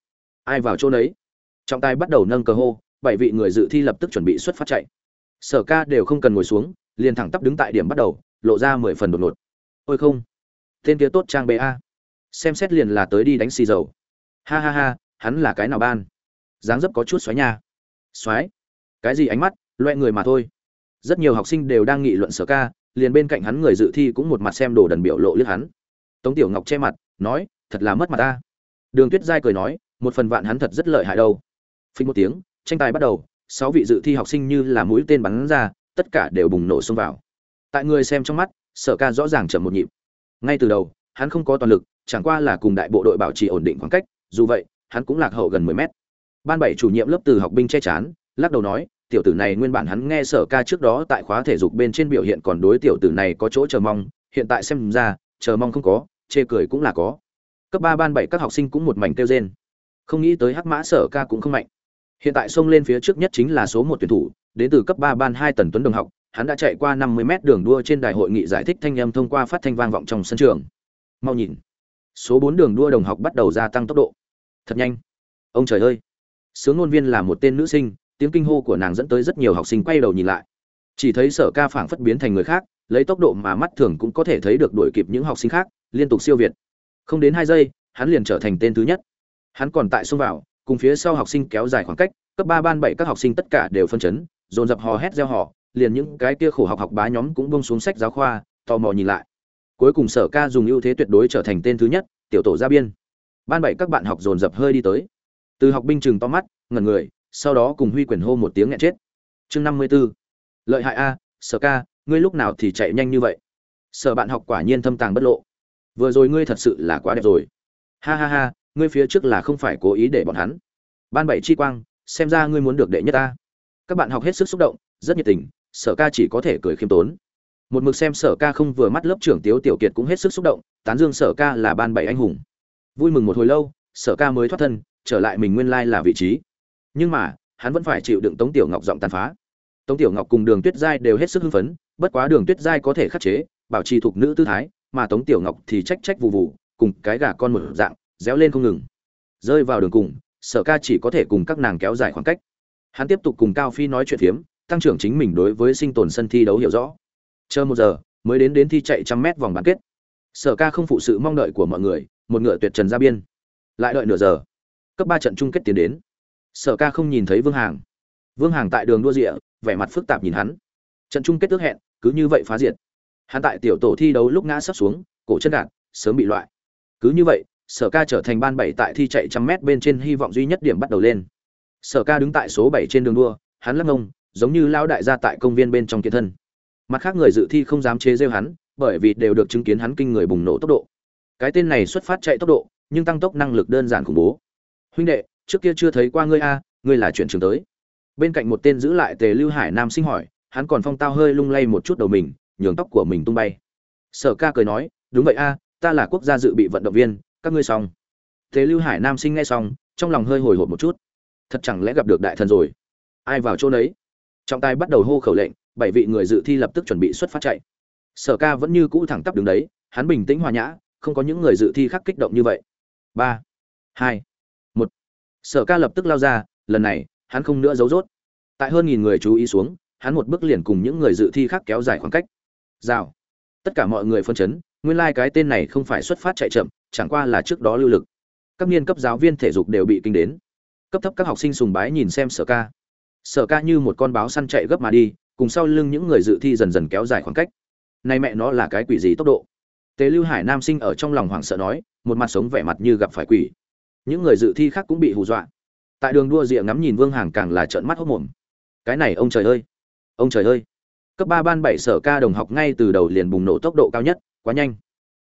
Ai vào chỗ nấy? Trọng tài bắt đầu nâng cờ hô, bảy vị người dự thi lập tức chuẩn bị xuất phát chạy. Sở ca đều không cần ngồi xuống, liền thẳng tắp đứng tại điểm bắt đầu, lộ ra mười phần đột ngột. Ôi không, tên kia tốt trang bê a. Xem xét liền là tới đi đánh xì dầu. Ha ha ha, hắn là cái nào ban? Dáng dấp có chút xoáy nha. Xoáy? Cái gì ánh mắt? Loẹ người mà thôi. Rất nhiều học sinh đều đang nghị luận sở ca, liền bên cạnh hắn người dự thi cũng một mặt xem đồ đần biểu lộ liếc hắn. Tống tiểu ngọc che mặt, nói, thật là mất mặt ta đường tuyết giai cười nói, một phần vạn hắn thật rất lợi hại đâu. Phình một tiếng, tranh tài bắt đầu, sáu vị dự thi học sinh như là mũi tên bắn ra, tất cả đều bùng nổ xông vào. Tại người xem trong mắt, sở ca rõ ràng chậm một nhịp. Ngay từ đầu, hắn không có toàn lực, chẳng qua là cùng đại bộ đội bảo trì ổn định khoảng cách, dù vậy, hắn cũng lạc hậu gần mười mét. Ban bảy chủ nhiệm lớp từ học binh che chắn lắc đầu nói, tiểu tử này nguyên bản hắn nghe sở ca trước đó tại khóa thể dục bên trên biểu hiện còn đối tiểu tử này có chỗ chờ mong, hiện tại xem ra, chờ mong không có, chê cười cũng là có cấp ba ban bảy các học sinh cũng một mảnh kêu rên. Không nghĩ tới hắc mã sở ca cũng không mạnh. Hiện tại xông lên phía trước nhất chính là số một tuyển thủ, đến từ cấp ba ban hai tần tuấn đồng học, hắn đã chạy qua năm mươi mét đường đua trên đài hội nghị giải thích thanh âm thông qua phát thanh vang vọng trong sân trường. Mau nhìn. Số bốn đường đua đồng học bắt đầu gia tăng tốc độ. Thật nhanh. Ông trời ơi. Sướng ngôn viên là một tên nữ sinh, tiếng kinh hô của nàng dẫn tới rất nhiều học sinh quay đầu nhìn lại. Chỉ thấy sở ca phảng phất biến thành người khác, lấy tốc độ mà mắt thường cũng có thể thấy được đuổi kịp những học sinh khác, liên tục siêu việt không đến hai giây, hắn liền trở thành tên thứ nhất. Hắn còn tại xông vào, cùng phía sau học sinh kéo dài khoảng cách, cấp ba ban bảy các học sinh tất cả đều phân chấn, dồn dập hò hét reo hò, liền những cái kia khổ học học bá nhóm cũng bông xuống sách giáo khoa, tò mò nhìn lại. Cuối cùng sở ca dùng ưu thế tuyệt đối trở thành tên thứ nhất, tiểu tổ ra biên. Ban bảy các bạn học dồn dập hơi đi tới. Từ học binh chừng to mắt, ngẩn người, sau đó cùng huy quyền hô một tiếng nghẹn chết. Chương năm mươi b ố lợi hại a, sở ca, ngươi lúc nào thì chạy nhanh như vậy? Sở bạn học quả nhiên thâm tàng bất lộ vừa rồi ngươi thật sự là quá đẹp rồi. Ha ha ha, ngươi phía trước là không phải cố ý để bọn hắn. Ban bảy chi quang, xem ra ngươi muốn được đệ nhất ta. Các bạn học hết sức xúc động, rất nhiệt tình, sở ca chỉ có thể cười khiêm tốn. Một mực xem sở ca không vừa mắt lớp trưởng tiếu tiểu kiệt cũng hết sức xúc động, tán dương sở ca là ban bảy anh hùng. Vui mừng một hồi lâu, sở ca mới thoát thân, trở lại mình nguyên lai là vị trí. Nhưng mà, hắn vẫn phải chịu đựng tống tiểu ngọc giọng tàn phá. Tống tiểu ngọc cùng đường tuyết giai đều hết sức hưng phấn, bất quá đường tuyết giai có thể khắc chế, bảo trì thuộc nữ tư thái mà tống tiểu ngọc thì trách trách vụ vụ, cùng cái gà con một dạng, réo lên không ngừng. Rơi vào đường cùng, sở ca chỉ có thể cùng các nàng kéo dài khoảng cách. Hắn tiếp tục cùng cao phi nói chuyện phiếm, tăng trưởng chính mình đối với sinh tồn sân thi đấu hiểu rõ. Chờ một giờ, mới đến đến thi chạy trăm mét vòng bán kết. Sở ca không phụ sự mong đợi của mọi người, một ngựa tuyệt trần ra biên. Lại đợi nửa giờ, cấp ba trận chung kết tiến đến. Sở ca không nhìn thấy vương hàng. Vương hàng tại đường đua rịa, vẻ mặt phức tạp nhìn hắn. Trận chung kết ước hẹn, cứ như vậy phá diệt hắn tại tiểu tổ thi đấu lúc ngã sắp xuống, cổ chân đạn sớm bị loại. Cứ như vậy, sở ca trở thành ban bảy tại thi chạy trăm mét bên trên hy vọng duy nhất điểm bắt đầu lên. Sở ca đứng tại số bảy trên đường đua, hắn lắc ngông, giống như lao đại gia tại công viên bên trong kiệt thân. Mặt khác người dự thi không dám chế rêu hắn, bởi vì đều được chứng kiến hắn kinh người bùng nổ tốc độ. Cái tên này xuất phát chạy tốc độ, nhưng tăng tốc năng lực đơn giản khủng bố. Huynh đệ, trước kia chưa thấy qua ngươi a, ngươi là chuyện trường tới. Bên cạnh một tên giữ lại tề lưu hải nam sinh hỏi, hắn còn phong tao hơi lung lay một chút đầu mình nhường tóc của mình tung bay. Sở ca cười nói, đúng vậy a, ta là quốc gia dự bị vận động viên, các ngươi xong. Thế lưu hải nam sinh nghe xong, trong lòng hơi hồi hộp một chút. Thật chẳng lẽ gặp được đại thần rồi? Ai vào chỗ đấy trọng tài bắt đầu hô khẩu lệnh, bảy vị người dự thi lập tức chuẩn bị xuất phát chạy. Sở ca vẫn như cũ thẳng tắp đứng đấy, hắn bình tĩnh hòa nhã, không có những người dự thi khác kích động như vậy. Ba, hai, một. Sở ca lập tức lao ra, lần này, hắn không nữa giấu rốt. Tại hơn nghìn người chú ý xuống, hắn một bước liền cùng những người dự thi khác kéo dài khoảng cách rào. Tất cả mọi người phân chấn, nguyên lai cái tên này không phải xuất phát chạy chậm, chẳng qua là trước đó lưu lực. Các niên cấp giáo viên thể dục đều bị kinh đến. Cấp thấp các học sinh sùng bái nhìn xem sở ca. Sở ca như một con báo săn chạy gấp mà đi, cùng sau lưng những người dự thi dần dần kéo dài khoảng cách. Này mẹ nó là cái quỷ gì tốc độ? Tế lưu hải nam sinh ở trong lòng hoảng sợ nói, một mặt sống vẻ mặt như gặp phải quỷ. Những người dự thi khác cũng bị hù dọa. Tại đường đua rìa ngắm nhìn vương hàng càng là trợn mắt hốt mồm. Cái này ông trời ơi! Ông trời ơi! Cấp ba ban bảy sở ca đồng học ngay từ đầu liền bùng nổ tốc độ cao nhất, quá nhanh.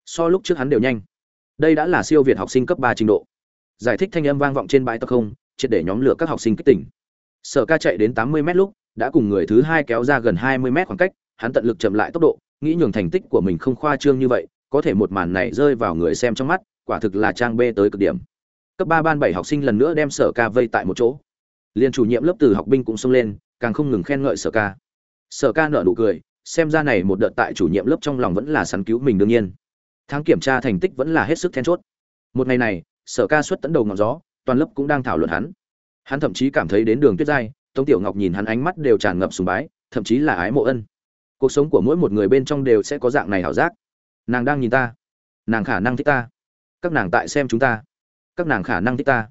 So lúc trước hắn đều nhanh. Đây đã là siêu việt học sinh cấp ba trình độ. Giải thích thanh âm vang vọng trên bãi tập không, triệt để nhóm lửa các học sinh kích tỉnh. Sở ca chạy đến tám mươi m lúc, đã cùng người thứ hai kéo ra gần hai mươi m khoảng cách, hắn tận lực chậm lại tốc độ, nghĩ nhường thành tích của mình không khoa trương như vậy, có thể một màn này rơi vào người xem trong mắt, quả thực là trang bê tới cực điểm. Cấp ba ban bảy học sinh lần nữa đem sở ca vây tại một chỗ. Liên chủ nhiệm lớp từ học binh cũng xông lên, càng không ngừng khen ngợi sở ca sở ca nở nụ cười, xem ra này một đợt tại chủ nhiệm lớp trong lòng vẫn là sắn cứu mình đương nhiên. Tháng kiểm tra thành tích vẫn là hết sức then chốt. Một ngày này, sở ca xuất tấn đầu ngọn gió, toàn lớp cũng đang thảo luận hắn. Hắn thậm chí cảm thấy đến đường tuyết giai, tống tiểu ngọc nhìn hắn ánh mắt đều tràn ngập sùng bái, thậm chí là ái mộ ân. Cuộc sống của mỗi một người bên trong đều sẽ có dạng này hảo giác. Nàng đang nhìn ta. Nàng khả năng thích ta. Các nàng tại xem chúng ta. Các nàng khả năng thích ta.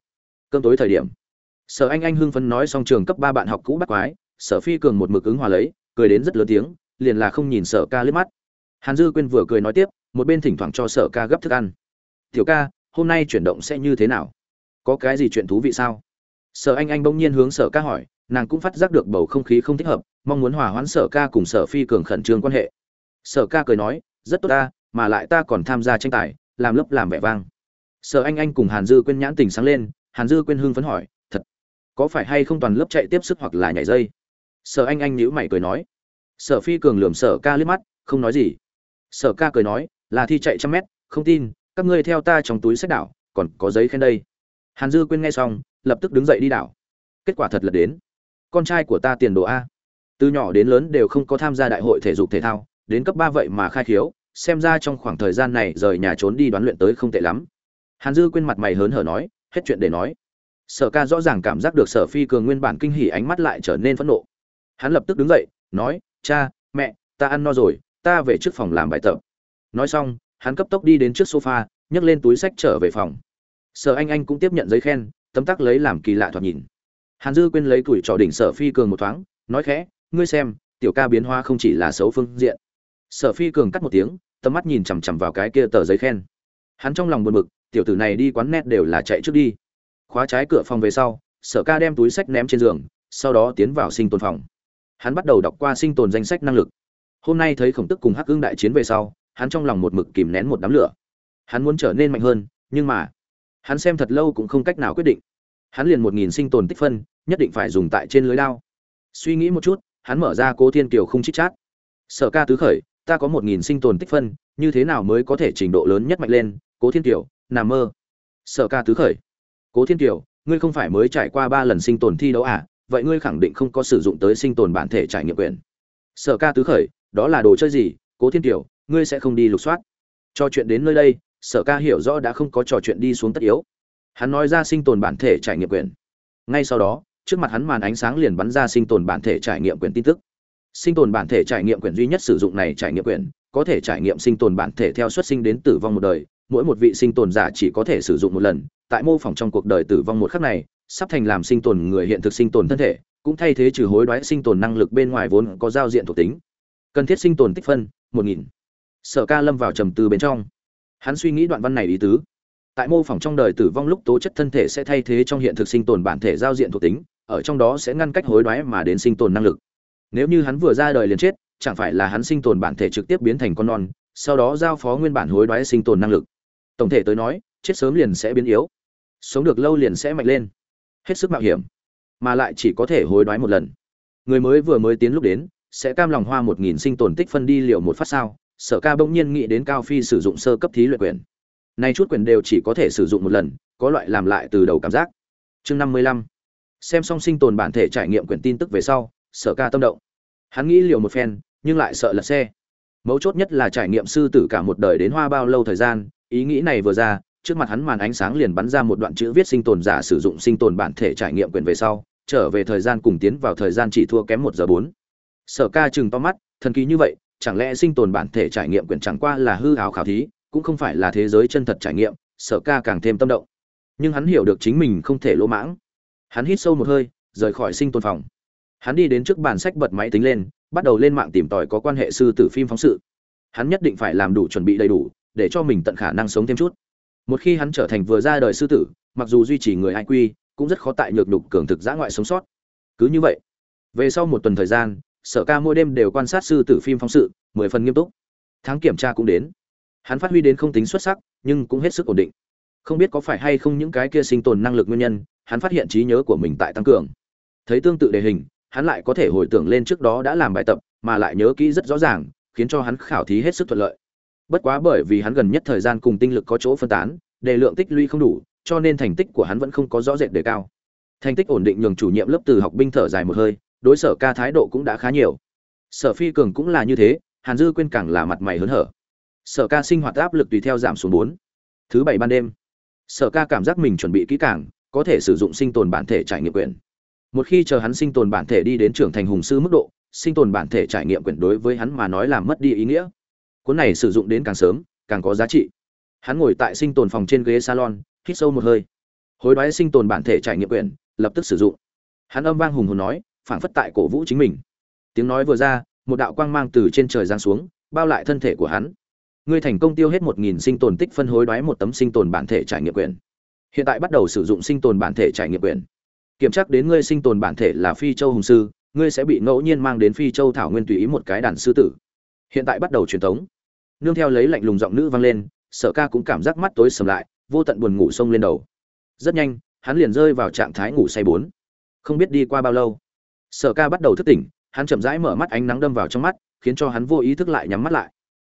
Cơm tối thời điểm, sở anh anh hưng phấn nói xong trường cấp ba bạn học cũ bắt quái, sở phi cường một mực ứng hòa lấy cười đến rất lớn tiếng, liền là không nhìn sở ca liếc mắt. Hàn dư quên vừa cười nói tiếp, một bên thỉnh thoảng cho sở ca gấp thức ăn. Tiểu ca, hôm nay chuyển động sẽ như thế nào? Có cái gì chuyện thú vị sao? Sở anh anh bỗng nhiên hướng sở ca hỏi, nàng cũng phát giác được bầu không khí không thích hợp, mong muốn hòa hoãn sở ca cùng sở phi cường khẩn trương quan hệ. Sở ca cười nói, rất tốt ta, mà lại ta còn tham gia tranh tài, làm lớp làm vẻ vang. Sở anh anh cùng hàn dư quên nhãn tình sáng lên, hàn dư quên hưng phấn hỏi, thật, có phải hay không toàn lớp chạy tiếp sức hoặc là nhảy dây? Sở anh anh nhữ mày cười nói. Sở phi cường lườm sở ca liếc mắt, không nói gì. Sở ca cười nói, là thi chạy trăm mét, không tin, các ngươi theo ta trong túi sách đảo, còn có giấy khen đây. Hàn dư quên nghe xong, lập tức đứng dậy đi đảo. Kết quả thật là đến. Con trai của ta tiền đồ a. Từ nhỏ đến lớn đều không có tham gia đại hội thể dục thể thao, đến cấp ba vậy mà khai khiếu, xem ra trong khoảng thời gian này rời nhà trốn đi đoán luyện tới không tệ lắm. Hàn dư quên mặt mày hớn hở nói, hết chuyện để nói. Sở ca rõ ràng cảm giác được sở phi cường nguyên bản kinh hỉ ánh mắt lại trở nên phẫn nộ hắn lập tức đứng dậy, nói, cha, mẹ, ta ăn no rồi, ta về trước phòng làm bài tập. Nói xong, hắn cấp tốc đi đến trước sofa, nhấc lên túi sách trở về phòng. Sở anh anh cũng tiếp nhận giấy khen, tấm tắc lấy làm kỳ lạ thoạt nhìn. Hàn dư quên lấy tuổi trò đỉnh sở phi cường một thoáng, nói khẽ, ngươi xem, tiểu ca biến hóa không chỉ là xấu phương diện. Sở phi cường cắt một tiếng, tầm mắt nhìn chằm chằm vào cái kia tờ giấy khen. Hắn trong lòng buồn bực, tiểu tử này đi quán net đều là chạy trước đi. Khóa trái cửa phòng về sau, sở ca đem túi sách ném trên giường, sau đó tiến vào sinh tồn phòng hắn bắt đầu đọc qua sinh tồn danh sách năng lực. Hôm nay thấy khổng tức cùng hắc ương đại chiến về sau, hắn trong lòng một mực kìm nén một đám lửa. Hắn muốn trở nên mạnh hơn, nhưng mà, hắn xem thật lâu cũng không cách nào quyết định. Hắn liền một nghìn sinh tồn tích phân, nhất định phải dùng tại trên lưới lao suy nghĩ một chút, hắn mở ra cố thiên kiều không chích chát. Sở ca tứ khởi, ta có một nghìn sinh tồn tích phân, như thế nào mới có thể trình độ lớn nhất mạnh lên? Cố thiên kiều, nằm mơ. Sở ca tứ khởi. Cố thiên kiều, ngươi không phải mới trải qua ba lần sinh tồn thi đấu à? Vậy ngươi khẳng định không có sử dụng tới sinh tồn bản thể trải nghiệm quyền. Sở ca tứ khởi, đó là đồ chơi gì? Cố thiên kiều, ngươi sẽ không đi lục soát. Cho chuyện đến nơi đây, sở ca hiểu rõ đã không có trò chuyện đi xuống tất yếu. Hắn nói ra sinh tồn bản thể trải nghiệm quyền. Ngay sau đó, trước mặt hắn màn ánh sáng liền bắn ra sinh tồn bản thể trải nghiệm quyền tin tức. Sinh tồn bản thể trải nghiệm quyền duy nhất sử dụng này trải nghiệm quyền, có thể trải nghiệm sinh tồn bản thể theo xuất sinh đến tử vong một đời. Mỗi một vị sinh tồn giả chỉ có thể sử dụng một lần. Tại mô phỏng trong cuộc đời tử vong một khắc này sắp thành làm sinh tồn người hiện thực sinh tồn thân thể, cũng thay thế trừ hối đoái sinh tồn năng lực bên ngoài vốn có giao diện thuộc tính. Cần thiết sinh tồn tích phân, một nghìn. Sở ca lâm vào trầm tư bên trong. Hắn suy nghĩ đoạn văn này ý tứ. Tại mô phỏng trong đời tử vong lúc tố chất thân thể sẽ thay thế trong hiện thực sinh tồn bản thể giao diện thuộc tính, ở trong đó sẽ ngăn cách hối đoái mà đến sinh tồn năng lực. Nếu như hắn vừa ra đời liền chết, chẳng phải là hắn sinh tồn bản thể trực tiếp biến thành con non, sau đó giao phó nguyên bản hối đoái sinh tồn năng lực. Tổng thể tới nói, chết sớm liền sẽ biến yếu. Sống được lâu liền sẽ mạnh lên hết sức mạo hiểm, mà lại chỉ có thể hối đoái một lần. Người mới vừa mới tiến lúc đến, sẽ cam lòng hoa một nghìn sinh tồn tích phân đi liệu một phát sao? Sở ca bỗng nhiên nghĩ đến cao phi sử dụng sơ cấp thí luyện quyền. Nay chút quyền đều chỉ có thể sử dụng một lần, có loại làm lại từ đầu cảm giác. Chương năm mươi lăm. Xem xong sinh tồn bản thể trải nghiệm quyển tin tức về sau, sở ca tâm động. Hắn nghĩ liều một phen, nhưng lại sợ lật xe. Mấu chốt nhất là trải nghiệm sư tử cả một đời đến hoa bao lâu thời gian, ý nghĩ này vừa ra trước mặt hắn màn ánh sáng liền bắn ra một đoạn chữ viết sinh tồn giả sử dụng sinh tồn bản thể trải nghiệm quyền về sau, trở về thời gian cùng tiến vào thời gian chỉ thua kém một giờ bốn. Sở ca chừng to mắt, thần kỳ như vậy, chẳng lẽ sinh tồn bản thể trải nghiệm quyền chẳng qua là hư ảo khảo thí, cũng không phải là thế giới chân thật trải nghiệm, sở ca càng thêm tâm động. Nhưng hắn hiểu được chính mình không thể lỗ mãng. Hắn hít sâu một hơi, rời khỏi sinh tồn phòng. Hắn đi đến trước bàn sách bật máy tính lên, bắt đầu lên mạng tìm tòi có quan hệ sư tử phim phóng sự. Hắn nhất định phải làm đủ chuẩn bị đầy đủ, để cho mình tận khả năng sống thêm chút một khi hắn trở thành vừa ra đời sư tử, mặc dù duy trì người ai quy cũng rất khó tại nhược nhục cường thực giã ngoại sống sót. Cứ như vậy, về sau một tuần thời gian, sở ca mỗi đêm đều quan sát sư tử phim phóng sự, mười phần nghiêm túc. Tháng kiểm tra cũng đến. Hắn phát huy đến không tính xuất sắc, nhưng cũng hết sức ổn định. Không biết có phải hay không những cái kia sinh tồn năng lực nguyên nhân, hắn phát hiện trí nhớ của mình tại tăng cường. Thấy tương tự đề hình, hắn lại có thể hồi tưởng lên trước đó đã làm bài tập, mà lại nhớ kỹ rất rõ ràng, khiến cho hắn khảo thí hết sức thuận lợi bất quá bởi vì hắn gần nhất thời gian cùng tinh lực có chỗ phân tán, đề lượng tích lũy không đủ, cho nên thành tích của hắn vẫn không có rõ rệt đề cao. Thành tích ổn định nhường chủ nhiệm lớp từ học binh thở dài một hơi, đối sở ca thái độ cũng đã khá nhiều. Sở phi cường cũng là như thế, hàn dư quên càng là mặt mày hớn hở. Sở ca sinh hoạt áp lực tùy theo giảm xuống bốn. Thứ bảy ban đêm, sở ca cảm giác mình chuẩn bị kỹ càng, có thể sử dụng sinh tồn bản thể trải nghiệm quyền. Một khi chờ hắn sinh tồn bản thể đi đến trưởng thành hùng sư mức độ, sinh tồn bản thể trải nghiệm quyền đối với hắn mà nói làm mất đi ý nghĩa cuốn này sử dụng đến càng sớm, càng có giá trị. Hắn ngồi tại sinh tồn phòng trên ghế salon, hít sâu một hơi. Hối đoái sinh tồn bản thể trải nghiệm quyền lập tức sử dụng. Hắn âm vang hùng hồn nói, phảng phất tại cổ vũ chính mình. Tiếng nói vừa ra, một đạo quang mang từ trên trời giáng xuống, bao lại thân thể của hắn. Ngươi thành công tiêu hết một nghìn sinh tồn tích phân hối đoái một tấm sinh tồn bản thể trải nghiệm quyền hiện tại bắt đầu sử dụng sinh tồn bản thể trải nghiệm quyền kiểm tra đến ngươi sinh tồn bản thể là phi châu hùng sư, ngươi sẽ bị ngẫu nhiên mang đến phi châu thảo nguyên tùy ý một cái đàn sư tử. Hiện tại bắt đầu truyền thống nương theo lấy lạnh lùng giọng nữ vang lên, sở ca cũng cảm giác mắt tối sầm lại, vô tận buồn ngủ sông lên đầu. Rất nhanh, hắn liền rơi vào trạng thái ngủ say bốn. Không biết đi qua bao lâu, sở ca bắt đầu thức tỉnh, hắn chậm rãi mở mắt ánh nắng đâm vào trong mắt, khiến cho hắn vô ý thức lại nhắm mắt lại.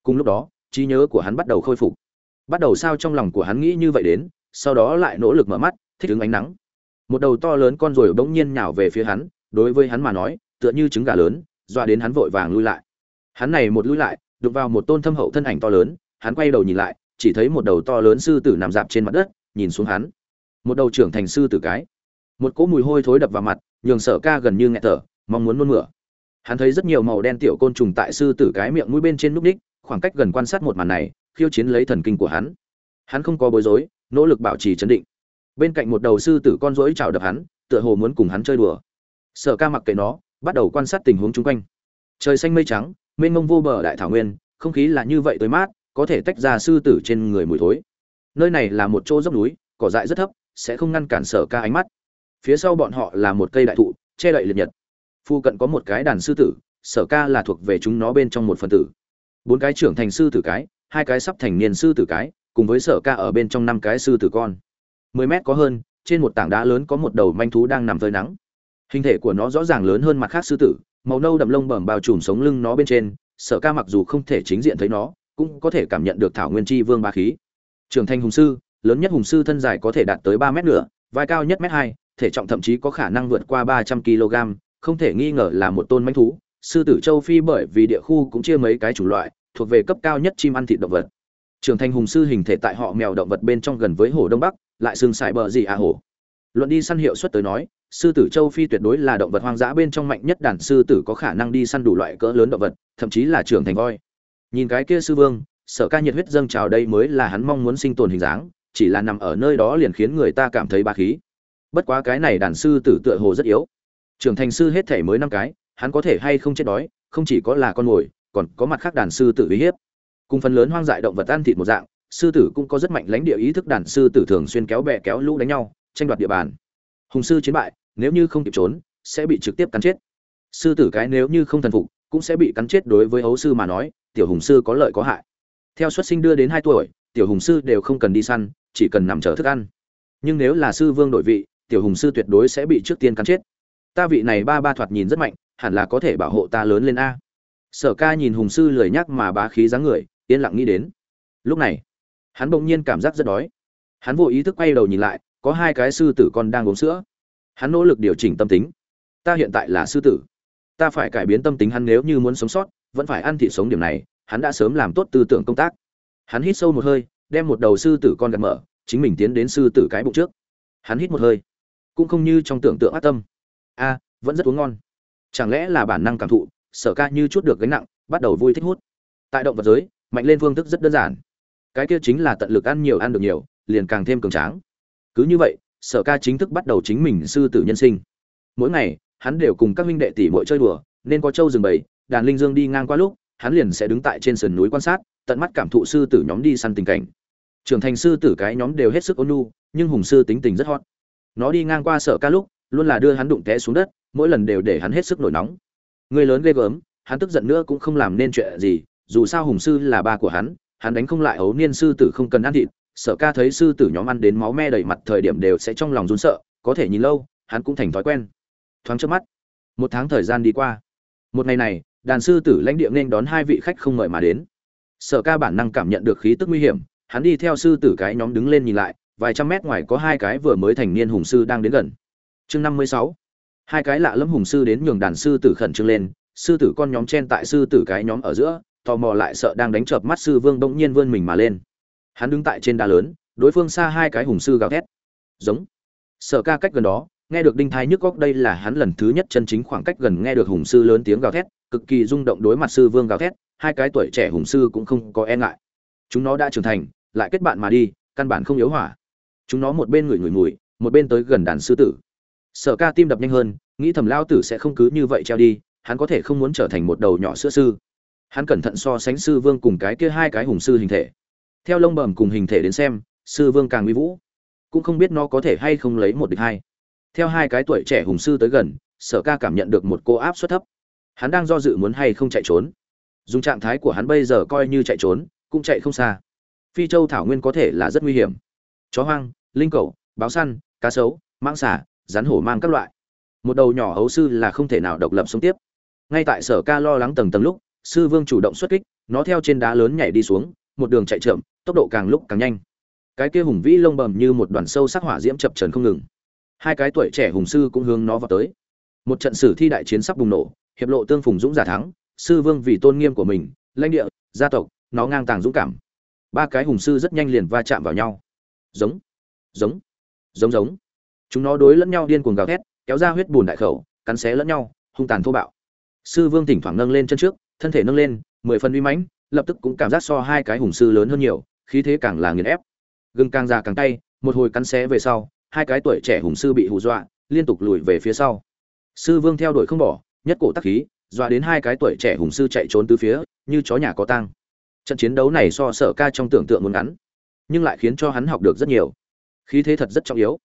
Cùng lúc đó, trí nhớ của hắn bắt đầu khôi phục. Bắt đầu sao trong lòng của hắn nghĩ như vậy đến, sau đó lại nỗ lực mở mắt, thích ứng ánh nắng. Một đầu to lớn con rồi bỗng nhiên nhào về phía hắn, đối với hắn mà nói, tựa như trứng gà lớn, dọa đến hắn vội vàng lui lại. Hắn này một lui lại đụng vào một tôn thâm hậu thân ảnh to lớn, hắn quay đầu nhìn lại, chỉ thấy một đầu to lớn sư tử nằm dạp trên mặt đất, nhìn xuống hắn. Một đầu trưởng thành sư tử cái. Một cỗ mùi hôi thối đập vào mặt, nhường sở ca gần như nghẹt thở, mong muốn nôn mửa. Hắn thấy rất nhiều màu đen tiểu côn trùng tại sư tử cái miệng mũi bên trên núp đích, khoảng cách gần quan sát một màn này, khiêu chiến lấy thần kinh của hắn. Hắn không có bối rối, nỗ lực bảo trì chấn định. Bên cạnh một đầu sư tử con rỗi chào đập hắn, tựa hồ muốn cùng hắn chơi đùa. Sở ca mặc kệ nó, bắt đầu quan sát tình huống chung quanh. Trời xanh mây trắng mênh mông vô bờ đại thảo nguyên, không khí là như vậy tới mát, có thể tách ra sư tử trên người mùi thối. Nơi này là một chỗ dốc núi, cỏ dại rất thấp, sẽ không ngăn cản sở ca ánh mắt. Phía sau bọn họ là một cây đại thụ, che đậy liệt nhật. Phu cận có một cái đàn sư tử, sở ca là thuộc về chúng nó bên trong một phần tử. Bốn cái trưởng thành sư tử cái, hai cái sắp thành niên sư tử cái, cùng với sở ca ở bên trong năm cái sư tử con. Mười mét có hơn, trên một tảng đá lớn có một đầu manh thú đang nằm phơi nắng. Hình thể của nó rõ ràng lớn hơn mặt khác sư tử màu nâu đậm lông bẩm bao trùm sống lưng nó bên trên, sở ca mặc dù không thể chính diện thấy nó, cũng có thể cảm nhận được thảo nguyên chi vương ba khí. Trưởng thành hùng sư, lớn nhất hùng sư thân dài có thể đạt tới ba mét nửa, vai cao nhất mét hai, thể trọng thậm chí có khả năng vượt qua ba trăm kg, không thể nghi ngờ là một tôn manh thú. Sư tử châu phi bởi vì địa khu cũng chia mấy cái chủng loại, thuộc về cấp cao nhất chim ăn thịt động vật. Trưởng thành hùng sư hình thể tại họ mèo động vật bên trong gần với hồ đông bắc, lại sừng sải bờ gì à hồ. Luận đi săn hiệu suất tới nói sư tử châu phi tuyệt đối là động vật hoang dã bên trong mạnh nhất, đàn sư tử có khả năng đi săn đủ loại cỡ lớn động vật, thậm chí là trưởng thành voi. Nhìn cái kia sư vương, sở ca nhiệt huyết dâng trào đây mới là hắn mong muốn sinh tồn hình dáng, chỉ là nằm ở nơi đó liền khiến người ta cảm thấy ba khí. Bất quá cái này đàn sư tử tựa hồ rất yếu. Trưởng thành sư hết thể mới năm cái, hắn có thể hay không chết đói, không chỉ có là con mồi, còn có mặt khác đàn sư tử uy hiếp. Cùng phần lớn hoang dại động vật ăn thịt một dạng, sư tử cũng có rất mạnh lãnh địa ý thức đàn sư tử thường xuyên kéo bè kéo lũ đánh nhau, tranh đoạt địa bàn hùng sư chiến bại, nếu như không kịp trốn, sẽ bị trực tiếp cắn chết. Sư tử cái nếu như không thần phục, cũng sẽ bị cắn chết đối với hấu sư mà nói, tiểu hùng sư có lợi có hại. Theo xuất sinh đưa đến hai tuổi, tiểu hùng sư đều không cần đi săn, chỉ cần nằm chờ thức ăn. Nhưng nếu là sư vương đội vị, tiểu hùng sư tuyệt đối sẽ bị trước tiên cắn chết. Ta vị này ba ba thoạt nhìn rất mạnh, hẳn là có thể bảo hộ ta lớn lên a. Sở ca nhìn hùng sư lười nhắc mà bá khí dáng người, yên lặng nghĩ đến. Lúc này, hắn bỗng nhiên cảm giác rất đói. Hắn vô ý thức quay đầu nhìn lại có hai cái sư tử con đang uống sữa. Hắn nỗ lực điều chỉnh tâm tính. Ta hiện tại là sư tử. Ta phải cải biến tâm tính hắn nếu như muốn sống sót, vẫn phải ăn thịt sống điểm này, hắn đã sớm làm tốt tư tưởng công tác. Hắn hít sâu một hơi, đem một đầu sư tử con gặt mở, chính mình tiến đến sư tử cái bụng trước. Hắn hít một hơi, cũng không như trong tưởng tượng ác tâm. A, vẫn rất uống ngon. Chẳng lẽ là bản năng cảm thụ, sở ca như chút được gánh nặng, bắt đầu vui thích hút. Tại động vật giới, mạnh lên phương thức rất đơn giản. Cái kia chính là tận lực ăn nhiều ăn được nhiều, liền càng thêm cường tráng cứ như vậy, sở ca chính thức bắt đầu chính mình sư tử nhân sinh. Mỗi ngày, hắn đều cùng các huynh đệ tỷ muội chơi đùa, nên có châu rừng bầy, đàn linh dương đi ngang qua lúc, hắn liền sẽ đứng tại trên sườn núi quan sát, tận mắt cảm thụ sư tử nhóm đi săn tình cảnh. Trưởng thành sư tử cái nhóm đều hết sức ôn nhu, nhưng hùng sư tính tình rất hot. Nó đi ngang qua sở ca lúc, luôn là đưa hắn đụng té xuống đất, mỗi lần đều để hắn hết sức nổi nóng. Người lớn ghê gớm, hắn tức giận nữa cũng không làm nên chuyện gì, dù sao hùng sư là ba của hắn hắn đánh không lại ấu niên sư tử không cần ăn thịt sở ca thấy sư tử nhóm ăn đến máu me đầy mặt thời điểm đều sẽ trong lòng run sợ, có thể nhìn lâu, hắn cũng thành thói quen. Thoáng trước mắt, một tháng thời gian đi qua. Một ngày này, đàn sư tử lãnh địa nên đón hai vị khách không mời mà đến. Sở ca bản năng cảm nhận được khí tức nguy hiểm, hắn đi theo sư tử cái nhóm đứng lên nhìn lại, vài trăm mét ngoài có hai cái vừa mới thành niên hùng sư đang đến gần. Chương năm mươi sáu, hai cái lạ lẫm hùng sư đến nhường đàn sư tử khẩn trương lên, sư tử con nhóm chen tại sư tử cái nhóm ở giữa, tò mò lại sợ đang đánh chợp mắt sư vương bỗng nhiên vươn mình mà lên hắn đứng tại trên đá lớn, đối phương xa hai cái hùng sư gào thét. Giống. Sợ ca cách gần đó, nghe được đinh thái nhức góc đây là hắn lần thứ nhất chân chính khoảng cách gần nghe được hùng sư lớn tiếng gào thét, cực kỳ rung động đối mặt sư vương gào thét, hai cái tuổi trẻ hùng sư cũng không có e ngại. Chúng nó đã trưởng thành, lại kết bạn mà đi, căn bản không yếu hỏa. Chúng nó một bên ngửi ngửi mùi, một bên tới gần đàn sư tử. Sở ca tim đập nhanh hơn, nghĩ thầm lao tử sẽ không cứ như vậy treo đi, hắn có thể không muốn trở thành một đầu nhỏ sữa sư. Hắn cẩn thận so sánh sư vương cùng cái kia hai cái hùng sư hình thể theo lông bầm cùng hình thể đến xem, sư vương càng uy vũ. Cũng không biết nó có thể hay không lấy một địch hai. Theo hai cái tuổi trẻ hùng sư tới gần, sở ca cảm nhận được một cô áp suất thấp. Hắn đang do dự muốn hay không chạy trốn. Dùng trạng thái của hắn bây giờ coi như chạy trốn, cũng chạy không xa. Phi châu thảo nguyên có thể là rất nguy hiểm. Chó hoang, linh cẩu, báo săn, cá sấu, mãng xả rắn hổ mang các loại. Một đầu nhỏ hấu sư là không thể nào độc lập sống tiếp. Ngay tại sở ca lo lắng tầng tầng lúc, sư vương chủ động xuất kích, nó theo trên đá lớn nhảy đi xuống một đường chạy chậm, tốc độ càng lúc càng nhanh. Cái kia hùng vĩ lông bầm như một đoàn sâu sắc hỏa diễm chập chờn không ngừng. Hai cái tuổi trẻ hùng sư cũng hướng nó vào tới. Một trận sử thi đại chiến sắp bùng nổ, hiệp lộ tương phùng dũng giả thắng, sư vương vì tôn nghiêm của mình, lãnh địa, gia tộc, nó ngang tàng dũng cảm. Ba cái hùng sư rất nhanh liền va chạm vào nhau. Giống giống giống giống. Chúng nó đối lẫn nhau điên cuồng gào thét, kéo ra huyết bùn đại khẩu, cắn xé lẫn nhau, hung tàn thô bạo. Sư vương thỉnh thoảng nâng lên chân trước, thân thể nâng lên, mười phần uy mãnh lập tức cũng cảm giác so hai cái hùng sư lớn hơn nhiều, khí thế càng là nghiền ép. Gừng càng già càng tay một hồi cắn xé về sau, hai cái tuổi trẻ hùng sư bị hù dọa, liên tục lùi về phía sau. Sư vương theo đuổi không bỏ, nhất cổ tắc khí, dọa đến hai cái tuổi trẻ hùng sư chạy trốn từ phía, như chó nhà có tang. Trận chiến đấu này so sở ca trong tưởng tượng muốn ngắn, nhưng lại khiến cho hắn học được rất nhiều. Khí thế thật rất trọng yếu.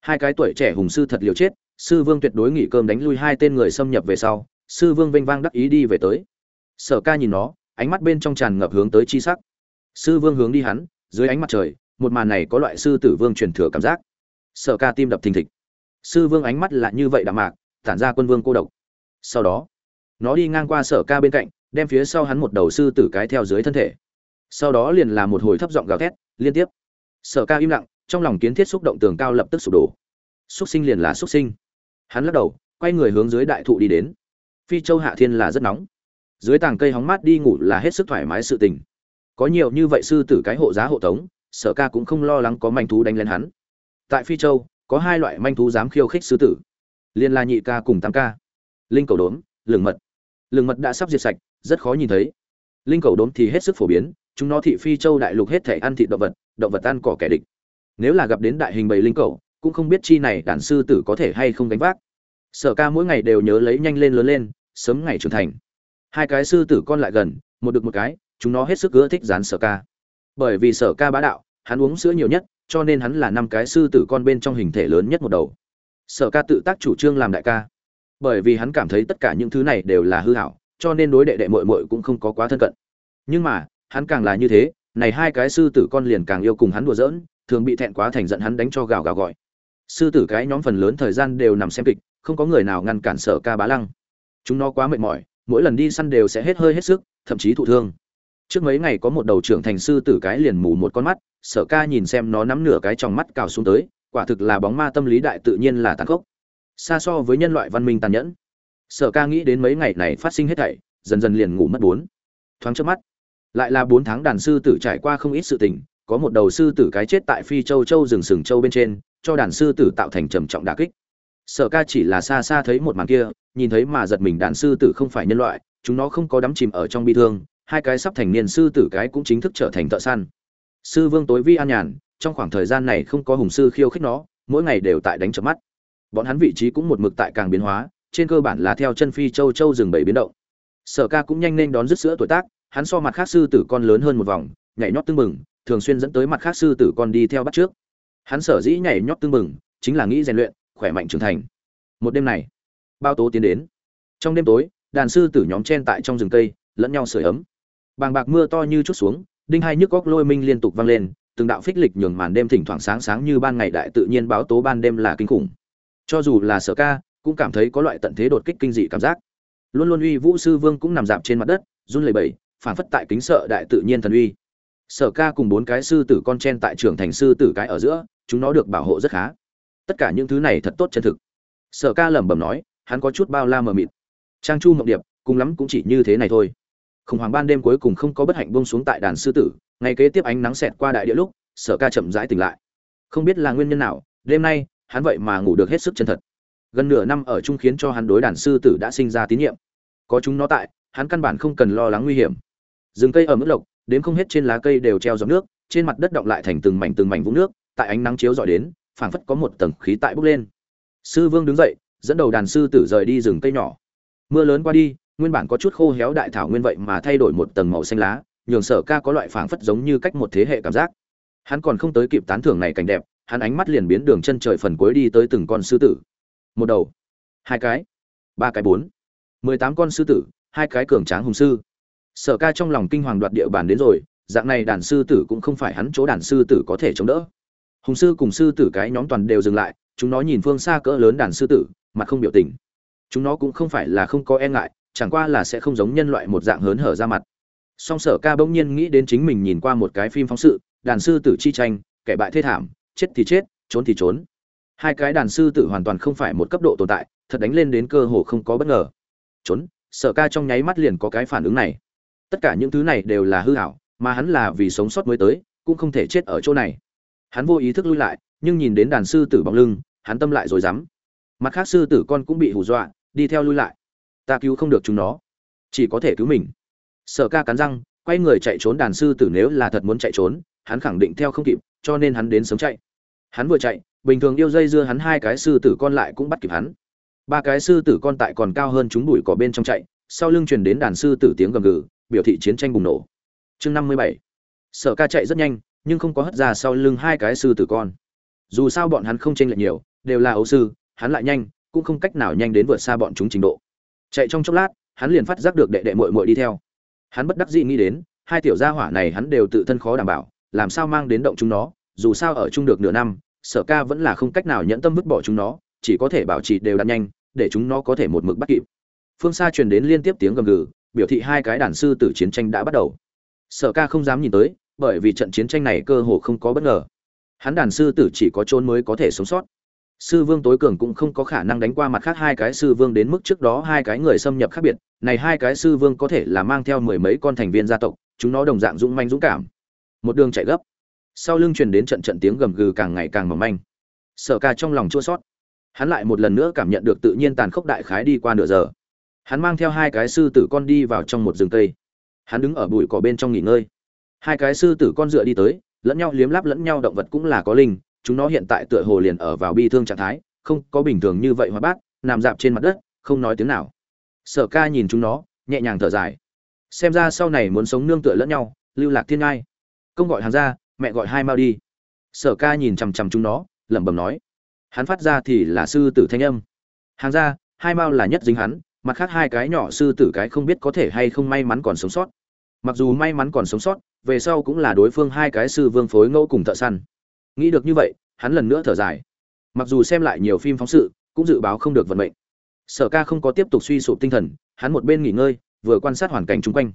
Hai cái tuổi trẻ hùng sư thật liều chết, sư vương tuyệt đối nghỉ cơm đánh lui hai tên người xâm nhập về sau, sư vương vênh vang đắc ý đi về tới. Sở ca nhìn nó ánh mắt bên trong tràn ngập hướng tới chi sắc. Sư vương hướng đi hắn, dưới ánh mặt trời, một màn này có loại sư tử vương truyền thừa cảm giác. Sở ca tim đập thình thịch. Sư vương ánh mắt là như vậy đạm mạc, tản ra quân vương cô độc. Sau đó, nó đi ngang qua sở ca bên cạnh, đem phía sau hắn một đầu sư tử cái theo dưới thân thể. Sau đó liền là một hồi thấp giọng gào thét, liên tiếp. Sở ca im lặng, trong lòng kiến thiết xúc động tường cao lập tức sụp đổ. Xúc sinh liền là xúc sinh. Hắn lắc đầu, quay người hướng dưới đại thụ đi đến. Phi châu hạ thiên là rất nóng dưới tàng cây hóng mát đi ngủ là hết sức thoải mái sự tình. Có nhiều như vậy sư tử cái hộ giá hộ tống, sở ca cũng không lo lắng có manh thú đánh lên hắn. Tại phi châu, có hai loại manh thú dám khiêu khích sư tử. Liên la nhị ca cùng tam ca. Linh cầu đốm lường mật. Lường mật đã sắp diệt sạch, rất khó nhìn thấy. Linh cầu đốm thì hết sức phổ biến, chúng nó thị phi châu đại lục hết thể ăn thịt động vật động vật ăn cỏ kẻ địch. Nếu là gặp đến đại hình bầy linh cầu, cũng không biết chi này đàn sư tử có thể hay không đánh vác. Sở ca mỗi ngày đều nhớ lấy nhanh lên lớn lên, sớm ngày trưởng thành hai cái sư tử con lại gần, một được một cái, chúng nó hết sức ưa thích dán sở ca. Bởi vì sở ca bá đạo, hắn uống sữa nhiều nhất, cho nên hắn là năm cái sư tử con bên trong hình thể lớn nhất một đầu. Sở ca tự tác chủ trương làm đại ca. Bởi vì hắn cảm thấy tất cả những thứ này đều là hư hảo, cho nên đối đệ đệ mội mội cũng không có quá thân cận. Nhưng mà, hắn càng là như thế, này hai cái sư tử con liền càng yêu cùng hắn đùa giỡn, thường bị thẹn quá thành giận hắn đánh cho gào gào gọi. Sư tử cái nhóm phần lớn thời gian đều nằm xem kịch, không có người nào ngăn cản sở ca bá lăng. Chúng nó quá mệt mỏi mỗi lần đi săn đều sẽ hết hơi hết sức, thậm chí thụ thương. Trước mấy ngày có một đầu trưởng thành sư tử cái liền mù một con mắt, sở ca nhìn xem nó nắm nửa cái trong mắt cào xuống tới, quả thực là bóng ma tâm lý đại tự nhiên là tàn khốc. Xa so với nhân loại văn minh tàn nhẫn, sở ca nghĩ đến mấy ngày này phát sinh hết thảy, dần dần liền ngủ mất bốn. Thoáng trước mắt, lại là bốn tháng đàn sư tử trải qua không ít sự tình, có một đầu sư tử cái chết tại phi châu châu rừng sừng châu bên trên, cho đàn sư tử tạo thành trầm trọng đà kích sở ca chỉ là xa xa thấy một màn kia, nhìn thấy mà giật mình đàn sư tử không phải nhân loại, chúng nó không có đắm chìm ở trong bi thương, hai cái sắp thành niên sư tử cái cũng chính thức trở thành thợ săn. Sư vương tối vi an nhàn, trong khoảng thời gian này không có hùng sư khiêu khích nó, mỗi ngày đều tại đánh chớp mắt. Bọn hắn vị trí cũng một mực tại càng biến hóa, trên cơ bản là theo chân phi châu châu rừng bảy biến động. Sở ca cũng nhanh nên đón dứt sữa tuổi tác, hắn so mặt khác sư tử con lớn hơn một vòng, nhảy nhót tưng bừng, thường xuyên dẫn tới mặt khác sư tử con đi theo bắt trước. Hắn sở dĩ nhảy nhót tưng bừng, chính là nghĩ rèn luyện khỏe mạnh trưởng thành. Một đêm này, bao tố tiến đến. Trong đêm tối, đàn sư tử nhóm chen tại trong rừng cây, lẫn nhau sưởi ấm. Bàng bạc mưa to như chút xuống, đinh hai nhức góc lôi minh liên tục vang lên, từng đạo phích lịch nhường màn đêm thỉnh thoảng sáng sáng như ban ngày đại tự nhiên báo tố ban đêm là kinh khủng. Cho dù là sở ca, cũng cảm thấy có loại tận thế đột kích kinh dị cảm giác. Luôn luôn uy vũ sư vương cũng nằm dạp trên mặt đất, run lẩy bẩy, phản phất tại kính sợ đại tự nhiên thần uy. Sở ca cùng bốn cái sư tử con chen tại trưởng thành sư tử cái ở giữa, chúng nó được bảo hộ rất khá tất cả những thứ này thật tốt chân thực. Sở ca lẩm bẩm nói, hắn có chút bao la mờ mịt. Trang chu mộng điệp, cùng lắm cũng chỉ như thế này thôi. Khủng hoảng ban đêm cuối cùng không có bất hạnh bông xuống tại đàn sư tử ngày kế tiếp ánh nắng xẹt qua đại địa lúc, sở ca chậm rãi tỉnh lại. Không biết là nguyên nhân nào, đêm nay, hắn vậy mà ngủ được hết sức chân thật. Gần nửa năm ở chung khiến cho hắn đối đàn sư tử đã sinh ra tín nhiệm. Có chúng nó tại, hắn căn bản không cần lo lắng nguy hiểm. Rừng cây ở mức lộc, đến không hết trên lá cây đều treo giọt nước, trên mặt đất động lại thành từng mảnh từng mảnh vũng nước, tại ánh nắng chiếu dọi đến phảng phất có một tầng khí tại bốc lên. Sư vương đứng dậy, dẫn đầu đàn sư tử rời đi rừng cây nhỏ. Mưa lớn qua đi, nguyên bản có chút khô héo đại thảo nguyên vậy mà thay đổi một tầng màu xanh lá, nhường sở ca có loại phảng phất giống như cách một thế hệ cảm giác. Hắn còn không tới kịp tán thưởng này cảnh đẹp, hắn ánh mắt liền biến đường chân trời phần cuối đi tới từng con sư tử. Một đầu, hai cái, ba cái bốn, mười tám con sư tử, hai cái cường tráng hùng sư. Sở ca trong lòng kinh hoàng đoạt địa bàn đến rồi, dạng này đàn sư tử cũng không phải hắn chỗ đàn sư tử có thể chống đỡ hùng sư cùng sư tử cái nhóm toàn đều dừng lại, chúng nó nhìn phương xa cỡ lớn đàn sư tử, mặt không biểu tình. Chúng nó cũng không phải là không có e ngại, chẳng qua là sẽ không giống nhân loại một dạng hớn hở ra mặt. Song sở ca bỗng nhiên nghĩ đến chính mình nhìn qua một cái phim phóng sự, đàn sư tử chi tranh, kẻ bại thê thảm, chết thì chết, trốn thì trốn. Hai cái đàn sư tử hoàn toàn không phải một cấp độ tồn tại, thật đánh lên đến cơ hồ không có bất ngờ. Trốn, sở ca trong nháy mắt liền có cái phản ứng này. Tất cả những thứ này đều là hư hảo, mà hắn là vì sống sót mới tới, cũng không thể chết ở chỗ này hắn vô ý thức lui lại, nhưng nhìn đến đàn sư tử bóng lưng, hắn tâm lại rồi dám mặt khác sư tử con cũng bị hù dọa, đi theo lui lại. Ta cứu không được chúng nó, chỉ có thể cứu mình. Sở ca cắn răng, quay người chạy trốn đàn sư tử nếu là thật muốn chạy trốn, hắn khẳng định theo không kịp, cho nên hắn đến sớm chạy. Hắn vừa chạy, bình thường yêu dây dưa hắn hai cái sư tử con lại cũng bắt kịp hắn. Ba cái sư tử con tại còn cao hơn chúng bụi cỏ bên trong chạy, sau lưng truyền đến đàn sư tử tiếng gầm gừ, biểu thị chiến tranh bùng nổ. Chương năm mươi bảy. Sở ca chạy rất nhanh nhưng không có hất ra sau lưng hai cái sư tử con. Dù sao bọn hắn không tranh lệch nhiều, đều là ấu sư, hắn lại nhanh, cũng không cách nào nhanh đến vượt xa bọn chúng trình độ. Chạy trong chốc lát, hắn liền phát giác được đệ đệ muội muội đi theo. Hắn bất đắc dĩ nghĩ đến, hai tiểu gia hỏa này hắn đều tự thân khó đảm bảo, làm sao mang đến động chúng nó, dù sao ở chung được nửa năm, sở ca vẫn là không cách nào nhẫn tâm vứt bỏ chúng nó, chỉ có thể bảo trì đều đặn nhanh, để chúng nó có thể một mực bắt kịp. Phương xa truyền đến liên tiếp tiếng gầm gừ, biểu thị hai cái đàn sư tử chiến tranh đã bắt đầu. Sở ca không dám nhìn tới bởi vì trận chiến tranh này cơ hồ không có bất ngờ. Hắn đàn sư tử chỉ có trốn mới có thể sống sót. Sư vương tối cường cũng không có khả năng đánh qua mặt khác hai cái sư vương đến mức trước đó hai cái người xâm nhập khác biệt. Này hai cái sư vương có thể là mang theo mười mấy con thành viên gia tộc, chúng nó đồng dạng dũng manh dũng cảm. Một đường chạy gấp. Sau lưng truyền đến trận trận tiếng gầm gừ càng ngày càng mỏng manh. Sở ca trong lòng chua sót hắn lại một lần nữa cảm nhận được tự nhiên tàn khốc đại khái đi qua nửa giờ. Hắn mang theo hai cái sư tử con đi vào trong một rừng cây. Hắn đứng ở bụi cỏ bên trong nghỉ ngơi hai cái sư tử con dựa đi tới, lẫn nhau liếm láp lẫn nhau động vật cũng là có linh, chúng nó hiện tại tựa hồ liền ở vào bi thương trạng thái, không có bình thường như vậy hóa bát, nằm dạp trên mặt đất, không nói tiếng nào. Sở ca nhìn chúng nó, nhẹ nhàng thở dài. Xem ra sau này muốn sống nương tựa lẫn nhau, lưu lạc thiên ngai. Công gọi hàng ra mẹ gọi hai mau đi. Sở ca nhìn chằm chằm chúng nó, lẩm bẩm nói. Hắn phát ra thì là sư tử thanh âm. Hàng ra hai mao là nhất dính hắn, mặt khác hai cái nhỏ sư tử cái không biết có thể hay không may mắn còn sống sót. Mặc dù may mắn còn sống sót về sau cũng là đối phương hai cái sư vương phối ngẫu cùng thợ săn. Nghĩ được như vậy, hắn lần nữa thở dài. Mặc dù xem lại nhiều phim phóng sự, cũng dự báo không được vận mệnh. Sở ca không có tiếp tục suy sụp tinh thần, hắn một bên nghỉ ngơi, vừa quan sát hoàn cảnh chung quanh.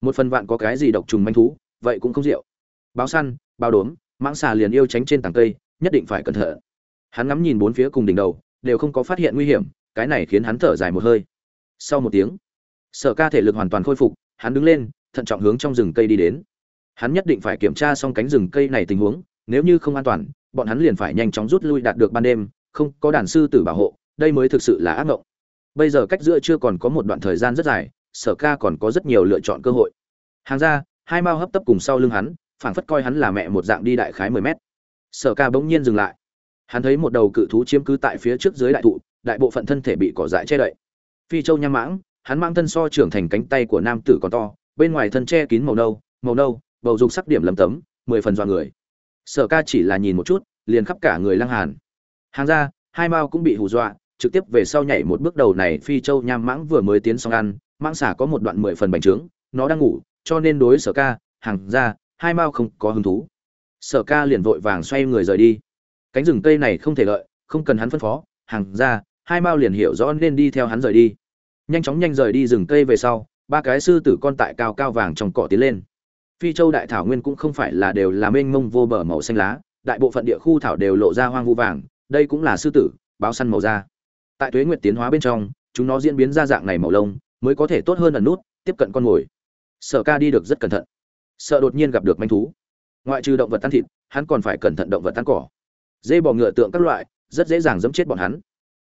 Một phần vạn có cái gì độc trùng manh thú, vậy cũng không rượu. Báo săn bao đốm, mãng xà liền yêu tránh trên tảng cây, nhất định phải cẩn thận. Hắn ngắm nhìn bốn phía cùng đỉnh đầu, đều không có phát hiện nguy hiểm, cái này khiến hắn thở dài một hơi. Sau một tiếng, sở ca thể lực hoàn toàn khôi phục, hắn đứng lên, thận trọng hướng trong rừng cây đi đến hắn nhất định phải kiểm tra xong cánh rừng cây này tình huống, nếu như không an toàn, bọn hắn liền phải nhanh chóng rút lui đạt được ban đêm, không có đàn sư tử bảo hộ, đây mới thực sự là ác mộng bây giờ cách giữa chưa còn có một đoạn thời gian rất dài, sở ca còn có rất nhiều lựa chọn cơ hội. Hàng ra, hai mao hấp tấp cùng sau lưng hắn, phảng phất coi hắn là mẹ một dạng đi đại khái mười mét. Sở ca bỗng nhiên dừng lại. Hắn thấy một đầu cự thú chiếm cứ tại phía trước dưới đại thụ, đại bộ phận thân thể bị cỏ dại che đậy. Phi châu nham mãng, hắn mang thân so trưởng thành cánh tay của nam tử còn to, bên ngoài thân che kín màu nâu màu nâu bầu dục sắc điểm lấm tấm, mười phần dọa người. Sở ca chỉ là nhìn một chút, liền khắp cả người lăng hàn. Hàng ra, hai mao cũng bị hù dọa, trực tiếp về sau nhảy một bước đầu này phi châu nham mãng vừa mới tiến xong ăn, mãng xả có một đoạn mười phần bành trướng, nó đang ngủ, cho nên đối sở ca, hàng ra, hai mao không có hứng thú. Sở ca liền vội vàng xoay người rời đi. Cánh rừng cây này không thể lợi, không cần hắn phân phó, hàng ra, hai mao liền hiểu rõ nên đi theo hắn rời đi. Nhanh chóng nhanh rời đi rừng cây về sau, ba cái sư tử con tại cao cao vàng trong cỏ tiến lên phi châu đại thảo nguyên cũng không phải là đều là mênh mông vô bờ màu xanh lá, đại bộ phận địa khu thảo đều lộ ra hoang vu vàng, đây cũng là sư tử, báo săn màu da. Tại tuế nguyệt tiến hóa bên trong, chúng nó diễn biến ra dạng này màu lông, mới có thể tốt hơn ẩn nút, tiếp cận con mồi. Sợ ca đi được rất cẩn thận. Sợ đột nhiên gặp được manh thú. Ngoại trừ động vật ăn thịt, hắn còn phải cẩn thận động vật ăn cỏ. Dê bò ngựa tượng các loại, rất dễ dàng dẫm chết bọn hắn.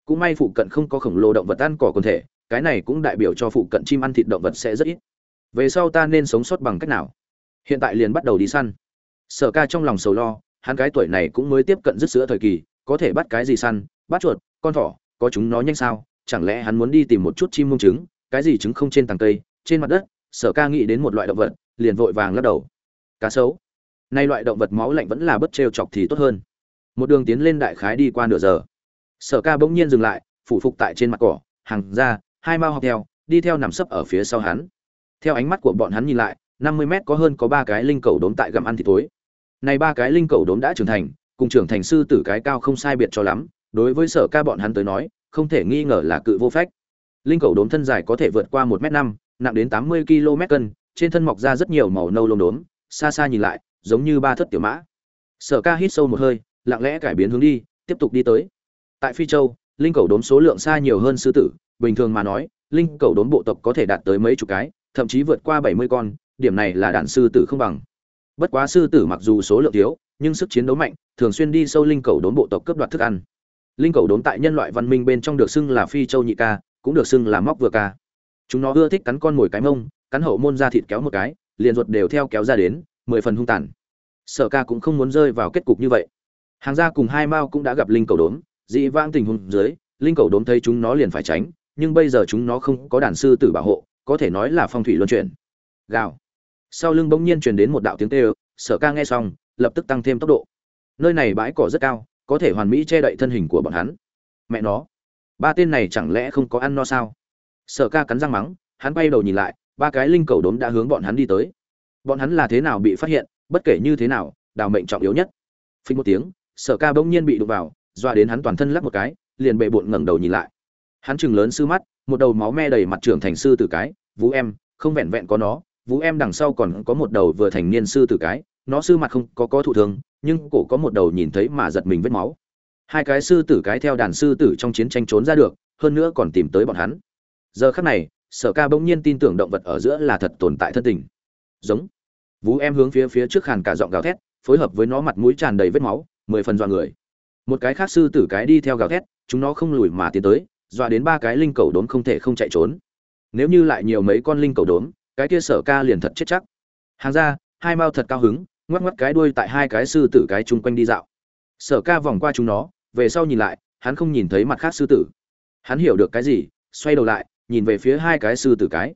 Cũng may phụ cận không có khổng lồ động vật ăn cỏ quần thể, cái này cũng đại biểu cho phụ cận chim ăn thịt động vật sẽ rất ít. Về sau ta nên sống sót bằng cách nào? Hiện tại liền bắt đầu đi săn. Sở ca trong lòng sầu lo, hắn cái tuổi này cũng mới tiếp cận dứt sữa thời kỳ, có thể bắt cái gì săn, bắt chuột, con thỏ, có chúng nó nhanh sao, chẳng lẽ hắn muốn đi tìm một chút chim mông trứng, cái gì trứng không trên tàng cây, trên mặt đất, sở ca nghĩ đến một loại động vật, liền vội vàng lắc đầu. Cá sấu. Nay loại động vật máu lạnh vẫn là bất trêu chọc thì tốt hơn. Một đường tiến lên đại khái đi qua nửa giờ. Sở ca bỗng nhiên dừng lại, phủ phục tại trên mặt cỏ, hàng ra hai mao học theo, đi theo nằm sấp ở phía sau hắn. Theo ánh mắt của bọn hắn nhìn lại năm mươi mét có hơn có ba cái linh cầu đốm tại gặm ăn thịt tối này ba cái linh cầu đốm đã trưởng thành, cùng trưởng thành sư tử cái cao không sai biệt cho lắm, đối với sở ca bọn hắn tới nói, không thể nghi ngờ là cự vô phách. Linh cầu đốm thân dài có thể vượt qua một m năm, nặng đến tám mươi km cân, trên thân mọc ra rất nhiều màu nâu lông đốm, xa xa nhìn lại, giống như ba thất tiểu mã. Sở ca hít sâu một hơi, lặng lẽ cải biến hướng đi, tiếp tục đi tới. Tại phi châu, linh cầu đốm số lượng xa nhiều hơn sư tử, bình thường mà nói, linh cầu đốm bộ tộc có thể đạt tới mấy chục cái, thậm chí vượt qua bảy mươi con điểm này là đàn sư tử không bằng. Bất quá sư tử mặc dù số lượng thiếu nhưng sức chiến đấu mạnh thường xuyên đi sâu linh cầu đốn bộ tộc cướp đoạt thức ăn. Linh cầu đốn tại nhân loại văn minh bên trong được xưng là phi châu nhị ca cũng được xưng là móc vừa ca. Chúng nó ưa thích cắn con mồi cái mông cắn hậu môn ra thịt kéo một cái liền ruột đều theo kéo ra đến mười phần hung tàn. Sở ca cũng không muốn rơi vào kết cục như vậy. Hàng gia cùng hai mao cũng đã gặp linh cầu đốn, dị vãng tình huống dưới linh cầu đốn thấy chúng nó liền phải tránh nhưng bây giờ chúng nó không có đàn sư tử bảo hộ có thể nói là phong thủy luân chuyển. Gào sau lưng bỗng nhiên truyền đến một đạo tiếng tê sở ca nghe xong, lập tức tăng thêm tốc độ. Nơi này bãi cỏ rất cao, có thể hoàn mỹ che đậy thân hình của bọn hắn. Mẹ nó, ba tên này chẳng lẽ không có ăn no sao? Sở ca cắn răng mắng, hắn bay đầu nhìn lại, ba cái linh cầu đốm đã hướng bọn hắn đi tới. Bọn hắn là thế nào bị phát hiện, bất kể như thế nào, đào mệnh trọng yếu nhất. Phình một tiếng, sở ca bỗng nhiên bị đụng vào doa đến hắn toàn thân lắc một cái, liền bệ bộn ngẩng đầu nhìn lại. Hắn chừng lớn sư mắt, một đầu máu me đầy mặt trưởng thành sư tử cái, vũ em, không vẹn vẹn có nó vũ em đằng sau còn có một đầu vừa thành niên sư tử cái, nó sư mặt không có có thụ thương, nhưng cổ có một đầu nhìn thấy mà giật mình vết máu. Hai cái sư tử cái theo đàn sư tử trong chiến tranh trốn ra được, hơn nữa còn tìm tới bọn hắn. Giờ khắc này, sở ca bỗng nhiên tin tưởng động vật ở giữa là thật tồn tại thân tình. Giống. Vũ em hướng phía phía trước khàn cả giọng gào thét, phối hợp với nó mặt mũi tràn đầy vết máu, mười phần dọa người. Một cái khác sư tử cái đi theo gào thét, chúng nó không lùi mà tiến tới, dọa đến ba cái linh cầu đốn không thể không chạy trốn. Nếu như lại nhiều mấy con linh cầu đốn cái kia sở ca liền thật chết chắc. Hàng ra, hai mao thật cao hứng, ngoắc ngoắc cái đuôi tại hai cái sư tử cái chung quanh đi dạo. Sở ca vòng qua chúng nó, về sau nhìn lại, hắn không nhìn thấy mặt khác sư tử. Hắn hiểu được cái gì, xoay đầu lại, nhìn về phía hai cái sư tử cái.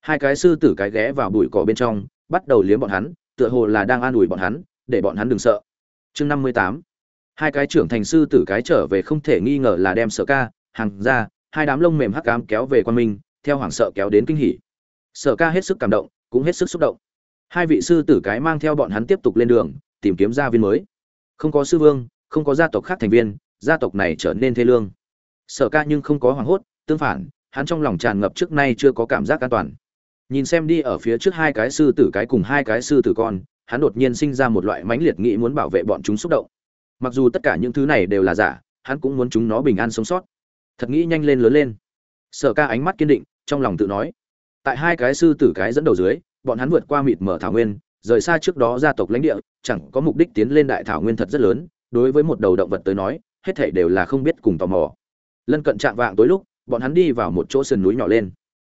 Hai cái sư tử cái ghé vào bụi cỏ bên trong, bắt đầu liếm bọn hắn, tựa hồ là đang an ủi bọn hắn, để bọn hắn đừng sợ. Chương năm mươi tám. Hai cái trưởng thành sư tử cái trở về không thể nghi ngờ là đem sở ca, hàng ra, hai đám lông mềm hắc cám kéo về quan minh, theo hoảng sợ kéo đến kinh hỉ sở ca hết sức cảm động, cũng hết sức xúc động. Hai vị sư tử cái mang theo bọn hắn tiếp tục lên đường, tìm kiếm gia viên mới. Không có sư vương, không có gia tộc khác thành viên, gia tộc này trở nên thê lương. Sở ca nhưng không có hoảng hốt, tương phản, hắn trong lòng tràn ngập trước nay chưa có cảm giác an toàn. Nhìn xem đi ở phía trước hai cái sư tử cái cùng hai cái sư tử con, hắn đột nhiên sinh ra một loại mãnh liệt nghĩ muốn bảo vệ bọn chúng xúc động. Mặc dù tất cả những thứ này đều là giả, hắn cũng muốn chúng nó bình an sống sót. Thật nghĩ nhanh lên lớn lên. Sở ca ánh mắt kiên định, trong lòng tự nói tại hai cái sư tử cái dẫn đầu dưới, bọn hắn vượt qua mịt mở thảo nguyên, rời xa trước đó gia tộc lãnh địa, chẳng có mục đích tiến lên đại thảo nguyên thật rất lớn, đối với một đầu động vật tới nói, hết thảy đều là không biết cùng tò mò. Lân cận chạm vạng tối lúc, bọn hắn đi vào một chỗ sườn núi nhỏ lên.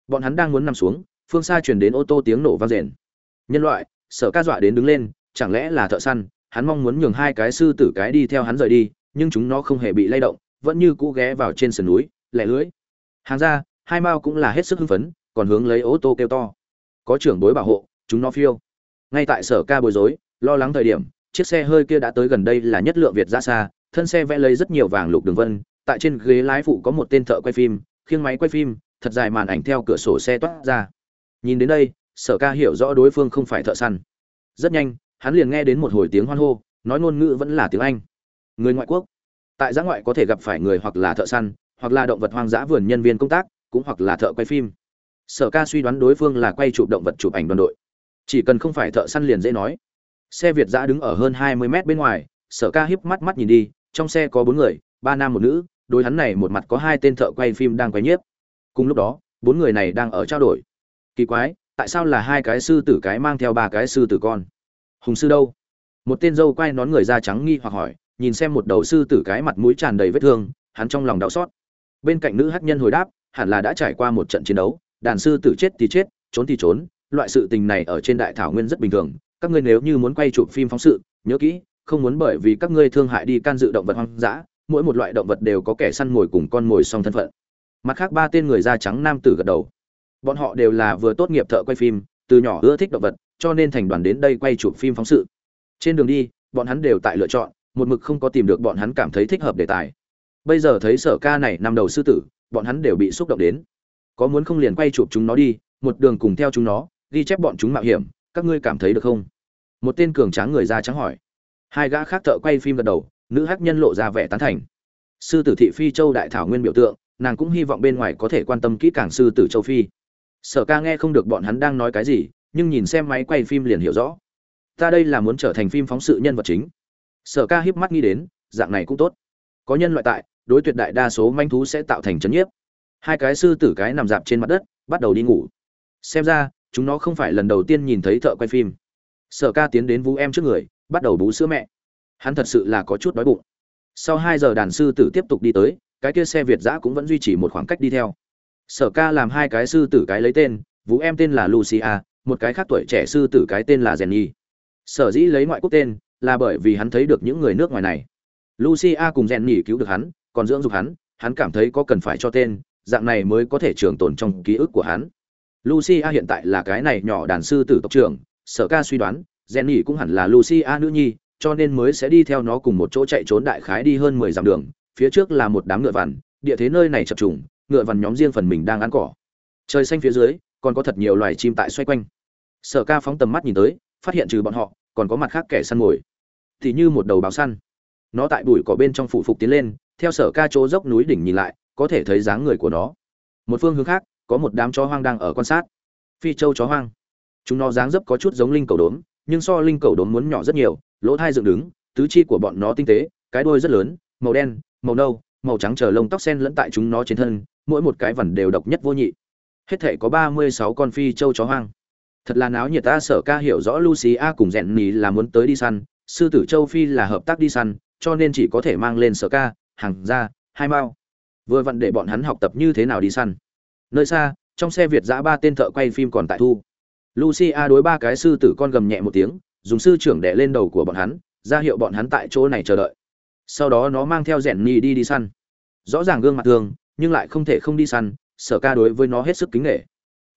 Bọn hắn đang muốn nằm xuống, phương xa truyền đến ô tô tiếng nổ vang rền. Nhân loại, sở ca dọa đến đứng lên, chẳng lẽ là thợ săn, hắn mong muốn nhường hai cái sư tử cái đi theo hắn rời đi, nhưng chúng nó không hề bị lay động, vẫn như cũ ghé vào trên sườn núi, lẻ lưỡi. Hàng ra, hai mao cũng là hết sức hưng phấn còn hướng lấy ô tô kêu to. Có trưởng bối bảo hộ, chúng nó phiêu. Ngay tại sở ca bối rối, lo lắng thời điểm, chiếc xe hơi kia đã tới gần đây là nhất lượng việt ra xa, thân xe vẽ lấy rất nhiều vàng lục đường vân, tại trên ghế lái phụ có một tên thợ quay phim, khiêng máy quay phim, thật dài màn ảnh theo cửa sổ xe toát ra. Nhìn đến đây, sở ca hiểu rõ đối phương không phải thợ săn. Rất nhanh, hắn liền nghe đến một hồi tiếng hoan hô, nói ngôn ngữ vẫn là tiếng anh. Người ngoại quốc. Tại giã ngoại có thể gặp phải người hoặc là thợ săn, hoặc là động vật hoang dã vườn nhân viên công tác, cũng hoặc là thợ quay phim sở ca suy đoán đối phương là quay chụp động vật chụp ảnh đoàn đội. Chỉ cần không phải thợ săn liền dễ nói. Xe việt giã đứng ở hơn hai mươi mét bên ngoài, sở ca híp mắt mắt nhìn đi, trong xe có bốn người, ba nam một nữ đối hắn này một mặt có hai tên thợ quay phim đang quay nhiếp. Cùng lúc đó, bốn người này đang ở trao đổi. Kỳ quái, tại sao là hai cái sư tử cái mang theo ba cái sư tử con? Hùng sư đâu? Một tên dâu quay nón người da trắng nghi hoặc hỏi, nhìn xem một đầu sư tử cái mặt mũi tràn đầy vết thương, hắn trong lòng đau xót. Bên cạnh nữ hát nhân hồi đáp, hẳn là đã trải qua một trận chiến đấu đàn sư tử chết thì chết, trốn thì trốn, loại sự tình này ở trên đại thảo nguyên rất bình thường. Các ngươi nếu như muốn quay chụp phim phóng sự, nhớ kỹ, không muốn bởi vì các ngươi thương hại đi can dự động vật hoang dã, mỗi một loại động vật đều có kẻ săn mồi cùng con mồi song thân phận. Mặt khác ba tên người da trắng nam tử gật đầu. Bọn họ đều là vừa tốt nghiệp thợ quay phim, từ nhỏ ưa thích động vật, cho nên thành đoàn đến đây quay chụp phim phóng sự. Trên đường đi, bọn hắn đều tại lựa chọn, một mực không có tìm được bọn hắn cảm thấy thích hợp đề tài. Bây giờ thấy sở ca này nằm đầu sư tử, bọn hắn đều bị xúc động đến có muốn không liền quay chụp chúng nó đi, một đường cùng theo chúng nó, ghi chép bọn chúng mạo hiểm, các ngươi cảm thấy được không? Một tên cường tráng người da trắng hỏi. Hai gã khác thợ quay phim gật đầu, nữ hắc nhân lộ ra vẻ tán thành. Sư tử thị phi châu đại thảo nguyên biểu tượng, nàng cũng hy vọng bên ngoài có thể quan tâm kỹ càng sư tử châu phi. Sở ca nghe không được bọn hắn đang nói cái gì, nhưng nhìn xem máy quay phim liền hiểu rõ. Ta đây là muốn trở thành phim phóng sự nhân vật chính. Sở ca híp mắt nghĩ đến, dạng này cũng tốt. Có nhân loại tại, đối tuyệt đại đa số manh thú sẽ tạo thành chấn nhiếp hai cái sư tử cái nằm dạp trên mặt đất, bắt đầu đi ngủ. Xem ra, chúng nó không phải lần đầu tiên nhìn thấy thợ quay phim. Sở ca tiến đến vũ em trước người, bắt đầu bú sữa mẹ. Hắn thật sự là có chút đói bụng. Sau hai giờ đàn sư tử tiếp tục đi tới, cái kia xe việt giã cũng vẫn duy trì một khoảng cách đi theo. Sở ca làm hai cái sư tử cái lấy tên, vũ em tên là lucia, một cái khác tuổi trẻ sư tử cái tên là jenny. Sở dĩ lấy ngoại quốc tên, là bởi vì hắn thấy được những người nước ngoài này. Lucia cùng jenny cứu được hắn, còn dưỡng dục hắn hắn cảm thấy có cần phải cho tên dạng này mới có thể trường tồn trong ký ức của hắn. Lucia hiện tại là cái này nhỏ đàn sư tử tộc trưởng, sở ca suy đoán, jenny cũng hẳn là lucia nữ nhi, cho nên mới sẽ đi theo nó cùng một chỗ chạy trốn đại khái đi hơn mười dặm đường, phía trước là một đám ngựa vằn, địa thế nơi này chập trùng, ngựa vằn nhóm riêng phần mình đang ăn cỏ. Trời xanh phía dưới, còn có thật nhiều loài chim tại xoay quanh. Sở ca phóng tầm mắt nhìn tới, phát hiện trừ bọn họ, còn có mặt khác kẻ săn mồi. Thì như một đầu báo săn. Nó tại bụi cỏ bên trong phủ phục tiến lên, theo sở ca chỗ dốc núi đỉnh nhìn lại có thể thấy dáng người của nó. Một phương hướng khác, có một đám chó hoang đang ở quan sát. Phi châu chó hoang. Chúng nó dáng dấp có chút giống linh cầu đốm, nhưng so linh cầu đốm muốn nhỏ rất nhiều, lỗ thai dựng đứng, tứ chi của bọn nó tinh tế, cái đuôi rất lớn, màu đen, màu nâu, màu trắng chờ lông tóc sen lẫn tại chúng nó trên thân, mỗi một cái vằn đều độc nhất vô nhị. Hết thể có ba mươi sáu con phi châu chó hoang. Thật là náo nhiệt ta, sở ca hiểu rõ lucy a cùng rèn nì là muốn tới đi săn, sư tử châu phi là hợp tác đi săn, cho nên chỉ có thể mang lên sở ca, hàng ra hai mao vừa vặn để bọn hắn học tập như thế nào đi săn. Nơi xa, trong xe việt giã ba tên thợ quay phim còn tại thu. Lucy a đối ba cái sư tử con gầm nhẹ một tiếng, dùng sư trưởng đẻ lên đầu của bọn hắn, ra hiệu bọn hắn tại chỗ này chờ đợi. Sau đó nó mang theo rèn nhì đi đi săn. Rõ ràng gương mặt thường, nhưng lại không thể không đi săn, sở ca đối với nó hết sức kính nghệ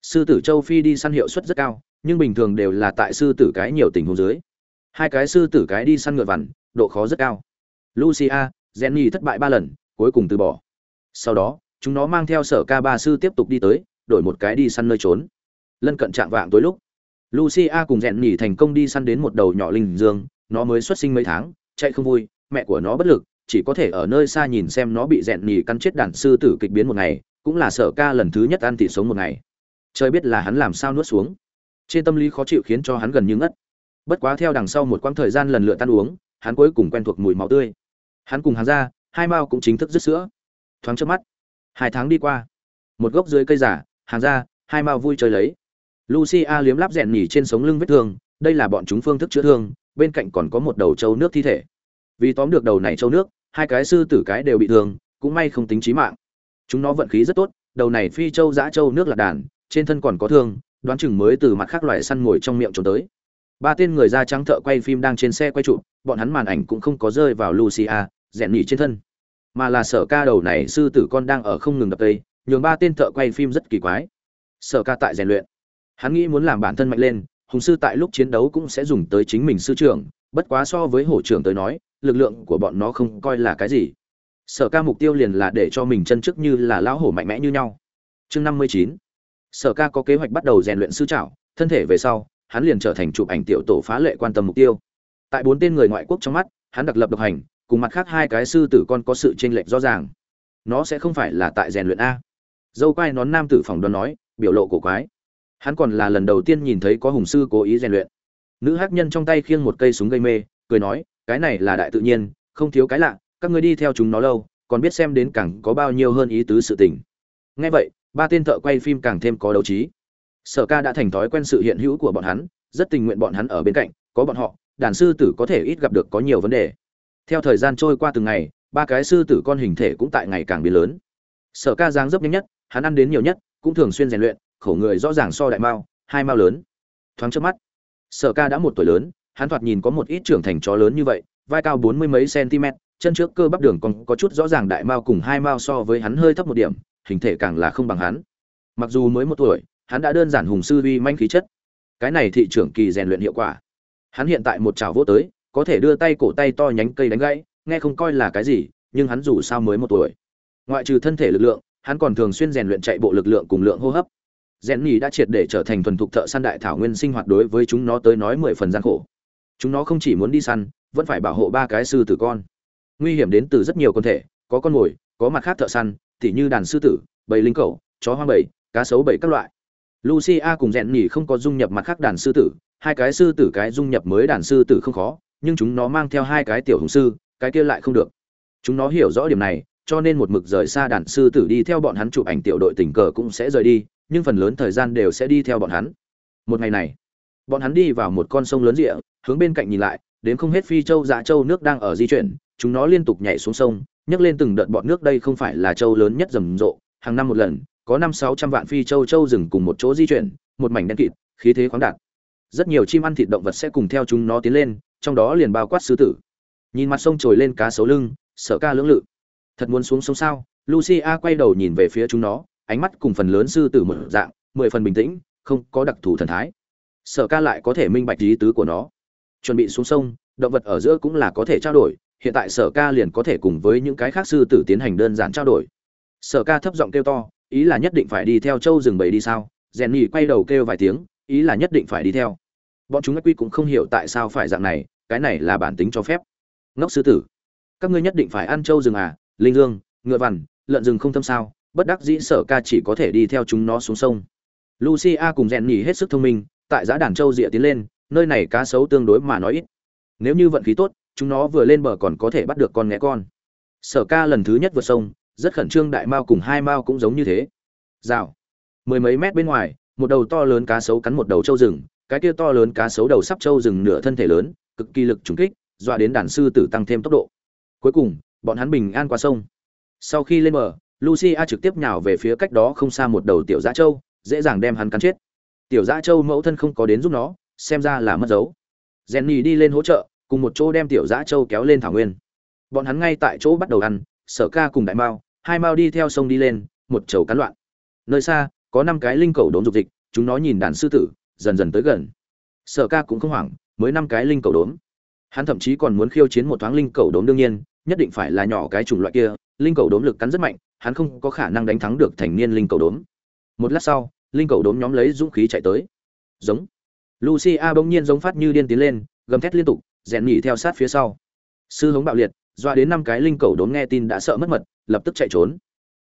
sư tử châu phi đi săn hiệu suất rất cao, nhưng bình thường đều là tại sư tử cái nhiều tình huống dưới. Hai cái sư tử cái đi săn ngựa vằn, độ khó rất cao. Lucia jenny thất bại ba lần, cuối cùng từ bỏ sau đó, chúng nó mang theo sở ca ba sư tiếp tục đi tới, đổi một cái đi săn nơi trốn. Lân cận trạng vạng tối lúc, lucia cùng rèn nhỉ thành công đi săn đến một đầu nhỏ linh dương, nó mới xuất sinh mấy tháng, chạy không vui, mẹ của nó bất lực, chỉ có thể ở nơi xa nhìn xem nó bị rèn nhỉ căn chết đàn sư tử kịch biến một ngày, cũng là sở ca lần thứ nhất ăn thịt sống một ngày. Trời biết là hắn làm sao nuốt xuống. Trên tâm lý khó chịu khiến cho hắn gần như ngất. Bất quá theo đằng sau một quãng thời gian lần lượt tan uống, hắn cuối cùng quen thuộc mùi máu tươi. Hắn cùng hắn ra, hai mao cũng chính thức dứt sữa thoáng trước mắt. Hai tháng đi qua, một gốc dưới cây giả, hàng ra, hai mao vui chơi lấy. Lucia liếm láp rèn nhỉ trên sống lưng vết thương, đây là bọn chúng phương thức chữa thương, bên cạnh còn có một đầu trâu nước thi thể. Vì tóm được đầu này trâu nước, hai cái sư tử cái đều bị thương, cũng may không tính chí mạng. Chúng nó vận khí rất tốt, đầu này phi châu giã châu nước lạc đàn, trên thân còn có thương, đoán chừng mới từ mặt khác loại săn ngồi trong miệng trốn tới. Ba tên người da trắng thợ quay phim đang trên xe quay trụ, bọn hắn màn ảnh cũng không có rơi vào lucia, rèn nhỉ trên thân mà là sở ca đầu này sư tử con đang ở không ngừng đập tây, nhường ba tên thợ quay phim rất kỳ quái. Sở ca tại rèn luyện. Hắn nghĩ muốn làm bản thân mạnh lên, hùng sư tại lúc chiến đấu cũng sẽ dùng tới chính mình sư trưởng, bất quá so với hổ trưởng tới nói, lực lượng của bọn nó không coi là cái gì. Sở ca mục tiêu liền là để cho mình chân chức như là lão hổ mạnh mẽ như nhau. Chương năm mươi chín. Sở ca có kế hoạch bắt đầu rèn luyện sư trảo, thân thể về sau, hắn liền trở thành chụp ảnh tiểu tổ phá lệ quan tâm mục tiêu. Tại bốn tên người ngoại quốc trong mắt, hắn đặc lập độc hành cùng mặt khác hai cái sư tử con có sự chênh lệch rõ ràng. Nó sẽ không phải là tại rèn luyện a. Dâu quai nón nam tử phòng đoán nói, biểu lộ cổ quái. Hắn còn là lần đầu tiên nhìn thấy có hùng sư cố ý rèn luyện. Nữ hắc nhân trong tay khiêng một cây súng gây mê, cười nói, cái này là đại tự nhiên, không thiếu cái lạ, các người đi theo chúng nó lâu, còn biết xem đến càng có bao nhiêu hơn ý tứ sự tình. Nghe vậy, ba tên thợ quay phim càng thêm có đấu trí. Sở ca đã thành thói quen sự hiện hữu của bọn hắn, rất tình nguyện bọn hắn ở bên cạnh, có bọn họ, đàn sư tử có thể ít gặp được có nhiều vấn đề theo thời gian trôi qua từng ngày, ba cái sư tử con hình thể cũng tại ngày càng biến lớn. Sở ca giáng dấp nhanh nhất, hắn ăn đến nhiều nhất, cũng thường xuyên rèn luyện, khổ người rõ ràng so đại mao, hai mao lớn. Thoáng trước mắt, sở ca đã một tuổi lớn, hắn thoạt nhìn có một ít trưởng thành chó lớn như vậy, vai cao bốn mươi mấy cm chân trước cơ bắp đường còn có chút rõ ràng đại mao cùng hai mao so với hắn hơi thấp một điểm, hình thể càng là không bằng hắn. Mặc dù mới một tuổi, hắn đã đơn giản hùng sư uy manh khí chất. Cái này thị trưởng kỳ rèn luyện hiệu quả. Hắn hiện tại một trào vô tới có thể đưa tay cổ tay to nhánh cây đánh gãy, nghe không coi là cái gì, nhưng hắn dù sao mới một tuổi. Ngoại trừ thân thể lực lượng, hắn còn thường xuyên rèn luyện chạy bộ lực lượng cùng lượng hô hấp. Rèn nhì đã triệt để trở thành thuần thục thợ săn đại thảo nguyên sinh hoạt đối với chúng nó tới nói mười phần gian khổ. Chúng nó không chỉ muốn đi săn, vẫn phải bảo hộ ba cái sư tử con. Nguy hiểm đến từ rất nhiều con thể, có con mồi, có mặt khác thợ săn, tỉ như đàn sư tử, bầy linh cẩu, chó hoang bầy, cá sấu bầy các loại. Lucia cùng rèn nhì không có dung nhập mặt khác đàn sư tử, hai cái sư tử cái dung nhập mới đàn sư tử không khó nhưng chúng nó mang theo hai cái tiểu hùng sư, cái kia lại không được. Chúng nó hiểu rõ điểm này, cho nên một mực rời xa đàn sư tử đi theo bọn hắn chụp ảnh tiểu đội tình cờ cũng sẽ rời đi, nhưng phần lớn thời gian đều sẽ đi theo bọn hắn. Một ngày này, bọn hắn đi vào một con sông lớn rịa, hướng bên cạnh nhìn lại, đến không hết phi châu dạ châu nước đang ở di chuyển, chúng nó liên tục nhảy xuống sông, nhấc lên từng đợt bọn nước đây không phải là châu lớn nhất rầm rộ, hàng năm một lần, có năm sáu trăm vạn phi châu châu rừng cùng một chỗ di chuyển, một mảnh đen kịt, khí thế khoáng đạt. Rất nhiều chim ăn thịt động vật sẽ cùng theo chúng nó tiến lên trong đó liền bao quát sư tử. Nhìn mặt sông trồi lên cá sấu lưng, sợ ca lưỡng lự. Thật muốn xuống sông sao? Lucia quay đầu nhìn về phía chúng nó, ánh mắt cùng phần lớn sư tử một dạng, mười phần bình tĩnh, không có đặc thù thần thái. Sở ca lại có thể minh bạch lý tứ của nó. Chuẩn bị xuống sông, động vật ở giữa cũng là có thể trao đổi, hiện tại sở ca liền có thể cùng với những cái khác sư tử tiến hành đơn giản trao đổi. Sở ca thấp giọng kêu to, ý là nhất định phải đi theo châu rừng bầy đi sao? Rèn nhì quay đầu kêu vài tiếng, ý là nhất định phải đi theo. Bọn chúng quy cũng không hiểu tại sao phải dạng này cái này là bản tính cho phép. Ngốc sư tử, các ngươi nhất định phải ăn châu rừng à linh dương, ngựa vằn, lợn rừng không thâm sao, bất đắc dĩ sở ca chỉ có thể đi theo chúng nó xuống sông. Lucia cùng rèn nhỉ hết sức thông minh, tại giã đàn châu rịa tiến lên, nơi này cá sấu tương đối mà nói ít. Nếu như vận khí tốt, chúng nó vừa lên bờ còn có thể bắt được con nghe con. Sở ca lần thứ nhất vượt sông, rất khẩn trương đại mao cùng hai mao cũng giống như thế. Rào, mười mấy mét bên ngoài, một đầu to lớn cá sấu cắn một đầu trâu rừng, cái kia to lớn cá sấu đầu sắp trâu rừng nửa thân thể lớn cực kỳ lực trùng kích dọa đến đàn sư tử tăng thêm tốc độ. Cuối cùng bọn hắn bình an qua sông. Sau khi lên bờ lucia trực tiếp nhào về phía cách đó không xa một đầu tiểu dã châu, dễ dàng đem hắn cắn chết. Tiểu dã châu mẫu thân không có đến giúp nó xem ra là mất dấu. Jenny đi lên hỗ trợ cùng một chỗ đem tiểu dã châu kéo lên thảo nguyên. Bọn hắn ngay tại chỗ bắt đầu ăn sở ca cùng đại mao hai mao đi theo sông đi lên một chầu cắn loạn. Nơi xa có năm cái linh cầu đốn dục dịch chúng nó nhìn đàn sư tử dần dần tới gần. Sở ca cũng không hoảng mới năm cái linh cầu đốm. Hắn thậm chí còn muốn khiêu chiến một thoáng linh cầu đốm đương nhiên, nhất định phải là nhỏ cái chủng loại kia, linh cầu đốm lực cắn rất mạnh, hắn không có khả năng đánh thắng được thành niên linh cầu đốm. Một lát sau, linh cầu đốm nhóm lấy dũng khí chạy tới. Giống. Lucia bỗng nhiên giống phát như điên tiến lên, gầm thét liên tục, rèn nhỉ theo sát phía sau. Sư hống bạo liệt, doa đến năm cái linh cầu đốm nghe tin đã sợ mất mật, lập tức chạy trốn.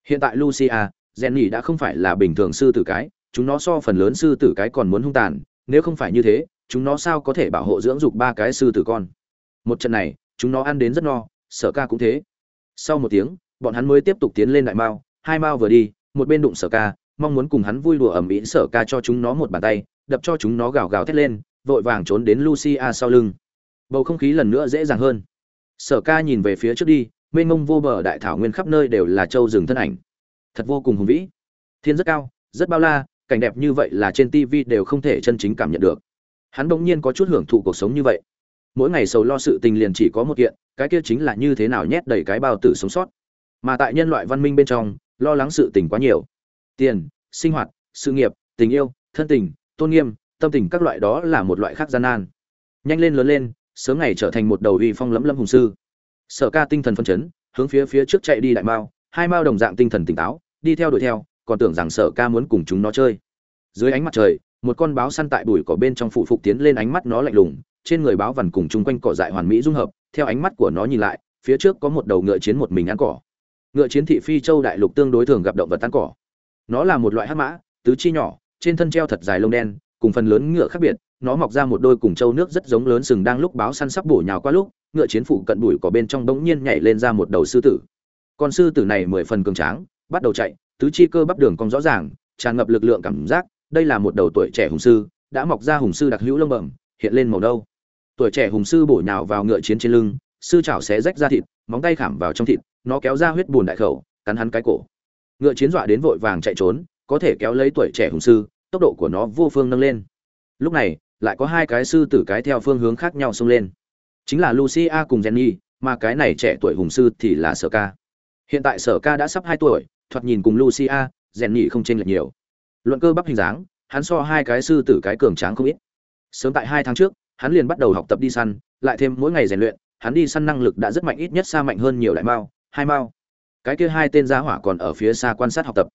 Hiện tại lucia, rèn nhỉ đã không phải là bình thường sư tử cái, chúng nó so phần lớn sư tử cái còn muốn hung tàn, nếu không phải như thế chúng nó sao có thể bảo hộ dưỡng dục ba cái sư tử con? Một trận này, chúng nó ăn đến rất no, sở ca cũng thế. Sau một tiếng, bọn hắn mới tiếp tục tiến lên đại mao, hai mao vừa đi, một bên đụng sở ca, mong muốn cùng hắn vui đùa ẩm ĩ sở ca cho chúng nó một bàn tay, đập cho chúng nó gào gào thét lên, vội vàng trốn đến lucia sau lưng. Bầu không khí lần nữa dễ dàng hơn. Sở ca nhìn về phía trước đi, mênh mông vô bờ đại thảo nguyên khắp nơi đều là châu rừng thân ảnh. Thật vô cùng hùng vĩ. Thiên rất cao, rất bao la, cảnh đẹp như vậy là trên tv đều không thể chân chính cảm nhận được hắn bỗng nhiên có chút hưởng thụ cuộc sống như vậy. Mỗi ngày sầu lo sự tình liền chỉ có một kiện, cái kia chính là như thế nào nhét đầy cái bao tử sống sót. Mà tại nhân loại văn minh bên trong, lo lắng sự tình quá nhiều. Tiền, sinh hoạt, sự nghiệp, tình yêu, thân tình, tôn nghiêm, tâm tình các loại đó là một loại khác gian nan. Nhanh lên lớn lên, sớm ngày trở thành một đầu uy phong lẫm lâm hùng sư. Sở ca tinh thần phân chấn, hướng phía phía trước chạy đi đại mao, hai mao đồng dạng tinh thần tỉnh táo, đi theo đuổi theo, còn tưởng rằng sở ca muốn cùng chúng nó chơi. Dưới ánh mặt trời một con báo săn tại bụi cỏ bên trong phụ phục tiến lên ánh mắt nó lạnh lùng, trên người báo vằn cùng chung quanh cỏ dại hoàn mỹ dung hợp, theo ánh mắt của nó nhìn lại, phía trước có một đầu ngựa chiến một mình ăn cỏ. Ngựa chiến thị phi châu đại lục tương đối thường gặp động vật ăn cỏ. Nó là một loại hắc mã, tứ chi nhỏ, trên thân treo thật dài lông đen, cùng phần lớn ngựa khác biệt, nó mọc ra một đôi cùng châu nước rất giống lớn sừng đang lúc báo săn sắp bổ nhào qua lúc, ngựa chiến phụ cận bụi cỏ bên trong bỗng nhiên nhảy lên ra một đầu sư tử. Con sư tử này mười phần cường tráng, bắt đầu chạy, tứ chi cơ bắp đường cong rõ ràng, tràn ngập lực lượng cảm giác đây là một đầu tuổi trẻ hùng sư, đã mọc ra hùng sư đặc hữu lông bẩm, hiện lên màu đâu tuổi trẻ hùng sư bổ nhào vào ngựa chiến trên lưng, sư chảo xé rách ra thịt, móng tay khảm vào trong thịt, nó kéo ra huyết bùn đại khẩu, cắn hắn cái cổ. Ngựa chiến dọa đến vội vàng chạy trốn, có thể kéo lấy tuổi trẻ hùng sư, tốc độ của nó vô phương nâng lên. Lúc này, lại có hai cái sư tử cái theo phương hướng khác nhau xông lên. Chính là lucia cùng jenny, mà cái này trẻ tuổi hùng sư thì là sở ca. Hiện tại sở ca đã sắp hai tuổi, thoạt nhìn cùng lucia, jenny không chênh lệch nhiều luận cơ bắp hình dáng, hắn so hai cái sư tử cái cường tráng không ít. Sớm tại hai tháng trước, hắn liền bắt đầu học tập đi săn, lại thêm mỗi ngày rèn luyện, hắn đi săn năng lực đã rất mạnh, ít nhất xa mạnh hơn nhiều đại mao, hai mao. Cái kia hai tên gia hỏa còn ở phía xa quan sát học tập.